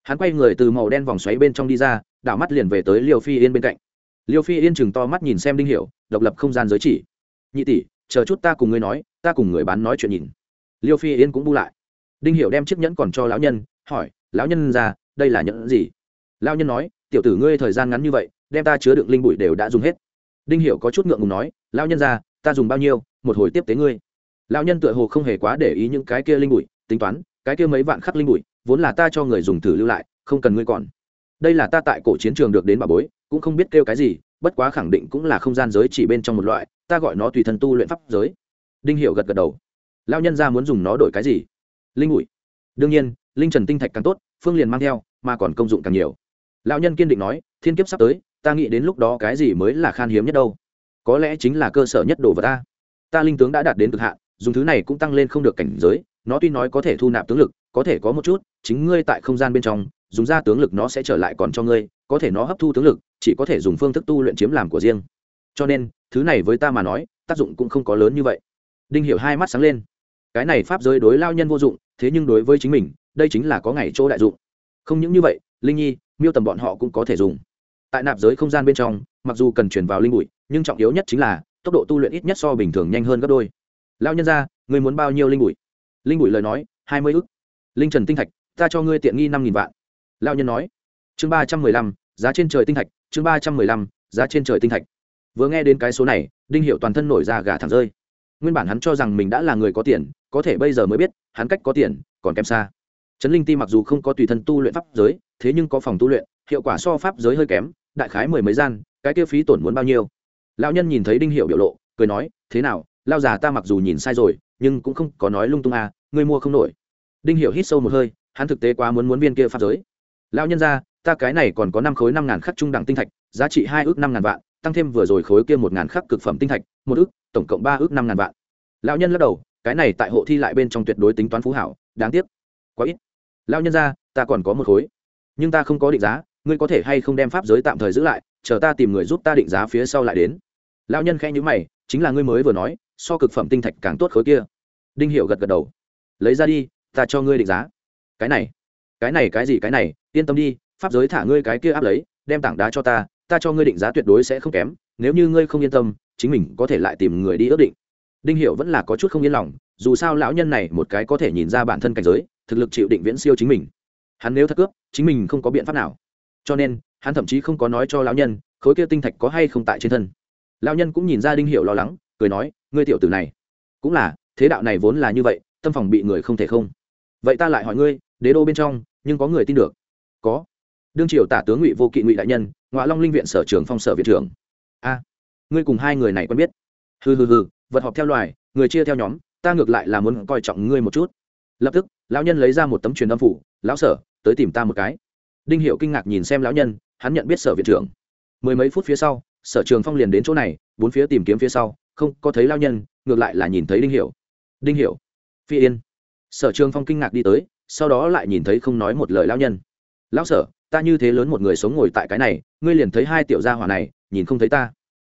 Hắn quay người từ màu đen vòng xoáy bên trong đi ra, đảo mắt liền về tới liêu phi yên bên cạnh. Liêu phi yên chừng to mắt nhìn xem đinh hiệu độc lập không gian giới chỉ. Nhị tỷ chờ chút ta cùng ngươi nói, ta cùng người bán nói chuyện nhìn. Liêu phi yên cũng bu lại. Đinh Hiểu đem chiếc nhẫn còn cho lão nhân, hỏi, lão nhân ra, đây là nhẫn gì? Lão nhân nói, tiểu tử ngươi thời gian ngắn như vậy, đem ta chứa đựng linh bụi đều đã dùng hết. Đinh Hiểu có chút ngượng ngùng nói, lão nhân ra, ta dùng bao nhiêu, một hồi tiếp tế ngươi. Lão nhân tựa hồ không hề quá để ý những cái kia linh bụi, tính toán, cái kia mấy vạn khắc linh bụi, vốn là ta cho người dùng thử lưu lại, không cần ngươi còn. Đây là ta tại cổ chiến trường được đến bà bối, cũng không biết kêu cái gì bất quá khẳng định cũng là không gian giới chỉ bên trong một loại, ta gọi nó tùy thân tu luyện pháp giới. Đinh hiệu gật gật đầu. Lao nhân ra muốn dùng nó đổi cái gì? Linh ủi. Đương nhiên, linh trần tinh thạch càng tốt, phương liền mang theo, mà còn công dụng càng nhiều. Lão nhân kiên định nói, thiên kiếp sắp tới, ta nghĩ đến lúc đó cái gì mới là khan hiếm nhất đâu. Có lẽ chính là cơ sở nhất đồ vật ta. Ta linh tướng đã đạt đến cực hạn, dùng thứ này cũng tăng lên không được cảnh giới, nó tuy nói có thể thu nạp tướng lực, có thể có một chút, chính ngươi tại không gian bên trong, dùng ra tướng lực nó sẽ trở lại còn cho ngươi, có thể nó hấp thu tướng lực chỉ có thể dùng phương thức tu luyện chiếm làm của riêng. Cho nên, thứ này với ta mà nói, tác dụng cũng không có lớn như vậy. Đinh hiểu hai mắt sáng lên. Cái này pháp giới đối lao nhân vô dụng, thế nhưng đối với chính mình, đây chính là có ngày chỗ đại dụng. Không những như vậy, linh nhi, miêu tầm bọn họ cũng có thể dùng. Tại nạp giới không gian bên trong, mặc dù cần chuyển vào linh bụi, nhưng trọng yếu nhất chính là, tốc độ tu luyện ít nhất so bình thường nhanh hơn gấp đôi. Lao nhân ra người muốn bao nhiêu linh bụi? Linh bụi lời nói, hai mươi ức. Linh trần tinh thạch, ta cho ngươi tiện nghi năm nghìn vạn. Lao nhân nói. Chương ba trăm mười lăm giá trên trời tinh thạch, chương ba trăm mười lăm, giá trên trời tinh thạch. Vừa nghe đến cái số này, đinh hiệu toàn thân nổi ra gà thẳng rơi. Nguyên bản hắn cho rằng mình đã là người có tiền, có thể bây giờ mới biết, hắn cách có tiền, còn kém xa. Trấn linh ti mặc dù không có tùy thân tu luyện pháp giới, thế nhưng có phòng tu luyện, hiệu quả so pháp giới hơi kém, đại khái mười mấy gian, cái tiêu phí tổn muốn bao nhiêu? Lão nhân nhìn thấy đinh hiệu biểu lộ, cười nói, thế nào lao già ta mặc dù nhìn sai rồi, nhưng cũng không có nói lung tung à ngươi mua không nổi. Đinh hiệu hít sâu một hơi, hắn thực tế quá muốn muốn viên kia pháp giới. Lão nhân ra ta cái này còn có năm khối năm ngàn khắc trung đẳng tinh thạch, giá trị hai ước năm ngàn vạn, tăng thêm vừa rồi khối kia một ngàn khắc cực phẩm tinh thạch, một ước, tổng cộng ba ước năm ngàn vạn. Lão nhân lắc đầu, cái này tại hộ thi lại bên trong tuyệt đối tính toán phú hảo, đáng tiếc. Quá ít. Lão nhân ra, ta còn có một khối. Nhưng ta không có định giá, ngươi có thể hay không đem pháp giới tạm thời giữ lại, chờ ta tìm người giúp ta định giá phía sau lại đến. Lão nhân khẽ nhữ mày, chính là ngươi mới vừa nói, so cực phẩm tinh thạch càng tốt khối kia. Đinh hiệu gật gật đầu. Lấy ra đi, ta cho ngươi định giá. Cái này cái này cái gì cái này, yên tâm đi pháp giới thả ngươi cái kia áp lấy, đem tảng đá cho ta ta cho ngươi định giá tuyệt đối sẽ không kém, nếu như ngươi không yên tâm, chính mình có thể lại tìm người đi ước định. Đinh hiệu vẫn là có chút không yên lòng, dù sao lão nhân này một cái có thể nhìn ra bản thân cảnh giới, thực lực chịu định viễn siêu chính mình. Hắn nếu thất cướp, chính mình không có biện pháp nào. Cho nên, hắn thậm chí không có nói cho lão nhân, khối kia tinh thạch có hay không tại trên thân? Lão nhân cũng nhìn ra đinh hiệu lo lắng, cười nói, ngươi tiểu tử này, cũng là, thế đạo này vốn là như vậy, tâm phòng bị người không thể không. Vậy ta lại hỏi ngươi, đế đô bên trong, nhưng có người tin được? Có đương triều tả tướng ngụy vô kỵ ngụy đại nhân ngoại long linh viện sở trường phong sở viện trưởng a à, ngươi cùng hai người này quen biết hừ hừ hừ, vật họp theo loài, người chia theo nhóm, ta ngược lại là muốn coi trọng ngươi một chút. Lập tức, lão nhân lấy ra một tấm truyền âm phủ, lão sở, tới tìm ta một cái. Đinh hiệu kinh ngạc nhìn xem lão nhân, hắn nhận biết sở viện trưởng. Mười mấy phút phía sau, sở trường phong liền đến chỗ này, bốn phía tìm kiếm phía sau, không có thấy lão nhân, ngược lại là nhìn thấy đinh hiệu đinh hiệu phi yên. Sở trường phong kinh ngạc đi tới, sau đó lại nhìn thấy không nói một lời lão nhân. Lão sở ta như thế lớn một người sống ngồi tại cái này, ngươi liền thấy hai tiểu gia hỏa này, nhìn không thấy ta.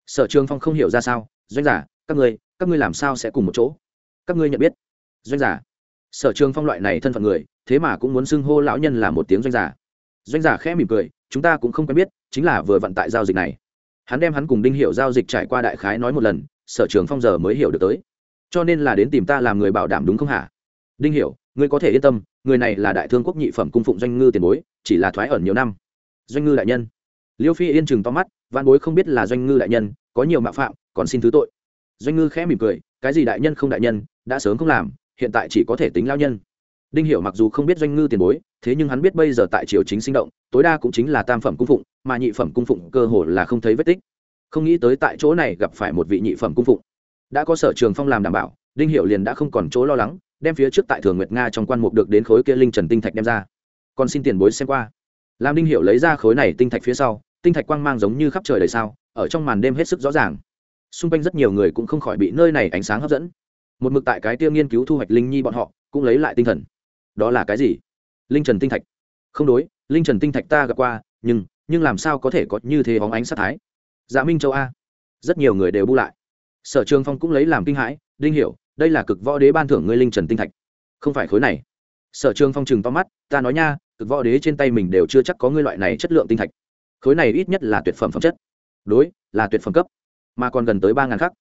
Sở trường phong không hiểu ra sao, doanh giả, các ngươi các ngươi làm sao sẽ cùng một chỗ? Các ngươi nhận biết. Doanh giả. Sở trường phong loại này thân phận người, thế mà cũng muốn xưng hô lão nhân là một tiếng doanh giả. Doanh giả khẽ mỉm cười, chúng ta cũng không quen biết, chính là vừa vận tại giao dịch này. Hắn đem hắn cùng đinh hiệu giao dịch trải qua đại khái nói một lần, sở trường phong giờ mới hiểu được tới. Cho nên là đến tìm ta làm người bảo đảm đúng không hả? Đinh hiểu, ngươi có thể yên tâm người này là đại thương quốc nhị phẩm cung phụng doanh ngư tiền bối, chỉ là thoái ẩn nhiều năm. Doanh ngư đại nhân. Liêu phi yên chừng to mắt văn bối không biết là doanh ngư đại nhân, có nhiều mạo phạm, còn xin thứ tội. Doanh ngư khẽ mỉm cười, cái gì đại nhân không đại nhân, đã sớm không làm, hiện tại chỉ có thể tính lao nhân. Đinh hiểu mặc dù không biết doanh ngư tiền bối, thế nhưng hắn biết bây giờ tại triều chính sinh động, tối đa cũng chính là tam phẩm cung phụng, mà nhị phẩm cung phụng cơ hồ là không thấy vết tích. Không nghĩ tới tại chỗ này gặp phải một vị nhị phẩm cung phụng. Đã có sở trường phong làm đảm bảo đinh hiểu liền đã không còn chỗ lo lắng, đem phía trước tại thường nguyệt nga trong quan mục được đến khối kia linh trần tinh thạch đem ra. Còn xin tiền bối xem qua. Làm đinh hiểu lấy ra khối này tinh thạch phía sau, tinh thạch quang mang giống như khắp trời đầy sao, ở trong màn đêm hết sức rõ ràng. Xung quanh rất nhiều người cũng không khỏi bị nơi này ánh sáng hấp dẫn. Một mực tại cái tiêu nghiên cứu thu hoạch linh nhi bọn họ, cũng lấy lại tinh thần. Đó là cái gì? Linh trần tinh thạch. Không đối, linh trần tinh thạch ta gặp qua, nhưng nhưng làm sao có thể có như thế bóng ánh sát thái? Dạ minh châu a. Rất nhiều người đều bu lại. Sở trường phong cũng lấy làm kinh hãi, đinh hiểu đây là cực võ đế ban thưởng ngươi linh trần tinh thạch. Không phải khối này. Sở trường phong trừng to mắt, ta nói nha, cực võ đế trên tay mình đều chưa chắc có ngươi loại này chất lượng tinh thạch. Khối này ít nhất là tuyệt phẩm phẩm chất. Đối, là tuyệt phẩm cấp. Mà còn gần tới ba ngàn khắc.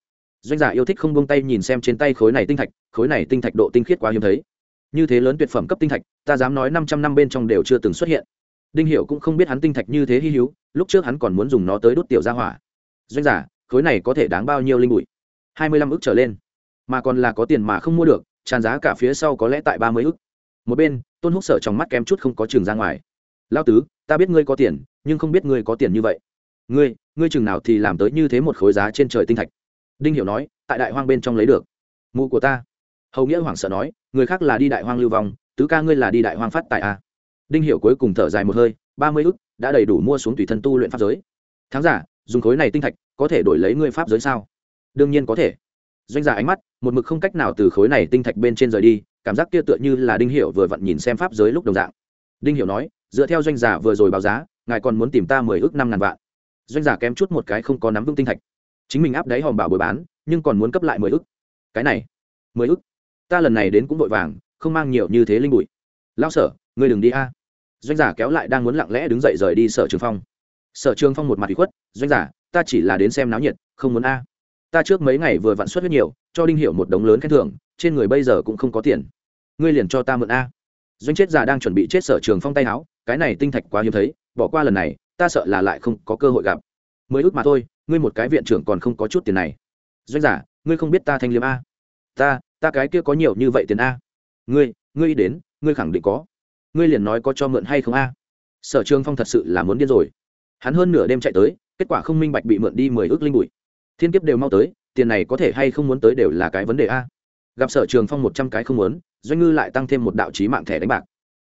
Doanh giả yêu thích không buông tay nhìn xem trên tay khối này tinh thạch, khối này tinh thạch độ tinh khiết quá hiếm thấy. Như thế lớn tuyệt phẩm cấp tinh thạch, ta dám nói năm trăm năm bên trong đều chưa từng xuất hiện. Đinh hiệu cũng không biết hắn tinh thạch như thế hy hữu, lúc trước hắn còn muốn dùng nó tới đốt tiểu gia hỏa. Doanh giả, khối này có thể đáng bao nhiêu linh bụi? Hai mươi lăm ức trở lên mà còn là có tiền mà không mua được, tràn giá cả phía sau có lẽ tại ba mươi ức. Một bên, tôn húc sở trong mắt kém chút không có trường ra ngoài. Lao tứ, ta biết ngươi có tiền, nhưng không biết ngươi có tiền như vậy. Ngươi ngươi chừng nào thì làm tới như thế một khối giá trên trời tinh thạch. Đinh hiểu nói, tại đại hoang bên trong lấy được. Mụ của ta. Hầu nghĩa hoảng sợ nói, người khác là đi đại hoang lưu vong, tứ ca ngươi là đi đại hoang phát tại a à? đinh hiểu cuối cùng thở dài một hơi, ba mươi ức đã đầy đủ mua xuống tùy thân tu luyện pháp giới. Tháng giả, dùng khối này tinh thạch, có thể đổi lấy ngươi pháp giới sao? Đương nhiên có thể. Doanh giả ánh mắt một mực không cách nào từ khối này tinh thạch bên trên rời đi, cảm giác kia tựa như là đinh hiểu vừa vặn nhìn xem pháp giới lúc đồng dạng. Đinh hiểu nói, dựa theo doanh giả vừa rồi báo giá, ngài còn muốn tìm ta mười ước năm ngàn vạn. Doanh giả kém chút một cái không có nắm vững tinh thạch. Chính mình áp đáy hòm bảo bồi bán, nhưng còn muốn cấp lại mười ước. Cái này, mười ước? Ta lần này đến cũng vội vàng, không mang nhiều như thế linh bụi. Lao sở, ngươi đừng đi a. Doanh giả kéo lại đang muốn lặng lẽ đứng dậy rời đi sở trường phong. Sở trường phong một mặt bị khuất, doanh giả, ta chỉ là đến xem náo nhiệt, không muốn a. Ta trước mấy ngày vừa vặn xuất huyết nhiều cho đinh hiệu một đống lớn khen thưởng, trên người bây giờ cũng không có tiền. Ngươi liền cho ta mượn a. Doanh chết già đang chuẩn bị chết sở trường phong tay áo, cái này tinh thạch quá hiếm thấy, bỏ qua lần này, ta sợ là lại không có cơ hội gặp. Mới ước mà thôi, ngươi một cái viện trưởng còn không có chút tiền này. Doanh giả ngươi không biết ta thanh liêm a. Ta ta cái kia có nhiều như vậy tiền a. Ngươi ngươi đến, ngươi khẳng định có. Ngươi liền nói có cho mượn hay không a. Sở trường phong thật sự là muốn điên rồi. Hắn hơn nửa đêm chạy tới, kết quả không minh bạch bị mượn đi mười ước linh bụi. Thiên kiếp đều mau tới tiền này có thể hay không muốn tới đều là cái vấn đề a. Gặp sở trường phong một trăm cái không muốn, doanh ngư lại tăng thêm một đạo trí mạng thẻ đánh bạc.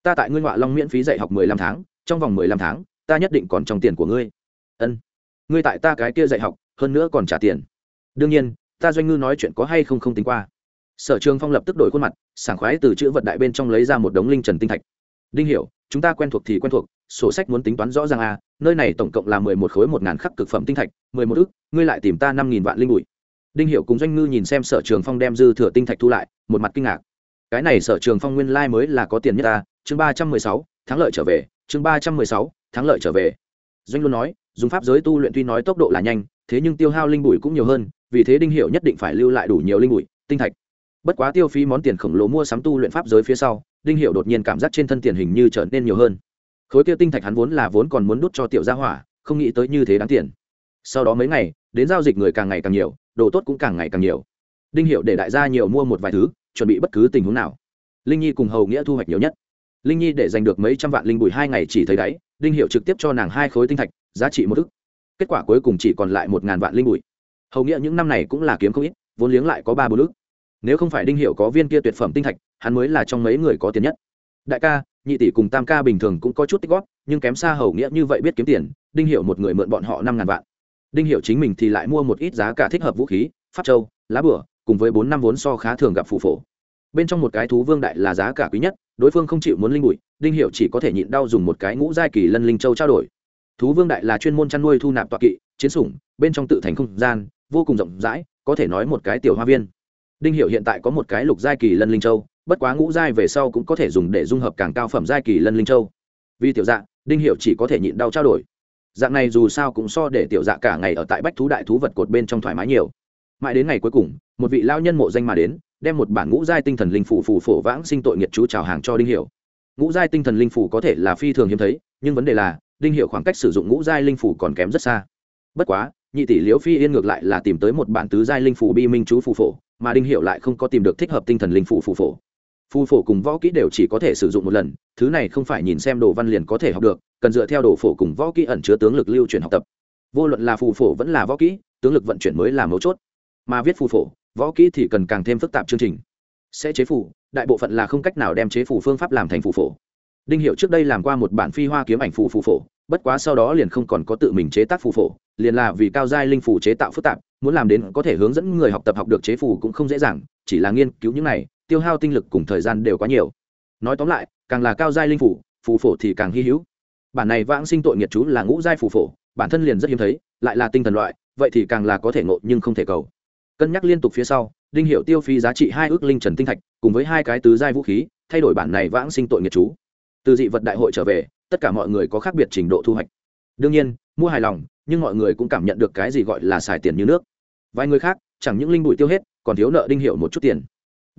Ta tại ngươi ngoại long miễn phí dạy học mười lăm tháng, trong vòng mười lăm tháng, ta nhất định còn trong tiền của ngươi. Ân. Ngươi tại ta cái kia dạy học, hơn nữa còn trả tiền. Đương nhiên, ta doanh ngư nói chuyện có hay không không tính qua. Sở trường phong lập tức đổi khuôn mặt, sảng khoái từ chữ vật đại bên trong lấy ra một đống linh trần tinh thạch. Đinh hiểu, chúng ta quen thuộc thì quen thuộc, sổ sách muốn tính toán rõ ràng à nơi này tổng cộng là mười một khối một ngàn khắc cực phẩm tinh thạch, mười một ức, ngươi lại tìm ta năm nghìn vạn linh bụi đinh Hiệu cùng doanh ngư nhìn xem sở trường phong đem dư thừa tinh thạch thu lại, một mặt kinh ngạc. Cái này sở trường phong nguyên lai mới là có tiền nhất ta, chương ba trăm mười sáu, thắng lợi trở về, chương ba trăm mười sáu, thắng lợi trở về. Doanh luôn nói, dùng pháp giới tu luyện tuy nói tốc độ là nhanh, thế nhưng tiêu hao linh bụi cũng nhiều hơn, vì thế đinh Hiệu nhất định phải lưu lại đủ nhiều linh bụi, tinh thạch. Bất quá tiêu phí món tiền khổng lồ mua sắm tu luyện pháp giới phía sau, đinh hiệu đột nhiên cảm giác trên thân tiền hình như trở nên nhiều hơn. Khối kia tinh thạch hắn vốn là vốn còn muốn đút cho tiểu gia hỏa, không nghĩ tới như thế đáng tiền. Sau đó mấy ngày, đến giao dịch người càng ngày càng nhiều đồ tốt cũng càng ngày càng nhiều. Đinh hiệu để đại gia nhiều mua một vài thứ, chuẩn bị bất cứ tình huống nào. Linh nhi cùng hầu nghĩa thu hoạch nhiều nhất. Linh nhi để giành được mấy trăm vạn linh bùi hai ngày chỉ thấy đáy, đinh hiệu trực tiếp cho nàng hai khối tinh thạch, giá trị một ức. Kết quả cuối cùng chỉ còn lại một ngàn vạn linh bùi. Hầu nghĩa những năm này cũng là kiếm không ít, vốn liếng lại có ba bốn ức. Nếu không phải đinh hiệu có viên kia tuyệt phẩm tinh thạch, hắn mới là trong mấy người có tiền nhất. Đại ca, nhị tỷ cùng tam ca bình thường cũng có chút tích góp, nhưng kém xa hầu nghĩa như vậy biết kiếm tiền, đinh hiệu một người mượn bọn họ năm ngàn vạn đinh hiệu chính mình thì lại mua một ít giá cả thích hợp vũ khí phát châu lá bửa cùng với bốn năm vốn so khá thường gặp phụ phổ. Bên trong một cái thú vương đại là giá cả quý nhất đối phương không chịu muốn linh bụi đinh hiệu chỉ có thể nhịn đau dùng một cái ngũ giai kỳ lân linh châu trao đổi. Thú vương đại là chuyên môn chăn nuôi thu nạp tọa kỵ chiến sủng bên trong tự thành không gian vô cùng rộng rãi có thể nói một cái tiểu hoa viên. Đinh hiệu hiện tại có một cái lục giai kỳ lân linh châu bất quá ngũ giai về sau cũng có thể dùng để dung hợp càng cao phẩm giai kỳ lân linh châu. Vì tiểu dạng, đinh hiệu chỉ có thể nhịn đau trao đổi dạng này dù sao cũng so để tiểu dạ cả ngày ở tại bách thú đại thú vật cột bên trong thoải mái nhiều. Mãi đến ngày cuối cùng, một vị lao nhân mộ danh mà đến, đem một bản ngũ giai tinh thần linh phủ phủ phổ vãng sinh tội nghiệt chú chào hàng cho đinh hiểu. ngũ giai tinh thần linh phủ có thể là phi thường hiếm thấy, nhưng vấn đề là, đinh hiểu khoảng cách sử dụng ngũ giai linh phủ còn kém rất xa. Bất quá, nhị tỷ liễu phi yên ngược lại là tìm tới một bản tứ giai linh phủ bi minh chú phù phổ, mà đinh hiểu lại không có tìm được thích hợp tinh thần linh phủ phù phổ phù phổ cùng võ kỹ đều chỉ có thể sử dụng một lần, thứ này không phải nhìn xem đồ văn liền có thể học được, cần dựa theo đồ phổ cùng võ kỹ ẩn chứa tướng lực lưu chuyển học tập. Vô luận là phù phổ vẫn là võ kỹ, tướng lực vận chuyển mới là mấu chốt. Mà viết phù phổ, võ kỹ thì cần càng thêm phức tạp chương trình. Sẽ chế phù, đại bộ phận là không cách nào đem chế phù phương pháp làm thành phù phổ. Đinh hiệu trước đây làm qua một bản phi hoa kiếm ảnh phù phù phổ, bất quá sau đó liền không còn có tự mình chế tác phù phổ, liền là vì cao giai linh phù chế tạo phức tạp, muốn làm đến có thể hướng dẫn người học tập học được chế phù cũng không dễ dàng, chỉ là nghiên cứu những này tiêu hao tinh lực cùng thời gian đều quá nhiều. Nói tóm lại, càng là cao giai linh phủ, phù phổ thì càng hy hữu. Bản này vãng sinh tội nghiệt chú là ngũ giai phù phổ, bản thân liền rất hiếm thấy, lại là tinh thần loại, vậy thì càng là có thể ngộ nhưng không thể cầu. Cân nhắc liên tục phía sau, đinh hiệu tiêu phí giá trị hai ước linh trần tinh thạch, cùng với hai cái tứ giai vũ khí, thay đổi bản này vãng sinh tội nghiệt chú. Từ dị vật đại hội trở về, tất cả mọi người có khác biệt trình độ thu hoạch. Đương nhiên, mua hài lòng, nhưng mọi người cũng cảm nhận được cái gì gọi là xài tiền như nước. Vài người khác, chẳng những linh bụi tiêu hết, còn thiếu nợ đinh hiệu một chút tiền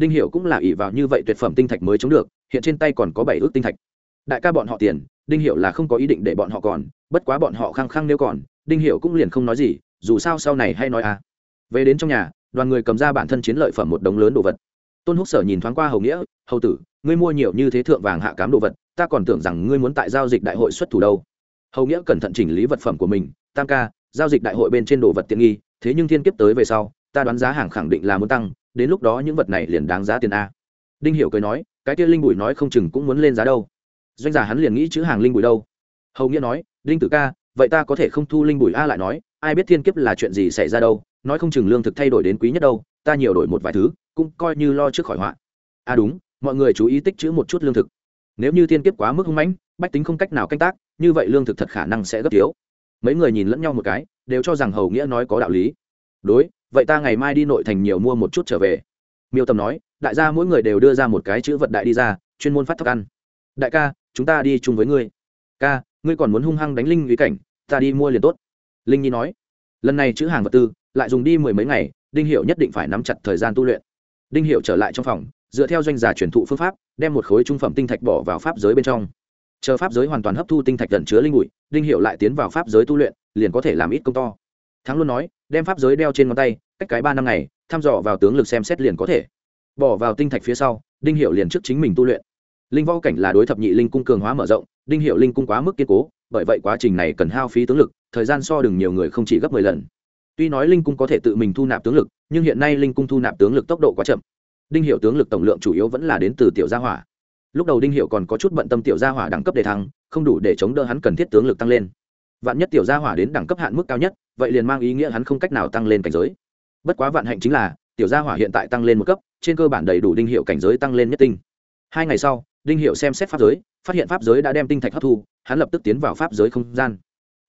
đinh hiệu cũng là ỷ vào như vậy tuyệt phẩm tinh thạch mới chống được, hiện trên tay còn có bảy ước tinh thạch. Đại ca bọn họ tiền, đinh hiệu là không có ý định để bọn họ còn, bất quá bọn họ khăng khăng nếu còn, đinh hiệu cũng liền không nói gì, dù sao sau này hay nói à. Về đến trong nhà, đoàn người cầm ra bản thân chiến lợi phẩm một đống lớn đồ vật. Tôn húc sở nhìn thoáng qua hầu nghĩa, hầu tử, ngươi mua nhiều như thế thượng vàng hạ cám đồ vật, ta còn tưởng rằng ngươi muốn tại giao dịch đại hội xuất thủ đâu. Hầu nghĩa cẩn thận chỉnh lý vật phẩm của mình, tam ca, giao dịch đại hội bên trên đồ vật tiện nghi, thế nhưng thiên kiếp tới về sau, ta đoán giá hàng khẳng định là muốn tăng đến lúc đó những vật này liền đáng giá tiền a. Đinh hiểu cười nói, cái kia linh Bùi nói không chừng cũng muốn lên giá đâu. Doanh giả hắn liền nghĩ chữ hàng linh Bùi đâu. Hầu nghĩa nói linh tử ca, vậy ta có thể không thu linh Bùi a lại nói, ai biết thiên kiếp là chuyện gì xảy ra đâu, nói không chừng lương thực thay đổi đến quý nhất đâu, ta nhiều đổi một vài thứ, cũng coi như lo trước khỏi họa. A à đúng, mọi người chú ý tích chữ một chút lương thực. Nếu như thiên kiếp quá mức hung mãnh, bách tính không cách nào canh tác, như vậy lương thực thật khả năng sẽ gấp thiếu. Mấy người nhìn lẫn nhau một cái, đều cho rằng hầu nghĩa nói có đạo lý. Đối vậy ta ngày mai đi nội thành nhiều mua một chút trở về. Miêu tầm nói, đại gia mỗi người đều đưa ra một cái chữ vật đại đi ra, chuyên môn phát thức ăn. Đại ca, chúng ta đi chung với ngươi. Ca, ngươi còn muốn hung hăng đánh linh ý cảnh, ta đi mua liền tốt. Linh nhi nói, lần này chữ hàng vật tư, lại dùng đi mười mấy ngày, đinh hiệu nhất định phải nắm chặt thời gian tu luyện. Đinh hiệu trở lại trong phòng, dựa theo doanh giả truyền thụ phương pháp, đem một khối trung phẩm tinh thạch bỏ vào pháp giới bên trong. Chờ pháp giới hoàn toàn hấp thu tinh thạch gần chứa linh bụi, đinh hiệu lại tiến vào pháp giới tu luyện, liền có thể làm ít công to. Thắng luôn nói đem pháp giới đeo trên ngón tay, cách cái ba năm ngày, thăm dò vào tướng lực xem xét liền có thể. Bỏ vào tinh thạch phía sau, đinh hiệu liền trước chính mình tu luyện. Linh võ cảnh là đối thập nhị linh cung cường hóa mở rộng, đinh hiệu linh cung quá mức kiên cố, bởi vậy quá trình này cần hao phí tướng lực, thời gian so đừng nhiều người không chỉ gấp mười lần. Tuy nói linh cung có thể tự mình thu nạp tướng lực, nhưng hiện nay linh cung thu nạp tướng lực tốc độ quá chậm. Đinh hiệu tướng lực tổng lượng chủ yếu vẫn là đến từ tiểu gia hỏa. Lúc đầu đinh hiệu còn có chút bận tâm tiểu gia hỏa đẳng cấp đề thăng, không đủ để chống đỡ hắn cần thiết tướng lực tăng lên vạn nhất tiểu gia hỏa đến đẳng cấp hạn mức cao nhất, vậy liền mang ý nghĩa hắn không cách nào tăng lên cảnh giới. Bất quá vạn hạnh chính là, tiểu gia hỏa hiện tại tăng lên một cấp, trên cơ bản đầy đủ đinh hiệu cảnh giới tăng lên nhất tinh. Hai ngày sau, đinh hiệu xem xét pháp giới, phát hiện pháp giới đã đem tinh thạch hấp thu, hắn lập tức tiến vào pháp giới không gian.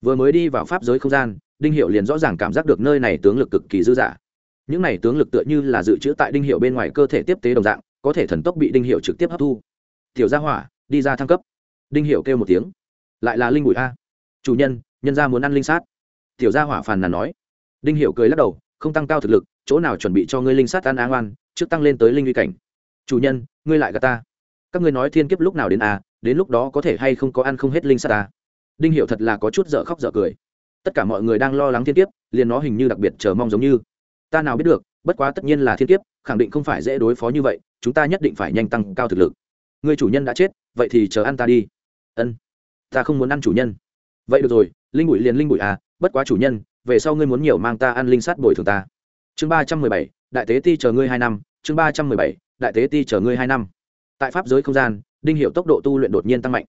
Vừa mới đi vào pháp giới không gian, đinh hiệu liền rõ ràng cảm giác được nơi này tướng lực cực kỳ dư dả. Những này tướng lực tựa như là dự trữ tại đinh hiệu bên ngoài cơ thể tiếp tế đồng dạng, có thể thần tốc bị đinh hiệu trực tiếp hấp thu. Tiểu gia hỏa, đi ra thăng cấp. Đinh hiệu kêu một tiếng. Lại là linh bụi a chủ nhân nhân gia muốn ăn linh sát. Tiểu gia hỏa phàn nàn nói. Đinh Hiểu cười lắc đầu, không tăng cao thực lực, chỗ nào chuẩn bị cho ngươi linh sát ăn áng oan, trước tăng lên tới linh uy cảnh. Chủ nhân, ngươi lại gạt ta. Các ngươi nói thiên kiếp lúc nào đến à? đến lúc đó có thể hay không có ăn không hết linh sát à? đinh Hiểu thật là có chút dở khóc dở cười. Tất cả mọi người đang lo lắng thiên kiếp, liền nó hình như đặc biệt chờ mong giống như. Ta nào biết được, bất quá tất nhiên là thiên kiếp, khẳng định không phải dễ đối phó như vậy, chúng ta nhất định phải nhanh tăng cao thực lực. Người chủ nhân đã chết, vậy thì chờ ăn ta đi. Ân, ta không muốn ăn chủ nhân vậy được rồi, linh bụi liền linh bụi à bất quá chủ nhân, về sau ngươi muốn nhiều mang ta ăn linh sát bồi thường ta. Chương ba trăm mười bảy, đại tế ti chờ ngươi hai năm. Chương ba trăm mười bảy, đại tế ti chờ ngươi hai năm. Tại pháp giới không gian, đinh hiệu tốc độ tu luyện đột nhiên tăng mạnh.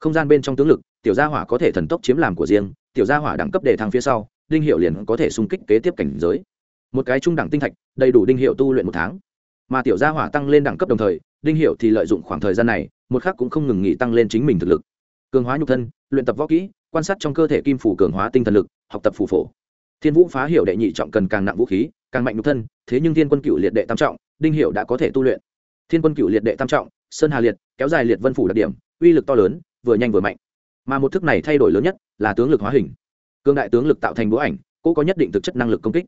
Không gian bên trong tướng lực, tiểu gia hỏa có thể thần tốc chiếm làm của riêng, tiểu gia hỏa đẳng cấp để thăng phía sau, đinh hiệu liền có thể xung kích kế tiếp cảnh giới. Một cái trung đẳng tinh thạch, đầy đủ đinh hiệu tu luyện một tháng. Mà tiểu gia hỏa tăng lên đẳng cấp đồng thời, đinh hiệu thì lợi dụng khoảng thời gian này, một khắc cũng không ngừng nghỉ tăng lên chính mình thực lực. Cường hóa nhục thân, luyện tập võ kỹ quan sát trong cơ thể kim phủ cường hóa tinh thần lực, học tập phù phổ. Thiên vũ phá hiểu đệ nhị trọng cần càng nặng vũ khí, càng mạnh nhục thân, thế nhưng thiên quân cựu liệt đệ tam trọng, đinh hiệu đã có thể tu luyện. Thiên quân cựu liệt đệ tam trọng, sơn hà liệt, kéo dài liệt vân phủ đặc điểm, uy lực to lớn, vừa nhanh vừa mạnh. Mà một thức này thay đổi lớn nhất là tướng lực hóa hình. Cương đại tướng lực tạo thành búa ảnh cũng có nhất định thực chất năng lực công kích.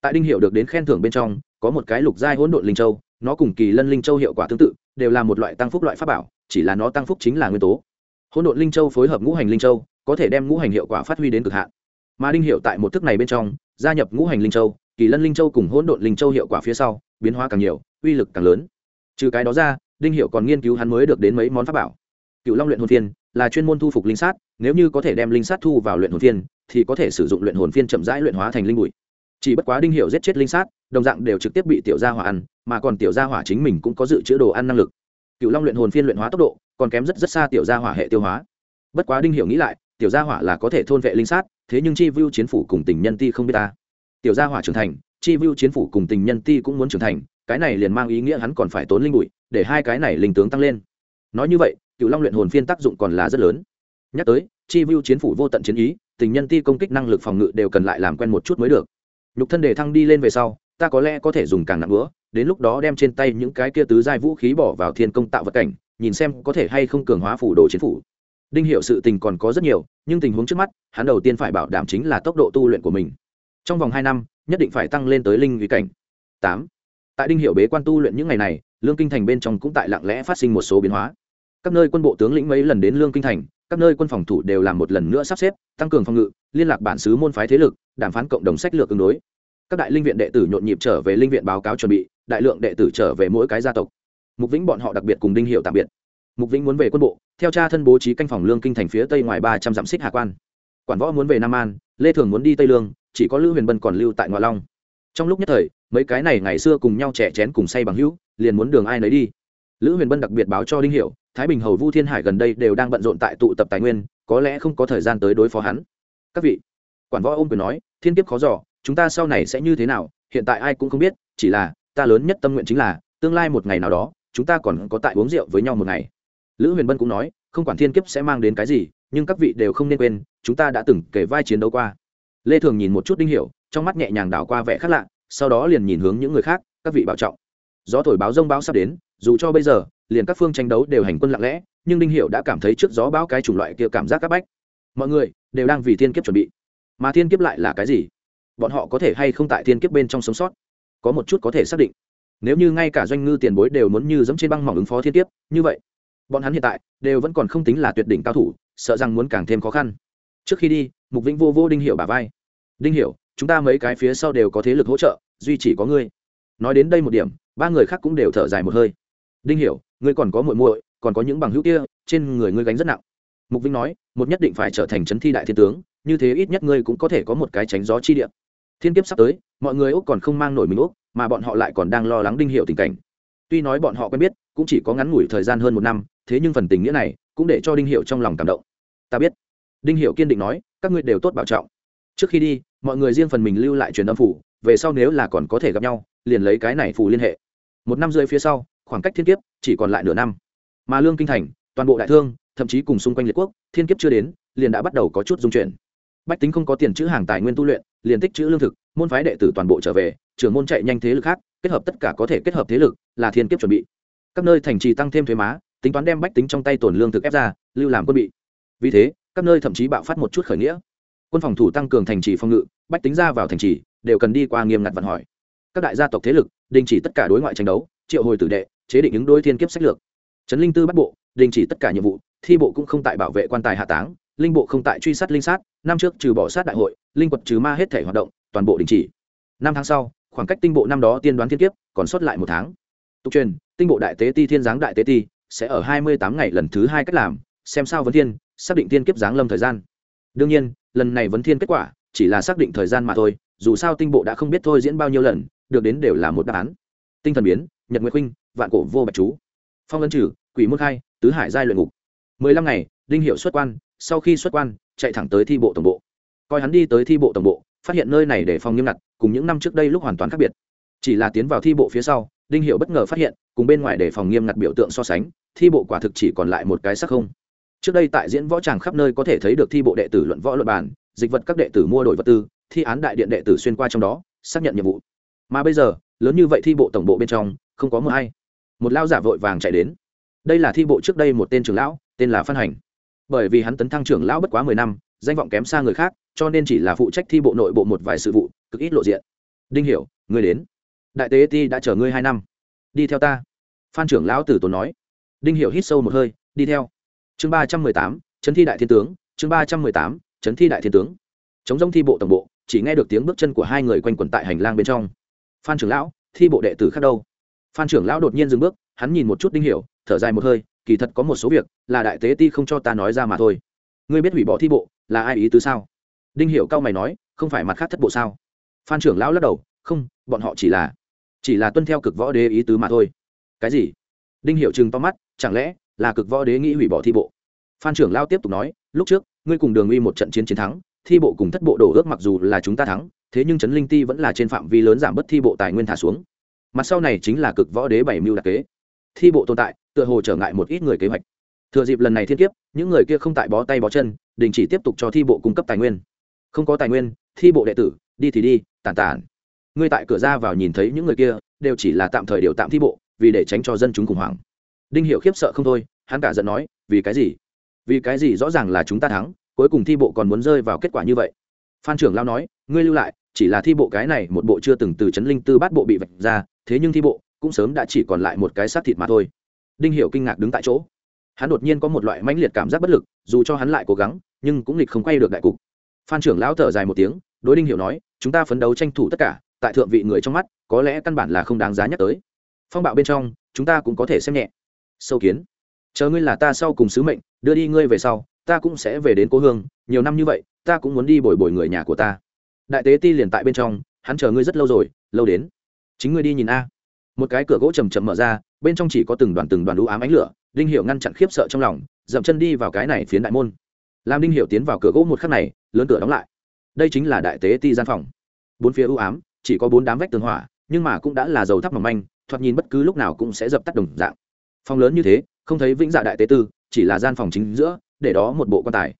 Tại đinh hiệu được đến khen thưởng bên trong, có một cái lục giai hỗn độn linh châu, nó cùng kỳ lân linh châu hiệu quả tương tự, đều là một loại tăng phúc loại pháp bảo, chỉ là nó tăng phúc chính là nguyên tố. Hỗn độn linh châu phối hợp ngũ hành linh châu có thể đem ngũ hành hiệu quả phát huy đến cực hạn. Mà đinh hiệu tại một thức này bên trong, gia nhập ngũ hành linh châu, kỳ lân linh châu cùng hỗn độn linh châu hiệu quả phía sau, biến hóa càng nhiều, uy lực càng lớn. Trừ cái đó ra, đinh hiệu còn nghiên cứu hắn mới được đến mấy món pháp bảo. Cựu long luyện hồn phiên là chuyên môn thu phục linh sát, nếu như có thể đem linh sát thu vào luyện hồn phiên, thì có thể sử dụng luyện hồn phiên chậm rãi luyện hóa thành linh bụi. Chỉ bất quá đinh hiệu giết chết linh sát, đồng dạng đều trực tiếp bị tiểu gia hỏa ăn, mà còn tiểu gia hỏa chính mình cũng có dự trữ đồ ăn năng lực. Cựu long luyện hồn phiên luyện hóa tốc độ còn kém rất rất xa tiểu gia hỏa hệ tiêu hóa. Bất quá đinh hiệu nghĩ lại tiểu gia hỏa là có thể thôn vệ linh sát, thế nhưng chi vu chiến phủ cùng tình nhân ti không biết ta. Tiểu gia hỏa trưởng thành, chi vu chiến phủ cùng tình nhân ti cũng muốn trưởng thành, cái này liền mang ý nghĩa hắn còn phải tốn linh bụi, để hai cái này linh tướng tăng lên. Nói như vậy cựu long luyện hồn phiên tác dụng còn là rất lớn. Nhắc tới, chi vu chiến phủ vô tận chiến ý, tình nhân ti công kích năng lực phòng ngự đều cần lại làm quen một chút mới được. Nhục thân đề thăng đi lên về sau, ta có lẽ có thể dùng càng nặng nữa, đến lúc đó đem trên tay những cái kia tứ giai vũ khí bỏ vào thiên công tạo vật cảnh, nhìn xem có thể hay không cường hóa phủ đồ chiến phủ đinh hiệu sự tình còn có rất nhiều, nhưng tình huống trước mắt, hắn đầu tiên phải bảo đảm chính là tốc độ tu luyện của mình. Trong vòng hai năm, nhất định phải tăng lên tới linh uy cảnh. Tám. Tại đinh hiệu bế quan tu luyện những ngày này, lương kinh thành bên trong cũng tại lặng lẽ phát sinh một số biến hóa. Các nơi quân bộ tướng lĩnh mấy lần đến lương kinh thành, các nơi quân phòng thủ đều làm một lần nữa sắp xếp, tăng cường phòng ngự, liên lạc bản xứ môn phái thế lực, đàm phán cộng đồng sách lược ứng đối. Các đại linh viện đệ tử nhộn nhịp trở về linh viện báo cáo chuẩn bị, đại lượng đệ tử trở về mỗi cái gia tộc. Mục vĩnh bọn họ đặc biệt cùng đinh hiệu tạm biệt. Mục vĩnh muốn về quân bộ theo cha thân bố trí canh phòng lương kinh thành phía tây ngoài ba trăm dặm xích hà quan. Quản võ muốn về nam an, lê thường muốn đi tây lương, chỉ có lữ huyền bân còn lưu tại ngoại long. Trong lúc nhất thời, mấy cái này ngày xưa cùng nhau trẻ chén cùng say bằng hữu, liền muốn đường ai nấy đi. Lữ huyền bân đặc biệt báo cho đinh hiểu, thái bình hầu vu thiên hải gần đây đều đang bận rộn tại tụ tập tài nguyên, có lẽ không có thời gian tới đối phó hắn. Các vị, quản võ ôm quyền nói, thiên kiếp khó dò, chúng ta sau này sẽ như thế nào, hiện tại ai cũng không biết, chỉ là, ta lớn nhất tâm nguyện chính là, tương lai một ngày nào đó, chúng ta còn có tại uống rượu với nhau một ngày lữ huyền bân cũng nói, không quản thiên kiếp sẽ mang đến cái gì, nhưng các vị đều không nên quên, chúng ta đã từng kể vai chiến đấu qua. Lê thường nhìn một chút đinh hiểu, trong mắt nhẹ nhàng đảo qua vẻ khác lạ, sau đó liền nhìn hướng những người khác, các vị bảo trọng. Gió thổi báo rông báo sắp đến, dù cho bây giờ, liền các phương tranh đấu đều hành quân lặng lẽ, nhưng đinh hiểu đã cảm thấy trước gió bão cái chủng loại kia cảm giác các bách. Mọi người đều đang vì thiên kiếp chuẩn bị. Mà thiên kiếp lại là cái gì? Bọn họ có thể hay không tại thiên kiếp bên trong sống sót? Có một chút có thể xác định. Nếu như ngay cả doanh ngư tiền bối đều muốn như dẫm trên băng mỏng ứng phó thiên kiếp, như vậy bọn hắn hiện tại đều vẫn còn không tính là tuyệt đỉnh cao thủ, sợ rằng muốn càng thêm khó khăn. Trước khi đi, mục vĩnh vô vô đinh hiểu bà vai. Đinh hiểu, chúng ta mấy cái phía sau đều có thế lực hỗ trợ, duy chỉ có ngươi. Nói đến đây một điểm, ba người khác cũng đều thở dài một hơi. Đinh hiểu, ngươi còn có muội muội, còn có những bằng hữu kia, trên người ngươi gánh rất nặng. Mục vĩnh nói, một nhất định phải trở thành chấn thi đại thiên tướng, như thế ít nhất ngươi cũng có thể có một cái tránh gió chi địa. Thiên kiếp sắp tới, mọi người úc còn không mang nổi mình úc, mà bọn họ lại còn đang lo lắng đinh hiểu tình cảnh. Tuy nói bọn họ quen biết, cũng chỉ có ngắn ngủi thời gian hơn một năm thế nhưng phần tình nghĩa này cũng để cho đinh hiệu trong lòng cảm động. Ta biết. Đinh hiệu kiên định nói, các ngươi đều tốt bảo trọng. Trước khi đi, mọi người riêng phần mình lưu lại truyền âm phủ, về sau nếu là còn có thể gặp nhau, liền lấy cái này phủ liên hệ. Một năm rưỡi phía sau, khoảng cách thiên kiếp chỉ còn lại nửa năm. Mà lương kinh thành, toàn bộ đại thương, thậm chí cùng xung quanh liệt quốc, thiên kiếp chưa đến, liền đã bắt đầu có chút dung chuyển. Bách tính không có tiền chữ hàng tài nguyên tu luyện, liền tích chữ lương thực, môn phái đệ tử toàn bộ trở về, trưởng môn chạy nhanh thế lực khác, kết hợp tất cả có thể kết hợp thế lực, là thiên kiếp chuẩn bị. Các nơi thành trì tăng thêm thuế má tính toán đem bách tính trong tay tổn lương thực ép ra, lưu làm quân bị. Vì thế, các nơi thậm chí bạo phát một chút khởi nghĩa. Quân phòng thủ tăng cường thành trì phòng ngự, bách tính ra vào thành trì, đều cần đi qua nghiêm ngặt vận hỏi. Các đại gia tộc thế lực, đình chỉ tất cả đối ngoại tranh đấu, triệu hồi tử đệ, chế định những đối thiên kiếp sách lược. Trấn linh tư bắt bộ, đình chỉ tất cả nhiệm vụ, thi bộ cũng không tại bảo vệ quan tài hạ táng, linh bộ không tại truy sát linh sát, năm trước trừ bỏ sát đại hội, linh quật trừ ma hết thể hoạt động, toàn bộ đình chỉ. Năm tháng sau, khoảng cách tinh bộ năm đó tiên đoán thiên kiếp, còn sót lại một tháng. Tục truyền, tinh bộ đại tế ti thiên giáng đại tế ti sẽ ở hai mươi tám ngày lần thứ hai cách làm, xem sao vấn thiên xác định tiên kiếp giáng lâm thời gian. Đương nhiên, lần này vấn thiên kết quả chỉ là xác định thời gian mà thôi, dù sao tinh bộ đã không biết thôi diễn bao nhiêu lần, được đến đều là một đáp án. Tinh thần biến, nhật nguyệt huynh vạn cổ vô bạch chú. Phong ấn trừ, quỷ môn khai, tứ hải giai luyện ngục. mười lăm ngày, đinh hiệu xuất quan, sau khi xuất quan, chạy thẳng tới thi bộ tổng bộ. Coi hắn đi tới thi bộ tổng bộ, phát hiện nơi này để phòng nghiêm ngặt, cùng những năm trước đây lúc hoàn toàn khác biệt. Chỉ là tiến vào thi bộ phía sau đinh hiệu bất ngờ phát hiện cùng bên ngoài để phòng nghiêm ngặt biểu tượng so sánh thi bộ quả thực chỉ còn lại một cái sắc không. Trước đây tại diễn võ tràng khắp nơi có thể thấy được thi bộ đệ tử luận võ luật bản, dịch vật các đệ tử mua đổi vật tư thi án đại điện đệ tử xuyên qua trong đó xác nhận nhiệm vụ. Mà bây giờ lớn như vậy thi bộ tổng bộ bên trong không có mưa hay một lao giả vội vàng chạy đến. Đây là thi bộ trước đây một tên trưởng lão tên là phan hành. Bởi vì hắn tấn thăng trưởng lão bất quá mười năm danh vọng kém xa người khác cho nên chỉ là phụ trách thi bộ nội bộ một vài sự vụ cực ít lộ diện. Đinh hiểu ngươi đến đại tế ti đã chờ ngươi hai năm. Đi theo ta. Phan trưởng lão tử tốn nói. Đinh hiểu hít sâu một hơi, đi theo. Chương ba trăm mười tám, chấn thi đại thiên tướng, chương ba trăm mười tám, chấn thi đại thiên tướng. Chống giống thi bộ tổng bộ, chỉ nghe được tiếng bước chân của hai người quanh quẩn tại hành lang bên trong. Phan trưởng lão, thi bộ đệ tử khác đâu? Phan trưởng lão đột nhiên dừng bước, hắn nhìn một chút đinh hiểu, thở dài một hơi, kỳ thật có một số việc, là đại tế ti không cho ta nói ra mà thôi. Ngươi biết hủy bỏ thi bộ, là ai ý tứ sao? Đinh hiểu cao mày nói, không phải mặt khác thất bộ sao? Phan trưởng lão lắc đầu, không, bọn họ chỉ là chỉ là tuân theo cực võ đế ý tứ mà thôi. Cái gì? Đinh hiệu chừng to mắt, chẳng lẽ là cực võ đế nghĩ hủy bỏ thi bộ? Phan trưởng lao tiếp tục nói, lúc trước, ngươi cùng đường uy một trận chiến chiến thắng, thi bộ cùng thất bộ đổ ước mặc dù là chúng ta thắng, thế nhưng trấn linh ti vẫn là trên phạm vi lớn giảm bớt thi bộ tài nguyên thả xuống. Mặt sau này chính là cực võ đế bảy mưu đặc kế. Thi bộ tồn tại, tựa hồ trở ngại một ít người kế hoạch. Thừa dịp lần này thiên kiếp, những người kia không tại bó tay bó chân, đình chỉ tiếp tục cho thi bộ cung cấp tài nguyên. Không có tài nguyên, thi bộ đệ tử, đi thì đi tàn tàn ngươi tại cửa ra vào nhìn thấy những người kia, đều chỉ là tạm thời điều tạm thi bộ, vì để tránh cho dân chúng khủng hoảng. Đinh hiệu khiếp sợ không thôi, hắn cả giận nói, vì cái gì? Vì cái gì rõ ràng là chúng ta thắng, cuối cùng thi bộ còn muốn rơi vào kết quả như vậy? Phan trưởng lao nói, ngươi lưu lại, chỉ là thi bộ cái này một bộ chưa từng từ c linh tư bát bộ bị vạch ra, thế nhưng thi bộ cũng sớm đã chỉ còn lại một cái xác thịt mà thôi. Đinh hiểu kinh ngạc đứng tại chỗ. Hắn đột nhiên có một loại mãnh liệt cảm giác bất lực, dù cho hắn lại cố gắng, nhưng cũng lịch không quay được đại cục. Phan trưởng lão thở dài một tiếng, đối đinh hiểu nói, chúng ta phấn đấu tranh thủ tất cả tại thượng vị người trong mắt, có lẽ căn bản là không đáng giá nhắc tới. Phong bạo bên trong, chúng ta cũng có thể xem nhẹ. Sâu kiến, chờ ngươi là ta sau cùng sứ mệnh, đưa đi ngươi về sau, ta cũng sẽ về đến cố hương, nhiều năm như vậy, ta cũng muốn đi bồi bồi người nhà của ta. Đại tế ti liền tại bên trong, hắn chờ ngươi rất lâu rồi, lâu đến. Chính ngươi đi nhìn a. Một cái cửa gỗ chầm chậm mở ra, bên trong chỉ có từng đoàn từng đoàn đũ ám ánh lửa, đinh hiệu ngăn chặn khiếp sợ trong lòng, dậm chân đi vào cái này phiến đại môn. Làm đinh hiệu tiến vào cửa gỗ một khắc này, lớn cửa đóng lại. Đây chính là đại tế ti gian phòng. Bốn phía ưu ám chỉ có bốn đám vách tường hỏa, nhưng mà cũng đã là dầu thắp mỏng manh, thoạt nhìn bất cứ lúc nào cũng sẽ dập tắt đồng dạng. Phòng lớn như thế, không thấy vĩnh dạ đại tế tư, chỉ là gian phòng chính giữa, để đó một bộ quan tài.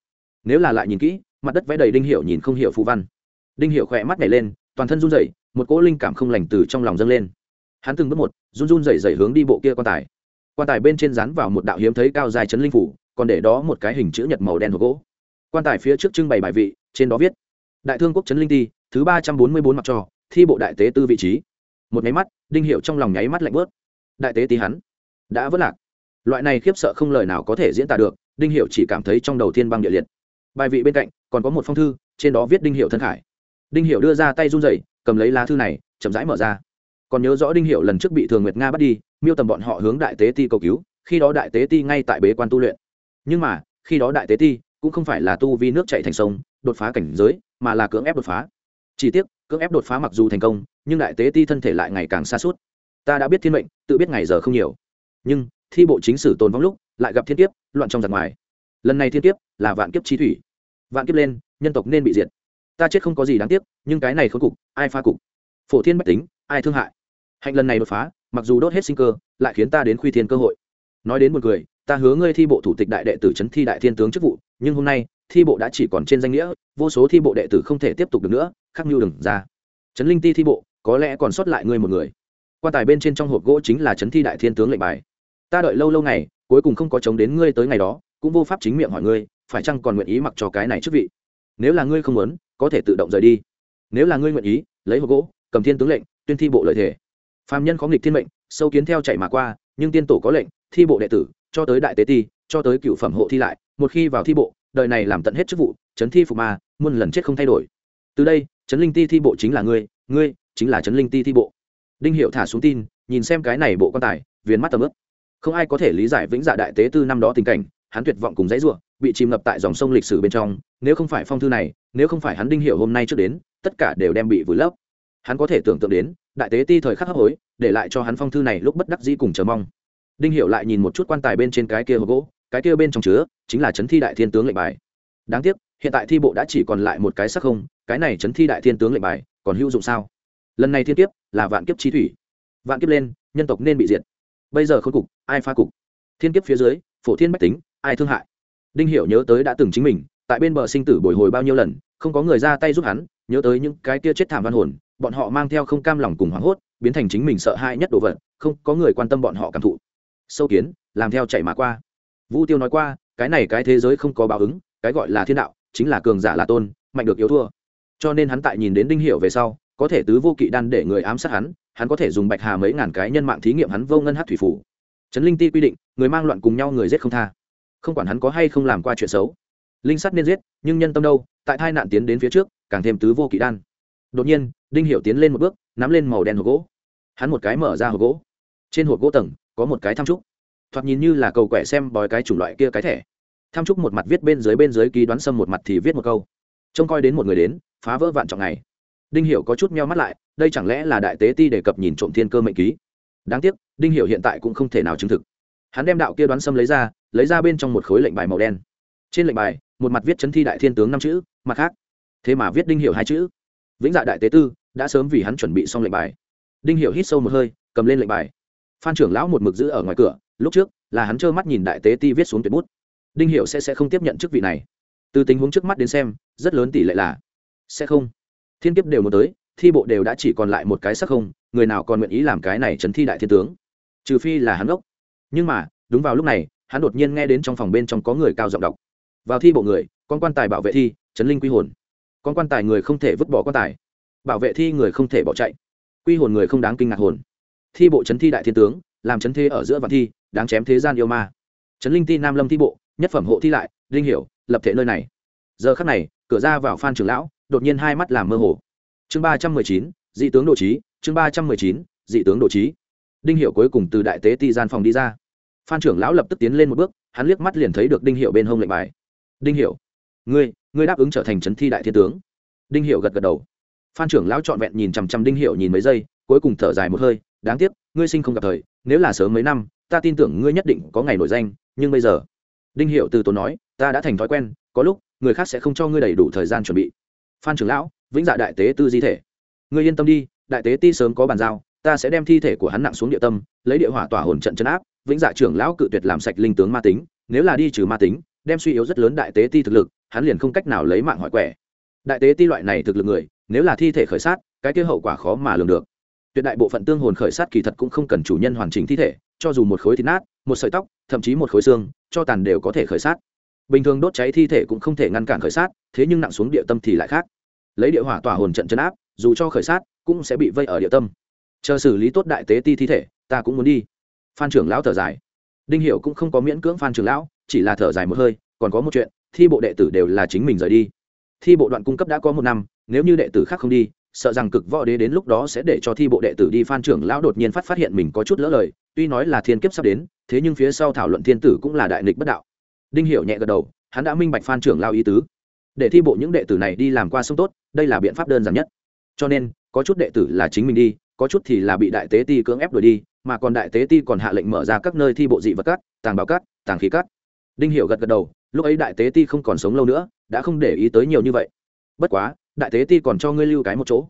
Nếu là lại nhìn kỹ, mặt đất vẽ đầy đinh hiệu nhìn không hiểu phù văn. Đinh hiệu khỏe mắt nhảy lên, toàn thân run rẩy, một cỗ linh cảm không lành từ trong lòng dâng lên. Hắn từng bước một, run run rẩy rẩy hướng đi bộ kia quan tài. Quan tài bên trên dán vào một đạo hiếm thấy cao dài chấn linh phủ, còn để đó một cái hình chữ nhật màu đen hộp gỗ. Quan tài phía trước trưng bày bài vị, trên đó viết đại thương quốc chấn linh ti, thứ ba trăm bốn mươi bốn mặc trò thi bộ đại tế tư vị trí. Một nháy mắt, đinh hiệu trong lòng nháy mắt lạnh bớt. Đại tế tí hắn, đã vất lạc. Loại này khiếp sợ không lời nào có thể diễn tả được, đinh hiệu chỉ cảm thấy trong đầu thiên băng địa liệt. Bài vị bên cạnh, còn có một phong thư, trên đó viết đinh hiệu thân khải. Đinh hiệu đưa ra tay run rẩy, cầm lấy lá thư này, chậm rãi mở ra. Còn nhớ rõ đinh hiệu lần trước bị thường nguyệt nga bắt đi, miêu tầm bọn họ hướng đại tế ti cầu cứu, khi đó đại tế ti ngay tại bế quan tu luyện. Nhưng mà, khi đó đại tế ti cũng không phải là tu vi nước chạy thành sông, đột phá cảnh giới, mà là cưỡng ép đột phá. Chỉ tiếc cưỡng ép đột phá mặc dù thành công, nhưng đại tế ti thân thể lại ngày càng xa suốt. Ta đã biết thiên mệnh, tự biết ngày giờ không nhiều. Nhưng, thi bộ chính sử tồn vong lúc, lại gặp thiên kiếp, loạn trong giặc ngoài. Lần này thiên kiếp là vạn kiếp chi thủy. Vạn kiếp lên, nhân tộc nên bị diệt. Ta chết không có gì đáng tiếc, nhưng cái này khốn cục, ai pha cục? Phổ thiên bách tính, ai thương hại? Hạnh lần này đột phá, mặc dù đốt hết sinh cơ, lại khiến ta đến khuy thiên cơ hội. Nói đến một người ta hứa ngươi thi bộ thủ tịch đại đệ tử trấn thi đại thiên tướng chức vụ, nhưng hôm nay, thi bộ đã chỉ còn trên danh nghĩa, vô số thi bộ đệ tử không thể tiếp tục được nữa khắc mưu đừng ra. Trấn linh ti thi bộ, có lẽ còn sót lại ngươi một người. Quan tài bên trên trong hộp gỗ chính là trấn thi đại thiên tướng lệnh bài. Ta đợi lâu lâu ngày, cuối cùng không có chống đến ngươi tới ngày đó, cũng vô pháp chính miệng hỏi ngươi, phải chăng còn nguyện ý mặc cho cái này chức vị? Nếu là ngươi không muốn, có thể tự động rời đi. Nếu là ngươi nguyện ý, lấy hộp gỗ, cầm thiên tướng lệnh, tuyên thi bộ lợi thể phạm nhân có nghịch thiên mệnh, sâu kiến theo chạy mà qua, nhưng tiên tổ có lệnh, thi bộ đệ tử, cho tới đại tế ti, cho tới cựu phẩm hộ thi lại, một khi vào thi bộ, đời này làm tận hết chức vụ chấn thi phục ma, muôn lần chết không thay đổi. Từ đây chấn linh ti thi bộ chính là ngươi ngươi chính là chấn linh ti thi bộ. Đinh hiệu thả xuống tin, nhìn xem cái này bộ quan tài, viền mắt tầm ướp không ai có thể lý giải vĩnh dạ đại tế tư năm đó tình cảnh, hắn tuyệt vọng cùng dãy ruộng bị chìm ngập tại dòng sông lịch sử bên trong, nếu không phải phong thư này, nếu không phải hắn đinh hiệu hôm nay trước đến, tất cả đều đem bị vùi lấp. Hắn có thể tưởng tượng đến, đại tế ti thời khắc hấp hối, để lại cho hắn phong thư này lúc bất đắc dĩ cùng chờ mong. Đinh hiệu lại nhìn một chút quan tài bên trên cái kia hộp gỗ, cái kia bên trong chứa, chính là chấn thi đại thiên tướng lệnh bài. Đáng tiếc, hiện tại thi bộ đã chỉ còn lại một cái sắc không cái này chấn thi đại thiên tướng lệnh bài còn hữu dụng sao? Lần này thiên kiếp là vạn kiếp chi thủy. Vạn kiếp lên, nhân tộc nên bị diệt. Bây giờ khôi cục, ai pha cục? Thiên kiếp phía dưới, phổ thiên bách tính, ai thương hại? Đinh hiểu nhớ tới đã từng chính mình, tại bên bờ sinh tử bồi hồi bao nhiêu lần, không có người ra tay giúp hắn, nhớ tới những cái kia chết thảm văn hồn, bọn họ mang theo không cam lòng cùng hoảng hốt, biến thành chính mình sợ hãi nhất đồ vật, không có người quan tâm bọn họ cảm thụ. Sâu kiến, làm theo chạy mà qua. Vũ tiêu nói qua, cái này cái thế giới không có báo ứng, cái gọi là thiên đạo, chính là cường giả là tôn, mạnh được yếu thua cho nên hắn tại nhìn đến đinh hiệu về sau, có thể tứ vô kỵ đan để người ám sát hắn hắn có thể dùng bạch hà mấy ngàn cái nhân mạng thí nghiệm hắn vô ngân hát thủy phủ. Trấn linh ti quy định, người mang loạn cùng nhau người giết không tha. Không quản hắn có hay không làm qua chuyện xấu. Linh sắt nên giết, nhưng nhân tâm đâu, tại hai nạn tiến đến phía trước, càng thêm tứ vô kỵ đan. Đột nhiên, đinh hiệu tiến lên một bước, nắm lên màu đen hộp gỗ. Hắn một cái mở ra hộp gỗ. Trên hộp gỗ tầng, có một cái tham trúc. Thoạt nhìn như là cầu quẻ xem bói cái chủng loại kia cái thẻ. Tham trúc một mặt viết bên dưới bên dưới ký đoán xâm một mặt thì viết một câu. Trông coi đến một người đến phá vỡ vạn trọng này. Đinh hiểu có chút meo mắt lại, đây chẳng lẽ là đại tế ti đề cập nhìn trộm thiên cơ mệnh ký? Đáng tiếc, đinh hiểu hiện tại cũng không thể nào chứng thực. Hắn đem đạo kia đoán xâm lấy ra lấy ra bên trong một khối lệnh bài màu đen. Trên lệnh bài, một mặt viết chấn thi đại thiên tướng năm chữ, mặt khác. Thế mà viết đinh hiểu hai chữ. Vĩnh dạ đại tế tư, đã sớm vì hắn chuẩn bị xong lệnh bài. Đinh hiểu hít sâu một hơi, cầm lên lệnh bài. Phan trưởng lão một mực giữ ở ngoài cửa, lúc trước, là hắn trơ mắt nhìn đại tế ti viết xuống tuyệt bút. Đinh hiểu sẽ sẽ không tiếp nhận chức vị này. Từ tình huống trước mắt đến xem, rất lớn tỷ lệ là sẽ không. Thiên kiếp đều một tới, thi bộ đều đã chỉ còn lại một cái sắc không, người nào còn nguyện ý làm cái này chấn thi đại thiên tướng? Trừ phi là hắn gốc nhưng mà, đúng vào lúc này, hắn đột nhiên nghe đến trong phòng bên trong có người cao giọng đọc. Vào thi bộ người, con quan tài bảo vệ thi, chấn linh quy hồn. Con quan tài người không thể vứt bỏ quan tài. Bảo vệ thi người không thể bỏ chạy. Quy hồn người không đáng kinh ngạc hồn. Thi bộ chấn thi đại thiên tướng, làm chấn thế ở giữa vạn thi, đáng chém thế gian yêu ma. Chấn linh ti nam lâm thi bộ, nhất phẩm hộ thi lại, linh hiểu, lập thể nơi này. Giờ khắc này, cửa ra vào phan trưởng lão đột nhiên hai mắt làm mơ hồ. Chương ba trăm mười chín, dị tướng đồ trí, chương ba trăm mười chín, dị tướng đồ trí. Đinh hiệu cuối cùng từ đại tế ti gian phòng đi ra. Phan trưởng lão lập tức tiến lên một bước, hắn liếc mắt liền thấy được đinh hiệu bên hông lệnh bài. Đinh hiệu, ngươi ngươi đáp ứng trở thành trấn thi đại thiên tướng. Đinh hiệu gật gật đầu. Phan trưởng lão trọn vẹn nhìn chằm chằm đinh hiệu nhìn mấy giây, cuối cùng thở dài một hơi, đáng tiếc, ngươi sinh không gặp thời, nếu là sớm mấy năm, ta tin tưởng ngươi nhất định có ngày nổi danh, nhưng bây giờ. Đinh hiệu từ tốn nói, ta đã thành thói quen, có lúc, người khác sẽ không cho ngươi đầy đủ thời gian chuẩn bị phan trưởng lão, vĩnh dạ đại tế tư di thể. Ngươi yên tâm đi, đại tế ti sớm có bàn giao, ta sẽ đem thi thể của hắn nặng xuống địa tâm, lấy địa hỏa tỏa hồn trận chấn áp, vĩnh dạ trưởng lão cự tuyệt làm sạch linh tướng ma tính, nếu là đi trừ ma tính, đem suy yếu rất lớn đại tế ti thực lực, hắn liền không cách nào lấy mạng hỏi quẻ. Đại tế ti loại này thực lực người, nếu là thi thể khởi sát, cái kia hậu quả khó mà lường được. Tuyệt đại bộ phận tương hồn khởi sát kỳ thật cũng không cần chủ nhân hoàn chỉnh thi thể, cho dù một khối thịt nát, một sợi tóc, thậm chí một khối xương, cho tàn đều có thể khởi sát bình thường đốt cháy thi thể cũng không thể ngăn cản khởi sát, thế nhưng nặng xuống địa tâm thì lại khác. Lấy địa hỏa tỏa hồn trận chấn áp, dù cho khởi sát, cũng sẽ bị vây ở địa tâm. Chờ xử lý tốt đại tế ti thi thể, ta cũng muốn đi. Phan trưởng lão thở dài. Đinh Hiểu cũng không có miễn cưỡng phan trưởng lão, chỉ là thở dài một hơi, còn có một chuyện, thi bộ đệ tử đều là chính mình rời đi. Thi bộ đoạn cung cấp đã có một năm, nếu như đệ tử khác không đi, sợ rằng cực võ đế đến lúc đó sẽ để cho thi bộ đệ tử đi. Phan trưởng lão đột nhiên phát phát hiện mình có chút lỡ lời, tuy nói là thiên kiếp sắp đến, thế nhưng phía sau thảo luận thiên tử cũng là đại nghịch bất đạo đinh hiểu nhẹ gật đầu, hắn đã minh bạch phan trưởng lao ý tứ. Để thi bộ những đệ tử này đi làm qua sông tốt, đây là biện pháp đơn giản nhất. Cho nên, có chút đệ tử là chính mình đi, có chút thì là bị đại tế ti cưỡng ép đuổi đi, mà còn đại tế ti còn hạ lệnh mở ra các nơi thi bộ dị vật cát, tàng bảo cát, tàng khí cát. Đinh hiểu gật gật đầu, lúc ấy đại tế ti không còn sống lâu nữa, đã không để ý tới nhiều như vậy. Bất quá, đại tế ti còn cho ngươi lưu cái một chỗ.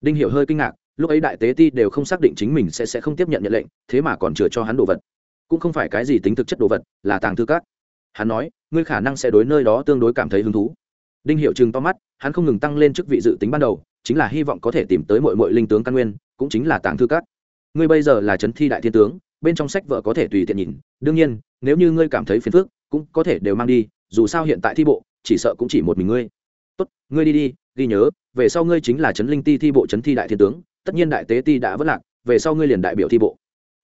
Đinh hiểu hơi kinh ngạc, lúc ấy đại tế ti đều không xác định chính mình sẽ sẽ không tiếp nhận nhận lệnh, thế mà còn chừa cho hắn đồ vật. Cũng không phải cái gì tính thực chất đồ vật, là tàng thư cát hắn nói, ngươi khả năng sẽ đối nơi đó tương đối cảm thấy hứng thú. Đinh hiệu chừng to mắt, hắn không ngừng tăng lên chức vị dự tính ban đầu, chính là hy vọng có thể tìm tới mọi mọi linh tướng căn nguyên, cũng chính là tàng thư cát ngươi bây giờ là trấn thi đại thiên tướng, bên trong sách vợ có thể tùy tiện nhìn, đương nhiên, nếu như ngươi cảm thấy phiền phức, cũng có thể đều mang đi, dù sao hiện tại thi bộ, chỉ sợ cũng chỉ một mình ngươi. Tốt, ngươi đi đi, ghi nhớ, về sau ngươi chính là trấn linh ti thi bộ trấn thi đại thiên tướng, tất nhiên đại tế ti đã vất lạc, về sau ngươi liền đại biểu thi bộ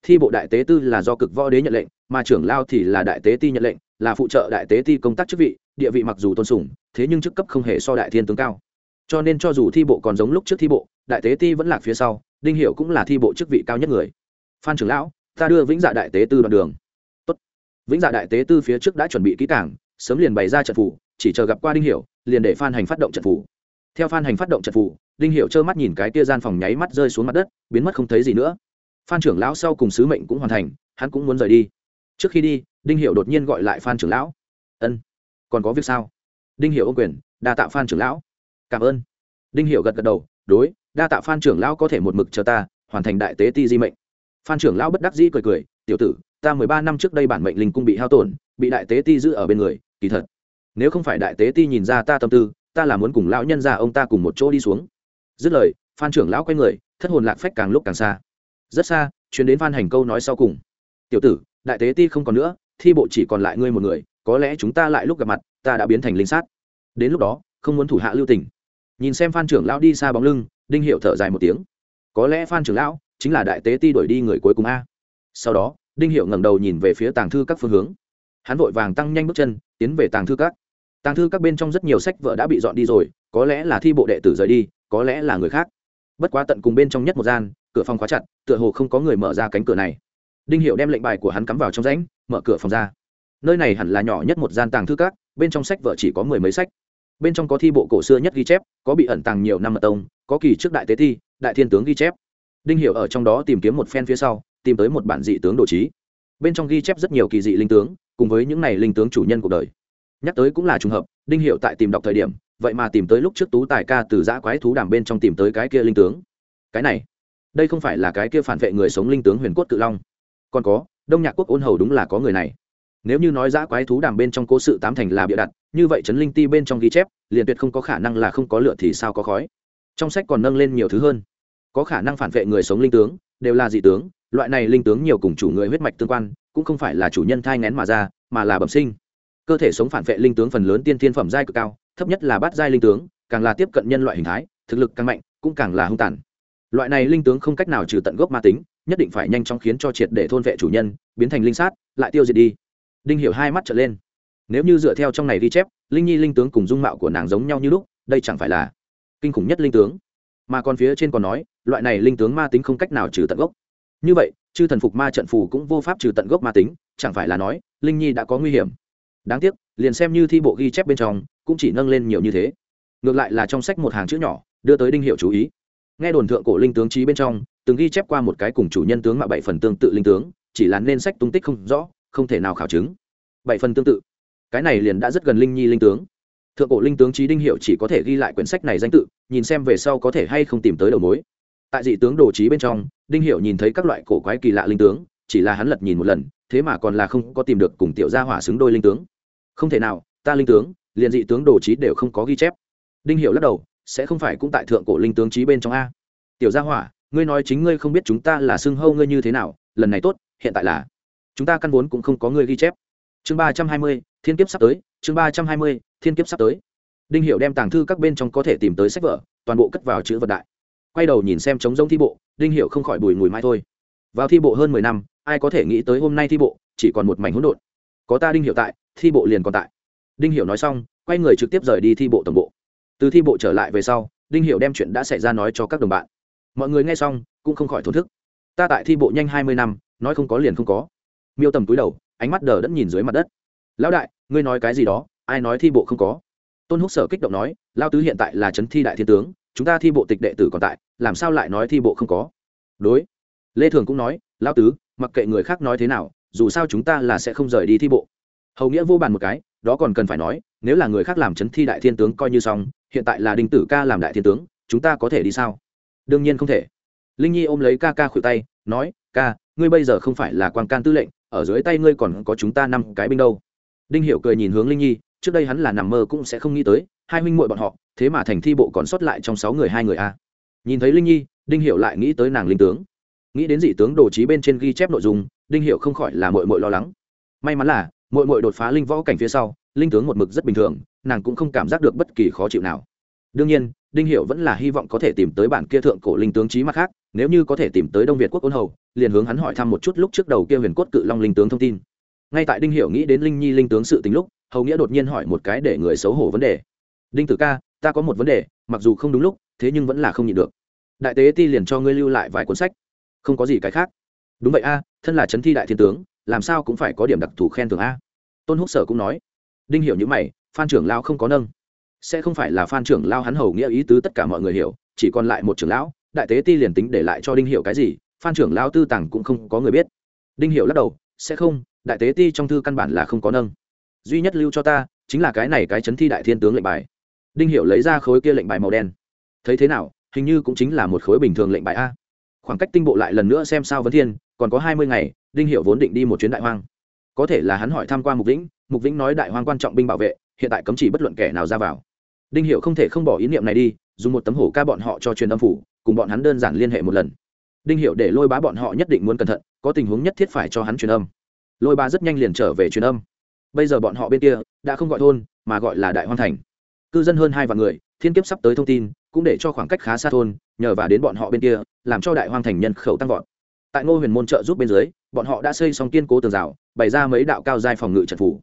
thi bộ đại tế tư là do cực võ đế nhận lệnh, mà trưởng lao thì là đại tế ti nhận lệnh, là phụ trợ đại tế ti công tác chức vị, địa vị mặc dù tôn sùng, thế nhưng chức cấp không hề so đại thiên tướng cao. Cho nên cho dù thi bộ còn giống lúc trước thi bộ, đại tế ti vẫn lạc phía sau, đinh hiệu cũng là thi bộ chức vị cao nhất người. Phan trưởng lão, ta đưa vĩnh dạ đại tế tư đoạn đường. Tốt. vĩnh dạ đại tế tư phía trước đã chuẩn bị kỹ cảng sớm liền bày ra trận phủ, chỉ chờ gặp qua đinh hiệu liền để phan hành phát động trận phủ. Theo phan hành phát động trận phủ, đinh hiệu trơ mắt nhìn cái kia gian phòng nháy mắt rơi xuống mặt đất, biến mất không thấy gì nữa phan trưởng lão sau cùng sứ mệnh cũng hoàn thành, hắn cũng muốn rời đi. Trước khi đi, đinh hiệu đột nhiên gọi lại phan trưởng lão. Ân, còn có việc sao? Đinh hiệu ô quyền, đa tạ phan trưởng lão. Cảm ơn. Đinh hiệu gật gật đầu, đối, đa tạ phan trưởng lão có thể một mực chờ ta, hoàn thành đại tế ti di mệnh. Phan trưởng lão bất đắc dĩ cười cười, tiểu tử, ta mười ba năm trước đây bản mệnh linh cung bị hao tổn, bị đại tế ti giữ ở bên người, kỳ thật, nếu không phải đại tế ti nhìn ra ta tâm tư, ta là muốn cùng lão nhân ra ông ta cùng một chỗ đi xuống. Dứt lời, phan trưởng lão quay người, thất hồn lạc phách càng lúc càng xa rất xa, chuyến đến phan hành câu nói sau cùng. Tiểu tử, đại tế ti không còn nữa, thi bộ chỉ còn lại ngươi một người, có lẽ chúng ta lại lúc gặp mặt, ta đã biến thành linh sát. Đến lúc đó, không muốn thủ hạ lưu tình. Nhìn xem phan trưởng lão đi xa bóng lưng, đinh hiệu thở dài một tiếng. Có lẽ phan trưởng lão chính là đại tế ti đổi đi người cuối cùng a. Sau đó, đinh hiệu ngẩng đầu nhìn về phía tàng thư các phương hướng. Hắn vội vàng tăng nhanh bước chân, tiến về tàng thư các. Tàng thư các bên trong rất nhiều sách vợ đã bị dọn đi rồi, có lẽ là thi bộ đệ tử rời đi, có lẽ là người khác. Bất quá tận cùng bên trong nhất một gian cửa phòng khóa chặt, tựa hồ không có người mở ra cánh cửa này. Đinh hiệu đem lệnh bài của hắn cắm vào trong rãnh, mở cửa phòng ra. Nơi này hẳn là nhỏ nhất một gian tàng thư các, bên trong sách vợ chỉ có mười mấy sách. Bên trong có thi bộ cổ xưa nhất ghi chép, có bị ẩn tàng nhiều năm mật tông, có kỳ trước đại tế thi, đại thiên tướng ghi chép. Đinh hiệu ở trong đó tìm kiếm một phen phía sau, tìm tới một bản dị tướng đồ trí. Bên trong ghi chép rất nhiều kỳ dị linh tướng, cùng với những này linh tướng chủ nhân cuộc đời. Nhắc tới cũng là trùng hợp, đinh hiệu tại tìm đọc thời điểm, vậy mà tìm tới lúc trước tú tài ca từ giã quái thú đàm bên trong tìm tới cái kia linh tướng. Cái này đây không phải là cái kia phản vệ người sống linh tướng huyền cốt Cự long. Còn có, đông nhạc quốc ôn hầu đúng là có người này. Nếu như nói giã quái thú đàm bên trong cố sự tám thành là bịa đặt, như vậy trấn linh ti bên trong ghi chép, liền tuyệt không có khả năng là không có lửa thì sao có khói. Trong sách còn nâng lên nhiều thứ hơn. Có khả năng phản vệ người sống linh tướng, đều là dị tướng, loại này linh tướng nhiều cùng chủ người huyết mạch tương quan, cũng không phải là chủ nhân thai ngén mà ra, mà là bẩm sinh. Cơ thể sống phản vệ linh tướng phần lớn tiên thiên phẩm giai cực cao, thấp nhất là bát giai linh tướng, càng là tiếp cận nhân loại hình thái, thực lực càng mạnh, cũng càng là hung tàn loại này linh tướng không cách nào trừ tận gốc ma tính, nhất định phải nhanh chóng khiến cho triệt để thôn vệ chủ nhân, biến thành linh sát, lại tiêu diệt đi. Đinh hiểu hai mắt trở lên. Nếu như dựa theo trong này ghi chép, linh nhi linh tướng cùng dung mạo của nàng giống nhau như lúc, đây chẳng phải là kinh khủng nhất linh tướng. Mà còn phía trên còn nói, loại này linh tướng ma tính không cách nào trừ tận gốc. Như vậy, chư thần phục ma trận phù cũng vô pháp trừ tận gốc ma tính, chẳng phải là nói, linh nhi đã có nguy hiểm. Đáng tiếc, liền xem như thi bộ ghi chép bên trong, cũng chỉ nâng lên nhiều như thế. Ngược lại là trong sách một hàng chữ nhỏ, đưa tới đinh hiệu chú ý nghe đồn thượng cổ linh tướng trí bên trong, từng ghi chép qua một cái cùng chủ nhân tướng mạo bảy phần tương tự linh tướng, chỉ là nên sách tung tích không rõ, không thể nào khảo chứng. Bảy phần tương tự. Cái này liền đã rất gần linh nhi linh tướng. Thượng cổ linh tướng trí đinh hiệu chỉ có thể ghi lại quyển sách này danh tự, nhìn xem về sau có thể hay không tìm tới đầu mối. Tại dị tướng đồ trí bên trong, đinh hiệu nhìn thấy các loại cổ quái kỳ lạ linh tướng, chỉ là hắn lật nhìn một lần, thế mà còn là không có tìm được cùng tiểu gia hỏa xứng đôi linh tướng. Không thể nào, ta linh tướng, liền dị tướng đồ trí đều không có ghi chép. Đinh hiệu lắc đầu sẽ không phải cũng tại thượng cổ linh tướng trí bên trong a. Tiểu gia hỏa, ngươi nói chính ngươi không biết chúng ta là xưng hâu ngươi như thế nào, lần này tốt, hiện tại là. Chúng ta căn vốn cũng không có ngươi ghi chép. Chương ba trăm hai mươi, thiên kiếp sắp tới, chương ba trăm hai mươi, thiên kiếp sắp tới. Đinh hiệu đem tàng thư các bên trong có thể tìm tới sách vở, toàn bộ cất vào chữ vật đại. Quay đầu nhìn xem trống rông thi bộ, đinh hiệu không khỏi bùi mùi mai thôi. Vào thi bộ hơn mười năm, ai có thể nghĩ tới hôm nay thi bộ, chỉ còn một mảnh hỗn độn. Có ta đinh hiệu tại, thi bộ liền còn tại. Đinh hiệu nói xong, quay người trực tiếp rời đi thi bộ tổng bộ từ thi bộ trở lại về sau, đinh hiệu đem chuyện đã xảy ra nói cho các đồng bạn. Mọi người nghe xong, cũng không khỏi thổn thức. Ta tại thi bộ nhanh hai mươi năm, nói không có liền không có. Miêu tầm túi đầu, ánh mắt đờ đẫn nhìn dưới mặt đất. Lão đại, ngươi nói cái gì đó, ai nói thi bộ không có? Tôn húc sở kích động nói lao tứ hiện tại là trấn thi đại thiên tướng, chúng ta thi bộ tịch đệ tử còn tại, làm sao lại nói thi bộ không có? Đối. Lê thường cũng nói lao tứ, mặc kệ người khác nói thế nào, dù sao chúng ta là sẽ không rời đi thi bộ. Hầu nghĩa vô bàn một cái, đó còn cần phải nói, nếu là người khác làm chấn thi đại thiên tướng coi như xong hiện tại là đinh tử ca làm đại thiên tướng, chúng ta có thể đi sao? Đương nhiên không thể. Linh nhi ôm lấy ca ca khuỷu tay, nói, ca, ngươi bây giờ không phải là quan can tư lệnh, ở dưới tay ngươi còn có chúng ta năm cái binh đâu. Đinh hiểu cười nhìn hướng linh nhi, trước đây hắn là nằm mơ cũng sẽ không nghĩ tới, hai huynh muội bọn họ, thế mà thành thi bộ còn sót lại trong sáu người hai người a. Nhìn thấy linh nhi, đinh hiểu lại nghĩ tới nàng linh tướng. Nghĩ đến dị tướng đồ trí bên trên ghi chép nội dung, đinh hiểu không khỏi là muội muội lo lắng. May mắn là, muội muội đột phá linh võ cảnh phía sau, linh tướng một mực rất bình thường nàng cũng không cảm giác được bất kỳ khó chịu nào. Đương nhiên, đinh hiểu vẫn là hy vọng có thể tìm tới bản kia thượng cổ linh tướng trí mặt khác, nếu như có thể tìm tới đông việt quốc ôn hầu, liền hướng hắn hỏi thăm một chút lúc trước đầu kia huyền cốt cự long linh tướng thông tin. Ngay tại đinh hiểu nghĩ đến linh nhi linh tướng sự tình lúc, hầu nghĩa đột nhiên hỏi một cái để người xấu hổ vấn đề. Đinh tử ca, ta có một vấn đề, mặc dù không đúng lúc, thế nhưng vẫn là không nhịn được. Đại tế ti liền cho ngươi lưu lại vài cuốn sách. Không có gì cái khác. Đúng vậy a, thân là trấn thi đại thiên tướng, làm sao cũng phải có điểm đặc thù khen thưởng a. Tôn húc sở cũng nói. Đinh hiểu như mày phan trưởng lao không có nâng. Sẽ không phải là phan trưởng lao hắn hầu nghĩa ý tứ tất cả mọi người hiểu, chỉ còn lại một trưởng lão, đại tế ti liền tính để lại cho đinh hiểu cái gì, phan trưởng lao tư tàng cũng không có người biết. Đinh hiểu lắc đầu, sẽ không, đại tế ti trong thư căn bản là không có nâng. Duy nhất lưu cho ta, chính là cái này cái chấn thi đại thiên tướng lệnh bài. Đinh hiểu lấy ra khối kia lệnh bài màu đen. Thấy thế nào, hình như cũng chính là một khối bình thường lệnh bài a. Khoảng cách tinh bộ lại lần nữa xem sao vấn thiên, còn có hai mươi ngày, đinh hiểu vốn định đi một chuyến đại hoang. Có thể là hắn hỏi tham quan mục vĩnh mục vĩnh nói đại hoang quan trọng binh bảo vệ hiện tại cấm chỉ bất luận kẻ nào ra vào. Đinh hiểu không thể không bỏ ý niệm này đi, dùng một tấm hổ ca bọn họ cho truyền âm phủ, cùng bọn hắn đơn giản liên hệ một lần. Đinh hiểu để lôi bá bọn họ nhất định muốn cẩn thận, có tình huống nhất thiết phải cho hắn truyền âm. Lôi bá rất nhanh liền trở về truyền âm. Bây giờ bọn họ bên kia, đã không gọi thôn, mà gọi là đại hoang thành. Cư dân hơn hai vạn người, thiên kiếp sắp tới thông tin, cũng để cho khoảng cách khá xa thôn, nhờ và đến bọn họ bên kia, làm cho đại hoang thành nhân khẩu tăng vọt. Tại ngô huyền môn trợ giúp bên dưới, bọn họ đã xây xong kiên cố tường rào, bày ra mấy đạo cao giai phòng ngự trận phủ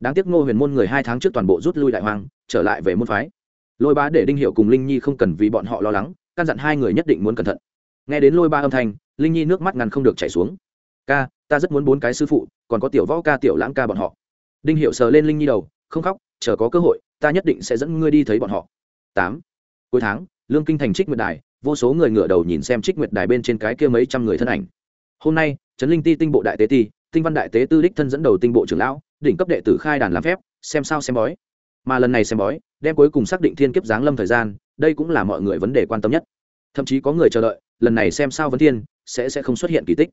đáng tiếc ngô huyền môn người hai tháng trước toàn bộ rút lui đại hoang, trở lại về môn phái. Lôi bá để đinh hiệu cùng linh nhi không cần vì bọn họ lo lắng, căn dặn hai người nhất định muốn cẩn thận. Nghe đến lôi ba âm thanh, linh nhi nước mắt ngăn không được chảy xuống. Ca, ta rất muốn bốn cái sư phụ, còn có tiểu võ ca, tiểu lãng ca bọn họ. Đinh hiệu sờ lên linh nhi đầu, không khóc, chờ có cơ hội, ta nhất định sẽ dẫn ngươi đi thấy bọn họ. Tám. Cuối tháng, lương kinh thành trích nguyệt đài, vô số người ngửa đầu nhìn xem trích nguyệt đài bên trên cái kia mấy trăm người thân ảnh. Hôm nay, trấn linh ti tinh bộ đại tế ti, tinh văn đại tế tư đích thân dẫn đầu tinh bộ trưởng lão đỉnh cấp đệ tử khai đàn làm phép, xem sao xem bói. Mà lần này xem bói, đem cuối cùng xác định thiên kiếp giáng lâm thời gian, đây cũng là mọi người vấn đề quan tâm nhất. Thậm chí có người chờ đợi, lần này xem sao vấn thiên, sẽ sẽ không xuất hiện kỳ tích.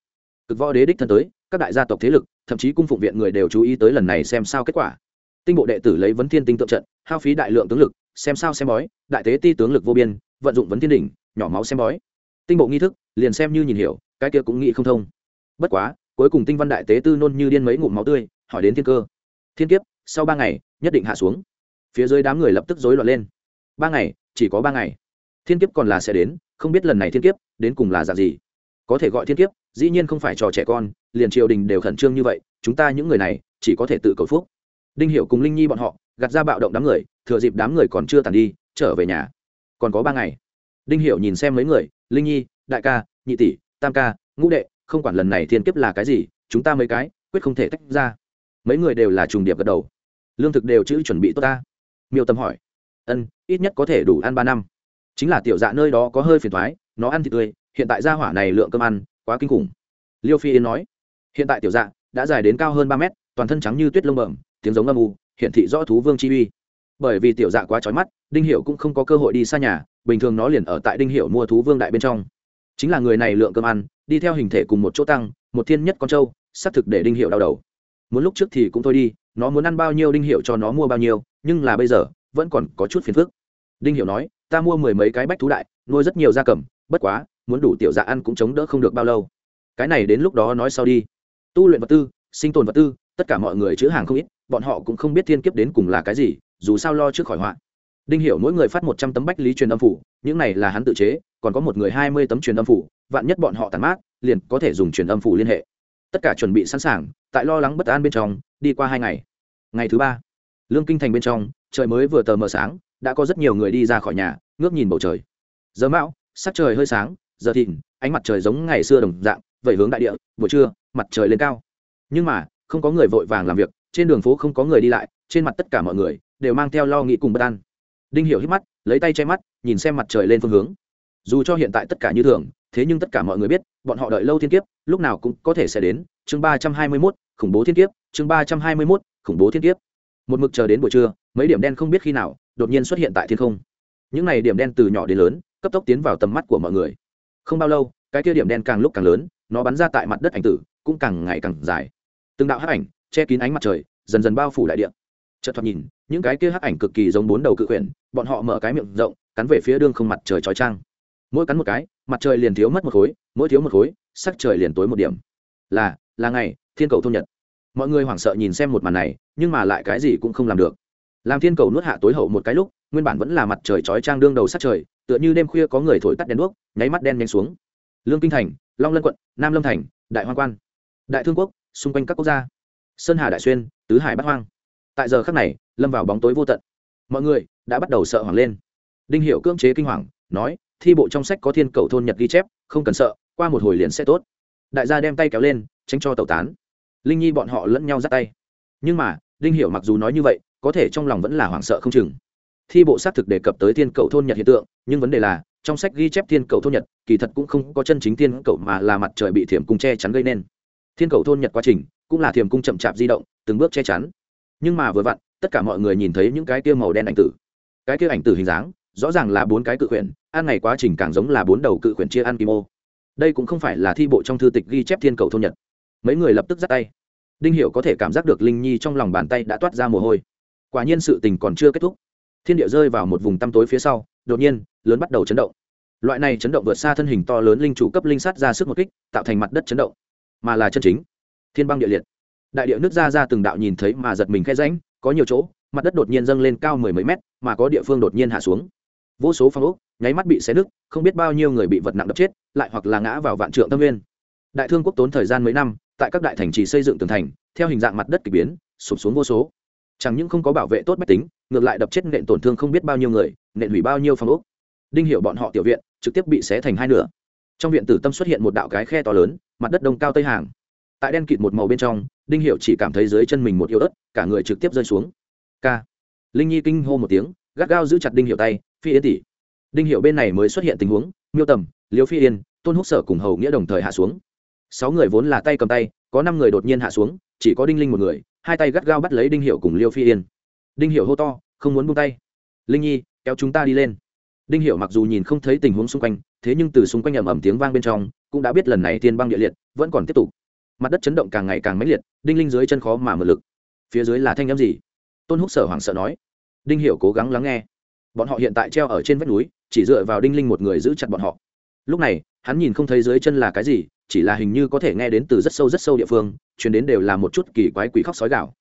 Cực võ đế đích thân tới, các đại gia tộc thế lực, thậm chí cung phụng viện người đều chú ý tới lần này xem sao kết quả. Tinh bộ đệ tử lấy vấn thiên tinh tượng trận, hao phí đại lượng tướng lực, xem sao xem bói, đại tế ti tướng lực vô biên, vận dụng vấn thiên đỉnh, nhỏ máu xem bói. Tinh bộ nghi thức, liền xem như nhìn hiểu, cái kia cũng nghĩ không thông. Bất quá, cuối cùng tinh văn đại tế tư nôn như điên mấy ngụm máu tươi hỏi đến thiên cơ. Thiên kiếp, sau ba ngày, nhất định hạ xuống. Phía dưới đám người lập tức rối loạn lên. Ba ngày, chỉ có ba ngày. Thiên kiếp còn là sẽ đến, không biết lần này thiên kiếp, đến cùng là dạng gì. Có thể gọi thiên kiếp, dĩ nhiên không phải trò trẻ con, liền triều đình đều khẩn trương như vậy, chúng ta những người này, chỉ có thể tự cầu phúc. Đinh hiểu cùng linh nhi bọn họ, gạt ra bạo động đám người, thừa dịp đám người còn chưa tàn đi, trở về nhà. Còn có ba ngày. Đinh hiểu nhìn xem mấy người, linh nhi, đại ca, nhị tỷ, tam ca, ngũ đệ, không quản lần này thiên kiếp là cái gì, chúng ta mấy cái, quyết không thể tách ra mấy người đều là trùng điệp gật đầu. Lương thực đều chữ chuẩn bị tốt ta. Miêu tâm hỏi. Ân, ít nhất có thể đủ ăn ba năm. Chính là tiểu dạ nơi đó có hơi phiền thoái, nó ăn thịt tươi, hiện tại gia hỏa này lượng cơm ăn, quá kinh khủng. Liêu phi yên nói. Hiện tại tiểu dạ đã dài đến cao hơn ba mét, toàn thân trắng như tuyết lông bẩm, tiếng giống âm u hiện thị rõ thú vương chi uy. Bởi vì tiểu dạ quá trói mắt, đinh hiệu cũng không có cơ hội đi xa nhà, bình thường nó liền ở tại đinh hiệu mua thú vương đại bên trong. Chính là người này lượng cơm ăn, đi theo hình thể cùng một chỗ tăng, một thiên nhất con trâu, xác thực để đinh hiệu đau đầu muốn lúc trước thì cũng thôi đi, nó muốn ăn bao nhiêu đinh hiệu cho nó mua bao nhiêu, nhưng là bây giờ, vẫn còn có chút phiền phức. Đinh hiệu nói, ta mua mười mấy cái bách thú đại, nuôi rất nhiều gia cầm, bất quá, muốn đủ tiểu dạ ăn cũng chống đỡ không được bao lâu. Cái này đến lúc đó nói sau đi. Tu luyện vật tư, sinh tồn vật tư, tất cả mọi người chữ hàng không ít, bọn họ cũng không biết thiên kiếp đến cùng là cái gì, dù sao lo trước khỏi họa. Đinh hiểu mỗi người phát một trăm tấm bách lý truyền âm phủ, những này là hắn tự chế, còn có một người hai mươi tấm truyền âm phủ, vạn nhất bọn họ tàn mát, liền có thể dùng truyền âm phủ liên hệ tất cả chuẩn bị sẵn sàng, tại lo lắng bất an bên trong, đi qua hai ngày. Ngày thứ ba, lương kinh thành bên trong, trời mới vừa tờ mờ sáng, đã có rất nhiều người đi ra khỏi nhà, ngước nhìn bầu trời. Giờ mão, sắc trời hơi sáng, giờ thìn, ánh mặt trời giống ngày xưa đồng dạng, vẩy hướng đại địa, buổi trưa, mặt trời lên cao. Nhưng mà, không có người vội vàng làm việc, trên đường phố không có người đi lại, trên mặt tất cả mọi người đều mang theo lo nghĩ cùng bất an. Đinh hiểu hít mắt, lấy tay che mắt, nhìn xem mặt trời lên phương hướng. Dù cho hiện tại tất cả như thường thế nhưng tất cả mọi người biết bọn họ đợi lâu thiên kiếp lúc nào cũng có thể sẽ đến. Chương ba trăm hai mươi 321, khủng bố thiên kiếp. Chương ba trăm hai mươi 321, khủng bố thiên kiếp. Một mực chờ đến buổi trưa mấy điểm đen không biết khi nào đột nhiên xuất hiện tại thiên không. Những này điểm đen từ nhỏ đến lớn cấp tốc tiến vào tầm mắt của mọi người. Không bao lâu cái kia điểm đen càng lúc càng lớn nó bắn ra tại mặt đất ảnh tử cũng càng ngày càng dài. Từng đạo hắc ảnh che kín ánh mặt trời dần dần bao phủ đại địa. Chợt thoạt nhìn những cái kia hắc ảnh cực kỳ giống bốn đầu cự quyển bọn họ mở cái miệng rộng cắn về phía đương không mặt trời chói trang mỗi cắn một cái, mặt trời liền thiếu mất một khối, mỗi thiếu một khối, sắc trời liền tối một điểm. Là là ngày, thiên cầu thôn nhật. Mọi người hoảng sợ nhìn xem một màn này, nhưng mà lại cái gì cũng không làm được. Làm thiên cầu nuốt hạ tối hậu một cái lúc, nguyên bản vẫn là mặt trời chói trang đương đầu sắc trời, tựa như đêm khuya có người thổi tắt đèn đuốc, nháy mắt đen nhanh xuống. Lương kinh thành, long lân quận, nam lâm thành, đại hoa quan, đại thương quốc, xung quanh các quốc gia. Sơn hà đại xuyên, tứ hải bắc hoang. Tại giờ khắc này, lâm vào bóng tối vô tận. Mọi người đã bắt đầu sợ hoảng lên. Đinh hiệu cưỡng chế kinh hoàng, nói thi bộ trong sách có thiên cầu thôn nhật ghi chép, không cần sợ, qua một hồi liền sẽ tốt. Đại gia đem tay kéo lên, tránh cho tẩu tán. Linh nhi bọn họ lẫn nhau dắt tay. Nhưng mà, đinh hiểu mặc dù nói như vậy, có thể trong lòng vẫn là hoảng sợ không chừng. Thi bộ xác thực đề cập tới thiên cầu thôn nhật hiện tượng, nhưng vấn đề là, trong sách ghi chép thiên cầu thôn nhật, kỳ thật cũng không có chân chính thiên cầu mà là mặt trời bị thiểm cung che chắn gây nên. Thiên cầu thôn nhật quá trình, cũng là thiểm cung chậm chạp di động, từng bước che chắn. Nhưng mà vừa vặn, tất cả mọi người nhìn thấy những cái kia màu đen ảnh tử. Cái kia ảnh tử hình dáng rõ ràng là bốn cái cự quyển ăn này quá trình càng giống là bốn đầu cự quyển chia ăn kim ô. Đây cũng không phải là thi bộ trong thư tịch ghi chép thiên cầu thôn nhật. Mấy người lập tức dắt tay. Đinh hiểu có thể cảm giác được linh nhi trong lòng bàn tay đã toát ra mồ hôi. Quả nhiên sự tình còn chưa kết thúc. Thiên địa rơi vào một vùng tăm tối phía sau, đột nhiên, lớn bắt đầu chấn động. Loại này chấn động vượt xa thân hình to lớn linh chủ cấp linh sát ra sức một kích, tạo thành mặt đất chấn động. Mà là chân chính. Thiên băng địa liệt. Đại địa nước ra ra từng đạo nhìn thấy mà giật mình khe rãnh, có nhiều chỗ, mặt đất đột nhiên dâng lên cao mười mấy mét, mà có địa phương đột nhiên hạ xuống vô số phong ốc, nháy mắt bị xé nứt, không biết bao nhiêu người bị vật nặng đập chết, lại hoặc là ngã vào vạn trượng tâm nguyên. Đại thương quốc tốn thời gian mấy năm, tại các đại thành trì xây dựng tường thành, theo hình dạng mặt đất k ỳ biến, sụp xuống vô số. Chẳng những không có bảo vệ tốt mách tính, ngược lại đập chết nện tổn thương không biết bao nhiêu người, nện hủy bao nhiêu phong ốc. Đinh hiểu bọn họ tiểu viện, trực tiếp bị xé thành hai nửa. Trong viện tử tâm xuất hiện một đạo cái khe to lớn, mặt đất đông cao tây hàng. Tại đen kịt một màu bên trong, đinh hiệu chỉ cảm thấy dưới chân mình một yếu ớt, cả người trực tiếp rơi xuống. K linh nhi kinh hô một tiếng gắt gao giữ chặt đinh hiệu tay, phi yên tỷ. Đinh hiệu bên này mới xuất hiện tình huống, miêu tầm, liêu phi yên, tôn húc sở cùng hầu nghĩa đồng thời hạ xuống. Sáu người vốn là tay cầm tay, có năm người đột nhiên hạ xuống, chỉ có đinh linh một người, hai tay gắt gao bắt lấy đinh hiệu cùng liêu phi yên. Đinh hiệu hô to, không muốn buông tay. Linh nhi, kéo chúng ta đi lên. Đinh hiệu mặc dù nhìn không thấy tình huống xung quanh, thế nhưng từ xung quanh ầm ầm tiếng vang bên trong, cũng đã biết lần này tiên băng địa liệt, vẫn còn tiếp tục. Mặt đất chấn động càng ngày càng mãnh liệt, đinh linh dưới chân khó mà mượn lực. Phía dưới là thanh â m gì? Tôn húc sở hoảng sợ nói đinh hiểu cố gắng lắng nghe. Bọn họ hiện tại treo ở trên vách núi, chỉ dựa vào đinh linh một người giữ chặt bọn họ. Lúc này, hắn nhìn không thấy dưới chân là cái gì, chỉ là hình như có thể nghe đến từ rất sâu rất sâu địa phương chuyển đến đều là một chút kỳ quái quỷ khóc sói gạo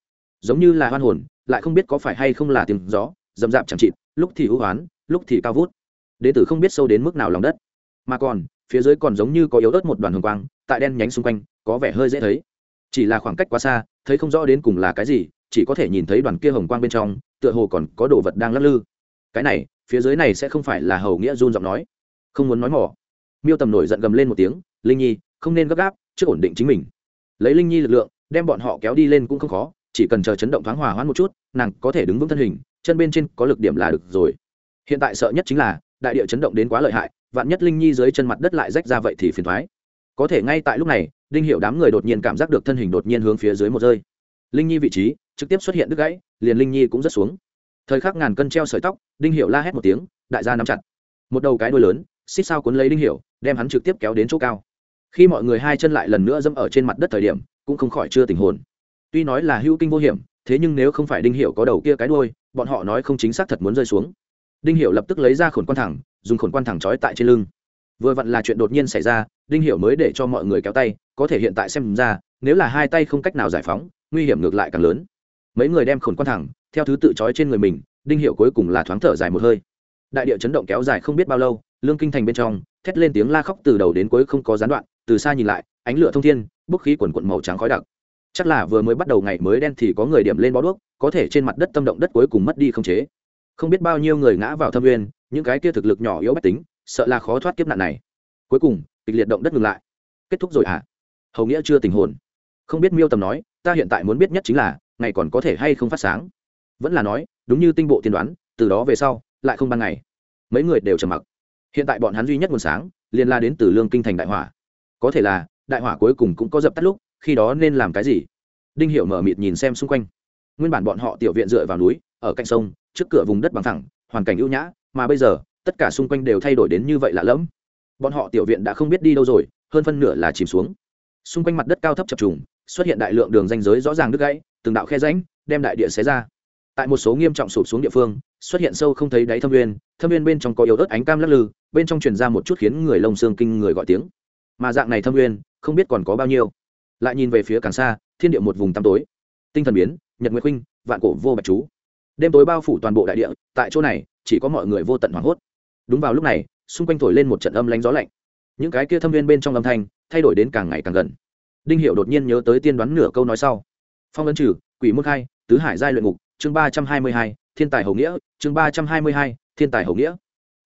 giống như là hoan hồn, lại không biết có phải hay không là tiếng gió d rạp chẳng chịt, lúc thì hữu hoán, lúc thì cao vút. Đế tử không biết sâu đến mức nào lòng đất. Mà còn, phía dưới còn giống như có yếu ớt một đoàn hồng quang, tại đen nhánh xung quanh, có vẻ hơi dễ thấy. Chỉ là khoảng cách quá xa, thấy không rõ đến cùng là cái gì chỉ có thể nhìn thấy đoàn kia hồng quang bên trong, tựa hồ còn có đồ vật đang lắc lư. Cái này, phía dưới này sẽ không phải là hầu nghĩa run giọng nói. Không muốn nói mỏ. Miêu tầm nổi giận gầm lên một tiếng, linh nhi, không nên gấp gáp, trước ổn định chính mình. Lấy linh nhi lực lượng, đem bọn họ kéo đi lên cũng không khó, chỉ cần chờ chấn động thoáng hòa hoãn một chút, nàng có thể đứng vững thân hình, chân bên trên có lực điểm là được rồi. Hiện tại sợ nhất chính là, đại địa chấn động đến quá lợi hại, vạn nhất linh nhi dưới chân mặt đất lại rách ra vậy thì phiền thoái có thể ngay tại lúc này, đinh hiệu đám người đột nhiên cảm giác được thân hình đột nhiên hướng phía dưới một rơi. Linh nhi vị trí trực tiếp xuất hiện đứt gãy, liền linh nhi cũng rất xuống. Thời khắc ngàn cân treo sợi tóc, đinh hiệu la hét một tiếng, đại gia nắm chặt. Một đầu cái đuôi lớn, xích sao cuốn lấy đinh hiệu đem hắn trực tiếp kéo đến chỗ cao. Khi mọi người hai chân lại lần nữa dẫm ở trên mặt đất thời điểm, cũng không khỏi chưa tình hồn. Tuy nói là hữu kinh vô hiểm, thế nhưng nếu không phải đinh hiệu có đầu kia cái đuôi, bọn họ nói không chính xác thật muốn rơi xuống. Đinh hiệu lập tức lấy ra khổn quan thẳng, dùng khổn quan thẳng trói tại trên lưng. Vừa vặn là chuyện đột nhiên xảy ra, đinh hiệu mới để cho mọi người kéo tay, có thể hiện tại xem ra, nếu là hai tay không cách nào giải phóng, nguy hiểm ngược lại càng lớn mấy người đem khổn quan thẳng, theo thứ tự trói trên người mình, đinh hiệu cuối cùng là thoáng thở dài một hơi. Đại địa chấn động kéo dài không biết bao lâu, lương kinh thành bên trong, thét lên tiếng la khóc từ đầu đến cuối không có gián đoạn, từ xa nhìn lại, ánh lửa thông thiên, bốc khí quần quận màu trắng khói đặc. Chắc là vừa mới bắt đầu ngày mới đen thì có người điểm lên bó đuốc, có thể trên mặt đất tâm động đất cuối cùng mất đi không chế. Không biết bao nhiêu người ngã vào thâm nguyên những cái kia thực lực nhỏ yếu bách tính, sợ là khó thoát kiếp nạn này. Cuối cùng, kịch liệt động đất ngừng lại. Kết thúc rồi à hầu nghĩa chưa tình hồn. Không biết miêu tầm nói, ta hiện tại muốn biết nhất chính là ngày còn có thể hay không phát sáng. Vẫn là nói, đúng như tinh bộ tiên đoán, từ đó về sau, lại không ban ngày. Mấy người đều trầm mặc. Hiện tại bọn hắn duy nhất nguồn sáng liên la đến từ lương kinh thành đại hỏa. Có thể là, đại hỏa cuối cùng cũng có dập tắt lúc, khi đó nên làm cái gì? Đinh hiểu mở mịt nhìn xem xung quanh. Nguyên bản bọn họ tiểu viện dựa vào núi, ở cạnh sông, trước cửa vùng đất bằng thẳng hoàn cảnh ưu nhã, mà bây giờ, tất cả xung quanh đều thay đổi đến như vậy lạ lẫm. Bọn họ tiểu viện đã không biết đi đâu rồi, hơn phân nửa là chìm xuống. Xung quanh mặt đất cao thấp chập trùng, xuất hiện đại lượng đường ranh giới rõ ràng đứt gãy từng đạo khe rãnh đem đại địa xé ra. Tại một số nghiêm trọng sụp xuống địa phương, xuất hiện sâu không thấy đáy thâm nguyên thâm nguyên bên trong có yếu ớt ánh cam lắc lư, bên trong truyền ra một chút khiến người lông xương kinh người gọi tiếng. Mà dạng này thâm nguyên, không biết còn có bao nhiêu. Lại nhìn về phía càng xa, thiên địa một vùng tăm tối. Tinh thần biến, nhật nguyệt huynh vạn cổ vô bạch chú. Đêm tối bao phủ toàn bộ đại địa, tại chỗ này, chỉ có mọi người vô tận hoảng hốt. Đúng vào lúc này, xung quanh thổi lên một trận âm lánh gió lạnh. Những cái kia thâm viên bên trong âm thanh thay đổi đến càng ngày càng gần. Đinh hiệu đột nhiên nhớ tới tiên đoán nửa câu nói sau phong ấn trừ, quỷ mức hai tứ hải giai luyện ngục, chương ba trăm hai mươi hai, thiên tài hầu nghĩa, chương ba trăm hai mươi hai, thiên tài hầu nghĩa.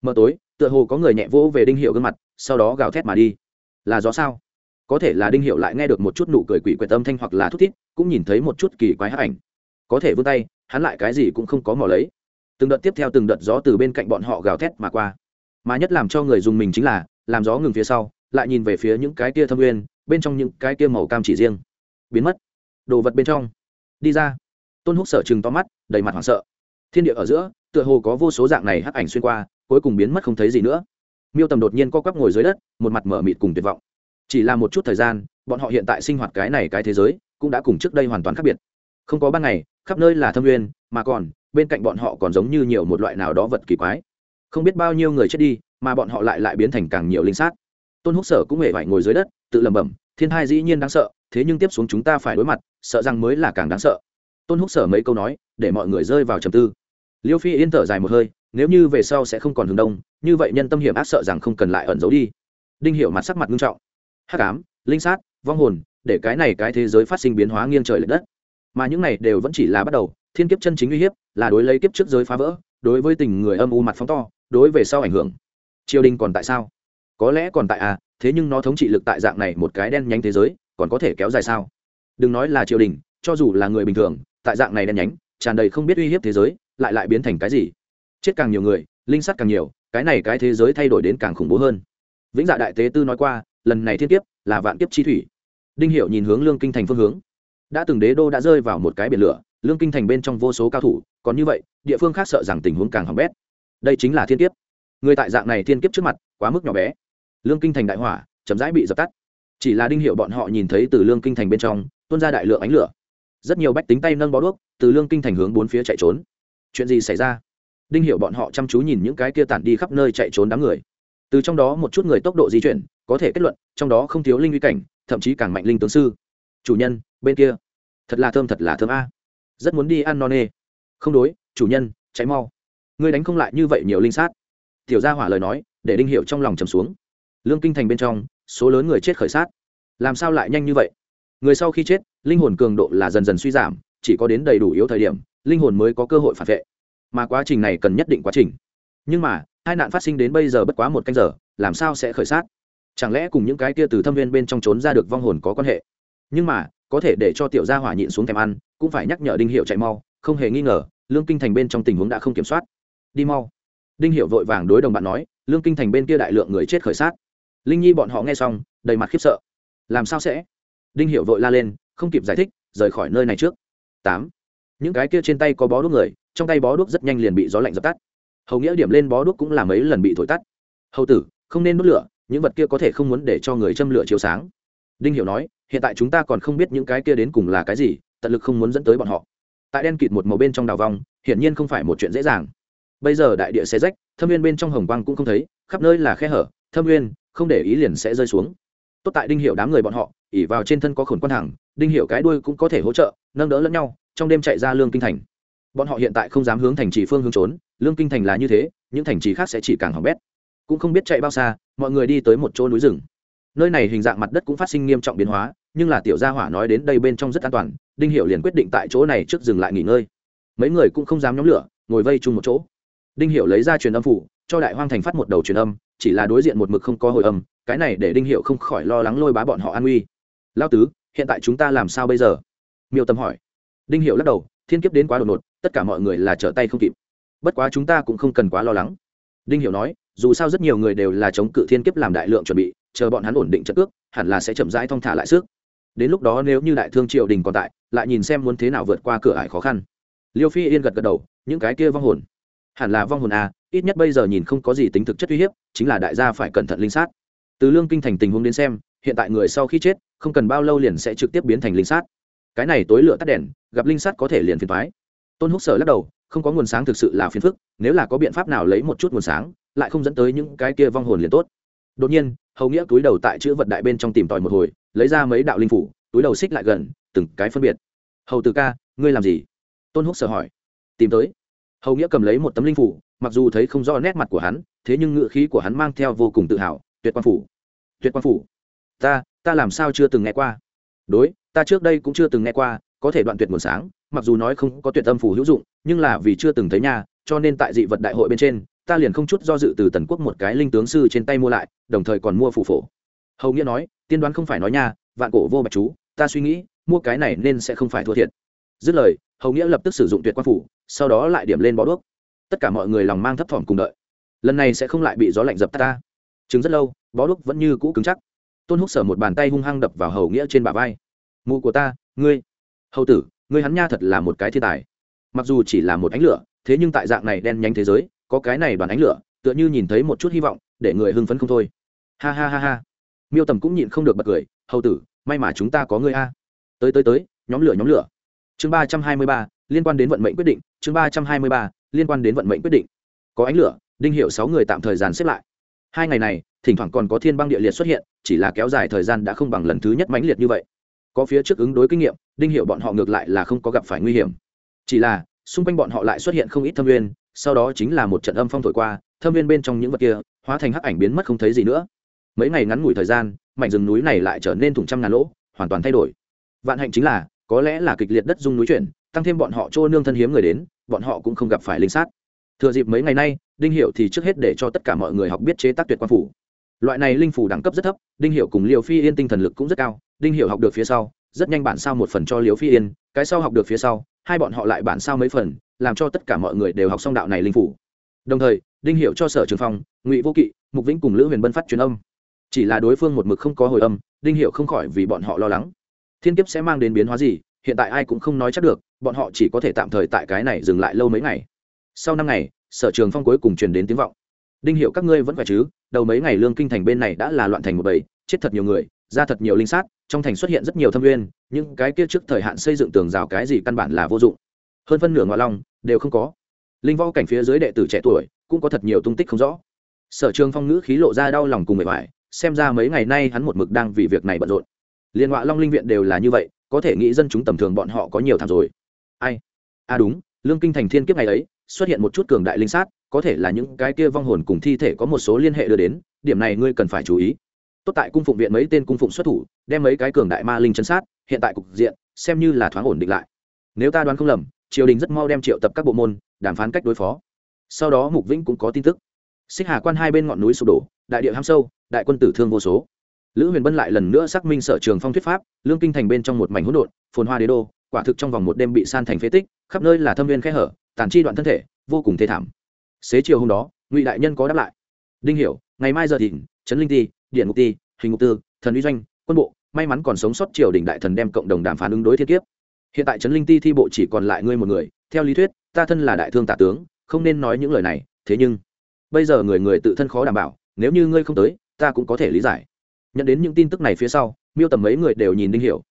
Mờ tối, tựa hồ có người nhẹ vỗ về đinh hiệu gương mặt, sau đó gào thét mà đi. Là gió sao? Có thể là đinh hiệu lại nghe được một chút nụ cười quỷ quyệt âm thanh hoặc là thút thít, cũng nhìn thấy một chút kỳ quái hát ảnh. Có thể vươn tay, hắn lại cái gì cũng không có mò lấy. Từng đợt tiếp theo từng đợt gió từ bên cạnh bọn họ gào thét mà qua. Mà nhất làm cho người dùng mình chính là, làm gió ngừng phía sau, lại nhìn về phía những cái kia thâm uyên bên trong những cái kia màu cam chỉ riêng. Biến mất đồ vật bên trong. Đi ra. Tôn húc sở chừng to mắt, đầy mặt hoảng sợ. Thiên địa ở giữa, tựa hồ có vô số dạng này hắc ảnh xuyên qua, cuối cùng biến mất không thấy gì nữa. Miêu tầm đột nhiên co quắp ngồi dưới đất, một mặt mở mịt cùng tuyệt vọng. Chỉ là một chút thời gian, bọn họ hiện tại sinh hoạt cái này cái thế giới, cũng đã cùng trước đây hoàn toàn khác biệt. Không có ban ngày, khắp nơi là thâm nguyên, mà còn, bên cạnh bọn họ còn giống như nhiều một loại nào đó vật kỳ quái. Không biết bao nhiêu người chết đi, mà bọn họ lại lại biến thành càng nhiều linh sát. Tôn húc sở cũng hề vải ngồi dưới đất, tự lẩm bẩm, thiên thai dĩ nhiên đáng sợ thế nhưng tiếp xuống chúng ta phải đối mặt, sợ rằng mới là càng đáng sợ. Tôn húc sở mấy câu nói, để mọi người rơi vào trầm tư. Liêu phi yên thở dài một hơi, nếu như về sau sẽ không còn hướng đông, như vậy nhân tâm hiểm ác sợ rằng không cần lại ẩn giấu đi. Đinh hiểu mặt sắc mặt nghiêm trọng. Hắc ám, linh sát, vong hồn, để cái này cái thế giới phát sinh biến hóa nghiêng trời lệch đất. Mà những này đều vẫn chỉ là bắt đầu, thiên kiếp chân chính uy hiếp, là đối lấy kiếp trước giới phá vỡ, đối với tình người âm u mặt phóng to, đối về sau ảnh hưởng. Triều đình còn tại sao? Có lẽ còn tại à thế nhưng nó thống trị lực tại dạng này một cái đen nhánh thế giới còn có thể kéo dài sao? Đừng nói là triều đình, cho dù là người bình thường, tại dạng này đen nhánh, tràn đầy không biết uy hiếp thế giới, lại lại biến thành cái gì? Chết càng nhiều người, linh sắt càng nhiều, cái này cái thế giới thay đổi đến càng khủng bố hơn. Vĩnh dạ đại tế tư nói qua, lần này thiên kiếp là vạn kiếp chi thủy. Đinh hiệu nhìn hướng lương kinh thành phương hướng. Đã từng đế đô đã rơi vào một cái biển lửa, lương kinh thành bên trong vô số cao thủ, còn như vậy, địa phương khác sợ rằng tình huống càng hỏng bét. Đây chính là thiên kiếp. Người tại dạng này thiên kiếp trước mặt, quá mức nhỏ bé. Lương kinh thành đại hỏa, chậm rãi bị dập tắt chỉ là đinh hiệu bọn họ nhìn thấy từ lương kinh thành bên trong, tuôn ra đại lượng ánh lửa. Rất nhiều bách tính tay nâng bó đuốc, từ lương kinh thành hướng bốn phía chạy trốn. Chuyện gì xảy ra? Đinh hiệu bọn họ chăm chú nhìn những cái kia tản đi khắp nơi chạy trốn đám người. Từ trong đó một chút người tốc độ di chuyển, có thể kết luận, trong đó không thiếu linh uy cảnh, thậm chí càng mạnh linh tướng sư. Chủ nhân, bên kia. Thật là thơm thật là thơm a. Rất muốn đi ăn no nê. Không đối, chủ nhân, cháy mau. Ngươi đánh không lại như vậy nhiều linh sát. Tiểu gia hỏa lời nói, để đinh hiệu trong lòng trầm xuống. Lương kinh thành bên trong số lớn người chết khởi sát. Làm sao lại nhanh như vậy? Người sau khi chết, linh hồn cường độ là dần dần suy giảm, chỉ có đến đầy đủ yếu thời điểm, linh hồn mới có cơ hội phản vệ. Mà quá trình này cần nhất định quá trình. Nhưng mà hai nạn phát sinh đến bây giờ bất quá một canh giờ, làm sao sẽ khởi sát? Chẳng lẽ cùng những cái kia từ thâm viên bên trong trốn ra được vong hồn có quan hệ? Nhưng mà, có thể để cho tiểu gia hỏa nhịn xuống thèm ăn, cũng phải nhắc nhở đinh hiệu chạy mau, không hề nghi ngờ, lương kinh thành bên trong tình huống đã không kiểm soát. Đi mau. Đinh hiệu vội vàng đối đồng bạn nói, lương kinh thành bên kia đại lượng người chết khởi sát linh nhi bọn họ nghe xong, đầy mặt khiếp sợ. Làm sao sẽ? Đinh hiệu vội la lên, không kịp giải thích, rời khỏi nơi này trước. Tám. Những cái kia trên tay có bó đuốc người, trong tay bó đuốc rất nhanh liền bị gió lạnh dập tắt. Hầu nghĩa điểm lên bó đuốc cũng là mấy lần bị thổi tắt. Hầu tử, không nên đốt lửa, những vật kia có thể không muốn để cho người châm lửa chiếu sáng. Đinh hiểu nói, hiện tại chúng ta còn không biết những cái kia đến cùng là cái gì, tận lực không muốn dẫn tới bọn họ. Tại đen kịt một màu bên trong đào vòng hiển nhiên không phải một chuyện dễ dàng. Bây giờ đại địa xe rách, thâm viên bên trong hồng quang cũng không thấy, khắp nơi là khe hở, thâm viên không để ý liền sẽ rơi xuống. Tốt tại đinh hiệu đám người bọn họ ỉ vào trên thân có khổn quan thẳng đinh hiệu cái đuôi cũng có thể hỗ trợ, nâng đỡ lẫn nhau, trong đêm chạy ra lương kinh thành. Bọn họ hiện tại không dám hướng thành trì phương hướng trốn, lương kinh thành là như thế, những thành trì khác sẽ chỉ càng hỏng bét. Cũng không biết chạy bao xa, mọi người đi tới một chỗ núi rừng. Nơi này hình dạng mặt đất cũng phát sinh nghiêm trọng biến hóa, nhưng là tiểu gia hỏa nói đến đây bên trong rất an toàn, đinh hiệu liền quyết định tại chỗ này trước dừng lại nghỉ ngơi. Mấy người cũng không dám nhóm lửa, ngồi vây chung một chỗ. Đinh hiệu lấy ra truyền âm phủ cho đại hoang thành phát một đầu truyền âm, chỉ là đối diện một mực không có hồi âm, cái này để đinh hiệu không khỏi lo lắng lôi bá bọn họ an nguy. Lao tứ, hiện tại chúng ta làm sao bây giờ? Miêu tâm hỏi. Đinh hiệu lắc đầu, thiên kiếp đến quá đột ngột, tất cả mọi người là trở tay không kịp. Bất quá chúng ta cũng không cần quá lo lắng. Đinh hiệu nói, dù sao rất nhiều người đều là chống cự thiên kiếp làm đại lượng chuẩn bị, chờ bọn hắn ổn định trận ước hẳn là sẽ chậm rãi thong thả lại sức. Đến lúc đó nếu như đại thương triều đình còn tại, lại nhìn xem muốn thế nào vượt qua cửa ải khó khăn. Liêu phi yên gật gật đầu, những cái kia vong hồn. Hẳn là vong hồn à ít nhất bây giờ nhìn không có gì tính thực chất uy hiếp, chính là đại gia phải cẩn thận linh sát. Từ lương kinh thành tình huống đến xem, hiện tại người sau khi chết, không cần bao lâu liền sẽ trực tiếp biến thành linh sát. Cái này tối lửa tắt đèn, gặp linh sát có thể liền phiền thoái tôn húc sở lắc đầu, không có nguồn sáng thực sự là phiền phức, nếu là có biện pháp nào lấy một chút nguồn sáng, lại không dẫn tới những cái kia vong hồn liền tốt. Đột nhiên, hầu nghĩa túi đầu tại chữ vật đại bên trong tìm tòi một hồi, lấy ra mấy đạo linh phủ, túi đầu xích lại gần, từng cái phân biệt. Hầu từ ca, ngươi làm gì? Tôn húc sở hỏi. Tìm tới. Hầu nghĩa cầm lấy một tấm linh phủ mặc dù thấy không rõ nét mặt của hắn, thế nhưng ngựa khí của hắn mang theo vô cùng tự hào, tuyệt quan phủ, tuyệt quan phủ, ta ta làm sao chưa từng nghe qua? Đối, ta trước đây cũng chưa từng nghe qua, có thể đoạn tuyệt nguồn sáng, mặc dù nói không có tuyệt âm phủ hữu dụng, nhưng là vì chưa từng thấy nha cho nên tại dị vật đại hội bên trên, ta liền không chút do dự từ tần quốc một cái linh tướng sư trên tay mua lại, đồng thời còn mua phủ phổ. Hầu nghĩa nói, tiên đoán không phải nói nha vạn cổ vô bạch chú, ta suy nghĩ, mua cái này nên sẽ không phải thua thiệt. Dứt lời, hầu nghĩa lập tức sử dụng tuyệt quan phủ, sau đó lại điểm lên bó đuốc tất cả mọi người lòng mang thấp thỏm cùng đợi. Lần này sẽ không lại bị gió lạnh dập tắt ta. Chứng rất lâu, bó đuốc vẫn như cũ cứng chắc. Tôn húc sở một bàn tay hung hăng đập vào hầu nghĩa trên bả vai. Mụ của ta, ngươi. Hầu tử, ngươi hắn nha thật là một cái thiên tài. Mặc dù chỉ là một ánh lửa, thế nhưng tại dạng này đen nhánh thế giới, có cái này đoàn ánh lửa, tựa như nhìn thấy một chút hy vọng, để người hưng phấn không thôi. Ha ha ha ha. Miêu tầm cũng nhịn không được bật cười. Hầu tử, may mà chúng ta có ngươi a. Tới tới tới, nhóm lửa nhóm lửa. Chương ba trăm hai mươi ba, liên quan đến vận mệnh quyết định, chương ba trăm hai mươi ba liên quan đến vận mệnh quyết định. Có ánh lửa, đinh hiệu sáu người tạm thời gian xếp lại. Hai ngày này, thỉnh thoảng còn có thiên băng địa liệt xuất hiện, chỉ là kéo dài thời gian đã không bằng lần thứ nhất mãnh liệt như vậy. Có phía trước ứng đối kinh nghiệm, đinh hiệu bọn họ ngược lại là không có gặp phải nguy hiểm. Chỉ là, xung quanh bọn họ lại xuất hiện không ít thâm viên sau đó chính là một trận âm phong thổi qua, thâm viên bên trong những vật kia, hóa thành hắc ảnh biến mất không thấy gì nữa. Mấy ngày ngắn ngủi thời gian, mảnh rừng núi này lại trở nên thủng trăm ngàn lỗ, hoàn toàn thay đổi. Vạn hạnh chính là, có lẽ là kịch liệt đất dung núi chuyển, tăng thêm bọn họ trô nương thân hiếm người đến bọn họ cũng không gặp phải linh sát. Thừa dịp mấy ngày nay, đinh hiệu thì trước hết để cho tất cả mọi người học biết chế tác tuyệt quan phủ. Loại này linh phủ đẳng cấp rất thấp, đinh hiệu cùng liều phi yên tinh thần lực cũng rất cao. Đinh hiệu học được phía sau, rất nhanh bản sao một phần cho liều phi yên, cái sau học được phía sau, hai bọn họ lại bản sao mấy phần, làm cho tất cả mọi người đều học xong đạo này linh phủ. Đồng thời, đinh hiệu cho sở trường phong, ngụy vô kỵ, mục vĩnh cùng lữ huyền bân phát truyền âm. Chỉ là đối phương một mực không có hồi âm, đinh hiệu không khỏi vì bọn họ lo lắng. Thiên kiếp sẽ mang đến biến hóa gì, hiện tại ai cũng không nói chắc được bọn họ chỉ có thể tạm thời tại cái này dừng lại lâu mấy ngày. Sau năm ngày, sở trường phong cuối cùng truyền đến tiếng vọng. Đinh hiệu các ngươi vẫn khỏe chứ? Đầu mấy ngày lương kinh thành bên này đã là loạn thành một bầy, chết thật nhiều người, ra thật nhiều linh sát, trong thành xuất hiện rất nhiều thâm nguyên. Những cái kia trước thời hạn xây dựng tường rào cái gì căn bản là vô dụng. Hơn phân nửa ngoại long đều không có. Linh võ cảnh phía dưới đệ tử trẻ tuổi cũng có thật nhiều tung tích không rõ. Sở trường phong ngữ khí lộ ra đau lòng cùng mệt mỏi, xem ra mấy ngày nay hắn một mực đang vì việc này bận rộn. Liên ngoại long linh viện đều là như vậy, có thể nghĩ dân chúng tầm thường bọn họ có nhiều thảm rồi ai? À đúng, lương kinh thành thiên kiếp ngày ấy, xuất hiện một chút cường đại linh sát, có thể là những cái kia vong hồn cùng thi thể có một số liên hệ đưa đến, điểm này ngươi cần phải chú ý. Tốt tại cung phụng viện mấy tên cung phụng xuất thủ, đem mấy cái cường đại ma linh chân sát, hiện tại cục diện, xem như là thoáng ổn định lại. Nếu ta đoán không lầm, triều đình rất mau đem triệu tập các bộ môn, đàm phán cách đối phó. Sau đó mục vĩnh cũng có tin tức. Xích hà quan hai bên ngọn núi sụp đổ, đại địa ham sâu, đại quân tử thương vô số. Lữ huyền bân lại lần nữa xác minh sở trường phong thuyết pháp, lương kinh thành bên trong một mảnh hỗn độn, phồn hoa đế đô quả thực trong vòng một đêm bị san thành phế tích, khắp nơi là thâm viên khe hở, tàn chi đoạn thân thể, vô cùng thê thảm. Xế chiều hôm đó, ngụy đại nhân có đáp lại. Đinh hiểu, ngày mai giờ thìn, trấn linh ti, điện ngục ti, hình ngục tư, thần uy doanh, quân bộ, may mắn còn sống sót triều đình đại thần đem cộng đồng đàm phán ứng đối thiên kiếp. Hiện tại trấn linh ti thi bộ chỉ còn lại ngươi một người, theo lý thuyết, ta thân là đại thương tả tướng, không nên nói những lời này, thế nhưng, bây giờ người người tự thân khó đảm bảo, nếu như ngươi không tới, ta cũng có thể lý giải. Nhận đến những tin tức này phía sau, miêu tầm mấy người đều nhìn đinh hiểu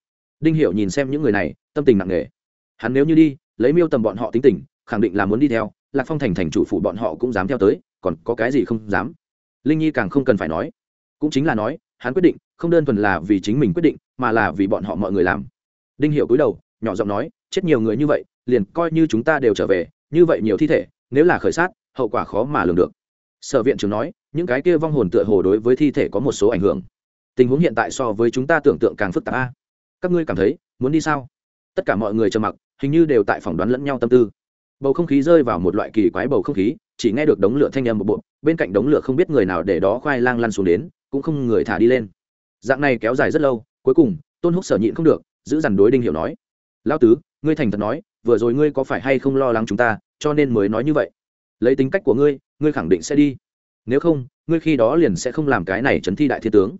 đinh hiểu nhìn xem những người này, tâm tình nặng nề. Hắn nếu như đi, lấy miêu tầm bọn họ tính tình, khẳng định là muốn đi theo, lạc phong thành thành chủ phụ bọn họ cũng dám theo tới, còn có cái gì không dám? Linh nhi càng không cần phải nói. Cũng chính là nói, hắn quyết định, không đơn thuần là vì chính mình quyết định, mà là vì bọn họ mọi người làm. Đinh hiểu cúi đầu, nhỏ giọng nói, chết nhiều người như vậy, liền coi như chúng ta đều trở về, như vậy nhiều thi thể, nếu là khởi sát, hậu quả khó mà lường được. Sở viện trưởng nói, những cái kia vong hồn tựa hồ đối với thi thể có một số ảnh hưởng. Tình huống hiện tại so với chúng ta tưởng tượng càng phức tạp a các ngươi cảm thấy, muốn đi sao? Tất cả mọi người trầm mặc, hình như đều tại phỏng đoán lẫn nhau tâm tư. Bầu không khí rơi vào một loại kỳ quái bầu không khí, chỉ nghe được đống lửa thanh âm một bộ bên cạnh đống lửa không biết người nào để đó khoai lang lăn xuống đến, cũng không người thả đi lên. Dạng này kéo dài rất lâu, cuối cùng, tôn húc sở nhịn không được, giữ dằn đối đinh hiểu nói lao tứ, ngươi thành thật nói, vừa rồi ngươi có phải hay không lo lắng chúng ta, cho nên mới nói như vậy. Lấy tính cách của ngươi ngươi khẳng định sẽ đi. Nếu không, ngươi khi đó liền sẽ không làm cái này chấn thi đại thiên tướng.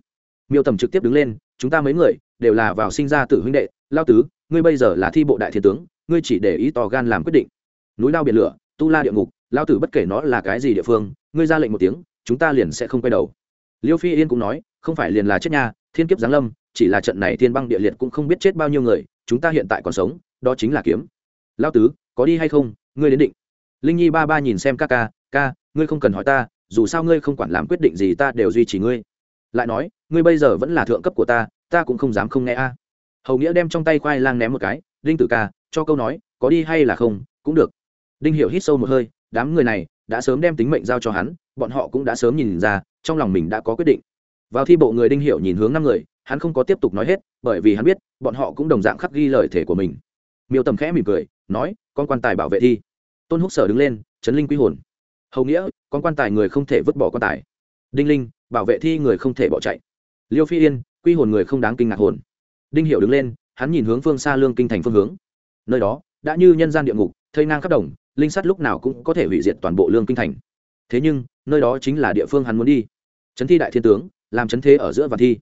Miêu tầm trực tiếp đứng lên chúng ta mấy người đều là vào sinh ra tử huynh đệ, lao tứ, ngươi bây giờ là thi bộ đại thiên tướng, ngươi chỉ để ý tò gan làm quyết định. Núi lao biển lửa, tu la địa ngục, lao tử bất kể nó là cái gì địa phương, ngươi ra lệnh một tiếng, chúng ta liền sẽ không quay đầu. Liêu phi yên cũng nói, không phải liền là chết nha, thiên kiếp giáng lâm, chỉ là trận này thiên băng địa liệt cũng không biết chết bao nhiêu người, chúng ta hiện tại còn sống, đó chính là kiếm. Lao tứ, có đi hay không, ngươi đến định. Linh nhi ba ba nhìn xem ca ca ca, ngươi không cần hỏi ta, dù sao ngươi không quản làm quyết định gì ta đều duy trì ngươi lại nói, ngươi bây giờ vẫn là thượng cấp của ta ta cũng không dám không nghe a. Hầu nghĩa đem trong tay khoai lang ném một cái, đinh tử ca, cho câu nói, có đi hay là không, cũng được. Đinh hiểu hít sâu một hơi, đám người này đã sớm đem tính mệnh giao cho hắn, bọn họ cũng đã sớm nhìn ra, trong lòng mình đã có quyết định. Vào thi bộ người đinh hiểu nhìn hướng năm người, hắn không có tiếp tục nói hết, bởi vì hắn biết, bọn họ cũng đồng dạng khắc ghi lời thể của mình. Miêu tầm khẽ mỉm cười, nói, con quan tài bảo vệ thi. Tôn húc sở đứng lên, chấn linh quy hồn. Hầu nghĩa, con quan tài người không thể vứt bỏ quan tài. Đinh linh bảo vệ thi người không thể bỏ chạy. Liêu phi yên, quy hồn người không đáng kinh ngạc hồn. Đinh hiểu đứng lên, hắn nhìn hướng phương xa lương kinh thành phương hướng. Nơi đó, đã như nhân gian địa ngục, thây ngang khắp đồng, linh sắt lúc nào cũng có thể hủy diệt toàn bộ lương kinh thành. Thế nhưng, nơi đó chính là địa phương hắn muốn đi. Trấn thi đại thiên tướng, làm trấn thế ở giữa và thi.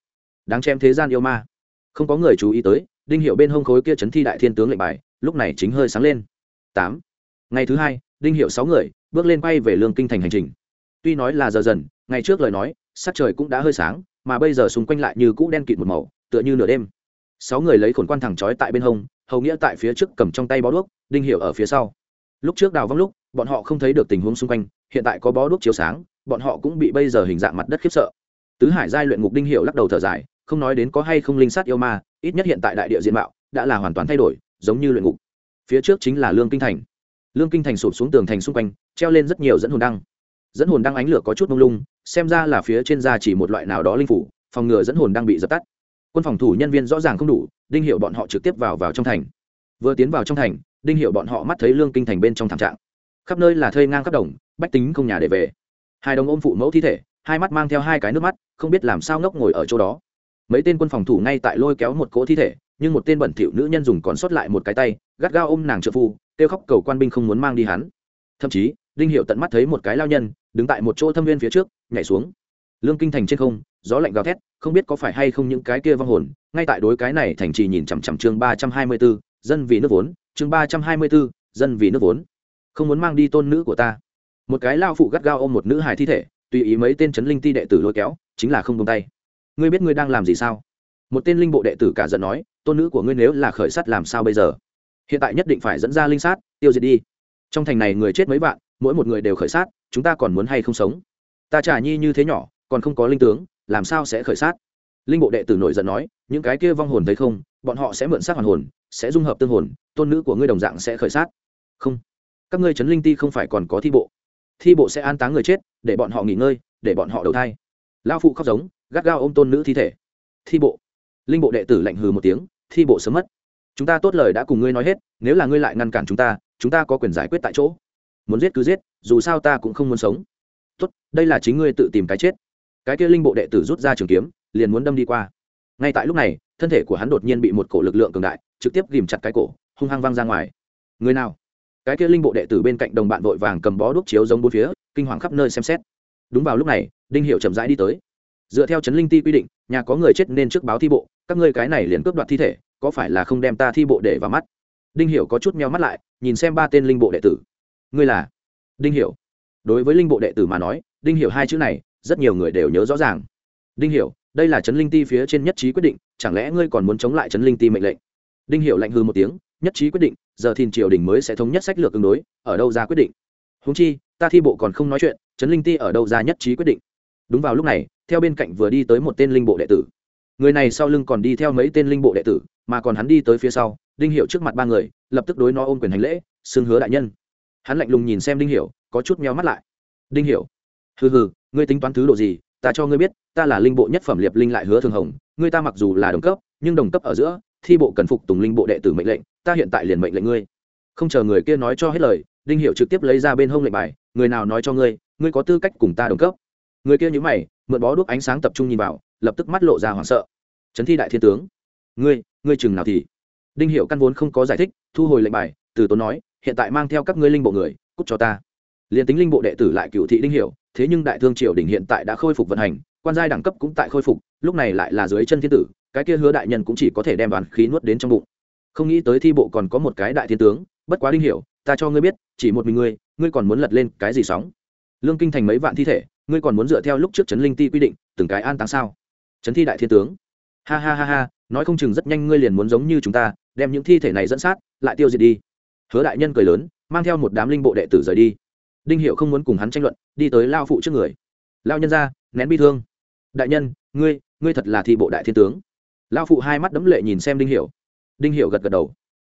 Đáng chém thế gian yêu ma. Không có người chú ý tới, đinh hiệu bên hông khối kia trấn thi đại thiên tướng lệnh bài, lúc này chính hơi sáng lên. Tám. Ngày thứ hai, đinh hiệu sáu người, bước lên quay về lương kinh thành hành trình. Tuy nói là giờ dần ngày trước lời nói, sắc trời cũng đã hơi sáng, mà bây giờ xung quanh lại như cũ đen kịt một màu, tựa như nửa đêm. Sáu người lấy khổn quan thẳng trói tại bên hông, hầu nghĩa tại phía trước cầm trong tay bó đuốc, đinh hiệu ở phía sau. Lúc trước đào vong lúc, bọn họ không thấy được tình huống xung quanh, hiện tại có bó đuốc chiếu sáng, bọn họ cũng bị bây giờ hình dạng mặt đất khiếp sợ. Tứ hải giai luyện ngục đinh hiệu lắc đầu thở dài, không nói đến có hay không linh sát yêu ma, ít nhất hiện tại đại địa diện mạo đã là hoàn toàn thay đổi, giống như luyện ngục. Phía trước chính là lương kinh thành. Lương kinh thành sụp xuống tường thành xung quanh, treo lên rất nhiều dẫn hồn đăng dẫn hồn đang ánh lửa có chút mông lung, xem ra là phía trên da chỉ một loại nào đó linh phủ, phòng ngừa dẫn hồn đang bị dập tắt. Quân phòng thủ nhân viên rõ ràng không đủ, đinh hiệu bọn họ trực tiếp vào vào trong thành. Vừa tiến vào trong thành, đinh hiệu bọn họ mắt thấy lương kinh thành bên trong thảm trạng. Khắp nơi là thây ngang khắp đồng, bách tính không nhà để về. Hai đồng ôm phụ mẫu thi thể, hai mắt mang theo hai cái nước mắt, không biết làm sao ngốc ngồi ở chỗ đó. Mấy tên quân phòng thủ ngay tại lôi kéo một cỗ thi thể, nhưng một tên bẩn thỉu nữ nhân dùng còn sót lại một cái tay, gắt gao ôm nàng trợ phu, kêu khóc cầu quan binh không muốn mang đi hắn. Thậm chí, đinh hiệu tận mắt thấy một cái lao nhân đứng tại một chỗ thâm viên phía trước, nhảy xuống. Lương kinh thành trên không, gió lạnh gào thét, không biết có phải hay không những cái kia vong hồn, ngay tại đối cái này thành trì nhìn chằm chằm chương ba trăm hai mươi b ố dân vì nước vốn, chương ba trăm hai mươi b ố dân vì nước vốn. Không muốn mang đi tôn nữ của ta. Một cái lao phụ gắt gao ôm một nữ hài thi thể, tùy ý mấy tên c linh ti đệ tử lôi kéo, chính là không tung tay. Ngươi biết ngươi đang làm gì sao? Một tên linh bộ đệ tử cả giận nói, tôn nữ của ngươi nếu là khởi sắt làm sao bây giờ? Hiện tại nhất định phải dẫn ra linh sát, tiêu diệt đi. Trong thành này người chết mấy vạn mỗi một người đều khởi sát, chúng ta còn muốn hay không sống? Ta trả nhi như thế nhỏ, còn không có linh tướng, làm sao sẽ khởi sát? Linh bộ đệ tử nổi giận nói, những cái kia vong hồn thấy không, bọn họ sẽ mượn sát hoàn hồn, sẽ dung hợp tương hồn, tôn nữ của ngươi đồng dạng sẽ khởi sát. Không. Các ngươi chấn linh ti không phải còn có thi bộ. Thi bộ sẽ an táng người chết, để bọn họ nghỉ ngơi, để bọn họ đầu thai. Lao phụ khóc giống, gắt gao ôm tôn nữ thi thể. Thi bộ. Linh bộ đệ tử lạnh hừ một tiếng, thi bộ sớm mất. Chúng ta tốt lời đã cùng ngươi nói hết, nếu là ngươi lại ngăn cản chúng ta chúng ta có quyền giải quyết tại chỗ muốn giết cứ giết, dù sao ta cũng không muốn sống. Tốt, đây là chính ngươi tự tìm cái chết. Cái kia linh bộ đệ tử rút ra trường kiếm, liền muốn đâm đi qua. Ngay tại lúc này, thân thể của hắn đột nhiên bị một cổ lực lượng cường đại, trực tiếp ghìm chặt cái cổ, hung hăng văng ra ngoài. Người nào? Cái kia linh bộ đệ tử bên cạnh đồng bạn vội vàng cầm bó đuốc chiếu giống bốn phía, kinh hoàng khắp nơi xem xét. Đúng vào lúc này, đinh hiệu chậm rãi đi tới. Dựa theo chấn linh ti quy định, nhà có người chết nên trước báo thi bộ, các ngươi cái này liền cướp đoạt thi thể, có phải là không đem ta thi bộ để vào mắt? Đinh hiểu có chút meo mắt lại, nhìn xem ba tên linh bộ đệ tử ngươi là đinh hiểu. Đối với linh bộ đệ tử mà nói, đinh hiểu hai chữ này, rất nhiều người đều nhớ rõ ràng. Đinh hiểu, đây là chấn linh ti phía trên nhất trí quyết định, chẳng lẽ ngươi còn muốn chống lại chấn linh ti mệnh lệnh? Đinh hiểu lạnh hư một tiếng, nhất trí quyết định, giờ thìn triều đình mới sẽ thống nhất sách lược tương đối, ở đâu ra quyết định? Huống chi, ta thi bộ còn không nói chuyện, chấn linh ti ở đâu ra nhất trí quyết định? Đúng vào lúc này, theo bên cạnh vừa đi tới một tên linh bộ đệ tử. Người này sau lưng còn đi theo mấy tên linh bộ đệ tử, mà còn hắn đi tới phía sau, đinh hiệu trước mặt ba người, lập tức đối nó ôm quyền hành lễ, xưng hứa đại nhân hắn lạnh lùng nhìn xem đinh Hiểu, có chút meo mắt lại. Đinh Hiểu, hừ hừ ngươi tính toán thứ độ gì ta cho ngươi biết ta là linh bộ nhất phẩm liệp linh lại hứa thường hồng ngươi ta mặc dù là đồng cấp nhưng đồng cấp ở giữa thi bộ cần phục tùng linh bộ đệ tử mệnh lệnh ta hiện tại liền mệnh lệnh ngươi. Không chờ người kia nói cho hết lời đinh Hiểu trực tiếp lấy ra bên hông lệnh bài người nào nói cho ngươi ngươi có tư cách cùng ta đồng cấp. Người kia nhíu mày mượn bó đuốc ánh sáng tập trung nhìn vào lập tức mắt lộ ra hoảng sợ. Trấn thi đại thiên tướng ngươi ngươi chừng nào thì? Đinh Hiểu căn vốn không có giải thích thu hồi lệnh bài từ tốn nói hiện tại mang theo các ngươi linh bộ người, cút cho ta. Liền tính linh bộ đệ tử lại cựu thị đinh hiệu thế nhưng đại thương triều đình hiện tại đã khôi phục vận hành, quan giai đẳng cấp cũng tại khôi phục, lúc này lại là dưới chân thiên tử, cái kia hứa đại nhân cũng chỉ có thể đem đoán khí nuốt đến trong bụng. Không nghĩ tới thi bộ còn có một cái đại thiên tướng, bất quá đinh hiểu, ta cho ngươi biết, chỉ một mình ngươi ngươi còn muốn lật lên cái gì sóng? Lương kinh thành mấy vạn thi thể, ngươi còn muốn dựa theo lúc trước trấn linh ti quy định, từng cái an táng sao? Trấn thi đại thiên tướng. Ha ha ha ha, nói không chừng rất nhanh ngươi liền muốn giống như chúng ta, đem những thi thể này dẫn sát, lại tiêu diệt đi hứa đại nhân cười lớn, mang theo một đám linh bộ đệ tử rời đi. Đinh hiệu không muốn cùng hắn tranh luận, đi tới lao phụ trước người. Lao nhân ra, nén bi thương. Đại nhân, ngươi ngươi thật là thi bộ đại thiên tướng. Lao phụ hai mắt đấm lệ nhìn xem đinh hiệu. Đinh hiệu gật gật đầu.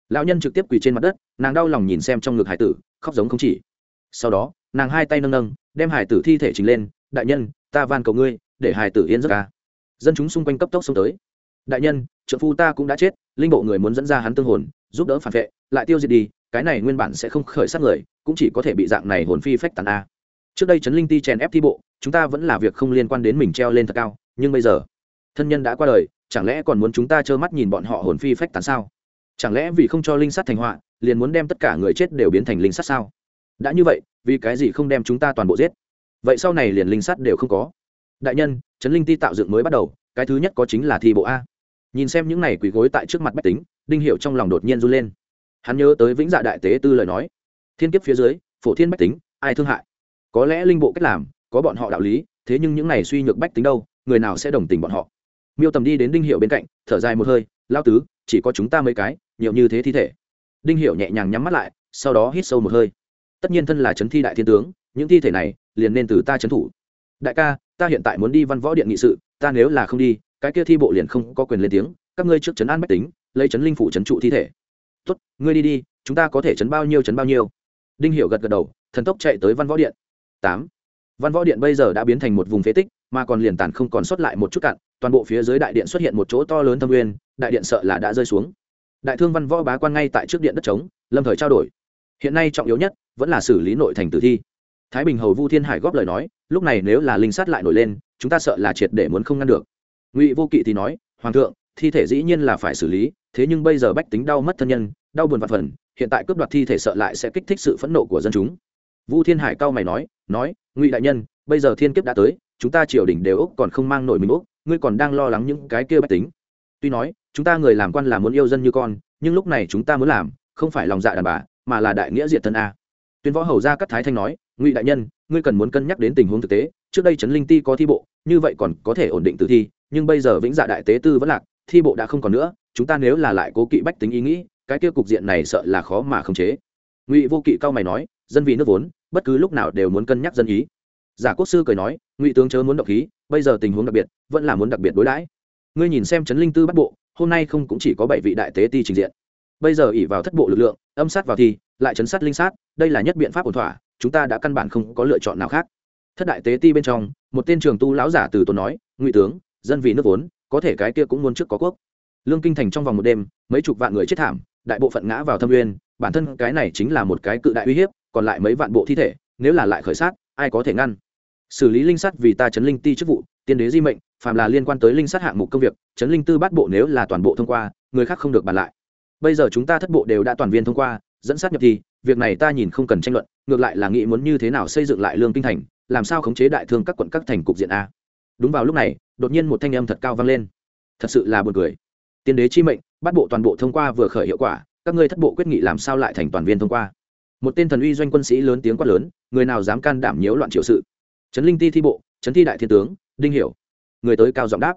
Lão nhân trực tiếp quỳ trên mặt đất, nàng đau lòng nhìn xem trong ngực hải tử, khóc giống không chỉ. Sau đó, nàng hai tay nâng nâng, đem hải tử thi thể trình lên. Đại nhân, ta van cầu ngươi, để hải tử yên giấc ca dân chúng xung quanh cấp tốc xông tới. Đại nhân trợ phu ta cũng đã chết, linh bộ người muốn dẫn ra hắn tương hồn, giúp đỡ phản vệ, lại tiêu diệt đi cái này nguyên bản sẽ không khởi sát người, cũng chỉ có thể bị dạng này hồn phi phách tàn a. Trước đây trấn linh ti chèn ép thi bộ, chúng ta vẫn là việc không liên quan đến mình treo lên thật cao, nhưng bây giờ, thân nhân đã qua đời, chẳng lẽ còn muốn chúng ta trơ mắt nhìn bọn họ hồn phi phách tán sao? Chẳng lẽ vì không cho linh sắt thành họa, liền muốn đem tất cả người chết đều biến thành linh sắt sao? Đã như vậy, vì cái gì không đem chúng ta toàn bộ giết? Vậy sau này liền linh sắt đều không có. Đại nhân, trấn linh ti tạo dựng mới bắt đầu, cái thứ nhất có chính là thi bộ a. Nhìn xem những này quỳ gối tại trước mặt bách tính, đinh hiệu trong lòng đột nhiên run lên hắn nhớ tới vĩnh dạ đại tế tư lời nói. Thiên kiếp phía dưới, phổ thiên bách tính, ai thương hại? Có lẽ linh bộ cách làm, có bọn họ đạo lý, thế nhưng những này suy nhược bách tính đâu, người nào sẽ đồng tình bọn họ? Miêu tầm đi đến đinh hiệu bên cạnh, thở dài một hơi lao tứ, chỉ có chúng ta mấy cái, nhiều như thế thi thể. Đinh hiệu nhẹ nhàng nhắm mắt lại, sau đó hít sâu một hơi. Tất nhiên thân là trấn thi đại thiên tướng, những thi thể này liền nên từ ta trấn thủ. Đại ca, ta hiện tại muốn đi văn võ điện nghị sự, ta nếu là không đi, cái kia thi bộ liền không có quyền lên tiếng, các ngươi trước trấn an bách tính, lấy trấn linh phủ trấn trụ thi thể tốt, ngươi đi đi, chúng ta có thể chấn bao nhiêu chấn bao nhiêu. Đinh hiểu gật gật đầu, thần tốc chạy tới văn võ điện. Tám. Văn võ điện bây giờ đã biến thành một vùng phế tích, mà còn liền tàn không còn sót lại một chút cạn, toàn bộ phía dưới đại điện xuất hiện một chỗ to lớn thâm nguyên, đại điện sợ là đã rơi xuống. Đại thương văn võ bá quan ngay tại trước điện đất trống, lâm thời trao đổi. Hiện nay trọng yếu nhất vẫn là xử lý nội thành tử thi. Thái bình hầu vu thiên hải góp lời nói, lúc này nếu là linh sát lại nổi lên, chúng ta sợ là triệt để muốn không ngăn được. Ngụy vô kỵ thì nói, hoàng thượng, thi thể dĩ nhiên là phải xử lý thế nhưng bây giờ bách tính đau mất thân nhân, đau buồn vặt phần, hiện tại cướp đoạt thi thể sợ lại sẽ kích thích sự phẫn nộ của dân chúng. Vu thiên hải cao mày nói nói, ngụy đại nhân, bây giờ thiên kiếp đã tới, chúng ta triều đình đều úc còn không mang nổi mình úc, ngươi còn đang lo lắng những cái kia bách tính. Tuy nói, chúng ta người làm quan là muốn yêu dân như con, nhưng lúc này chúng ta muốn làm, không phải lòng dạ đàn bà, mà là đại nghĩa diệt thân a. Tuyên võ hầu ra các thái thanh nói, ngụy đại nhân, ngươi cần muốn cân nhắc đến tình huống thực tế, trước đây trấn linh ti có thi bộ, như vậy còn có thể ổn định tử thi, nhưng bây giờ vĩnh dạ đại tế tư vẫn lạc, thi bộ đã không còn nữa chúng ta nếu là lại cố kỵ bách tính ý nghĩ, cái kia cục diện này sợ là khó mà khống chế. Ngụy vô kỵ cao mày nói, dân vì nước vốn, bất cứ lúc nào đều muốn cân nhắc dân ý. Giả quốc sư cười nói, ngụy tướng chớ muốn độc khí, bây giờ tình huống đặc biệt, vẫn là muốn đặc biệt đối đãi. Ngươi nhìn xem trấn linh tư bắt bộ, hôm nay không cũng chỉ có bảy vị đại tế ti trình diện. Bây giờ ỉ vào thất bộ lực lượng, âm sát vào thi lại chấn sát linh sát, đây là nhất biện pháp ổn thỏa, chúng ta đã căn bản không có lựa chọn nào khác. Thất đại tế ti bên trong, một tên trường tu lão giả từ tốn nói, ngụy tướng, dân vì nước vốn, có thể cái kia cũng muốn trước có quốc lương kinh thành trong vòng một đêm, mấy chục vạn người chết thảm, đại bộ phận ngã vào thâm nguyên, bản thân cái này chính là một cái cự đại uy hiếp, còn lại mấy vạn bộ thi thể, nếu là lại khởi sát, ai có thể ngăn? Xử lý linh sát vì ta chấn linh ti chức vụ, tiên đế di mệnh, phàm là liên quan tới linh sát hạng mục công việc, chấn linh tư bắt bộ nếu là toàn bộ thông qua, người khác không được bàn lại. Bây giờ chúng ta thất bộ đều đã toàn viên thông qua, dẫn sát nhập thi, việc này ta nhìn không cần tranh luận, ngược lại là nghĩ muốn như thế nào xây dựng lại lương kinh thành, làm sao khống chế đại thương các quận các thành cục diện a. Đúng vào lúc này, đột nhiên một thanh âm thật cao vang lên. Thật sự là buồn cười tiên đế chi mệnh, bắt bộ toàn bộ thông qua vừa khởi hiệu quả, các ngươi thất bộ quyết nghị làm sao lại thành toàn viên thông qua? Một tên thần uy doanh quân sĩ lớn tiếng quát lớn, người nào dám can đảm nhiễu loạn triệu sự? Trấn linh ti thi bộ, trấn thi đại thiên tướng, đinh hiểu. Người tới cao giọng đáp.